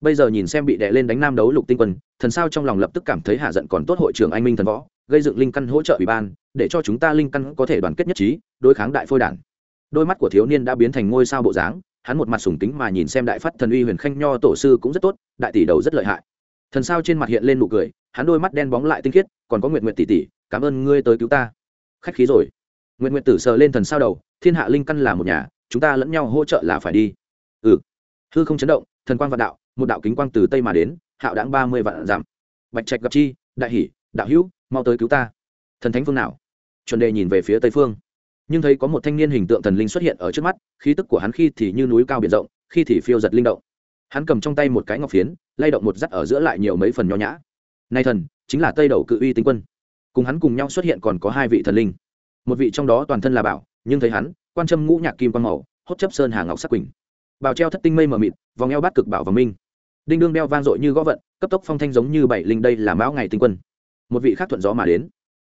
[SPEAKER 1] bây giờ nhìn xem bị đè lên đánh nam đấu lục tinh quân, thần sao trong lòng lập tức cảm thấy hạ giận còn tốt hội trưởng anh minh thần võ, gây dựng linh căn hỗ trợ ủy ban, để cho chúng ta linh căn có thể đoàn kết nhất trí, đối kháng đại phôi đản. Đôi mắt của thiếu niên đã biến thành ngôi sao bộ dáng, hắn một mặt sùng kính mà nhìn xem đại phát thần uy huyền khanh nho tổ sư cũng rất tốt, đại tỷ đầu rất lợi hại. Thần sao trên mặt hiện lên nụ cười, hắn đôi mắt đen bóng lại tinh khiết, còn có nguyện nguyện tỷ tỷ, cảm ơn ngươi tới cứu ta. Khách khí rồi. Nguyện nguyện tử sờ lên thần sao đầu, thiên hạ linh căn là một nhà, chúng ta lẫn nhau hỗ trợ là phải đi. Ừ. Hư không chấn động, thần quang vạn đạo một đạo kính quang từ tây mà đến, hạo đáng ba mươi vạn giảm bạch trạch gặp chi, đại hỷ, đạo hữu, mau tới cứu ta. Thần thánh phương nào? Chuẩn đề nhìn về phía tây phương. Nhưng thấy có một thanh niên hình tượng thần linh xuất hiện ở trước mắt, khí tức của hắn khi thì như núi cao biển rộng, khi thì phiêu giật linh động. Hắn cầm trong tay một cái ngọc phiến, lay động một rắc ở giữa lại nhiều mấy phần nho nhã. Nay thần, chính là tây đầu cự uy tinh quân. Cùng hắn cùng nhau xuất hiện còn có hai vị thần linh. Một vị trong đó toàn thân là bảo, nhưng thấy hắn quan trâm ngũ nhạc kim quang màu, hốt chấp sơn hà ngọc sắc quỳnh. Bào treo thất tinh mây mờ mịt, vòng eo bát cực bảo và minh đinh đương đeo vang dội như gõ vận, cấp tốc phong thanh giống như bảy linh đây là mão ngày tinh quân. Một vị khác thuận gió mà đến.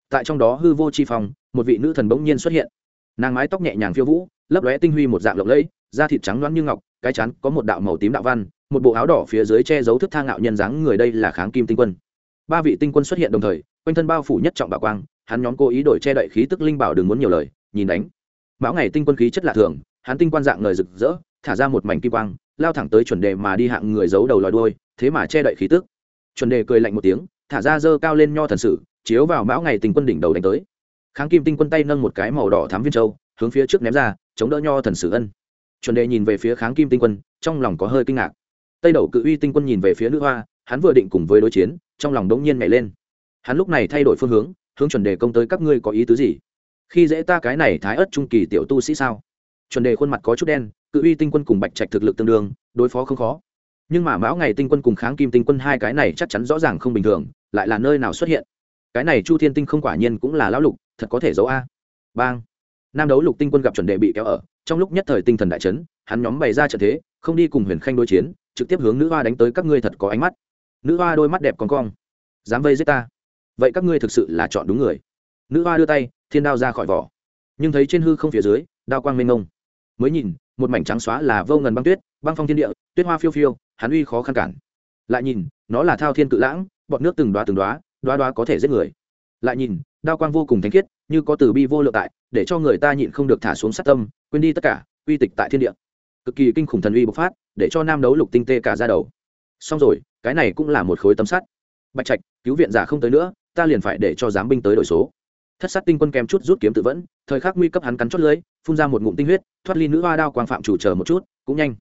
[SPEAKER 1] Tại trong đó hư vô chi phong, một vị nữ thần bỗng nhiên xuất hiện. Nàng mái tóc nhẹ nhàng phiêu vũ, lấp lóe tinh huy một dạng lộng lẫy, da thịt trắng loáng như ngọc, cái chắn có một đạo màu tím đạo văn, một bộ áo đỏ phía dưới che giấu thức tha ngạo nhân dáng người đây là kháng kim tinh quân. Ba vị tinh quân xuất hiện đồng thời, quanh thân bao phủ nhất trọng bảo quang, hắn nhóm cố ý đổi che đậy khí tức linh bảo đừng muốn nhiều lời, nhìn đánh. Mão ngày tinh quân khí chất lạ thường, hắn tinh quan dạng ngời rực rỡ, thả ra một mảnh kim quang lao thẳng tới chuẩn đề mà đi hạng người giấu đầu lòi đuôi, thế mà che đậy khí tức. Chuẩn đề cười lạnh một tiếng, thả ra dơ cao lên nho thần sử, chiếu vào mão ngày tinh quân đỉnh đầu đánh tới. Kháng kim tinh quân tay nâng một cái màu đỏ thám viên châu, hướng phía trước ném ra, chống đỡ nho thần sử ân. Chuẩn đề nhìn về phía kháng kim tinh quân, trong lòng có hơi kinh ngạc. Tây đầu cự uy tinh quân nhìn về phía nữ hoa, hắn vừa định cùng với đối chiến, trong lòng đống nhiên nhảy lên. Hắn lúc này thay đổi phương hướng hướng chuẩn đề công tới, các ngươi có ý tứ gì? Khi dễ ta cái này thái ớt trung kỳ tiểu tu sĩ sao? Chuẩn đề khuôn mặt có chút đen cự uy tinh quân cùng bạch trạch thực lực tương đương, đối phó không khó. Nhưng mà mão ngày tinh quân cùng kháng kim tinh quân hai cái này chắc chắn rõ ràng không bình thường, lại là nơi nào xuất hiện? Cái này chu thiên tinh không quả nhiên cũng là lão lục, thật có thể giấu a. Bang. Nam đấu lục tinh quân gặp chuẩn đề bị kéo ở, trong lúc nhất thời tinh thần đại chấn, hắn nhóm bày ra trận thế, không đi cùng huyền khanh đối chiến, trực tiếp hướng nữ hoa đánh tới các ngươi thật có ánh mắt. Nữ hoa đôi mắt đẹp con cong. Dám vây giết ta. Vậy các ngươi thực sự là chọn đúng người. Nữ hoa đưa tay, thiên đao ra khỏi vỏ. Nhưng thấy trên hư không phía dưới, đao quang mênh ngông mới nhìn một mảnh trắng xóa là vô ngần băng tuyết, băng phong thiên địa, tuyết hoa phiêu phiêu, hắn uy khó khăn cản. Lại nhìn, nó là thao thiên cự lãng, bọn nước từng đoá từng đoá đoá đoá có thể giết người. Lại nhìn, đao quang vô cùng thanh khiết, như có từ bi vô lượng tại, để cho người ta nhịn không được thả xuống sát tâm, quên đi tất cả, uy tịch tại thiên địa. Cực kỳ kinh khủng thần uy bộc phát, để cho nam đấu lục tinh tê cả ra đầu. Xong rồi, cái này cũng là một khối tấm sắt. Bạch trạch, cứu viện giả không tới nữa, ta liền phải để cho giám binh tới đổi số thất sát tinh quân kèm chút rút kiếm tự vẫn, thời khắc nguy cấp hắn cắn chót lưới, phun ra một ngụm tinh huyết, thoát ly nữ hoa đao quang phạm chủ chờ một chút, cũng nhanh.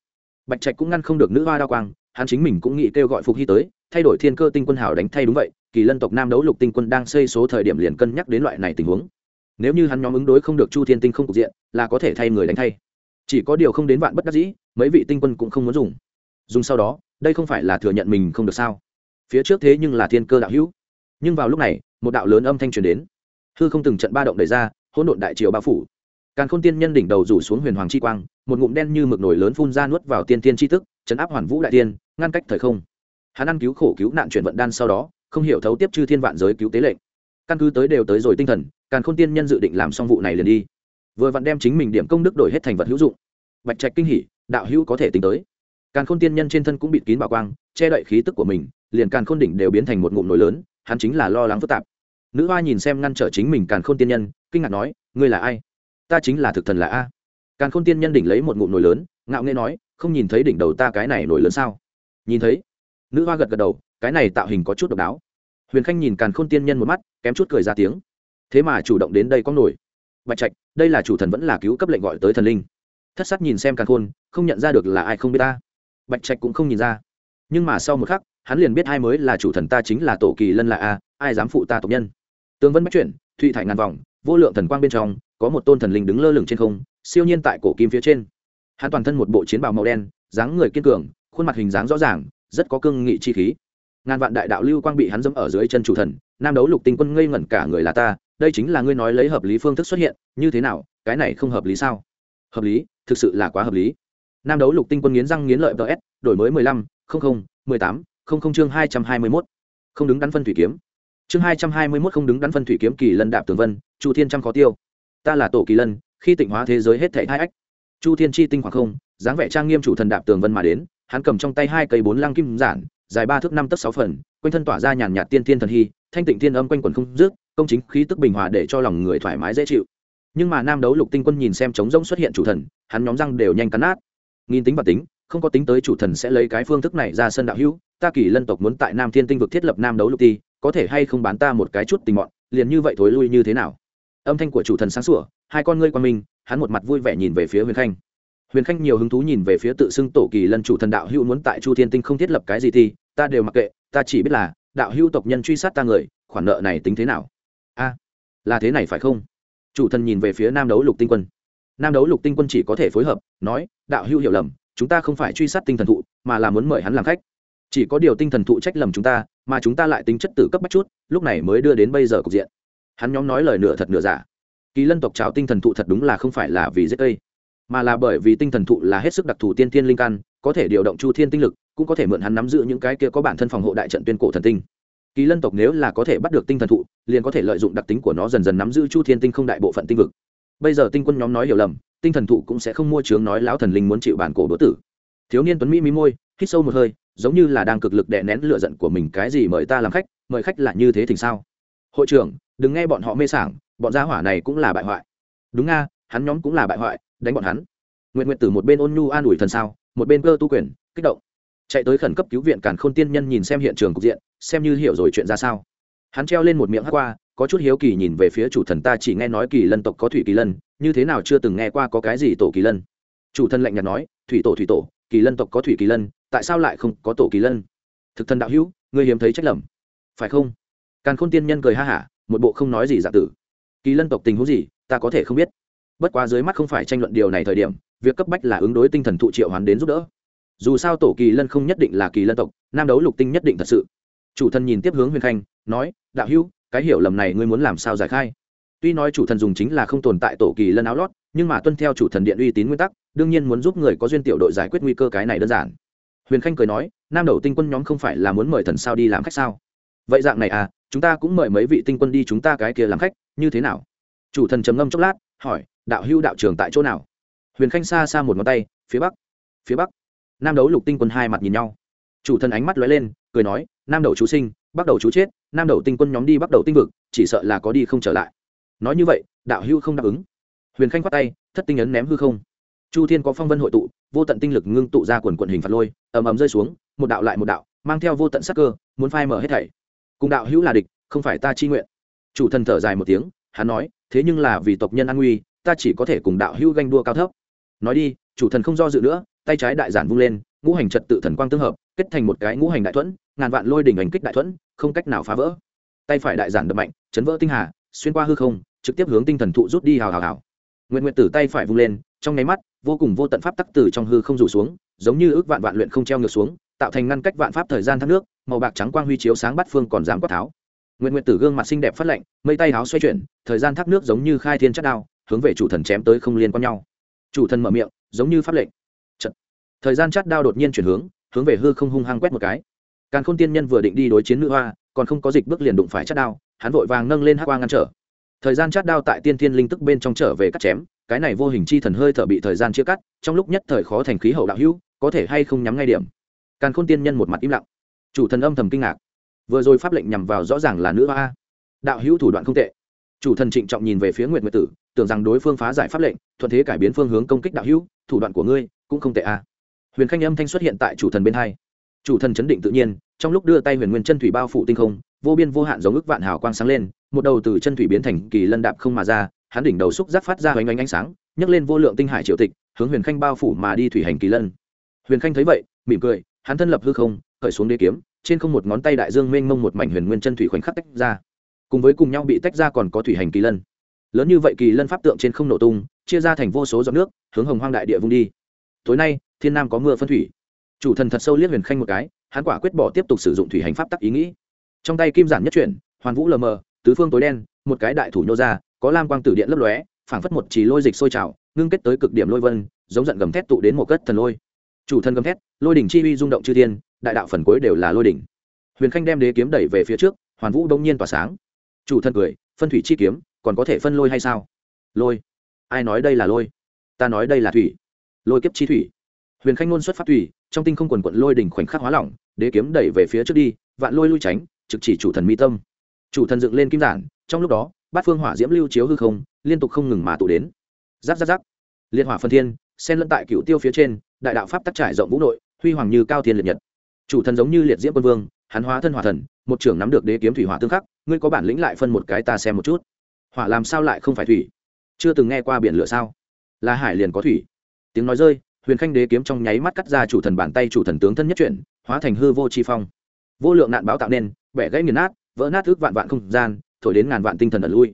[SPEAKER 1] Bạch trạch cũng ngăn không được nữ hoa đao quang, hắn chính mình cũng nghĩ kêu gọi phục hy tới, thay đổi thiên cơ tinh quân hảo đánh thay đúng vậy, kỳ lân tộc nam đấu lục tinh quân đang xây số thời điểm liền cân nhắc đến loại này tình huống. Nếu như hắn nhóm ứng đối không được chu thiên tinh không cục diện, là có thể thay người đánh thay. Chỉ có điều không đến vạn bất đắc dĩ, mấy vị tinh quân cũng không muốn dùng. Dùng sau đó, đây không phải là thừa nhận mình không được sao? Phía trước thế nhưng là thiên cơ đạo hữu. Nhưng vào lúc này, một đạo lớn âm thanh truyền đến hư không từng trận ba động đẩy ra, hỗn độn đại triều bao phủ. Càn khôn tiên nhân đỉnh đầu rủ xuống huyền hoàng chi quang, một ngụm đen như mực nổi lớn phun ra nuốt vào tiên tiên chi tức, chấn áp hoàn vũ đại tiên, ngăn cách thời không. Hắn ăn cứu khổ cứu nạn chuyển vận đan sau đó, không hiểu thấu tiếp chư thiên vạn giới cứu tế lệnh. Căn cứ tới đều tới rồi tinh thần, càn khôn tiên nhân dự định làm xong vụ này liền đi. Vừa vặn đem chính mình điểm công đức đổi hết thành vật hữu dụng. Bạch trạch kinh hỉ, đạo hữu có thể tính tới. Càn khôn tiên nhân trên thân cũng bịt kín bảo quang, che đậy khí tức của mình, liền càn khôn đỉnh đều biến thành một ngụm nổi lớn, hắn chính là lo lắng phức tạp nữ hoa nhìn xem ngăn trở chính mình càn khôn tiên nhân, kinh ngạc nói, ngươi là ai? Ta chính là thực thần là a. Càn khôn tiên nhân đỉnh lấy một ngụm nổi lớn, ngạo nghê nói, không nhìn thấy đỉnh đầu ta cái này nổi lớn sao? Nhìn thấy. Nữ hoa gật gật đầu, cái này tạo hình có chút độc đáo. Huyền khanh nhìn càn khôn tiên nhân một mắt, kém chút cười ra tiếng. Thế mà chủ động đến đây có nổi bạch trạch, đây là chủ thần vẫn là cứu cấp lệnh gọi tới thần linh. Thất sắc nhìn xem càn khôn, không nhận ra được là ai không biết ta. Bạch trạch cũng không nhìn ra. Nhưng mà sau một khắc, hắn liền biết hai mới là chủ thần ta chính là tổ kỳ lân là a, ai dám phụ ta tộc nhân tương vân bắt chuyển, thụy thải ngàn vòng, vô lượng thần quang bên trong, có một tôn thần linh đứng lơ lửng trên không, siêu nhiên tại cổ kim phía trên. Hắn toàn thân một bộ chiến bào màu đen, dáng người kiên cường, khuôn mặt hình dáng rõ ràng, rất có cương nghị chi khí. Ngàn vạn đại đạo lưu quang bị hắn dẫm ở dưới chân chủ thần, nam đấu lục tinh quân ngây ngẩn cả người là ta, đây chính là ngươi nói lấy hợp lý phương thức xuất hiện, như thế nào, cái này không hợp lý sao? Hợp lý, thực sự là quá hợp lý. Nam đấu lục tinh quân nghiến răng nghiến lợi vs đổi mới mười lăm, không không, mười tám, không không chương hai trăm hai mươi mốt. Không đứng đắn phân thủy kiếm chương hai trăm hai mươi mốt không đứng đắn phân thủy kiếm kỳ lân đạp tường vân, chu thiên trăm khó tiêu. Ta là tổ kỳ lân, khi tịnh hóa thế giới hết thể hai ách. Chu thiên chi tinh khoảng không, dáng vẻ trang nghiêm chủ thần đạp tường vân mà đến, hắn cầm trong tay hai cây bốn lăng kim giản, dài ba thước năm tấc sáu phần, quanh thân tỏa ra nhàn nhạt tiên thiên thần hy, thanh tịnh thiên âm quanh quần không rước, công chính khí tức bình hòa để cho lòng người thoải mái dễ chịu. Nhưng mà nam đấu lục tinh quân nhìn xem trống rỗng xuất hiện chủ thần, hắn nhóm răng đều nhanh cắn nát. Nghìn tính và tính, không có tính tới chủ thần sẽ lấy cái phương thức này ra sân đạo hữu, ta kỳ lân tộc muốn tại nam thiên tinh vực thiết lập nam đấu lục ti có thể hay không bán ta một cái chút tình mọn, liền như vậy thối lui như thế nào? Âm thanh của chủ thần sáng sủa, hai con ngươi quan minh, hắn một mặt vui vẻ nhìn về phía huyền khanh. Huyền khanh nhiều hứng thú nhìn về phía tự xưng tổ kỳ lân chủ thần đạo hữu muốn tại chu thiên tinh không thiết lập cái gì thì, ta đều mặc kệ, ta chỉ biết là, đạo hữu tộc nhân truy sát ta người, khoản nợ này tính thế nào? A, là thế này phải không? Chủ thần nhìn về phía nam đấu lục tinh quân. Nam đấu lục tinh quân chỉ có thể phối hợp, nói, đạo hữu hiểu lầm, chúng ta không phải truy sát tinh thần thụ, mà là muốn mời hắn làm khách chỉ có điều tinh thần thụ trách lầm chúng ta, mà chúng ta lại tính chất tử cấp bách chút, lúc này mới đưa đến bây giờ cục diện. Hắn nhóm nói lời nửa thật nửa giả. Kỳ lân tộc trào tinh thần thụ thật đúng là không phải là vì giết cây, mà là bởi vì tinh thần thụ là hết sức đặc thù tiên thiên linh căn, có thể điều động chu thiên tinh lực, cũng có thể mượn hắn nắm giữ những cái kia có bản thân phòng hộ đại trận tuyên cổ thần tinh. Kỳ lân tộc nếu là có thể bắt được tinh thần thụ, liền có thể lợi dụng đặc tính của nó dần dần nắm giữ chu thiên tinh không đại bộ phận tinh vực. Bây giờ tinh quân nhóm nói hiểu lầm, tinh thần thụ cũng sẽ không mua chướng nói lão thần linh muốn chịu bản cổ đỗ tử. Thiếu niên tuấn mỹ mí môi, hít sâu một hơi giống như là đang cực lực đè nén lửa giận của mình cái gì mời ta làm khách, mời khách là như thế thì sao? Hội trưởng, đừng nghe bọn họ mê sảng, bọn gia hỏa này cũng là bại hoại. Đúng nga, hắn nhóm cũng là bại hoại, đánh bọn hắn. Nguyện nguyện từ một bên ôn nhu an ủi thần sao, một bên cơ tu quyền, kích động. Chạy tới khẩn cấp cứu viện càn khôn tiên nhân nhìn xem hiện trường cục diện, xem như hiểu rồi chuyện ra sao. Hắn treo lên một miệng hát qua, có chút hiếu kỳ nhìn về phía chủ thần ta chỉ nghe nói kỳ lân tộc có thủy kỳ lân, như thế nào chưa từng nghe qua có cái gì tổ kỳ lân. Chủ thần lạnh nhạt nói, thủy tổ thủy tổ, kỳ lân tộc có thủy kỳ lân tại sao lại không có tổ kỳ lân? Thực thần đạo hữu người hiếm thấy trách lầm. Phải không? Càn khôn tiên nhân cười ha hả, một bộ không nói gì giả tử. Kỳ lân tộc tình huống gì, ta có thể không biết. Bất quá dưới mắt không phải tranh luận điều này thời điểm, việc cấp bách là ứng đối tinh thần thụ triệu hoán đến giúp đỡ. Dù sao tổ kỳ lân không nhất định là kỳ lân tộc, nam đấu lục tinh nhất định thật sự. Chủ thần nhìn tiếp hướng huyền khanh, nói, đạo hữu, cái hiểu lầm này ngươi muốn làm sao giải khai? Tuy nói chủ thần dùng chính là không tồn tại tổ kỳ lân áo lót, nhưng mà tuân theo chủ thần điện uy tín nguyên tắc, đương nhiên muốn giúp người có duyên tiểu đội giải quyết nguy cơ cái này đơn giản huyền khanh cười nói, nam đầu tinh quân nhóm không phải là muốn mời thần sao đi làm khách sao? Vậy dạng này à chúng ta cũng mời mấy vị tinh quân đi chúng ta cái kia làm khách, như thế nào? Chủ thần trầm ngâm chốc lát, hỏi, đạo hưu đạo trường tại chỗ nào? Huyền khanh xa xa một ngón tay, phía bắc phía bắc. Nam đấu lục tinh quân hai mặt nhìn nhau. Chủ thần ánh mắt lóe lên, cười nói, nam đầu chú sinh, bắt đầu chú chết, nam đầu tinh quân nhóm đi bắt đầu tinh vực, chỉ sợ là có đi không trở lại. Nói như vậy, đạo hưu không đáp ứng. Huyền khanh khoát tay, thất tinh ấn ném hư không chu thiên có phong vân hội tụ, vô tận tinh lực ngưng tụ ra quần quận hình phạt lôi, ầm ầm rơi xuống, một đạo lại một đạo, mang theo vô tận sắc cơ, muốn phai mở hết thảy. Cùng đạo hữu là địch, không phải ta chi nguyện. Chủ thần thở dài một tiếng, hắn nói, thế nhưng là vì tộc nhân an nguy, ta chỉ có thể cùng đạo hữu ganh đua cao thấp. Nói đi, chủ thần không do dự nữa, tay trái đại giản vung lên, ngũ hành trật tự thần quang tương hợp, kết thành một cái ngũ hành đại thuẫn, ngàn vạn lôi đỉnh ảnh kích đại thuẫn, không cách nào phá vỡ. Tay phải đại giản đập mạnh, chấn vỡ tinh hà, xuyên qua hư không, trực tiếp hướng tinh thần thụ rút đi hào hào hào. Nguyện nguyện tử tay phải vung lên, trong nháy mắt vô cùng vô tận pháp tắc tử trong hư không rủ xuống, giống như ước vạn vạn luyện không treo ngược xuống, tạo thành ngăn cách vạn pháp thời gian thác nước, màu bạc trắng quang huy chiếu sáng bắt phương còn dám quát tháo. Nguyện nguyện tử gương mặt xinh đẹp phát lạnh, mây tay háo xoay chuyển, thời gian thác nước giống như khai thiên chất đao, hướng về chủ thần chém tới không liên quan nhau. Chủ thần mở miệng, giống như pháp lệnh. Chật. thời gian chát đao đột nhiên chuyển hướng hướng về hư không hung hăng quét một cái. Càn khôn tiên nhân vừa định đi đối chiến nữ hoa, còn không có dịch bước liền đụng phải chát đao, hắn vội vàng nâng lên hắc quang ngăn trở thời gian chát đao tại tiên thiên linh tức bên trong trở về cắt chém, cái này vô hình chi thần hơi thở bị thời gian chia cắt, trong lúc nhất thời khó thành khí hậu đạo hữu, có thể hay không nhắm ngay điểm. Càn khôn tiên nhân một mặt im lặng. Chủ thần âm thầm kinh ngạc. Vừa rồi pháp lệnh nhằm vào rõ ràng là nữ hoa. Đạo hữu thủ đoạn không tệ. Chủ thần trịnh trọng nhìn về phía nguyệt nguyệt tử, tưởng rằng đối phương phá giải pháp lệnh, thuận thế cải biến phương hướng công kích đạo hữu, thủ đoạn của ngươi cũng không tệ a huyền khanh âm thanh xuất hiện tại chủ thần bên hai. Chủ thần chấn định tự nhiên, trong lúc đưa tay huyền nguyên chân thủy bao phủ tinh không, vô biên vô hạn giống ức vạn hào quang sáng lên một đầu từ chân thủy biến thành kỳ lân đạp không mà ra, hắn đỉnh đầu xúc giác phát ra hoành ánh ánh sáng, nhấc lên vô lượng tinh hải triệu tịch, hướng huyền khanh bao phủ mà đi thủy hành kỳ lân. Huyền khanh thấy vậy, mỉm cười, hắn thân lập hư không, khởi xuống đế kiếm, trên không một ngón tay đại dương mênh mông một mảnh huyền nguyên chân thủy khoảnh khắc tách ra. Cùng với cùng nhau bị tách ra còn có thủy hành kỳ lân. Lớn như vậy kỳ lân pháp tượng trên không nổ tung, chia ra thành vô số giọt nước, hướng hồng hoang đại địa vung đi. Tối nay, thiên nam có mưa phân thủy. Chủ thần thật sâu liếc huyền khanh một cái, hắn quả quyết bỏ tiếp tục sử dụng thủy hành pháp tắc ý nghĩ. Trong tay kim giản nhất chuyển, hoàn vũ lờ mờ tứ phương tối đen, một cái đại thủ nhô ra, có lam quang tử điện lấp lóe, phảng phất một chỉ lôi dịch sôi trào, ngưng kết tới cực điểm lôi vân, giống giận gầm thét tụ đến một cất thần lôi. Chủ thần gầm thét, lôi đỉnh chi uy rung động chư thiên, đại đạo phần cuối đều là lôi đỉnh. Huyền khanh đem đế kiếm đẩy về phía trước, hoàn vũ đông nhiên tỏa sáng. Chủ thần cười, phân thủy chi kiếm, còn có thể phân lôi hay sao? Lôi. Ai nói đây là lôi? Ta nói đây là thủy. Lôi kiếp chi thủy. Huyền khanh ngôn xuất phát thủy, trong tinh không quần quận lôi đỉnh khoảnh khắc hóa lỏng, đế kiếm đẩy về phía trước đi, vạn lôi lui tránh, trực chỉ chủ thần mi tâm chủ thần dựng lên kim giản, trong lúc đó, bát phương hỏa diễm lưu chiếu hư không, liên tục không ngừng mà tụ đến. Giáp giáp giáp. Liên hỏa phân thiên, xen lẫn tại cựu tiêu phía trên, đại đạo pháp tắc trải rộng vũ nội, huy hoàng như cao thiên liệt nhật. Chủ thần giống như liệt diễm quân vương, hắn hóa thân hỏa thần, một trưởng nắm được đế kiếm thủy hỏa tương khắc, ngươi có bản lĩnh lại phân một cái ta xem một chút. Hỏa làm sao lại không phải thủy? Chưa từng nghe qua biển lửa sao? Là hải liền có thủy. Tiếng nói rơi, huyền khanh đế kiếm trong nháy mắt cắt ra chủ thần bàn tay chủ thần tướng thân nhất chuyển, hóa thành hư vô chi phong. Vô lượng nạn báo tạo nên, bẻ gãy nghiền nát vỡ nát ước vạn vạn không gian thổi đến ngàn vạn tinh thần ẩn lui.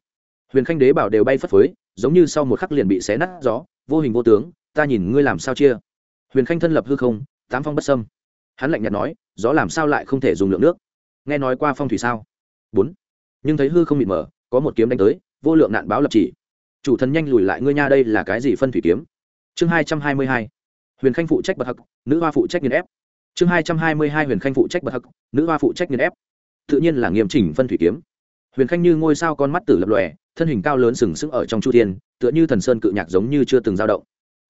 [SPEAKER 1] Huyền khanh đế bảo đều bay phất phới giống như sau một khắc liền bị xé nát gió vô hình vô tướng ta nhìn ngươi làm sao chia. Huyền khanh thân lập hư không tám phong bất sâm hắn lạnh nhạt nói gió làm sao lại không thể dùng lượng nước? Nghe nói qua phong thủy sao? Bốn. Nhưng thấy hư không bị mở, có một kiếm đánh tới vô lượng nạn báo lập chỉ. Chủ thần nhanh lùi lại ngươi nha đây là cái gì phân thủy kiếm? Chương hai trăm hai mươi hai. Huyền khanh phụ trách bậc hắc nữ hoa phụ trách nghiên ép. Chương hai trăm hai mươi hai huyền khanh phụ trách bậc hắc nữ hoa phụ trách nghiên ép tự nhiên là nghiêm chỉnh phân thủy kiếm. Huyền khanh như ngôi sao con mắt tử lập lòe, thân hình cao lớn sừng sững ở trong chu thiên, tựa như thần sơn cự nhạc giống như chưa từng dao động.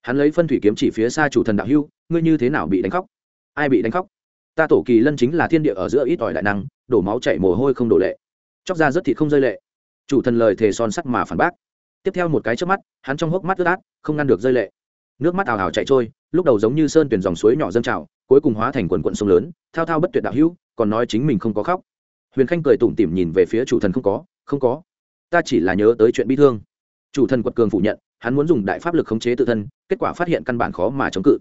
[SPEAKER 1] Hắn lấy phân thủy kiếm chỉ phía xa chủ thần đạo hưu, ngươi như thế nào bị đánh khóc? Ai bị đánh khóc? Ta tổ kỳ lân chính là thiên địa ở giữa ít ỏi đại năng, đổ máu chảy mồ hôi không đổ lệ. Chóc ra rất thịt không rơi lệ. Chủ thần lời thề son sắt mà phản bác. Tiếp theo một cái trước mắt, hắn trong hốc mắt ướt át, không ngăn được rơi lệ. Nước mắt ào ào chạy trôi, lúc đầu giống như sơn tuyển dòng suối nhỏ dâng trào, cuối cùng hóa thành quần quận sông lớn, thao thao bất tuyệt đạo hữu còn nói chính mình không có khóc huyền khanh cười tủm tỉm nhìn về phía chủ thần không có không có, ta chỉ là nhớ tới chuyện bi thương. Chủ thần quật cường phủ nhận, hắn muốn dùng đại pháp lực khống chế tự thân, kết quả phát hiện căn bản khó mà chống cự.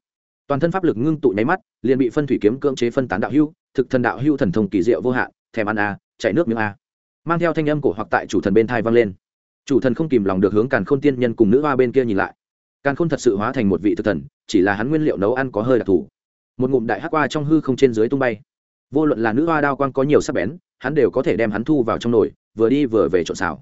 [SPEAKER 1] Toàn thân pháp lực ngưng tụ nháy mắt, liền bị phân thủy kiếm cưỡng chế phân tán đạo hưu thực thần đạo hưu thần thông kỳ diệu vô hạn, thèm ăn a chạy nước miếng a. Mang theo thanh âm cổ hoặc tại chủ thần bên thai vang lên. Chủ thần không kìm lòng được hướng càn khôn tiên nhân cùng nữ hoa bên kia nhìn lại. Càn khôn thật sự hóa thành một vị thực thần, chỉ là hắn nguyên liệu nấu ăn có hơi đặc thù. Một ngụm đại hắc qua trong hư không trên dưới tung bay vô luận là nữ hoa đao quang có nhiều sắc bén, hắn đều có thể đem hắn thu vào trong nồi, vừa đi vừa về trộn xào.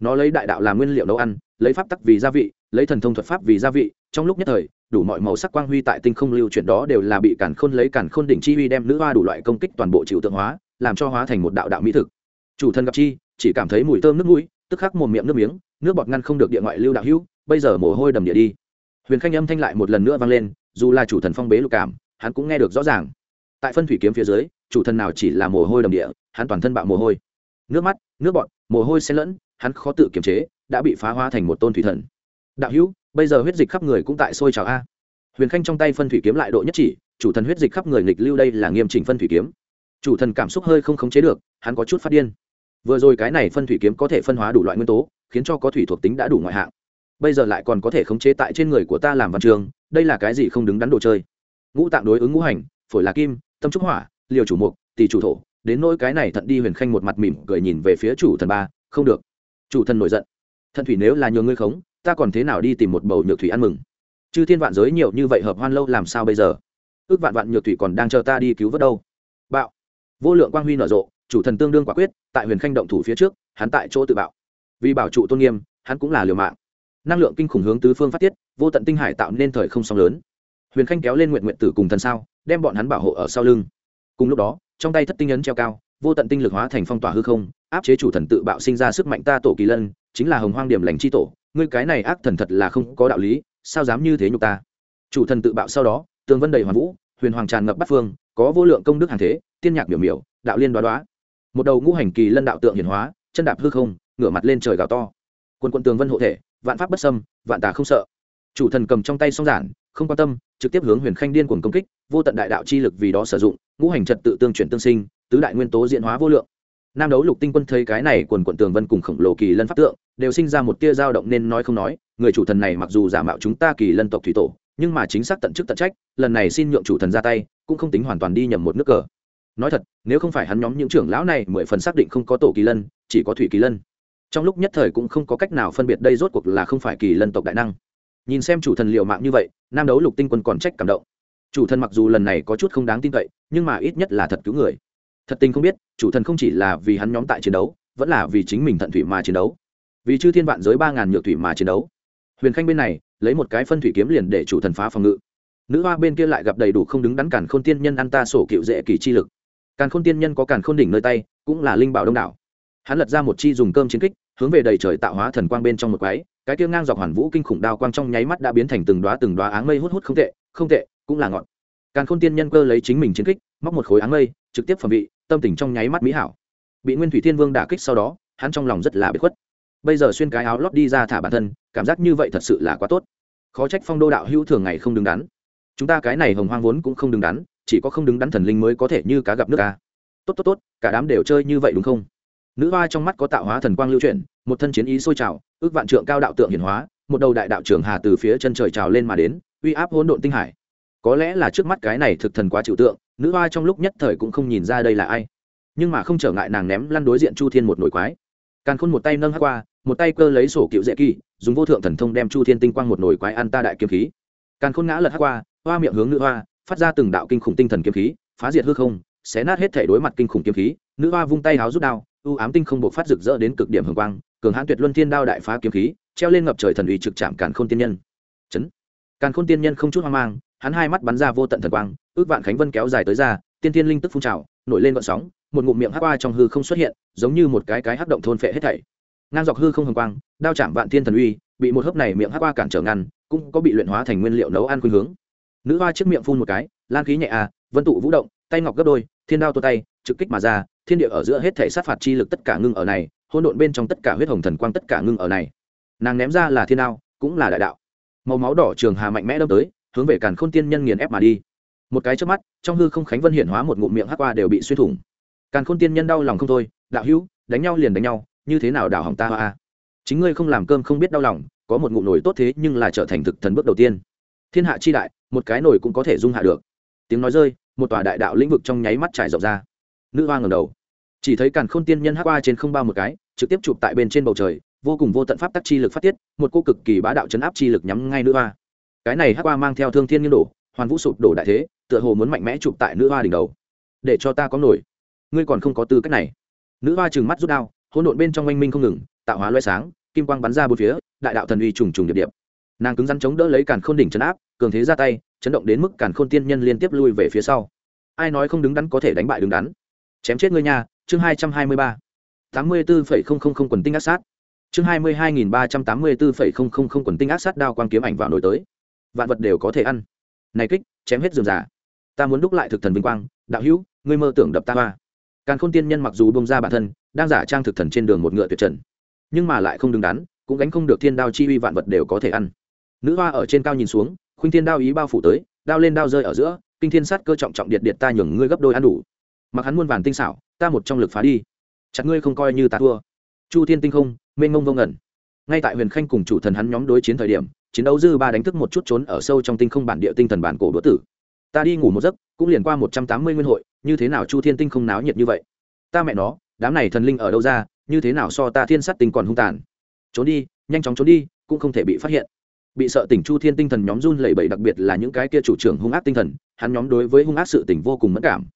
[SPEAKER 1] Nó lấy đại đạo làm nguyên liệu nấu ăn, lấy pháp tắc vì gia vị, lấy thần thông thuật pháp vì gia vị, trong lúc nhất thời, đủ mọi màu sắc quang huy tại tinh không lưu chuyển đó đều là bị cản khôn lấy cản khôn đỉnh chi huy đem nữ hoa đủ loại công kích toàn bộ chịu tượng hóa, làm cho hóa thành một đạo đạo mỹ thực. Chủ thân gặp chi, chỉ cảm thấy mùi thơm nước mũi, tức khắc mồm miệng nước miếng, nước bọt ngăn không được địa ngoại lưu đạo hữu, bây giờ mồ hôi đầm địa đi. Huyền khanh âm thanh lại một lần nữa vang lên, dù là chủ thần phong bế lục cảm, hắn cũng nghe được rõ ràng tại phân thủy kiếm phía dưới, chủ thần nào chỉ là mồ hôi đầm địa, hắn toàn thân bạo mồ hôi. Nước mắt, nước bọt, mồ hôi xen lẫn, hắn khó tự kiềm chế, đã bị phá hóa thành một tôn thủy thần. Đạo hữu, bây giờ huyết dịch khắp người cũng tại sôi trào a. Huyền khanh trong tay phân thủy kiếm lại độ nhất chỉ, chủ thần huyết dịch khắp người nghịch lưu đây là nghiêm chỉnh phân thủy kiếm. Chủ thần cảm xúc hơi không khống chế được, hắn có chút phát điên. Vừa rồi cái này phân thủy kiếm có thể phân hóa đủ loại nguyên tố, khiến cho có thủy thuộc tính đã đủ ngoại hạng. Bây giờ lại còn có thể khống chế tại trên người của ta làm văn trường, đây là cái gì không đứng đắn đồ chơi. Ngũ tạng đối ứng ngũ hành, phổi là kim tâm trúc hỏa, liều chủ mục, tỷ chủ thổ, đến nỗi cái này thận đi huyền khanh một mặt mỉm cười nhìn về phía chủ thần ba, không được. Chủ thần nổi giận. Thận thủy nếu là nhường ngươi khống, ta còn thế nào đi tìm một bầu nhược thủy ăn mừng? Chư thiên vạn giới nhiều như vậy hợp hoan lâu làm sao bây giờ? Ước vạn vạn nhược thủy còn đang chờ ta đi cứu vớt đâu. Bạo. Vô lượng quang huy nở rộ, chủ thần tương đương quả quyết, tại huyền khanh động thủ phía trước, hắn tại chỗ tự bạo. Vì bảo trụ tôn nghiêm, hắn cũng là liều mạng. Năng lượng kinh khủng hướng tứ phương phát tiết, vô tận tinh hải tạo nên thời không song lớn. Huyền khanh kéo lên nguyện nguyện tử cùng thần sao đem bọn hắn bảo hộ ở sau lưng. Cùng lúc đó, trong tay thất tinh ấn treo cao, vô tận tinh lực hóa thành phong tỏa hư không, áp chế chủ thần tự bạo sinh ra sức mạnh ta tổ kỳ lân, chính là hồng hoang điểm lành chi tổ, ngươi cái này ác thần thật là không có đạo lý, sao dám như thế nhục ta? Chủ thần tự bạo sau đó, tường vân đầy hoàn vũ, huyền hoàng tràn ngập bát phương, có vô lượng công đức hàng thế, tiên nhạc biểu miểu, đạo liên đoá đoá. Một đầu ngũ hành kỳ lân đạo tượng hiển hóa, chân đạp hư không, ngửa mặt lên trời gào to. Quân quân tường vân hộ thể, vạn pháp bất xâm, vạn tà không sợ. Chủ thần cầm trong tay song giản không quan tâm, trực tiếp hướng huyền khanh điên cuồng công kích, vô tận đại đạo chi lực vì đó sử dụng, ngũ hành trật tự tương chuyển tương sinh, tứ đại nguyên tố diễn hóa vô lượng. Nam đấu lục tinh quân thấy cái này quần quận tường vân cùng khổng lồ kỳ lân pháp tượng, đều sinh ra một tia dao động nên nói không nói, người chủ thần này mặc dù giả mạo chúng ta kỳ lân tộc thủy tổ, nhưng mà chính xác tận chức tận trách, lần này xin nhượng chủ thần ra tay, cũng không tính hoàn toàn đi nhầm một nước cờ. Nói thật, nếu không phải hắn nhóm những trưởng lão này mười phần xác định không có tổ kỳ lân, chỉ có thủy kỳ lân. Trong lúc nhất thời cũng không có cách nào phân biệt đây rốt cuộc là không phải kỳ lân tộc đại năng nhìn xem chủ thần liệu mạng như vậy, nam đấu lục tinh quân còn trách cảm động. Chủ thần mặc dù lần này có chút không đáng tin cậy, nhưng mà ít nhất là thật cứu người. Thật tình không biết, chủ thần không chỉ là vì hắn nhóm tại chiến đấu, vẫn là vì chính mình thận thủy mà chiến đấu. Vì chư thiên vạn giới ba ngàn nhược thủy mà chiến đấu. Huyền khanh bên này, lấy một cái phân thủy kiếm liền để chủ thần phá phòng ngự. Nữ hoa bên kia lại gặp đầy đủ không đứng đắn cản khôn tiên nhân ăn ta sổ cựu dễ kỳ chi lực. Càn khôn tiên nhân có càn khôn đỉnh nơi tay, cũng là linh bảo đông đảo. Hắn lật ra một chi dùng cơm chiến kích, hướng về đầy trời tạo hóa thần quang bên trong một quái cái kia ngang dọc hoàn vũ kinh khủng đao quang trong nháy mắt đã biến thành từng đoá từng đoá áng mây hút hút không tệ không tệ, cũng là ngọn. Càn khôn tiên nhân cơ lấy chính mình chiến kích, móc một khối áng mây, trực tiếp phẩm vị, tâm tình trong nháy mắt mỹ hảo. Bị nguyên thủy thiên vương đả kích sau đó, hắn trong lòng rất là bất khuất. Bây giờ xuyên cái áo lót đi ra thả bản thân, cảm giác như vậy thật sự là quá tốt. Khó trách phong đô đạo hữu thường ngày không đứng đắn. Chúng ta cái này hồng hoang vốn cũng không đứng đắn, chỉ có không đứng đắn thần linh mới có thể như cá gặp nước ca tốt tốt tốt, cả đám đều chơi như vậy đúng không? Nữ hoa trong mắt có tạo hóa thần quang lưu chuyển, một thân chiến ý sôi trào, ước vạn trượng cao đạo tượng hiển hóa, một đầu đại đạo trưởng hà từ phía chân trời trào lên mà đến, uy áp hỗn độn tinh hải. Có lẽ là trước mắt cái này thực thần quá chịu tượng, nữ hoa trong lúc nhất thời cũng không nhìn ra đây là ai. Nhưng mà không trở ngại nàng ném lăn đối diện chu thiên một nổi quái. Càn khôn một tay nâng hát qua, một tay cơ lấy sổ cựu dễ kỳ, dùng vô thượng thần thông đem chu thiên tinh quang một nổi quái ăn ta đại kiếm khí. Càn khôn ngã lật hát qua, hoa miệng hướng nữ hoa, phát ra từng đạo kinh khủng tinh thần kiếm khí, phá diệt hư không, xé nát hết thể đối mặt kinh khủng kiếm khí nữ hoa vung tay háo rút đao ưu ám tinh không buộc phát rực rỡ đến cực điểm hồng quang, cường hãn tuyệt luân thiên đao đại phá kiếm khí, treo lên ngập trời thần uy trực chạm càn khôn tiên nhân. Chấn. Càn khôn tiên nhân không chút hoang mang, hắn hai mắt bắn ra vô tận thần quang, ước vạn khánh vân kéo dài tới ra, tiên tiên linh tức phun trào, nổi lên vận sóng, một ngụm miệng hắc qua trong hư không xuất hiện, giống như một cái cái hắc động thôn phệ hết thảy. Ngang dọc hư không hồng quang, đao chạm vạn thiên thần uy, bị một hớp này miệng hắc qua cản trở ngăn, cũng có bị luyện hóa thành nguyên liệu nấu ăn khuynh hướng. Nữ hoa trước miệng phun một cái, lan khí nhẹ à vân tụ vũ động, tay ngọc gấp đôi, thiên đao tô tay, trực kích mà ra thiên địa ở giữa hết thể sát phạt chi lực tất cả ngưng ở này, hỗn độn bên trong tất cả huyết hồng thần quang tất cả ngưng ở này. Nàng ném ra là thiên đao cũng là đại đạo. Màu máu đỏ trường hà mạnh mẽ đâm tới, hướng về càn khôn tiên nhân nghiền ép mà đi. Một cái trước mắt, trong hư không khánh vân hiển hóa một ngụm miệng hắc qua đều bị xuyên thủng. Càn khôn tiên nhân đau lòng không thôi, đạo hữu, đánh nhau liền đánh nhau, như thế nào đảo hỏng ta hoa chính ngươi không làm cơm không biết đau lòng, có một ngụm nổi tốt thế nhưng là trở thành thực thần bước đầu tiên. Thiên hạ chi đại, một cái nổi cũng có thể dung hạ được. Tiếng nói rơi, một tòa đại đạo lĩnh vực trong nháy mắt trải rộng ra. Nữ hoa ngầm đầu chỉ thấy càn khôn tiên nhân hắc qua trên không bao một cái, trực tiếp chụp tại bên trên bầu trời, vô cùng vô tận pháp tắc chi lực phát tiết, một cô cực kỳ bá đạo chấn áp chi lực nhắm ngay nữ hoa. Cái này hắc qua mang theo thương thiên nghiêng đổ hoàn vũ sụp đổ đại thế, tựa hồ muốn mạnh mẽ chụp tại nữ hoa đỉnh đầu. Để cho ta có nổi. Ngươi còn không có tư cách này. Nữ hoa trừng mắt rút đao, hỗn độn bên trong oanh minh không ngừng, tạo hóa loay sáng, kim quang bắn ra bốn phía, đại đạo thần uy trùng trùng điệp điệp. Nàng cứng rắn chống đỡ lấy càn khôn đỉnh chấn áp, cường thế ra tay, chấn động đến mức càn khôn tiên nhân liên tiếp lui về phía sau. Ai nói không đứng đắn có thể đánh bại đứng đắn? Chém chết ngươi nha, chương hai trăm hai mươi ba. tám mươi bốn phẩy không không không quần tinh ác sát. Chương hai mươi hai nghìn ba trăm tám mươi bốn phẩy không không không quần tinh ác sát đao quang kiếm ảnh vào nổi tới. Vạn vật đều có thể ăn. Này kích, chém hết dườm giả ta muốn đúc lại thực thần vinh quang. Đạo hữu, ngươi mơ tưởng đập ta hoa. Càn khôn tiên nhân mặc dù bông ra bản thân, đang giả trang thực thần trên đường một ngựa tuyệt trần. Nhưng mà lại không đứng đắn, cũng gánh không được thiên đao chi uy vạn vật đều có thể ăn. Nữ hoa ở trên cao nhìn xuống, khuynh thiên đao ý bao phủ tới, đao lên đao rơi ở giữa, kinh thiên sát cơ trọng trọng điện điện ta nhường ngươi gấp đôi ăn đủ mặc hắn muôn vàn tinh xảo, ta một trong lực phá đi. Chặt ngươi không coi như ta thua. Chu thiên tinh không, mênh mông vô ngẩn ngay tại huyền khanh cùng chủ thần hắn nhóm đối chiến thời điểm, chiến đấu dư ba đánh thức một chút trốn ở sâu trong tinh không bản địa tinh thần bản cổ đỗ tử. Ta đi ngủ một giấc, cũng liền qua một trăm tám mươi nguyên hội, như thế nào chu thiên tinh không náo nhiệt như vậy? Ta mẹ nó, đám này thần linh ở đâu ra, như thế nào so ta thiên sát tinh còn hung tàn? Trốn đi, nhanh chóng trốn đi, cũng không thể bị phát hiện. Bị sợ tỉnh chu thiên tinh thần nhóm run lẩy bẩy, đặc biệt là những cái kia chủ trưởng hung ác tinh thần, hắn nhóm đối với hung ác sự tỉnh vô cùng mất cảm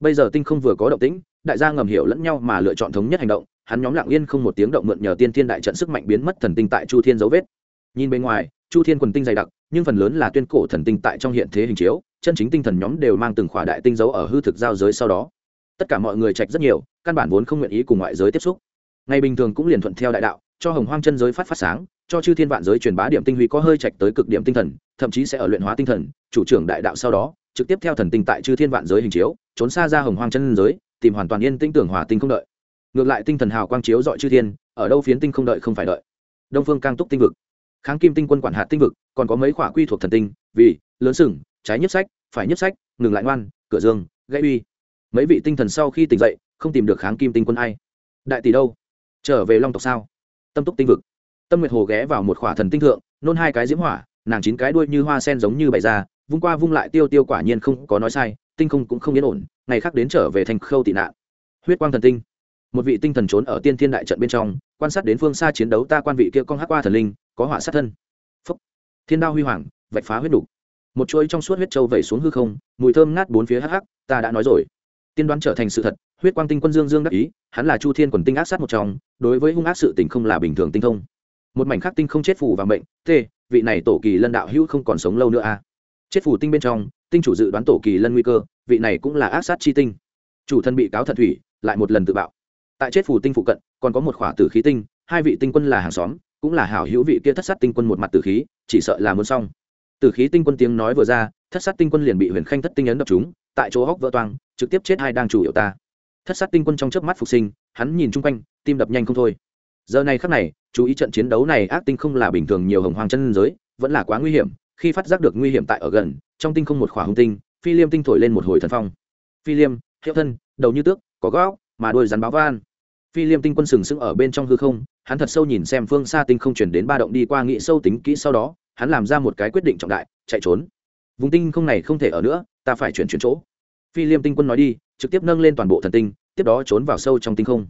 [SPEAKER 1] bây giờ tinh không vừa có động tĩnh, đại gia ngầm hiểu lẫn nhau mà lựa chọn thống nhất hành động, hắn nhóm lặng yên không một tiếng động mượn nhờ tiên thiên đại trận sức mạnh biến mất thần tinh tại chu thiên dấu vết. Nhìn bên ngoài, chu thiên quần tinh dày đặc, nhưng phần lớn là tuyên cổ thần tinh tại trong hiện thế hình chiếu, chân chính tinh thần nhóm đều mang từng khỏa đại tinh dấu ở hư thực giao giới sau đó. Tất cả mọi người trạch rất nhiều, căn bản vốn không nguyện ý cùng ngoại giới tiếp xúc. Ngày bình thường cũng liền thuận theo đại đạo, cho hồng hoang chân giới phát phát sáng, cho chư thiên vạn giới truyền bá điểm tinh huy có hơi trạch tới cực điểm tinh thần, thậm chí sẽ ở luyện hóa tinh thần, chủ trưởng đại đạo sau đó trực tiếp theo thần tinh tại chư thiên vạn giới hình chiếu, trốn xa ra hồng hoang chân giới, tìm hoàn toàn yên tinh tưởng hòa tinh không đợi. Ngược lại tinh thần hào quang chiếu dọi chư thiên, ở đâu phiến tinh không đợi không phải đợi. Đông phương cang túc tinh vực. Kháng kim tinh quân quản hạt tinh vực, còn có mấy khỏa quy thuộc thần tinh, vì, lớn sừng, trái nhất sách, phải nhất sách, ngừng lại ngoan, cửa dương, gãy uy. Mấy vị tinh thần sau khi tỉnh dậy, không tìm được kháng kim tinh quân ai. Đại tỷ đâu? Trở về long tộc sao? Tâm túc tinh vực. Tâm nguyệt hồ ghé vào một khỏa thần tinh thượng, nôn hai cái diễm hỏa, nàng chín cái đuôi như hoa sen giống như bày ra vung qua vung lại tiêu tiêu quả nhiên không có nói sai, tinh không cũng không yên ổn, ngày khác đến trở về thành khâu tị nạn. Huyết quang thần tinh. Một vị tinh thần trốn ở tiên thiên đại trận bên trong, quan sát đến phương xa chiến đấu ta quan vị kia con hắc qua thần linh, có họa sát thân. Phúc. Thiên đao huy hoàng, vạch phá huyết đục một chuỗi trong suốt huyết châu vẩy xuống hư không, mùi thơm ngát bốn phía hắc hắc, ta đã nói rồi. Tiên đoán trở thành sự thật, huyết quang tinh quân dương dương đắc ý, hắn là chu thiên quần tinh ác sát một trong, đối với hung ác sự tình không là bình thường tinh thông. Một mảnh khắc tinh không chết phủ và mệnh t vị này tổ kỳ lân đạo hữu không còn sống lâu nữa a à chết phủ tinh bên trong, tinh chủ dự đoán tổ kỳ lân nguy cơ, vị này cũng là ác sát chi tinh. Chủ thân bị cáo thật thủy, lại một lần tự bạo. Tại chết phủ tinh phụ cận, còn có một khỏa tử khí tinh, hai vị tinh quân là hàng xóm, cũng là hảo hữu vị kia thất sát tinh quân một mặt tử khí, chỉ sợ là muốn xong. Tử khí tinh quân tiếng nói vừa ra, thất sát tinh quân liền bị huyền khanh thất tinh ấn đập chúng tại chỗ hóc vỡ toang, trực tiếp chết hai đang chủ yếu ta. Thất sát tinh quân trong chớp mắt phục sinh, hắn nhìn chung quanh, tim đập nhanh không thôi. Giờ này khắc này, chú ý trận chiến đấu này ác tinh không là bình thường nhiều hồng hoàng chân giới, vẫn là quá nguy hiểm khi phát giác được nguy hiểm tại ở gần, trong tinh không một khỏa hung tinh, phi liêm tinh thổi lên một hồi thần phong. Phi liêm, hiệu thân, đầu như tước, có góc, mà đôi rắn báo van. Phi liêm tinh quân sừng sững ở bên trong hư không, hắn thật sâu nhìn xem phương xa tinh không chuyển đến ba động đi qua nghị sâu tính kỹ sau đó, hắn làm ra một cái quyết định trọng đại, chạy trốn. Vùng tinh không này không thể ở nữa, ta phải chuyển chuyển chỗ. Phi liêm tinh quân nói đi, trực tiếp nâng lên toàn bộ thần tinh, tiếp đó trốn vào sâu trong tinh không.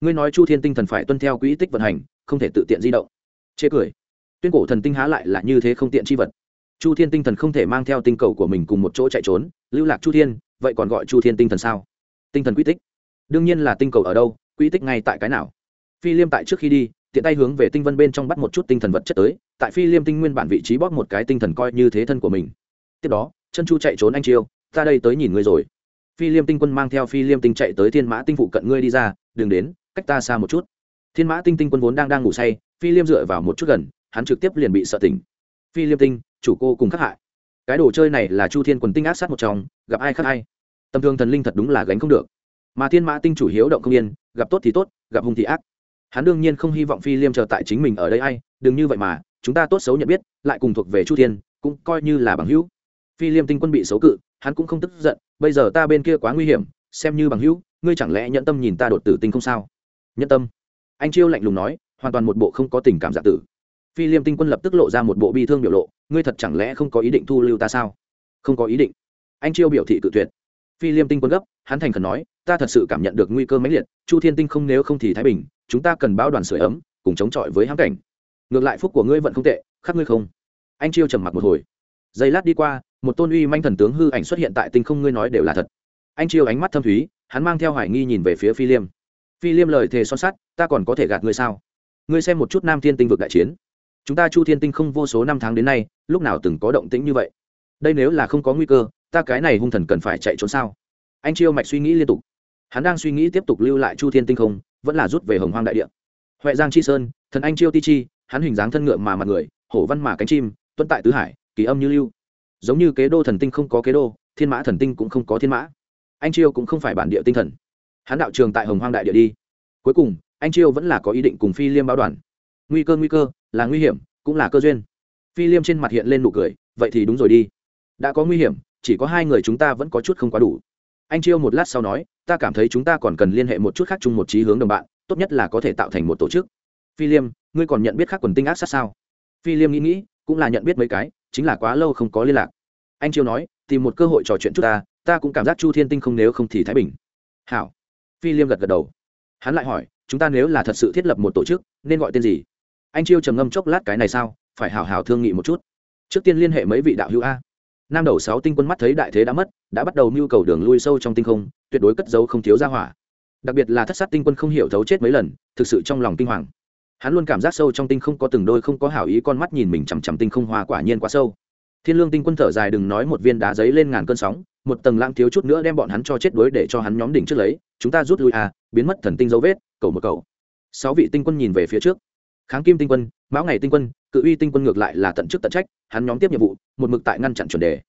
[SPEAKER 1] Ngươi nói chu thiên tinh thần phải tuân theo quỹ tích vận hành, không thể tự tiện di động. Chê cười. Tuyên cổ thần tinh há lại là như thế không tiện chi vật chu thiên tinh thần không thể mang theo tinh cầu của mình cùng một chỗ chạy trốn, lưu lạc chu thiên, vậy còn gọi chu thiên tinh thần sao? Tinh thần quy tích. Đương nhiên là tinh cầu ở đâu, quy tích ngay tại cái nào? Phi liêm tại trước khi đi, tiện tay hướng về tinh vân bên trong bắt một chút tinh thần vật chất tới, tại phi liêm tinh nguyên bản vị trí bóp một cái tinh thần coi như thế thân của mình. Tiếp đó, chân chu chạy trốn anh chiêu, ta đây tới nhìn ngươi rồi. Phi liêm tinh quân mang theo phi liêm tinh chạy tới thiên mã tinh phụ cận ngươi đi ra, đừng đến, cách ta xa một chút. Thiên mã tinh tinh quân vốn đang đang ngủ say, phi liêm dựa vào một chút gần, hắn trực tiếp liền bị sợ tỉnh phi liêm tinh, chủ cô cùng khắc hại. Cái đồ chơi này là chu thiên quần tinh ác sát một trong, gặp ai khắc ai. Tầm thường thần linh thật đúng là gánh không được. Mà thiên mã tinh chủ hiếu động không yên, gặp tốt thì tốt, gặp hung thì ác. Hắn đương nhiên không hy vọng phi liêm chờ tại chính mình ở đây ai, đừng như vậy mà, chúng ta tốt xấu nhận biết, lại cùng thuộc về chu thiên, cũng coi như là bằng hữu. Phi liêm tinh quân bị xấu cự, hắn cũng không tức giận, bây giờ ta bên kia quá nguy hiểm, xem như bằng hữu, ngươi chẳng lẽ nhận tâm nhìn ta đột tử tinh không sao? Nhận tâm. Anh chiêu lạnh lùng nói, hoàn toàn một bộ không có tình cảm dạ tử phi liêm tinh quân lập tức lộ ra một bộ bi thương biểu lộ, ngươi thật chẳng lẽ không có ý định thu lưu ta sao? Không có ý định. Anh chiêu biểu thị tự tuyệt. Phi liêm tinh quân gấp, hắn thành khẩn nói, ta thật sự cảm nhận được nguy cơ mãnh liệt, chu thiên tinh không nếu không thì thái bình, chúng ta cần báo đoàn sửa ấm, cùng chống chọi với hãm cảnh. Ngược lại phúc của ngươi vẫn không tệ, khác ngươi không. Anh chiêu trầm mặc một hồi. Giây lát đi qua, một tôn uy manh thần tướng hư ảnh xuất hiện tại tinh không ngươi nói đều là thật. Anh chiêu ánh mắt thâm thúy, hắn mang theo hoài nghi nhìn về phía phi liêm. Phi liêm lời thề son sắt, ta còn có thể gạt ngươi sao? Ngươi xem một chút nam thiên tinh vực đại chiến chúng ta chu thiên tinh không vô số năm tháng đến nay, lúc nào từng có động tĩnh như vậy? Đây nếu là không có nguy cơ, ta cái này hung thần cần phải chạy trốn sao? Anh chiêu mạch suy nghĩ liên tục. Hắn đang suy nghĩ tiếp tục lưu lại chu thiên tinh không, vẫn là rút về hồng hoang đại địa. Huệ giang chi sơn, thần anh chiêu ti chi, hắn hình dáng thân ngựa mà mặt người, hổ văn mà cánh chim tuân tại tứ hải, kỳ âm như lưu. Giống như kế đô thần tinh không có kế đô, thiên mã thần tinh cũng không có thiên mã. Anh chiêu cũng không phải bản địa tinh thần. Hắn đạo trường tại hồng hoang đại địa đi. Cuối cùng, anh chiêu vẫn là có ý định cùng phi liêm báo đoàn nguy cơ nguy cơ, là nguy hiểm, cũng là cơ duyên. Phi liêm trên mặt hiện lên nụ cười, vậy thì đúng rồi đi. Đã có nguy hiểm, chỉ có hai người chúng ta vẫn có chút không quá đủ. Anh chiêu một lát sau nói, ta cảm thấy chúng ta còn cần liên hệ một chút khác chung một trí hướng đồng bạn, tốt nhất là có thể tạo thành một tổ chức. Phi liêm, ngươi còn nhận biết khác quần tinh ác sát sao? Phi liêm nghĩ nghĩ, cũng là nhận biết mấy cái, chính là quá lâu không có liên lạc. Anh chiêu nói, tìm một cơ hội trò chuyện chút ta ta cũng cảm giác chu thiên tinh không nếu không thì thái bình. Hảo. Phi liêm gật gật đầu. Hắn lại hỏi, chúng ta nếu là thật sự thiết lập một tổ chức, nên gọi tên gì? Anh chiêu trầm ngâm chốc lát cái này sao, phải hảo hảo thương nghị một chút. Trước tiên liên hệ mấy vị đạo hữu a. Nam đầu sáu tinh quân mắt thấy đại thế đã mất, đã bắt đầu mưu cầu đường lui sâu trong tinh không, tuyệt đối cất dấu không thiếu ra hỏa. Đặc biệt là thất sát tinh quân không hiểu thấu chết mấy lần, thực sự trong lòng kinh hoàng. Hắn luôn cảm giác sâu trong tinh không có từng đôi không có hảo ý con mắt nhìn mình chằm chằm tinh không hoa quả nhiên quá sâu. Thiên lương tinh quân thở dài đừng nói một viên đá giấy lên ngàn cơn sóng, một tầng lãng thiếu chút nữa đem bọn hắn cho chết đuối để cho hắn nhóm đỉnh trước lấy. Chúng ta rút lui à biến mất thần tinh dấu vết, cầu một cầu. Sáu vị tinh quân nhìn về phía trước kháng kim tinh quân, mão ngày tinh quân, cự uy tinh quân ngược lại là tận chức tận trách, hắn nhóm tiếp nhiệm vụ, một mực tại ngăn chặn chuẩn đề.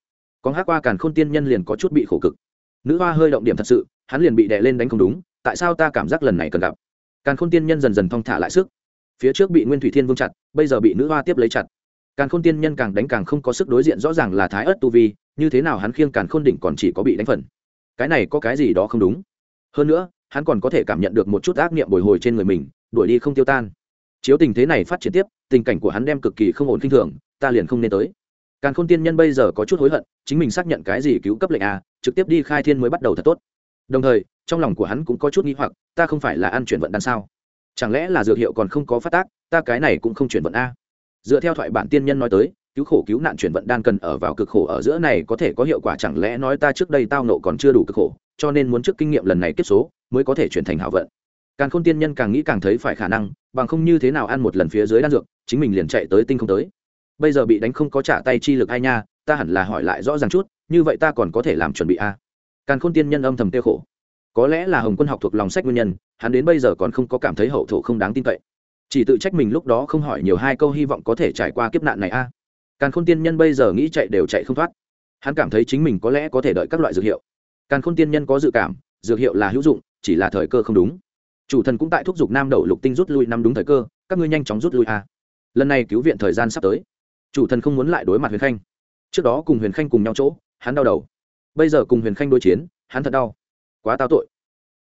[SPEAKER 1] Còn hát qua càn khôn tiên nhân liền có chút bị khổ cực. Nữ hoa hơi động điểm thật sự, hắn liền bị đè lên đánh không đúng, tại sao ta cảm giác lần này cần gặp? Càn khôn tiên nhân dần dần thong thả lại sức. Phía trước bị nguyên thủy thiên vương chặt, bây giờ bị nữ hoa tiếp lấy chặt. Càn khôn tiên nhân càng đánh càng không có sức đối diện, rõ ràng là thái ớt tu vi, như thế nào hắn khiêng càn khôn đỉnh còn chỉ có bị đánh phần. Cái này có cái gì đó không đúng? Hơn nữa, hắn còn có thể cảm nhận được một chút ác niệm bồi hồi trên người mình, đuổi đi không tiêu tan chiếu tình thế này phát triển tiếp, tình cảnh của hắn đem cực kỳ không ổn kinh thường, ta liền không nên tới. Càn khôn tiên nhân bây giờ có chút hối hận, chính mình xác nhận cái gì cứu cấp lệnh a, trực tiếp đi khai thiên mới bắt đầu thật tốt. Đồng thời, trong lòng của hắn cũng có chút nghi hoặc, ta không phải là ăn chuyển vận đan sao? Chẳng lẽ là dược hiệu còn không có phát tác, ta cái này cũng không chuyển vận a? Dựa theo thoại bản tiên nhân nói tới, cứu khổ cứu nạn chuyển vận đan cần ở vào cực khổ ở giữa này có thể có hiệu quả chẳng lẽ nói ta trước đây tao nộ còn chưa đủ cực khổ, cho nên muốn trước kinh nghiệm lần này kiếp số, mới có thể chuyển thành hảo vận càng khôn tiên nhân càng nghĩ càng thấy phải khả năng, bằng không như thế nào ăn một lần phía dưới đan dược, chính mình liền chạy tới tinh không tới. Bây giờ bị đánh không có trả tay chi lực ai nha, ta hẳn là hỏi lại rõ ràng chút, như vậy ta còn có thể làm chuẩn bị a à? càng khôn tiên nhân âm thầm tiêu khổ. Có lẽ là hồng quân học thuộc lòng sách nguyên nhân, hắn đến bây giờ còn không có cảm thấy hậu thổ không đáng tin cậy. Chỉ tự trách mình lúc đó không hỏi nhiều hai câu hy vọng có thể trải qua kiếp nạn này a à? càng khôn tiên nhân bây giờ nghĩ chạy đều chạy không thoát. Hắn cảm thấy chính mình có lẽ có thể đợi các loại dược hiệu. Càng khôn tiên nhân có dự cảm, dược hiệu là hữu dụng, chỉ là thời cơ không đúng chủ thần cũng tại thúc giục nam đậu lục tinh rút lui năm đúng thời cơ, các ngươi nhanh chóng rút lui a. Lần này cứu viện thời gian sắp tới. Chủ thần không muốn lại đối mặt huyền khanh. Trước đó cùng huyền khanh cùng nhau chỗ, hắn đau đầu. Bây giờ cùng huyền khanh đối chiến, hắn thật đau. Quá tao tội.